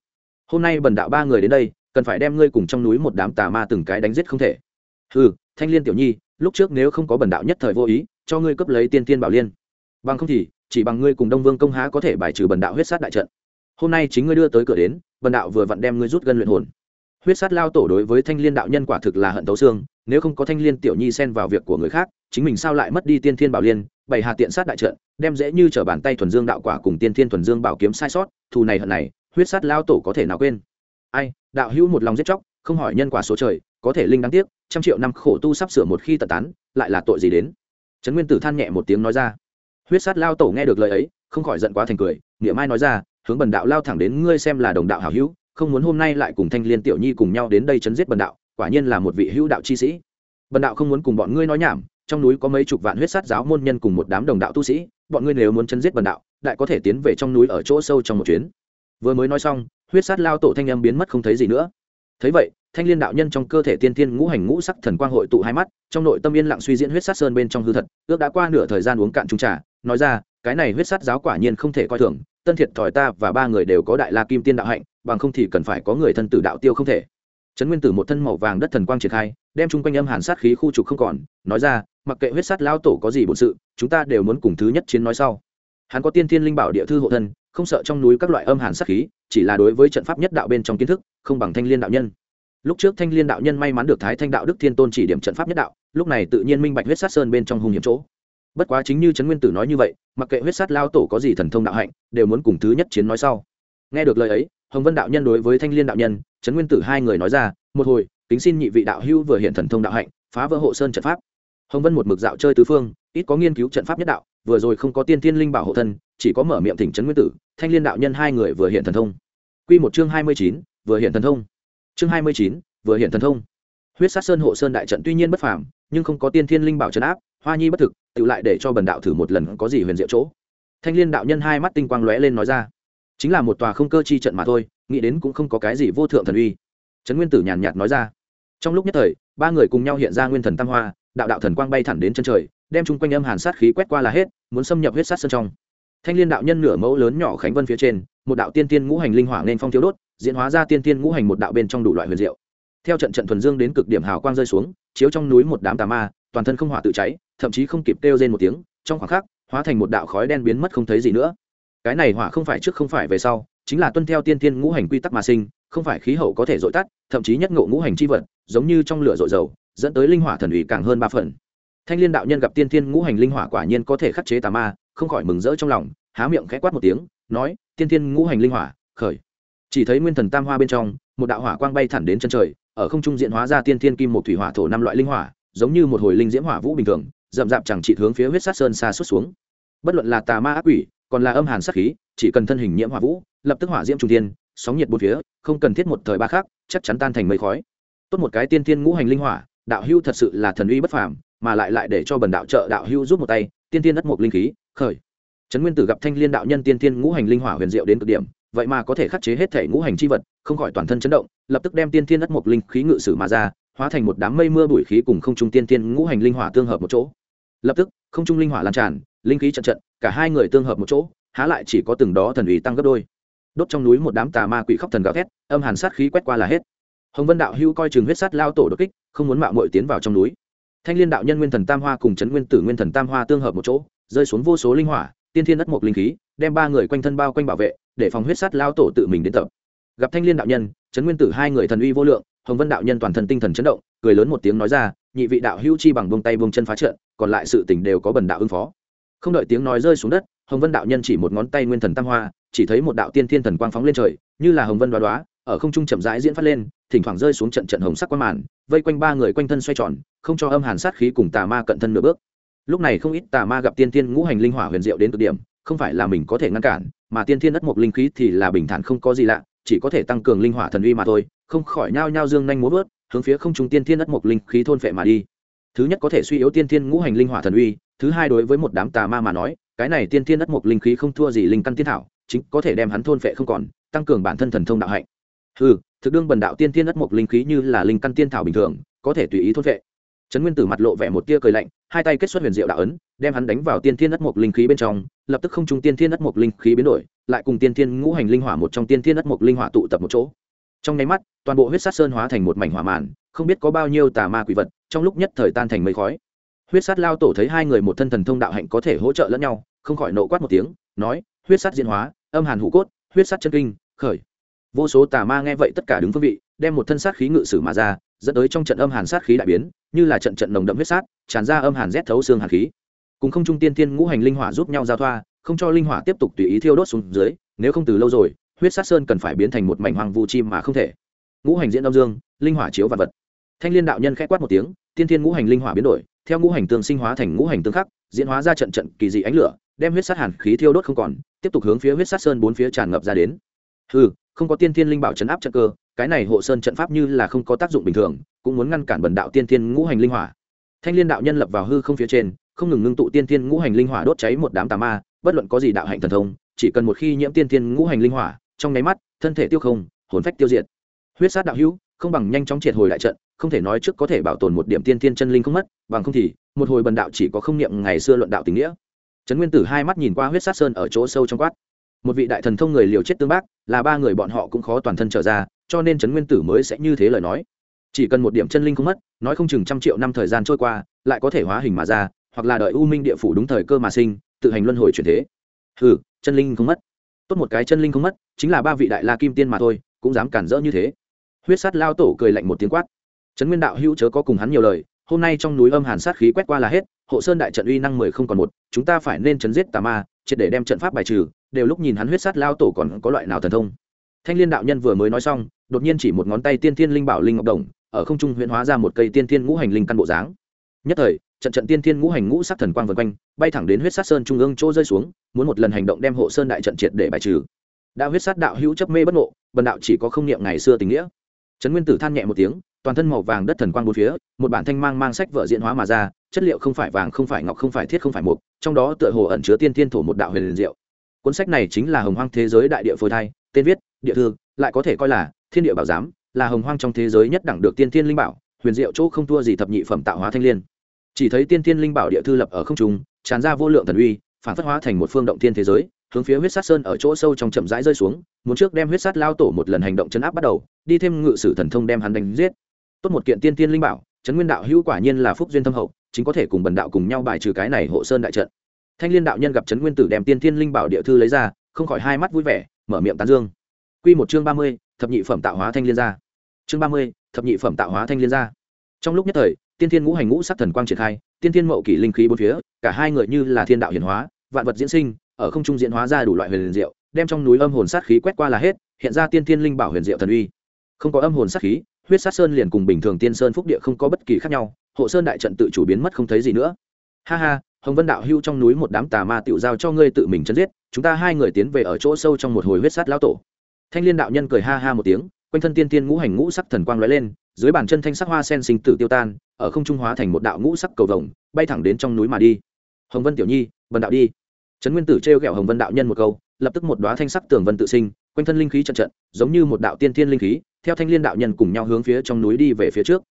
Hôm nay bần đạo ba người đến đây, cần phải đem ngươi cùng trong núi một đám tà ma từng cái đánh giết không thể. Ừ thanh liên tiểu nhi lúc trước nếu không có bần đạo nhất thời vô ý, cho ngươi cấp lấy tiên tiên bảo liên. Bằng không thì, chỉ bằng ngươi cùng đông vương công há có thể bài trừ bần đạo huyết sát đại trận. Hôm nay chính ngươi đưa tới cửa đến, bần đạo vừa vặn đem ngươi rút gân luyện hồn. Huyết sát lao tổ đối với thanh liên đạo nhân quả thực là hận tấu xương, nếu không có thanh liên tiểu nhi xen vào việc của người khác, chính mình sao lại mất đi tiên thiên bảo liên, bày hạ tiện sát đại trận, đem dễ như trở bàn tay thuần dương đạo quả cùng tiên thiên thuần dương bảo kiếm sai sót, thù này hận này, huyết sát lao tổ có thể nào quên? Ai, đạo hữu một lòng giết chóc không hỏi nhân quả số trời, có thể linh đáng tiếc, trăm triệu năm khổ tu sắp sửa một khi tận tán, lại là tội gì đến? Trấn nguyên tử than nhẹ một tiếng nói ra. Huyết sát lao tổ nghe được lời ấy, không khỏi giận quá thành cười, niệm mai nói ra, hướng bần đạo lao thẳng đến ngươi xem là đồng đạo hảo hữu, không muốn hôm nay lại cùng thanh liên tiểu nhi cùng nhau đến đây chấn giết bần đạo, quả nhiên là một vị hữu đạo chi sĩ. Bần đạo không muốn cùng bọn ngươi nói nhảm, trong núi có mấy chục vạn huyết sát giáo môn nhân cùng một đám đồng đạo tu sĩ, bọn ngươi nếu muốn chấn giết bần đạo, đại có thể tiến về trong núi ở chỗ sâu trong một chuyến. Vừa mới nói xong, huyết sát lao tổ thanh âm biến mất không thấy gì nữa thấy vậy, thanh liên đạo nhân trong cơ thể tiên tiên ngũ hành ngũ sắc thần quang hội tụ hai mắt, trong nội tâm yên lặng suy diễn huyết sát sơn bên trong hư thật, ước đã qua nửa thời gian uống cạn trung trà, nói ra, cái này huyết sát giáo quả nhiên không thể coi thường, tân thiệt thòi ta và ba người đều có đại la kim tiên đạo hạnh, bằng không thì cần phải có người thân tử đạo tiêu không thể. Trấn nguyên tử một thân màu vàng đất thần quang triển khai, đem chung quanh âm hàn sát khí khu trục không còn, nói ra, mặc kệ huyết sát lao tổ có gì bổn sự, chúng ta đều muốn cùng thứ nhất chiến nói sau. Hắn có tiên thiên linh bảo địa thư hộ thân, không sợ trong núi các loại âm hàn sát khí, chỉ là đối với trận pháp nhất đạo bên trong kiến thức không bằng thanh liên đạo nhân. Lúc trước thanh liên đạo nhân may mắn được thái thanh đạo đức thiên tôn chỉ điểm trận pháp nhất đạo, lúc này tự nhiên minh bạch huyết sát sơn bên trong hung hiểm chỗ. Bất quá chính như trấn nguyên tử nói như vậy, mặc kệ huyết sát lao tổ có gì thần thông đạo hạnh, đều muốn cùng thứ nhất chiến nói sau. Nghe được lời ấy, hồng vân đạo nhân đối với thanh liên đạo nhân, trấn nguyên tử hai người nói ra, một hồi, kính xin nhị vị đạo hữu vừa hiện thần thông đạo hạnh, phá vỡ hộ sơn trận pháp. Hồng vân một mực dạo chơi tứ phương, ít có nghiên cứu trận pháp nhất đạo, vừa rồi không có tiên thiên linh bảo hộ thân, chỉ có mở miệng thỉnh trấn nguyên tử, thanh liên đạo nhân hai người vừa hiện thần thông. Quy một chương hai mươi chín vừa hiện thần thông. Chương hai mươi chín, vừa hiện thần thông. Huyết sát sơn hộ sơn đại trận tuy nhiên bất phàm, nhưng không có tiên thiên linh bảo trấn áp, hoa nhi bất thực, tự lại để cho bần đạo thử một lần có gì huyền diệu chỗ. Thanh liên đạo nhân hai mắt tinh quang lóe lên nói ra, chính là một tòa không cơ chi trận mà thôi, nghĩ đến cũng không có cái gì vô thượng thần uy. Trấn nguyên tử nhàn nhạt nói ra, trong lúc nhất thời, ba người cùng nhau hiện ra nguyên thần tam hoa, đạo đạo thần quang bay thẳng đến chân trời, đem chung quanh âm hàn sát khí quét qua là hết, muốn xâm nhập huyết sát sơn trong. Thanh liên đạo nhân nửa mẫu lớn nhỏ khánh vân phía trên, một đạo tiên tiên ngũ hành linh hỏa nên phong thiếu đốt diễn hóa ra tiên tiên ngũ hành một đạo bên trong đủ loại huyền diệu. Theo trận trận thuần dương đến cực điểm hào quang rơi xuống, chiếu trong núi một đám tà ma, toàn thân không hỏa tự cháy, thậm chí không kịp kêu rên một tiếng, trong khoảng khắc, hóa thành một đạo khói đen biến mất không thấy gì nữa. Cái này hỏa không phải trước không phải về sau, chính là tuân theo tiên tiên ngũ hành quy tắc mà sinh, không phải khí hậu có thể dội tắt, thậm chí nhất ngộ ngũ hành chi vật, giống như trong lửa dội dầu, dẫn tới linh hỏa thần ủy càng hơn ba phần. Thanh liên đạo nhân gặp tiên tiên ngũ hành linh hỏa quả nhiên có thể khắc chế tà ma, không khỏi mừng rỡ trong lòng, há miệng khẽ quát một tiếng, nói, tiên tiên ngũ hành linh hỏa, khởi chỉ thấy nguyên thần tam hoa bên trong, một đạo hỏa quang bay thẳng đến chân trời, ở không trung diện hóa ra tiên thiên kim một thủy hỏa thổ năm loại linh hỏa, giống như một hồi linh diễm hỏa vũ bình thường, rậm rạp chẳng trị hướng phía huyết sát sơn xa xuất xuống. Bất luận là tà ma ác quỷ, còn là âm hàn sát khí, chỉ cần thân hình nhiễm hỏa vũ, lập tức hỏa diễm trung tiên sóng nhiệt bốn phía, không cần thiết một thời ba khác chắc chắn tan thành mây khói. Tốt một cái tiên thiên ngũ hành linh hỏa, đạo hưu thật sự là thần uy bất phàm, mà lại lại để cho bần đạo trợ đạo hưu giúp một tay, tiên tiên đất một linh khí, khởi. Trấn nguyên tử gặp thanh liên đạo nhân tiên tiên ngũ hành linh hỏa huyền diệu đến cực điểm vậy mà có thể khắc chế hết thể ngũ hành chi vật, không khỏi toàn thân chấn động, lập tức đem tiên thiên đất một linh khí ngự sử mà ra, hóa thành một đám mây mưa bụi khí cùng không trung tiên thiên ngũ hành linh hỏa tương hợp một chỗ. Lập tức, không trung linh hỏa lan tràn, linh khí trận trận, cả hai người tương hợp một chỗ, há lại chỉ có từng đó thần ủy tăng gấp đôi. Đốt trong núi một đám tà ma quỷ khóc thần gào thét, âm hàn sát khí quét qua là hết. Hồng vân đạo hưu coi chừng huyết sát lao tổ đột kích, không muốn mạo mội tiến vào trong núi. Thanh liên đạo nhân nguyên thần tam hoa cùng trấn nguyên tử nguyên thần tam hoa tương hợp một chỗ, rơi xuống vô số linh hỏa, tiên thiên đất mộc linh khí, đem ba người quanh thân bao quanh bảo vệ để phòng huyết sát lao tổ tự mình đến tập. Gặp thanh liên đạo nhân, trấn nguyên tử hai người thần uy vô lượng, hồng vân đạo nhân toàn thân tinh thần chấn động, cười lớn một tiếng nói ra, nhị vị đạo hữu chi bằng buông tay buông chân phá trận, còn lại sự tình đều có bần đạo ứng phó. Không đợi tiếng nói rơi xuống đất, hồng vân đạo nhân chỉ một ngón tay nguyên thần tam hoa, chỉ thấy một đạo tiên thiên thần quang phóng lên trời, như là hồng vân đoá đoá, ở không trung chậm rãi diễn phát lên, thỉnh thoảng rơi xuống trận trận hồng sắc quang màn, vây quanh ba người quanh thân xoay tròn, không cho âm hàn sát khí cùng tà ma cận thân nửa bước. Lúc này không ít tà ma gặp tiên tiên ngũ hành linh hỏa huyền diệu đến cực điểm không phải là mình có thể ngăn cản, mà tiên thiên đất mộc linh khí thì là bình thản không có gì lạ, chỉ có thể tăng cường linh hỏa thần uy mà thôi, không khỏi nhao nhao dương nhanh múa vớt, hướng phía không trung tiên thiên đất mộc linh khí thôn phệ mà đi. Thứ nhất có thể suy yếu tiên thiên ngũ hành linh hỏa thần uy, thứ hai đối với một đám tà ma mà nói, cái này tiên thiên đất mộc linh khí không thua gì linh căn tiên thảo, chính có thể đem hắn thôn phệ không còn, tăng cường bản thân thần thông đạo hạnh. Ừ thực đương bần đạo tiên thiên đất mộc linh khí như là linh căn tiên thảo bình thường, có thể tùy ý thôn phệ. Trấn nguyên tử mặt lộ vẻ một tia cười lạnh, hai tay kết xuất huyền diệu đạo ấn, đem hắn đánh vào tiên thiên đất mộc linh khí bên trong lập tức không trung tiên thiên đất mộc linh khí biến đổi, lại cùng tiên thiên ngũ hành linh hỏa một trong tiên thiên đất mộc linh hỏa tụ tập một chỗ. Trong nháy mắt, toàn bộ huyết sát sơn hóa thành một mảnh hỏa màn, không biết có bao nhiêu tà ma quỷ vật, trong lúc nhất thời tan thành mây khói. Huyết sát lao tổ thấy hai người một thân thần thông đạo hạnh có thể hỗ trợ lẫn nhau, không khỏi nộ quát một tiếng, nói, huyết sát diễn hóa, âm hàn hủ cốt, huyết sát chân kinh, khởi. Vô số tà ma nghe vậy tất cả đứng phương vị, đem một thân sát khí ngự sử mà ra, dẫn tới trong trận âm hàn sát khí đại biến, như là trận trận nồng đậm huyết sát, tràn ra âm hàn rét thấu xương hàn khí cùng không trung tiên tiên ngũ hành linh hỏa giúp nhau giao thoa, không cho linh hỏa tiếp tục tùy ý thiêu đốt xuống dưới, nếu không từ lâu rồi, huyết sát sơn cần phải biến thành một mảnh hoàng vu chim mà không thể. Ngũ hành diễn âm dương, linh hỏa chiếu vật vật. Thanh liên đạo nhân khẽ quát một tiếng, tiên tiên ngũ hành linh hỏa biến đổi, theo ngũ hành tương sinh hóa thành ngũ hành tương khắc, diễn hóa ra trận trận kỳ dị ánh lửa, đem huyết sát hàn khí thiêu đốt không còn, tiếp tục hướng phía huyết sát sơn bốn phía tràn ngập ra đến. Ừ không có tiên thiên linh bảo chấn áp trận cơ, cái này hộ sơn trận pháp như là không có tác dụng bình thường, cũng muốn ngăn cản bần đạo tiên thiên ngũ hành linh hỏa. Thanh liên đạo nhân lập vào hư không phía trên không ngừng ngưng tụ tiên thiên ngũ hành linh hỏa đốt cháy một đám tà ma, bất luận có gì đạo hạnh thần thông, chỉ cần một khi nhiễm tiên thiên ngũ hành linh hỏa, trong nháy mắt, thân thể tiêu không, hồn phách tiêu diệt. Huyết sát đạo hữu, không bằng nhanh chóng triệt hồi đại trận, không thể nói trước có thể bảo tồn một điểm tiên thiên chân linh không mất, bằng không thì, một hồi bần đạo chỉ có không niệm ngày xưa luận đạo tình nghĩa. Trấn nguyên tử hai mắt nhìn qua huyết sát sơn ở chỗ sâu trong quát. Một vị đại thần thông người liều chết tương bác, là ba người bọn họ cũng khó toàn thân trở ra, cho nên trấn nguyên tử mới sẽ như thế lời nói. Chỉ cần một điểm chân linh không mất, nói không chừng trăm triệu năm thời gian trôi qua, lại có thể hóa hình mà ra hoặc là đợi u minh địa phủ đúng thời cơ mà sinh, tự hành luân hồi chuyển thế. Ừ chân linh không mất. Tốt một cái chân linh không mất, chính là ba vị đại la kim tiên mà thôi, cũng dám cản rỡ như thế. Huyết sát lao tổ cười lạnh một tiếng quát. Trấn nguyên đạo hữu chớ có cùng hắn nhiều lời, hôm nay trong núi âm hàn sát khí quét qua là hết, hộ sơn đại trận uy năng mười không còn một, chúng ta phải nên chấn giết tà ma, triệt để đem trận pháp bài trừ, đều lúc nhìn hắn huyết sát lao tổ còn có loại nào thần thông. Thanh liên đạo nhân vừa mới nói xong, đột nhiên chỉ một ngón tay tiên thiên linh bảo linh ngọc đồng, ở không trung huyễn hóa ra một cây tiên thiên ngũ hành linh căn bộ dáng. Nhất thời trận trận tiên thiên ngũ hành ngũ sắc thần quang vần quanh, bay thẳng đến huyết sát sơn trung ương chỗ rơi xuống, muốn một lần hành động đem hộ sơn đại trận triệt để bài trừ. Đã huyết sát đạo hữu chấp mê bất ngộ, bần đạo chỉ có không niệm ngày xưa tình nghĩa. Trấn nguyên tử than nhẹ một tiếng, toàn thân màu vàng đất thần quang bốn phía, một bản thanh mang mang sách vợ diễn hóa mà ra, chất liệu không phải vàng, không phải ngọc, không phải thiết, không phải mục, trong đó tựa hồ ẩn chứa tiên thiên thổ một đạo huyền diệu. Cuốn sách này chính là hồng hoang thế giới đại địa phôi thai, tên viết, địa thư, lại có thể coi là thiên địa bảo giám, là hồng hoang trong thế giới nhất đẳng được tiên thiên linh bảo, huyền diệu chỗ không thua gì thập nhị phẩm tạo hóa thanh liên chỉ thấy tiên thiên linh bảo địa thư lập ở không trung, tràn ra vô lượng thần uy, phản phất hóa thành một phương động thiên thế giới, hướng phía huyết sát sơn ở chỗ sâu trong chậm rãi rơi xuống, muốn trước đem huyết sát lao tổ một lần hành động chấn áp bắt đầu, đi thêm ngự sử thần thông đem hắn đánh giết. Tốt một kiện tiên tiên linh bảo trấn nguyên đạo hữu quả nhiên là phúc duyên thâm hậu, chính có thể cùng bần đạo cùng nhau bài trừ cái này hộ sơn đại trận. Thanh liên đạo nhân gặp trấn nguyên tử đem tiên tiên linh bảo địa thư lấy ra, không khỏi hai mắt vui vẻ, mở miệng tán dương. Q một chương ba mươi, thập nhị phẩm tạo hóa thanh liên gia. Chương ba mươi, thập nhị phẩm tạo hóa thanh liên gia. Trong lúc nhất thời tiên thiên ngũ hành ngũ sắc thần quang triển khai, tiên thiên mậu kỷ linh khí bốn phía, cả hai người như là thiên đạo hiển hóa, vạn vật diễn sinh, ở không trung diễn hóa ra đủ loại huyền diệu, đem trong núi âm hồn sát khí quét qua là hết, hiện ra tiên thiên linh bảo huyền diệu thần uy. Không có âm hồn sát khí, huyết sát sơn liền cùng bình thường tiên sơn phúc địa không có bất kỳ khác nhau, hộ sơn đại trận tự chủ biến mất không thấy gì nữa. Ha ha, hồng vân đạo hưu trong núi một đám tà ma tiểu giao cho ngươi tự mình chấn giết, chúng ta hai người tiến về ở chỗ sâu trong một hồi huyết sát lão tổ. Thanh liên đạo nhân cười ha ha một tiếng, quanh thân tiên tiên ngũ hành ngũ sắc thần quang lóe lên dưới bàn chân thanh sắc hoa sen sinh tử tiêu tan, ở không trung hóa thành một đạo ngũ sắc cầu vồng, bay thẳng đến trong núi mà đi. Hồng vân tiểu nhi vần đạo đi. Trấn nguyên tử trêu ghẹo hồng vân đạo nhân một câu, lập tức một đoá thanh sắc tường vân tự sinh, quanh thân linh khí trận trận, giống như một đạo tiên thiên linh khí, theo thanh liên đạo nhân cùng nhau hướng phía trong núi đi về phía trước.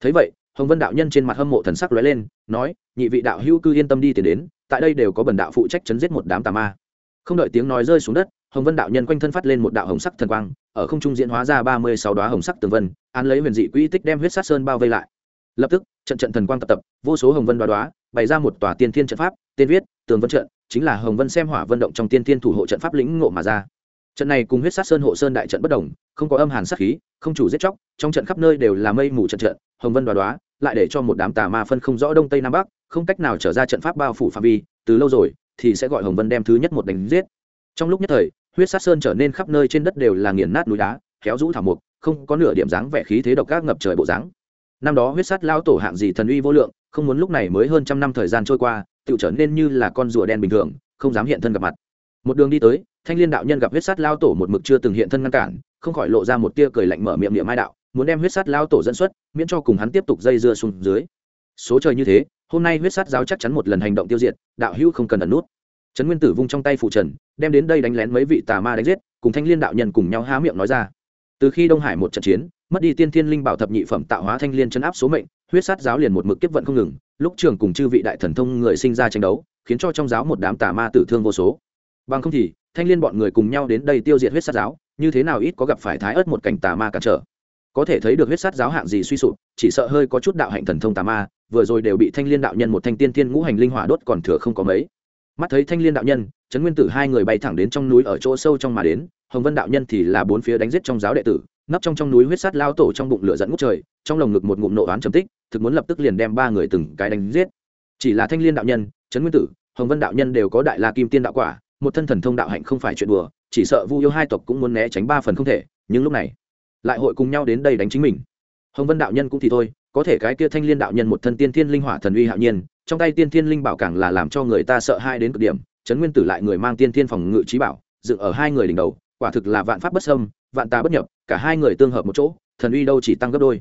Thấy vậy, hồng vân đạo nhân trên mặt hâm mộ thần sắc lóe lên, nói, nhị vị đạo hữu cư yên tâm đi tiền đến, tại đây đều có bần đạo phụ trách chấn giết một đám tà ma. Không đợi tiếng nói rơi xuống đất hồng vân đạo nhân quanh thân phát lên một đạo hồng sắc thần quang, ở không trung diễn hóa ra ba mươi sáu đoá hồng sắc tường vân, án lấy huyền dị quỹ tích đem huyết sát sơn bao vây lại. Lập tức, trận trận thần quang tập tập, vô số hồng vân đoá đoá bày ra một tòa tiên thiên trận pháp, tên viết, tường vân trận, chính là hồng vân xem hỏa vân động trong tiên thiên thủ hộ trận pháp lĩnh ngộ mà ra. Trận này cùng huyết sát sơn hộ sơn đại trận bất đồng, không có âm hàn sát khí, không chủ giết chóc, trong trận khắp nơi đều là mây mù trận trận, hồng vân đoá đoá lại để cho một đám tà ma phân không rõ đông tây nam bắc, không cách nào trở ra trận pháp bao phủ phạm vi, từ lâu rồi thì sẽ gọi hồng vân đem thứ nhất một đánh giết. Trong lúc nhất thời huyết sát sơn trở nên khắp nơi trên đất đều là nghiền nát núi đá, khéo rũ thảo mục không có nửa điểm dáng vẻ khí thế độc ác ngập trời bộ dáng. Năm đó huyết sát lao tổ hạng gì thần uy vô lượng, không muốn lúc này mới hơn trăm năm thời gian trôi qua tự trở nên như là con rùa đen bình thường, không dám hiện thân gặp mặt. Một đường đi tới, thanh liên đạo nhân gặp huyết sát lao tổ một mực chưa từng hiện thân ngăn cản, không khỏi lộ ra một tia cười lạnh mở miệng miệng mai đạo, muốn đem huyết sát lao tổ dẫn xuất, miễn cho cùng hắn tiếp tục dây dưa xuống dưới. Số trời như thế, hôm nay huyết sát giáo chắc chắn một lần hành động tiêu diệt, đạo hữu không cần ẩn nút trấn nguyên tử vung trong tay phụ trần, đem đến đây đánh lén mấy vị tà ma đánh giết, cùng thanh liên đạo nhân cùng nhau há miệng nói ra. Từ khi đông hải một trận chiến, mất đi tiên thiên linh bảo thập nhị phẩm tạo hóa thanh liên chấn áp số mệnh, huyết sát giáo liền một mực kiếp vận không ngừng, lúc trường cùng chư vị đại thần thông người sinh ra tranh đấu, khiến cho trong giáo một đám tà ma tử thương vô số. Bằng không thì, thanh liên bọn người cùng nhau đến đây tiêu diệt huyết sát giáo, như thế nào ít có gặp phải thái ớt một cảnh tà ma cản trở. Có thể thấy được huyết sát giáo hạng gì suy sụp, chỉ sợ hơi có chút đạo hạnh thần thông tà ma, vừa rồi đều bị thanh liên đạo nhân một thanh tiên thiên ngũ hành linh hỏa đốt còn thừa không có mấy mắt thấy thanh liên đạo nhân, trấn nguyên tử hai người bay thẳng đến trong núi ở chỗ sâu trong mà đến, hồng vân đạo nhân thì là bốn phía đánh giết trong giáo đệ tử, nấp trong trong núi huyết sát lao tổ trong bụng lửa dẫn ngút trời, trong lồng ngực một ngụm nộ oán trầm tích, thực muốn lập tức liền đem ba người từng cái đánh giết. Chỉ là thanh liên đạo nhân, trấn nguyên tử, hồng vân đạo nhân đều có đại la kim tiên đạo quả, một thân thần thông đạo hạnh không phải chuyện đùa, chỉ sợ vu yêu hai tộc cũng muốn né tránh ba phần không thể, nhưng lúc này, lại hội cùng nhau đến đây đánh chính mình. Hồng vân đạo nhân cũng thì thôi, có thể cái kia thanh liên đạo nhân một thân tiên thiên linh hỏa thần uy hạo nhiên trong tay tiên thiên linh bảo càng là làm cho người ta sợ hai đến cực điểm trấn nguyên tử lại người mang tiên thiên phòng ngự trí bảo dựng ở hai người đỉnh đầu quả thực là vạn pháp bất xâm, vạn tà bất nhập cả hai người tương hợp một chỗ thần uy đâu chỉ tăng gấp đôi.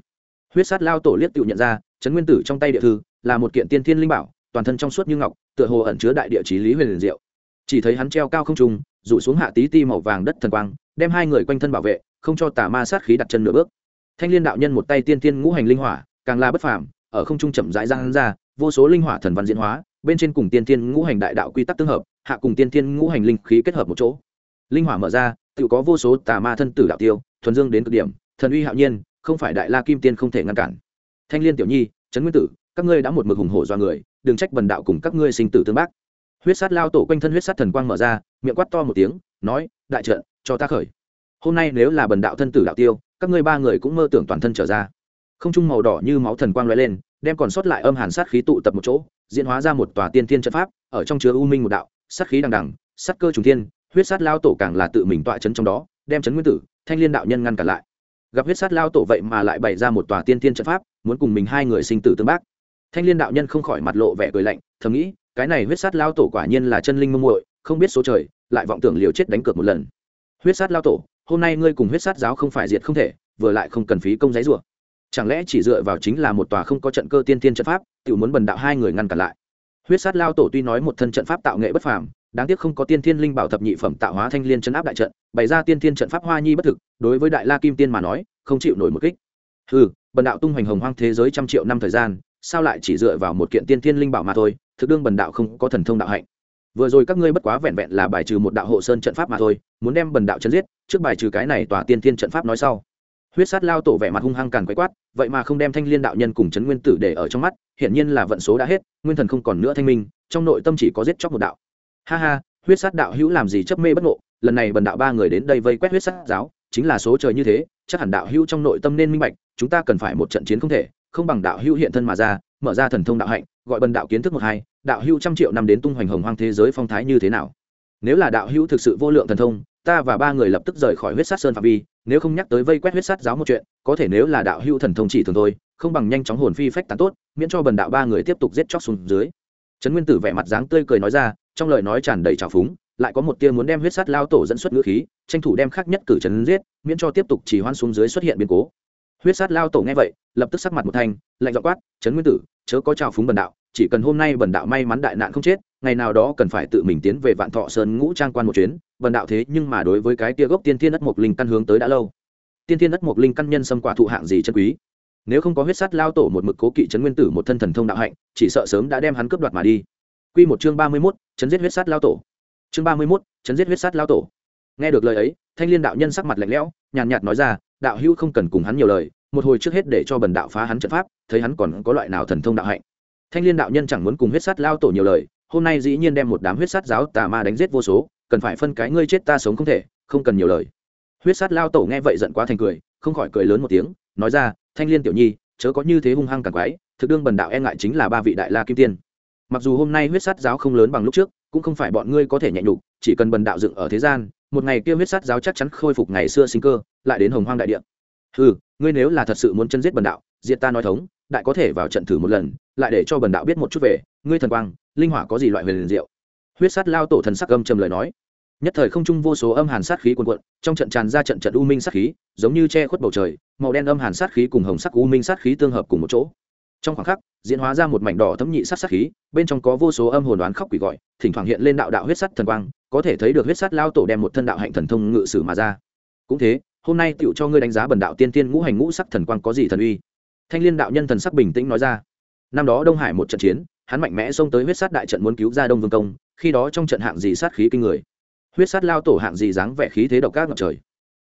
Huyết sát lao tổ liếc tự nhận ra trấn nguyên tử trong tay địa thư là một kiện tiên thiên linh bảo toàn thân trong suốt như ngọc tựa hồ ẩn chứa đại địa chí lý huyền liền diệu. Chỉ thấy hắn treo cao không trung rủ xuống hạ tí ti màu vàng đất thần quang đem hai người quanh thân bảo vệ không cho tà ma sát khí đặt chân nửa bước. Thanh liên đạo nhân một tay tiên tiên ngũ hành linh hỏa càng là bất phàm ở không trung chậm rãi giang hắn ra vô số linh hỏa thần văn diễn hóa, bên trên cùng tiên thiên ngũ hành đại đạo quy tắc tương hợp, hạ cùng tiên thiên ngũ hành linh khí kết hợp một chỗ. Linh hỏa mở ra, tự có vô số tà ma thân tử đạo tiêu, thuần dương đến cực điểm, thần uy hạo nhiên, không phải đại la kim tiên không thể ngăn cản. Thanh liên tiểu nhi, trấn nguyên tử, các ngươi đã một mực hùng hổ do người, đừng trách bần đạo cùng các ngươi sinh tử tương bác. Huyết sát lao tổ quanh thân huyết sát thần quang mở ra, miệng quát to một tiếng, nói, đại trận, cho ta khởi. Hôm nay nếu là bần đạo thân tử đạo tiêu, các ngươi ba người cũng mơ tưởng toàn thân trở ra. Không trung màu đỏ như máu thần quang lóe lên đem còn sót lại âm hàn sát khí tụ tập một chỗ, diễn hóa ra một tòa tiên thiên trận pháp, ở trong chứa u minh một đạo, sát khí đằng đằng, sát cơ trùng thiên, huyết sát lao tổ càng là tự mình tọa chấn trong đó, đem chấn nguyên tử, thanh liên đạo nhân ngăn cản lại. Gặp huyết sát lao tổ vậy mà lại bày ra một tòa tiên thiên trận pháp, muốn cùng mình hai người sinh tử tương bác. Thanh liên đạo nhân không khỏi mặt lộ vẻ cười lạnh, thầm nghĩ, cái này huyết sát lao tổ quả nhiên là chân linh mông muội, không biết số trời, lại vọng tưởng liều chết đánh cược một lần. Huyết sát lao tổ, hôm nay ngươi cùng huyết sát giáo không phải diệt không thể, vừa lại không cần phí công giấy rủa chẳng lẽ chỉ dựa vào chính là một tòa không có trận cơ tiên tiên trận pháp tự muốn bần đạo hai người ngăn cản lại? Huyết sát lao tổ tuy nói một thân trận pháp tạo nghệ bất phàm, đáng tiếc không có tiên thiên linh bảo thập nhị phẩm tạo hóa thanh liên chân áp đại trận, bày ra tiên thiên trận pháp hoa nhi bất thực, đối với đại la kim tiên mà nói, không chịu nổi một kích. Ừ bần đạo tung hoành hồng hoang thế giới trăm triệu năm thời gian, sao lại chỉ dựa vào một kiện tiên thiên linh bảo mà thôi, thực đương bần đạo không có thần thông đạo hạnh. Vừa rồi các ngươi bất quá vẹn vẹn là bài trừ một đạo hộ sơn trận pháp mà thôi, muốn đem bần đạo chấn giết, trước bài trừ cái này tòa tiên thiên trận pháp nói sau huyết sát lao tổ vẻ mặt hung hăng càn quấy quát, vậy mà không đem thanh liên đạo nhân cùng chấn nguyên tử để ở trong mắt, hiển nhiên là vận số đã hết, nguyên thần không còn nữa thanh minh, trong nội tâm chỉ có giết chóc một đạo. Ha ha, huyết sát đạo hữu làm gì chấp mê bất ngộ, lần này bần đạo ba người đến đây vây quét huyết sát giáo, chính là số trời như thế, chắc hẳn đạo hữu trong nội tâm nên minh bạch, chúng ta cần phải một trận chiến không thể, không bằng đạo hữu hiện thân mà ra, mở ra thần thông đạo hạnh, gọi bần đạo kiến thức một hai, đạo hữu trăm triệu năm đến tung hoành hồng hoang thế giới phong thái như thế nào. Nếu là đạo hữu thực sự vô lượng thần thông ta và ba người lập tức rời khỏi huyết sát sơn phạm vi, nếu không nhắc tới vây quét huyết sát giáo một chuyện, có thể nếu là đạo hữu thần thông chỉ thường thôi, không bằng nhanh chóng hồn phi phách tán tốt, miễn cho bần đạo ba người tiếp tục giết chóc xuống dưới. Trấn nguyên tử vẻ mặt dáng tươi cười nói ra, trong lời nói tràn đầy trào phúng, lại có một tia muốn đem huyết sát lao tổ dẫn xuất ngữ khí, tranh thủ đem khắc nhất cử trấn giết, miễn cho tiếp tục chỉ hoan xuống dưới xuất hiện biến cố. Huyết sát lao tổ nghe vậy, lập tức sắc mặt một thanh lạnh dọ quát, trấn nguyên tử, chớ có trào phúng bần đạo, chỉ cần hôm nay bần đạo may mắn đại nạn không chết ngày nào đó cần phải tự mình tiến về vạn thọ sơn ngũ trang quan một chuyến bần đạo thế nhưng mà đối với cái tia gốc tiên thiên đất mộc linh căn hướng tới đã lâu tiên thiên đất mộc linh căn nhân xâm quả thụ hạng gì chân quý nếu không có huyết sát lao tổ một mực cố kỵ trấn nguyên tử một thân thần thông đạo hạnh chỉ sợ sớm đã đem hắn cướp đoạt mà đi Quy một chương ba mươi 31, chấn giết huyết sát lao tổ. Chương ba mươi 31, chấn giết huyết sát lao tổ. Nghe được lời ấy, Thanh Liên đạo nhân sắc mặt lạnh lẽo, nhàn nhạt nói ra, đạo hữu không cần cùng hắn nhiều lời, một hồi trước hết để cho bần đạo phá hắn trận pháp, thấy hắn còn có loại nào thần thông đạo hạnh. Thanh Liên đạo nhân chẳng muốn cùng huyết sát lao tổ nhiều lời, hôm nay dĩ nhiên đem một đám huyết sát giáo tà ma đánh giết vô số, cần phải phân cái ngươi chết ta sống không thể, không cần nhiều lời. Huyết sát lao tổ nghe vậy giận quá thành cười, không khỏi cười lớn một tiếng, nói ra, Thanh Liên tiểu nhi, chớ có như thế hung hăng càng quái, thực đương bần đạo e ngại chính là ba vị đại la kim tiên mặc dù hôm nay huyết sát giáo không lớn bằng lúc trước cũng không phải bọn ngươi có thể nhẹ nhục chỉ cần bần đạo dựng ở thế gian một ngày kia huyết sát giáo chắc chắn khôi phục ngày xưa sinh cơ lại đến hồng hoang đại địa ừ ngươi nếu là thật sự muốn chân giết bần đạo diệt ta nói thống đại có thể vào trận thử một lần lại để cho bần đạo biết một chút về ngươi thần quang linh hỏa có gì loại huyền diệu? Huyết sát lao tổ thần sắc âm trầm lời nói. Nhất thời không trung vô số âm hàn sát khí cuồn cuộn, trong trận tràn ra trận trận u minh sát khí, giống như che khuất bầu trời, màu đen âm hàn sát khí cùng hồng sắc u minh sát khí tương hợp cùng một chỗ. Trong khoảng khắc, diễn hóa ra một mảnh đỏ thấm nhị sát sát khí, bên trong có vô số âm hồn đoán khóc quỷ gọi, thỉnh thoảng hiện lên đạo đạo huyết sắt thần quang, có thể thấy được huyết sắt lao tổ đem một thân đạo hạnh thần thông ngự sử mà ra. Cũng thế, hôm nay tựu cho ngươi đánh giá bần đạo tiên tiên ngũ hành ngũ sắc thần quang có gì thần uy? Thanh liên đạo nhân thần sắc bình tĩnh nói ra. Năm đó đông hải một trận chiến hắn mạnh mẽ xông tới huyết sát đại trận muốn cứu ra đông vương công, khi đó trong trận hạng gì sát khí kinh người. Huyết sát lao tổ hạng gì dáng vẻ khí thế độc ác ngập trời.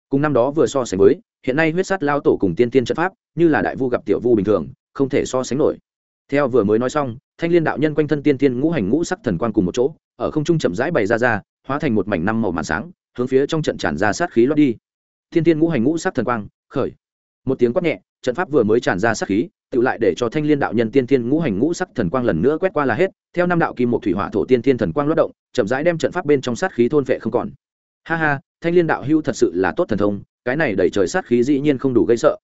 Cùng năm đó vừa so sánh với, hiện nay huyết sát lao tổ cùng tiên tiên trận pháp, như là đại vu gặp tiểu vu bình thường, không thể so sánh nổi. Theo vừa mới nói xong, thanh liên đạo nhân quanh thân tiên tiên ngũ hành ngũ sắc thần quan cùng một chỗ, ở không trung chậm rãi bày ra ra, hóa thành một mảnh năm màu màn sáng, hướng phía trong trận tràn ra sát khí lót đi. Thiên tiên ngũ hành ngũ sắc thần quang, khởi. Một tiếng quát nhẹ, trận pháp vừa mới tràn ra sát khí tự lại để cho thanh liên đạo nhân tiên thiên ngũ hành ngũ sắc thần quang lần nữa quét qua là hết, theo năm đạo kim một thủy hỏa thổ tiên thiên thần quang lót động, chậm rãi đem trận pháp bên trong sát khí thôn vệ không còn. Ha ha, thanh liên đạo hưu thật sự là tốt thần thông, cái này đẩy trời sát khí dĩ nhiên không đủ gây sợ.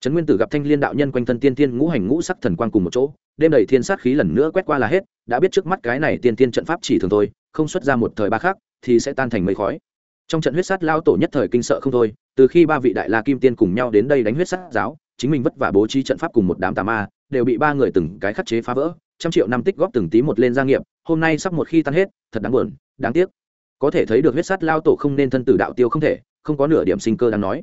Trấn nguyên tử gặp thanh liên đạo nhân quanh thân tiên thiên ngũ hành ngũ sắc thần quang cùng một chỗ, đêm đầy thiên sát khí lần nữa quét qua là hết, đã biết trước mắt cái này tiên thiên trận pháp chỉ thường thôi, không xuất ra một thời ba khác thì sẽ tan thành mây khói. Trong trận huyết sát lao tổ nhất thời kinh sợ không thôi, từ khi ba vị đại la kim tiên cùng nhau đến đây đánh huyết sát giáo chính mình vất vả bố trí trận pháp cùng một đám tà ma, đều bị ba người từng cái khắc chế phá vỡ, trăm triệu năm tích góp từng tí một lên gia nghiệp, hôm nay sắp một khi tan hết, thật đáng buồn, đáng tiếc. Có thể thấy được huyết sát lao tổ không nên thân tử đạo tiêu không thể, không có nửa điểm sinh cơ đáng nói.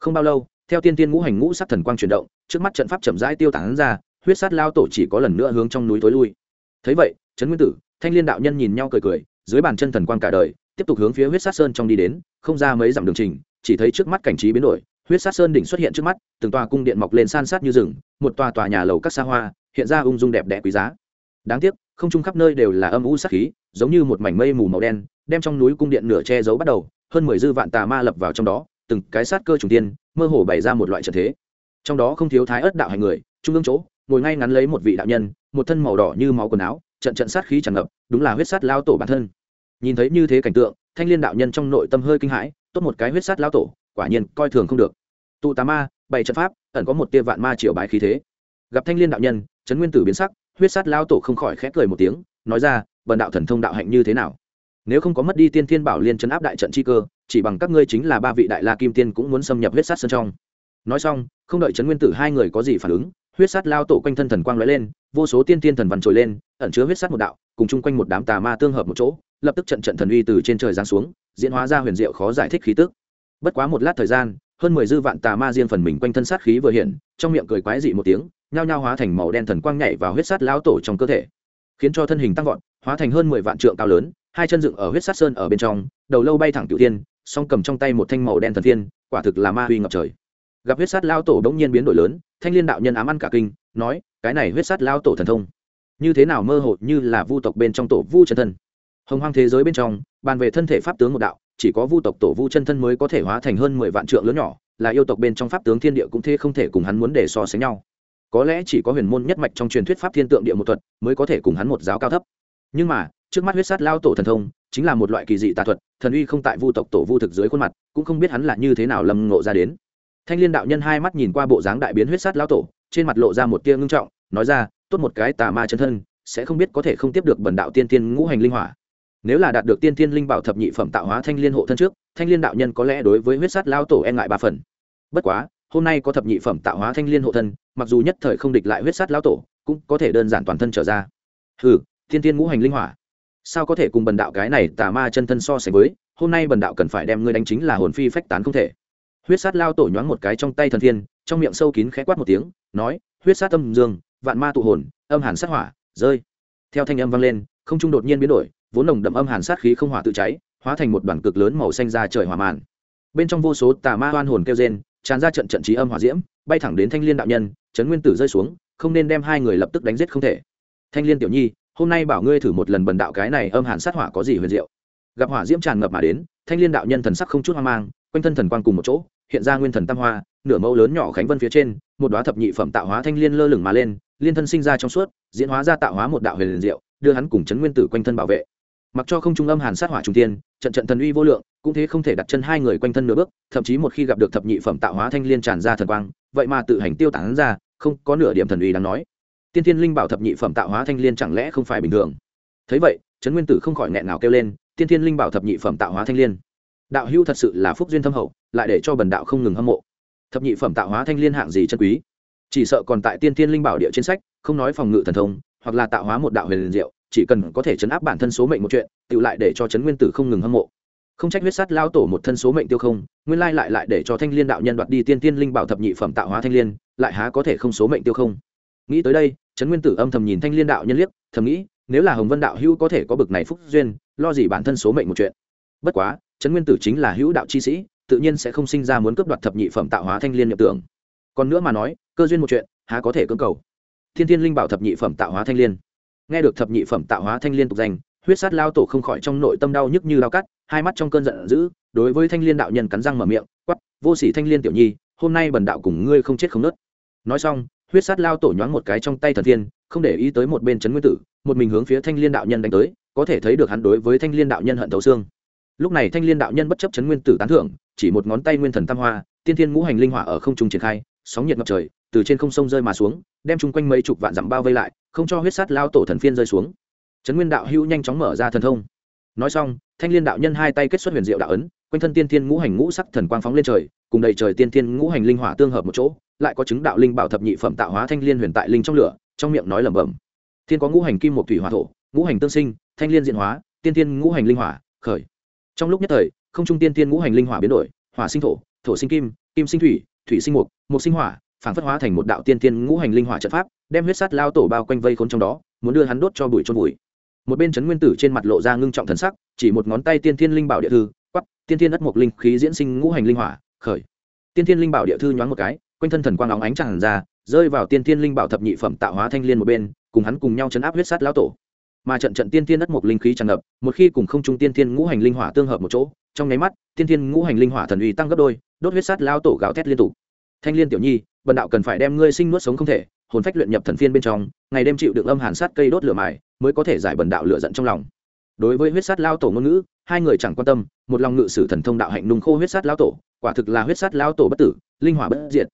Không bao lâu, theo tiên tiên ngũ hành ngũ sắc thần quang chuyển động, trước mắt trận pháp chậm rãi tiêu tán ra, huyết sát lao tổ chỉ có lần nữa hướng trong núi tối lui. Thấy vậy, trấn nguyên tử, thanh liên đạo nhân nhìn nhau cười cười, dưới bàn chân thần quang cả đời, tiếp tục hướng phía huyết sát sơn trong đi đến, không ra mấy dặm đường trình, chỉ thấy trước mắt cảnh trí biến đổi huyết sát sơn đỉnh xuất hiện trước mắt, từng tòa cung điện mọc lên san sát như rừng, một tòa tòa nhà lầu các xa hoa, hiện ra ung dung đẹp đẽ quý giá. Đáng tiếc, không trung khắp nơi đều là âm u sát khí, giống như một mảnh mây mù màu đen, đem trong núi cung điện nửa che giấu bắt đầu, hơn mười dư vạn tà ma lập vào trong đó, từng cái sát cơ trùng tiên, mơ hồ bày ra một loại trận thế. Trong đó không thiếu thái ớt đạo hành người, trung ương chỗ, ngồi ngay ngắn lấy một vị đạo nhân, một thân màu đỏ như máu quần áo, trận trận sát khí tràn ngập, đúng là huyết sát lao tổ bản thân. Nhìn thấy như thế cảnh tượng, thanh liên đạo nhân trong nội tâm hơi kinh hãi, tốt một cái huyết sát lao tổ, quả nhiên coi thường không được tụ tà ma bảy trận pháp, ẩn có một tia vạn ma triệu bái khí thế. Gặp thanh liên đạo nhân, trấn nguyên tử biến sắc, huyết sát lao tổ không khỏi khẽ cười một tiếng, nói ra bần đạo thần thông đạo hạnh như thế nào? Nếu không có mất đi tiên thiên bảo liên chấn áp đại trận chi cơ, chỉ bằng các ngươi chính là ba vị đại la kim tiên cũng muốn xâm nhập huyết sát sân trong. Nói xong, không đợi trấn nguyên tử hai người có gì phản ứng, huyết sát lao tổ quanh thân thần quang lóe lên, vô số tiên tiên thần văn trồi lên, ẩn chứa huyết sát một đạo, cùng chung quanh một đám tà ma tương hợp một chỗ, lập tức trận trận thần uy từ trên trời giáng xuống, diễn hóa ra huyền diệu khó giải thích khí tức. Bất quá một lát thời gian hơn mười dư vạn tà ma riêng phần mình quanh thân sát khí vừa hiện, trong miệng cười quái dị một tiếng, nhao nhao hóa thành màu đen thần quang nhảy vào huyết sát lão tổ trong cơ thể. Khiến cho thân hình tăng vọt, hóa thành hơn mười vạn trượng cao lớn, hai chân dựng ở huyết sát sơn ở bên trong, đầu lâu bay thẳng cửu tiên song cầm trong tay một thanh màu đen thần thiên, quả thực là ma huy ngập trời. Gặp huyết sát lão tổ bỗng nhiên biến đổi lớn, thanh liên đạo nhân ám ăn cả kinh, nói, cái này huyết sát lão tổ thần thông, như thế nào mơ hồ như là vu tộc bên trong tổ vu chân thân. Hồng hoang thế giới bên trong, bàn về thân thể pháp tướng một đạo chỉ có vu tộc tổ vu chân thân mới có thể hóa thành hơn mười vạn trượng lớn nhỏ, là yêu tộc bên trong pháp tướng thiên địa cũng thế không thể cùng hắn muốn để so sánh nhau. Có lẽ chỉ có huyền môn nhất mạch trong truyền thuyết pháp thiên tượng địa một thuật mới có thể cùng hắn một giáo cao thấp. Nhưng mà, trước mắt huyết sát lao tổ thần thông chính là một loại kỳ dị tà thuật, thần uy không tại vu tộc tổ vu thực dưới khuôn mặt, cũng không biết hắn là như thế nào lầm ngộ ra đến. Thanh liên đạo nhân hai mắt nhìn qua bộ dáng đại biến huyết sát lao tổ, trên mặt lộ ra một tia ngưng trọng, nói ra, tốt một cái tà ma chân thân, sẽ không biết có thể không tiếp được bần đạo tiên tiên ngũ hành linh hỏa nếu là đạt được tiên thiên linh bảo thập nhị phẩm tạo hóa thanh liên hộ thân trước, thanh liên đạo nhân có lẽ đối với huyết sát lao tổ e ngại ba phần. Bất quá, hôm nay có thập nhị phẩm tạo hóa thanh liên hộ thân, mặc dù nhất thời không địch lại huyết sát lao tổ, cũng có thể đơn giản toàn thân trở ra. Hừ, tiên tiên ngũ hành linh hỏa. Sao có thể cùng bần đạo cái này tà ma chân thân so sánh với, hôm nay bần đạo cần phải đem ngươi đánh chính là hồn phi phách tán không thể. Huyết sát lao tổ nhoáng một cái trong tay thần thiên, trong miệng sâu kín khẽ quát một tiếng, nói, huyết sát âm dương, vạn ma tụ hồn, âm hàn sát hỏa, rơi. Theo thanh âm vang lên, không trung đột nhiên biến đổi vốn nồng đậm âm hàn sát khí không hỏa tự cháy, hóa thành một đoàn cực lớn màu xanh ra trời hỏa màn. Bên trong vô số tà ma oan hồn kêu rên, tràn ra trận trận trí âm hỏa diễm, bay thẳng đến thanh liên đạo nhân, trấn nguyên tử rơi xuống, không nên đem hai người lập tức đánh giết không thể. Thanh liên tiểu nhi, hôm nay bảo ngươi thử một lần bần đạo cái này âm hàn sát hỏa có gì huyền diệu. Gặp hỏa diễm tràn ngập mà đến, thanh liên đạo nhân thần sắc không chút hoang mang, quanh thân thần quang cùng một chỗ, hiện ra nguyên thần tam hoa, nửa mẫu lớn nhỏ khánh vân phía trên, một đoá thập nhị phẩm tạo hóa thanh liên lơ lửng mà lên, liên thân sinh ra trong suốt, diễn hóa ra tạo hóa một đạo huyền diệu, đưa hắn cùng chấn nguyên tử quanh thân bảo vệ mặc cho không trung âm hàn sát hỏa trung tiên, trận trận thần uy vô lượng, cũng thế không thể đặt chân hai người quanh thân nửa bước, thậm chí một khi gặp được thập nhị phẩm tạo hóa thanh liên tràn ra thần quang, vậy mà tự hành tiêu tán ra, không có nửa điểm thần uy đáng nói. Tiên thiên linh bảo thập nhị phẩm tạo hóa thanh liên chẳng lẽ không phải bình thường? Thấy vậy, trấn nguyên tử không khỏi nghẹn nào kêu lên, tiên thiên linh bảo thập nhị phẩm tạo hóa thanh liên. Đạo hữu thật sự là phúc duyên thâm hậu, lại để cho bần đạo không ngừng hâm mộ. Thập nhị phẩm tạo hóa thanh liên hạng gì chân quý? Chỉ sợ còn tại tiên thiên linh bảo địa trên sách, không nói phòng ngự thần thông, hoặc là tạo hóa một đạo huyền diệu chỉ cần có thể chấn áp bản thân số mệnh một chuyện tự lại để cho chấn nguyên tử không ngừng hâm mộ. Không trách huyết sắt lao tổ một thân số mệnh tiêu không, nguyên lai lại lại để cho thanh liên đạo nhân đoạt đi tiên tiên linh bảo thập nhị phẩm tạo hóa thanh liên, lại há có thể không số mệnh tiêu không? Nghĩ tới đây trấn nguyên tử âm thầm nhìn thanh liên đạo nhân liếc, thầm nghĩ, nếu là hồng vân đạo hữu có thể có bực này phúc duyên, lo gì bản thân số mệnh một chuyện? Bất quá trấn nguyên tử chính là hữu đạo chi sĩ, tự nhiên sẽ không sinh ra muốn cướp đoạt thập nhị phẩm tạo hóa thanh liên nhập tưởng. Còn nữa mà nói, cơ duyên một chuyện, há có thể cưỡng cầu. Thiên thiên linh bảo thập nhị phẩm tạo hóa thanh liên nghe được thập nhị phẩm tạo hóa thanh liên tục danh, huyết sát lao tổ không khỏi trong nội tâm đau nhức như lao cắt, hai mắt trong cơn giận dữ, đối với thanh liên đạo nhân cắn răng mở miệng quắp vô sỉ thanh liên tiểu nhi, hôm nay bần đạo cùng ngươi không chết không nớt. Nói xong, huyết sát lao tổ nhoáng một cái trong tay thần thiên, không để ý tới một bên trấn nguyên tử, một mình hướng phía thanh liên đạo nhân đánh tới, có thể thấy được hắn đối với thanh liên đạo nhân hận thấu xương. Lúc này thanh liên đạo nhân bất chấp trấn nguyên tử tán thưởng, chỉ một ngón tay nguyên thần tam hoa, tiên thiên ngũ hành linh hỏa ở không trung triển khai, sóng nhiệt ngập trời, từ trên không sông rơi mà xuống, đem chung quanh mấy chục vạn dặm bao vây lại không cho huyết sát lao tổ thần phiên rơi xuống. Trấn nguyên đạo hữu nhanh chóng mở ra thần thông. Nói xong, thanh liên đạo nhân hai tay kết xuất huyền diệu đạo ấn, quanh thân tiên thiên ngũ hành ngũ sắc thần quang phóng lên trời, cùng đầy trời tiên thiên ngũ hành linh hỏa tương hợp một chỗ, lại có chứng đạo linh bảo thập nhị phẩm tạo hóa thanh liên huyền tại linh trong lửa, trong miệng nói lẩm bẩm. Thiên có ngũ hành kim một thủy hỏa thổ, ngũ hành tương sinh, thanh liên diện hóa, tiên thiên ngũ hành linh hỏa, khởi. Trong lúc nhất thời, không trung tiên thiên ngũ hành linh hỏa biến đổi, hỏa sinh thổ thổ sinh kim kim sinh thủy thủy sinh mục mục sinh hỏa phản phất hóa thành một đạo tiên thiên ngũ hành linh hỏa trận pháp, đem huyết sát lao tổ bao quanh vây khốn trong đó, muốn đưa hắn đốt cho bụi chôn bụi một bên trấn nguyên tử trên mặt lộ ra ngưng trọng thần sắc, chỉ một ngón tay tiên thiên linh bảo địa thư quắp tiên thiên đất mục linh khí diễn sinh ngũ hành linh hỏa, khởi. Tiên thiên linh bảo địa thư nhoáng một cái, quanh thân thần quang óng ánh tràn ra, rơi vào tiên thiên linh bảo thập nhị phẩm tạo hóa thanh liên một bên, cùng hắn cùng nhau chấn áp huyết sát lão tổ. Mà trận trận tiên thiên đất mục linh khí tràn ngập, một khi cùng không trung tiên thiên ngũ hành linh hỏa tương hợp một chỗ, trong nháy mắt, tiên thiên ngũ hành linh hỏa thần uy tăng gấp đôi, đốt huyết sát lão tổ gào thét liên tục. Thanh liên tiểu nhi bần đạo cần phải đem ngươi sinh nuốt sống không thể, hồn phách luyện nhập thần phiên bên trong, ngày đêm chịu được âm hàn sát cây đốt lửa mài, mới có thể giải bần đạo lửa giận trong lòng. Đối với huyết sát lao tổ ngôn ngữ, hai người chẳng quan tâm, một lòng ngự sử thần thông đạo hạnh nung khô huyết sát lao tổ, quả thực là huyết sát lao tổ bất tử, linh hỏa bất diệt.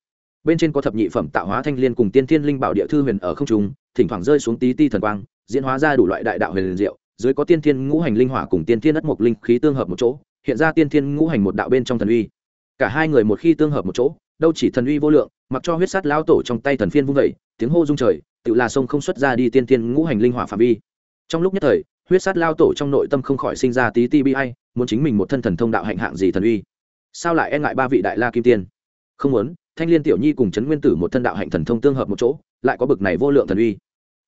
Bên trên có thập nhị phẩm tạo hóa thanh liên cùng tiên thiên linh bảo địa thư huyền ở không trung, thỉnh thoảng rơi xuống tí ti thần quang, diễn hóa ra đủ loại đại đạo huyền diệu, dưới có tiên thiên ngũ hành linh hỏa cùng tiên thiên đất mộc linh khí tương hợp một chỗ, hiện ra tiên thiên ngũ hành một đạo bên trong thần uy. Cả hai người một khi tương hợp một chỗ đâu chỉ thần uy vô lượng, mặc cho huyết sát lao tổ trong tay thần phiên vung vẩy tiếng hô rung trời, tự là sông không xuất ra đi tiên tiên ngũ hành linh hỏa phạm vi. Trong lúc nhất thời, huyết sát lao tổ trong nội tâm không khỏi sinh ra tí ti bi hay muốn chính mình một thân thần thông đạo hạnh hạng gì thần uy. Sao lại e ngại ba vị đại la kim tiên? Không muốn, thanh liên tiểu nhi cùng trấn nguyên tử một thân đạo hạnh thần thông tương hợp một chỗ, lại có bực này vô lượng thần uy.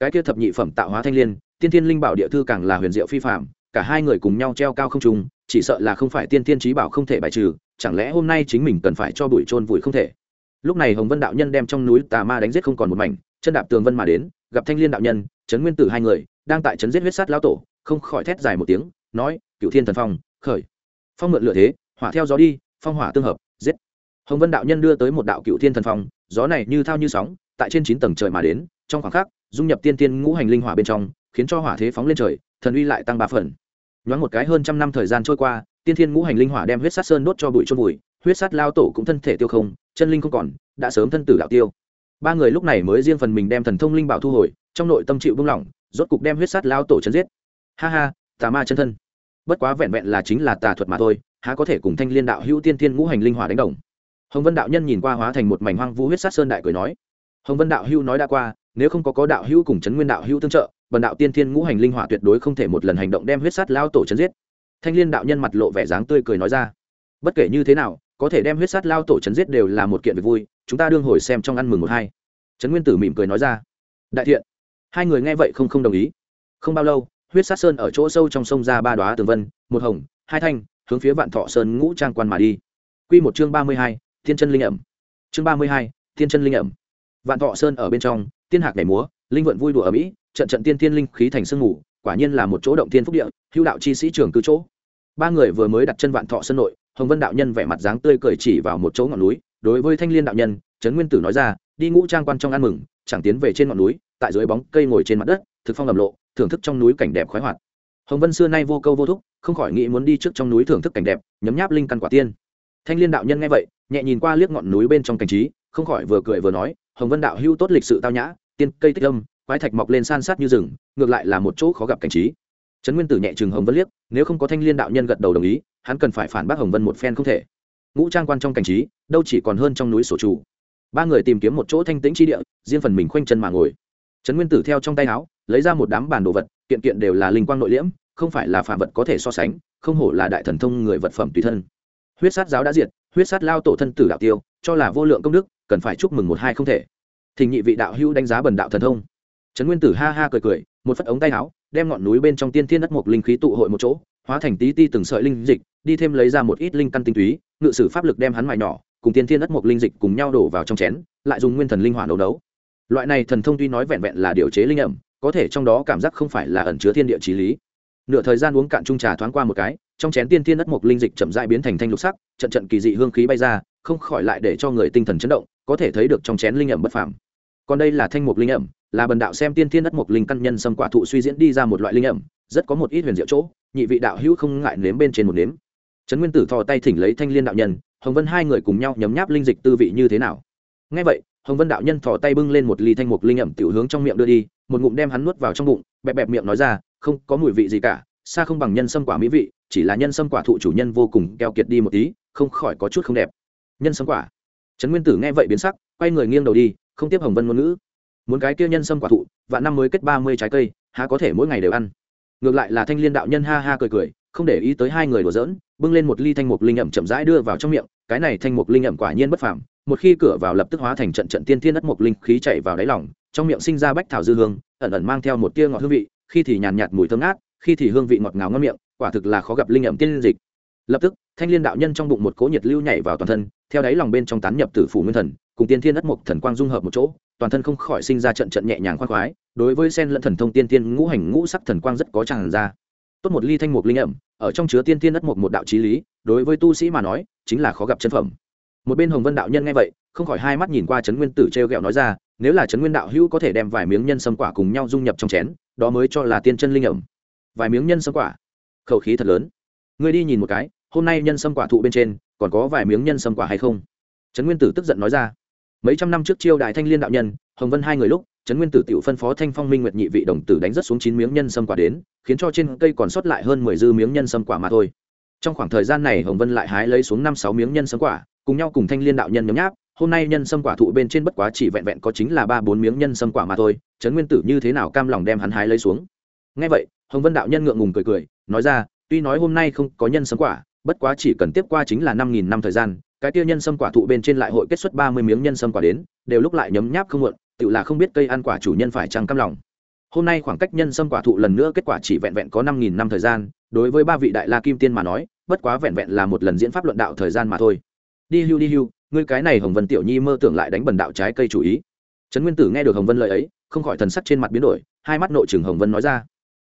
Cái kia thập nhị phẩm tạo hóa thanh liên, tiên thiên linh bảo địa thư càng là huyền diệu phi phạm cả hai người cùng nhau treo cao không trùng chỉ sợ là không phải tiên thiên trí bảo không thể bài trừ, chẳng lẽ hôm nay chính mình cần phải cho bụi trôn vùi không thể? Lúc này hồng vân đạo nhân đem trong núi tà ma đánh giết không còn một mảnh, chân đạp tường vân mà đến, gặp thanh liên đạo nhân, trấn nguyên tử hai người, đang tại trấn giết huyết sát lão tổ, không khỏi thét dài một tiếng, nói cựu thiên thần phong, khởi. Phong mượn lửa thế, hỏa theo gió đi, phong hỏa tương hợp, giết. Hồng vân đạo nhân đưa tới một đạo cựu thiên thần phong, gió này như thao như sóng, tại trên chín tầng trời mà đến, trong khoảng khắc, dung nhập tiên tiên ngũ hành linh hỏa bên trong, khiến cho hỏa thế phóng lên trời, thần uy lại tăng ba phần nhoáng một cái hơn trăm năm thời gian trôi qua, tiên thiên ngũ hành linh hỏa đem huyết sát sơn đốt cho bụi chôn bụi huyết sát lao tổ cũng thân thể tiêu không, chân linh không còn, đã sớm thân tử đạo tiêu. Ba người lúc này mới riêng phần mình đem thần thông linh bảo thu hồi, trong nội tâm chịu buông lỏng, rốt cục đem huyết sát lao tổ chấn giết. Ha ha, tà ma chân thân. Bất quá vẹn vẹn là chính là tà thuật mà thôi, há có thể cùng thanh liên đạo hữu tiên thiên ngũ hành linh hỏa đánh đồng? Hồng vân đạo nhân nhìn qua hóa thành một mảnh hoang vu huyết sát sơn đại cười nói. Hồng vân đạo hữu nói đã qua nếu không có có đạo hữu cùng chấn nguyên đạo hữu tương trợ, bần đạo tiên thiên ngũ hành linh hỏa tuyệt đối không thể một lần hành động đem huyết sát lao tổ chấn giết. Thanh liên đạo nhân mặt lộ vẻ dáng tươi cười nói ra. Bất kể như thế nào, có thể đem huyết sát lao tổ chấn giết đều là một kiện việc vui, chúng ta đương hồi xem trong ăn mừng một hai. Trấn nguyên tử mỉm cười nói ra. Đại thiện, hai người nghe vậy không không đồng ý. Không bao lâu, huyết sát sơn ở chỗ sâu trong sông ra ba đoá tường vân, một hồng, hai thanh, hướng phía vạn thọ sơn ngũ trang quan mà đi. Q một chương ba mươi hai, thiên chân linh ẩm. Chương ba mươi hai, thiên chân linh ẩm. Vạn thọ sơn ở bên trong tiên hạc nhảy múa, linh vận vui đùa ở mỹ, trận trận tiên tiên linh khí thành sương mù, quả nhiên là một chỗ động tiên phúc địa, hữu đạo chi sĩ trường cư chỗ. Ba người vừa mới đặt chân vạn thọ sân nội, hồng vân đạo nhân vẻ mặt dáng tươi cười chỉ vào một chỗ ngọn núi, đối với thanh liên đạo nhân, trấn nguyên tử nói ra, đi ngũ trang quan trong ăn mừng, chẳng tiến về trên ngọn núi, tại dưới bóng cây ngồi trên mặt đất, thực phong ẩm lộ, thưởng thức trong núi cảnh đẹp khoái hoạt. Hồng vân xưa nay vô câu vô thúc, không khỏi nghĩ muốn đi trước trong núi thưởng thức cảnh đẹp, nhấm nháp linh căn quả tiên. Thanh liên đạo nhân nghe vậy, nhẹ nhìn qua liếc ngọn núi bên trong cảnh trí, không khỏi vừa cười vừa nói hồng vân đạo hưu tốt lịch sự tao nhã, tiên cây tích âm, quái thạch mọc lên san sát như rừng, ngược lại là một chỗ khó gặp cảnh trí. Trấn nguyên tử nhẹ chừng hồng vân liếc, nếu không có thanh liên đạo nhân gật đầu đồng ý, hắn cần phải phản bác hồng vân một phen không thể. Ngũ trang quan trong cảnh trí, đâu chỉ còn hơn trong núi sổ chủ. Ba người tìm kiếm một chỗ thanh tĩnh chi địa, riêng phần mình khoanh chân mà ngồi. Trấn nguyên tử theo trong tay áo, lấy ra một đám bản đồ vật, kiện kiện đều là linh quang nội liễm, không phải là phạm vật có thể so sánh, không hổ là đại thần thông người vật phẩm tùy thân. Huyết sát giáo đã diệt, huyết sát lao tổ thân tử đạo tiêu, cho là vô lượng công đức cần phải chúc mừng một hai không thể. Thỉnh nhị vị đạo hữu đánh giá bần đạo thần thông. Trấn nguyên tử ha ha cười cười, một phất ống tay áo, đem ngọn núi bên trong tiên thiên đất mục linh khí tụ hội một chỗ, hóa thành tí ti từng sợi linh dịch, đi thêm lấy ra một ít linh căn tinh túy, ngự sử pháp lực đem hắn mài nhỏ, cùng tiên thiên đất mục linh dịch cùng nhau đổ vào trong chén, lại dùng nguyên thần linh hỏa nấu nấu. Loại này thần thông tuy nói vẹn vẹn là điều chế linh ẩm, có thể trong đó cảm giác không phải là ẩn chứa thiên địa trí lý. Nửa thời gian uống cạn chung trà thoáng qua một cái, trong chén tiên thiên đất mục linh dịch chậm rãi biến thành thanh lục sắc, trận trận kỳ dị hương khí bay ra không khỏi lại để cho người tinh thần chấn động, có thể thấy được trong chén linh ẩm bất phàm. Còn đây là thanh mục linh ẩm, là bần đạo xem tiên thiên đất mục linh căn nhân xâm quả thụ suy diễn đi ra một loại linh ẩm, rất có một ít huyền diệu chỗ, nhị vị đạo hữu không ngại nếm bên trên một nếm. Trấn nguyên tử thò tay thỉnh lấy thanh liên đạo nhân, hồng vân hai người cùng nhau nhấm nháp linh dịch tư vị như thế nào. Ngay vậy, hồng vân đạo nhân thò tay bưng lên một ly thanh mục linh ẩm tiểu hướng trong miệng đưa đi, một ngụm đem hắn nuốt vào trong bụng, bẹp bẹp miệng nói ra, không có mùi vị gì cả, xa không bằng nhân sâm quả mỹ vị, chỉ là nhân sâm quả thụ chủ nhân vô cùng keo kiệt đi một tí, không khỏi có chút không đẹp nhân sâm quả. Trấn nguyên tử nghe vậy biến sắc, quay người nghiêng đầu đi, không tiếp hồng vân ngôn ngữ. Muốn cái kia nhân sâm quả thụ và năm mới kết ba mươi trái cây, há có thể mỗi ngày đều ăn. Ngược lại là thanh liên đạo nhân ha ha cười cười, không để ý tới hai người đùa giỡn, bưng lên một ly thanh mục linh ẩm chậm rãi đưa vào trong miệng, cái này thanh mục linh ẩm quả nhiên bất phàm, một khi cửa vào lập tức hóa thành trận trận tiên thiên đất mục linh khí chạy vào đáy lòng, trong miệng sinh ra bách thảo dư hương, ẩn ẩn mang theo một tia ngọt hương vị, khi thì nhàn nhạt mùi thơm ngát, khi thì hương vị ngọt ngào ngon miệng, quả thực là khó gặp linh ẩm tiên dịch. Lập tức, thanh liên đạo nhân trong bụng một cỗ nhiệt lưu nhảy vào toàn thân theo đáy lòng bên trong tán nhập tử phủ nguyên thần, cùng tiên thiên đất mục thần quang dung hợp một chỗ, toàn thân không khỏi sinh ra trận trận nhẹ nhàng khoan khoái, đối với sen lẫn thần thông tiên tiên ngũ hành ngũ sắc thần quang rất có tràn ra. Tốt một ly thanh mục linh ẩm, ở trong chứa tiên tiên đất mục một đạo trí lý, đối với tu sĩ mà nói, chính là khó gặp chân phẩm. Một bên hồng vân đạo nhân nghe vậy, không khỏi hai mắt nhìn qua trấn nguyên tử trêu r g ẹ o nói ra, nếu là trấn nguyên đạo hữu có thể đem vài miếng nhân sâm quả cùng nhau dung nhập trong chén, đó mới cho là tiên chân linh ẩm. Vài miếng nhân sâm quả? Khẩu khí thật lớn. Người đi nhìn một cái, hôm nay nhân sâm quả thụ bên trên còn có vài miếng nhân sâm quả hay không? Trấn nguyên tử tức giận nói ra. Mấy trăm năm trước chiêu đại thanh liên đạo nhân, hồng vân hai người lúc, trấn nguyên tử tiểu phân phó thanh phong minh nguyệt nhị vị đồng tử đánh rất xuống chín miếng nhân sâm quả đến, khiến cho trên cây còn sót lại hơn mười dư miếng nhân sâm quả mà thôi. Trong khoảng thời gian này hồng vân lại hái lấy xuống năm sáu miếng nhân sâm quả, cùng nhau cùng thanh liên đạo nhân nhấm nháp, hôm nay nhân sâm quả thụ bên trên bất quá chỉ vẹn vẹn có chính là ba bốn miếng nhân sâm quả mà thôi, trấn nguyên tử như thế nào cam lòng đem hắn hái lấy xuống? Ngay vậy, hồng vân đạo nhân ngượng ngùng cười cười, nói ra, tuy nói hôm nay không có nhân sâm quả bất quá chỉ cần tiếp qua chính là năm nghìn năm thời gian, cái tiêu nhân sâm quả thụ bên trên lại hội kết xuất ba mươi miếng nhân sâm quả đến, đều lúc lại nhấm nháp không muộn tự là không biết cây ăn quả chủ nhân phải trăng cam lòng. Hôm nay khoảng cách nhân sâm quả thụ lần nữa kết quả chỉ vẹn vẹn có năm nghìn năm thời gian, đối với ba vị đại la kim tiên mà nói, bất quá vẹn vẹn là một lần diễn pháp luận đạo thời gian mà thôi. Đi hưu đi hưu, ngươi cái này hồng vân tiểu nhi mơ tưởng lại đánh bần đạo trái cây chủ ý. Trấn nguyên tử nghe được hồng vân lời ấy, không khỏi thần sắc trên mặt biến đổi, hai mắt nội chừng hồng vân nói ra.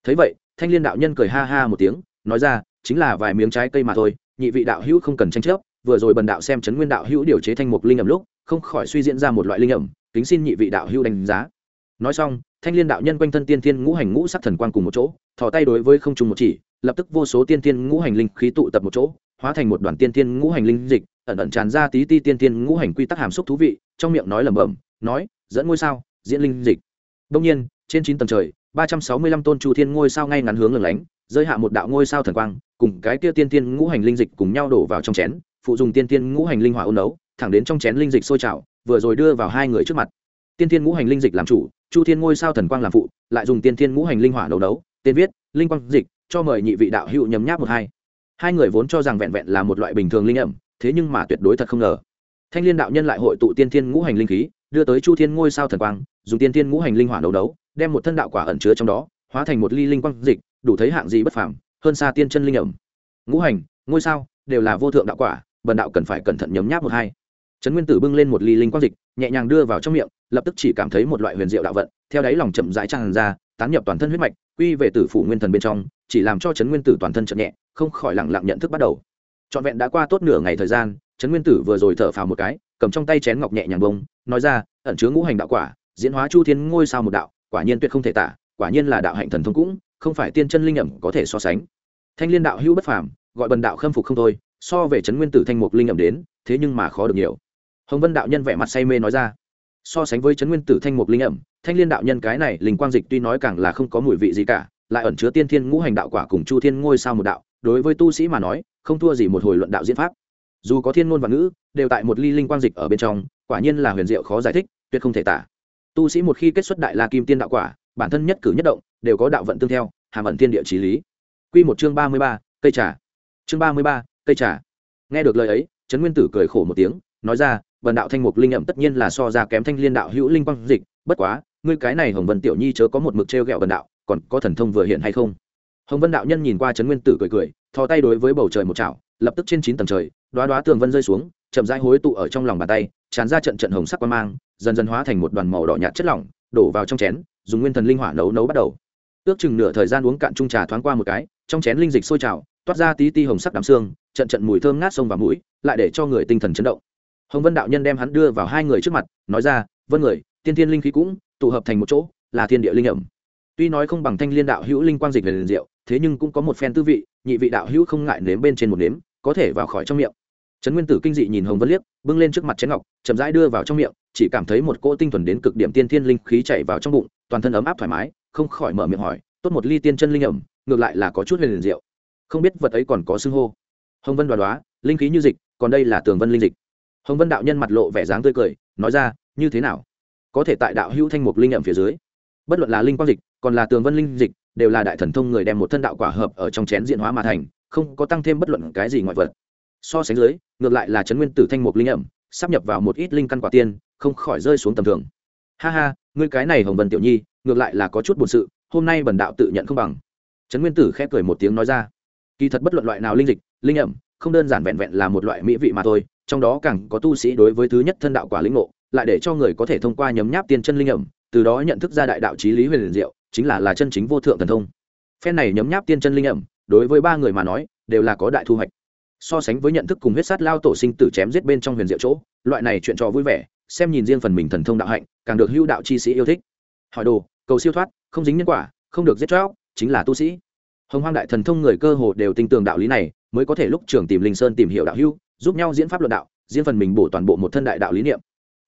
Thấy vậy, thanh liên đạo nhân cười ha ha một tiếng, nói ra chính là vài miếng trái cây mà thôi, nhị vị đạo hữu không cần tranh chấp, vừa rồi bần đạo xem trấn nguyên đạo hữu điều chế thanh mục linh ẩm lúc, không khỏi suy diễn ra một loại linh ẩm, kính xin nhị vị đạo hữu đánh giá. Nói xong, thanh liên đạo nhân quanh thân tiên thiên ngũ hành ngũ sắc thần quang cùng một chỗ, thò tay đối với không trùng một chỉ, lập tức vô số tiên thiên ngũ hành linh khí tụ tập một chỗ, hóa thành một đoàn tiên thiên ngũ hành linh dịch, ẩn ẩn tràn ra tí ti tiên thiên ngũ hành quy tắc hàm xúc thú vị, trong miệng nói lẩm bẩm, nói, dẫn ngôi sao, diễn linh dịch. Đông nhiên, trên chín tầng trời, ba trăm sáu mươi lăm tôn chu thiên ngôi sao ngay ngắn hướng lửng lánh rơi hạ một đạo ngôi sao thần quang, cùng cái kia tiên tiên ngũ hành linh dịch cùng nhau đổ vào trong chén, phụ dùng tiên tiên ngũ hành linh hỏa ôn nấu, thẳng đến trong chén linh dịch sôi trào, vừa rồi đưa vào hai người trước mặt. Tiên tiên ngũ hành linh dịch làm chủ, chu thiên ngôi sao thần quang làm phụ, lại dùng tiên tiên ngũ hành linh hỏa nấu nấu, tên viết, linh quang dịch, cho mời nhị vị đạo hữu nhấm nháp một hai. Hai người vốn cho rằng vẹn vẹn là một loại bình thường linh ẩm, thế nhưng mà tuyệt đối thật không ngờ. Thanh liên đạo nhân lại hội tụ tiên tiên ngũ hành linh khí, đưa tới chu thiên ngôi sao thần quang, dùng tiên tiên ngũ hành linh hỏa nấu nấu, đem một thân đạo quả ẩn chứa trong đó, hóa thành một ly linh quang dịch đủ thấy hạng gì bất phàm, hơn xa tiên chân linh ẩm. Ngũ hành, ngôi sao, đều là vô thượng đạo quả, bần đạo cần phải cẩn thận nhấm nháp một hai. Trấn nguyên tử bưng lên một ly linh quang dịch, nhẹ nhàng đưa vào trong miệng, lập tức chỉ cảm thấy một loại huyền diệu đạo vận, theo đáy lòng chậm rãi tràn ra, tán nhập toàn thân huyết mạch, quy về tử phủ nguyên thần bên trong, chỉ làm cho trấn nguyên tử toàn thân chậm nhẹ, không khỏi lặng lặng nhận thức bắt đầu. Trọn vẹn đã qua tốt nửa ngày thời gian, trấn nguyên tử vừa rồi thở phào một cái, cầm trong tay chén ngọc nhẹ nhàng bông, nói ra, ẩn chứa ngũ hành đạo quả, diễn hóa chu thiên ngôi sao một đạo, quả nhiên tuyệt không thể tả, quả nhiên là đạo hạnh thần thông cũng không phải tiên chân linh ẩm có thể so sánh. Thanh liên đạo hữu bất phàm, gọi bần đạo khâm phục không thôi, so về trấn nguyên tử thanh mục linh ẩm đến, thế nhưng mà khó được nhiều. Hồng vân đạo nhân vẻ mặt say mê nói ra. So sánh với trấn nguyên tử thanh mục linh ẩm, thanh liên đạo nhân cái này linh quang dịch tuy nói càng là không có mùi vị gì cả, lại ẩn chứa tiên thiên ngũ hành đạo quả cùng chu thiên ngôi sao một đạo, đối với tu sĩ mà nói, không thua gì một hồi luận đạo diễn pháp. Dù có thiên ngôn và ngữ, đều tại một ly linh quang dịch ở bên trong, quả nhiên là huyền diệu khó giải thích, tuyệt không thể tả. Tu sĩ một khi kết xuất đại la kim tiên đạo quả bản thân nhất cử nhất động, đều có đạo vận tương theo, hàm ẩn thiên địa trí lý. Quy một chương ba mươi ba, cây trà. Chương ba mươi ba, cây trà. Nghe được lời ấy, trấn nguyên tử cười khổ một tiếng, nói ra vần đạo thanh mục linh ẩm tất nhiên là so ra kém thanh liên đạo hữu linh quang dịch, bất quá, ngươi cái này hồng vân tiểu nhi chớ có một mực t r e o g ẹ o vần đạo, còn có thần thông vừa hiện hay không? Hồng vân đạo nhân nhìn qua trấn nguyên tử cười cười, thò tay đối với bầu trời một chảo, lập tức trên chín tầng trời đoá đoá tường vân rơi xuống, chậm rãi hối tụ ở trong lòng bàn tay, tràn ra trận trận hồng sắc quan mang, dần dần hóa thành một đoàn màu đỏ nhạt chất lỏng, đổ vào trong chén dùng nguyên thần linh hỏa nấu nấu bắt đầu. Ước chừng nửa thời gian uống cạn chung trà thoáng qua một cái, trong chén linh dịch sôi trào, toát ra tí ti hồng sắc đám xương, trận trận mùi thơm ngát sông vào mũi, lại để cho người tinh thần chấn động. Hồng vân đạo nhân đem hắn đưa vào hai người trước mặt, nói ra, vân người, tiên thiên linh khí cũng tụ hợp thành một chỗ, là thiên địa linh ẩm. Tuy nói không bằng thanh liên đạo hữu linh quang dịch về liền diệu, thế nhưng cũng có một phen tư vị, nhị vị đạo hữu không ngại nếm bên trên một nếm, có thể vào khỏi trong miệng. Trấn nguyên tử kinh dị nhìn hồng vân liếc, bưng lên trước mặt chén ngọc, chậm rãi đưa vào trong miệng, chỉ cảm thấy một cỗ tinh thuần đến cực điểm tiên thiên linh khí chảy vào trong bụng toàn thân ấm áp thoải mái, không khỏi mở miệng hỏi, tốt một ly tiên chân linh ẩm, ngược lại là có chút huyền liền diệu. Không biết vật ấy còn có xưng hô. Hồng vân đoá đoá, linh khí như dịch, còn đây là tường vân linh dịch. Hồng vân đạo nhân mặt lộ vẻ dáng tươi cười, nói ra, như thế nào? Có thể tại đạo hữu thanh mục linh ẩm phía dưới. Bất luận là linh quang dịch, còn là tường vân linh dịch, đều là đại thần thông người đem một thân đạo quả hợp ở trong chén diện hóa mà thành, không có tăng thêm bất luận cái gì ngoại vật. So sánh dưới, ngược lại là trấn nguyên tử thanh mục linh ẩm, sắp nhập vào một ít linh căn quả tiên, không khỏi rơi xuống tầm thường ha ha, ngươi cái này hồng vân tiểu nhi, ngược lại là có chút buồn sự, hôm nay bần đạo tự nhận không bằng. Trấn nguyên tử khẽ cười một tiếng nói ra. Kỳ thật bất luận loại nào linh dịch, linh ẩm, không đơn giản vẹn vẹn là một loại mỹ vị mà thôi, trong đó càng có tu sĩ đối với thứ nhất thân đạo quả linh ngộ, lại để cho người có thể thông qua nhấm nháp tiên chân linh ẩm, từ đó nhận thức ra đại đạo trí lý huyền liền diệu, chính là là chân chính vô thượng thần thông. Phen này nhấm nháp tiên chân linh ẩm, đối với ba người mà nói, đều là có đại thu hoạch. So sánh với nhận thức cùng huyết sát lao tổ sinh tử chém giết bên trong huyền diệu chỗ, loại này chuyện trò vui vẻ xem nhìn riêng phần mình thần thông đạo hạnh, càng được hữu đạo chi sĩ yêu thích. Hỏi đồ, cầu siêu thoát, không dính nhân quả, không được giết chóc, chính là tu sĩ. Hồng hoang đại thần thông người cơ hồ đều tin tưởng đạo lý này, mới có thể lúc trường tìm linh sơn tìm hiểu đạo hữu, giúp nhau diễn pháp luận đạo diễn phần mình bổ toàn bộ một thân đại đạo lý niệm.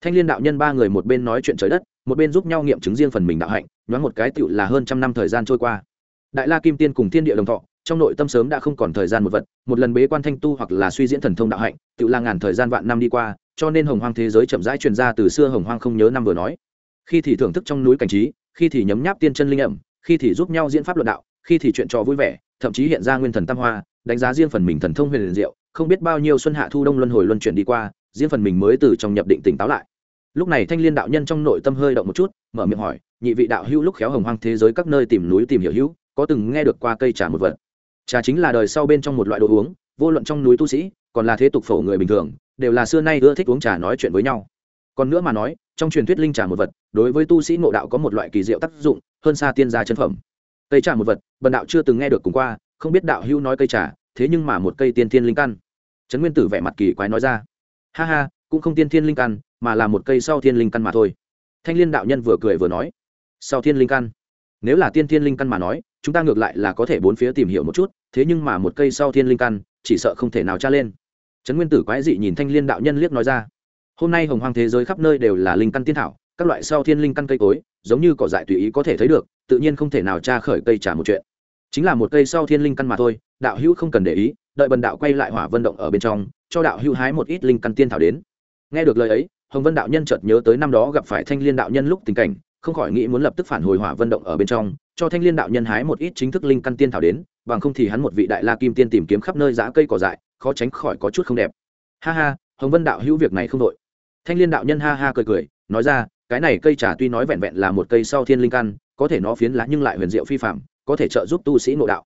Thanh liên đạo nhân ba người một bên nói chuyện trời đất, một bên giúp nhau nghiệm chứng riêng phần mình đạo hạnh, nhoáng một cái tựu là hơn trăm năm thời gian trôi qua. Đại la kim tiên cùng thiên địa đồng thọ, trong nội tâm sớm đã không còn thời gian một vật, một lần bế quan thanh tu hoặc là suy diễn thần thông đạo hạnh tựu là ngàn thời gian vạn năm đi qua, cho nên hồng hoang thế giới chậm rãi truyền ra từ xưa hồng hoang không nhớ năm vừa nói. Khi thì thưởng thức trong núi cảnh trí, khi thì nhấm nháp tiên chân linh ẩm, khi thì giúp nhau diễn pháp luận đạo, khi thì chuyện trò vui vẻ, thậm chí hiện ra nguyên thần tam hoa, đánh giá riêng phần mình thần thông huyền liền diệu, không biết bao nhiêu xuân hạ thu đông luân hồi luân chuyển đi qua, riêng phần mình mới từ trong nhập định tỉnh táo lại. Lúc này thanh liên đạo nhân trong nội tâm hơi động một chút, mở miệng hỏi, nhị vị đạo hữu lúc khéo hồng hoang thế giới các nơi tìm núi tìm hiểu hữu, có từng nghe được qua cây trà một vật? Trà chính là đời sau bên trong một loại đồ uống, vô luận trong núi tu sĩ còn là thế tục phổ người bình thường, đều là xưa nay ưa thích uống trà nói chuyện với nhau. Còn nữa mà nói, trong truyền thuyết linh trà một vật, đối với tu sĩ ngộ đạo có một loại kỳ diệu tác dụng, hơn xa tiên gia chân phẩm. Cây trà một vật, bần đạo chưa từng nghe được cùng qua, không biết đạo hữu nói cây trà, thế nhưng mà một cây tiên thiên linh căn. Trấn nguyên tử vẻ mặt kỳ quái nói ra. Ha ha, cũng không tiên thiên linh căn, mà là một cây sau thiên linh căn mà thôi. Thanh liên đạo nhân vừa cười vừa nói. Sau thiên linh căn? Nếu là tiên thiên linh căn mà nói, chúng ta ngược lại là có thể bốn phía tìm hiểu một chút, thế nhưng mà một cây sau thiên linh căn, chỉ sợ không thể nào tra lên trấn nguyên tử quái dị nhìn thanh liên đạo nhân liếc nói ra. Hôm nay hồng hoang thế giới khắp nơi đều là linh căn tiên thảo, các loại sau thiên linh căn cây cối, giống như cỏ dại tùy ý có thể thấy được, tự nhiên không thể nào tra khởi cây trả một chuyện. Chính là một cây sau thiên linh căn mà thôi, đạo hữu không cần để ý, đợi bần đạo quay lại hỏa vân động ở bên trong, cho đạo hữu hái một ít linh căn tiên thảo đến. Nghe được lời ấy, hồng vân đạo nhân chợt nhớ tới năm đó gặp phải thanh liên đạo nhân lúc tình cảnh, không khỏi nghĩ muốn lập tức phản hồi hỏa vân động ở bên trong, cho thanh liên đạo nhân hái một ít chính thức linh căn tiên thảo đến, bằng không thì hắn một vị đại la kim tiên tìm kiếm khắp nơi giã cây cỏ dại khó tránh khỏi có chút không đẹp. Ha ha, hồng vân đạo hữu việc này không đội. Thanh liên đạo nhân ha ha cười cười, nói ra, cái này cây trà tuy nói vẹn vẹn là một cây sau thiên linh căn, có thể nó phiến lá nhưng lại huyền diệu phi phạm có thể trợ giúp tu sĩ nội đạo.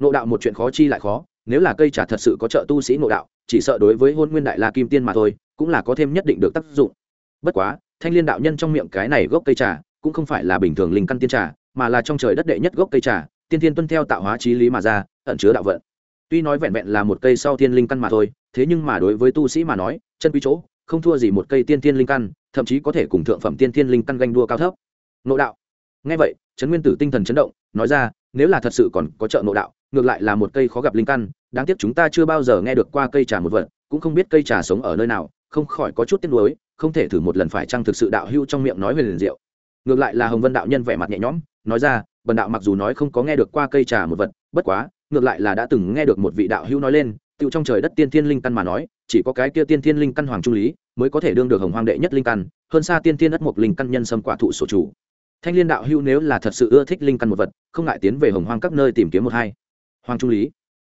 Nội đạo một chuyện khó chi lại khó, nếu là cây trà thật sự có trợ tu sĩ nội đạo, chỉ sợ đối với hôn nguyên đại la kim tiên mà thôi, cũng là có thêm nhất định được tác dụng. Bất quá, thanh liên đạo nhân trong miệng cái này gốc cây trà, cũng không phải là bình thường linh căn tiên trà, mà là trong trời đất đệ nhất gốc cây trà, tiên thiên tuân theo tạo hóa trí lý mà ra, ẩn chứa đạo vận tuy nói vẹn vẹn là một cây sau thiên linh căn mà thôi, thế nhưng mà đối với tu sĩ mà nói, chân quý chỗ, không thua gì một cây tiên thiên linh căn, thậm chí có thể cùng thượng phẩm tiên thiên linh căn ganh đua cao thấp. Nộ đạo. Ngay vậy, trấn nguyên tử tinh thần chấn động, nói ra, nếu là thật sự còn có trợ nội đạo, ngược lại là một cây khó gặp linh căn, đáng tiếc chúng ta chưa bao giờ nghe được qua cây trà một vật, cũng không biết cây trà sống ở nơi nào, không khỏi có chút tiếc nuối, không thể thử một lần phải chăng thực sự đạo hưu trong miệng nói về liền diệu. Ngược lại là hồng vân đạo nhân vẻ mặt nhẹ nhõm, nói ra bần đạo mặc dù nói không có nghe được qua cây trà một vật, bất quá, ngược lại là đã từng nghe được một vị đạo hưu nói lên tựu trong trời đất tiên thiên linh căn mà nói, chỉ có cái kia tiên thiên linh căn hoàng trung lý mới có thể đương được hồng hoang đệ nhất linh căn, hơn xa tiên thiên đất mục linh căn nhân sâm quả thụ sổ chủ. Thanh liên đạo hưu nếu là thật sự ưa thích linh căn một vật, không ngại tiến về hồng hoang các nơi tìm kiếm một hai. Hoàng trung lý.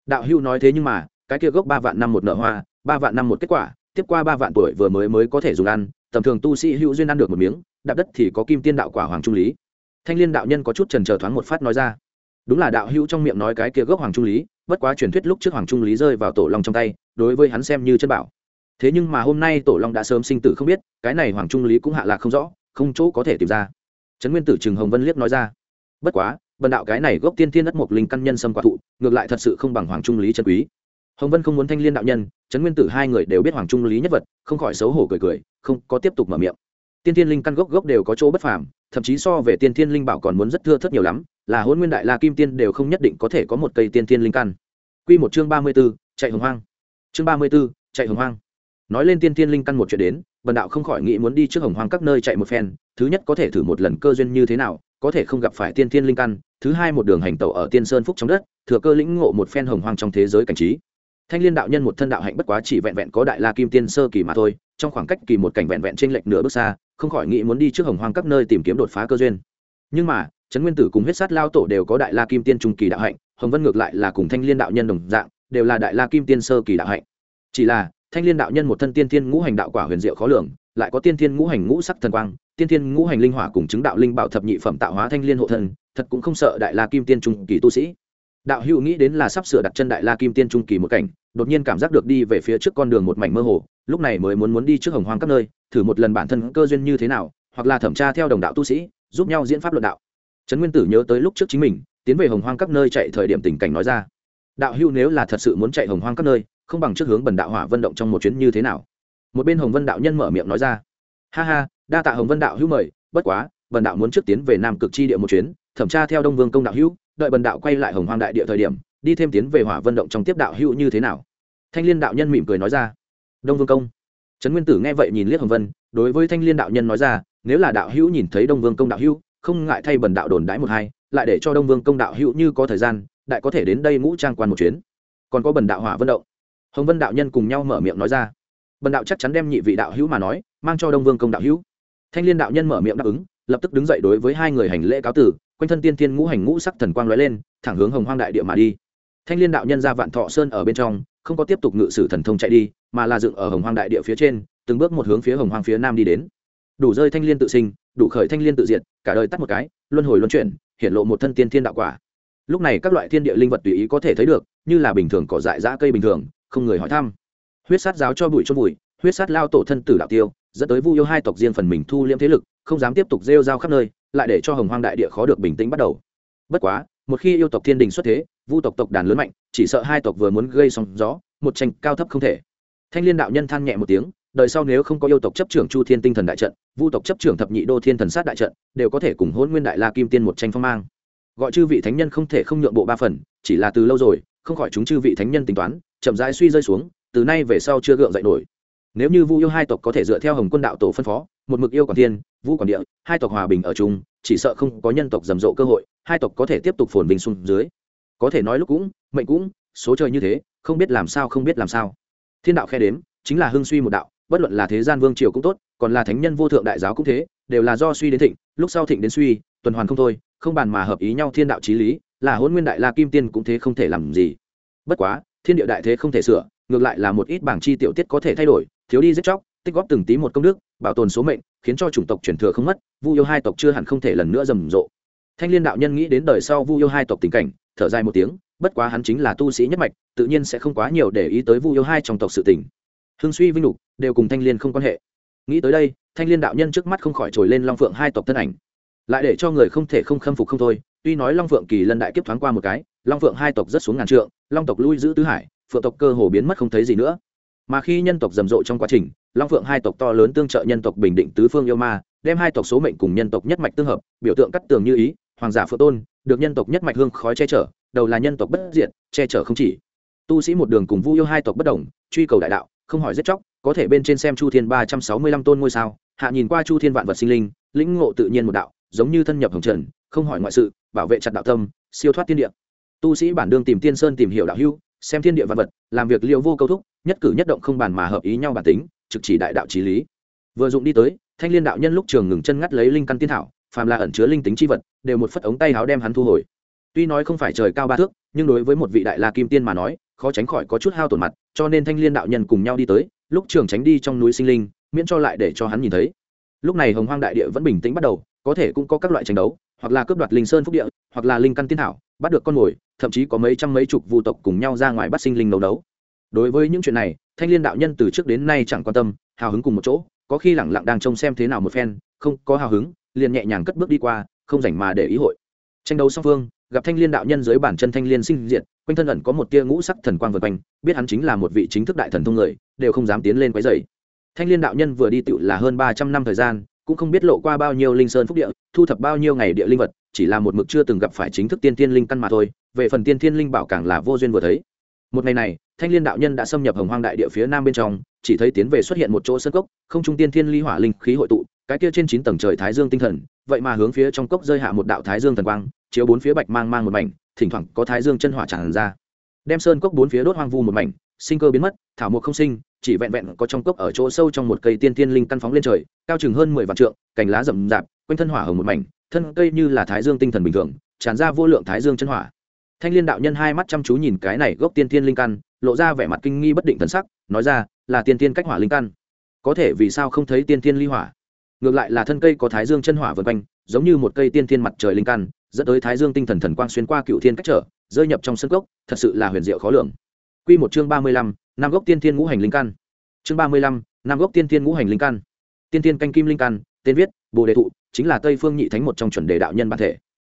Đạo hưu nói thế nhưng mà, cái kia gốc ba vạn năm một nở hoa, ba vạn năm một kết quả, tiếp qua ba vạn tuổi vừa mới mới có thể dùng ăn, tầm thường tu sĩ hữu duyên ăn được một miếng, đạp đất thì có kim tiên đạo quả hoàng trung lý thanh liên đạo nhân có chút trần chờ thoáng một phát nói ra. Đúng là đạo hữu trong miệng nói cái kia gốc hoàng trung lý, bất quá truyền thuyết lúc trước hoàng trung lý rơi vào tổ long trong tay, đối với hắn xem như chân bảo. Thế nhưng mà hôm nay tổ long đã sớm sinh tử không biết, cái này hoàng trung lý cũng hạ lạc không rõ, không chỗ có thể tìm ra. Trấn nguyên tử trừng hồng vân liếc nói ra. Bất quá, bần đạo cái này gốc tiên thiên đất mộc linh căn nhân sâm quả thụ, ngược lại thật sự không bằng hoàng trung lý chân quý. Hồng vân không muốn thanh liên đạo nhân, trấn nguyên tử hai người đều biết hoàng trung lý nhất vật, không khỏi xấu hổ cười cười, không có tiếp tục mở miệng. Tiên thiên linh căn gốc gốc đều có chỗ bất phàm thậm chí so về tiên thiên linh bảo còn muốn rất thưa thớt nhiều lắm là hôn nguyên đại la kim tiên đều không nhất định có thể có một cây tiên thiên linh căn Quy một chương ba mươi 34, chạy hồng hoang. Chương ba mươi 34, chạy hồng hoang. Nói lên tiên thiên linh căn một chuyện đến, Bần đạo không khỏi nghĩ muốn đi trước hồng hoang các nơi chạy một phen, thứ nhất có thể thử một lần cơ duyên như thế nào, có thể không gặp phải tiên thiên linh căn, thứ hai một đường hành tẩu ở tiên sơn phúc trong đất, thừa cơ lĩnh ngộ một phen hồng hoang trong thế giới cảnh trí. Thanh Liên đạo nhân một thân đạo hạnh bất quá chỉ vẹn vẹn có đại la kim tiên sơ kỳ mà thôi, trong khoảng cách kỳ một cảnh vẹn vẹn trên lệch nửa bước xa, không khỏi nghĩ muốn đi trước hồng hoang các nơi tìm kiếm đột phá cơ duyên. Nhưng mà, trấn nguyên tử cùng huyết sát lao tổ đều có đại la kim tiên trung kỳ đạo hạnh, hồng vân ngược lại là cùng thanh liên đạo nhân đồng dạng đều là đại la kim tiên sơ kỳ đạo hạnh chỉ là thanh liên đạo nhân một thân tiên thiên ngũ hành đạo quả huyền diệu khó lường lại có tiên thiên ngũ hành ngũ sắc thần quang tiên thiên ngũ hành linh hỏa cùng chứng đạo linh bảo thập nhị phẩm tạo hóa thanh liên hộ thân thật cũng không sợ đại la kim tiên trung kỳ tu sĩ đạo hữu nghĩ đến là sắp sửa đặt chân đại la kim tiên trung kỳ một cảnh, đột nhiên cảm giác được đi về phía trước con đường một mảnh mơ hồ, lúc này mới muốn muốn đi trước hồng hoang các nơi, thử một lần bản thân cơ duyên như thế nào, hoặc là thẩm tra theo đồng đạo tu sĩ, giúp nhau diễn pháp luận đạo. Trấn nguyên tử nhớ tới lúc trước chính mình, tiến về hồng hoang các nơi chạy thời điểm tình cảnh nói ra. Đạo hưu nếu là thật sự muốn chạy hồng hoang các nơi, không bằng trước hướng bần đạo hỏa vận động trong một chuyến như thế nào? Một bên hồng vân đạo nhân mở miệng nói ra. Ha ha, đa tạ hồng vân đạo hữu mời, bất quá, bần đạo muốn trước tiến về nam cực chi địa một chuyến, thẩm tra theo đông vương công đạo hữu đợi bần đạo quay lại hồng hoang đại địa thời điểm, đi thêm tiến về hỏa vận động trong tiếp đạo hữu như thế nào? Thanh liên đạo nhân mỉm cười nói ra. Đông vương công. Trấn nguyên tử nghe vậy nhìn liếc hồng vân, đối với thanh liên đạo nhân nói ra, nếu là đạo hữu nhìn thấy đông vương công đạo hữu, không ngại thay bần đạo đồn đãi một hai, lại để cho đông vương công đạo hữu như có thời gian, đại có thể đến đây ngũ trang quan một chuyến. Còn có bần đạo hỏa vân động. Hồng vân đạo nhân cùng nhau mở miệng nói ra. Bần đạo chắc chắn đem nhị vị đạo hữu mà nói, mang cho đông vương công đạo hữu. Thanh liên đạo nhân mở miệng đáp ứng, lập tức đứng dậy đối với hai người hành lễ cáo tử quanh thân tiên tiên ngũ hành ngũ sắc thần quang lóe lên, thẳng hướng hồng hoang đại địa mà đi. Thanh liên đạo nhân ra vạn thọ sơn ở bên trong, không có tiếp tục ngự sử thần thông chạy đi, mà là dựng ở hồng hoang đại địa phía trên, từng bước một hướng phía hồng hoang phía nam đi đến. Đủ rơi thanh liên tự sinh, đủ khởi thanh liên tự diệt, cả đời tắt một cái, luân hồi luân chuyển hiện lộ một thân tiên thiên đạo quả. Lúc này các loại thiên địa linh vật tùy ý có thể thấy được, như là bình thường cỏ dại dã cây bình thường, không người hỏi thăm. Huyết sát giáo cho bụi cho bụi, huyết sát lao tổ thân tử đạo tiêu, dẫn tới vu yêu hai tộc riêng phần mình thu liễm thế lực, không dám tiếp tục rêu rao khắp nơi lại để cho hồng hoang đại địa khó được bình tĩnh bắt đầu. Bất quá, một khi yêu tộc thiên đình xuất thế, vu tộc tộc đàn lớn mạnh, chỉ sợ hai tộc vừa muốn gây sóng gió, một tranh cao thấp không thể. Thanh liên đạo nhân than nhẹ một tiếng, đời sau nếu không có yêu tộc chấp trưởng chu thiên tinh thần đại trận, vu tộc chấp trưởng thập nhị đô thiên thần sát đại trận, đều có thể cùng hôn nguyên đại la kim tiên một tranh phong mang. Gọi chư vị thánh nhân không thể không nhượng bộ ba phần, chỉ là từ lâu rồi, không khỏi chúng chư vị thánh nhân tính toán, chậm rãi suy rơi xuống, từ nay về sau chưa gượng dậy nổi. Nếu như vu yêu hai tộc có thể dựa theo hồng quân đạo tổ phân phó một mực yêu còn thiên, vũ còn địa, hai tộc hòa bình ở chung, chỉ sợ không có nhân tộc rầm rộ cơ hội, hai tộc có thể tiếp tục phồn vinh xuống dưới. Có thể nói lúc cũng, mệnh cũng, số trời như thế, không biết làm sao không biết làm sao. Thiên đạo khe đếm, chính là hưng suy một đạo, bất luận là thế gian vương triều cũng tốt, còn là thánh nhân vô thượng đại giáo cũng thế, đều là do suy đến thịnh, lúc sau thịnh đến suy, tuần hoàn không thôi, không bàn mà hợp ý nhau thiên đạo trí lý, là hôn nguyên đại la kim tiên cũng thế không thể làm gì. Bất quá, thiên địa đại thế không thể sửa, ngược lại là một ít bảng chi tiểu tiết có thể thay đổi, thiếu đi giết chóc, tích góp từng tí một công đức bảo tồn số mệnh, khiến cho chủng tộc truyền thừa không mất, vu yêu hai tộc chưa hẳn không thể lần nữa rầm rộ. Thanh liên đạo nhân nghĩ đến đời sau vu yêu hai tộc tình cảnh, thở dài một tiếng, bất quá hắn chính là tu sĩ nhất mạch, tự nhiên sẽ không quá nhiều để ý tới vu yêu hai trong tộc sự tình. Hương suy vinh lục đều cùng thanh liên không quan hệ. Nghĩ tới đây, thanh liên đạo nhân trước mắt không khỏi trồi lên long phượng hai tộc thân ảnh. Lại để cho người không thể không khâm phục không thôi, tuy nói long phượng kỳ lân đại kiếp thoáng qua một cái, long phượng hai tộc rất xuống ngàn trượng, long tộc lui giữ tứ hải, phượng tộc cơ hồ biến mất không thấy gì nữa. Mà khi nhân tộc rầm rộ trong quá trình long phượng hai tộc to lớn tương trợ nhân tộc bình định tứ phương yêu ma, đem hai tộc số mệnh cùng nhân tộc nhất mạch tương hợp, biểu tượng cắt tường như ý, hoàng giả phượng tôn, được nhân tộc nhất mạch hương khói che chở, đầu là nhân tộc bất diệt, che chở không chỉ. Tu sĩ một đường cùng vu yêu hai tộc bất đồng, truy cầu đại đạo, không hỏi giết chóc, có thể bên trên xem chu thiên ba trăm sáu mươi lăm tôn ngôi sao, hạ nhìn qua chu thiên vạn vật sinh linh, lĩnh ngộ tự nhiên một đạo, giống như thân nhập hồng trần, không hỏi ngoại sự, bảo vệ chặt đạo tâm, siêu thoát thiên địa. Tu sĩ bản đương tìm tiên sơn tìm hiểu đạo hưu xem thiên địa vạn vật, làm việc liệu vô câu thúc, nhất cử nhất động không bàn mà hợp ý nhau bản tính trực chỉ đại đạo trí lý. Vừa dụng đi tới, thanh liên đạo nhân lúc trường ngừng chân ngắt lấy linh căn tiên thảo, phàm là ẩn chứa linh tính chi vật, đều một phất ống tay áo đem hắn thu hồi. Tuy nói không phải trời cao ba thước, nhưng đối với một vị đại la kim tiên mà nói, khó tránh khỏi có chút hao tổn mặt, cho nên thanh liên đạo nhân cùng nhau đi tới, lúc trường tránh đi trong núi sinh linh, miễn cho lại để cho hắn nhìn thấy. Lúc này hồng hoang đại địa vẫn bình tĩnh bắt đầu, có thể cũng có các loại tranh đấu, hoặc là cướp đoạt linh sơn phúc địa, hoặc là linh căn tiên thảo, bắt được con mồi, thậm chí có mấy trăm mấy chục vu tộc cùng nhau ra ngoài bắt sinh linh đấu đấu đối với những chuyện này, thanh liên đạo nhân từ trước đến nay chẳng quan tâm, hào hứng cùng một chỗ, có khi lẳng lặng đang trông xem thế nào một phen, không có hào hứng, liền nhẹ nhàng cất bước đi qua, không rảnh mà để ý hội. Tranh đấu song phương, gặp thanh liên đạo nhân dưới bản chân thanh liên sinh diện quanh thân ẩn có một tia ngũ sắc thần quang vượt quanh, biết hắn chính là một vị chính thức đại thần thông người, đều không dám tiến lên quấy dày thanh liên đạo nhân vừa đi tựu là hơn ba trăm năm thời gian, cũng không biết lộ qua bao nhiêu linh sơn phúc địa, thu thập bao nhiêu ngày địa linh vật, chỉ là một mực chưa từng gặp phải chính thức tiên tiên linh căn mà thôi, về phần tiên thiên linh bảo càng là vô duyên vừa thấy. Một ngày này thanh liên đạo nhân đã xâm nhập hồng hoang đại địa phía nam bên trong, chỉ thấy tiến về xuất hiện một chỗ sân cốc, không trung tiên thiên ly hỏa linh khí hội tụ, cái kia trên chín tầng trời thái dương tinh thần, vậy mà hướng phía trong cốc rơi hạ một đạo thái dương thần quang, chiếu bốn phía bạch mang mang một mảnh, thỉnh thoảng có thái dương chân hỏa tràn ra. Đem sơn cốc bốn phía đốt hoang vu một mảnh, sinh cơ biến mất, thảo mộc không sinh, chỉ vẹn vẹn có trong cốc ở chỗ sâu trong một cây tiên tiên linh căn phóng lên trời, cao chừng hơn mười vạn trượng, cành lá rậm rạp, quanh thân hỏa hồng một mảnh, thân cây như là thái dương tinh thần bình thường, tràn ra vô lượng thái dương chân hỏa thanh liên đạo nhân hai mắt chăm chú nhìn cái này gốc tiên tiên linh căn, lộ ra vẻ mặt kinh nghi bất định thần sắc, nói ra, là tiên tiên cách hỏa linh căn. Có thể vì sao không thấy tiên tiên ly hỏa? Ngược lại là thân cây có thái dương chân hỏa vân quanh, giống như một cây tiên tiên mặt trời linh căn, dẫn tới thái dương tinh thần thần quang xuyên qua cựu thiên cách trở, rơi nhập trong sân gốc, thật sự là huyền diệu khó lường. Quy một chương ba mươi lăm năm gốc tiên tiên ngũ hành linh căn. Chương ba mươi lăm năm gốc tiên tiên ngũ hành linh căn. Tiên tiên canh kim linh căn, tên viết, bồ đề thụ, chính là tây phương nhị thánh một trong chuẩn đề đạo nhân bản thể.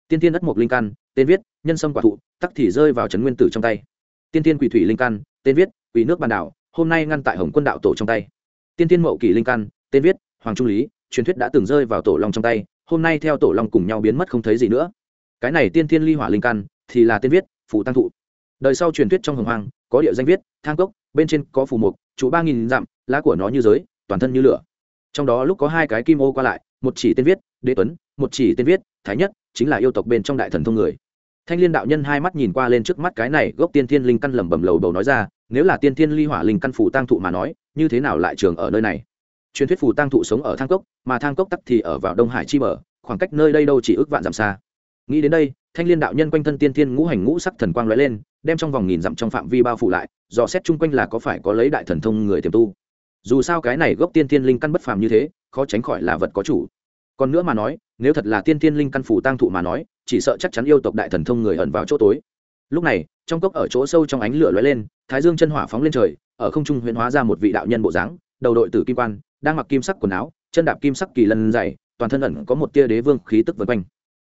Tiên tiên đất mộc linh căn tên viết, nhân sâm quả thụ, tắc thì rơi vào trấn nguyên tử trong tay. Tiên tiên quỷ thủy linh căn, tên viết, quỷ nước bàn đảo, hôm nay ngăn tại hồng quân đạo tổ trong tay. Tiên tiên mậu kỷ linh căn, tên viết, hoàng trung lý, truyền thuyết đã từng rơi vào tổ long trong tay, hôm nay theo tổ long cùng nhau biến mất không thấy gì nữa. Cái này tiên tiên ly hỏa linh căn, thì là tên viết, phù tăng thụ. Đời sau truyền thuyết trong hồng hoàng có địa danh viết, thang cốc, bên trên có phù mục chủ ba nghìn dặm, lá của nó như giới, toàn thân như lửa. Trong đó lúc có hai cái kim ô qua lại, một chỉ tên viết, đế tuấn, một chỉ tên viết thái nhất, chính là yêu tộc bên trong đại thần thông người. Thanh liên đạo nhân hai mắt nhìn qua lên trước mắt cái này gốc tiên thiên linh căn lẩm bẩm lầu bầu nói ra, nếu là tiên thiên ly hỏa linh căn phủ tăng thụ mà nói, như thế nào lại trường ở nơi này? Truyền thuyết phù tăng thụ sống ở thang cốc, mà thang cốc tắc thì ở vào đông hải chi bờ, khoảng cách nơi đây đâu chỉ ước vạn dặm xa. Nghĩ đến đây, thanh liên đạo nhân quanh thân tiên thiên ngũ hành ngũ sắc thần quang lóe lên, đem trong vòng nghìn dặm trong phạm vi bao phủ lại, dò xét chung quanh là có phải có lấy đại thần thông người tiềm tu. Dù sao cái này gốc tiên thiên linh căn bất phàm như thế, khó tránh khỏi là vật có chủ còn nữa mà nói, nếu thật là tiên thiên linh căn phủ tăng thụ mà nói, chỉ sợ chắc chắn yêu tộc đại thần thông người ẩn vào chỗ tối. Lúc này, trong cốc ở chỗ sâu trong ánh lửa lóe lên, thái dương chân hỏa phóng lên trời, ở không trung huyễn hóa ra một vị đạo nhân bộ dáng, đầu đội tử kim quan, đang mặc kim sắc quần áo, chân đạp kim sắc kỳ lân dày, toàn thân ẩn có một tia đế vương khí tức vân quanh.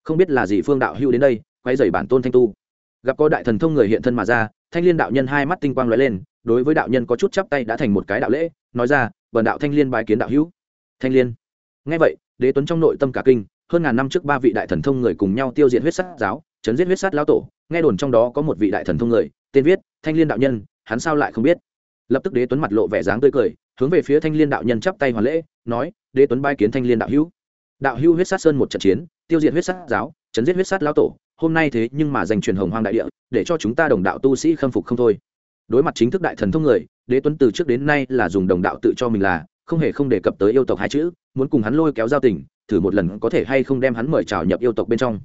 Không biết là gì phương đạo hưu đến đây, quay dày bản tôn thanh tu. Gặp có đại thần thông người hiện thân mà ra, thanh liên đạo nhân hai mắt tinh quang lóe lên, đối với đạo nhân có chút chắp tay đã thành một cái đạo lễ, nói ra, bần đạo thanh liên bài kiến đạo hữu. Thanh liên. Ngay vậy đế tuấn trong nội tâm cả kinh, hơn ngàn năm trước ba vị đại thần thông người cùng nhau tiêu diệt huyết sát giáo, chấn giết huyết sát lão tổ, nghe đồn trong đó có một vị đại thần thông người, tên viết, thanh liên đạo nhân, hắn sao lại không biết? Lập tức đế tuấn mặt lộ vẻ dáng tươi cười, hướng về phía thanh liên đạo nhân chắp tay hoàn lễ, nói, đế tuấn bai kiến thanh liên đạo hữu. Đạo hữu huyết sát sơn một trận chiến, tiêu diệt huyết sát giáo, chấn giết huyết sát lão tổ, hôm nay thế nhưng mà giành truyền hồng hoang đại địa, để cho chúng ta đồng đạo tu sĩ khâm phục không thôi. Đối mặt chính thức đại thần thông người, đế tuấn từ trước đến nay là dùng đồng đạo tự cho mình là không hề không đề cập tới yêu tộc hai chữ, muốn cùng hắn lôi kéo giao tình, thử một lần có thể hay không đem hắn mời chào nhập yêu tộc bên trong.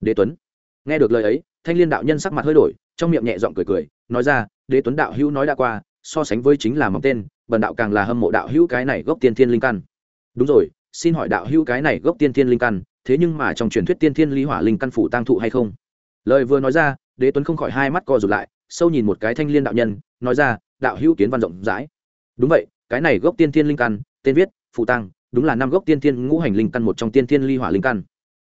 Đế tuấn. Nghe được lời ấy, thanh liên đạo nhân sắc mặt hơi đổi, trong miệng nhẹ giọng cười cười, nói ra, đế tuấn đạo hữu nói đã qua, so sánh với chính là mong tên, bần đạo càng là hâm mộ đạo hữu cái này gốc tiên thiên linh căn. Đúng rồi, xin hỏi đạo hữu cái này gốc tiên thiên linh căn, thế nhưng mà trong truyền thuyết tiên thiên lý hỏa linh căn phủ tăng thụ hay không? Lời vừa nói ra, đế tuấn không khỏi hai mắt co rụt lại, sâu nhìn một cái thanh liên đạo nhân, nói ra, đạo hữu kiến văn rộng rãi. Đúng vậy cái này gốc tiên thiên linh căn, tên viết phụ tăng, đúng là năm gốc tiên thiên ngũ hành linh căn một trong tiên thiên ly hỏa linh căn.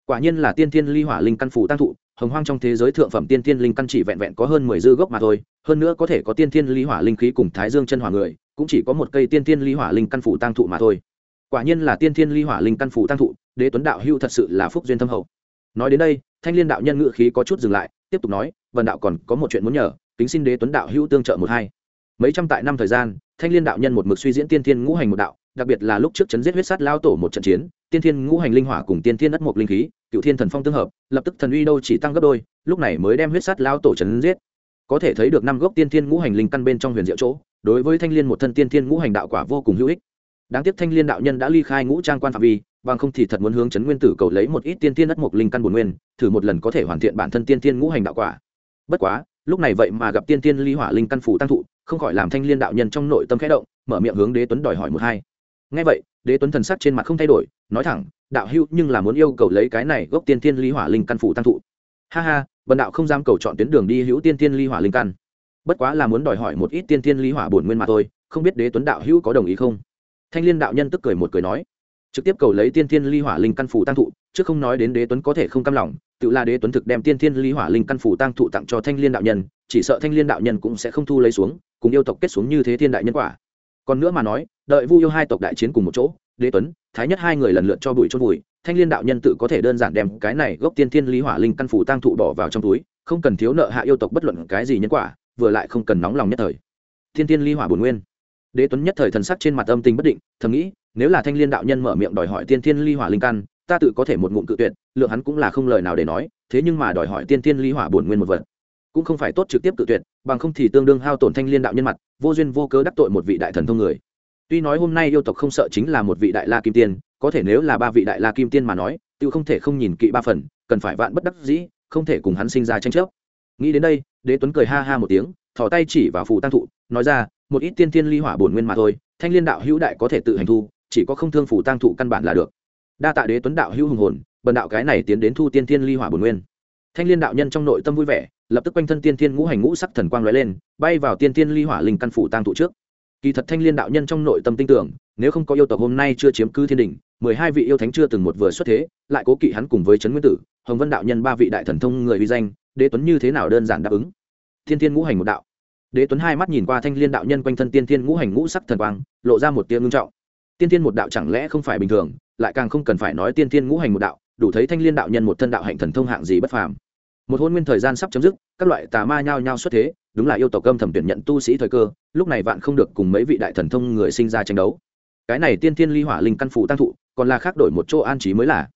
Quả nhiên là tiên thiên ly hỏa linh căn phụ tăng thụ, hồng hoang trong thế giới thượng phẩm tiên thiên linh căn chỉ vẹn vẹn có hơn mười dư gốc mà thôi, hơn nữa có thể có tiên thiên ly hỏa linh khí cùng thái dương chân hỏa người, cũng chỉ có một cây tiên thiên ly hỏa linh căn phụ tăng thụ mà thôi. Quả nhiên là tiên thiên ly hỏa linh căn phụ tăng thụ, đế tuấn đạo hưu thật sự là phúc duyên thâm hậu. Nói đến đây, thanh liên đạo nhân ngự khí có chút dừng lại, tiếp tục nói vần đạo còn có một chuyện muốn nhờ, kính xin đế tuấn đạo hưu tương trợ một hai. Mấy trăm tại năm thời gian thanh liên đạo nhân một mực suy diễn tiên thiên ngũ hành một đạo, đặc biệt là lúc trước chấn giết huyết sát lao tổ một trận chiến, tiên thiên ngũ hành linh hỏa cùng tiên thiên đất mộc linh khí, cựu thiên thần phong tương hợp, lập tức thần uy đâu chỉ tăng gấp đôi, lúc này mới đem huyết sát lao tổ chấn giết. Có thể thấy được năm gốc tiên thiên ngũ hành linh căn bên trong huyền diệu chỗ, đối với thanh liên một thân tiên thiên ngũ hành đạo quả vô cùng hữu ích. Đáng tiếc thanh liên đạo nhân đã ly khai ngũ trang quan phạm vi, bằng không thì thật muốn hướng chấn nguyên tử cầu lấy một ít tiên thiên đất mộc linh căn bổn nguyên, thử một lần có thể hoàn thiện bản thân tiên thiên ngũ hành đạo quả. Bất quá lúc này vậy mà gặp tiên tiên ly hỏa linh căn phủ tăng thụ, không khỏi làm thanh liên đạo nhân trong nội tâm khẽ động, mở miệng hướng đế tuấn đòi hỏi một hai. Ngay vậy, đế tuấn thần sắc trên mặt không thay đổi, nói thẳng, đạo hữu nhưng là muốn yêu cầu lấy cái này gốc tiên tiên ly hỏa linh căn phủ tăng thụ. Ha ha vần đạo không dám cầu chọn tuyến đường đi hữu tiên tiên ly hỏa linh căn. Bất quá là muốn đòi hỏi một ít tiên tiên ly hỏa bổn nguyên mà thôi, không biết đế tuấn đạo hữu có đồng ý không? Thanh liên đạo nhân tức cười một cười nói, trực tiếp cầu lấy tiên tiên ly hỏa linh căn phủ tăng thụ, chứ không nói đến đế tuấn có thể không cam lòng tự là đế tuấn thực đem tiên thiên ly hỏa linh căn phủ tăng thụ tặng cho thanh liên đạo nhân, chỉ sợ thanh liên đạo nhân cũng sẽ không thu lấy xuống, cùng yêu tộc kết xuống như thế thiên đại nhân quả. Còn nữa mà nói, đợi vu yêu hai tộc đại chiến cùng một chỗ, đế tuấn, thái nhất hai người lần lượt cho bụi chôn bụi thanh liên đạo nhân tự có thể đơn giản đem cái này gốc tiên thiên ly hỏa linh căn phủ tăng thụ bỏ vào trong túi, không cần thiếu nợ hạ yêu tộc bất luận cái gì nhân quả, vừa lại không cần nóng lòng nhất thời. Thiên thiên ly hỏa bổn nguyên. Đế tuấn nhất thời thần sắc trên mặt âm tình bất định, thầm nghĩ, nếu là thanh liên đạo nhân mở miệng đòi hỏi tiên thiên ly hỏa linh căn ta tự có thể một ngụm cự tuyệt, lượng hắn cũng là không lời nào để nói, thế nhưng mà đòi hỏi tiên tiên ly hỏa bổn nguyên một vật. Cũng không phải tốt trực tiếp cự tuyệt, bằng không thì tương đương hao tổn thanh liên đạo nhân mặt, vô duyên vô cớ đắc tội một vị đại thần thông người. Tuy nói hôm nay yêu tộc không sợ chính là một vị đại la kim tiên, có thể nếu là ba vị đại la kim tiên mà nói, tự không thể không nhìn kỵ ba phần, cần phải vạn bất đắc dĩ, không thể cùng hắn sinh ra tranh chấp. Nghĩ đến đây, đế tuấn cười ha ha một tiếng, thò tay chỉ vào phù tăng thụ, nói ra, một ít tiên tiên ly hỏa bổn nguyên mà thôi, thanh liên đạo hữu đại có thể tự hành thu, chỉ có không thương phù tăng thụ căn bản là được đa tạ đế tuấn đạo hữu hùng hồn, bần đạo cái này tiến đến thu tiên Thiên ly hỏa bồn nguyên. Thanh liên đạo nhân trong nội tâm vui vẻ, lập tức quanh thân tiên Thiên ngũ hành ngũ sắc thần quang lóe lên, bay vào tiên Thiên ly hỏa linh căn phủ tăng thụ trước. Kỳ thật thanh liên đạo nhân trong nội tâm tin tưởng, nếu không có yêu tộc hôm nay chưa chiếm cứ thiên đình, mười hai vị yêu thánh chưa từng một vừa xuất thế, lại cố kỵ hắn cùng với trấn nguyên tử, hồng vân đạo nhân ba vị đại thần thông người uy danh, đế tuấn như thế nào đơn giản đáp ứng. Thiên thiên ngũ hành một đạo. Đế tuấn hai mắt nhìn qua thanh liên đạo nhân quanh thân tiên Thiên ngũ hành ngũ sắc thần quang, lộ ra một tia ngưng trọng. Tiên Thiên một đạo chẳng lẽ không phải bình thường lại càng không cần phải nói tiên tiên ngũ hành một đạo, đủ thấy thanh liên đạo nhân một thân đạo hạnh thần thông hạng gì bất phàm. Một hôn nguyên thời gian sắp chấm dứt, các loại tà ma nhao nhao xuất thế, đúng là yêu tộc âm thầm tuyển nhận tu sĩ thời cơ, lúc này vạn không được cùng mấy vị đại thần thông người sinh ra tranh đấu. Cái này tiên thiên ly hỏa linh căn phủ tăng thụ, còn là khác đổi một chỗ an trí mới là.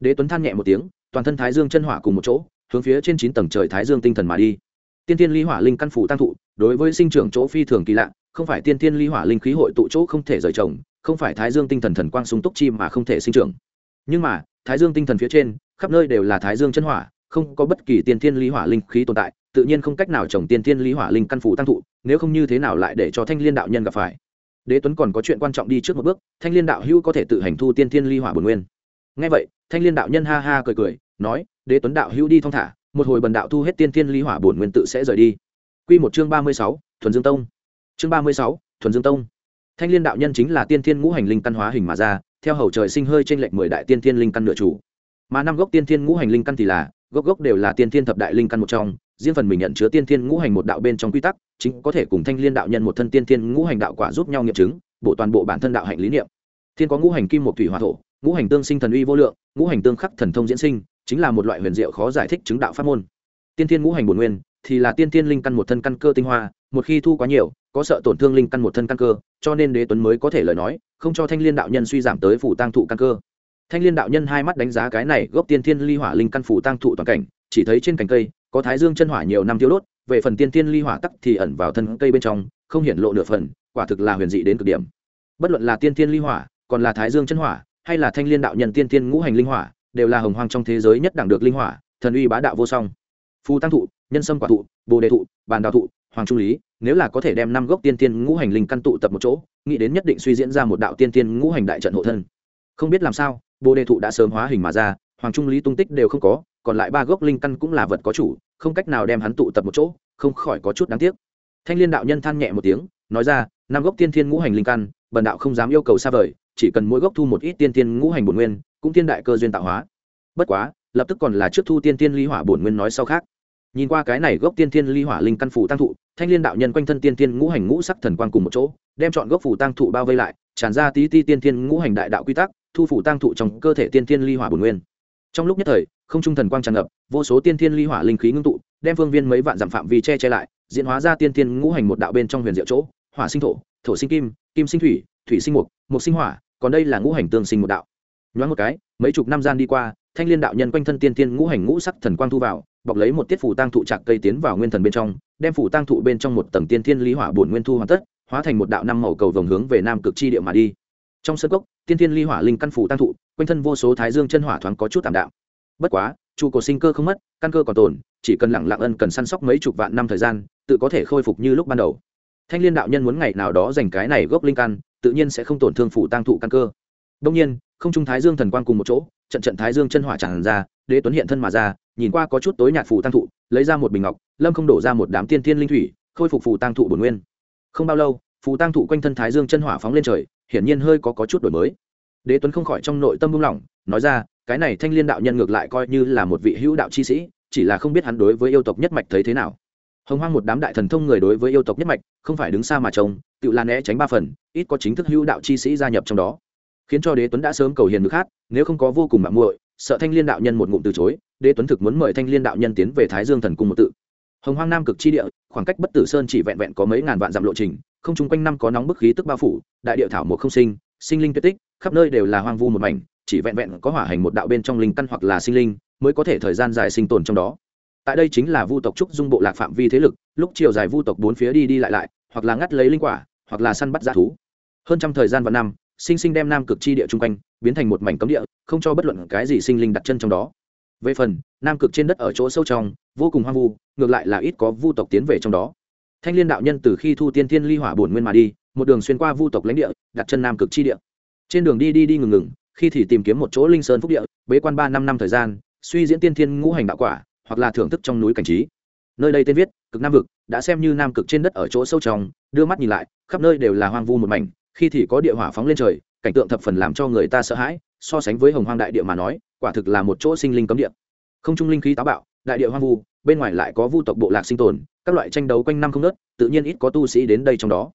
Đế tuấn than nhẹ một tiếng, toàn thân thái dương chân hỏa cùng một chỗ, hướng phía trên chín tầng trời thái dương tinh thần mà đi. Tiên thiên ly hỏa linh căn phủ tăng thụ, đối với sinh trưởng chỗ phi thường kỳ lạ, không phải tiên thiên ly hỏa linh khí hội tụ chỗ không thể rời trồng không phải thái dương tinh thần thần quang sung túc chi mà không thể sinh trưởng. Nhưng mà, thái dương tinh thần phía trên, khắp nơi đều là thái dương chân hỏa, không có bất kỳ tiên thiên Lý hỏa linh khí tồn tại, tự nhiên không cách nào trồng tiên thiên Lý hỏa linh căn phủ tăng thụ, nếu không như thế nào lại để cho thanh liên đạo nhân gặp phải. Đế tuấn còn có chuyện quan trọng đi trước một bước, thanh liên đạo hữu có thể tự hành thu tiên thiên ly hỏa bồn nguyên. Ngay vậy, thanh liên đạo nhân ha ha cười cười, nói, đế tuấn đạo hữu đi thong thả, một hồi bần đạo thu hết tiên thiên ly hỏa bổn nguyên tự sẽ rời đi. Quy một chương ba mươi sáu, thuần dương tông. Chương ba mươi sáu, thuần dương tông thanh liên đạo nhân chính là tiên thiên ngũ hành linh căn hóa hình mà ra, theo hầu trời sinh hơi trên lệnh mười đại tiên thiên linh căn nửa chủ. Mà năm gốc tiên thiên ngũ hành linh căn thì là, gốc gốc đều là tiên thiên thập đại linh căn một trong, riêng phần mình nhận chứa tiên thiên ngũ hành một đạo bên trong quy tắc, chính có thể cùng thanh liên đạo nhân một thân tiên thiên ngũ hành đạo quả giúp nhau nghiệm chứng bộ toàn bộ bản thân đạo hạnh lý niệm. Thiên có ngũ hành kim một thủy hòa thổ, ngũ hành tương sinh thần uy vô lượng, ngũ hành tương khắc thần thông diễn sinh, chính là một loại huyền diệu khó giải thích chứng đạo pháp môn. Tiên thiên ngũ hành bổn nguyên thì là tiên thiên linh căn một thân căn cơ tinh hoa, một khi thu quá nhiều có sợ tổn thương linh căn một thân căn cơ, cho nên đế tuấn mới có thể lời nói, không cho thanh liên đạo nhân suy giảm tới phủ tăng thụ căn cơ. Thanh liên đạo nhân hai mắt đánh giá cái này gốc tiên thiên ly hỏa linh căn phủ tăng thụ toàn cảnh, chỉ thấy trên cành cây, có thái dương chân hỏa nhiều năm tiêu đốt, về phần tiên thiên ly hỏa tắc thì ẩn vào thân cây bên trong, không hiển lộ nửa phần, quả thực là huyền dị đến cực điểm. Bất luận là tiên thiên ly hỏa, còn là thái dương chân hỏa, hay là thanh liên đạo nhân tiên thiên ngũ hành linh hỏa, đều là hồng hoang trong thế giới nhất đẳng được linh hỏa, thần uy bá đạo vô song. Phù tăng thụ, nhân sâm quả thụ, bồ đề thụ, bàn đào thụ hoàng trung lý, nếu là có thể đem năm gốc tiên tiên ngũ hành linh căn tụ tập một chỗ, nghĩ đến nhất định suy diễn ra một đạo tiên tiên ngũ hành đại trận hộ thân. Không biết làm sao, bồ đề thụ đã sớm hóa hình mà ra, hoàng trung lý tung tích đều không có, còn lại ba gốc linh căn cũng là vật có chủ, không cách nào đem hắn tụ tập một chỗ, không khỏi có chút đáng tiếc. Thanh liên đạo nhân than nhẹ một tiếng, nói ra, năm gốc tiên thiên ngũ hành linh căn, bần đạo không dám yêu cầu xa vời, chỉ cần mỗi gốc thu một ít tiên tiên ngũ hành bổn nguyên, cũng tiên đại cơ duyên tạo hóa. Bất quá, lập tức còn là trước thu tiên tiên ly hỏa bổn nguyên nói sau khác nhìn qua cái này gốc tiên thiên ly hỏa linh căn phủ tăng thụ, thanh liên đạo nhân quanh thân tiên thiên ngũ hành ngũ sắc thần quang cùng một chỗ, đem chọn gốc phủ tăng thụ bao vây lại, tràn ra tí ti tiên thiên ngũ hành đại đạo quy tắc, thu phủ tăng thụ trong cơ thể tiên thiên ly hỏa bổn nguyên. Trong lúc nhất thời, không trung thần quang tràn ngập, vô số tiên thiên ly hỏa linh khí ngưng tụ, đem phương viên mấy vạn dặm phạm vi che che lại, diễn hóa ra tiên thiên ngũ hành một đạo bên trong huyền diệu chỗ, hỏa sinh thổ thổ sinh kim kim sinh thủy thủy sinh mục mục sinh hỏa, còn đây là ngũ hành tương sinh một đạo. Nhoáng một cái, mấy chục năm gian đi qua thanh liên đạo nhân quanh thân tiên tiên ngũ hành ngũ sắc thần quang thu vào, bọc lấy một tiết phủ tăng thụ trạc cây tiến vào nguyên thần bên trong, đem phủ tăng thụ bên trong một tầng tiên thiên lý hỏa bổn nguyên thu hoàn tất, hóa thành một đạo năm màu cầu vồng hướng về nam cực chi địa mà đi. Trong sân cốc, tiên thiên ly hỏa linh căn phủ tăng thụ, quanh thân vô số thái dương chân hỏa thoáng có chút tạm đạo bất quá, trụ cổ sinh cơ không mất, căn cơ còn tồn, chỉ cần lặng lặng ân cần săn sóc mấy chục vạn năm thời gian, tự có thể khôi phục như lúc ban đầu. Thanh liên đạo nhân muốn ngày nào đó dành cái này gốc linh căn, tự nhiên sẽ không tổn thương phủ tăng thụ căn cơ. Đông nhiên, không trung thái dương thần quang cùng một chỗ trận trận thái dương chân hỏa tràn ra đế tuấn hiện thân mà ra nhìn qua có chút tối nhạt phù tăng thụ lấy ra một bình ngọc lâm không đổ ra một đám tiên thiên linh thủy khôi phục phù tăng thụ bổn nguyên. Không bao lâu phù tăng thụ quanh thân thái dương chân hỏa phóng lên trời hiển nhiên hơi có, có chút đổi mới. Đế tuấn không khỏi trong nội tâm buông lỏng nói ra cái này thanh liên đạo nhân ngược lại coi như là một vị hữu đạo chi sĩ chỉ là không biết hắn đối với yêu tộc nhất mạch thấy thế nào. Hồng hoang một đám đại thần thông người đối với yêu tộc nhất mạch không phải đứng xa mà trông tự là né tránh ba phần ít có chính thức hữu đạo chi sĩ gia nhập trong đó khiến cho đế tuấn đã sớm cầu hiền nước khác nếu không có vô cùng mạng muội, sợ thanh liên đạo nhân một ngụm từ chối, đế tuấn thực muốn mời thanh liên đạo nhân tiến về thái dương thần cung một tự. Hồng hoang nam cực chi địa, khoảng cách bất tử sơn chỉ vẹn vẹn có mấy ngàn vạn dặm lộ trình, không chung quanh năm có nóng bức khí tức bao phủ, đại địa thảo một không sinh sinh linh tuyệt tích, khắp nơi đều là hoang vu một mảnh, chỉ vẹn vẹn có hỏa hành một đạo bên trong linh căn hoặc là sinh linh mới có thể thời gian dài sinh tồn trong đó. Tại đây chính là vu tộc trúc dung bộ lạc phạm vi thế lực, lúc chiều dài vu tộc bốn phía đi đi lại lại, hoặc là ngắt lấy linh quả, hoặc là săn bắt g thú. Hơn trăm thời gian và năm sinh sinh đem nam cực chi địa chung quanh, biến thành một mảnh cấm địa, không cho bất luận cái gì sinh linh đặt chân trong đó. Về phần, nam cực trên đất ở chỗ sâu trong, vô cùng hoang vu, ngược lại là ít có vu tộc tiến về trong đó. Thanh liên đạo nhân từ khi thu tiên thiên ly hỏa bổn nguyên mà đi, một đường xuyên qua vu tộc lãnh địa, đặt chân nam cực chi địa. Trên đường đi đi đi ngừng ngừng, khi thì tìm kiếm một chỗ linh sơn phúc địa, bế quan ba năm năm thời gian, suy diễn tiên thiên ngũ hành đạo quả, hoặc là thưởng thức trong núi cảnh trí. Nơi đây tên viết, cực nam vực, đã xem như nam cực trên đất ở chỗ sâu trong, đưa mắt nhìn lại, khắp nơi đều là hoang vu một mảnh khi thì có địa hỏa phóng lên trời, cảnh tượng thập phần làm cho người ta sợ hãi, so sánh với hồng hoang đại địa mà nói, quả thực là một chỗ sinh linh cấm địa. Không trung linh khí táo bạo, đại địa hoang vu, bên ngoài lại có vu tộc bộ lạc sinh tồn, các loại tranh đấu quanh năm không nớt tự nhiên ít có tu sĩ đến đây trong đó.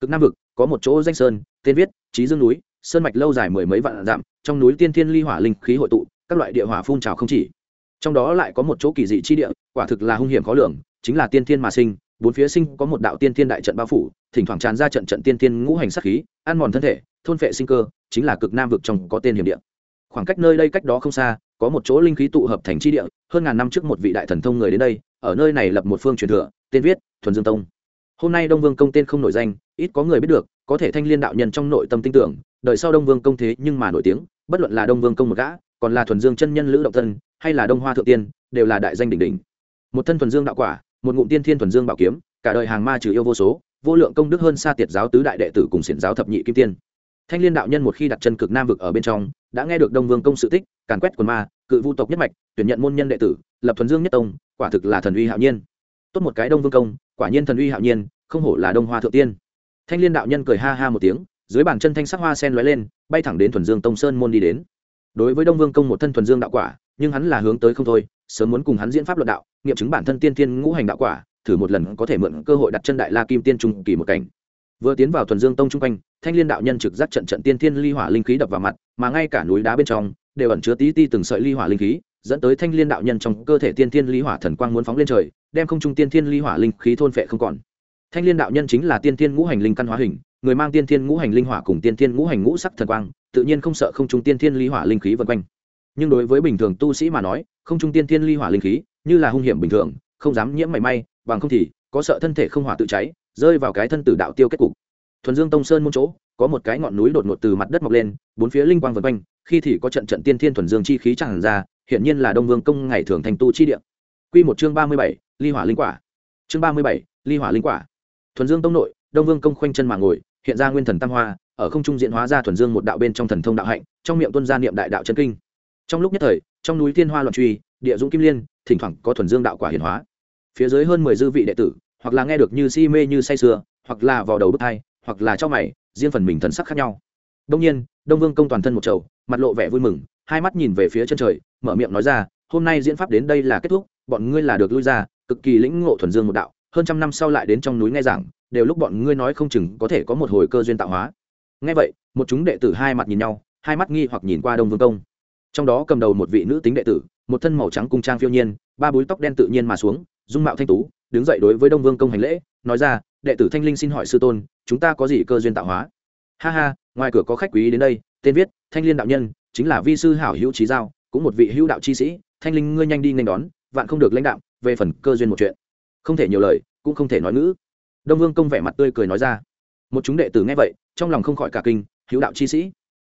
Cực nam vực, có một chỗ danh sơn, tên viết trí dương núi, sơn mạch lâu dài mười mấy vạn dặm, trong núi tiên thiên ly hỏa linh khí hội tụ, các loại địa hỏa phun trào không chỉ. Trong đó lại có một chỗ kỳ dị chi địa, quả thực là hung hiểm khó lường, chính là tiên thiên mà sinh, bốn phía sinh có một đạo tiên thiên đại trận bao phủ thỉnh thoảng tràn ra trận trận tiên tiên ngũ hành sát khí, ăn mòn thân thể, thôn phệ sinh cơ, chính là cực nam vực trong có tên hiểm địa. Khoảng cách nơi đây cách đó không xa, có một chỗ linh khí tụ hợp thành chi địa, hơn ngàn năm trước một vị đại thần thông người đến đây, ở nơi này lập một phương truyền thừa, tên viết thuần dương tông. Hôm nay đông vương công tên không nổi danh, ít có người biết được, có thể thanh liên đạo nhân trong nội tâm tin tưởng đợi sau đông vương công thế nhưng mà nổi tiếng, bất luận là đông vương công một gã, còn là thuần dương chân nhân lữ động thân, hay là đông hoa thượng tiên, đều là đại danh đỉnh đỉnh. Một thân thuần dương đạo quả, một ngụm tiên thiên thuần dương bảo kiếm, cả đời hàng ma trừ yêu vô số vô lượng công đức hơn xa tiệt giáo tứ đại đệ tử cùng xiển giáo thập nhị kim tiên. Thanh liên đạo nhân một khi đặt chân cực nam vực ở bên trong, đã nghe được đông vương công sự tích, càn quét quần ma, cự vu tộc nhất mạch, tuyển nhận môn nhân đệ tử, lập thuần dương nhất tông, quả thực là thần uy hạo nhiên. Tốt một cái đông vương công, quả nhiên thần uy hạo nhiên, không hổ là đông hoa thượng tiên. Thanh liên đạo nhân cười ha ha một tiếng, dưới bàn chân thanh sắc hoa sen lóe lên, bay thẳng đến thuần dương tông sơn môn đi đến. Đối với đông vương công một thân thuần dương đạo quả, nhưng hắn là hướng tới không thôi, sớm muốn cùng hắn diễn pháp luận đạo, nghiệm chứng bản thân tiên tiên ngũ hành đạo quả thử một lần có thể mượn cơ hội đặt chân đại la kim tiên trung kỳ một cảnh. Vừa tiến vào thuần dương tông trung quanh, thanh liên đạo nhân trực giác trận trận tiên thiên ly hỏa linh khí đập vào mặt, mà ngay cả núi đá bên trong đều ẩn chứa tí ti từng sợi ly hỏa linh khí, dẫn tới thanh liên đạo nhân trong cơ thể tiên thiên ly hỏa thần quang muốn phóng lên trời, đem không trung tiên thiên ly hỏa linh khí thôn phệ không còn. Thanh liên đạo nhân chính là tiên thiên ngũ hành linh căn hóa hình, người mang tiên thiên ngũ hành linh hỏa cùng tiên thiên ngũ hành ngũ sắc thần quang, tự nhiên không sợ không trung tiên thiên ly hỏa linh khí vân quanh. Nhưng đối với bình thường tu sĩ mà nói, không trung tiên thiên ly hỏa linh khí như là hung hiểm bình thường không dám nhiễm mảy may, bằng không thì có sợ thân thể không hỏa tự cháy, rơi vào cái thân tử đạo tiêu kết cục. Thuần dương tông sơn môn chỗ, có một cái ngọn núi đột ngột từ mặt đất mọc lên, bốn phía linh quang vần quanh, khi thì có trận trận tiên thiên thuần dương chi khí tràn ra hiện nhiên là đông vương công ngày thường thành tu chi địa. Quy một chương ba mươi bảy, ly hỏa linh quả. Chương ba mươi bảy, ly hỏa linh quả. Thuần dương tông nội, đông vương công khoanh chân mà ngồi, hiện ra nguyên thần tam hoa, ở không trung diễn hóa ra thuần dương một đạo bên trong thần thông đạo hạnh, trong miệng tuân gia niệm đại đạo chân kinh. Trong lúc nhất thời, trong núi thiên hoa loạn truy, địa dũng kim liên, thỉnh thoảng có thuần dương đạo quả hiển hóa phía dưới hơn mười dư vị đệ tử, hoặc là nghe được như si mê như say sưa, hoặc là vào đầu bức thai hoặc là cho mày, riêng phần mình thần sắc khác nhau. Đông nhiên, đông vương công toàn thân một trầu, mặt lộ vẻ vui mừng, hai mắt nhìn về phía chân trời, mở miệng nói ra, hôm nay diễn pháp đến đây là kết thúc, bọn ngươi là được lui ra, cực kỳ lĩnh ngộ thuần dương một đạo, hơn trăm năm sau lại đến trong núi nghe giảng, đều lúc bọn ngươi nói không chừng có thể có một hồi cơ duyên tạo hóa. Nghe vậy, một chúng đệ tử hai mặt nhìn nhau, hai mắt nghi hoặc nhìn qua đông vương công. Trong đó cầm đầu một vị nữ tính đệ tử, một thân màu trắng cung trang phiêu nhiên, ba búi tóc đen tự nhiên mà xuống dung mạo thanh tú, đứng dậy đối với đông vương công hành lễ, nói ra, đệ tử thanh linh xin hỏi sư tôn, chúng ta có gì cơ duyên tạo hóa? Ha ha, ngoài cửa có khách quý đến đây, tên viết, thanh liên đạo nhân, chính là vi sư hảo hữu trí giao, cũng một vị hữu đạo chi sĩ, thanh linh ngươi nhanh đi nhanh đón, vạn không được lãnh đạo, về phần cơ duyên một chuyện. Không thể nhiều lời, cũng không thể nói ngữ. Đông vương công vẻ mặt tươi cười nói ra. Một chúng đệ tử nghe vậy, trong lòng không khỏi cả kinh, hữu đạo chi sĩ.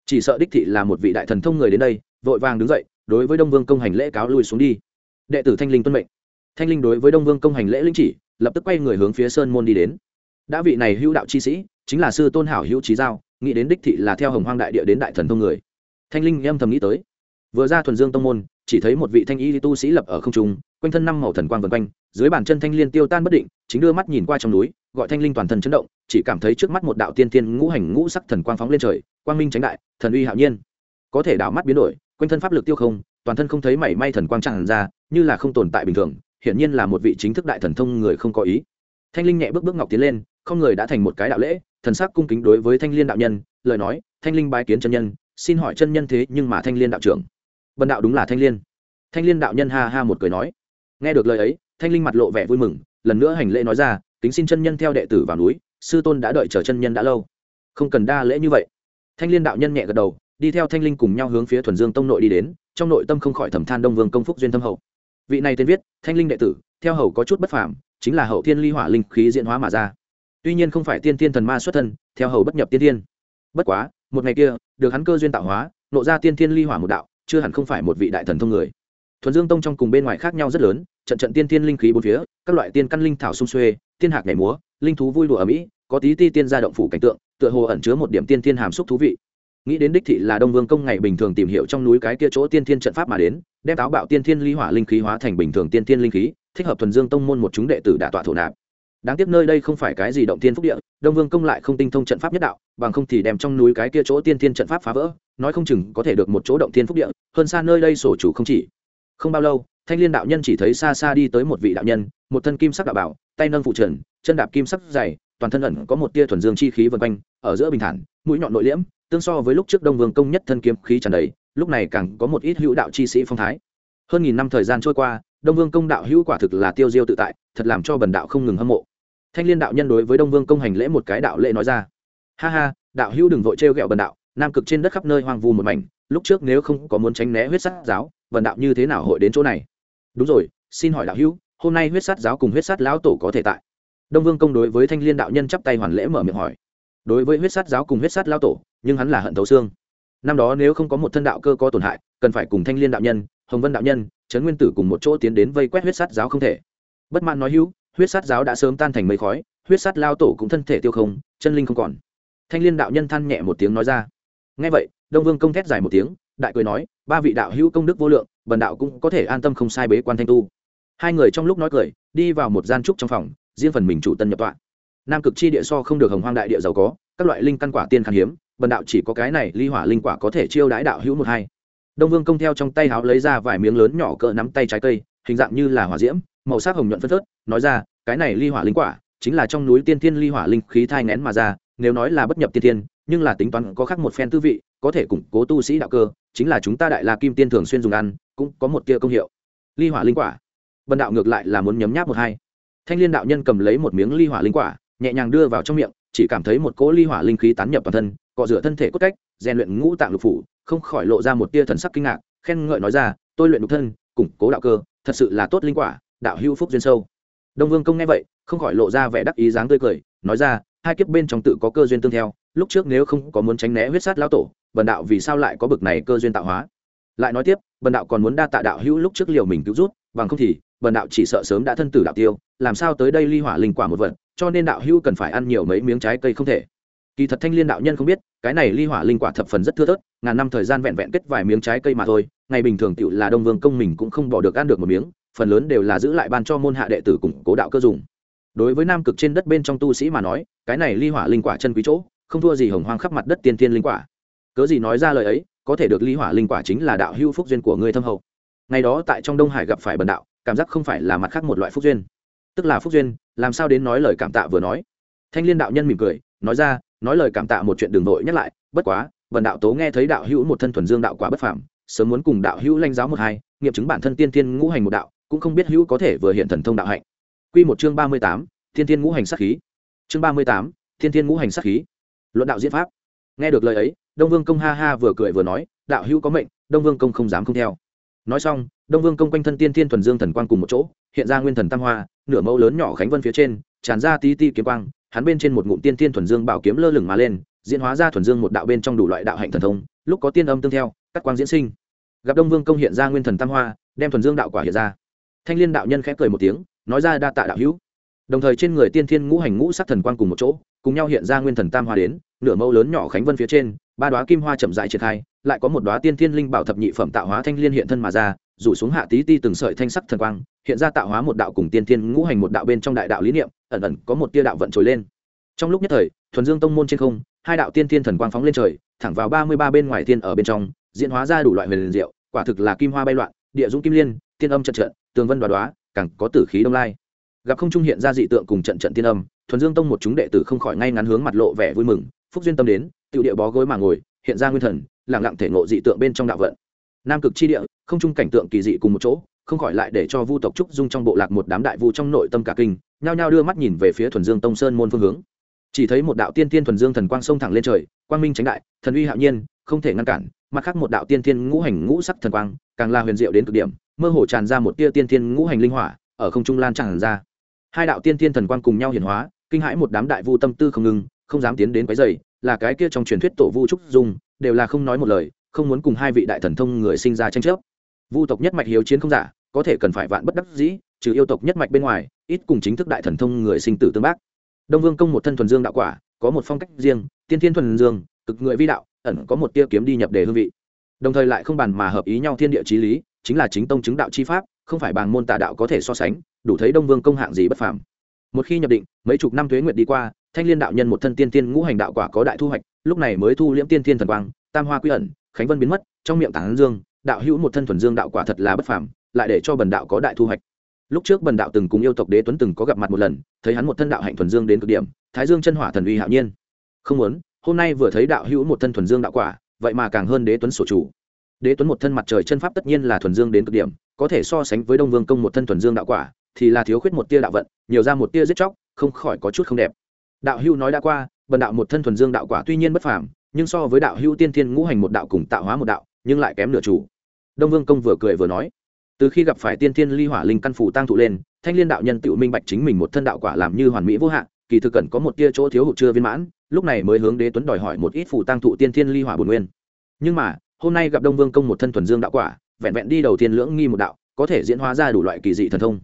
Chỉ sợ đích thị là một vị đại thần thông người đến đây, vội vàng đứng dậy, đối với đông vương công hành lễ cáo lui xuống đi. Đệ tử thanh linh tuân mệnh thanh linh đối với đông vương công hành lễ linh chỉ, lập tức quay người hướng phía sơn môn đi đến. Đã vị này hữu đạo chi sĩ, chính là sư tôn hảo hữu trí giao, nghĩ đến đích thị là theo hồng hoang đại địa đến đại thần thông người. Thanh linh âm thầm nghĩ tới. Vừa ra thuần dương tông môn, chỉ thấy một vị thanh y tu sĩ lập ở không trung, quanh thân năm màu thần quang vần quanh, dưới bàn chân thanh liên tiêu tan bất định, chính đưa mắt nhìn qua trong núi, gọi thanh linh toàn thân chấn động, chỉ cảm thấy trước mắt một đạo tiên tiên ngũ hành ngũ sắc thần quang phóng lên trời, quang minh tránh đại, thần uy hạo nhiên. Có thể đảo mắt biến đổi, quanh thân pháp lực tiêu không, toàn thân không thấy mảy may thần quang tràn ra, như là không tồn tại bình thường hiển nhiên là một vị chính thức đại thần thông người không có ý. Thanh linh nhẹ bước bước ngọc tiến lên, không người đã thành một cái đạo lễ, thần sắc cung kính đối với thanh liên đạo nhân, lời nói, thanh linh bái kiến chân nhân, xin hỏi chân nhân thế nhưng mà thanh liên đạo trưởng. Bần đạo đúng là thanh liên. Thanh liên đạo nhân ha ha một cười nói. Nghe được lời ấy, thanh linh mặt lộ vẻ vui mừng, lần nữa hành lễ nói ra, kính xin chân nhân theo đệ tử vào núi, sư tôn đã đợi chờ chân nhân đã lâu. Không cần đa lễ như vậy. Thanh liên đạo nhân nhẹ gật đầu, đi theo thanh linh cùng nhau hướng phía thuần dương tông nội đi đến, trong nội tâm không khỏi thầm than đông vương công phúc duyên thâm hậu vị này tên viết, thanh linh đệ tử, theo hầu có chút bất phàm, chính là hậu thiên ly hỏa linh khí diễn hóa mà ra. Tuy nhiên không phải tiên thiên thần ma xuất thân, theo hầu bất nhập tiên thiên. Bất quá, một ngày kia, được hắn cơ duyên tạo hóa, nộ ra tiên thiên ly hỏa một đạo, chưa hẳn không phải một vị đại thần thông người. Thuần dương tông trong cùng bên ngoài khác nhau rất lớn, trận trận tiên thiên linh khí bốn phía, các loại tiên căn linh thảo sung xuê, tiên hạc nhảy múa, linh thú vui đùa ở mỹ có tí ti tiên gia động phủ cảnh tượng, tựa hồ ẩn chứa một điểm tiên thiên hàm xúc thú vị nghĩ đến đích thị là đông vương công ngày bình thường tìm hiểu trong núi cái kia chỗ tiên thiên trận pháp mà đến, đem táo bạo tiên thiên ly hỏa linh khí hóa thành bình thường tiên thiên linh khí, thích hợp thuần dương tông môn một chúng đệ tử đả tọa thổ nạp. Đáng tiếc nơi đây không phải cái gì động tiên phúc địa, đông vương công lại không tinh thông trận pháp nhất đạo, bằng không thì đem trong núi cái kia chỗ tiên thiên trận pháp phá vỡ, nói không chừng có thể được một chỗ động tiên phúc địa, hơn xa nơi đây sổ chủ không chỉ. Không bao lâu, thanh liên đạo nhân chỉ thấy xa xa đi tới một vị đạo nhân, một thân kim sắc đạo bảo, tay nâng phụ trần, chân đạp kim sắc dày, toàn thân ẩn có một tia thuần dương chi khí vân quanh, ở giữa bình thản, mũi nhọn nội liễm tương so với lúc trước đông vương công nhất thân kiếm khí tràn đầy, lúc này càng có một ít hữu đạo chi sĩ phong thái. Hơn nghìn năm thời gian trôi qua, đông vương công đạo hữu quả thực là tiêu diêu tự tại, thật làm cho bần đạo không ngừng hâm mộ. Thanh liên đạo nhân đối với đông vương công hành lễ một cái đạo lễ nói ra. Ha ha, đạo hữu đừng vội trêu ghẹo bần đạo, nam cực trên đất khắp nơi hoang vu một mảnh, lúc trước nếu không có muốn tránh né huyết sát giáo, bần đạo như thế nào hội đến chỗ này? Đúng rồi, xin hỏi đạo hữu, hôm nay huyết sát giáo cùng huyết sát lão tổ có thể tại? Đông vương công đối với thanh liên đạo nhân chắp tay hoàn lễ mở miệng hỏi đối với huyết sát giáo cùng huyết sát lao tổ, nhưng hắn là hận thấu xương. Năm đó nếu không có một thân đạo cơ có tổn hại, cần phải cùng thanh liên đạo nhân, hồng vân đạo nhân, trấn nguyên tử cùng một chỗ tiến đến vây quét huyết sát giáo không thể. Bất mãn nói hữu, huyết sát giáo đã sớm tan thành mây khói, huyết sát lao tổ cũng thân thể tiêu không, chân linh không còn. Thanh liên đạo nhân than nhẹ một tiếng nói ra. Ngay vậy, đông vương công thét dài một tiếng, đại cười nói, ba vị đạo hữu công đức vô lượng, bần đạo cũng có thể an tâm không sai bế quan thanh tu. Hai người trong lúc nói cười, đi vào một gian trúc trong phòng, riêng phần mình chủ tân nhập tọa nam cực chi địa so không được hồng hoang đại địa giàu có, các loại linh căn quả tiên khan hiếm, bần đạo chỉ có cái này ly hỏa linh quả có thể chiêu đãi đạo hữu một hai. Đông vương công theo trong tay háo lấy ra vài miếng lớn nhỏ cỡ nắm tay trái cây, hình dạng như là hỏa diễm, màu sắc hồng nhuận phân phớt, nói ra, cái này ly hỏa linh quả chính là trong núi tiên thiên ly hỏa linh khí thai ngén mà ra, nếu nói là bất nhập tiên thiên, nhưng là tính toán có khác một phen tư vị, có thể củng cố tu sĩ đạo cơ, chính là chúng ta đại la kim tiên thường xuyên dùng ăn, cũng có một tia công hiệu. Ly hỏa linh quả. Bần đạo ngược lại là muốn nhấm nháp một hai. Thanh liên đạo nhân cầm lấy một miếng ly hỏa linh quả nhẹ nhàng đưa vào trong miệng, chỉ cảm thấy một cỗ ly hỏa linh khí tán nhập toàn thân, cọ rửa thân thể cốt cách, rèn luyện ngũ tạng lục phủ, không khỏi lộ ra một tia thần sắc kinh ngạc, khen ngợi nói ra, tôi luyện lục thân, củng cố đạo cơ, thật sự là tốt linh quả, đạo hữu phúc duyên sâu. Đông vương công nghe vậy, không khỏi lộ ra vẻ đắc ý dáng tươi cười, nói ra, hai kiếp bên trong tự có cơ duyên tương theo, lúc trước nếu không có muốn tránh né huyết sát lão tổ, bần đạo vì sao lại có bực này cơ duyên tạo hóa? Lại nói tiếp, bần đạo còn muốn đa tạ đạo hữu lúc trước liều mình cứu rút bằng không thì, bần đạo chỉ sợ sớm đã thân tử đạo tiêu, làm sao tới đây ly hỏa linh quả một vật cho nên đạo hữu cần phải ăn nhiều mấy miếng trái cây không thể. Kỳ thật thanh liên đạo nhân không biết, cái này ly hỏa linh quả thập phần rất thưa thớt, ngàn năm thời gian vẹn vẹn kết vài miếng trái cây mà thôi, ngày bình thường tựu là đông vương công mình cũng không bỏ được ăn được một miếng, phần lớn đều là giữ lại ban cho môn hạ đệ tử củng cố đạo cơ dùng. Đối với nam cực trên đất bên trong tu sĩ mà nói, cái này ly hỏa linh quả chân quý chỗ, không thua gì hồng hoang khắp mặt đất tiên tiên linh quả. Cớ gì nói ra lời ấy, có thể được ly hỏa linh quả chính là đạo hưu phúc duyên của người thâm hậu. Ngày đó tại trong đông hải gặp phải bần đạo, cảm giác không phải là mặt khác một loại phúc duyên. Tức là phúc duyên làm sao đến nói lời cảm tạ vừa nói. Thanh liên đạo nhân mỉm cười, nói ra, nói lời cảm tạ một chuyện đường nội nhắc lại, bất quá vần đạo tố nghe thấy đạo hữu một thân thuần dương đạo quả bất phàm, sớm muốn cùng đạo hữu lanh giáo một hai, nghiệm chứng bản thân tiên tiên ngũ hành một đạo, cũng không biết hữu có thể vừa hiện thần thông đạo hạnh. Quy một chương ba mươi tám thiên tiên ngũ hành sát khí. Chương ba mươi tám thiên tiên ngũ hành sát khí. Luận đạo diễn pháp. Nghe được lời ấy, đông vương công ha ha vừa cười vừa nói, đạo hữu có mệnh, đông vương công không dám không theo. Nói xong, đông vương công quanh thân tiên thiên thuần dương thần quang cùng một chỗ, hiện ra nguyên thần tam hoa nửa mẫu lớn nhỏ khánh vân phía trên, tràn ra tí ti kiếm quang, hắn bên trên một ngụm tiên thiên thuần dương bảo kiếm lơ lửng mà lên, diễn hóa ra thuần dương một đạo bên trong đủ loại đạo hạnh thần thông, lúc có tiên âm tương theo các quang diễn sinh. Gặp đông vương công hiện ra nguyên thần tam hoa, đem thuần dương đạo quả hiện ra. Thanh liên đạo nhân khẽ cười một tiếng, nói ra đa tạ đạo hữu. Đồng thời trên người tiên thiên ngũ hành ngũ sắc thần quang cùng một chỗ, cùng nhau hiện ra nguyên thần tam hoa đến, nửa mẫu lớn nhỏ khánh vân phía trên, ba đoá kim hoa chậm dại triển khai, lại có một đoá tiên thiên linh bảo thập nhị phẩm tạo hóa thanh liên hiện thân mà ra rủ xuống hạ tí ti từng sợi thanh sắc thần quang, hiện ra tạo hóa một đạo cùng tiên thiên ngũ hành một đạo bên trong đại đạo lý niệm, ẩn ẩn có một tia đạo vận trồi lên. Trong lúc nhất thời, thuần dương tông môn trên không, hai đạo tiên thiên thần quang phóng lên trời, thẳng vào ba mươi ba bên ngoài thiên ở bên trong, diễn hóa ra đủ loại huyền diệu, quả thực là kim hoa bay loạn, địa dũng kim liên, tiên âm trận trận, tường vân đoá đoá, càng có tử khí đông lai. Gặp không trung hiện ra dị tượng cùng trận trận tiên âm, thuần dương tông một chúng đệ tử không khỏi ngay ngắn hướng mặt lộ vẻ vui mừng, phúc duyên tâm đến tự địa bó gối mà ngồi, hiện ra nguyên thần lẳng lặng thể ngộ dị tượng bên trong đạo vận nam cực chi địa, không chung cảnh tượng kỳ dị cùng một chỗ, không khỏi lại để cho vu tộc trúc dung trong bộ lạc một đám đại vu trong nội tâm cả kinh, nhao nhao đưa mắt nhìn về phía thuần dương tông sơn môn phương hướng. Chỉ thấy một đạo tiên tiên thuần dương thần quang sông thẳng lên trời, quang minh tránh đại, thần uy hạo nhiên, không thể ngăn cản, mặt khác một đạo tiên tiên ngũ hành ngũ sắc thần quang, càng là huyền diệu đến cực điểm, mơ hồ tràn ra một tia tiên tiên ngũ hành linh hỏa, ở không trung lan tràn ra. Hai đạo tiên tiên thần quang cùng nhau hiển hóa, kinh hãi một đám đại vu tâm tư không ngừng, không dám tiến đến quấy rầy, là cái kia trong truyền thuyết tổ vu trúc dung, đều là không nói một lời không muốn cùng hai vị đại thần thông người sinh ra tranh chấp. Vu tộc nhất mạch hiếu chiến không giả, có thể cần phải vạn bất đắc dĩ, trừ yêu tộc nhất mạch bên ngoài, ít cùng chính thức đại thần thông người sinh tử tương bác. Đông vương công một thân thuần dương đạo quả, có một phong cách riêng, tiên thiên thuần dương, cực người vi đạo, ẩn có một tia kiếm đi nhập đề hương vị. Đồng thời lại không bàn mà hợp ý nhau thiên địa trí lý, chính là chính tông chứng đạo chi pháp, không phải bàn môn tà đạo có thể so sánh, đủ thấy đông vương công hạng gì bất phàm. Một khi nhập định, mấy chục năm thuế nguyệt đi qua, thanh liên đạo nhân một thân tiên tiên ngũ hành đạo quả có đại thu hoạch, lúc này mới thu liễm tiên tiên thần quang tam hoa quy ẩn, khánh vân biến mất, trong miệng tảng dương, đạo hữu một thân thuần dương đạo quả thật là bất phàm, lại để cho bần đạo có đại thu hoạch. Lúc trước bần đạo từng cùng yêu tộc đế tuấn từng có gặp mặt một lần, thấy hắn một thân đạo hạnh thuần dương đến cực điểm, thái dương chân hỏa thần uy hạo nhiên. Không muốn, hôm nay vừa thấy đạo hữu một thân thuần dương đạo quả, vậy mà càng hơn đế tuấn sổ chủ. Đế tuấn một thân mặt trời chân pháp tất nhiên là thuần dương đến cực điểm, có thể so sánh với đông vương công một thân thuần dương đạo quả, thì là thiếu khuyết một tia đạo vận, nhiều ra một tia giết chóc, không khỏi có chút không đẹp. Đạo hữu nói đã qua, bần đạo một thân thuần dương đạo quả tuy nhiên bất phàm nhưng so với đạo hữu tiên thiên ngũ hành một đạo cùng tạo hóa một đạo, nhưng lại kém nửa chủ. Đông vương công vừa cười vừa nói, từ khi gặp phải tiên thiên ly hỏa linh căn phủ tăng thụ lên, thanh liên đạo nhân tự minh bạch chính mình một thân đạo quả làm như hoàn mỹ vô hạn, kỳ thực cần có một tia chỗ thiếu hụt chưa viên mãn, lúc này mới hướng đế tuấn đòi hỏi một ít phủ tăng thụ tiên thiên ly hỏa bồn nguyên. Nhưng mà, hôm nay gặp đông vương công một thân thuần dương đạo quả, vẹn vẹn đi đầu tiên lưỡng nghi một đạo, có thể diễn hóa ra đủ loại kỳ dị thần thông.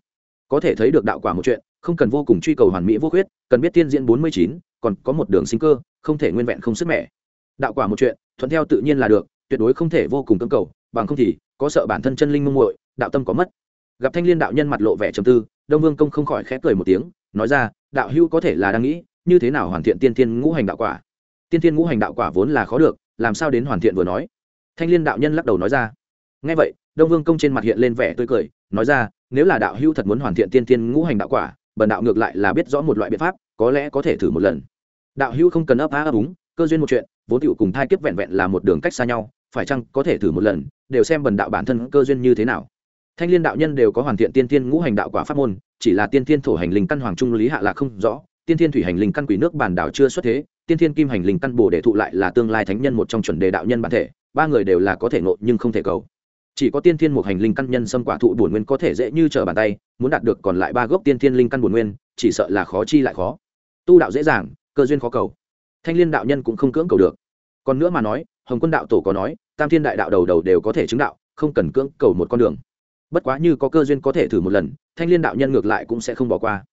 Có thể thấy được đạo quả một chuyện, không cần vô cùng truy cầu hoàn mỹ vô khuyết, cần biết tiên diễn bốn mươi chín, còn có một đường sinh cơ, không thể nguyên vẹn không sức mẻ đạo quả một chuyện, thuận theo tự nhiên là được, tuyệt đối không thể vô cùng cưỡng cầu, bằng không thì, có sợ bản thân chân linh mông muội, đạo tâm có mất. Gặp thanh liên đạo nhân mặt lộ vẻ trầm tư, đông vương công không khỏi khẽ cười một tiếng, nói ra, đạo hữu có thể là đang nghĩ, như thế nào hoàn thiện tiên thiên ngũ hành đạo quả? Tiên thiên ngũ hành đạo quả vốn là khó được, làm sao đến hoàn thiện vừa nói? Thanh liên đạo nhân lắc đầu nói ra. Ngay vậy, đông vương công trên mặt hiện lên vẻ tươi cười, nói ra, nếu là đạo hữu thật muốn hoàn thiện tiên thiên ngũ hành đạo quả, bần đạo ngược lại là biết rõ một loại biện pháp, có lẽ có thể thử một lần. Đạo hữu không cần ấp á ấp úng, cơ duyên một chuyện vốn tựu cùng thai kiếp vẹn vẹn là một đường cách xa nhau, phải chăng có thể thử một lần, đều xem bần đạo bản thân cơ duyên như thế nào. Thanh liên đạo nhân đều có hoàn thiện tiên tiên ngũ hành đạo quả pháp môn, chỉ là tiên tiên thổ hành linh căn hoàng trung lý hạ lạc không rõ, tiên tiên thủy hành linh căn quỷ nước bản đảo chưa xuất thế, tiên tiên kim hành linh căn bồ để thụ lại là tương lai thánh nhân một trong chuẩn đề đạo nhân bản thể, ba người đều là có thể nộ nhưng không thể cầu. Chỉ có tiên thiên một hành linh căn nhân xâm quả thụ bổn nguyên có thể dễ như trở bàn tay, muốn đạt được còn lại ba gốc tiên thiên linh căn bổn nguyên, chỉ sợ là khó chi lại khó. Tu đạo dễ dàng, cơ duyên khó cầu thanh liên đạo nhân cũng không cưỡng cầu được. Còn nữa mà nói, hồng quân đạo tổ có nói, tam thiên đại đạo đầu đầu đều có thể chứng đạo, không cần cưỡng cầu một con đường. Bất quá như có cơ duyên có thể thử một lần, thanh liên đạo nhân ngược lại cũng sẽ không bỏ qua.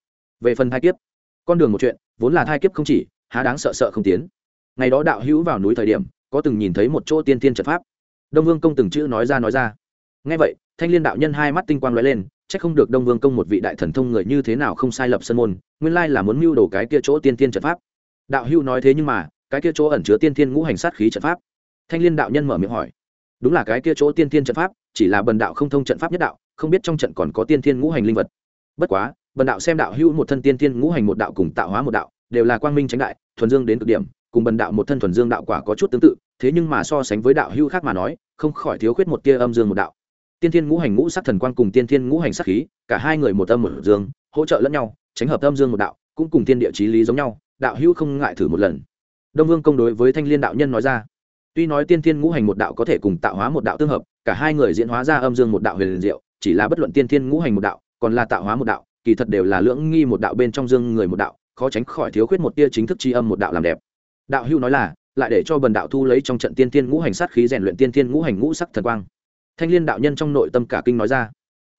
Về phần thai kiếp, con đường một chuyện, vốn là thai kiếp không chỉ, há đáng sợ sợ không tiến. Ngày đó đạo hữu vào núi thời điểm, có từng nhìn thấy một chỗ tiên tiên trận pháp. Đông vương công từng chữ nói ra nói ra. Ngay vậy, thanh liên đạo nhân hai mắt tinh quang lóe lên c h ắ c không được đông vương công một vị đại thần thông người như thế nào không sai lập sân môn, nguyên lai là muốn mưu đồ cái kia chỗ tiên tiên trận pháp đạo Hưu nói thế nhưng mà, cái kia chỗ ẩn chứa tiên Thiên ngũ hành sát khí trận pháp. Thanh liên đạo nhân mở miệng hỏi. Đúng là cái kia chỗ tiên Thiên trận pháp, chỉ là bần đạo không thông trận pháp nhất đạo, không biết trong trận còn có tiên Thiên ngũ hành linh vật. Bất quá, bần đạo xem đạo Hưu một thân tiên Thiên ngũ hành một đạo cùng tạo hóa một đạo, đều là quang minh tránh đại, thuần dương đến cực điểm, cùng bần đạo một thân thuần dương đạo quả có chút tương tự, thế nhưng mà so sánh với đạo hưu khác mà nói, không khỏi thiếu khuyết một tia âm dương một đạo. Tiên thiên ngũ hành ngũ sắc thần quang cùng tiên thiên ngũ hành sắc khí, cả hai người một âm một dương, hỗ trợ lẫn nhau, tránh hợp âm dương một đạo, cũng cùng tiên địa chí lý giống nhau đạo hưu không ngại thử một lần. Đông vương công đối với thanh liên đạo nhân nói ra. Tuy nói tiên thiên ngũ hành một đạo có thể cùng tạo hóa một đạo tương hợp, cả hai người diễn hóa ra âm dương một đạo huyền diệu, chỉ là bất luận tiên thiên ngũ hành một đạo, còn là tạo hóa một đạo, kỳ thật đều là lưỡng nghi một đạo bên trong dương người một đạo, khó tránh khỏi thiếu khuyết một tia chính thức tri âm một đạo làm đẹp. Đạo hưu nói là, lại để cho bần đạo thu lấy trong trận tiên thiên ngũ hành sát khí rèn luyện tiên thiên ngũ hành ngũ sắc thần quang. Thanh liên đạo nhân trong nội tâm cả kinh nói ra.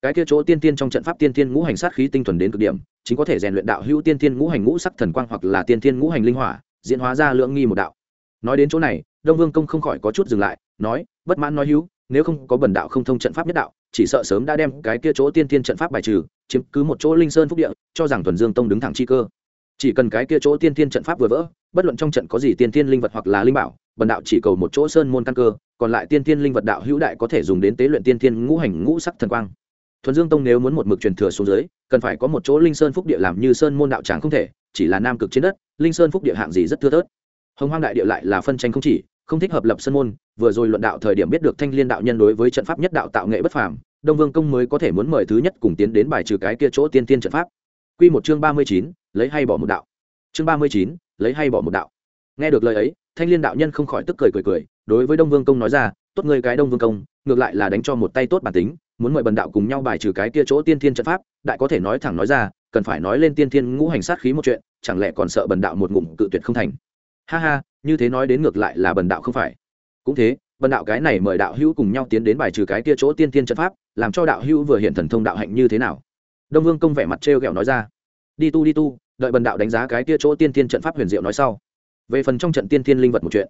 Cái kia chỗ tiên tiên trong trận pháp tiên thiên ngũ hành sát khí tinh thuần đến cực điểm chính có thể rèn luyện đạo hưu tiên thiên ngũ hành ngũ sắc thần quang hoặc là tiên thiên ngũ hành linh hỏa, diễn hóa ra lưỡng nghi một đạo. Nói đến chỗ này, đông vương công không khỏi có chút dừng lại, nói, bất mãn nói hữu, nếu không có bần đạo không thông trận pháp nhất đạo, chỉ sợ sớm đã đem cái kia chỗ tiên thiên trận pháp bài trừ, chiếm cứ một chỗ linh sơn phúc địa, cho rằng thuần dương tông đứng thẳng chi cơ. Chỉ cần cái kia chỗ tiên thiên trận pháp vừa vỡ, bất luận trong trận có gì tiên thiên linh vật hoặc là linh bảo, bần đạo chỉ cầu một chỗ sơn môn căn cơ, còn lại tiên thiên linh vật đạo hữu đại có thể dùng đến tế luyện tiên thiên ngũ hành ngũ sắc thần quang thuần dương tông nếu muốn một mực truyền thừa xuống dưới, cần phải có một chỗ linh sơn phúc địa làm như sơn môn đạo tràng không thể, chỉ là nam cực trên đất, linh sơn phúc địa hạng gì rất thưa thớt. Hồng hoang đại địa lại là phân tranh không chỉ, không thích hợp lập Sơn môn, vừa rồi luận đạo thời điểm biết được thanh liên đạo nhân đối với trận pháp nhất đạo tạo nghệ bất phàm, đông vương công mới có thể muốn mời thứ nhất cùng tiến đến bài trừ cái kia chỗ tiên tiên trận pháp. Q một chương ba mươi chín, lấy hay bỏ một đạo. Chương ba mươi chín, lấy hay bỏ một đạo. Nghe được lời ấy, thanh liên đạo nhân không khỏi tức cười cười cười, đối với đông vương công nói ra, tốt người cái đông vương công, ngược lại là đánh cho một tay tốt bản tính muốn mời bần đạo cùng nhau bài trừ cái kia chỗ tiên thiên trận pháp, đại có thể nói thẳng nói ra, cần phải nói lên tiên thiên ngũ hành sát khí một chuyện, chẳng lẽ còn sợ bần đạo một ngụm cự tuyệt không thành? Ha ha, như thế nói đến ngược lại là bần đạo không phải. Cũng thế, bần đạo cái này mời đạo hữu cùng nhau tiến đến bài trừ cái kia chỗ tiên thiên trận pháp, làm cho đạo hữu vừa hiện thần thông đạo hạnh như thế nào? Đông vương công vẻ mặt trêu ghẹo nói ra. Đi tu đi tu, đợi bần đạo đánh giá cái kia chỗ tiên thiên trận pháp huyền diệu nói sau. Về phần trong trận tiên thiên linh vật một chuyện,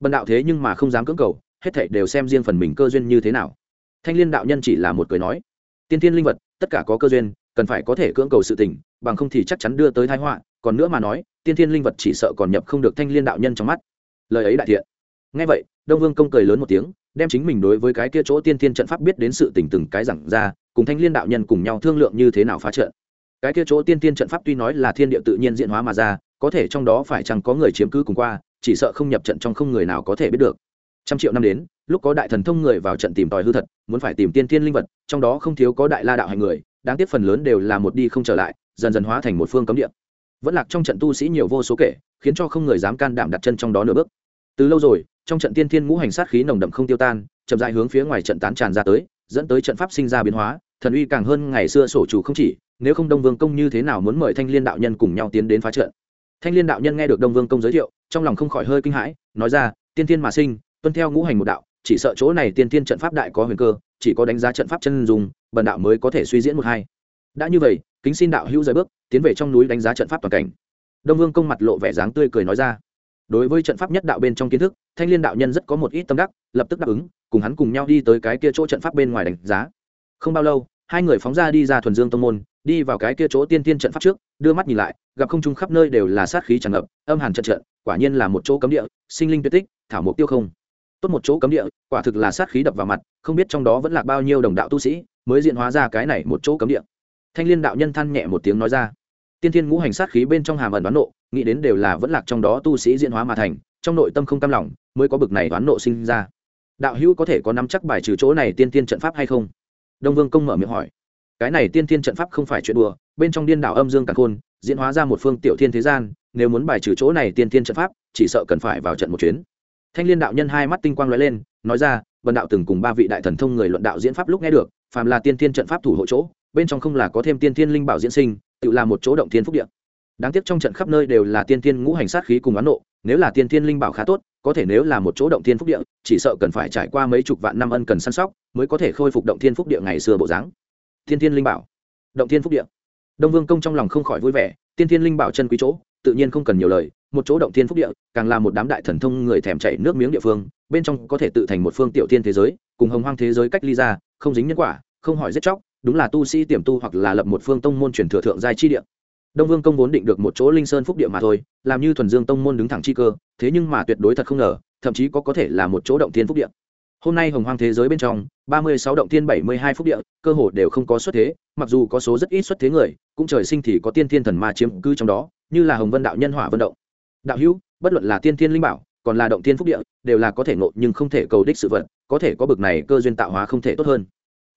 bần đạo thế nhưng mà không dám cưỡng cầu, hết thảy đều xem riêng phần mình cơ duyên như thế nào thanh liên đạo nhân chỉ là một cười nói, tiên tiên linh vật, tất cả có cơ duyên, cần phải có thể cưỡng cầu sự tình, bằng không thì chắc chắn đưa tới thái họa, còn nữa mà nói, tiên thiên linh vật chỉ sợ còn nhập không được thanh liên đạo nhân trong mắt. Lời ấy đại thiện. Ngay vậy, đông vương công cười lớn một tiếng, đem chính mình đối với cái kia chỗ tiên thiên trận pháp biết đến sự tình từng cái rằng ra, cùng thanh liên đạo nhân cùng nhau thương lượng như thế nào phá trận. Cái kia chỗ tiên thiên trận pháp tuy nói là thiên địa tự nhiên diễn hóa mà ra, có thể trong đó phải chăng có người chiếm cứ cùng qua, chỉ sợ không nhập trận trong không người nào có thể biết được. Trăm triệu năm đến lúc có đại thần thông người vào trận tìm tòi hư thật, muốn phải tìm tiên thiên linh vật, trong đó không thiếu có đại la đạo hành người, đáng tiếc phần lớn đều là một đi không trở lại, dần dần hóa thành một phương cấm địa. Vẫn lạc trong trận tu sĩ nhiều vô số kể, khiến cho không người dám can đảm đặt chân trong đó nửa bước. Từ lâu rồi, trong trận tiên thiên ngũ hành sát khí nồng đậm không tiêu tan, chậm dài hướng phía ngoài trận tán tràn ra tới, dẫn tới trận pháp sinh ra biến hóa, thần uy càng hơn ngày xưa sổ chủ không chỉ, nếu không đông vương công như thế nào muốn mời thanh liên đạo nhân cùng nhau tiến đến phá trận? Thanh liên đạo nhân nghe được đông vương công giới thiệu, trong lòng không khỏi hơi kinh hãi, nói ra, tiên thiên mà sinh, tuân theo ngũ hành một đạo chỉ sợ chỗ này tiên tiên trận pháp đại có huyền cơ, chỉ có đánh giá trận pháp chân dùng bần đạo mới có thể suy diễn một hai. Đã như vậy, kính xin đạo hữu rời bước, tiến về trong núi đánh giá trận pháp toàn cảnh. Đông vương công mặt lộ vẻ dáng tươi cười nói ra. Đối với trận pháp nhất đạo bên trong kiến thức, thanh liên đạo nhân rất có một ít tâm đắc, lập tức đáp ứng, cùng hắn cùng nhau đi tới cái kia chỗ trận pháp bên ngoài đánh giá. Không bao lâu, hai người phóng ra đi ra thuần dương tông môn, đi vào cái kia chỗ tiên tiên trận pháp trước, đưa mắt nhìn lại, gặp không trung khắp nơi đều là sát khí tràn ngập, âm hàn trận trận, quả nhiên là một chỗ cấm địa, sinh linh tuyệt tích, thảo mục tiêu không tốt một chỗ cấm địa, quả thực là sát khí đập vào mặt, không biết trong đó vẫn là bao nhiêu đồng đạo tu sĩ mới diễn hóa ra cái này một chỗ cấm địa. Thanh liên đạo nhân than nhẹ một tiếng nói ra. Tiên thiên ngũ hành sát khí bên trong hàm ẩn đoán nộ, nghĩ đến đều là vẫn lạc trong đó tu sĩ diễn hóa mà thành, trong nội tâm không cam lòng, mới có bực này đoán nộ sinh ra. Đạo hữu có thể có nắm chắc bài trừ chỗ này tiên tiên trận pháp hay không? Đông vương công mở miệng hỏi. Cái này tiên tiên trận pháp không phải chuyện đùa, bên trong điên đảo âm dương càng khôn, diễn hóa ra một phương tiểu thiên thế gian, nếu muốn bài trừ chỗ này tiên tiên trận pháp, chỉ sợ cần phải vào trận một chuyến thanh liên đạo nhân hai mắt tinh quang lóe lên, nói ra vần đạo từng cùng ba vị đại thần thông người luận đạo diễn pháp lúc nghe được, phàm là tiên tiên trận pháp thủ hộ chỗ, bên trong không là có thêm tiên tiên linh bảo diễn sinh, tự là một chỗ động thiên phúc địa. Đáng tiếc trong trận khắp nơi đều là tiên tiên ngũ hành sát khí cùng án nộ, nếu là tiên tiên linh bảo khá tốt, có thể nếu là một chỗ động thiên phúc địa, chỉ sợ cần phải trải qua mấy chục vạn năm ân cần săn sóc, mới có thể khôi phục động thiên phúc địa ngày xưa bộ dáng. Tiên tiên linh bảo? Động thiên phúc địa? Đông vương công trong lòng không khỏi vui vẻ, tiên tiên linh bảo chân quý chỗ, tự nhiên không cần nhiều lời một chỗ động thiên phúc địa, càng là một đám đại thần thông người thèm chảy nước miếng địa phương, bên trong có thể tự thành một phương tiểu thiên thế giới, cùng hồng hoang thế giới cách ly ra, không dính nhân quả, không hỏi giết chóc, đúng là tu sĩ tiềm tu hoặc là lập một phương tông môn truyền thừa thượng giai chi địa. Đông vương công vốn định được một chỗ linh sơn phúc địa mà thôi, làm như thuần dương tông môn đứng thẳng chi cơ, thế nhưng mà tuyệt đối thật không ngờ, thậm chí có có thể là một chỗ động thiên phúc địa. Hôm nay hồng hoang thế giới bên trong, ba mươi sáu động thiên bảy mươi hai phúc địa, cơ hồ đều không có xuất thế, mặc dù có số rất ít xuất thế người, cũng trời sinh thì có tiên thiên thần ma chiếm cư trong đó, như là hồng vân đạo nhân hỏa vân động đạo hữu, bất luận là tiên thiên linh bảo, còn là động thiên phúc địa, đều là có thể ngộ nhưng không thể cầu đích sự vật, có thể có bực này cơ duyên tạo hóa không thể tốt hơn.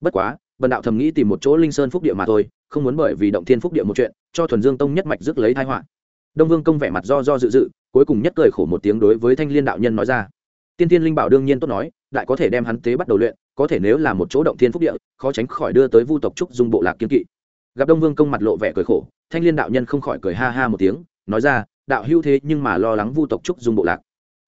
Bất quá, bần đạo thầm nghĩ tìm một chỗ linh sơn phúc địa mà thôi, không muốn bởi vì động thiên phúc địa một chuyện, cho thuần dương tông nhất mạch rước lấy thái họa. Đông vương công vẻ mặt do do dự dự, cuối cùng nhất cười khổ một tiếng đối với thanh liên đạo nhân nói ra. Tiên thiên linh bảo đương nhiên tốt nói lại có thể đem hắn tế bắt đầu luyện, có thể nếu là một chỗ động thiên phúc địa, khó tránh khỏi đưa tới vu tộc trúc dung bộ lạc kiên kỵ. Gặp đông vương công mặt lộ vẻ cười khổ, thanh liên đạo nhân không khỏi cười ha ha một tiếng, nói ra đạo hữu thế nhưng mà lo lắng vu tộc trúc dung bộ lạc.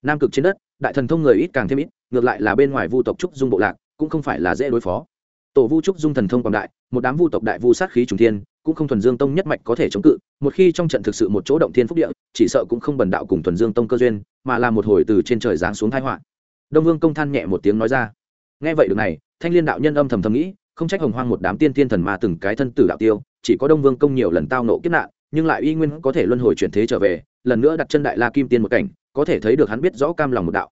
Nam cực trên đất, đại thần thông người ít càng thêm ít, ngược lại là bên ngoài vu tộc trúc dung bộ lạc, cũng không phải là dễ đối phó. Tổ vu trúc dung thần thông quảng đại, một đám vu tộc đại vu sát khí trùng thiên, cũng không thuần dương tông nhất mạch có thể chống cự, một khi trong trận thực sự một chỗ động thiên phúc địa, chỉ sợ cũng không bần đạo cùng thuần dương tông cơ duyên, mà là một hồi từ trên trời giáng xuống thái họa. Đông vương công than nhẹ một tiếng nói ra. Nghe vậy được này, thanh liên đạo nhân âm thầm thầm nghĩ, không trách hồng hoang một đám tiên thiên thần ma từng cái thân tử đạo tiêu, chỉ có đông vương công nhiều lần tao nộ kiếp nạn nhưng lại y nguyên có thể luân hồi chuyển thế trở về, lần nữa đặt chân đại la kim tiên một cảnh, có thể thấy được hắn biết rõ cam lòng một đạo.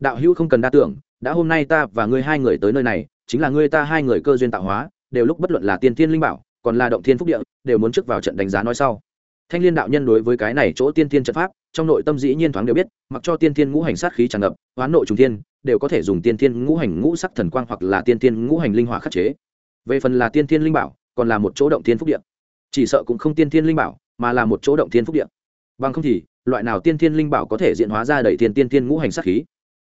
Đạo hữu không cần đa tưởng, đã hôm nay ta và ngươi hai người tới nơi này, chính là ngươi ta hai người cơ duyên tạo hóa, đều lúc bất luận là tiên thiên linh bảo, còn là động thiên phúc địa, đều muốn trước vào trận đánh giá nói sau. Thanh liên đạo nhân đối với cái này chỗ tiên thiên trận pháp, trong nội tâm dĩ nhiên thoáng đều biết, mặc cho tiên thiên ngũ hành sát khí tràn ngập, hoán nội trùng thiên, đều có thể dùng tiên thiên ngũ hành ngũ sắc thần quang hoặc là tiên thiên ngũ hành linh hỏa khắc chế. Về phần là tiên thiên linh bảo, còn là một chỗ động thiên phúc địa. Chỉ sợ cũng không tiên thiên linh bảo mà là một chỗ động thiên phúc địa. Bằng không thì, loại nào tiên thiên linh bảo có thể diễn hóa ra đầy tiên tiên ngũ hành sát khí?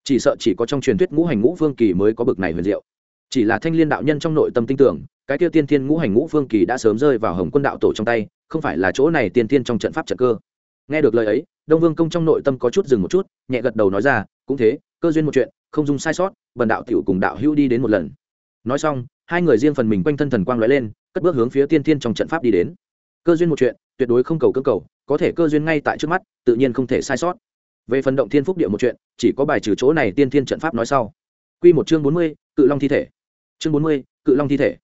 Chỉ sợ chỉ có trong truyền thuyết ngũ hành ngũ phương kỳ mới có bực này huyền diệu. Chỉ là thanh liên đạo nhân trong nội tâm tin tưởng, cái tiêu tiên thiên ngũ hành ngũ phương kỳ đã sớm rơi vào hồng quân đạo tổ trong tay, không phải là chỗ này tiên thiên trong trận pháp trận cơ. Nghe được lời ấy, đông vương công trong nội tâm có chút dừng một chút, nhẹ gật đầu nói ra, cũng thế, cơ duyên một chuyện, không dung sai sót, bần đạo tiểu cùng đạo hữu đi đến một lần. Nói xong, hai người riêng phần mình quanh thân thần quang lóe lên, cất bước hướng phía tiên tiên trong trận pháp đi đến. Cơ duyên một chuyện tuyệt đối không cầu cơ cầu, có thể cơ duyên ngay tại trước mắt, tự nhiên không thể sai sót. Về phần động thiên phúc địa một chuyện, chỉ có bài trừ chỗ này tiên thiên trận pháp nói sau. Q một chương bốn mươi, cự long thi thể. Chương bốn mươi, cự long thi thể.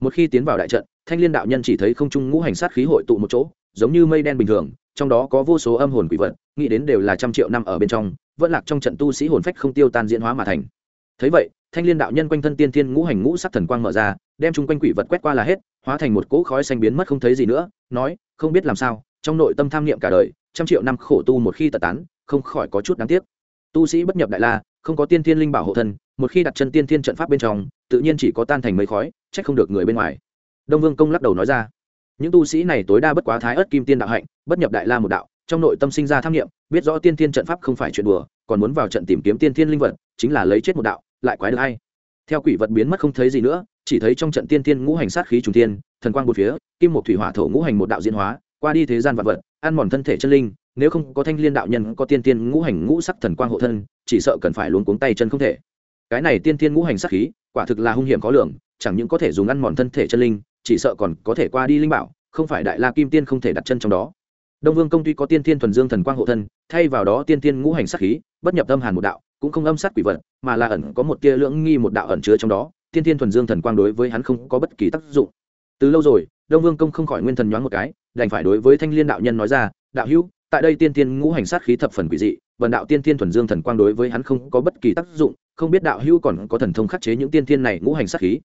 Một khi tiến vào đại trận, thanh liên đạo nhân chỉ thấy không trung ngũ hành sát khí hội tụ một chỗ, giống như mây đen bình thường, trong đó có vô số âm hồn quỷ vật, nghĩ đến đều là trăm triệu năm ở bên trong, vẫn lạc trong trận tu sĩ hồn phách không tiêu tan diễn hóa mà thành. Thấy vậy, thanh liên đạo nhân quanh thân tiên thiên ngũ hành ngũ sắc thần quang mở ra đem chung quanh quỷ vật quét qua là hết, hóa thành một cỗ khói xanh biến mất không thấy gì nữa, nói, không biết làm sao, trong nội tâm tham niệm cả đời, trăm triệu năm khổ tu một khi tật tán, không khỏi có chút đáng tiếc. Tu sĩ bất nhập đại la, không có tiên thiên linh bảo hộ thân, một khi đặt chân tiên thiên trận pháp bên trong, tự nhiên chỉ có tan thành mấy khói trách không được người bên ngoài. Đông vương công lắc đầu nói ra. Những tu sĩ này tối đa bất quá thái ớt kim tiên đạo hạnh, bất nhập đại la một đạo, trong nội tâm sinh ra tham nghiệm biết rõ tiên thiên trận pháp không phải chuyện đùa, còn muốn vào trận tìm kiếm tiên thiên linh vật, chính là lấy chết một đạo, lại quái được hay. Theo quỷ vật biến mất không thấy gì nữa chỉ thấy trong trận tiên tiên ngũ hành sát khí trùng thiên, thần quang một phía, kim một thủy hỏa thổ ngũ hành một đạo diễn hóa, qua đi thế gian vật vật, ăn mòn thân thể chân linh, nếu không có thanh liên đạo nhân có tiên tiên ngũ hành ngũ sắc thần quang hộ thân, chỉ sợ cần phải luống cuống tay chân không thể. Cái này tiên tiên ngũ hành sát khí, quả thực là hung hiểm có lường, chẳng những có thể dùng ăn mòn thân thể chân linh, chỉ sợ còn có thể qua đi linh bảo, không phải đại la kim tiên không thể đặt chân trong đó. Đông vương công tuy có tiên tiên thuần dương thần quang hộ thân, thay vào đó tiên tiên ngũ hành sát khí, bất nhập tâm hàn một đạo, cũng không âm sát quỷ vật, mà là ẩn có một tia lưỡng nghi một đạo ẩn chứa trong đó tiên Thiên thuần dương thần quang đối với hắn không có bất kỳ tác dụng. Từ lâu rồi, đông vương công không khỏi nguyên thần nhoáng một cái, đành phải đối với thanh liên đạo nhân nói ra, đạo hữu, tại đây tiên tiên ngũ hành sát khí thập phần quỷ dị, vần đạo tiên tiên thuần dương thần quang đối với hắn không có bất kỳ tác dụng, không biết đạo hữu còn có thần thông khắc chế những tiên tiên này ngũ hành sát khí.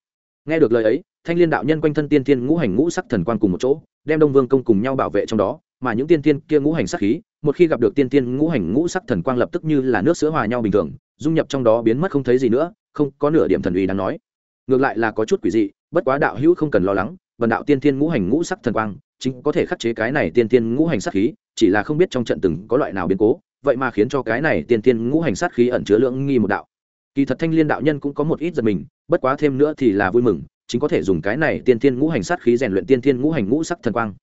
Nghe được lời ấy, thanh liên đạo nhân quanh thân tiên tiên ngũ hành ngũ sắc thần quang cùng một chỗ, đem đông vương công cùng nhau bảo vệ trong đó, mà những tiên tiên kia ngũ hành sát khí, một khi gặp được tiên tiên ngũ hành ngũ sắc thần quang lập tức như là nước sữa hòa nhau bình thường, dung nhập trong đó biến mất không thấy gì nữa, không có nửa điểm thần uy đáng nói ngược lại là có chút quỷ dị, bất quá đạo hữu không cần lo lắng, vần đạo tiên thiên ngũ hành ngũ sắc thần quang, chính có thể khắc chế cái này tiên thiên ngũ hành sát khí, chỉ là không biết trong trận từng có loại nào biến cố, vậy mà khiến cho cái này tiên thiên ngũ hành sát khí ẩn chứa lượng nghi một đạo. Kỳ thật thanh liên đạo nhân cũng có một ít giật mình, bất quá thêm nữa thì là vui mừng, chính có thể dùng cái này tiên thiên ngũ hành sát khí rèn luyện tiên thiên ngũ hành ngũ sắc thần quang.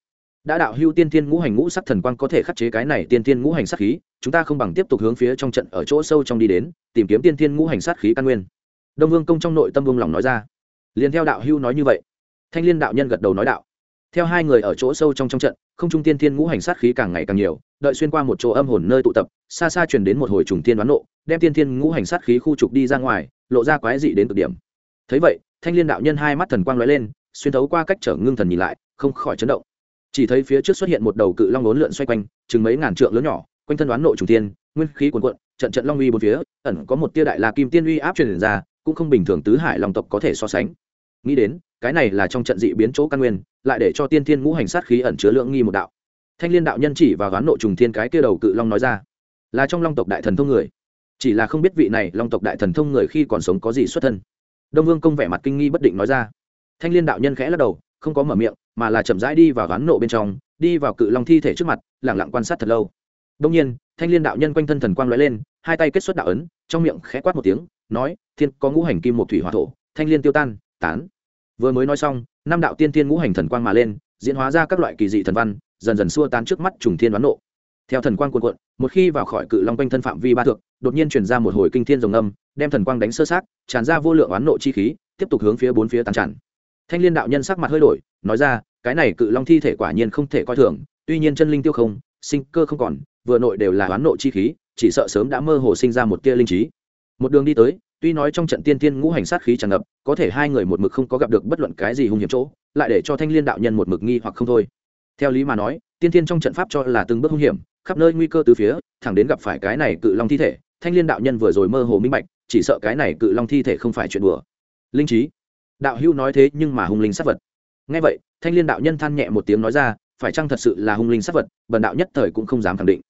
Đã đạo hưu tiên thiên ngũ hành ngũ sắc thần quang có thể khắc chế cái này tiên thiên ngũ hành sát khí, chúng ta không bằng tiếp tục hướng phía trong trận ở chỗ sâu trong đi đến, tìm kiếm tiên thiên ngũ hành sát khí căn nguyên đông vương công trong nội tâm vương lòng nói ra. Liền theo đạo hưu nói như vậy, thanh liên đạo nhân gật đầu nói đạo. Theo hai người ở chỗ sâu trong trong trận, không trung tiên thiên ngũ hành sát khí càng ngày càng nhiều, đợi xuyên qua một chỗ âm hồn nơi tụ tập, xa xa truyền đến một hồi trùng tiên đoán nộ, đem tiên thiên ngũ hành sát khí khu trục đi ra ngoài, lộ ra quái dị đến cực điểm. Thấy vậy, thanh liên đạo nhân hai mắt thần quang lóe lên, xuyên thấu qua cách trở ngưng thần nhìn lại, không khỏi chấn động. Chỉ thấy phía trước xuất hiện một đầu cự long lốn lượn xoay quanh, chừng mấy ngàn trượng lớn nhỏ, quanh thân đoán nộ trùng tiên nguyên khí cuồn cuộn, trận trận long uy bốn phía, ẩn có một tia đại la kim tiên uy áp truyền ra cũng không bình thường tứ hải long tộc có thể so sánh. Nghĩ đến, cái này là trong trận dị biến chỗ căn nguyên, lại để cho tiên thiên ngũ hành sát khí ẩn chứa lượng nghi một đạo. Thanh liên đạo nhân chỉ và gán nộ trùng thiên cái kia đầu cự long nói ra, là trong long tộc đại thần thông người, chỉ là không biết vị này long tộc đại thần thông người khi còn sống có gì xuất thân. Đông vương công vẻ mặt kinh nghi bất định nói ra. Thanh liên đạo nhân khẽ lắc đầu, không có mở miệng, mà là chậm rãi đi vào gán nộ bên trong, đi vào cự long thi thể trước mặt lẳng lặng quan sát thật lâu. Đông nhiên, thanh liên đạo nhân quanh thân thần quang lóe lên, hai tay kết xuất đạo ấn, trong miệng khẽ quát một tiếng nói, thiên, có ngũ hành kim một thủy hỏa thổ, thanh liên tiêu tan, tán. Vừa mới nói xong, năm đạo tiên thiên ngũ hành thần quang mà lên, diễn hóa ra các loại kỳ dị thần văn, dần dần xua tan trước mắt trùng thiên đoán nộ. Theo thần quang cuộn cuộn, một khi vào khỏi cự long quanh thân phạm vi ba thượng đột nhiên chuyển ra một hồi kinh thiên rồng âm, đem thần quang đánh sơ sát tràn ra vô lượng oán nộ chi khí, tiếp tục hướng phía bốn phía tàn tràn. Thanh liên đạo nhân sắc mặt hơi đổi, nói ra, cái này cự long thi thể quả nhiên không thể coi thường, tuy nhiên chân linh tiêu không, sinh cơ không còn, vừa nội đều là oán nộ chi khí, chỉ sợ sớm đã mơ hồ sinh ra một tia linh trí một đường đi tới, tuy nói trong trận tiên tiên ngũ hành sát khí tràn ngập, có thể hai người một mực không có gặp được bất luận cái gì hung hiểm chỗ, lại để cho thanh liên đạo nhân một mực nghi hoặc không thôi. Theo lý mà nói, tiên tiên trong trận pháp cho là từng bước hung hiểm, khắp nơi nguy cơ từ phía, thẳng đến gặp phải cái này cự long thi thể, thanh liên đạo nhân vừa rồi mơ hồ minh bạch, chỉ sợ cái này cự long thi thể không phải chuyện đùa. Linh trí đạo hưu nói thế nhưng mà hung linh sát vật. Ngay vậy, thanh liên đạo nhân than nhẹ một tiếng nói ra, phải chăng thật sự là hung linh sát vật, bần đạo nhất thời cũng không dám khẳng định.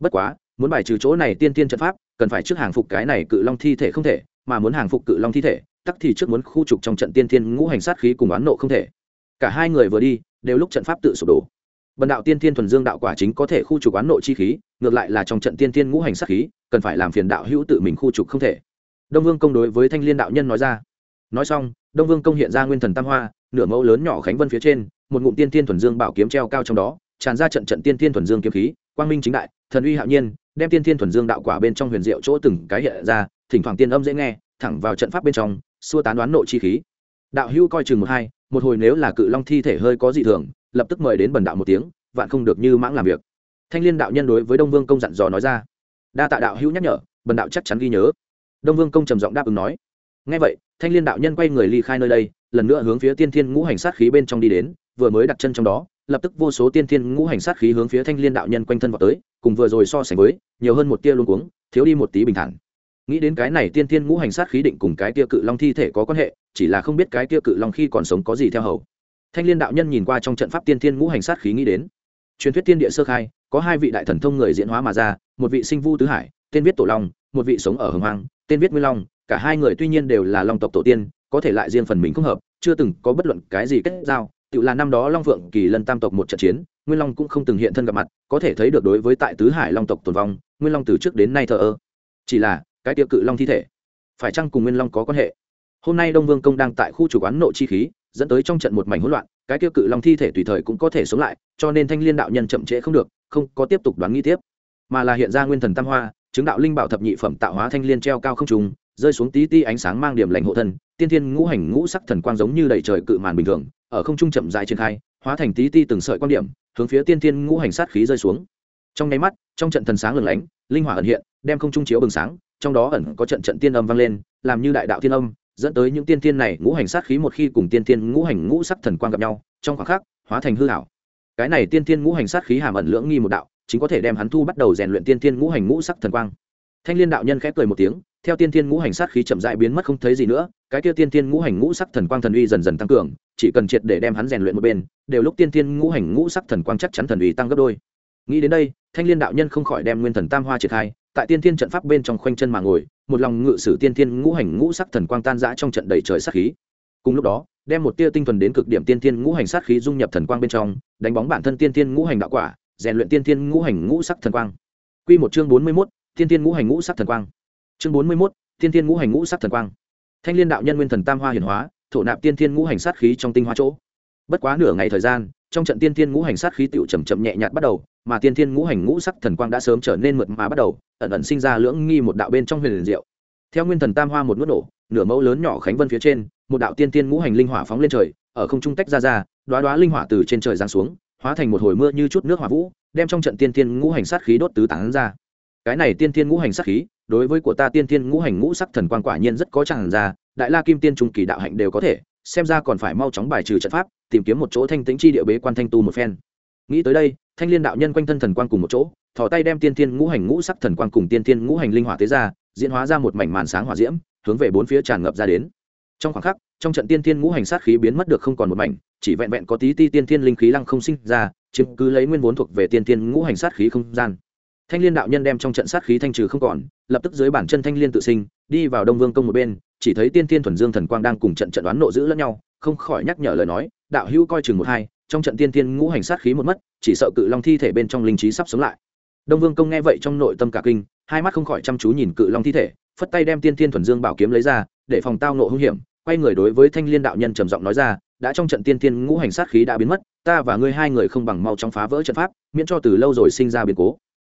Bất quá muốn bài trừ chỗ này tiên tiên trận pháp, cần phải trước hàng phục cái này cự long thi thể không thể, mà muốn hàng phục cự long thi thể, tắc thì trước muốn khu trục trong trận tiên thiên ngũ hành sát khí cùng oán nộ không thể. Cả hai người vừa đi, đều lúc trận pháp tự sụp đổ. Bần đạo tiên thiên thuần dương đạo quả chính có thể khu trục oán nộ chi khí, ngược lại là trong trận tiên thiên ngũ hành sát khí, cần phải làm phiền đạo hữu tự mình khu trục không thể. Đông vương công đối với thanh liên đạo nhân nói ra. Nói xong, đông vương công hiện ra nguyên thần tam hoa, nửa mẫu lớn nhỏ khánh vân phía trên, một ngụm tiên thiên thuần dương bảo kiếm treo cao trong đó, tràn ra trận trận tiên thiên thuần dương kiếm khí, quang minh chính đại, thần uy hạo nhiên đem tiên thiên thuần dương đạo quả bên trong huyền diệu chỗ từng cái hiện ra, thỉnh thoảng tiên âm dễ nghe, thẳng vào trận pháp bên trong, xua tán đoán nộ chi khí. Đạo hữu coi chừng một hai, một hồi nếu là cự long thi thể hơi có dị thường, lập tức mời đến bần đạo một tiếng, vạn không được như mãng làm việc. Thanh liên đạo nhân đối với đông vương công dặn dò nói ra. Đa tạ đạo hữu nhắc nhở, bần đạo chắc chắn ghi nhớ. Đông vương công trầm giọng đáp ứng nói. Ngay vậy, thanh liên đạo nhân quay người ly khai nơi đây, lần nữa hướng phía tiên thiên ngũ hành sát khí bên trong đi đến, vừa mới đặt chân trong đó lập tức vô số tiên thiên ngũ hành sát khí hướng phía thanh liên đạo nhân quanh thân vào tới, cùng vừa rồi so sánh với, nhiều hơn một tia luôn cuống, thiếu đi một tí bình thản. Nghĩ đến cái này tiên thiên ngũ hành sát khí định cùng cái tia cự long thi thể có quan hệ, chỉ là không biết cái tia cự long khi còn sống có gì theo hầu. Thanh liên đạo nhân nhìn qua trong trận pháp tiên thiên ngũ hành sát khí nghĩ đến. Truyền thuyết tiên địa sơ khai, có hai vị đại thần thông người diễn hóa mà ra, một vị sinh vu tứ hải, tên viết tổ long, một vị sống ở hồng hoang, tên viết nguyên long, cả hai người tuy nhiên đều là long tộc tổ tiên, có thể lại riêng phần mình không hợp, chưa từng có bất luận cái gì kết giao tự là năm đó long phượng kỳ lân tam tộc một trận chiến, nguyên long cũng không từng hiện thân gặp mặt, có thể thấy được đối với tại tứ hải long tộc tồn vong, nguyên long từ trước đến nay thờ ơ. Chỉ là, cái tiêu cự long thi thể, phải chăng cùng nguyên long có quan hệ? Hôm nay đông vương công đang tại khu chủ quán nộ chi khí, dẫn tới trong trận một mảnh hỗn loạn, cái tiêu cự long thi thể tùy thời cũng có thể sống lại, cho nên thanh liên đạo nhân chậm trễ không được, không có tiếp tục đoán nghi tiếp. Mà là hiện ra nguyên thần tam hoa, chứng đạo linh bảo thập nhị phẩm tạo hóa thanh liên treo cao không trùng rơi xuống tí ti ánh sáng mang điểm lành hộ thân, tiên thiên ngũ hành ngũ sắc thần quang giống như đầy trời cự màn bình thường ở không trung chậm dài triển khai, hóa thành tí ti từng sợi quan điểm, hướng phía tiên thiên ngũ hành sát khí rơi xuống. Trong nháy mắt, trong trận thần sáng lừng lánh, linh hỏa ẩn hiện, đem không trung chiếu bừng sáng, trong đó ẩn có trận trận tiên âm vang lên, làm như đại đạo tiên âm, dẫn tới những tiên thiên này ngũ hành sát khí một khi cùng tiên thiên ngũ hành ngũ sắc thần quang gặp nhau, trong khoảng khắc, hóa thành hư ảo. Cái này tiên thiên ngũ hành sát khí hàm ẩn lưỡng nghi một đạo, chính có thể đem hắn thu bắt đầu rèn luyện tiên thiên ngũ hành ngũ sắc thần quang. Thanh liên đạo nhân khẽ cười một tiếng, theo tiên thiên ngũ hành sát khí chậm dại biến mất không thấy gì nữa, cái kia tiên thiên ngũ hành ngũ sắc thần quang thần uy dần dần tăng cường chỉ cần triệt để đem hắn rèn luyện một bên đều lúc tiên thiên ngũ hành ngũ sắc thần quang chắc chắn thần uy tăng gấp đôi. Nghĩ đến đây thanh liên đạo nhân không khỏi đem nguyên thần tam hoa triển khai tại tiên thiên trận pháp bên trong khoanh chân mà ngồi một lòng ngự sử tiên thiên ngũ hành ngũ sắc thần quang tan rã trong trận đầy trời sát khí. Cùng lúc đó đem một tia tinh thuần đến cực điểm tiên thiên ngũ hành sát khí dung nhập thần quang bên trong đánh bóng bản thân tiên thiên ngũ hành đạo quả rèn luyện tiên thiên ngũ hành ngũ sắc thần quang. Quy một chương bốn mươi 41, tiên thiên ngũ hành ngũ sắc thần quang. Chương bốn mươi 41, tiên thiên ngũ hành ngũ sắc thần quang. Thanh liên đạo nhân nguyên thần tam hoa hiển hóa thổ nạp tiên thiên ngũ hành sát khí trong tinh hoa chỗ. Bất quá nửa ngày thời gian, trong trận tiên thiên ngũ hành sát khí tựu chậm chậm nhẹ nhạt bắt đầu, mà tiên thiên ngũ hành ngũ sắc thần quang đã sớm trở nên mượt mà bắt đầu, ẩn ẩn sinh ra lưỡng nghi một đạo bên trong huyền diệu. Theo nguyên thần tam hoa một nuốt nổ, nửa mẫu lớn nhỏ khánh vân phía trên, một đạo tiên thiên ngũ hành linh hỏa phóng lên trời, ở không trung tách ra ra đoá đoá linh hỏa từ trên trời giáng xuống, hóa thành một hồi mưa như chút nước hỏa vũ, đem trong trận tiên thiên ngũ hành sát khí đốt tứ tán ra. Cái này tiên thiên ngũ hành sát khí, đối với của ta tiên thiên ngũ hành ngũ sắc thần quang quả nhiên rất có chẳng ra đại la kim tiên trung kỳ đạo hạnh đều có thể, xem ra còn phải mau chóng bài trừ trận pháp, tìm kiếm một chỗ thanh tĩnh chi địa bế quan thanh tu một phen. Nghĩ tới đây, thanh liên đạo nhân quanh thân thần quang cùng một chỗ, thò tay đem tiên thiên ngũ hành ngũ sắc thần quang cùng tiên thiên ngũ hành linh hỏa tế ra, diễn hóa ra một mảnh màn sáng hỏa diễm, hướng về bốn phía tràn ngập ra đến. Trong khoảng khắc, trong trận tiên thiên ngũ hành sát khí biến mất được không còn một mảnh, chỉ vẹn vẹn có tí ti tiên thiên linh khí lăng không sinh ra, chiếm cứ lấy nguyên vốn thuộc về tiên tiên ngũ hành sát khí không gian. Thanh liên đạo nhân đem trong trận sát khí thanh trừ không còn, lập tức dưới bản chân thanh liên tự sinh, đi vào đông vương công một bên chỉ thấy tiên tiên thuần dương thần quang đang cùng trận trận đoán nộ giữ lẫn nhau, không khỏi nhắc nhở lời nói, đạo hữu coi chừng một hai, trong trận tiên tiên ngũ hành sát khí một mất, chỉ sợ cự long thi thể bên trong linh trí sắp sống lại. Đông vương công nghe vậy trong nội tâm cả kinh, hai mắt không khỏi chăm chú nhìn cự long thi thể, phất tay đem tiên tiên thuần dương bảo kiếm lấy ra, để phòng tao nộ hung hiểm, quay người đối với thanh liên đạo nhân trầm giọng nói ra, đã trong trận tiên tiên ngũ hành sát khí đã biến mất, ta và ngươi hai người không bằng mau trong phá vỡ trận pháp, miễn cho từ lâu rồi sinh ra biến cố.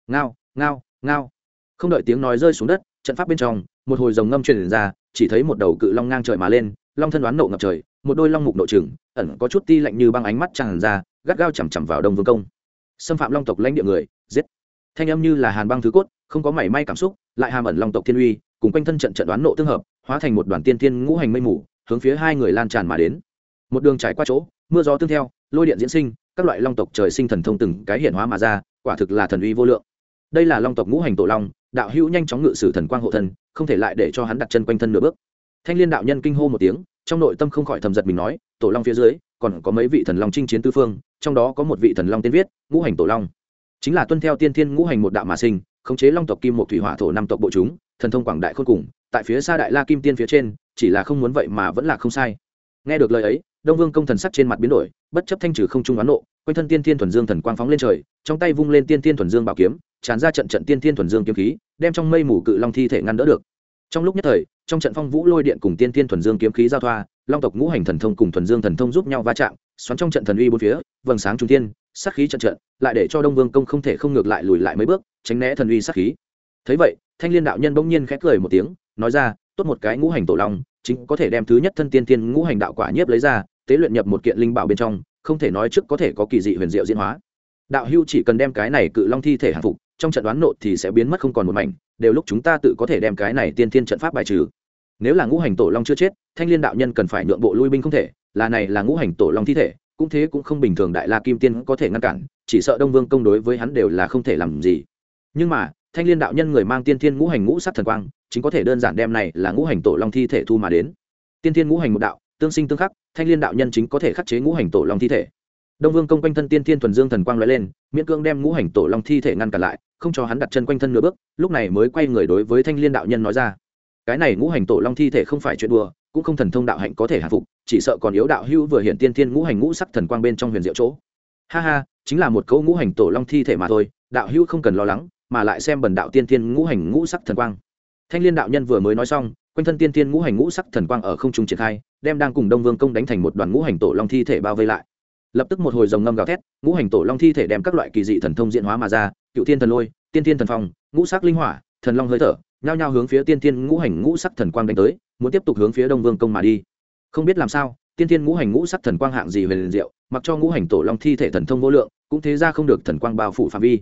Ngao ngao ngao. Không đợi tiếng nói rơi xuống đất, trận pháp bên trong, một hồi rồng ngâm truyền ra chỉ thấy một đầu cự long ngang trời mà lên, long thân đoán nộ ngập trời, một đôi long mục nội trừng, ẩn có chút ti lạnh như băng ánh mắt tràn ra, gắt gao chằm chằm vào đông vương công. Xâm phạm long tộc lãnh địa người, giết. Thanh âm như là hàn băng thứ cốt, không có mảy may cảm xúc, lại hàm ẩn long tộc thiên uy, cùng quanh thân trận trận đoán nộ tương hợp, hóa thành một đoàn tiên tiên ngũ hành mây mù, hướng phía hai người lan tràn mà đến. Một đường trải qua chỗ, mưa gió tương theo, lôi điện diễn sinh, các loại long tộc trời sinh thần thông từng cái hiển hóa mà ra, quả thực là thần uy vô lượng đây là long tộc ngũ hành tổ long, đạo hữu nhanh chóng ngự sử thần quang hộ thân, không thể lại để cho hắn đặt chân quanh thân nửa bước. Thanh liên đạo nhân kinh hô một tiếng, trong nội tâm không khỏi thầm giật mình nói, tổ long phía dưới, còn có mấy vị thần long chinh chiến tư phương, trong đó có một vị thần long tên viết, ngũ hành tổ long. Chính là tuân theo tiên thiên ngũ hành một đạo mà sinh, khống chế long tộc kim một thủy hỏa thổ năm tộc bộ chúng, thần thông quảng đại khôn cùng, tại phía xa đại la kim tiên phía trên, chỉ là không muốn vậy mà vẫn là không sai. Nghe được lời ấy, đông vương công thần sắc trên mặt biến đổi, bất chấp thanh trừ không trung oán nộ, quanh thân tiên thiên thuần dương thần quang phóng lên trời, trong tay vung lên tiên thiên thuần dương bảo kiếm tràn ra trận trận tiên thiên thuần dương kiếm khí, đem trong mây mù cự long thi thể ngăn đỡ được. Trong lúc nhất thời, trong trận phong vũ lôi điện cùng tiên thiên thuần dương kiếm khí giao thoa, long tộc ngũ hành thần thông cùng thuần dương thần thông giúp nhau va chạm, xoắn trong trận thần uy bốn phía, vầng sáng trung tiên sát khí trận trận, lại để cho đông vương công không thể không ngược lại lùi lại mấy bước, tránh né thần uy sát khí. Thấy vậy, thanh liên đạo nhân bỗng nhiên khẽ cười một tiếng, nói ra, tốt một cái ngũ hành tổ long, chính có thể đem thứ nhất thân tiên tiên ngũ hành đạo quả nhiếp lấy ra, tế luyện nhập một kiện linh bảo bên trong, không thể nói trước có thể có kỳ dị huyền diệu diễn hóa. Đạo hưu chỉ cần đem cái này cự long thi thể hạ phục trong trận đoán nộ thì sẽ biến mất không còn một mảnh, đều lúc chúng ta tự có thể đem cái này tiên thiên trận pháp bài trừ. Nếu là ngũ hành tổ long chưa chết, thanh liên đạo nhân cần phải nhượng bộ lui binh không thể, là này là ngũ hành tổ long thi thể, cũng thế cũng không bình thường đại la kim tiên có thể ngăn cản, chỉ sợ đông vương công đối với hắn đều là không thể làm gì. Nhưng mà, thanh liên đạo nhân người mang tiên thiên ngũ hành ngũ sắc thần quang, chính có thể đơn giản đem này là ngũ hành tổ long thi thể thu mà đến. Tiên thiên ngũ hành một đạo, tương sinh tương khắc, thanh liên đạo nhân chính có thể khắc chế ngũ hành tổ long thi thể đông vương công quanh thân tiên thiên thuần dương thần quang l lên, miễn cương đem ngũ hành tổ long thi thể ngăn cản lại, không cho hắn đặt chân quanh thân nửa bước, lúc này mới quay người đối với thanh liên đạo nhân nói ra. Cái này ngũ hành tổ long thi thể không phải chuyện đùa, cũng không thần thông đạo hạnh có thể hạ phục, chỉ sợ còn yếu đạo hưu vừa hiện tiên thiên ngũ hành ngũ sắc thần quang bên trong huyền diệu chỗ. Ha ha, chính là một câu ngũ hành tổ long thi thể mà thôi, đạo hưu không cần lo lắng, mà lại xem bần đạo tiên thiên ngũ hành ngũ sắc thần quang. Thanh liên đạo nhân vừa mới nói xong, quanh thân tiên thiên ngũ hành ngũ sắc thần quang ở không trung triển khai, đem đang cùng đông vương công đánh thành một đoàn ngũ hành tổ long thi thể bao vây lại lập tức một hồi rồng ngâm gào thét, ngũ hành tổ long thi thể đem các loại kỳ dị thần thông diễn hóa mà ra, cựu thiên thần lôi, tiên thiên thần phong, ngũ sắc linh hỏa, thần long hơi thở, nhao nhao hướng phía tiên thiên ngũ hành ngũ sắc thần quang đánh tới, muốn tiếp tục hướng phía đông vương công mà đi. Không biết làm sao, tiên thiên ngũ hành ngũ sắc thần quang hạng gì về liền diệu, mặc cho ngũ hành tổ long thi thể thần thông vô lượng, cũng thế ra không được thần quang bao phủ phạm vi.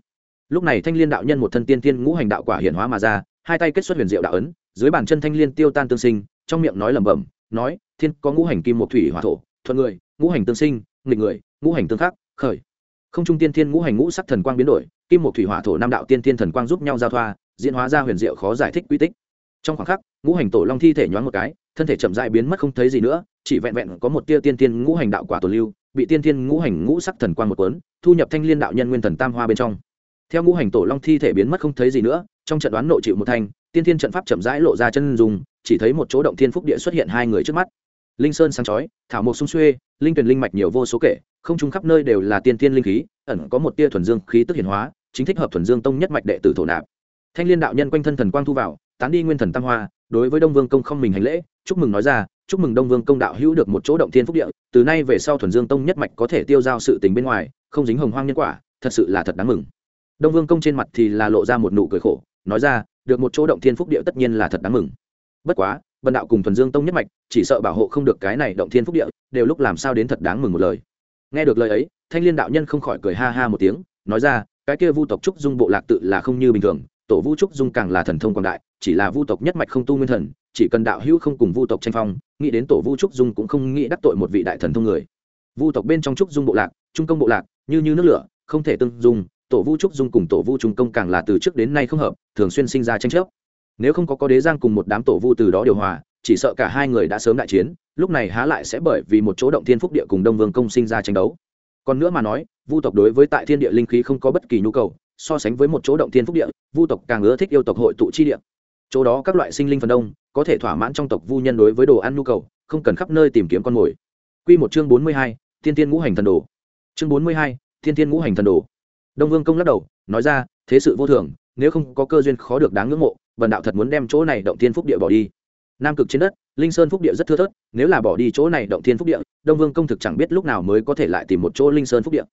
Lúc này thanh liên đạo nhân một thân tiên thiên ngũ hành đạo quả hiển hóa mà ra, hai tay kết xuất huyền diệu đạo ấn, dưới bàn chân thanh liên tiêu tan tương sinh, trong miệng nói lẩm bẩm, nói, thiên, có ngũ hành kim một thủy hỏa thổ, thuận người, ngũ hành tương sinh nghịch người, ngũ hành tương khắc, khởi. Không trung tiên thiên ngũ hành ngũ sắc thần quang biến đổi, kim một thủy hỏa thổ nam đạo tiên thiên thần quang giúp nhau giao thoa, diễn hóa ra huyền diệu khó giải thích quy tích. Trong khoảng khắc, ngũ hành tổ long thi thể nhoáng một cái, thân thể chậm dại biến mất không thấy gì nữa, chỉ vẹn vẹn có một tia tiên thiên ngũ hành đạo quả tồn lưu, bị tiên thiên ngũ hành ngũ sắc thần quang một cuốn, thu nhập thanh liên đạo nhân nguyên thần tam hoa bên trong. Theo ngũ hành tổ long thi thể biến mất không thấy gì nữa, trong trận đoán nội chịu một thanh, tiên thiên trận pháp chậm rãi lộ ra chân dùng chỉ thấy một chỗ động thiên phúc địa xuất hiện hai người trước mắt linh sơn sáng chói, thảo mộc sung xuê, linh tuyển linh mạch nhiều vô số kể, không chung khắp nơi đều là tiên thiên linh khí, ẩn có một tia thuần dương khí tức hiển hóa, chính thích hợp thuần dương tông nhất mạch đệ tử thổ nạp. Thanh liên đạo nhân quanh thân thần quang thu vào, tán đi nguyên thần tam hoa, đối với đông vương công không mình hành lễ, chúc mừng nói ra, chúc mừng đông vương công đạo hữu được một chỗ động thiên phúc địa, từ nay về sau thuần dương tông nhất mạch có thể tiêu giao sự tình bên ngoài, không dính hồng hoang nhân quả, thật sự là thật đáng mừng. Đông vương công trên mặt thì là lộ ra một nụ cười khổ, nói ra, được một chỗ động thiên phúc địa tất nhiên là thật đáng mừng. Bất quá bần đạo cùng thuần dương tông nhất mạch, chỉ sợ bảo hộ không được cái này động thiên phúc địa, đều lúc làm sao đến thật đáng mừng một lời. Nghe được lời ấy, thanh liên đạo nhân không khỏi cười ha ha một tiếng, nói ra, cái kia vu tộc trúc dung bộ lạc tự là không như bình thường, tổ vu trúc dung càng là thần thông quảng đại, chỉ là vu tộc nhất mạch không tu nguyên thần, chỉ cần đạo hữu không cùng vu tộc tranh phong, nghĩ đến tổ vu trúc dung cũng không nghĩ đắc tội một vị đại thần thông người. Vu tộc bên trong trúc dung bộ lạc, trung công bộ lạc, như như nước lửa, không thể tương dung, tổ vu trúc dung cùng tổ vu trung công càng là từ trước đến nay không hợp, thường xuyên sinh ra tranh chấp nếu không có có đế giang cùng một đám tổ vu từ đó điều hòa chỉ sợ cả hai người đã sớm đại chiến lúc này há lại sẽ bởi vì một chỗ động thiên phúc địa cùng đông vương công sinh ra tranh đấu còn nữa mà nói vu tộc đối với tại thiên địa linh khí không có bất kỳ nhu cầu so sánh với một chỗ động thiên phúc địa vu tộc càng ưa thích yêu tộc hội tụ chi địa chỗ đó các loại sinh linh phần đông có thể thỏa mãn trong tộc vu nhân đối với đồ ăn nhu cầu không cần khắp nơi tìm kiếm con mồi Quy một chương bốn mươi hai, Thiên Thiên Ngũ Hành Thần Đồ. Chương bốn mươi hai, Thiên Thiên Ngũ Hành Thần Đồ. Đông Vương công lắc đầu, nói ra, thế sự vô thường, nếu không có cơ duyên khó được đáng ngưỡng mộ, Bần đạo thật muốn đem chỗ này động thiên phúc địa bỏ đi. Nam cực trên đất, Linh Sơn phúc địa rất thưa thớt, nếu là bỏ đi chỗ này động thiên phúc địa, Đông Vương công thực chẳng biết lúc nào mới có thể lại tìm một chỗ Linh Sơn phúc địa.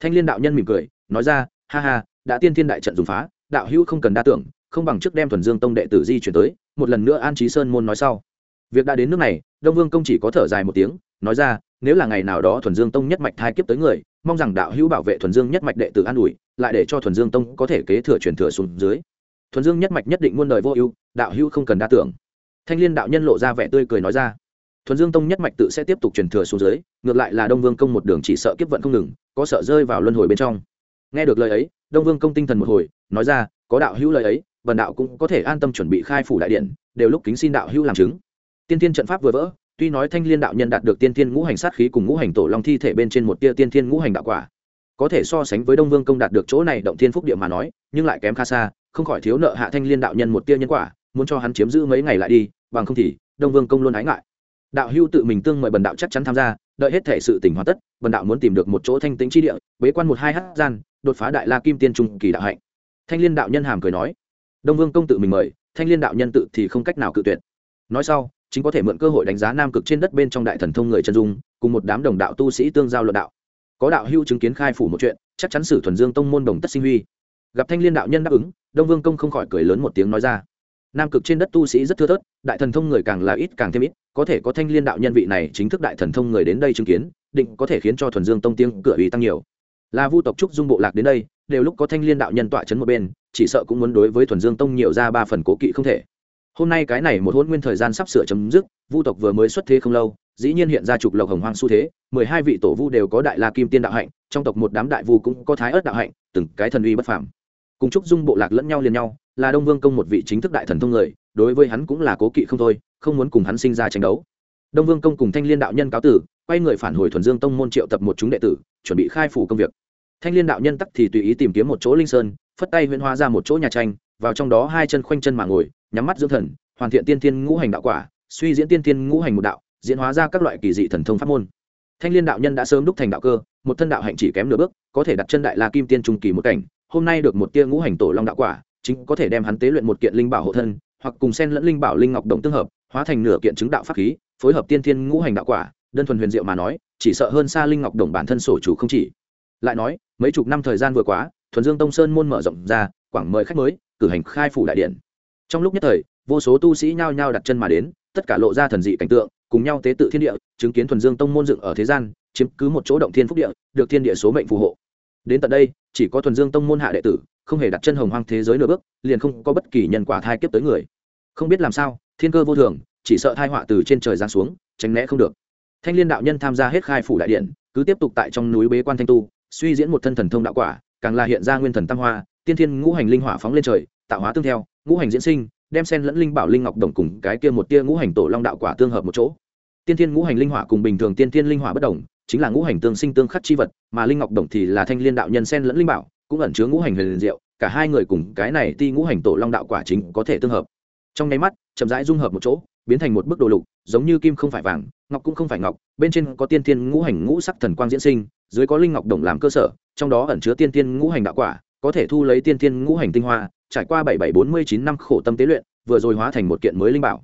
Thanh Liên đạo nhân mỉm cười, nói ra, ha ha, đã tiên thiên đại trận dùng phá, đạo hữu không cần đa tưởng, không bằng trước đem thuần dương tông đệ tử di chuyển tới một lần nữa an trí sơn môn nói sau việc đã đến nước này đông vương công chỉ có thở dài một tiếng nói ra nếu là ngày nào đó thuần dương tông nhất mạch thai kiếp tới người mong rằng đạo hữu bảo vệ thuần dương nhất mạch đệ tử an ủi lại để cho thuần dương tông có thể kế thừa truyền thừa xuống dưới thuần dương nhất mạch nhất định muôn đời vô ưu, đạo hữu không cần đa tưởng. Thanh liên đạo nhân lộ ra vẻ tươi cười nói ra. Thuần dương tông nhất mạch tự sẽ tiếp tục truyền thừa xuống dưới, ngược lại là đông vương công một đường chỉ sợ kiếp vận không ngừng, có sợ rơi vào luân hồi bên trong. Nghe được lời ấy, đông vương công tinh thần một hồi, nói ra, có đạo hữu lời ấy vần đạo cũng có thể an tâm chuẩn bị khai phủ đại điện, đều lúc kính xin đạo hữu làm chứng. Tiên tiên trận pháp vừa vỡ, tuy nói thanh liên đạo nhân đạt được tiên tiên ngũ hành sát khí cùng ngũ hành tổ long thi thể bên trên một tia tiên tiên ngũ hành đạo quả, có thể so sánh với đông vương công đạt được chỗ này động thiên phúc địa mà nói, nhưng lại kém khá xa không khỏi thiếu nợ hạ thanh liên đạo nhân một tia nhân quả, muốn cho hắn chiếm giữ mấy ngày lại đi, bằng không thì đông vương công luôn ái ngại. Đạo hưu tự mình tương mời bần đạo chắc chắn tham gia, đợi hết thể sự tỉnh hoàn tất, bần đạo muốn tìm được một chỗ thanh tính chi địa, bế quan một hai hát gian, đột phá đại la kim tiên trung kỳ đạo hạnh. Thanh liên đạo nhân hàm cười nói, đông vương công tự mình mời, thanh liên đạo nhân tự thì không cách nào cự tuyệt. Nói sau, chính có thể mượn cơ hội đánh giá nam cực trên đất bên trong đại thần thông người chân dung, cùng một đám đồng đạo tu sĩ tương giao luận đạo. Có đạo hưu chứng kiến khai phủ một chuyện, chắc chắn sử thuần dương tông môn đồng tất sinh huy gặp thanh liên đạo nhân đáp ứng, đông vương công không khỏi cười lớn một tiếng nói ra. Nam cực trên đất tu sĩ rất thưa thớt, đại thần thông người càng là ít càng thêm ít, có thể có thanh liên đạo nhân vị này chính thức đại thần thông người đến đây chứng kiến, định có thể khiến cho thuần dương tông tiếng cửa ủy tăng nhiều. Là vu tộc trúc dung bộ lạc đến đây, đều lúc có thanh liên đạo nhân tọa chấn một bên, chỉ sợ cũng muốn đối với thuần dương tông nhiều ra ba phần cố kỵ không thể. Hôm nay cái này một hôn nguyên thời gian sắp sửa chấm dứt, vu tộc vừa mới xuất thế không lâu, dĩ nhiên hiện ra trục lộc hồng hoang xu thế, mười hai vị tổ vu đều có đại la kim tiên đạo hạnh, trong tộc một đám đại vu cũng có thái ớt đạo hạnh, từng cái thần uy bất phàm cùng chúc dung bộ lạc lẫn nhau liền nhau, là đông vương công một vị chính thức đại thần thông người, đối với hắn cũng là cố kỵ không thôi, không muốn cùng hắn sinh ra tranh đấu. Đông vương công cùng thanh liên đạo nhân cáo tử, quay người phản hồi thuần dương tông môn triệu tập một chúng đệ tử, chuẩn bị khai phủ công việc. Thanh liên đạo nhân tắc thì tùy ý tìm kiếm một chỗ linh sơn, phất tay huyễn hóa ra một chỗ nhà tranh, vào trong đó hai chân khoanh chân mà ngồi, nhắm mắt dưỡng thần, hoàn thiện tiên thiên ngũ hành đạo quả, suy diễn tiên thiên ngũ hành một đạo, diễn hóa ra các loại kỳ dị thần thông pháp môn. Thanh liên đạo nhân đã sớm đúc thành đạo cơ, một thân đạo hạnh chỉ kém nửa bước, có thể đặt chân đại la kim tiên trung kỳ một cảnh hôm nay được một tia ngũ hành tổ long đạo quả, chính có thể đem hắn tế luyện một kiện linh bảo hộ thân, hoặc cùng sen lẫn linh bảo linh ngọc đồng tương hợp, hóa thành nửa kiện chứng đạo pháp khí, phối hợp tiên thiên ngũ hành đạo quả, đơn thuần huyền diệu mà nói, chỉ sợ hơn xa linh ngọc đồng bản thân sổ chủ không chỉ. Lại nói, mấy chục năm thời gian vừa quá thuần dương tông sơn môn mở rộng ra, quảng mời khách mới, cử hành khai phủ đại điện. Trong lúc nhất thời, vô số tu sĩ nhao nhao đặt chân mà đến, tất cả lộ ra thần dị cảnh tượng, cùng nhau tế tự thiên địa, chứng kiến thuần dương tông môn dựng ở thế gian, chiếm cứ một chỗ động thiên phúc địa, được thiên địa số mệnh phù hộ. Đến tận đây chỉ có thuần dương tông môn hạ đệ tử, không hề đặt chân hồng hoang thế giới nửa bước, liền không có bất kỳ nhân quả thai kiếp tới người. Không biết làm sao, thiên cơ vô thường, chỉ sợ thai họa từ trên trời giáng xuống, tránh né không được. Thanh liên đạo nhân tham gia hết khai phủ đại điện, cứ tiếp tục tại trong núi bế quan thanh tu, suy diễn một thân thần thông đạo quả, càng là hiện ra nguyên thần tam hoa, tiên thiên ngũ hành linh hỏa phóng lên trời, tạo hóa tương theo, ngũ hành diễn sinh, đem sen lẫn linh bảo linh ngọc đồng cùng cái kia một tia ngũ hành tổ long đạo quả tương hợp một chỗ. Tiên thiên ngũ hành linh hỏa cùng bình thường tiên thiên linh hỏa bất đồng chính là ngũ hành tương sinh tương khắc chi vật, mà linh ngọc đồng thì là thanh liên đạo nhân sen lẫn linh bảo, cũng ẩn chứa ngũ hành huyền diệu, cả hai người cùng cái này ti ngũ hành tổ long đạo quả chính có thể tương hợp. Trong nháy mắt, chậm rãi dung hợp một chỗ, biến thành một bức đồ lục, giống như kim không phải vàng, ngọc cũng không phải ngọc, bên trên có tiên thiên ngũ hành ngũ sắc thần quang diễn sinh, dưới có linh ngọc đồng làm cơ sở, trong đó ẩn chứa tiên thiên ngũ hành đạo quả, có thể thu lấy tiên thiên ngũ hành tinh hoa, trải qua bảy bảy bốn mươi chín năm khổ tâm tế luyện, vừa rồi hóa thành một kiện mới linh bảo.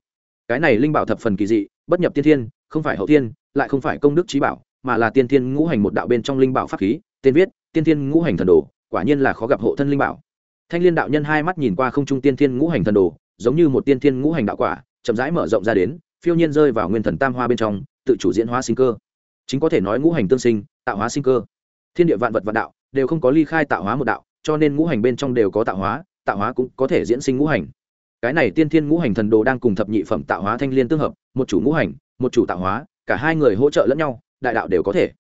Cái này linh bảo thập phần kỳ dị, bất nhập tiên thiên, không phải hậu thiên lại không phải công đức trí bảo mà là tiên thiên ngũ hành một đạo bên trong linh bảo pháp khí, tên viết, tiên thiên ngũ hành thần đồ, quả nhiên là khó gặp hộ thân linh bảo. Thanh liên đạo nhân hai mắt nhìn qua không trung tiên thiên ngũ hành thần đồ, giống như một tiên thiên ngũ hành đạo quả, chậm rãi mở rộng ra đến, phiêu nhiên rơi vào nguyên thần tam hoa bên trong, tự chủ diễn hóa sinh cơ. Chính có thể nói ngũ hành tương sinh, tạo hóa sinh cơ. Thiên địa vạn vật vạn đạo, đều không có ly khai tạo hóa một đạo, cho nên ngũ hành bên trong đều có tạo hóa tạo hóa cũng có thể diễn sinh ngũ hành. Cái này tiên thiên ngũ hành thần đồ đang cùng thập nhị phẩm tạo hóa thanh liên tương hợp, một chủ ngũ hành, một chủ tạo hóa, cả hai người hỗ trợ lẫn nhau đại đạo đều có thể.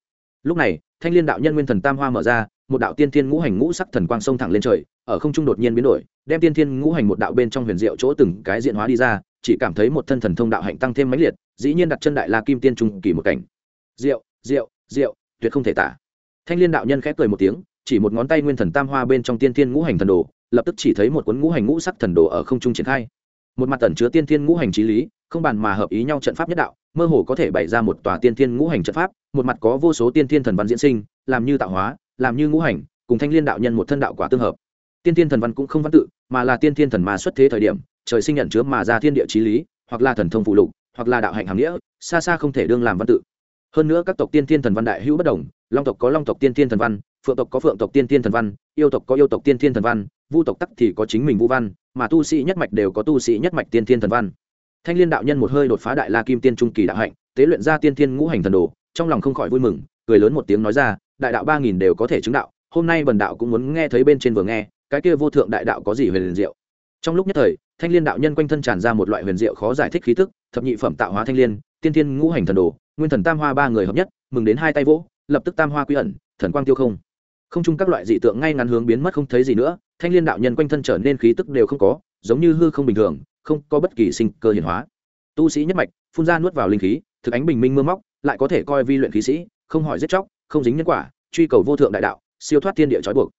Lúc này, thanh liên đạo nhân nguyên thần tam hoa mở ra, một đạo tiên thiên ngũ hành ngũ sắc thần quang sông thẳng lên trời, ở không trung đột nhiên biến đổi, đem tiên thiên ngũ hành một đạo bên trong huyền diệu chỗ từng cái diện hóa đi ra, chỉ cảm thấy một thân thần thông đạo hạnh tăng thêm mãnh liệt, dĩ nhiên đặt chân đại la kim tiên trung kỳ một cảnh. Diệu diệu diệu, tuyệt không thể tả. Thanh liên đạo nhân khép cười một tiếng, chỉ một ngón tay nguyên thần tam hoa bên trong tiên thiên ngũ hành thần đồ, lập tức chỉ thấy một cuốn ngũ hành ngũ sắc thần đồ ở không trung triển khai. Một mặt tẩn chứa tiên thiên ngũ hành trí lý không bàn mà hợp ý nhau trận pháp nhất đạo, mơ hồ có thể bày ra một tòa tiên thiên ngũ hành trận pháp, một mặt có vô số tiên thiên thần văn diễn sinh, làm như tạo hóa, làm như ngũ hành, cùng thanh liên đạo nhân một thân đạo quả tương hợp. Tiên thiên thần văn cũng không văn tự, mà là tiên thiên thần mà xuất thế thời điểm, trời sinh nhận chứa mà ra thiên địa trí lý, hoặc là thần thông phụ lục, hoặc là đạo hạnh hàm nghĩa, xa xa không thể đương làm văn tự. Hơn nữa các tộc tiên thiên thần văn đại hữu bất đồng, long tộc có long tộc tiên thiên thần văn, phượng tộc có phượng tộc tiên thiên thần văn, yêu tộc có yêu tộc tiên thiên thần văn, vu tộc tắc thì có chính mình vu văn, mà tu sĩ nhất mạch đều có tu sĩ nhất mạch tiên thiên thần văn thanh liên đạo nhân một hơi đột phá đại la kim tiên trung kỳ đạo hạnh, tế luyện ra tiên thiên ngũ hành thần đồ, trong lòng không khỏi vui mừng, cười lớn một tiếng nói ra, đại đạo ba nghìn đều có thể chứng đạo, hôm nay bần đạo cũng muốn nghe thấy bên trên vừa nghe, cái kia vô thượng đại đạo có gì huyền liền diệu. Trong lúc nhất thời, thanh liên đạo nhân quanh thân tràn ra một loại huyền diệu khó giải thích khí tức, thập nhị phẩm tạo hóa thanh liên, tiên thiên ngũ hành thần đồ, nguyên thần tam hoa ba người hợp nhất, mừng đến hai tay vỗ, lập tức tam hoa quy ẩn, thần quang tiêu không. Không chung các loại dị tượng ngay ngắn hướng biến mất không thấy gì nữa, thanh liên đạo nhân quanh thân trở nên khí tức đều không có, giống như hư không bình thường không có bất kỳ sinh cơ hiển hóa. Tu sĩ nhất mạch, phun ra nuốt vào linh khí, thực ánh bình minh mưa móc, lại có thể coi vi luyện khí sĩ, không hỏi giết chóc, không dính nhân quả, truy cầu vô thượng đại đạo, siêu thoát thiên địa trói buộc.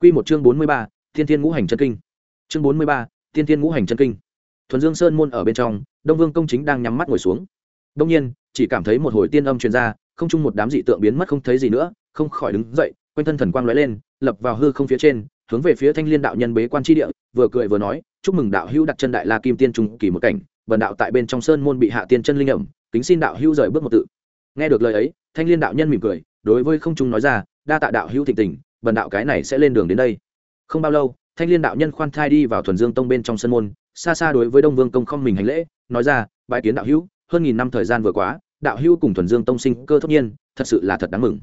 Quy một chương bốn mươi ba, thiên thiên ngũ hành chân kinh. Chương bốn mươi ba, thiên thiên ngũ hành chân kinh. Thuần dương sơn môn ở bên trong, đông vương công chính đang nhắm mắt ngồi xuống. Đông nhiên, chỉ cảm thấy một hồi tiên âm truyền ra, không chung một đám dị tượng biến mất không thấy gì nữa, không khỏi đứng dậy, quanh thân thần quang lóe lên, lập vào hư không phía trên hướng về phía thanh liên đạo nhân bế quan tri địa, vừa cười vừa nói, chúc mừng đạo hữu đặt chân đại la kim tiên trung kỳ một cảnh, bần đạo tại bên trong sơn môn bị hạ tiên chân linh ẩm, kính xin đạo hữu rời bước một tự. Nghe được lời ấy, thanh liên đạo nhân mỉm cười, đối với không trung nói ra, đa tạ đạo hữu thịnh tình, bần đạo cái này sẽ lên đường đến đây. Không bao lâu, thanh liên đạo nhân khoan thai đi vào thuần dương tông bên trong sân môn, xa xa đối với đông vương công không mình hành lễ, nói ra bãi kiến đạo hữu, hơn nghìn năm thời gian vừa quá, đạo hữu cùng thuần dương tông sinh cơ thốt nhiên, thật sự là thật đáng mừng.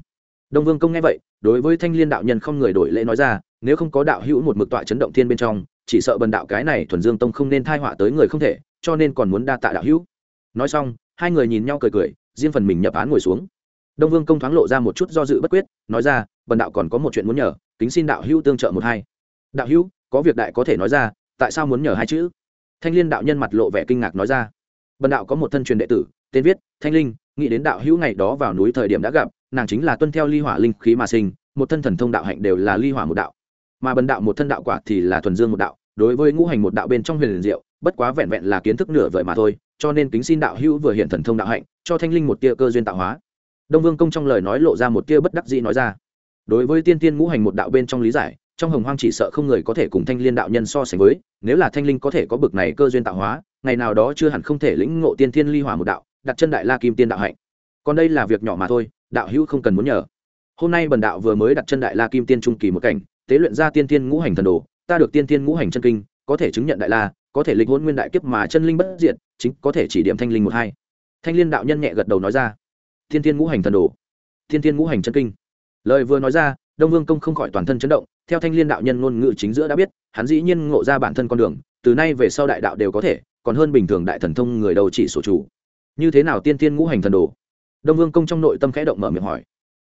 Đông vương công nghe vậy, đối với thanh liên đạo nhân không người đổi lễ nói ra nếu không có đạo hữu một mực tọa chấn động thiên bên trong, chỉ sợ bần đạo cái này thuần dương tông không nên thai họa tới người không thể, cho nên còn muốn đa tạ đạo hữu. Nói xong, hai người nhìn nhau cười cười, riêng phần mình nhập án ngồi xuống. Đông vương công thoáng lộ ra một chút do dự bất quyết, nói ra, bần đạo còn có một chuyện muốn nhờ, kính xin đạo hữu tương trợ một hai. Đạo hữu, có việc đại có thể nói ra, tại sao muốn nhờ hai chữ? Thanh liên đạo nhân mặt lộ vẻ kinh ngạc nói ra. Bần đạo có một thân truyền đệ tử, tên viết, thanh linh, nghĩ đến đạo hữu ngày đó vào núi thời điểm đã gặp, nàng chính là tuân theo ly hỏa linh khí mà sinh, một thân thần thông đạo hạnh đều là ly hỏa một đạo mà bần đạo một thân đạo quả thì là thuần dương một đạo, đối với ngũ hành một đạo bên trong huyền liền diệu, bất quá vẹn vẹn là kiến thức nửa vời mà thôi, cho nên kính xin đạo hữu vừa hiện thần thông đạo hạnh, cho thanh linh một tia cơ duyên tạo hóa. Đông vương công trong lời nói lộ ra một tia bất đắc dĩ nói ra. Đối với tiên tiên ngũ hành một đạo bên trong lý giải, trong hồng hoang chỉ sợ không người có thể cùng thanh liên đạo nhân so sánh với, nếu là thanh linh có thể có bực này cơ duyên tạo hóa, ngày nào đó chưa hẳn không thể lĩnh ngộ tiên thiên ly hỏa một đạo, đặt chân đại la kim tiên đạo hạnh. Còn đây là việc nhỏ mà thôi, đạo hữu không cần muốn nhờ. Hôm nay bần đạo vừa mới đặt chân đại la kim tiên trung kỳ một cảnh tế luyện ra tiên tiên ngũ hành thần đồ, ta được tiên tiên ngũ hành chân kinh, có thể chứng nhận đại la, có thể lịch hôn nguyên đại kiếp mà chân linh bất diệt, chính có thể chỉ điểm thanh linh một hai. Thanh liên đạo nhân nhẹ gật đầu nói ra. Tiên tiên ngũ hành thần đồ, tiên tiên ngũ hành chân kinh. Lời vừa nói ra, đông vương công không khỏi toàn thân chấn động, theo thanh liên đạo nhân ngôn ngữ chính giữa đã biết, hắn dĩ nhiên ngộ ra bản thân con đường, từ nay về sau đại đạo đều có thể, còn hơn bình thường đại thần thông người đầu chỉ sổ chủ. Như thế nào tiên tiên ngũ hành thần đồ? Đông vương công trong nội tâm khẽ động mở miệng hỏi.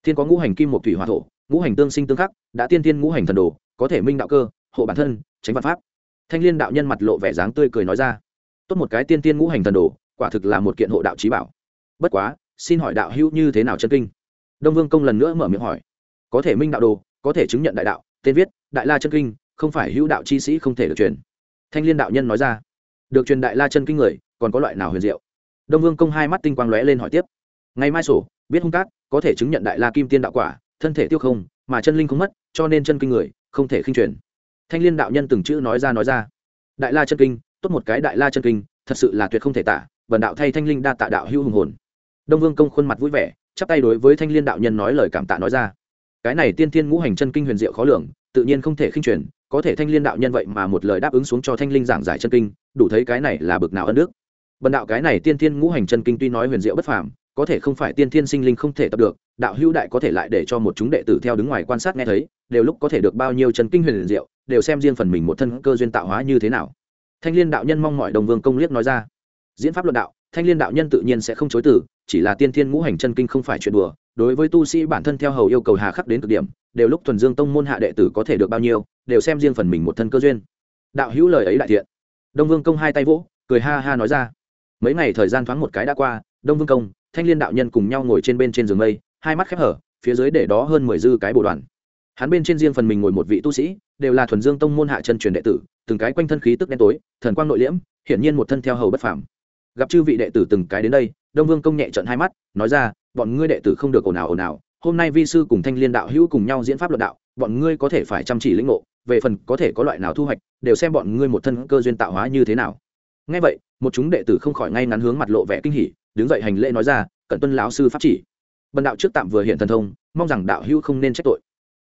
Thiên có ngũ hành kim một thủy hòa thổ ngũ hành tương sinh tương khắc, đã tiên tiên ngũ hành thần đồ, có thể minh đạo cơ, hộ bản thân, tránh văn pháp. Thanh liên đạo nhân mặt lộ vẻ dáng tươi cười nói ra, tốt một cái tiên tiên ngũ hành thần đồ, quả thực là một kiện hộ đạo trí bảo. Bất quá, xin hỏi đạo hữu như thế nào chân kinh? Đông vương công lần nữa mở miệng hỏi, có thể minh đạo đồ, có thể chứng nhận đại đạo, tên viết, đại la chân kinh, không phải hữu đạo chi sĩ không thể được truyền. Thanh liên đạo nhân nói ra, được truyền đại la chân kinh người, còn có loại nào huyền diệu? Đông vương công hai mắt tinh quang lóe lên hỏi tiếp, ngày mai sổ, biết hung cát, có thể chứng nhận đại la kim tiên đạo quả thân thể tiêu không, mà chân linh không mất, cho nên chân kinh người, không thể khinh truyền. Thanh liên đạo nhân từng chữ nói ra nói ra. Đại la chân kinh, tốt một cái đại la chân kinh, thật sự là tuyệt không thể tả, Bần đạo thay thanh linh đa tạ đạo hữu hùng hồn. Đông vương công khuôn mặt vui vẻ, chắp tay đối với thanh liên đạo nhân nói lời cảm tạ nói ra. Cái này tiên thiên ngũ hành chân kinh huyền diệu khó lường, tự nhiên không thể khinh truyền, có thể thanh liên đạo nhân vậy mà một lời đáp ứng xuống cho thanh linh giảng giải chân kinh, đủ thấy cái này là bực nào ân đức. Bần đạo cái này tiên thiên ngũ hành chân kinh tuy nói huyền diệu bất phàm có thể không phải tiên thiên sinh linh không thể tập được, đạo hữu đại có thể lại để cho một chúng đệ tử theo đứng ngoài quan sát nghe thấy, đều lúc có thể được bao nhiêu chân kinh huyền diệu, đều xem riêng phần mình một thân cơ duyên tạo hóa như thế nào. Thanh liên đạo nhân mong mọi đồng vương công liếc nói ra. Diễn pháp luận đạo, thanh liên đạo nhân tự nhiên sẽ không chối từ, chỉ là tiên thiên ngũ hành chân kinh không phải chuyện đùa, đối với tu sĩ bản thân theo hầu yêu cầu hà khắc đến cực điểm, đều lúc thuần dương tông môn hạ đệ tử có thể được bao nhiêu, đều xem riêng phần mình một thân cơ duyên. Đạo hữu lời ấy đại thiện. Đông vương công hai tay vỗ, cười ha ha nói ra. Mấy ngày thời gian thoáng một cái đã qua, đông vương công thanh liên đạo nhân cùng nhau ngồi trên bên trên giường mây, hai mắt khép hở, phía dưới để đó hơn mười dư cái bộ đoàn. Hắn bên trên riêng phần mình ngồi một vị tu sĩ, đều là thuần dương tông môn hạ chân truyền đệ tử, từng cái quanh thân khí tức đen tối, thần quang nội liễm, hiển nhiên một thân theo hầu bất phàm. Gặp chư vị đệ tử từng cái đến đây, đông vương công nhẹ trận hai mắt, nói ra, bọn ngươi đệ tử không được ồn ào ồn ào, hôm nay vi sư cùng thanh liên đạo hữu cùng nhau diễn pháp luận đạo, bọn ngươi có thể phải chăm chỉ lĩnh ngộ, về phần có thể có loại nào thu hoạch, đều xem bọn ngươi một thân cơ duyên tạo hóa như thế nào. Ngay vậy, một chúng đệ tử không khỏi ngay ngắn hướng mặt lộ vẻ kinh hỉ đứng dậy hành lễ nói ra cận tuân lão sư pháp chỉ. Bần đạo trước tạm vừa hiện thần thông, mong rằng đạo hữu không nên trách tội.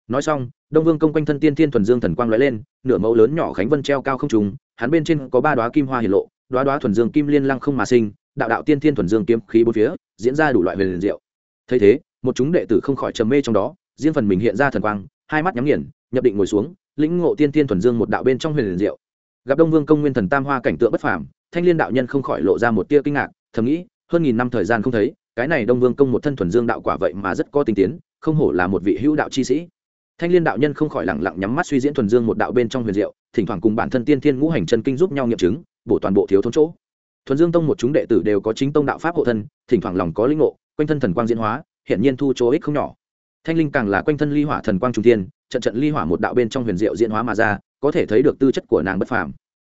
Nói xong, đông vương công quanh thân tiên thiên thuần dương thần quang lóe lên, nửa mẫu lớn nhỏ khánh vân treo cao không trùng hắn bên trên có ba đoá kim hoa hiển lộ đoá đoá thuần dương kim liên lăng không mà sinh, đạo đạo tiên thiên thuần dương kiếm khí bốn phía, diễn ra đủ loại huyền diệu. Thấy thế, một chúng đệ tử không khỏi trầm mê trong đó, riêng phần mình hiện ra thần quang, hai mắt nhắm nghiền, nhập định ngồi xuống, lĩnh ngộ tiên thiên thuần dương một đạo bên trong huyền diệu. Gặp đông vương công nguyên thần tam hoa cảnh tượng bất phàm, thanh liên đạo nhân không khỏi lộ ra một tia kinh ngạc, thầm nghĩ hơn nghìn năm thời gian không thấy, cái này đông vương công một thân thuần dương đạo quả vậy mà rất có tinh tiến, không hổ là một vị hữu đạo chi sĩ. Thanh liên đạo nhân không khỏi lẳng lặng nhắm mắt suy diễn thuần dương một đạo bên trong huyền diệu, thỉnh thoảng cùng bản thân tiên thiên ngũ hành chân kinh giúp nhau nghiệm chứng, bổ toàn bộ thiếu thốn chỗ. Thuần dương tông một chúng đệ tử đều có chính tông đạo pháp hộ thân, thỉnh thoảng lòng có linh ngộ, quanh thân thần quang diễn hóa hiện nhiên thu chỗ ích không nhỏ. Thanh linh càng là quanh thân ly hỏa thần quang trung tiên trận trận ly hỏa một đạo bên trong huyền diệu diễn hóa mà ra, có thể thấy được tư chất của nàng bất phàm.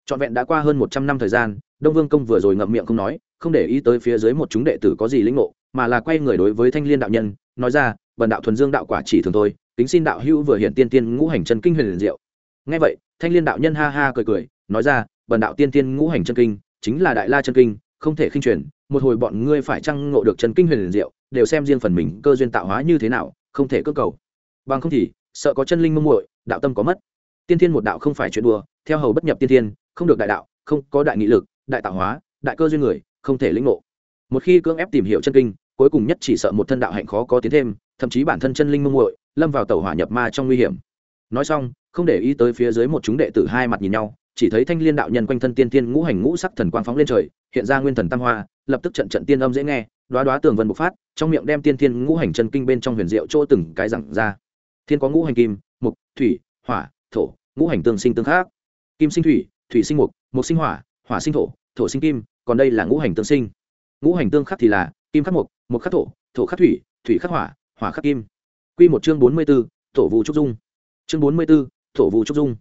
Trọn vẹn đã qua hơn một trăm năm thời gian, đông vương công vừa rồi ngậm miệng không nói không để ý tới phía dưới một chúng đệ tử có gì lĩnh ngộ, mà là quay người đối với thanh liên đạo nhân, nói ra, bần đạo thuần dương đạo quả chỉ thường thôi tính xin đạo hữu vừa hiện tiên tiên ngũ hành chân kinh huyền diệu. Ngay vậy, thanh liên đạo nhân ha ha cười cười, nói ra, bần đạo tiên tiên ngũ hành chân kinh, chính là đại la chân kinh, không thể khinh truyền, một hồi bọn ngươi phải chăng ngộ được chân kinh huyền diệu, đều xem riêng phần mình cơ duyên tạo hóa như thế nào, không thể cơ cầu. Bằng không thì, sợ có chân linh mông muội, đạo tâm có mất. Tiên thiên một đạo không phải chuyện đùa, theo hầu bất nhập tiên thiên không được đại đạo, không có đại nghị lực, đại tạo hóa, đại cơ duyên người không thể lĩnh ngộ. Một khi cưỡng ép tìm hiểu chân kinh, cuối cùng nhất chỉ sợ một thân đạo hạnh khó có tiến thêm, thậm chí bản thân chân linh mông muội, lâm vào tàu hỏa nhập ma trong nguy hiểm. Nói xong, không để ý tới phía dưới một chúng đệ tử hai mặt nhìn nhau, chỉ thấy thanh liên đạo nhân quanh thân tiên tiên ngũ hành ngũ sắc thần quang phóng lên trời, hiện ra nguyên thần tam hoa, lập tức trận trận tiên âm dễ nghe đoá đoá tường vân bộc phát, trong miệng đem tiên tiên ngũ hành chân kinh bên trong huyền diệu chỗ từng cái rằng ra. Thiên có ngũ hành kim, mục, thủy, hỏa, thổ, ngũ hành tương sinh tương khác kim sinh thủy thủy sinh mục mục sinh hỏa hỏa sinh thổ thổ sinh kim còn đây là ngũ hành tương sinh. Ngũ hành tương khắc thì là kim khắc mộc, mộc khắc thổ thổ khắc thủy thủy khắc hỏa hỏa khắc kim. Q một chương bốn mươi b ố tổ vụ trúc dung. Chương bốn mươi b ố tổ vụ trúc dung.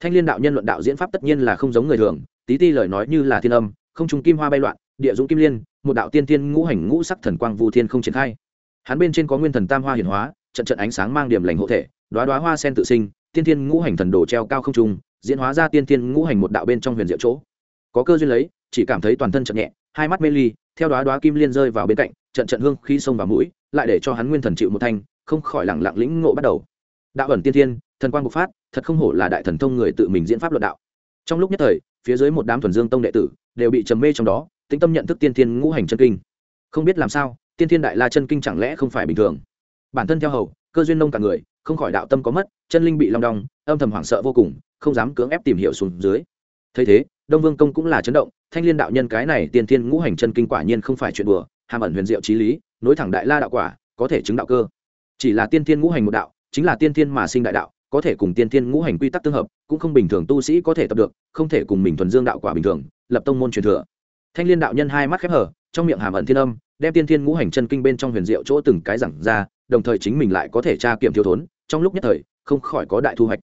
Thanh liên đạo nhân luận đạo diễn pháp tất nhiên là không giống người thường tí ti lời nói như là thiên âm không trùng kim hoa bay loạn địa dũng kim liên một đạo tiên tiên ngũ hành ngũ sắc thần quang vu thiên không triển khai. Hắn bên trên có nguyên thần tam hoa hiển hóa trận trận ánh sáng mang điểm lành hộ thể đoá đoá hoa sen tự sinh tiên tiên ngũ hành thần đồ treo cao không trung diễn hóa ra tiên tiên ngũ hành một đạo bên trong huyền diệu chỗ. Có cơ duyên lấy chỉ cảm thấy toàn thân chậm nhẹ hai mắt mê ly theo đoá đoá kim liên rơi vào bên cạnh trận trận hương khi xông vào mũi lại để cho hắn nguyên thần chịu một thanh không khỏi lẳng lặng lĩnh ngộ bắt đầu. Đạo ẩn tiên thiên, thần quang bộc phát thật không hổ là đại thần thông người tự mình diễn pháp luận đạo. Trong lúc nhất thời phía dưới một đám thuần dương tông đệ tử đều bị trầm mê trong đó tĩnh tâm nhận thức tiên thiên ngũ hành chân kinh. Không biết làm sao tiên thiên đại la chân kinh chẳng lẽ không phải bình thường? Bản thân theo hầu cơ duyên nông cả người không khỏi đạo tâm có mất chân linh bị long đong âm thầm hoảng sợ vô cùng không dám cưỡng ép tìm hiểu xuống dưới. Thấy thế đông vương công cũng là chấn động thanh liên đạo nhân cái này tiên thiên ngũ hành chân kinh quả nhiên không phải chuyện đùa, hàm ẩn huyền diệu trí lý, nối thẳng đại la đạo quả, có thể chứng đạo cơ. Chỉ là tiên thiên ngũ hành một đạo, chính là tiên thiên mà sinh đại đạo, có thể cùng tiên thiên ngũ hành quy tắc tương hợp, cũng không bình thường tu sĩ có thể tập được, không thể cùng mình thuần dương đạo quả bình thường, lập tông môn truyền thừa. Thanh liên đạo nhân hai mắt khép hở, trong miệng hàm ẩn thiên âm, đem tiên thiên ngũ hành chân kinh bên trong huyền diệu chỗ từng cái giảng ra, đồng thời chính mình lại có thể tra kiểm thiếu thốn, trong lúc nhất thời, không khỏi có đại thu hoạch.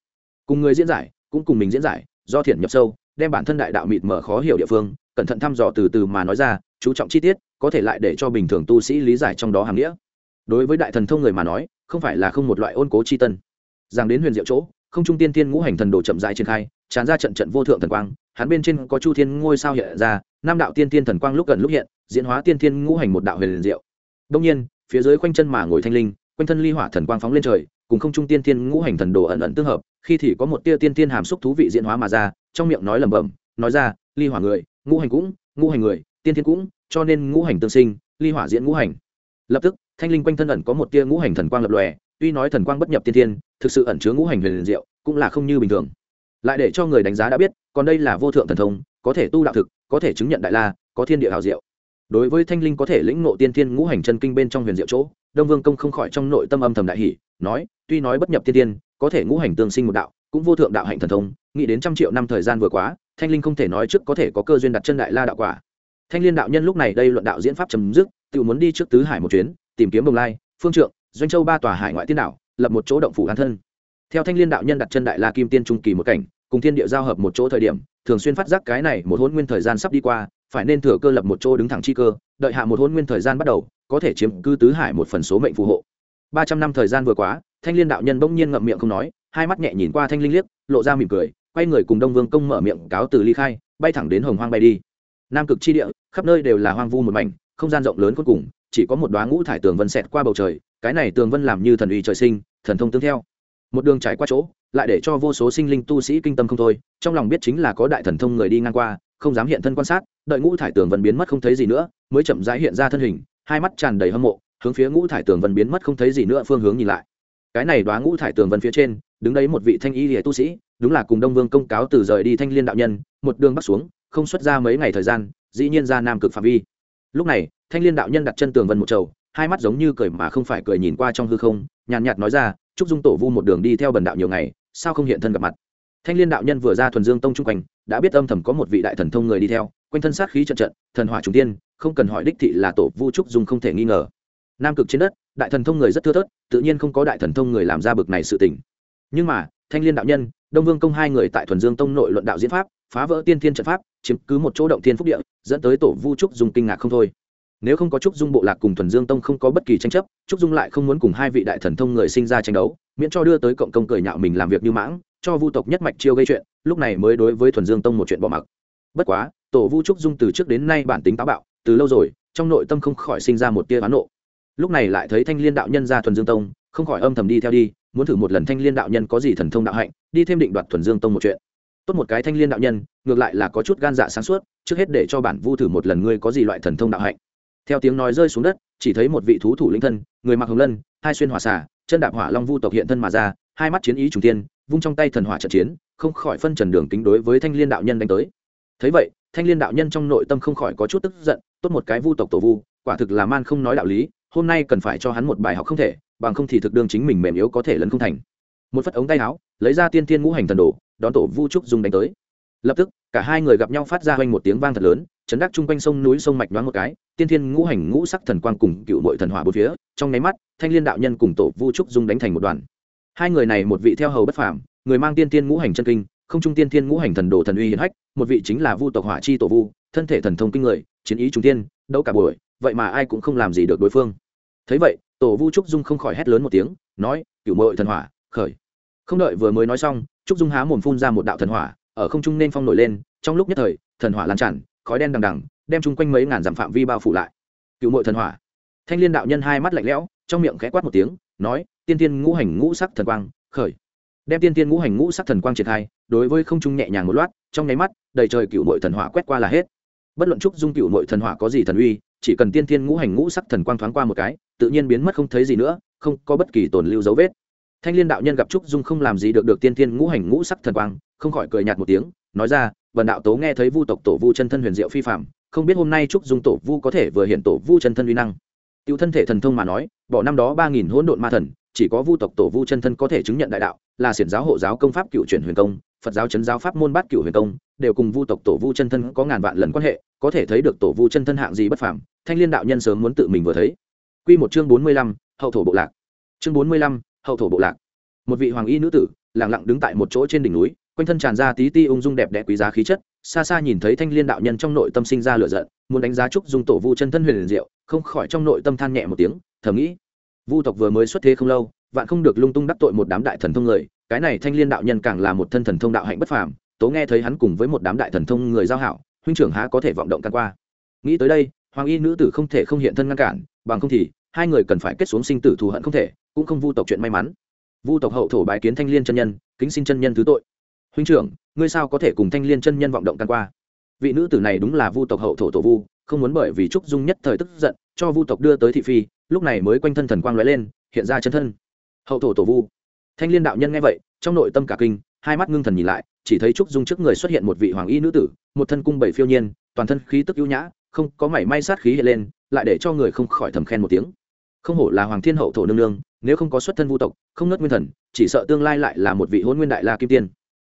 Cùng người diễn giải, cũng cùng mình diễn giải, do thiện nhập sâu đem bản thân đại đạo mịt mở khó hiểu địa phương, cẩn thận thăm dò từ từ mà nói ra, chú trọng chi tiết, có thể lại để cho bình thường tu sĩ lý giải trong đó hàm nghĩa. Đối với đại thần thông người mà nói, không phải là không một loại ôn cố chi tân. Giang đến huyền diệu chỗ, không trung tiên thiên ngũ hành thần đồ chậm rãi triển khai, tràn ra trận trận vô thượng thần quang, hắn bên trên có chu thiên ngôi sao hiện ra nam đạo tiên thiên thần quang lúc gần lúc hiện, diễn hóa tiên thiên ngũ hành một đạo huyền diệu. Đông nhiên, phía dưới quanh chân mà ngồi thanh linh, quanh thân ly hỏa thần quang phóng lên trời, cùng không trung tiên thiên ngũ hành thần đồ ẩn ẩn tương hợp, khi thì có một tia tiên thiên hàm xúc thú vị diễn hóa mà ra trong miệng nói lẩm bẩm, nói ra, ly hỏa người, ngũ hành cũng, ngũ hành người, tiên thiên cũng, cho nên ngũ hành tương sinh, ly hỏa diễn ngũ hành. Lập tức, thanh linh quanh thân ẩn có một tia ngũ hành thần quang lập lòe, tuy nói thần quang bất nhập tiên thiên, thực sự ẩn chứa ngũ hành huyền diệu, cũng là không như bình thường. Lại để cho người đánh giá đã biết, còn đây là vô thượng thần thông, có thể tu đạo thực, có thể chứng nhận đại la, có thiên địa hào diệu. Đối với thanh linh có thể lĩnh ngộ tiên thiên ngũ hành chân kinh bên trong huyền diệu chỗ, đông vương công không khỏi trong nội tâm âm thầm đại hỷ nói, tuy nói bất nhập tiên thiên, có thể ngũ hành tương sinh một đạo cũng vô thượng đạo hạnh thần thông, nghĩ đến trăm triệu năm thời gian vừa quá, thanh linh không thể nói trước có thể có cơ duyên đặt chân đại la đạo quả. Thanh liên đạo nhân lúc này đây luận đạo diễn pháp chấm dứt, tự muốn đi trước tứ hải một chuyến, tìm kiếm bồng lai, phương trượng, doanh châu ba tòa hải ngoại tiên đảo, lập một chỗ động phủ an thân. Theo thanh liên đạo nhân đặt chân đại la kim tiên trung kỳ một cảnh, cùng thiên địa giao hợp một chỗ thời điểm, thường xuyên phát giác cái này một hôn nguyên thời gian sắp đi qua, phải nên thừa cơ lập một chỗ đứng thẳng chi cơ, đợi hạ một hôn nguyên thời gian bắt đầu, có thể chiếm cư tứ hải một phần số mệnh phù hộ. Ba trăm năm thời gian vừa quá, thanh liên đạo nhân bỗng nhiên ngậm miệng không nói hai mắt nhẹ nhìn qua thanh linh liếc, lộ ra mỉm cười, quay người cùng đông vương công mở miệng cáo từ ly khai, bay thẳng đến hồng hoang bay đi. Nam cực chi địa, khắp nơi đều là hoang vu một mảnh, không gian rộng lớn cuối cùng, chỉ có một đoá ngũ thải tường vân xẹt qua bầu trời, cái này tường vân làm như thần uy trời sinh, thần thông tương theo. Một đường trải qua chỗ, lại để cho vô số sinh linh tu sĩ kinh tâm không thôi, trong lòng biết chính là có đại thần thông người đi ngang qua, không dám hiện thân quan sát, đợi ngũ thải tường vân biến mất không thấy gì nữa, mới chậm rãi hiện ra thân hình, hai mắt tràn đầy hâm mộ, hướng phía ngũ thải tường vân biến mất không thấy gì nữa phương hướng nhìn lại. Cái này đoá ngũ thải tường vân phía trên đứng đấy một vị thanh y lìa tu sĩ, đúng là cùng đông vương công cáo từ rời đi thanh liên đạo nhân, một đường bắt xuống, không xuất ra mấy ngày thời gian, dĩ nhiên ra nam cực phạm vi. Lúc này, thanh liên đạo nhân đặt chân tường vân một trầu hai mắt giống như cười mà không phải cười nhìn qua trong hư không, nhàn nhạt nói ra, trúc dung tổ vu một đường đi theo bần đạo nhiều ngày, sao không hiện thân gặp mặt? Thanh liên đạo nhân vừa ra thuần dương tông trung quanh, đã biết âm thầm có một vị đại thần thông người đi theo, quanh thân sát khí trận trận, thần hỏa trung tiên, không cần hỏi đích thị là tổ vu trúc dung không thể nghi ngờ. Nam cực trên đất, đại thần thông người rất thưa thớt, tự nhiên không có đại thần thông người làm ra bực này sự tình nhưng mà, thanh liên đạo nhân, đông vương công hai người tại thuần dương tông nội luận đạo diễn pháp, phá vỡ tiên thiên trận pháp, chiếm cứ một chỗ động thiên phúc địa, dẫn tới tổ vu trúc dung kinh ngạc không thôi. Nếu không có trúc dung bộ lạc cùng thuần dương tông không có bất kỳ tranh chấp, trúc dung lại không muốn cùng hai vị đại thần thông người sinh ra tranh đấu, miễn cho đưa tới cộng công cười nhạo mình làm việc như mãng, cho vu tộc nhất mạch chiêu gây chuyện, lúc này mới đối với thuần dương tông một chuyện bỏ mặc. Bất quá, tổ vu trúc dung từ trước đến nay bản tính táo bạo, từ lâu rồi, trong nội tâm không khỏi sinh ra một tia oán nộ. Lúc này lại thấy thanh liên đạo nhân ra thuần dương tông, không khỏi âm thầm đi theo đi muốn thử một lần thanh liên đạo nhân có gì thần thông đạo hạnh, đi thêm định đoạt thuần dương tông một chuyện. Tốt một cái thanh liên đạo nhân, ngược lại là có chút gan dạ sáng suốt, trước hết để cho bản vu thử một lần ngươi có gì loại thần thông đạo hạnh. Theo tiếng nói rơi xuống đất, chỉ thấy một vị thú thủ linh thân, người mặc hồng lân, hai xuyên hỏa xả chân đạp hỏa long vu tộc hiện thân mà ra, hai mắt chiến ý trùng tiên vung trong tay thần hỏa trận chiến, không khỏi phân trần đường kính đối với thanh liên đạo nhân đánh tới. Thấy vậy, thanh liên đạo nhân trong nội tâm không khỏi có chút tức giận, tốt một cái vu tộc tổ vu, quả thực là man không nói đạo lý, hôm nay cần phải cho hắn một bài học không thể bằng không thì thực đương chính mình mềm yếu có thể lấn không thành. Một phất ống tay áo, lấy ra tiên tiên ngũ hành thần đồ, đón tổ vu trúc dùng đánh tới. Lập tức, cả hai người gặp nhau phát ra hoành một tiếng vang thật lớn, chấn đắc chung quanh sông núi sông mạch nhoáng một cái, tiên thiên ngũ hành ngũ sắc thần quang cùng cựu nội thần hỏa bốn phía, trong nháy mắt, thanh liên đạo nhân cùng tổ vu trúc dung đánh thành một đoàn. Hai người này một vị theo hầu bất phàm, người mang tiên thiên ngũ hành chân kinh, không trung tiên thiên ngũ hành thần đồ thần uy hiển hách, một vị chính là vu tộc hỏa chi tổ vu, thân thể thần thông kinh người, chiến ý trung tiên, đấu cả buổi, vậy mà ai cũng không làm gì được đối phương. Thấy vậy tổ vu trúc dung không khỏi hét lớn một tiếng, nói cựu mội thần hỏa, khởi. Không đợi vừa mới nói xong, trúc dung há mồm phun ra một đạo thần hỏa, ở không trung nên phong nổi lên, trong lúc nhất thời, thần hỏa lan tràn, khói đen đằng đằng, đem chung quanh mấy ngàn dặm phạm vi bao phủ lại. Cựu mội thần hỏa. Thanh liên đạo nhân hai mắt lạnh lẽo, trong miệng khẽ quát một tiếng, nói, tiên tiên ngũ hành ngũ sắc thần quang, khởi. Đem tiên tiên ngũ hành ngũ sắc thần quang triển khai, đối với không trung nhẹ nhàng một loạt trong nháy mắt, đầy trời cựu mội thần hỏa quét qua là hết. Bất luận trúc dung cựu mội thần hỏa có gì thần uy chỉ cần tiên thiên ngũ hành ngũ sắc thần quang thoáng qua một cái, tự nhiên biến mất không thấy gì nữa, không có bất kỳ tồn lưu dấu vết. Thanh liên đạo nhân gặp trúc dung không làm gì được được tiên thiên ngũ hành ngũ sắc thần quang, không khỏi cười nhạt một tiếng, nói ra vần đạo tố nghe thấy vu tộc tổ vu chân thân huyền diệu phi phạm không biết hôm nay trúc dung tổ vu có thể vừa hiện tổ vu chân thân uy năng. Tiêu thân thể thần thông mà nói, bỏ năm đó ba nghìn hỗn độn ma thần, chỉ có vu tộc tổ vu chân thân có thể chứng nhận đại đạo, là xiển giáo hộ giáo công pháp cựu chuyển huyền công, phật giáo chấn giáo pháp môn bát cựu huyền công, đều cùng vu tộc tổ vu chân thân có ngàn vạn lần quan hệ, có thể thấy được tổ vu chân thân hạng gì bất phàm thanh liên đạo nhân sớm muốn tự mình vừa thấy. Quy một chương bốn mươi lăm, hậu thổ bộ lạc. Chương bốn mươi lăm, hậu thổ bộ lạc. Một vị hoàng y nữ tử, lặng lặng đứng tại một chỗ trên đỉnh núi, quanh thân tràn ra tí ti ung dung đẹp đẽ quý giá khí chất, xa xa nhìn thấy thanh liên đạo nhân trong nội tâm sinh ra lửa giận, muốn đánh giá trúc dung tổ vu chân thân huyền liền diệu, không khỏi trong nội tâm than nhẹ một tiếng, thầm nghĩ, vu tộc vừa mới xuất thế không lâu, vạn không được lung tung đắc tội một đám đại thần thông người, cái này thanh liên đạo nhân càng là một thân thần thông đạo hạnh bất phàm, tố nghe thấy hắn cùng với một đám đại thần thông người giao hảo, huynh trưởng há có thể vọng động căn qua. Nghĩ tới đây hoàng y nữ tử không thể không hiện thân ngăn cản, bằng không thì hai người cần phải kết xuống sinh tử thù hận không thể, cũng không vu tộc chuyện may mắn. Vu tộc hậu thổ bái kiến thanh liên chân nhân, kính xin chân nhân thứ tội. Huynh trưởng, ngươi sao có thể cùng thanh liên chân nhân vọng động căn qua? Vị nữ tử này đúng là vu tộc hậu thổ tổ vu, không muốn bởi vì trúc dung nhất thời tức giận, cho vu tộc đưa tới thị phi, lúc này mới quanh thân thần quang lóe lên, hiện ra chân thân. Hậu thổ tổ vu. Thanh liên đạo nhân nghe vậy, trong nội tâm cả kinh, hai mắt ngưng thần nhìn lại, chỉ thấy trúc dung trước người xuất hiện một vị hoàng y nữ tử, một thân cung bảy phiêu nhiên, toàn thân khí tức ưu nhã không có mảy may sát khí hiện lên, lại để cho người không khỏi thầm khen một tiếng. Không hổ là hoàng thiên hậu thổ nương nương, nếu không có xuất thân vu tộc, không nớt nguyên thần, chỉ sợ tương lai lại là một vị hôn nguyên đại la kim tiên.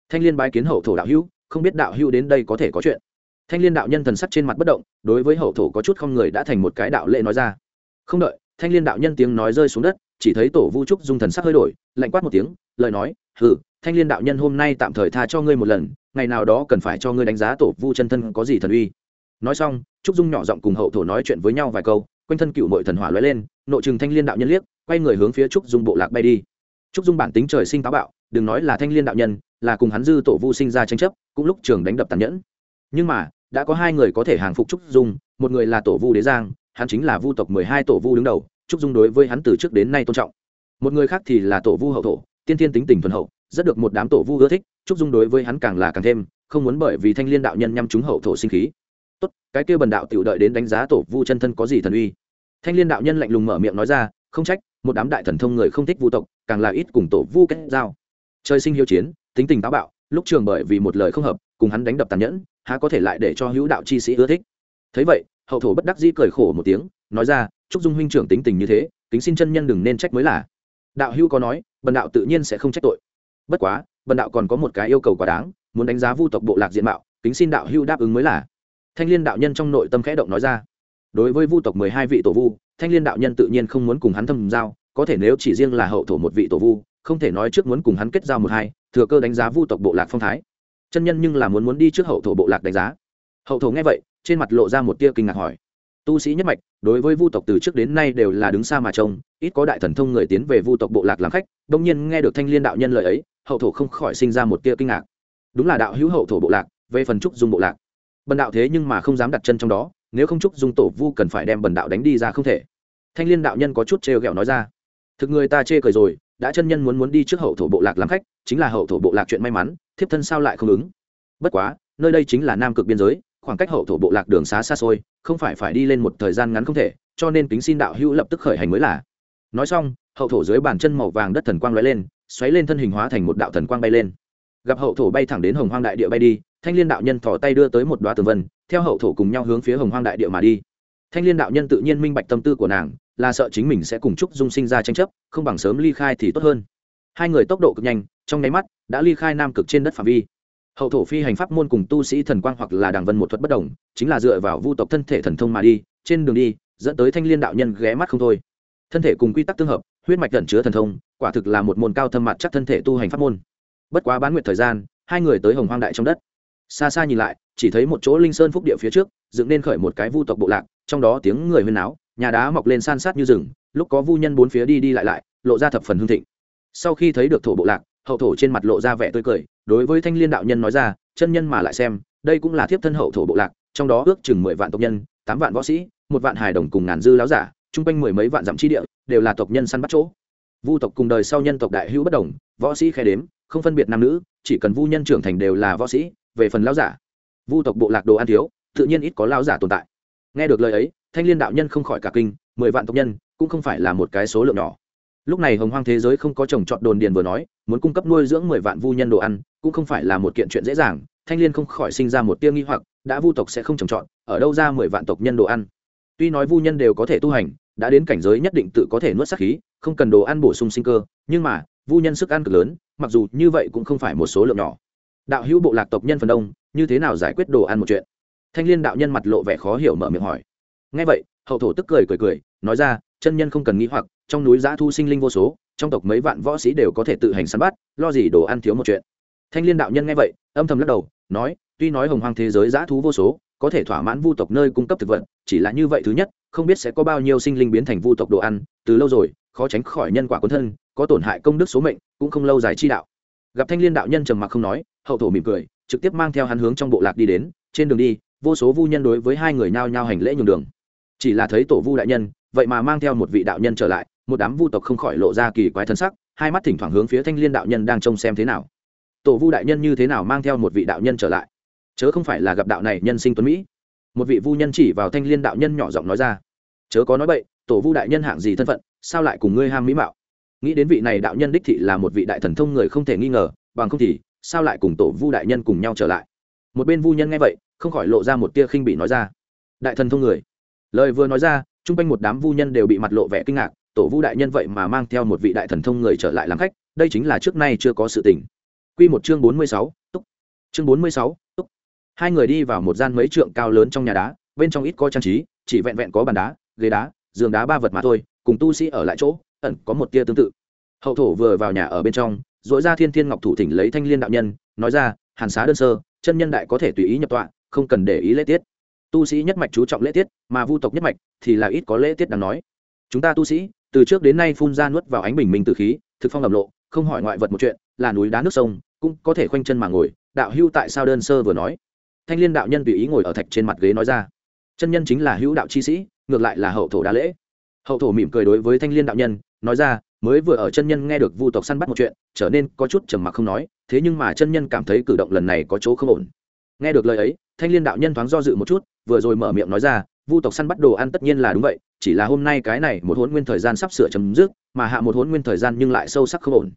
Thanh liên bái kiến hậu thổ đạo hữu, không biết đạo hữu đến đây có thể có chuyện. Thanh liên đạo nhân thần sắc trên mặt bất động, đối với hậu thổ có chút không người đã thành một cái đạo lệ nói ra. Không đợi, thanh liên đạo nhân tiếng nói rơi xuống đất, chỉ thấy tổ vu trúc dung thần sắc hơi đổi, lạnh quát một tiếng, lời nói, hừ, thanh liên đạo nhân hôm nay tạm thời tha cho ngươi một lần, ngày nào đó cần phải cho ngươi đánh giá tổ vu chân thân có gì thần uy. Nói xong trúc dung nhỏ giọng cùng hậu thổ nói chuyện với nhau vài câu, quanh thân cựu mội thần hỏa lóe lên, nội trừng thanh liên đạo nhân liếc, quay người hướng phía trúc dung bộ lạc bay đi. Trúc dung bản tính trời sinh táo bạo, đừng nói là thanh liên đạo nhân, là cùng hắn dư tổ vu sinh ra tranh chấp, cũng lúc trường đánh đập tàn nhẫn. Nhưng mà, đã có hai người có thể hàng phục trúc dung, một người là tổ vu đế giang, hắn chính là vu tộc mười hai tổ vu đứng đầu, trúc dung đối với hắn từ trước đến nay tôn trọng. Một người khác thì là tổ vu hậu thổ, tiên thiên tính tình thuần hậu, rất được một đám tổ vu ưa thích, trúc dung đối với hắn càng là càng thêm, không muốn bởi vì thanh liên đạo nhân nhăm trúng hậu thổ sinh khí tốt, cái kia bần đạo tiểu đợi đến đánh giá tổ vu chân thân có gì thần uy. Thanh liên đạo nhân lạnh lùng mở miệng nói ra, không trách, một đám đại thần thông người không thích vu tộc, càng là ít cùng tổ vu kết giao. Trời sinh hiếu chiến, tính tình táo bạo, lúc trường bởi vì một lời không hợp, cùng hắn đánh đập tàn nhẫn, há có thể lại để cho hữu đạo chi sĩ ưa thích. Thấy vậy, hậu thổ bất đắc dĩ cười khổ một tiếng, nói ra, chúc dung huynh trưởng tính tình như thế, kính xin chân nhân đừng nên trách mới là. Đạo hữu có nói, bần đạo tự nhiên sẽ không trách tội. Bất quá, bần đạo còn có một cái yêu cầu quá đáng, muốn đánh giá vu tộc bộ lạc diện mạo, kính xin đạo hữu đáp ứng mới là thanh liên đạo nhân trong nội tâm khẽ động nói ra. Đối với vu tộc mười hai vị tổ vu, thanh liên đạo nhân tự nhiên không muốn cùng hắn thâm giao, có thể nếu chỉ riêng là hậu thổ một vị tổ vu, không thể nói trước muốn cùng hắn kết giao một hai, thừa cơ đánh giá vu tộc bộ lạc phong thái. Chân nhân nhưng là muốn muốn đi trước hậu thổ bộ lạc đánh giá. Hậu thổ nghe vậy, trên mặt lộ ra một tia kinh ngạc hỏi. Tu sĩ nhất mạch, đối với vu tộc từ trước đến nay đều là đứng xa mà trông, ít có đại thần thông người tiến về vu tộc bộ lạc làm khách, đông nhiên nghe được thanh liên đạo nhân lời ấy, hậu thổ không khỏi sinh ra một tia kinh ngạc. Đúng là đạo hữu hậu thổ bộ lạc, về phần trúc dung bộ lạc bần đạo thế nhưng mà không dám đặt chân trong đó, nếu không chúc dung tổ vu cần phải đem bần đạo đánh đi ra không thể. Thanh liên đạo nhân có chút trêu ghẹo nói ra, thực người ta chê cười rồi, đã chân nhân muốn muốn đi trước hậu thổ bộ lạc làm khách, chính là hậu thổ bộ lạc chuyện may mắn, thiếp thân sao lại không ứng? Bất quá, nơi đây chính là nam cực biên giới, khoảng cách hậu thổ bộ lạc đường xá xa xôi, không phải phải đi lên một thời gian ngắn không thể, cho nên kính xin đạo hữu lập tức khởi hành mới là. Nói xong, hậu thổ dưới bàn chân màu vàng đất thần quang lóe lên, xoáy lên thân hình hóa thành một đạo thần quang bay lên. Gặp hậu thổ bay thẳng đến hồng hoang đại địa bay đi thanh liên đạo nhân thỏ tay đưa tới một đoá tường vân, theo hậu thổ cùng nhau hướng phía hồng hoang đại địa mà đi. Thanh liên đạo nhân tự nhiên minh bạch tâm tư của nàng, là sợ chính mình sẽ cùng chúc dung sinh ra tranh chấp, không bằng sớm ly khai thì tốt hơn. Hai người tốc độ cực nhanh, trong nháy mắt, đã ly khai nam cực trên đất phạm vi. Hậu thổ phi hành pháp môn cùng tu sĩ thần quang hoặc là đàng vân một thuật bất đồng, chính là dựa vào vu tộc thân thể thần thông mà đi, trên đường đi, dẫn tới thanh liên đạo nhân ghé mắt không thôi. Thân thể cùng quy tắc tương hợp, huyết mạch cẩn chứa thần thông, quả thực là một môn cao thâm mặt chắc thân thể tu hành pháp môn. Bất quá bán nguyện thời gian, hai người tới hồng hoang đại trong đất xa xa nhìn lại, chỉ thấy một chỗ linh sơn phúc địa phía trước, dựng nên khởi một cái vu tộc bộ lạc, trong đó tiếng người huyên náo, nhà đá mọc lên san sát như rừng, lúc có vu nhân bốn phía đi đi lại lại, lộ ra thập phần hương thịnh. Sau khi thấy được thổ bộ lạc, hậu thổ trên mặt lộ ra vẻ tươi cười, đối với thanh liên đạo nhân nói ra, chân nhân mà lại xem, đây cũng là thiếp thân hậu thổ bộ lạc, trong đó ước chừng mười vạn tộc nhân, tám vạn võ sĩ, một vạn hài đồng cùng ngàn dư láo giả, chung quanh mười mấy vạn dặm chi địa, đều là tộc nhân săn bắt chỗ vu tộc cùng đời sau nhân tộc đại hữu bất đồng, võ sĩ khe đếm, không phân biệt nam nữ, chỉ cần vu nhân trưởng thành đều là võ sĩ, về phần lão giả. Vu tộc bộ lạc đồ ăn thiếu, tự nhiên ít có lão giả tồn tại. Nghe được lời ấy, thanh liên đạo nhân không khỏi cả kinh, mười vạn tộc nhân, cũng không phải là một cái số lượng nhỏ. Lúc này hồng hoang thế giới không có trồng trọt đồn điền vừa nói, muốn cung cấp nuôi dưỡng mười vạn vu nhân đồ ăn, cũng không phải là một kiện chuyện dễ dàng, thanh liên không khỏi sinh ra một tia nghi hoặc, đã vu tộc sẽ không trồng trọt, ở đâu ra mười vạn tộc nhân đồ ăn? Tuy nói vu nhân đều có thể tu hành, đã đến cảnh giới nhất định tự có thể nuốt sắc khí không cần đồ ăn bổ sung sinh cơ, nhưng mà, vu nhân sức ăn cực lớn, mặc dù như vậy cũng không phải một số lượng nhỏ. Đạo hữu bộ lạc tộc nhân phần đông, như thế nào giải quyết đồ ăn một chuyện? Thanh liên đạo nhân mặt lộ vẻ khó hiểu mở miệng hỏi. Ngay vậy, hậu thổ tức cười cười cười, nói ra, chân nhân không cần nghĩ hoặc, trong núi giã thu sinh linh vô số, trong tộc mấy vạn võ sĩ đều có thể tự hành săn bắt, lo gì đồ ăn thiếu một chuyện. Thanh liên đạo nhân nghe vậy, âm thầm lắc đầu, nói, tuy nói hồng hoang thế giới giã thú vô số, có thể thỏa mãn vu tộc nơi cung cấp thực vật, chỉ là như vậy thứ nhất, không biết sẽ có bao nhiêu sinh linh biến thành vu tộc đồ ăn, từ lâu rồi khó tránh khỏi nhân quả quân thân, có tổn hại công đức số mệnh, cũng không lâu dài chi đạo. Gặp thanh liên đạo nhân trầm mặc không nói, hậu thổ mỉm cười, trực tiếp mang theo hắn hướng trong bộ lạc đi đến, trên đường đi, vô số vu nhân đối với hai người nao nhao hành lễ nhường đường. Chỉ là thấy tổ vu đại nhân, vậy mà mang theo một vị đạo nhân trở lại, một đám vu tộc không khỏi lộ ra kỳ quái thân sắc, hai mắt thỉnh thoảng hướng phía thanh liên đạo nhân đang trông xem thế nào. Tổ vu đại nhân như thế nào mang theo một vị đạo nhân trở lại? Chớ không phải là gặp đạo này nhân sinh tuấn mỹ. Một vị vu nhân chỉ vào thanh liên đạo nhân nhỏ giọng nói ra. Chớ có nói bậy, tổ vu đại nhân hạng gì thân phận sao lại cùng ngươi ham mỹ mạo? Nghĩ đến vị này đạo nhân đích thị là một vị đại thần thông người không thể nghi ngờ bằng không thì sao lại cùng tổ vu đại nhân cùng nhau trở lại? Một bên vu nhân nghe vậy không khỏi lộ ra một tia khinh bị nói ra. Đại thần thông người. Lời vừa nói ra chung quanh một đám vu nhân đều bị mặt lộ vẻ kinh ngạc tổ vu đại nhân vậy mà mang theo một vị đại thần thông người trở lại làm khách đây chính là trước nay chưa có sự tình. Quy một chương bốn mươi sáu, túc. Chương bốn mươi sáu, túc. Hai người đi vào một gian mấy trượng cao lớn trong nhà đá, bên trong ít có trang trí, chỉ vẹn vẹn có bàn đá, ghế đá, giường đá ba vật mà thôi, cùng tu sĩ ở lại chỗ, ẩn có một tia tương tự. Hậu thổ vừa vào nhà ở bên trong dội ra thiên thiên ngọc thủ thỉnh lấy thanh liên đạo nhân nói ra hàn xá đơn sơ chân nhân đại có thể tùy ý nhập tọa không cần để ý lễ tiết. Tu sĩ nhất mạch chú trọng lễ tiết mà vu tộc nhất mạch thì là ít có lễ tiết đáng nói. Chúng ta tu sĩ từ trước đến nay phun ra nuốt vào ánh bình minh từ khí thực phong lầm lộ không hỏi ngoại vật một chuyện là núi đá nước sông cũng có thể khoanh chân mà ngồi. Đạo hưu tại sao đơn sơ vừa nói? Thanh liên đạo nhân tùy ý ngồi ở thạch trên mặt ghế nói ra chân nhân chính là hữu đạo chi sĩ ngược lại là hậu thổ đa lễ hậu thổ mỉm cười đối với thanh liên đạo nhân, nói ra, mới vừa ở chân nhân nghe được vu tộc săn bắt một chuyện, trở nên có chút trầm mặc không nói, thế nhưng mà chân nhân cảm thấy cử động lần này có chỗ không ổn. Nghe được lời ấy, thanh liên đạo nhân thoáng do dự một chút, vừa rồi mở miệng nói ra, vu tộc săn bắt đồ ăn tất nhiên là đúng vậy, chỉ là hôm nay cái này một hôn nguyên thời gian sắp sửa chấm dứt, mà hạ một hôn nguyên thời gian nhưng lại sâu sắc không ổn.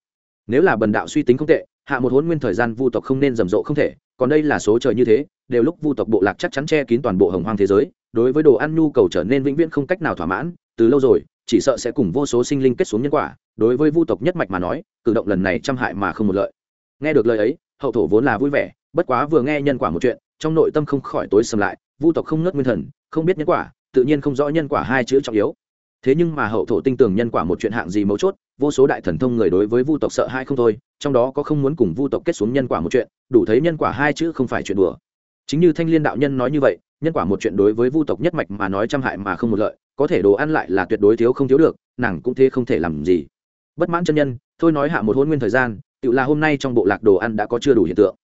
Nếu là bần đạo suy tính không tệ, hạ một hôn nguyên thời gian vu tộc không nên rầm rộ không thể, còn đây là số trời như thế, đều lúc vu tộc bộ lạc chắc chắn che kín toàn bộ hồng hoang thế giới, đối với đồ ăn nhu cầu trở nên vĩnh viễn không cách nào thỏa mãn từ lâu rồi, chỉ sợ sẽ cùng vô số sinh linh kết xuống nhân quả, đối với vu tộc nhất mạch mà nói, cử động lần này trăm hại mà không một lợi. Nghe được lời ấy, hậu thổ vốn là vui vẻ, bất quá vừa nghe nhân quả một chuyện, trong nội tâm không khỏi tối sầm lại, vu tộc không ngớt nguyên thần, không biết nhân quả, tự nhiên không rõ nhân quả hai chữ trọng yếu. Thế nhưng mà hậu thổ tinh tường nhân quả một chuyện hạng gì mấu chốt, vô số đại thần thông người đối với vu tộc sợ hai không thôi, trong đó có không muốn cùng vu tộc kết xuống nhân quả một chuyện, đủ thấy nhân quả hai chữ không phải chuyện đùa. Chính như thanh liên đạo nhân nói như vậy, nhân quả một chuyện đối với vu tộc nhất mạch mà nói trăm hại mà không một lợi có thể đồ ăn lại là tuyệt đối thiếu không thiếu được, nàng cũng thế không thể làm gì. Bất mãn chân nhân, thôi nói hạ một hôn nguyên thời gian, tự là hôm nay trong bộ lạc đồ ăn đã có chưa đủ hiện tượng.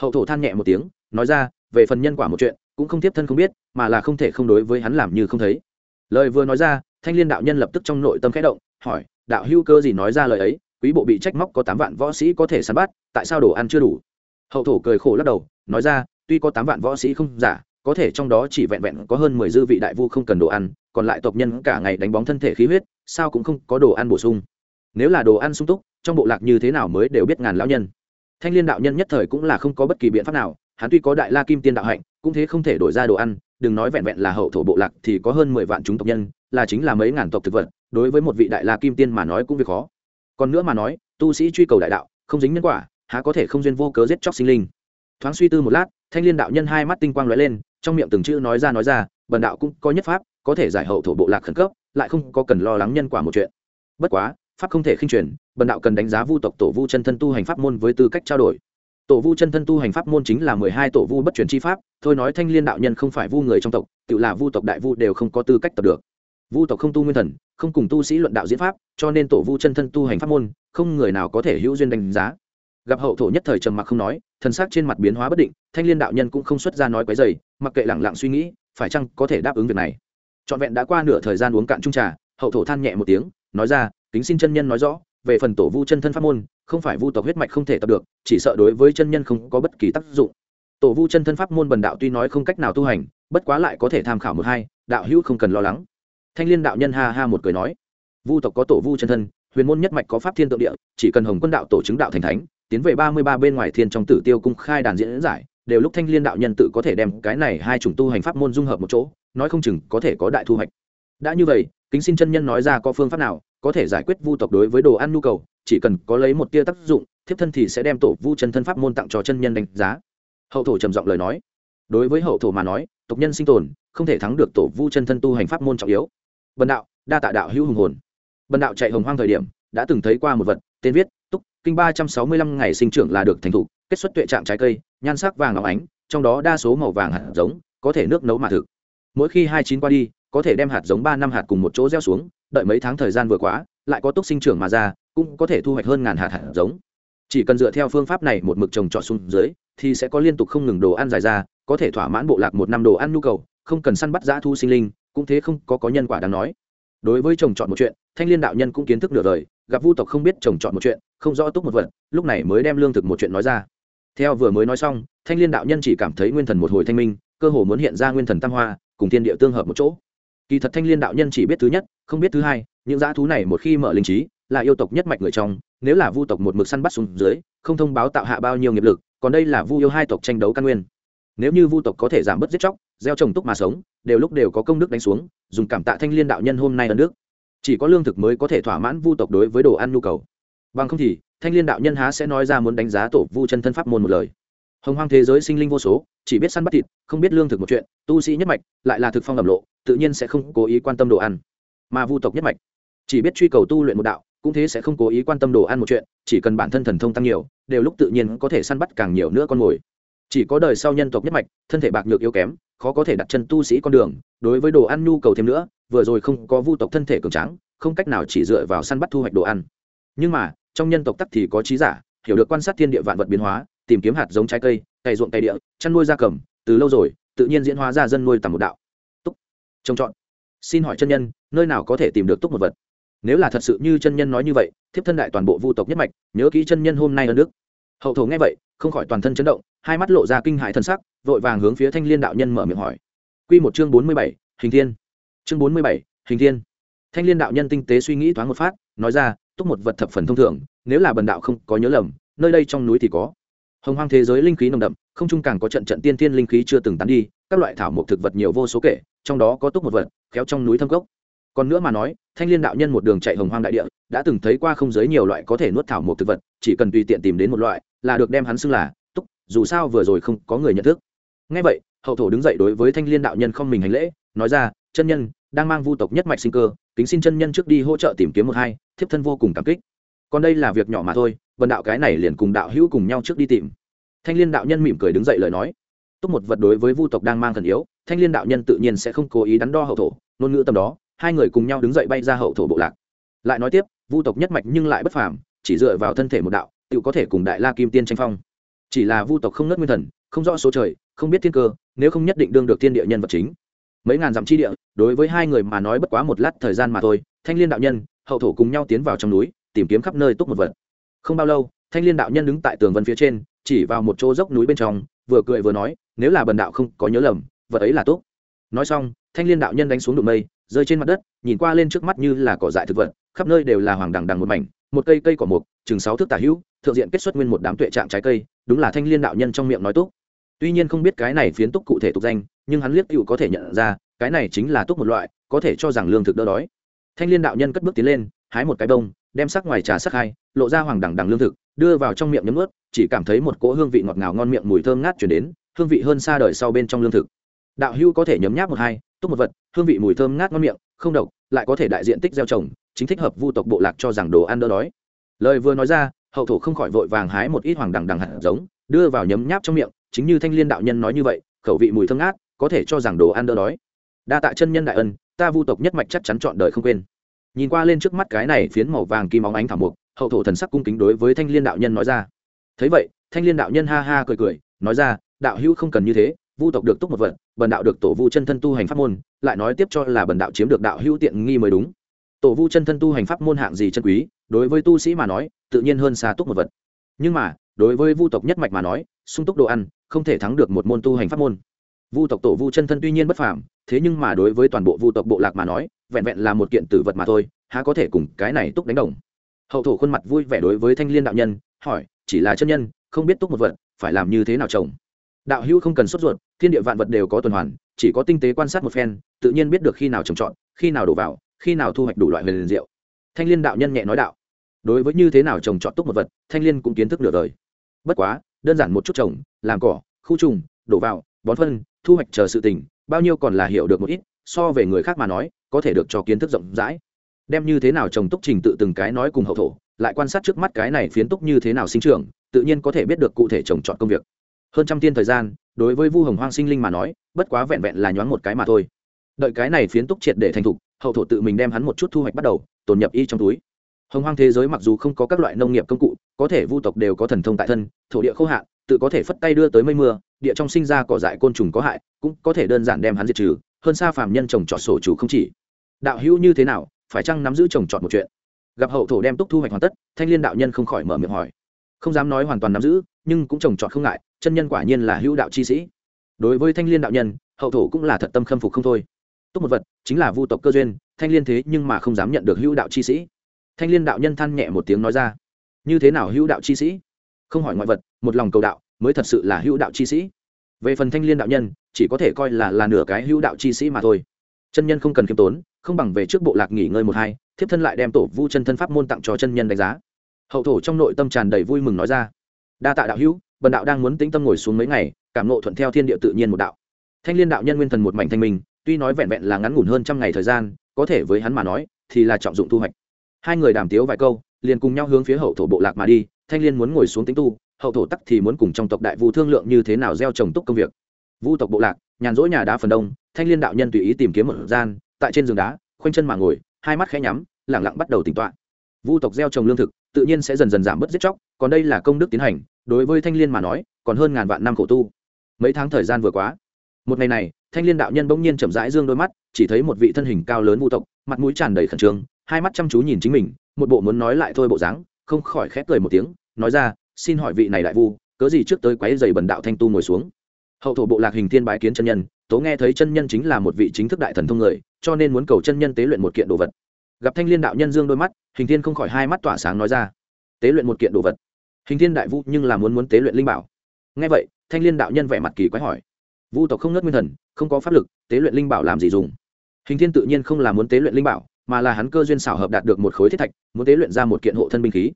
Hậu thổ than nhẹ một tiếng, nói ra, về phần nhân quả một chuyện, cũng không tiếp thân không biết, mà là không thể không đối với hắn làm như không thấy. Lời vừa nói ra, thanh liên đạo nhân lập tức trong nội tâm khẽ động, hỏi, đạo hữu cơ gì nói ra lời ấy, quý bộ bị trách móc có tám vạn võ sĩ có thể săn bắt, tại sao đồ ăn chưa đủ? Hậu thổ cười khổ lắc đầu, nói ra, tuy có tám vạn võ sĩ không giả có thể trong đó chỉ vẹn vẹn có hơn mười dư vị đại vu không cần đồ ăn, còn lại tộc nhân cả ngày đánh bóng thân thể khí huyết, sao cũng không có đồ ăn bổ sung. Nếu là đồ ăn sung túc, trong bộ lạc như thế nào mới đều biết ngàn lão nhân. Thanh liên đạo nhân nhất thời cũng là không có bất kỳ biện pháp nào, hắn tuy có đại la kim tiên đạo hạnh, cũng thế không thể đổi ra đồ ăn, đừng nói vẹn vẹn là hậu thổ bộ lạc thì có hơn mười vạn chúng tộc nhân, là chính là mấy ngàn tộc thực vật, đối với một vị đại la kim tiên mà nói cũng việc khó. Còn nữa mà nói, tu sĩ truy cầu đại đạo, không dính nhân quả, há có thể không duyên vô cớ giết chóc sinh linh. Thoáng suy tư một lát, thanh liên đạo nhân hai mắt tinh quang lóe lên trong miệng từng chữ nói ra nói ra, bần đạo cũng có nhất pháp, có thể giải hậu thổ bộ lạc khẩn cấp, lại không có cần lo lắng nhân quả một chuyện. Bất quá, pháp không thể khinh truyền, bần đạo cần đánh giá vu tộc tổ vu chân thân tu hành pháp môn với tư cách trao đổi. Tổ vu chân thân tu hành pháp môn chính là mười hai tổ vu bất truyền chi pháp, thôi nói thanh liên đạo nhân không phải vu người trong tộc, tự là vu tộc đại vu đều không có tư cách tập được. Vu tộc không tu nguyên thần, không cùng tu sĩ luận đạo diễn pháp, cho nên tổ vu chân thân tu hành pháp môn, không người nào có thể hữu duyên đánh giá. Gặp hậu thổ nhất thời trầm mặc không nói thần sắc trên mặt biến hóa bất định, thanh liên đạo nhân cũng không xuất ra nói quấy dày mặc kệ lẳng lặng suy nghĩ, phải chăng có thể đáp ứng việc này? Trọn vẹn đã qua nửa thời gian uống cạn trung trà, hậu thổ than nhẹ một tiếng, nói ra, kính xin chân nhân nói rõ, về phần tổ vu chân thân pháp môn, không phải vu tộc huyết mạch không thể tập được, chỉ sợ đối với chân nhân không có bất kỳ tác dụng. Tổ vu chân thân pháp môn bần đạo tuy nói không cách nào tu hành, bất quá lại có thể tham khảo một hai, đạo hữu không cần lo lắng. Thanh liên đạo nhân ha ha một cười nói, vu tộc có tổ vu chân thân, huyền môn nhất mạch có pháp thiên tượng địa, chỉ cần hồng quân đạo tổ chứng đạo thành thánh tiến về ba mươi ba bên ngoài thiên trong tử tiêu cung khai đàn diễn giải, đều lúc thanh liên đạo nhân tự có thể đem cái này hai chủng tu hành pháp môn dung hợp một chỗ, nói không chừng có thể có đại thu hoạch. Đã như vậy, kính xin chân nhân nói ra có phương pháp nào có thể giải quyết vu tộc đối với đồ ăn nhu cầu, chỉ cần có lấy một tia tác dụng, thiếp thân thì sẽ đem tổ vu chân thân pháp môn tặng cho chân nhân đánh giá. Hậu thổ trầm giọng lời nói. Đối với hậu thổ mà nói, tộc nhân sinh tồn không thể thắng được tổ vu chân thân tu hành pháp môn trọng yếu. Bần đạo, đa tạ đạo hữu hùng hồn. Bần đạo chạy hồng hoang thời điểm, đã từng thấy qua một vật, tên viết túc, kinh ba trăm sáu mươi lăm ngày sinh trưởng là được thành thục, kết xuất tuệ trạng trái cây, nhan sắc vàng óng ánh, trong đó đa số màu vàng hạt giống, có thể nước nấu mà thực. Mỗi khi hai chín qua đi, có thể đem hạt giống ba năm hạt cùng một chỗ gieo xuống, đợi mấy tháng thời gian vừa quá lại có túc sinh trưởng mà ra, cũng có thể thu hoạch hơn ngàn hạt hạt giống. Chỉ cần dựa theo phương pháp này một mực trồng trọt xuống dưới, thì sẽ có liên tục không ngừng đồ ăn dài ra, có thể thỏa mãn bộ lạc một năm đồ ăn nhu cầu, không cần săn bắt giã thu sinh linh, cũng thế không có có nhân quả đáng nói. Đối với trồng trọt một chuyện, thanh liên đạo nhân cũng kiến thức nửa đời, gặp vu tộc không biết trồng trọt một chuyện không rõ túc một vật, lúc này mới đem lương thực một chuyện nói ra. Theo vừa mới nói xong, thanh liên đạo nhân chỉ cảm thấy nguyên thần một hồi thanh minh, cơ hồ muốn hiện ra nguyên thần tam hoa, cùng thiên địa tương hợp một chỗ. Kỳ thật thanh liên đạo nhân chỉ biết thứ nhất, không biết thứ hai, những dã thú này một khi mở linh trí, là yêu tộc nhất mạch người trong, nếu là vu tộc một mực săn bắt xuống dưới, không thông báo tạo hạ bao nhiêu nghiệp lực, còn đây là vu yêu hai tộc tranh đấu căn nguyên. Nếu như vu tộc có thể giảm bớt giết chóc, gieo trồng túc mà sống, đều lúc đều có công đức đánh xuống, dùng cảm tạ thanh liên đạo nhân hôm nay ân đức. Chỉ có lương thực mới có thể thỏa mãn vu tộc đối với đồ ăn nhu cầu bằng không thì, thanh liên đạo nhân há sẽ nói ra muốn đánh giá tổ vu chân thân pháp môn một lời. Hồng hoang thế giới sinh linh vô số, chỉ biết săn bắt thịt, không biết lương thực một chuyện, tu sĩ nhất mạch, lại là thực phong ẩm lộ, tự nhiên sẽ không cố ý quan tâm đồ ăn. Mà vu tộc nhất mạch, chỉ biết truy cầu tu luyện một đạo, cũng thế sẽ không cố ý quan tâm đồ ăn một chuyện, chỉ cần bản thân thần thông tăng nhiều, đều lúc tự nhiên có thể săn bắt càng nhiều nữa con mồi. Chỉ có đời sau nhân tộc nhất mạch, thân thể bạc nhược yếu kém, khó có thể đặt chân tu sĩ con đường, đối với đồ ăn nhu cầu thêm nữa, vừa rồi không có vu tộc thân thể cường tráng, không cách nào chỉ dựa vào săn bắt thu hoạch đồ ăn. Nhưng mà trong nhân tộc tắc thì có trí giả, hiểu được quan sát thiên địa vạn vật biến hóa, tìm kiếm hạt giống trái cây, cày ruộng cày địa, chăn nuôi gia cầm, từ lâu rồi, tự nhiên diễn hóa ra dân nuôi tầm một đạo. Túc. Trông chọn. Xin hỏi chân nhân, nơi nào có thể tìm được túc một vật? Nếu là thật sự như chân nhân nói như vậy, thiếp thân đại toàn bộ vu tộc nhất mạch, nhớ kỹ chân nhân hôm nay ở nước hậu thổ nghe vậy, không khỏi toàn thân chấn động, hai mắt lộ ra kinh hại thân sắc, vội vàng hướng phía thanh liên đạo nhân mở miệng hỏi. Q một chương bốn mươi bảy, hình thiên. Chương bốn mươi bảy, hình thiên. Thanh liên đạo nhân tinh tế suy nghĩ thoáng một phát, nói ra túc một vật thập phần thông thường, nếu là bần đạo không có nhớ lầm, nơi đây trong núi thì có. Hồng hoang thế giới linh khí nồng đậm, không trung càng có trận trận tiên thiên linh khí chưa từng tán đi, các loại thảo mộc thực vật nhiều vô số kể, trong đó có túc một vật, khéo trong núi thâm cốc. Còn nữa mà nói, thanh liên đạo nhân một đường chạy hồng hoang đại địa, đã từng thấy qua không giới nhiều loại có thể nuốt thảo mộc thực vật, chỉ cần tùy tiện tìm đến một loại, là được đem hắn xưng là túc, dù sao vừa rồi không có người nhận thức. Ngay vậy, hậu thổ đứng dậy đối với thanh liên đạo nhân không mình hành lễ, nói ra, chân nhân, đang mang vu tộc nhất mạch sinh cơ kính xin chân nhân trước đi hỗ trợ tìm kiếm một hai, thiếp thân vô cùng cảm kích. Còn đây là việc nhỏ mà thôi vần đạo cái này liền cùng đạo hữu cùng nhau trước đi tìm. Thanh liên đạo nhân mỉm cười đứng dậy lời nói. Túc một vật đối với vu tộc đang mang thần yếu, thanh liên đạo nhân tự nhiên sẽ không cố ý đắn đo hậu thổ, ngôn ngữ tầm đó, hai người cùng nhau đứng dậy bay ra hậu thổ bộ lạc. Lại nói tiếp, vu tộc nhất mạch nhưng lại bất phàm, chỉ dựa vào thân thể một đạo, tự có thể cùng đại la kim tiên tranh phong. Chỉ là vu tộc không nớt nguyên thần, không rõ số trời, không biết thiên cơ, nếu không nhất định đương được thiên địa nhân vật chính mấy ngàn dặm chi địa, đối với hai người mà nói bất quá một lát thời gian mà thôi, thanh liên đạo nhân, hậu thổ cùng nhau tiến vào trong núi, tìm kiếm khắp nơi túc một vật. Không bao lâu, thanh liên đạo nhân đứng tại tường vân phía trên, chỉ vào một chỗ dốc núi bên trong, vừa cười vừa nói, nếu là bần đạo không có nhớ lầm, vật ấy là tốt nói xong, thanh liên đạo nhân đánh xuống đụng mây, rơi trên mặt đất, nhìn qua lên trước mắt như là cỏ dại thực vật, khắp nơi đều là hoàng đằng đằng một mảnh, một cây cây cỏ mục, chừng sáu thước tả hữu, thượng diện kết xuất nguyên một đám tuệ trạng trái cây, đúng là thanh liên đạo nhân trong miệng nói tốt tuy nhiên không biết cái này phiến túc cụ thể tục danh, nhưng hắn liếc cựu có thể nhận ra, cái này chính là túc một loại, có thể cho rằng lương thực đỡ đói. Thanh liên đạo nhân cất bước tiến lên, hái một cái bông, đem sắc ngoài trà sắc hai, lộ ra hoàng đằng đằng lương thực, đưa vào trong miệng nhấm ướt chỉ cảm thấy một cỗ hương vị ngọt ngào ngon miệng mùi thơm ngát chuyển đến, hương vị hơn xa đời sau bên trong lương thực. Đạo hưu có thể nhấm nháp một hai, túc một vật, hương vị mùi thơm ngát ngon miệng, không độc, lại có thể đại diện tích gieo trồng, chính thích hợp vu tộc bộ lạc cho rằng đồ ăn đỡ đói. Lời vừa nói ra, hậu thổ không khỏi vội vàng hái một ít hoàng đằng đằng hạt giống, đưa vào nhấm nháp trong miệng chính như thanh liên đạo nhân nói như vậy, khẩu vị mùi thơm ngát, có thể cho rằng đồ ăn đỡ đói. Đa tạ chân nhân đại ân, ta vu tộc nhất mạch chắc chắn chọn đời không quên. Nhìn qua lên trước mắt cái này phiến màu vàng kim óng ánh thảm mục hậu thổ thần sắc cung kính đối với thanh liên đạo nhân nói ra. Thấy vậy, thanh liên đạo nhân ha ha cười cười, nói ra, đạo hữu không cần như thế, vu tộc được túc một vật, bần đạo được tổ vu chân thân tu hành pháp môn, lại nói tiếp cho là bần đạo chiếm được đạo hữu tiện nghi mới đúng. Tổ vu chân thân tu hành pháp môn hạng gì chân quý, đối với tu sĩ mà nói, tự nhiên hơn xa túc một vật. Nhưng mà, đối với vu tộc nhất mạch mà nói sung túc đồ ăn, không thể thắng được một môn tu hành pháp môn. Vu tộc tổ vu chân thân tuy nhiên bất phàm, thế nhưng mà đối với toàn bộ vu tộc bộ lạc mà nói, vẹn vẹn là một kiện tử vật mà thôi, há có thể cùng cái này túc đánh đồng. Hậu thổ khuôn mặt vui vẻ đối với thanh liên đạo nhân, hỏi, chỉ là chân nhân, không biết túc một vật, phải làm như thế nào trồng đạo hữu không cần sốt ruột, thiên địa vạn vật đều có tuần hoàn, chỉ có tinh tế quan sát một phen, tự nhiên biết được khi nào trồng trọt, khi nào đổ vào, khi nào thu hoạch đủ loại huyền diệu. Thanh liên đạo nhân nhẹ nói đạo, đối với như thế nào trồng trọt túc một vật, thanh liên cũng kiến thức nửa đời. Bất quá đơn giản một chút trồng, làm cỏ, khu trùng, đổ vào, bón phân, thu hoạch chờ sự tình, bao nhiêu còn là hiểu được một ít, so về người khác mà nói, có thể được cho kiến thức rộng rãi. Đem như thế nào trồng túc trình tự từng cái nói cùng hậu thổ, lại quan sát trước mắt cái này phiến túc như thế nào sinh trưởng, tự nhiên có thể biết được cụ thể trồng trọt công việc. Hơn trăm tiên thời gian, đối với vu hồng hoang sinh linh mà nói, bất quá vẹn vẹn là nhoáng một cái mà thôi. Đợi cái này phiến túc triệt để thành thục, hậu thổ tự mình đem hắn một chút thu hoạch bắt đầu, tồn nhập y trong túi hồng hoang thế giới mặc dù không có các loại nông nghiệp công cụ, có thể vu tộc đều có thần thông tại thân, thổ địa khô hạn, tự có thể phất tay đưa tới mây mưa, địa trong sinh ra cỏ dại côn trùng có hại, cũng có thể đơn giản đem hắn diệt trừ, hơn xa phàm nhân trồng trọt sổ chủ không chỉ. Đạo hữu như thế nào, phải chăng nắm giữ trồng trọt một chuyện? Gặp hậu thổ đem túc thu hoạch hoàn tất, thanh liên đạo nhân không khỏi mở miệng hỏi. Không dám nói hoàn toàn nắm giữ, nhưng cũng trồng trọt không ngại, chân nhân quả nhiên là hữu đạo chi sĩ. Đối với thanh liên đạo nhân, hậu thổ cũng là thật tâm khâm phục không thôi. Túc một vật, chính là vu tộc cơ duyên, thanh liên thế nhưng mà không dám nhận được hữu đạo chi sĩ thanh liên đạo nhân than nhẹ một tiếng nói ra. Như thế nào hữu đạo chi sĩ? Không hỏi ngoại vật, một lòng cầu đạo, mới thật sự là hữu đạo chi sĩ. Về phần thanh liên đạo nhân, chỉ có thể coi là là nửa cái hữu đạo chi sĩ mà thôi. Chân nhân không cần khiêm tốn, không bằng về trước bộ lạc nghỉ ngơi một hai, thiếp thân lại đem tổ vu chân thân pháp môn tặng cho chân nhân đánh giá. Hậu thổ trong nội tâm tràn đầy vui mừng nói ra. Đa tạ đạo hữu, bần đạo đang muốn tĩnh tâm ngồi xuống mấy ngày, cảm nộ thuận theo thiên địa tự nhiên một đạo. Thanh liên đạo nhân nguyên thần một mảnh thanh minh, tuy nói vẹn vẹn là ngắn ngủn hơn trăm ngày thời gian, có thể với hắn mà nói, thì là trọng dụng thu hoạch hai người đàm tiếu vài câu, liền cùng nhau hướng phía hậu thổ bộ lạc mà đi, thanh liên muốn ngồi xuống tính tu, hậu thổ tắc thì muốn cùng trong tộc đại vu thương lượng như thế nào gieo trồng túc công việc. Vu tộc bộ lạc, nhàn rỗi nhà đá phần đông, thanh liên đạo nhân tùy ý tìm kiếm một gian, tại trên giường đá, khoanh chân mà ngồi, hai mắt khẽ nhắm, lẳng lặng bắt đầu tỉnh toạ vu tộc gieo trồng lương thực, tự nhiên sẽ dần dần giảm bớt giết chóc, còn đây là công đức tiến hành, đối với thanh liên mà nói, còn hơn ngàn vạn năm khổ tu. Mấy tháng thời gian vừa quá một ngày này, thanh liên đạo nhân bỗng nhiên chậm rãi dương đôi mắt, chỉ thấy một vị thân hình cao lớn vu tộc, mặt mũi tràn đầy khẩn trương hai mắt chăm chú nhìn chính mình, một bộ muốn nói lại thôi bộ dáng, không khỏi khép cười một tiếng, nói ra, xin hỏi vị này đại vu, cớ gì trước tới quấy giày bần đạo thanh tu ngồi xuống? Hậu thổ bộ lạc hình thiên bái kiến chân nhân, tố nghe thấy chân nhân chính là một vị chính thức đại thần thông người, cho nên muốn cầu chân nhân tế luyện một kiện đồ vật. Gặp thanh liên đạo nhân dương đôi mắt, hình thiên không khỏi hai mắt tỏa sáng nói ra, tế luyện một kiện đồ vật? Hình thiên đại vu nhưng là muốn muốn tế luyện linh bảo. Nghe vậy, thanh liên đạo nhân vẻ mặt kỳ quái hỏi, vu tộc không nớt nguyên thần, không có pháp lực, tế luyện linh bảo làm gì dùng? Hình thiên tự nhiên không là muốn tế luyện linh bảo mà là hắn cơ duyên xảo hợp đạt được một khối thiết thạch, muốn tế luyện ra một kiện hộ thân binh khí.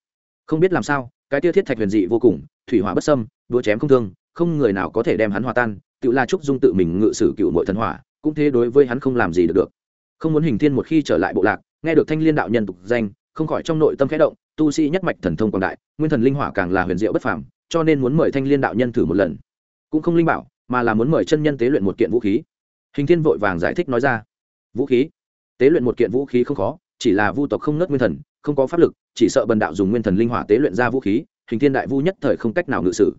Không biết làm sao, cái tia thiết thạch huyền dị vô cùng, thủy hỏa bất sâm đũa chém không thương, không người nào có thể đem hắn hòa tan tự la trúc dung tự mình ngự sử cựu mọi thần hỏa, cũng thế đối với hắn không làm gì được được. Không muốn hình thiên một khi trở lại bộ lạc, nghe được thanh liên đạo nhân tục danh, không khỏi trong nội tâm khẽ động, tu sĩ nhất mạch thần thông quảng đại, nguyên thần linh hỏa càng là huyền diệu bất phàm, cho nên muốn mời thanh liên đạo nhân thử một lần. Cũng không linh bảo, mà là muốn mời chân nhân tế luyện một kiện vũ khí. Hình thiên vội vàng giải thích nói ra. Vũ khí? Tế luyện một kiện vũ khí không khó chỉ là vu tộc không nớt nguyên thần không có pháp lực chỉ sợ bần đạo dùng nguyên thần linh hỏa tế luyện ra vũ khí hình thiên đại vu nhất thời không cách nào ngự sử.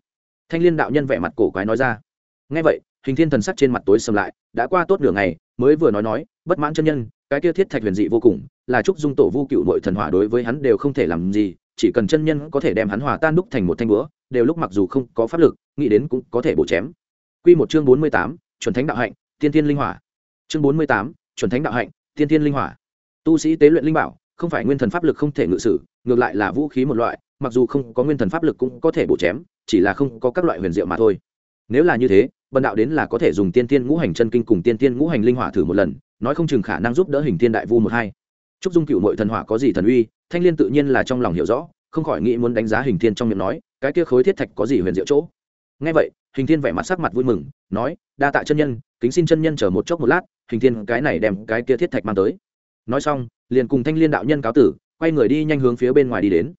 Thanh liên đạo nhân vẻ mặt cổ quái nói ra. Ngay vậy hình thiên thần sắc trên mặt tối sầm lại đã qua tốt nửa ngày mới vừa nói nói bất mãn chân nhân cái kia thiết thạch huyền dị vô cùng là trúc dung tổ vu cựu nội thần hỏa đối với hắn đều không thể làm gì chỉ cần chân nhân có thể đem hắn hòa tan đúc thành một thanh búa đều lúc mặc dù không có pháp lực nghĩ đến cũng có thể bổ chém. Quy một chương bốn mươi tám, chuẩn thánh đạo hạnh, tiên tiên linh hỏa. Chương bốn mươi tám, chuẩn thánh đạo hạnh, Thiên Thiên linh hỏa. Tu sĩ tế luyện linh bảo, không phải nguyên thần pháp lực không thể ngự sử, ngược lại là vũ khí một loại, mặc dù không có nguyên thần pháp lực cũng có thể bổ chém, chỉ là không có các loại huyền diệu mà thôi. Nếu là như thế, bần đạo đến là có thể dùng tiên tiên ngũ hành chân kinh cùng tiên tiên ngũ hành linh hỏa thử một lần, nói không chừng khả năng giúp đỡ hình Thiên đại vu một hai. Trúc Dung Cựu Mội thần hỏa có gì thần uy, Thanh Liên tự nhiên là trong lòng hiểu rõ, không khỏi nghĩ muốn đánh giá hình thiên trong miệng nói, cái kia khối thiết thạch có gì huyền diệu chỗ. Nghe vậy, hình thiên vẻ mặt sắc mặt vui mừng nói đa tạ chân nhân kính xin chân nhân chờ một chốc một lát hình thiên cái này đem cái kia thiết thạch mang tới. Nói xong, liền cùng thanh liên đạo nhân cáo tử, quay người đi nhanh hướng phía bên ngoài đi đến.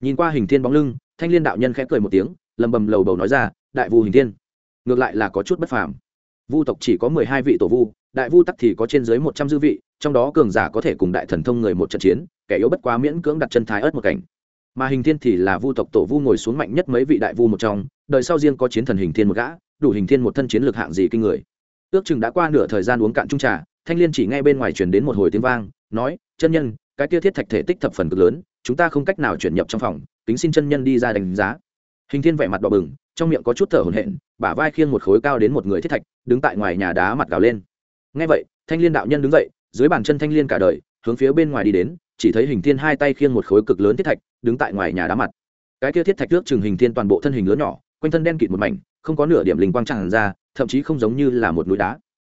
Nhìn qua hình thiên bóng lưng, thanh liên đạo nhân khẽ cười một tiếng, lầm bầm lầu bầu nói ra, đại vu hình thiên, ngược lại là có chút bất phàm. Vu tộc chỉ có mười hai vị tổ vu, đại vu tắc thì có trên dưới một trăm dư vị, trong đó cường giả có thể cùng đại thần thông người một trận chiến, kẻ yếu bất quá miễn cưỡng đặt chân thái ớt một cảnh. Mà hình thiên thì là vu tộc tổ vu ngồi xuống mạnh nhất mấy vị đại vu một trong, đời sau riêng có chiến thần hình thiên một gã, đủ hình thiên một thân chiến lược hạng gì kinh người ước chừng đã qua nửa thời gian uống cạn trung trà, thanh liên chỉ nghe bên ngoài truyền đến một hồi tiếng vang, nói, chân nhân, cái kia thiết thạch thể tích thập phần cực lớn, chúng ta không cách nào chuyển nhập trong phòng tính xin chân nhân đi ra đánh giá. Hình thiên vẻ mặt đỏ bừng, trong miệng có chút thở hổn hển, bả vai khiêng một khối cao đến một người thiết thạch, đứng tại ngoài nhà đá mặt gào lên. Nghe vậy, thanh liên đạo nhân đứng dậy, dưới bàn chân thanh liên cả đời, hướng phía bên ngoài đi đến, chỉ thấy hình thiên hai tay khiêng một khối cực lớn thiết thạch, đứng tại ngoài nhà đá mặt. Cái kia thiết thạch trước chừng hình thiên toàn bộ thân hình lớn nhỏ, quanh thân đen kịt một mảnh, không có nửa điểm linh quang tràn ra thậm chí không giống như là một núi đá.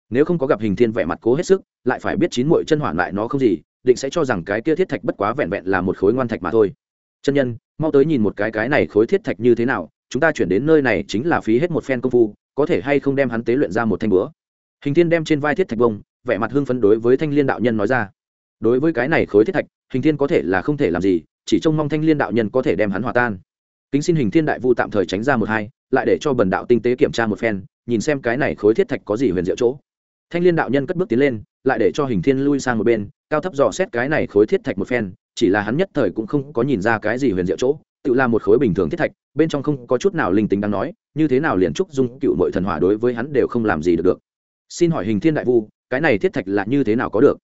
Nếu không có gặp hình thiên vẻ mặt cố hết sức, lại phải biết chín muội chân hỏa lại nó không gì, định sẽ cho rằng cái kia thiết thạch bất quá vẹn vẹn là một khối ngoan thạch mà thôi. Chân nhân, mau tới nhìn một cái cái này khối thiết thạch như thế nào, chúng ta chuyển đến nơi này chính là phí hết một phen công phu, có thể hay không đem hắn tế luyện ra một thanh búa. Hình thiên đem trên vai thiết thạch bông, vẻ mặt hưng phấn đối với thanh liên đạo nhân nói ra. Đối với cái này khối thiết thạch, hình thiên có thể là không thể làm gì, chỉ trông mong thanh liên đạo nhân có thể đem hắn hòa tan. Kính xin hình thiên đại vu tạm thời tránh ra một hai, lại để cho bần đạo tinh tế kiểm tra một phen nhìn xem cái này khối thiết thạch có gì huyền diệu chỗ. Thanh liên đạo nhân cất bước tiến lên, lại để cho hình thiên lui sang một bên, cao thấp dò xét cái này khối thiết thạch một phen, chỉ là hắn nhất thời cũng không có nhìn ra cái gì huyền diệu chỗ, tự là một khối bình thường thiết thạch, bên trong không có chút nào linh tính đáng nói, như thế nào liền trúc dung cựu muội thần hỏa đối với hắn đều không làm gì được được. Xin hỏi hình thiên đại vu, cái này thiết thạch là như thế nào có được?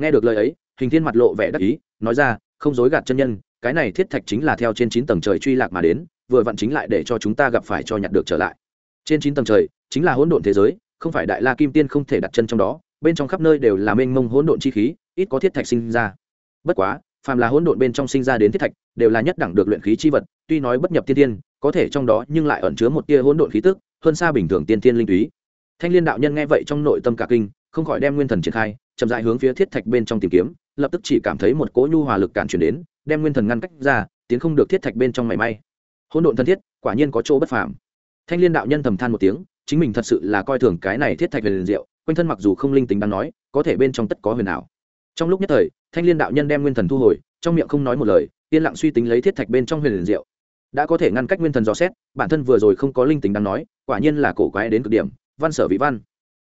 Nghe được lời ấy, hình thiên mặt lộ vẻ đắc ý, nói ra, không dối gạt chân nhân, cái này thiết thạch chính là theo trên chín tầng trời truy lạc mà đến, vừa vặn chính lại để cho chúng ta gặp phải cho nhặt được trở lại. Trên chín tầng trời chính là hỗn độn thế giới, không phải đại la kim tiên không thể đặt chân trong đó, bên trong khắp nơi đều là mênh mông hỗn độn chi khí, ít có thiết thạch sinh ra. Bất quá, phàm là hỗn độn bên trong sinh ra đến thiết thạch, đều là nhất đẳng được luyện khí chi vật, tuy nói bất nhập tiên tiên, có thể trong đó nhưng lại ẩn chứa một tia hỗn độn khí tức, hơn xa bình thường tiên tiên linh túy. Thanh liên đạo nhân nghe vậy trong nội tâm cả kinh, không khỏi đem nguyên thần triển khai, chậm dại hướng phía thiết thạch bên trong tìm kiếm, lập tức chỉ cảm thấy một cỗ nhu hòa lực cản chuyển đến, đem nguyên thần ngăn cách ra, tiến không được thiết thạch bên trong mảy may. Hỗn độn thân thiết, quả nhiên có chỗ bất phàm. Thanh liên đạo nhân thầm than một tiếng chính mình thật sự là coi thường cái này thiết thạch huyền diệu, quanh thân mặc dù không linh tính đáng nói, có thể bên trong tất có huyền ảo. Trong lúc nhất thời, thanh liên đạo nhân đem nguyên thần thu hồi, trong miệng không nói một lời, yên lặng suy tính lấy thiết thạch bên trong huyền liền diệu. Đã có thể ngăn cách nguyên thần dò xét, bản thân vừa rồi không có linh tính đáng nói, quả nhiên là cổ quái đến cực điểm, văn sở vị văn.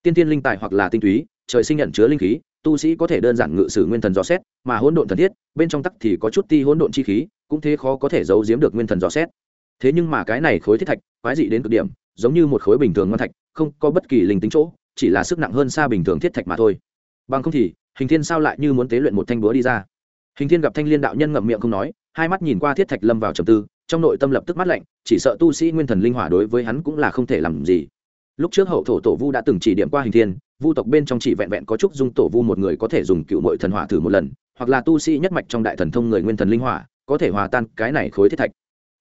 Tiên tiên linh tài hoặc là tinh túy, trời sinh nhận chứa linh khí, tu sĩ có thể đơn giản ngự sử nguyên thần dò xét, mà hỗn độn thần thiết, bên trong tắc thì có chút ti hỗn độn chi khí, cũng thế khó có thể giấu giếm được nguyên thần dò xét. Thế nhưng mà cái này khối thiết thạch, quái dị đến cực điểm giống như một khối bình thường ngon thạch, không có bất kỳ linh tính chỗ, chỉ là sức nặng hơn xa bình thường thiết thạch mà thôi. Bằng không thì, hình thiên sao lại như muốn tế luyện một thanh búa đi ra? Hình thiên gặp thanh liên đạo nhân ngậm miệng không nói, hai mắt nhìn qua thiết thạch lâm vào trầm tư, trong nội tâm lập tức mắt lạnh, chỉ sợ tu sĩ nguyên thần linh hỏa đối với hắn cũng là không thể làm gì. Lúc trước hậu thổ tổ vu đã từng chỉ điểm qua hình thiên, vu tộc bên trong chỉ vẹn vẹn có chút dung tổ vu một người có thể dùng cựu mội thần hỏa thử một lần, hoặc là tu sĩ nhất mạch trong đại thần thông người nguyên thần linh hỏa, có thể hòa tan cái này khối thiết thạch.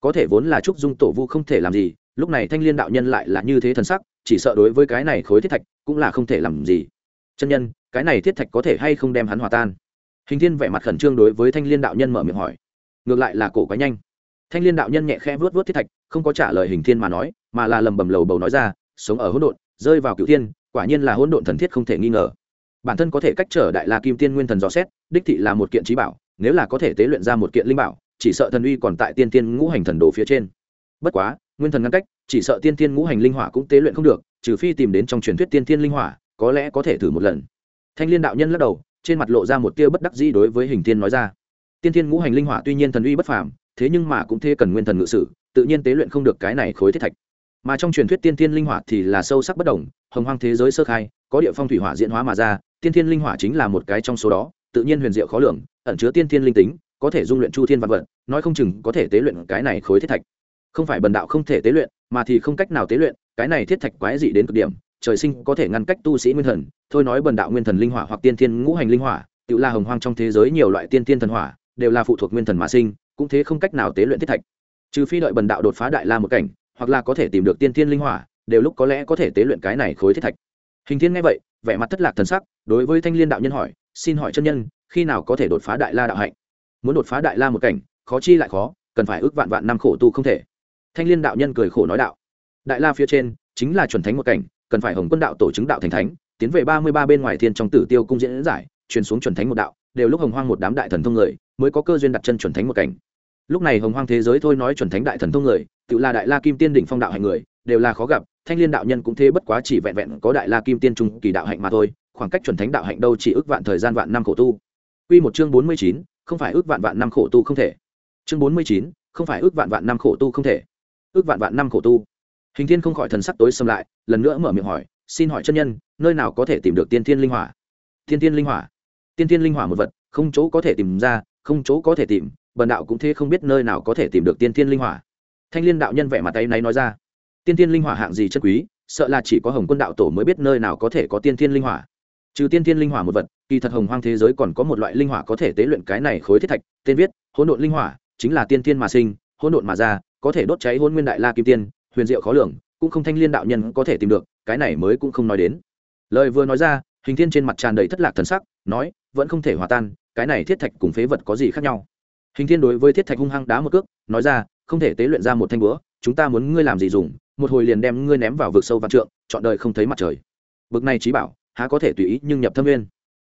Có thể vốn là trúc dung tổ vu không thể làm gì lúc này thanh liên đạo nhân lại là như thế thần sắc, chỉ sợ đối với cái này khối thiết thạch cũng là không thể làm gì. Chân nhân, cái này thiết thạch có thể hay không đem hắn hòa tan? Hình thiên vẻ mặt khẩn trương đối với thanh liên đạo nhân mở miệng hỏi. Ngược lại là cổ quá nhanh. Thanh liên đạo nhân nhẹ khẽ vớt vớt thiết thạch, không có trả lời hình thiên mà nói, mà là lầm bầm lầu bầu nói ra, sống ở hỗn độn, rơi vào cựu thiên, quả nhiên là hỗn độn thần thiết không thể nghi ngờ. Bản thân có thể cách trở đại la kim tiên nguyên thần dò xét, đích thị là một kiện trí bảo, nếu là có thể tế luyện ra một kiện linh bảo, chỉ sợ thần uy còn tại tiên tiên ngũ hành thần đồ phía trên. Bất quá nguyên thần ngăn cách, chỉ sợ tiên tiên ngũ hành linh hỏa cũng tế luyện không được, trừ phi tìm đến trong truyền thuyết tiên tiên linh hỏa, có lẽ có thể thử một lần. Thanh liên đạo nhân lắc đầu, trên mặt lộ ra một tia bất đắc dĩ đối với hình tiên nói ra. Tiên tiên ngũ hành linh hỏa tuy nhiên thần uy bất phàm, thế nhưng mà cũng thế cần nguyên thần ngự sử, tự nhiên tế luyện không được cái này khối thiết thạch. Mà trong truyền thuyết tiên tiên linh hỏa thì là sâu sắc bất đồng, hồng hoang thế giới sơ khai, có địa phong thủy hỏa diễn hóa mà ra, tiên tiên linh hỏa chính là một cái trong số đó, tự nhiên huyền diệu khó lường, ẩn chứa tiên tiên linh tính, có thể dung luyện chu thiên văn vật, nói không chừng có thể tế luyện cái này khối thiết thạch không phải bần đạo không thể tế luyện, mà thì không cách nào tế luyện, cái này thiết thạch quái dị đến cực điểm, trời sinh có thể ngăn cách tu sĩ nguyên thần, thôi nói bần đạo nguyên thần linh hỏa hoặc tiên thiên ngũ hành linh hỏa, tự là hồng hoang trong thế giới nhiều loại tiên thiên thần hỏa, đều là phụ thuộc nguyên thần mà sinh, cũng thế không cách nào tế luyện thiết thạch. Trừ phi đợi bần đạo đột phá đại la một cảnh, hoặc là có thể tìm được tiên thiên linh hỏa, đều lúc có lẽ có thể tế luyện cái này khối thiết thạch. Hình thiên nghe vậy, vẻ mặt thất lạc thần sắc, đối với thanh liên đạo nhân hỏi, xin hỏi chân nhân, khi nào có thể đột phá đại la đạo hạnh? Muốn đột phá đại la một cảnh, khó chi lại khó, cần phải ước vạn vạn năm khổ tu không thể thanh liên đạo nhân cười khổ nói đạo đại la phía trên chính là chuẩn thánh một cảnh cần phải hồng quân đạo tổ chứng đạo thành thánh tiến về ba mươi ba bên ngoài thiên trong tử tiêu cung diễn giải truyền xuống chuẩn thánh một đạo đều lúc hồng hoang một đám đại thần thông người mới có cơ duyên đặt chân chuẩn thánh một cảnh lúc này hồng hoang thế giới thôi nói chuẩn thánh đại thần thông người tự là đại la kim tiên đỉnh phong đạo hạnh người đều là khó gặp thanh liên đạo nhân cũng thế bất quá chỉ vẹn vẹn có đại la kim tiên trung kỳ đạo hạnh mà thôi khoảng cách chuẩn thánh đạo hạnh đâu chỉ ước vạn thời gian vạn năm khổ tu Quy một chương bốn mươi chín, không phải ước vạn vạn năm khổ tu không thể. Chương bốn mươi chín, không phải ước vạn vạn năm khổ tu không thể. Ước vạn vạn năm khổ tu. Hình Thiên không khỏi thần sắc tối sầm lại, lần nữa mở miệng hỏi, xin hỏi chân nhân, nơi nào có thể tìm được tiên thiên linh hỏa? Tiên thiên linh hỏa? Tiên thiên linh hỏa một vật, không chỗ có thể tìm ra, không chỗ có thể tìm, bần đạo cũng thế không biết nơi nào có thể tìm được tiên thiên linh hỏa thanh liên đạo nhân vẻ mặt tay náy nói ra tiên thiên linh hỏa hạng gì chất quý sợ là chỉ có hồng quân đạo tổ mới biết nơi nào có thể có tiên thiên linh hỏa trừ tiên thiên linh hỏa một vật kỳ thật hồng hoang thế giới còn có một loại linh hỏa có thể tế luyện cái này khối thiết thạch tên viết hỗn độn linh hỏa chính là tiên thiên mà sinh hỗn độn mà ra có thể đốt cháy hôn nguyên đại la kim tiên, huyền diệu khó lường, cũng không thanh liên đạo nhân có thể tìm được, cái này mới cũng không nói đến. Lời vừa nói ra, hình thiên trên mặt tràn đầy thất lạc thần sắc, nói, vẫn không thể hòa tan, cái này thiết thạch cùng phế vật có gì khác nhau? Hình thiên đối với thiết thạch hung hăng đá một cước, nói ra, không thể tế luyện ra một thanh búa, chúng ta muốn ngươi làm gì dùng, một hồi liền đem ngươi ném vào vực sâu vạn trượng, chọn đời không thấy mặt trời. Bực này trí bảo, há có thể tùy ý nhưng nhập thâm nguyên.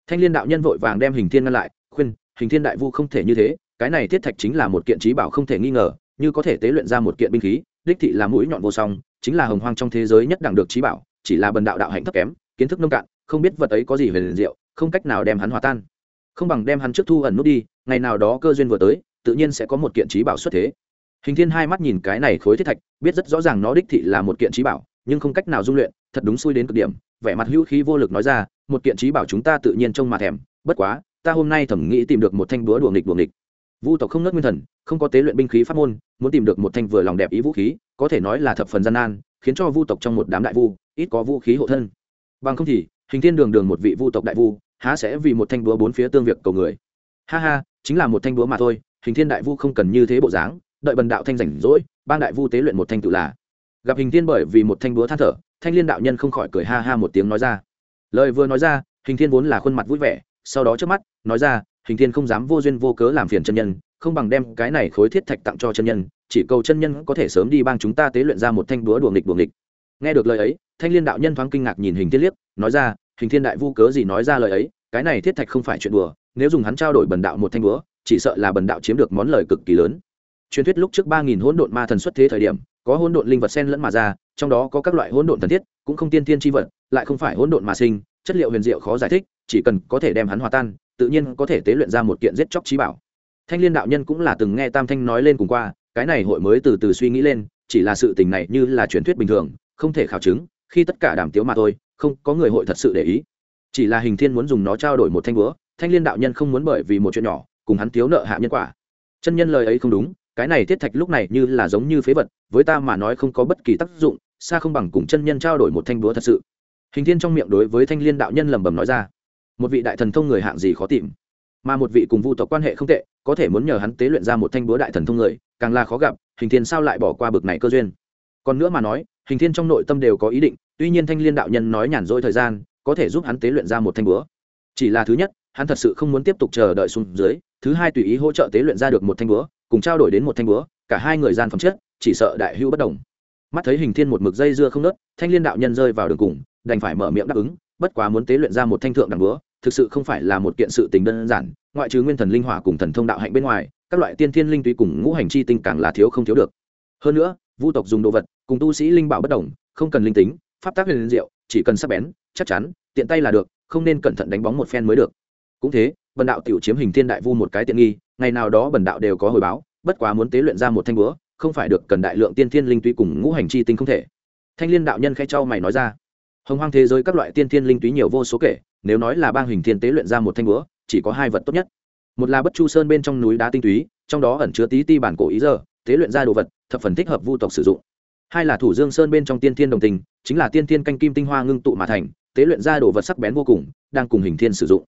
Thanh liên đạo nhân vội vàng đem hình thiên ngăn lại, khuyên, hình thiên đại vu không thể như thế, cái này thiết thạch chính là một kiện trí bảo không thể nghi ngờ như có thể tế luyện ra một kiện binh khí, đích thị là mũi nhọn vô song, chính là hồng hoang trong thế giới nhất đẳng được trí bảo, chỉ là bần đạo đạo hạnh thấp kém, kiến thức nông cạn, không biết vật ấy có gì về liền diệu, không cách nào đem hắn hòa tan. Không bằng đem hắn trước thu ẩn nút đi, ngày nào đó cơ duyên vừa tới, tự nhiên sẽ có một kiện trí bảo xuất thế. Hình thiên hai mắt nhìn cái này khối thiết thạch, biết rất rõ ràng nó đích thị là một kiện trí bảo, nhưng không cách nào dung luyện, thật đúng xui đến cực điểm, vẻ mặt hữu khí vô lực nói ra, một kiện trí bảo chúng ta tự nhiên trông mà thèm, bất quá, ta hôm nay thẩm nghĩ tìm được một thanh búa đùa nghịch đùa nghịch vu tộc không nớt nguyên thần, không có tế luyện binh khí pháp môn, muốn tìm được một thanh vừa lòng đẹp ý vũ khí, có thể nói là thập phần gian nan, khiến cho vu tộc trong một đám đại vu, ít có vũ khí hộ thân. Bằng không thì, hình thiên đường đường một vị vu tộc đại vu, há sẽ vì một thanh búa bốn phía tương việc cầu người. Ha ha, chính là một thanh búa mà thôi, hình thiên đại vu không cần như thế bộ dáng, đợi bần đạo thanh rảnh rỗi, bang đại vu tế luyện một thanh tự là. Gặp hình thiên bởi vì một thanh búa than thở, thanh liên đạo nhân không khỏi cười ha ha một tiếng nói ra. Lời vừa nói ra, hình thiên vốn là khuôn mặt vui vẻ, sau đó trước mắt, nói ra hình thiên không dám vô duyên vô cớ làm phiền chân nhân, không bằng đem cái này khối thiết thạch tặng cho chân nhân, chỉ cầu chân nhân có thể sớm đi bang chúng ta tế luyện ra một thanh búa đùa nghịch đùa nghịch. Nghe được lời ấy, thanh liên đạo nhân thoáng kinh ngạc nhìn hình thiên liếc, nói ra, hình thiên đại vu cớ gì nói ra lời ấy, cái này thiết thạch không phải chuyện đùa, nếu dùng hắn trao đổi bần đạo một thanh búa, chỉ sợ là bần đạo chiếm được món lời cực kỳ lớn. Truyền thuyết lúc trước ba nghìn hỗn độn ma thần xuất thế thời điểm, có hỗn độn linh vật sen lẫn mà ra, trong đó có các loại hỗn độn thần thiết, cũng không tiên tiên tri vật, lại không phải hỗn độn mà sinh, chất liệu huyền diệu khó giải thích, chỉ cần có thể đem hắn hòa tan tự nhiên có thể tế luyện ra một kiện giết chóc trí bảo. Thanh liên đạo nhân cũng là từng nghe tam thanh nói lên cùng qua, cái này hội mới từ từ suy nghĩ lên, chỉ là sự tình này như là truyền thuyết bình thường, không thể khảo chứng, khi tất cả đàm tiếu mà thôi, không có người hội thật sự để ý. Chỉ là hình thiên muốn dùng nó trao đổi một thanh búa, thanh liên đạo nhân không muốn bởi vì một chuyện nhỏ, cùng hắn thiếu nợ hạ nhân quả. Chân nhân lời ấy không đúng, cái này thiết thạch lúc này như là giống như phế vật, với ta mà nói không có bất kỳ tác dụng, xa không bằng cùng chân nhân trao đổi một thanh búa thật sự. Hình thiên trong miệng đối với thanh liên đạo nhân lẩm bẩm nói ra một vị đại thần thông người hạng gì khó tìm. Mà một vị cùng vu tộc quan hệ không tệ, có thể muốn nhờ hắn tế luyện ra một thanh búa đại thần thông người, càng là khó gặp, hình thiên sao lại bỏ qua bực này cơ duyên? Còn nữa mà nói, hình thiên trong nội tâm đều có ý định, tuy nhiên thanh liên đạo nhân nói nhàn rỗi thời gian, có thể giúp hắn tế luyện ra một thanh búa. Chỉ là thứ nhất, hắn thật sự không muốn tiếp tục chờ đợi xuống dưới, thứ hai tùy ý hỗ trợ tế luyện ra được một thanh búa, cùng trao đổi đến một thanh búa, cả hai người gian phẩm chất, chỉ sợ đại hữu bất đồng. Mắt thấy hình thiên một mực dây dưa không nớt, thanh liên đạo nhân rơi vào đường cùng, đành phải mở miệng đáp ứng, bất quá muốn tế luyện ra một thanh thượng đẳng búa thực sự không phải là một kiện sự tình đơn giản, ngoại trừ nguyên thần linh hỏa cùng thần thông đạo hạnh bên ngoài, các loại tiên thiên linh túy cùng ngũ hành chi tinh càng là thiếu không thiếu được. Hơn nữa, vu tộc dùng đồ vật, cùng tu sĩ linh bảo bất đồng, không cần linh tính, pháp tác huyền diệu, chỉ cần sắc bén, chắc chắn, tiện tay là được, không nên cẩn thận đánh bóng một phen mới được. Cũng thế, bần đạo tiểu chiếm hình thiên đại vu một cái tiện nghi, ngày nào đó bần đạo đều có hồi báo, bất quá muốn tế luyện ra một thanh búa, không phải được cần đại lượng tiên thiên linh túy cùng ngũ hành chi tinh không thể. Thanh liên đạo nhân khẽ trao mày nói ra. Hồng hoang thế giới các loại tiên thiên linh túy nhiều vô số kể nếu nói là bang hình thiên tế luyện ra một thanh búa, chỉ có hai vật tốt nhất. Một là bất chu sơn bên trong núi đá tinh túy, trong đó ẩn chứa tí ti bản cổ ý giờ, tế luyện ra đồ vật, thập phần thích hợp vu tộc sử dụng. Hai là thủ dương sơn bên trong tiên thiên đồng tình, chính là tiên thiên canh kim tinh hoa ngưng tụ mà thành, tế luyện ra đồ vật sắc bén vô cùng, đang cùng hình thiên sử dụng.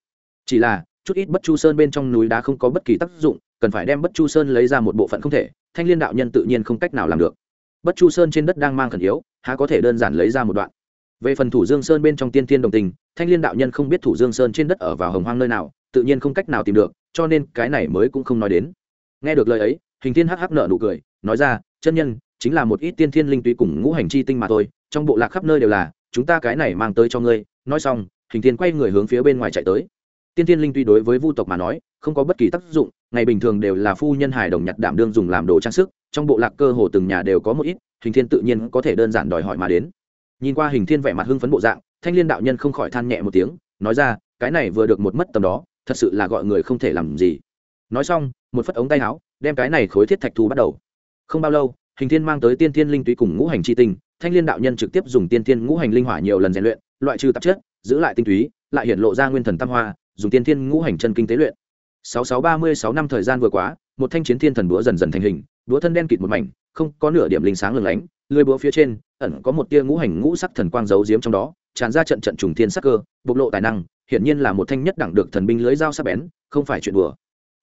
Chỉ là, chút ít bất chu sơn bên trong núi đá không có bất kỳ tác dụng, cần phải đem bất chu sơn lấy ra một bộ phận không thể, thanh liên đạo nhân tự nhiên không cách nào làm được. Bất chu sơn trên đất đang mang khẩn yếu, há có thể đơn giản lấy ra một đoạn về phần thủ dương sơn bên trong tiên thiên đồng tình, thanh liên đạo nhân không biết thủ dương sơn trên đất ở vào hồng hoang nơi nào, tự nhiên không cách nào tìm được, cho nên cái này mới cũng không nói đến. Nghe được lời ấy, hình thiên hắc hắc nợ nụ cười, nói ra, chân nhân, chính là một ít tiên thiên linh túy cùng ngũ hành chi tinh mà thôi, trong bộ lạc khắp nơi đều là, chúng ta cái này mang tới cho ngươi. Nói xong, hình thiên quay người hướng phía bên ngoài chạy tới. Tiên thiên linh túy đối với vu tộc mà nói, không có bất kỳ tác dụng, ngày bình thường đều là phu nhân hài đồng nhặt đảm đương dùng làm đồ trang sức, trong bộ lạc cơ hồ từng nhà đều có một ít, hình thiên tự nhiên có thể đơn giản đòi hỏi mà đến nhìn qua hình thiên vẻ mặt hưng phấn bộ dạng, thanh liên đạo nhân không khỏi than nhẹ một tiếng, nói ra, cái này vừa được một mất tầm đó, thật sự là gọi người không thể làm gì. Nói xong, một phất ống tay áo, đem cái này khối thiết thạch thu bắt đầu. Không bao lâu, hình thiên mang tới tiên thiên linh túy cùng ngũ hành chi tinh. Thanh liên đạo nhân trực tiếp dùng tiên thiên ngũ hành linh hỏa nhiều lần rèn luyện, loại trừ tạp chất, giữ lại tinh túy, lại hiện lộ ra nguyên thần tam hoa, dùng tiên thiên ngũ hành chân kinh tế luyện. Sáu sáu ba mươi sáu năm thời gian vừa quá một thanh chiến thiên thần búa dần dần thành hình, búa thân đen kịt một mảnh, không có nửa điểm linh sáng lừng lánh, lưới búa phía trên ẩn có một tia ngũ hành ngũ sắc thần quang giấu giếm trong đó, tràn ra trận trận trùng thiên sắc cơ, bộc lộ tài năng, hiển nhiên là một thanh nhất đẳng được thần binh lưới dao sắc bén, không phải chuyện đùa.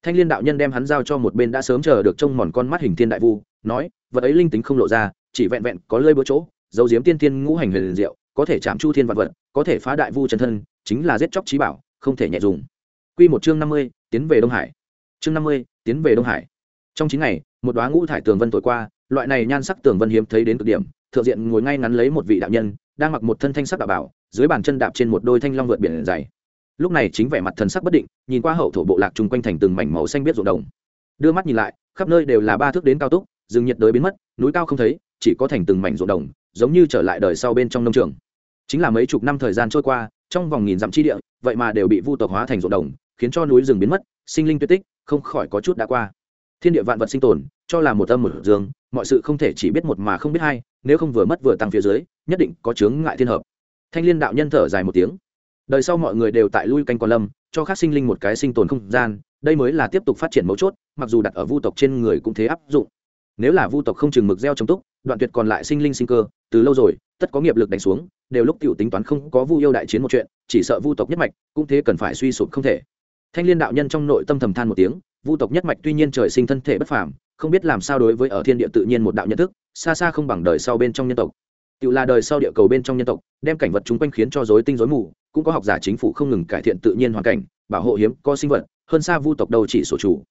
Thanh liên đạo nhân đem hắn giao cho một bên đã sớm chờ được trông mòn con mắt hình thiên đại vu, nói, vật ấy linh tính không lộ ra, chỉ vẹn vẹn có lơi bữa chỗ, giấu giếm tiên thiên ngũ hành huyền diệu, có thể chạm chu thiên vật vật, có thể phá đại vu chân thân, chính là giết chóc trí bảo, không thể nhẹ dùng. Quy một chương năm mươi, tiến về đông hải. Chương năm mươi, tiến về đông hải. Trong chín ngày, một đoá ngũ thải tường vân thổi qua, loại này nhan sắc tường vân hiếm thấy đến cực điểm thượng diện ngồi ngay ngắn lấy một vị đạo nhân, đang mặc một thân thanh sắc đạo bảo, dưới bàn chân đạp trên một đôi thanh long vượt biển dày. Lúc này chính vẻ mặt thần sắc bất định, nhìn qua hậu thổ bộ lạc chung quanh thành từng mảnh màu xanh biết ruộng đồng. Đưa mắt nhìn lại, khắp nơi đều là ba thước đến cao túc, rừng nhiệt đới biến mất, núi cao không thấy, chỉ có thành từng mảnh ruộng đồng, giống như trở lại đời sau bên trong nông trường. Chính là mấy chục năm thời gian trôi qua, trong vòng nghìn dặm chi địa, vậy mà đều bị vu tộc hóa thành ruộng đồng, khiến cho núi rừng biến mất, sinh linh tuyệt tích, không khỏi có chút đã qua. Thiên địa vạn vật sinh tồn, cho là một âm một dương mọi sự không thể chỉ biết một mà không biết hai, nếu không vừa mất vừa tăng phía dưới, nhất định có chướng ngại thiên hợp. Thanh liên đạo nhân thở dài một tiếng. Đời sau mọi người đều tại lui canh quan lâm, cho các sinh linh một cái sinh tồn không gian, đây mới là tiếp tục phát triển mấu chốt, mặc dù đặt ở vu tộc trên người cũng thế áp dụng. Nếu là vu tộc không chừng mực gieo trồng túc, đoạn tuyệt còn lại sinh linh sinh cơ, từ lâu rồi, tất có nghiệp lực đánh xuống, đều lúc tiểu tính toán không có vu yêu đại chiến một chuyện, chỉ sợ vu tộc nhất mạch cũng thế cần phải suy sụp không thể. Thanh liên đạo nhân trong nội tâm thầm than một tiếng vu tộc nhất mạch tuy nhiên trời sinh thân thể bất phàm, không biết làm sao đối với ở thiên địa tự nhiên một đạo nhận thức, xa xa không bằng đời sau bên trong nhân tộc. Tự là đời sau địa cầu bên trong nhân tộc, đem cảnh vật chúng quanh khiến cho rối tinh rối mù, cũng có học giả chính phủ không ngừng cải thiện tự nhiên hoàn cảnh, bảo hộ hiếm, có sinh vật, hơn xa vu tộc đầu chỉ sổ chủ.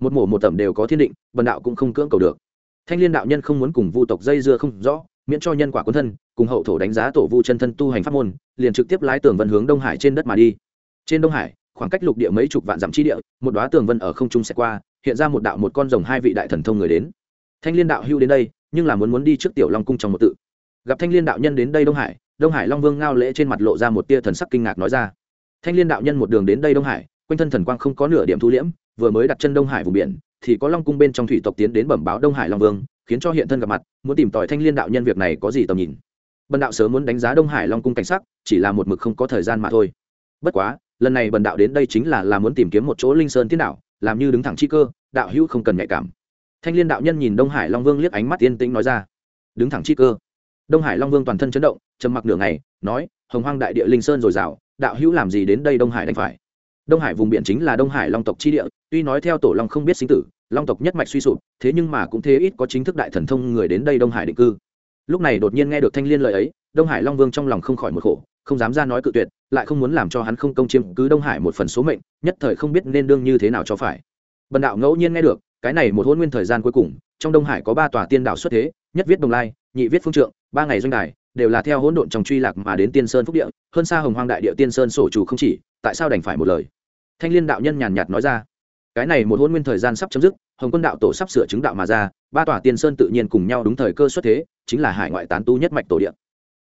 Một mổ một tẩm đều có thiên định, bần đạo cũng không cưỡng cầu được. Thanh liên đạo nhân không muốn cùng vu tộc dây dưa không rõ, miễn cho nhân quả quân thân, cùng hậu thổ đánh giá tổ vu chân thân tu hành pháp môn, liền trực tiếp lái tường vân hướng đông hải trên đất mà đi. Trên đông hải khoảng cách lục địa mấy chục vạn dặm chi địa, một đoá tường vân ở không trung sẽ qua, hiện ra một đạo một con rồng hai vị đại thần thông người đến. Thanh liên đạo hưu đến đây, nhưng là muốn muốn đi trước tiểu long cung trong một tự. Gặp thanh liên đạo nhân đến đây đông hải đông hải long vương ngao lễ trên mặt lộ ra một tia thần sắc kinh ngạc nói ra. Thanh liên đạo nhân một đường đến đây đông hải, quanh thân thần quang không có nửa điểm thu liễm, vừa mới đặt chân đông hải vùng biển, thì có long cung bên trong thủy tộc tiến đến bẩm báo đông hải long vương, khiến cho hiện thân gặp mặt, muốn tìm tòi thanh liên đạo nhân việc này có gì tầm nhìn. Bần đạo sớm muốn đánh giá đông hải long cung cảnh sắc, chỉ là một mực không có thời gian mà thôi. Bất quá lần này bần đạo đến đây chính là là muốn tìm kiếm một chỗ linh sơn tiên đạo, làm như đứng thẳng chi cơ, đạo hữu không cần nhạy cảm. Thanh liên đạo nhân nhìn đông hải long vương liếc ánh mắt yên tĩnh nói ra. Đứng thẳng chi cơ. Đông hải long vương toàn thân chấn động, trầm mặc nửa ngày, nói, hồng hoang đại địa linh sơn dồi dào, đạo hữu làm gì đến đây đông hải đánh phải? Đông hải vùng biển chính là đông hải long tộc chi địa, tuy nói theo tổ long không biết sinh tử, long tộc nhất mạch suy sụp, thế nhưng mà cũng thế ít có chính thức đại thần thông người đến đây đông hải định cư. Lúc này đột nhiên nghe được thanh liên lời ấy, đông hải long vương trong lòng không khỏi một khổ không dám ra nói cự tuyệt, lại không muốn làm cho hắn không công chiếm cứ đông hải một phần số mệnh, nhất thời không biết nên đương như thế nào cho phải. Bần đạo ngẫu nhiên nghe được, cái này một hôn nguyên thời gian cuối cùng, trong đông hải có ba tòa tiên đạo xuất thế, nhất viết đồng lai, nhị viết phương trượng, ba ngày doanh đài, đều là theo hỗn độn trong truy lạc mà đến tiên sơn phúc địa, hơn xa hồng hoang đại địa tiên sơn sổ chủ không chỉ, tại sao đành phải một lời? Thanh liên đạo nhân nhàn nhạt nói ra. Cái này một hôn nguyên thời gian sắp chấm dứt, hồng quân đạo tổ sắp sửa chứng đạo mà ra, ba tòa tiên sơn tự nhiên cùng nhau đúng thời cơ xuất thế, chính là hải ngoại tán tu nhất mạch tổ điện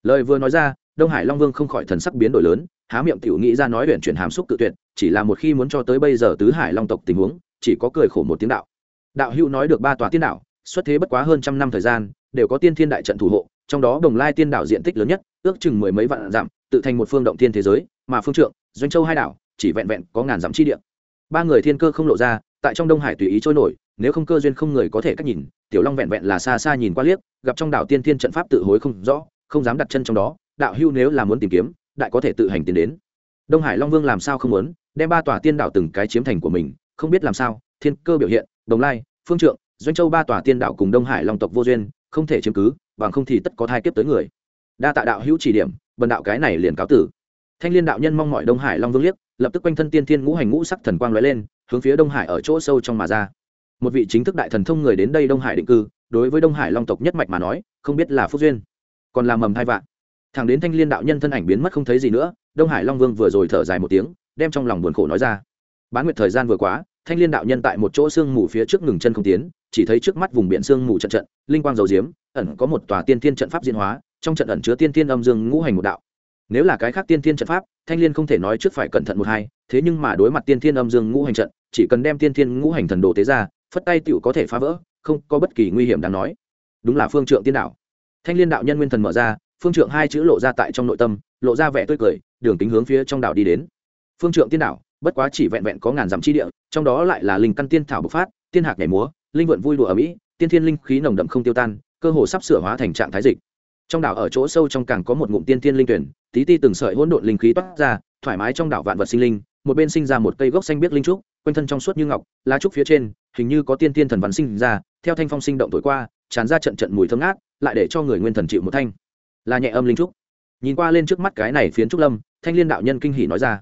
lời vừa nói ra đông hải long vương không khỏi thần sắc biến đổi lớn, há miệng tiểu nghĩ ra nói huyện chuyển hàm xúc tự tuyệt, chỉ là một khi muốn cho tới bây giờ tứ hải long tộc tình huống, chỉ có cười khổ một tiếng đạo. Đạo hữu nói được ba tòa tiên đạo, xuất thế bất quá hơn trăm năm thời gian, đều có tiên thiên đại trận thủ hộ, trong đó đồng lai tiên đảo diện tích lớn nhất, ước chừng mười mấy vạn dặm, tự thành một phương động tiên thế giới, mà phương trượng, doanh châu hai đảo, chỉ vẹn vẹn có ngàn dặm chi địa. Ba người thiên cơ không lộ ra, tại trong đông hải tùy ý trôi nổi, nếu không cơ duyên không người có thể cách nhìn, tiểu long vẹn vẹn là xa xa nhìn qua liếc, gặp trong đảo tiên thiên trận pháp tự hối không rõ, không dám đặt chân trong đó đạo hưu nếu là muốn tìm kiếm, đại có thể tự hành tiến đến. Đông hải long vương làm sao không muốn, đem ba tòa tiên đảo từng cái chiếm thành của mình, không biết làm sao, thiên cơ biểu hiện, đồng lai, phương trượng, doanh châu ba tòa tiên đảo cùng đông hải long tộc vô duyên, không thể chiếm cứ, bằng không thì tất có thai kiếp tới người. Đa tạ đạo hữu chỉ điểm, bần đạo cái này liền cáo tử. Thanh liên đạo nhân mong mọi đông hải long vương liếc, lập tức quanh thân tiên thiên ngũ hành ngũ sắc thần quang lóe lên, hướng phía đông hải ở chỗ sâu trong mà ra. Một vị chính thức đại thần thông người đến đây đông hải định cư, đối với đông hải long tộc nhất mạch mà nói, không biết là phúc duyên, còn là mầm thai vạn thằng đến thanh liên đạo nhân thân ảnh biến mất không thấy gì nữa, đông hải long vương vừa rồi thở dài một tiếng, đem trong lòng buồn khổ nói ra. Bán nguyệt thời gian vừa quá, thanh liên đạo nhân tại một chỗ sương mù phía trước ngừng chân không tiến, chỉ thấy trước mắt vùng biển sương mù trận trận, linh quang dầu diếm, ẩn có một tòa tiên thiên trận pháp diễn hóa, trong trận ẩn chứa tiên thiên âm dương ngũ hành một đạo. Nếu là cái khác tiên thiên trận pháp, thanh liên không thể nói trước phải cẩn thận một hai, thế nhưng mà đối mặt tiên thiên âm dương ngũ hành trận, chỉ cần đem tiên thiên ngũ hành thần đồ tế ra, phất tay tựu có thể phá vỡ, không có bất kỳ nguy hiểm đáng nói. Đúng là phương trượng tiên đạo. Thanh liên đạo nhân nguyên thần mở ra phương trượng hai chữ lộ ra tại trong nội tâm lộ ra vẻ tươi cười đường kính hướng phía trong đảo đi đến. Phương trượng tiên đảo, bất quá chỉ vẹn vẹn có ngàn dặm chi địa trong đó lại là linh căn tiên thảo bộc phát tiên hạc nhảy múa linh vượn vui đùa ở mỹ tiên thiên linh khí nồng đậm không tiêu tan cơ hồ sắp sửa hóa thành trạng thái dịch. Trong đảo ở chỗ sâu trong càng có một ngụm tiên thiên linh tuyển tí ti từng sợi hỗn độn linh khí toát ra thoải mái trong đảo vạn vật sinh linh một bên sinh ra một cây gốc xanh biếc linh trúc quanh thân trong suốt như ngọc lá trúc phía trên hình như có tiên thiên thần văn sinh ra theo thanh phong sinh động thổi qua tràn ra trận trận mùi thơm ngát lại để cho người nguyên thần chịu một thanh là nhẹ âm linh trúc. Nhìn qua lên trước mắt cái này phiến trúc lâm, thanh liên đạo nhân kinh hỉ nói ra.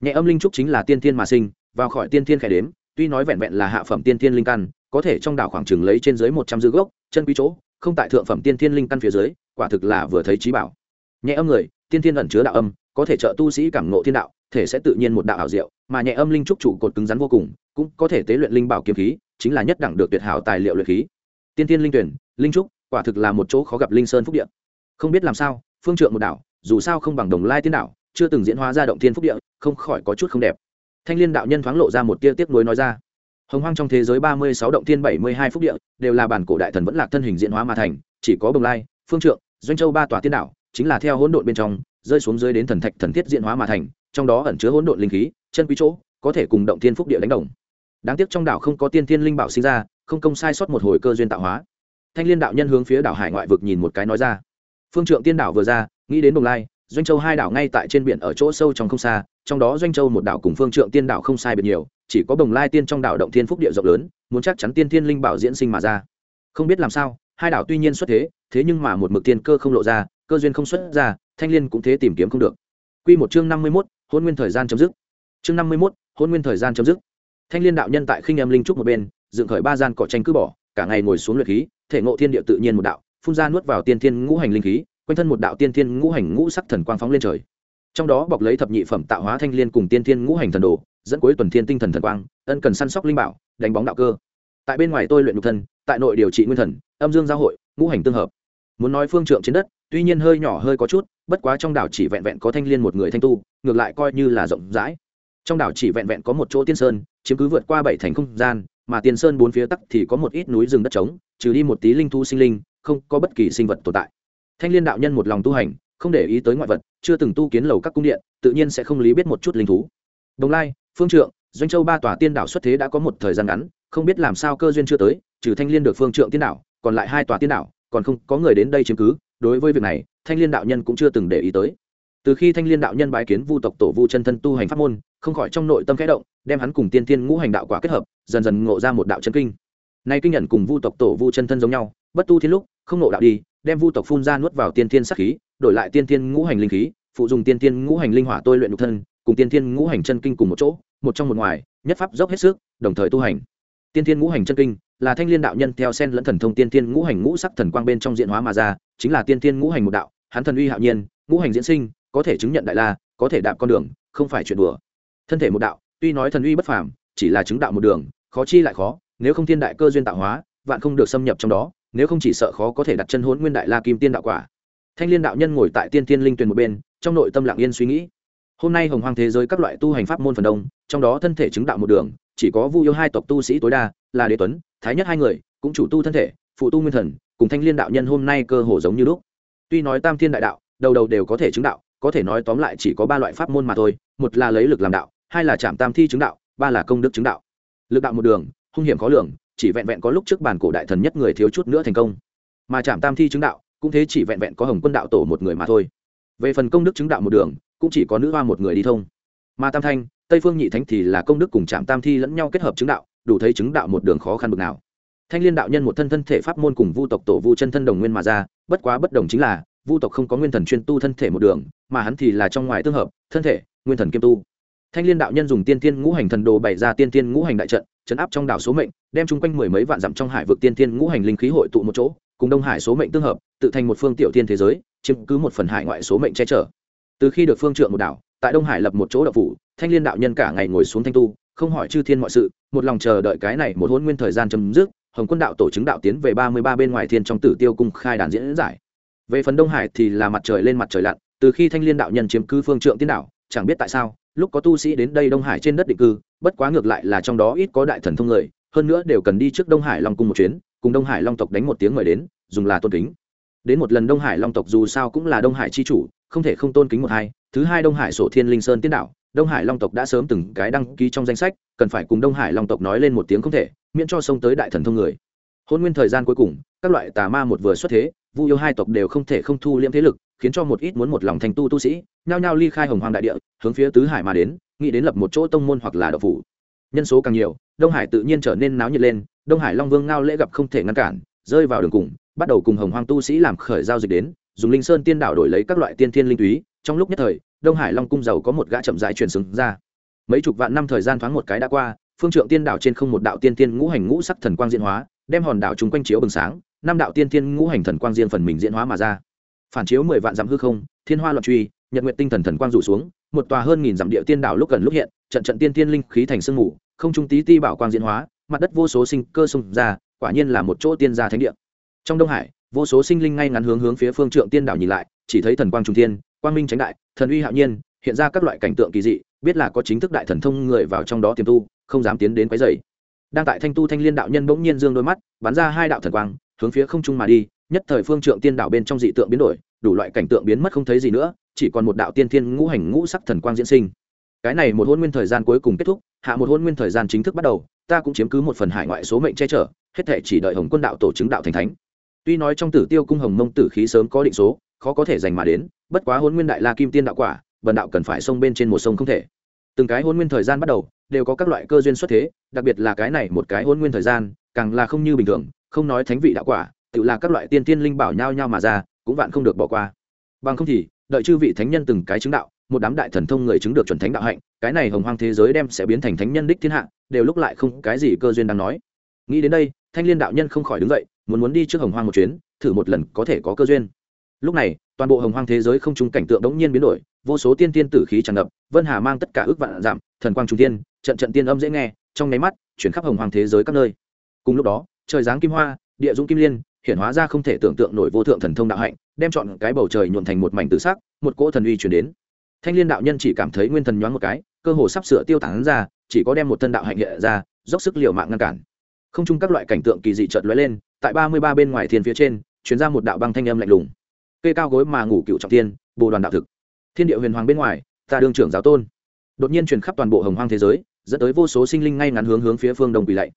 Nhẹ âm linh trúc chính là tiên thiên mà sinh, vào khỏi tiên thiên khẽ đếm, tuy nói vẹn vẹn là hạ phẩm tiên thiên linh căn, có thể trong đảo khoảng chừng lấy trên dưới một trăm dư gốc, chân quý chỗ, không tại thượng phẩm tiên thiên linh căn phía dưới, quả thực là vừa thấy trí bảo. Nhẹ âm người, tiên thiên ẩn chứa đạo âm, có thể trợ tu sĩ cảm ngộ thiên đạo, thể sẽ tự nhiên một đạo ảo diệu, mà nhẹ âm linh trúc trụ cột cứng rắn vô cùng, cũng có thể tế luyện linh bảo kiếm khí, chính là nhất đẳng được tuyệt hảo tài liệu luyện khí. Tiên thiên linh tuyển, linh trúc, quả thực là một chỗ khó gặp linh sơn phúc địa không biết làm sao, phương trượng một đảo, dù sao không bằng đồng lai tiên đảo, chưa từng diễn hóa ra động thiên phúc địa, không khỏi có chút không đẹp. Thanh liên đạo nhân thoáng lộ ra một tia tiếc nuối nói ra. Hồng hoang trong thế giới ba mươi sáu động thiên bảy mươi hai phúc địa, đều là bản cổ đại thần vẫn lạc thân hình diễn hóa mà thành, chỉ có bồng lai, phương trượng, doanh châu ba tòa tiên đảo, chính là theo hỗn độn bên trong, rơi xuống dưới đến thần thạch thần thiết diễn hóa mà thành, trong đó ẩn chứa hỗn độn linh khí, chân quý chỗ, có thể cùng động thiên phúc địa đánh đồng. Đáng tiếc trong đảo không có tiên thiên linh bảo sinh ra, không công sai sót một hồi cơ duyên tạo hóa. Thanh liên đạo nhân hướng phía đảo hải ngoại vực nhìn một cái nói ra phương trượng tiên đảo vừa ra nghĩ đến đồng lai doanh châu hai đảo ngay tại trên biển ở chỗ sâu trong không xa trong đó doanh châu một đảo cùng phương trượng tiên đảo không sai biệt nhiều chỉ có bồng lai tiên trong đảo động thiên phúc địa rộng lớn muốn chắc chắn tiên thiên linh bảo diễn sinh mà ra không biết làm sao hai đảo tuy nhiên xuất thế thế nhưng mà một mực tiên cơ không lộ ra cơ duyên không xuất ra thanh liên cũng thế tìm kiếm không được Quy một chương năm mươi 51, hôn nguyên thời gian chấm dứt. Chương năm mươi 51, hôn nguyên thời gian chấm dứt. Thanh liên đạo nhân tại khinh Em linh trúc một bên, dựng khởi ba gian cỏ tranh cứ bỏ, cả ngày ngồi xuống luyện khí, thể ngộ thiên địa tự nhiên một đạo, phun ra nuốt vào tiên thiên ngũ hành linh khí, quanh thân một đạo tiên thiên ngũ hành ngũ sắc thần quang phóng lên trời. Trong đó bọc lấy thập nhị phẩm tạo hóa thanh liên cùng tiên thiên ngũ hành thần đồ dẫn cuối tuần thiên tinh thần thần quang ân cần săn sóc linh bảo đánh bóng đạo cơ. Tại bên ngoài tôi luyện nhục thân tại nội điều trị nguyên thần âm dương giao hội ngũ hành tương hợp. Muốn nói phương trượng trên đất tuy nhiên hơi nhỏ hơi có chút bất quá trong đảo chỉ vẹn vẹn có thanh liên một người thanh tu ngược lại coi như là rộng rãi. Trong đảo chỉ vẹn vẹn có một chỗ tiên sơn chiếm cứ vượt qua bảy thành không gian mà tiên sơn bốn phía tắc thì có một ít núi rừng đất trống trừ đi một tí linh thu sinh linh không có bất kỳ sinh vật tồn tại. Thanh liên đạo nhân một lòng tu hành, không để ý tới ngoại vật, chưa từng tu kiến lầu các cung điện, tự nhiên sẽ không lý biết một chút linh thú. Đồng lai, phương trượng, doanh châu ba tòa tiên đảo xuất thế đã có một thời gian ngắn, không biết làm sao cơ duyên chưa tới, trừ thanh liên được phương trượng tiên đảo, còn lại hai tòa tiên đảo, còn không có người đến đây chứng cứ, đối với việc này, thanh liên đạo nhân cũng chưa từng để ý tới. Từ khi thanh liên đạo nhân bái kiến vu tộc tổ vu chân thân tu hành pháp môn, không khỏi trong nội tâm khẽ động, đem hắn cùng tiên tiên ngũ hành đạo quả kết hợp, dần dần ngộ ra một đạo chân kinh. Nay kinh nhận cùng vu tộc tổ vu chân thân giống nhau, bất tu thiên lúc không nộ đạo đi, đem vu tộc phun ra nuốt vào tiên Thiên sắc khí, đổi lại tiên Thiên ngũ hành linh khí, phụ dùng tiên Thiên ngũ hành linh hỏa tôi luyện nhục thân, cùng tiên Thiên ngũ hành chân kinh cùng một chỗ, một trong một ngoài, nhất pháp dốc hết sức, đồng thời tu hành. Tiên Thiên ngũ hành chân kinh là thanh liên đạo nhân theo sen lẫn thần thông tiên Thiên ngũ hành ngũ sắc thần quang bên trong diện hóa mà ra, chính là tiên Thiên ngũ hành một đạo, hắn thần uy hạo nhiên, ngũ hành diễn sinh, có thể chứng nhận đại la, có thể đạp con đường, không phải chuyện đùa. Thân thể một đạo, tuy nói thần uy bất phàm, chỉ là chứng đạo một đường, khó chi lại khó, nếu không thiên đại cơ duyên tạo hóa, vạn không được xâm nhập trong đó nếu không chỉ sợ khó có thể đặt chân hôn nguyên đại la kim tiên đạo quả. Thanh liên đạo nhân ngồi tại tiên tiên linh tuyền một bên, trong nội tâm lặng yên suy nghĩ. Hôm nay hồng hoang thế giới các loại tu hành pháp môn phần đông, trong đó thân thể chứng đạo một đường, chỉ có vu yêu hai tộc tu sĩ tối đa là đế tuấn, thái nhất hai người, cũng chủ tu thân thể, phụ tu nguyên thần, cùng thanh liên đạo nhân hôm nay cơ hồ giống như lúc. Tuy nói tam thiên đại đạo, đầu đầu đều có thể chứng đạo, có thể nói tóm lại chỉ có ba loại pháp môn mà thôi, một là lấy lực làm đạo, hai là chạm tam thi chứng đạo, ba là công đức chứng đạo. Lực đạo một đường, hung hiểm khó lường chỉ vẹn vẹn có lúc trước bản cổ đại thần nhất người thiếu chút nữa thành công. Mà trạm tam thi chứng đạo, cũng thế chỉ vẹn vẹn có hồng quân đạo tổ một người mà thôi. Về phần công đức chứng đạo một đường, cũng chỉ có nữ hoa một người đi thông. Mà tam thanh, tây phương nhị thánh thì là công đức cùng trạm tam thi lẫn nhau kết hợp chứng đạo, đủ thấy chứng đạo một đường khó khăn bực nào. Thanh liên đạo nhân một thân thân thể pháp môn cùng vu tộc tổ vu chân thân đồng nguyên mà ra, bất quá bất đồng chính là, vu tộc không có nguyên thần chuyên tu thân thể một đường, mà hắn thì là trong ngoài tương hợp, thân thể, nguyên thần kiêm tu. Thanh liên đạo nhân dùng tiên tiên ngũ hành thần đồ bày ra tiên tiên ngũ hành đại trận, chấn áp trong đảo số mệnh đem chung quanh mười mấy vạn dặm trong hải vực tiên thiên ngũ hành linh khí hội tụ một chỗ, cùng đông hải số mệnh tương hợp, tự thành một phương tiểu tiên thế giới, chiếm cứ một phần hải ngoại số mệnh che chở. Từ khi được phương trượng một đảo, tại đông hải lập một chỗ đậu phủ, thanh liên đạo nhân cả ngày ngồi xuống thanh tu, không hỏi chư thiên mọi sự, một lòng chờ đợi cái này một hôn nguyên thời gian chấm dứt, hồng quân đạo tổ chứng đạo tiến về ba mươi ba bên ngoài thiên trong tử tiêu cung khai đàn diễn giải. Về phần đông hải thì là mặt trời lên mặt trời lặn, từ khi thanh liên đạo nhân chiếm cứ phương trượng tiên đảo, chẳng biết tại sao, lúc có tu sĩ đến đây đông hải trên đất định cư, bất quá ngược lại là trong đó ít có đại thần thông người hơn nữa đều cần đi trước đông hải long cung một chuyến, cùng đông hải long tộc đánh một tiếng mời đến, dùng là tôn kính. Đến một lần đông hải long tộc dù sao cũng là đông hải c h i chủ, không thể không tôn kính một hai. Thứ hai đông hải sổ thiên linh sơn tiên đạo, đông hải long tộc đã sớm từng cái đăng ký trong danh sách, cần phải cùng đông hải long tộc nói lên một tiếng không thể, miễn cho sông tới đại thần thông người. Hôn nguyên thời gian cuối cùng, các loại tà ma một vừa xuất thế, vu yêu hai tộc đều không thể không thu liễm thế lực, khiến cho một ít muốn một lòng thành tu tu sĩ, nhao nhao ly khai hồng hoàng đại địa, hướng phía tứ hải mà đến, nghĩ đến lập một chỗ tông môn hoặc là đậu phủ. Nhân số càng nhiều đông hải tự nhiên trở nên náo nhiệt lên, đông hải long vương ngao lễ gặp không thể ngăn cản, rơi vào đường cùng, bắt đầu cùng hồng Hoang tu sĩ làm khởi giao dịch đến, dùng linh sơn tiên đảo đổi lấy các loại tiên thiên linh túy. Trong lúc nhất thời, đông hải long cung giàu có một gã chậm rãi truyền xứng ra. Mấy chục vạn năm thời gian thoáng một cái đã qua, phương trượng tiên đảo trên không một đạo tiên tiên ngũ hành ngũ sắc thần quang diễn hóa, đem hòn đảo chúng quanh chiếu bừng sáng, năm đạo tiên tiên ngũ hành thần quang riêng phần mình diễn hóa mà ra. Phản chiếu mười vạn dặm hư không, thiên hoa loạn truy, nhật nguyện tinh thần thần quang rủ xuống, một tòa hơn nghìn dặm địa tiên đảo lúc gần lúc hiện, trận trận tiên tiên linh khí thành sương mù không trung tí ti bảo quang diễn hóa, mặt đất vô số sinh cơ sùng ra, quả nhiên là một chỗ tiên gia thánh địa. Trong đông hải, vô số sinh linh ngay ngắn hướng hướng phía phương trượng tiên đảo nhìn lại, chỉ thấy thần quang trung thiên, quang minh tránh đại, thần uy hạo nhiên, hiện ra các loại cảnh tượng kỳ dị, biết là có chính thức đại thần thông người vào trong đó tiềm tu, không dám tiến đến quấy dày đang tại thanh tu thanh liên đạo nhân bỗng nhiên dương đôi mắt, bắn ra hai đạo thần quang, hướng phía không trung mà đi, nhất thời phương trượng tiên đảo bên trong dị tượng biến đổi, đủ loại cảnh tượng biến mất không thấy gì nữa, chỉ còn một đạo tiên thiên ngũ hành ngũ sắc thần quang diễn sinh cái này một hôn nguyên thời gian cuối cùng kết thúc, hạ một hôn nguyên thời gian chính thức bắt đầu, ta cũng chiếm cứ một phần hải ngoại số mệnh che chở, hết thể chỉ đợi hồng quân đạo tổ chứng đạo thành thánh. Tuy nói trong tử tiêu cung hồng mông tử khí sớm có định số, khó có thể giành mà đến, bất quá hôn nguyên đại la kim tiên đạo quả bần đạo cần phải sông bên trên một sông không thể. Từng cái hôn nguyên thời gian bắt đầu, đều có các loại cơ duyên xuất thế, đặc biệt là cái này một cái hôn nguyên thời gian, càng là không như bình thường, không nói thánh vị đạo quả, tự là các loại tiên tiên linh bảo nhau nhau mà ra, cũng vạn không được bỏ qua. Bằng không thì, đợi chư vị thánh nhân từng cái chứng đạo một đám đại thần thông người chứng được chuẩn thánh đạo hạnh, cái này hồng hoang thế giới đem sẽ biến thành thánh nhân đích thiên hạ, đều lúc lại không cái gì cơ duyên đang nói. Nghĩ đến đây, thanh liên đạo nhân không khỏi đứng dậy, muốn muốn đi trước hồng hoang một chuyến, thử một lần có thể có cơ duyên. Lúc này, toàn bộ hồng hoang thế giới không trung cảnh tượng đống nhiên biến đổi, vô số tiên tiên tử khí tràn ngập, vân hà mang tất cả ước vạn giảm, thần quang trung tiên trận trận tiên âm dễ nghe, trong nháy mắt, chuyển khắp hồng hoang thế giới các nơi. Cùng lúc đó, trời giáng kim hoa, địa dũng kim liên hiện hóa ra không thể tưởng tượng nổi vô thượng thần thông đạo hạnh, đem chọn cái bầu trời nhuộn thành một mảnh tự sắc, một cỗ thần uy chuyển đến thanh liên đạo nhân chỉ cảm thấy nguyên thần nhoáng một cái, cơ hồ sắp sửa tiêu tán ra, chỉ có đem một thân đạo hạnh hiện ra, dốc sức liều mạng ngăn cản. Không chung các loại cảnh tượng kỳ dị chợt lóe lên, tại ba mươi ba bên ngoài thiên phía trên chuyển ra một đạo băng thanh âm lạnh lùng. Cây cao gối mà ngủ cựu trọng thiên, bồ đoàn đạo thực. Thiên địa huyền hoàng bên ngoài, ta đương trưởng giáo tôn. Đột nhiên truyền khắp toàn bộ hồng hoang thế giới, dẫn tới vô số sinh linh ngay ngắn hướng hướng phía phương đông quỳ lạy.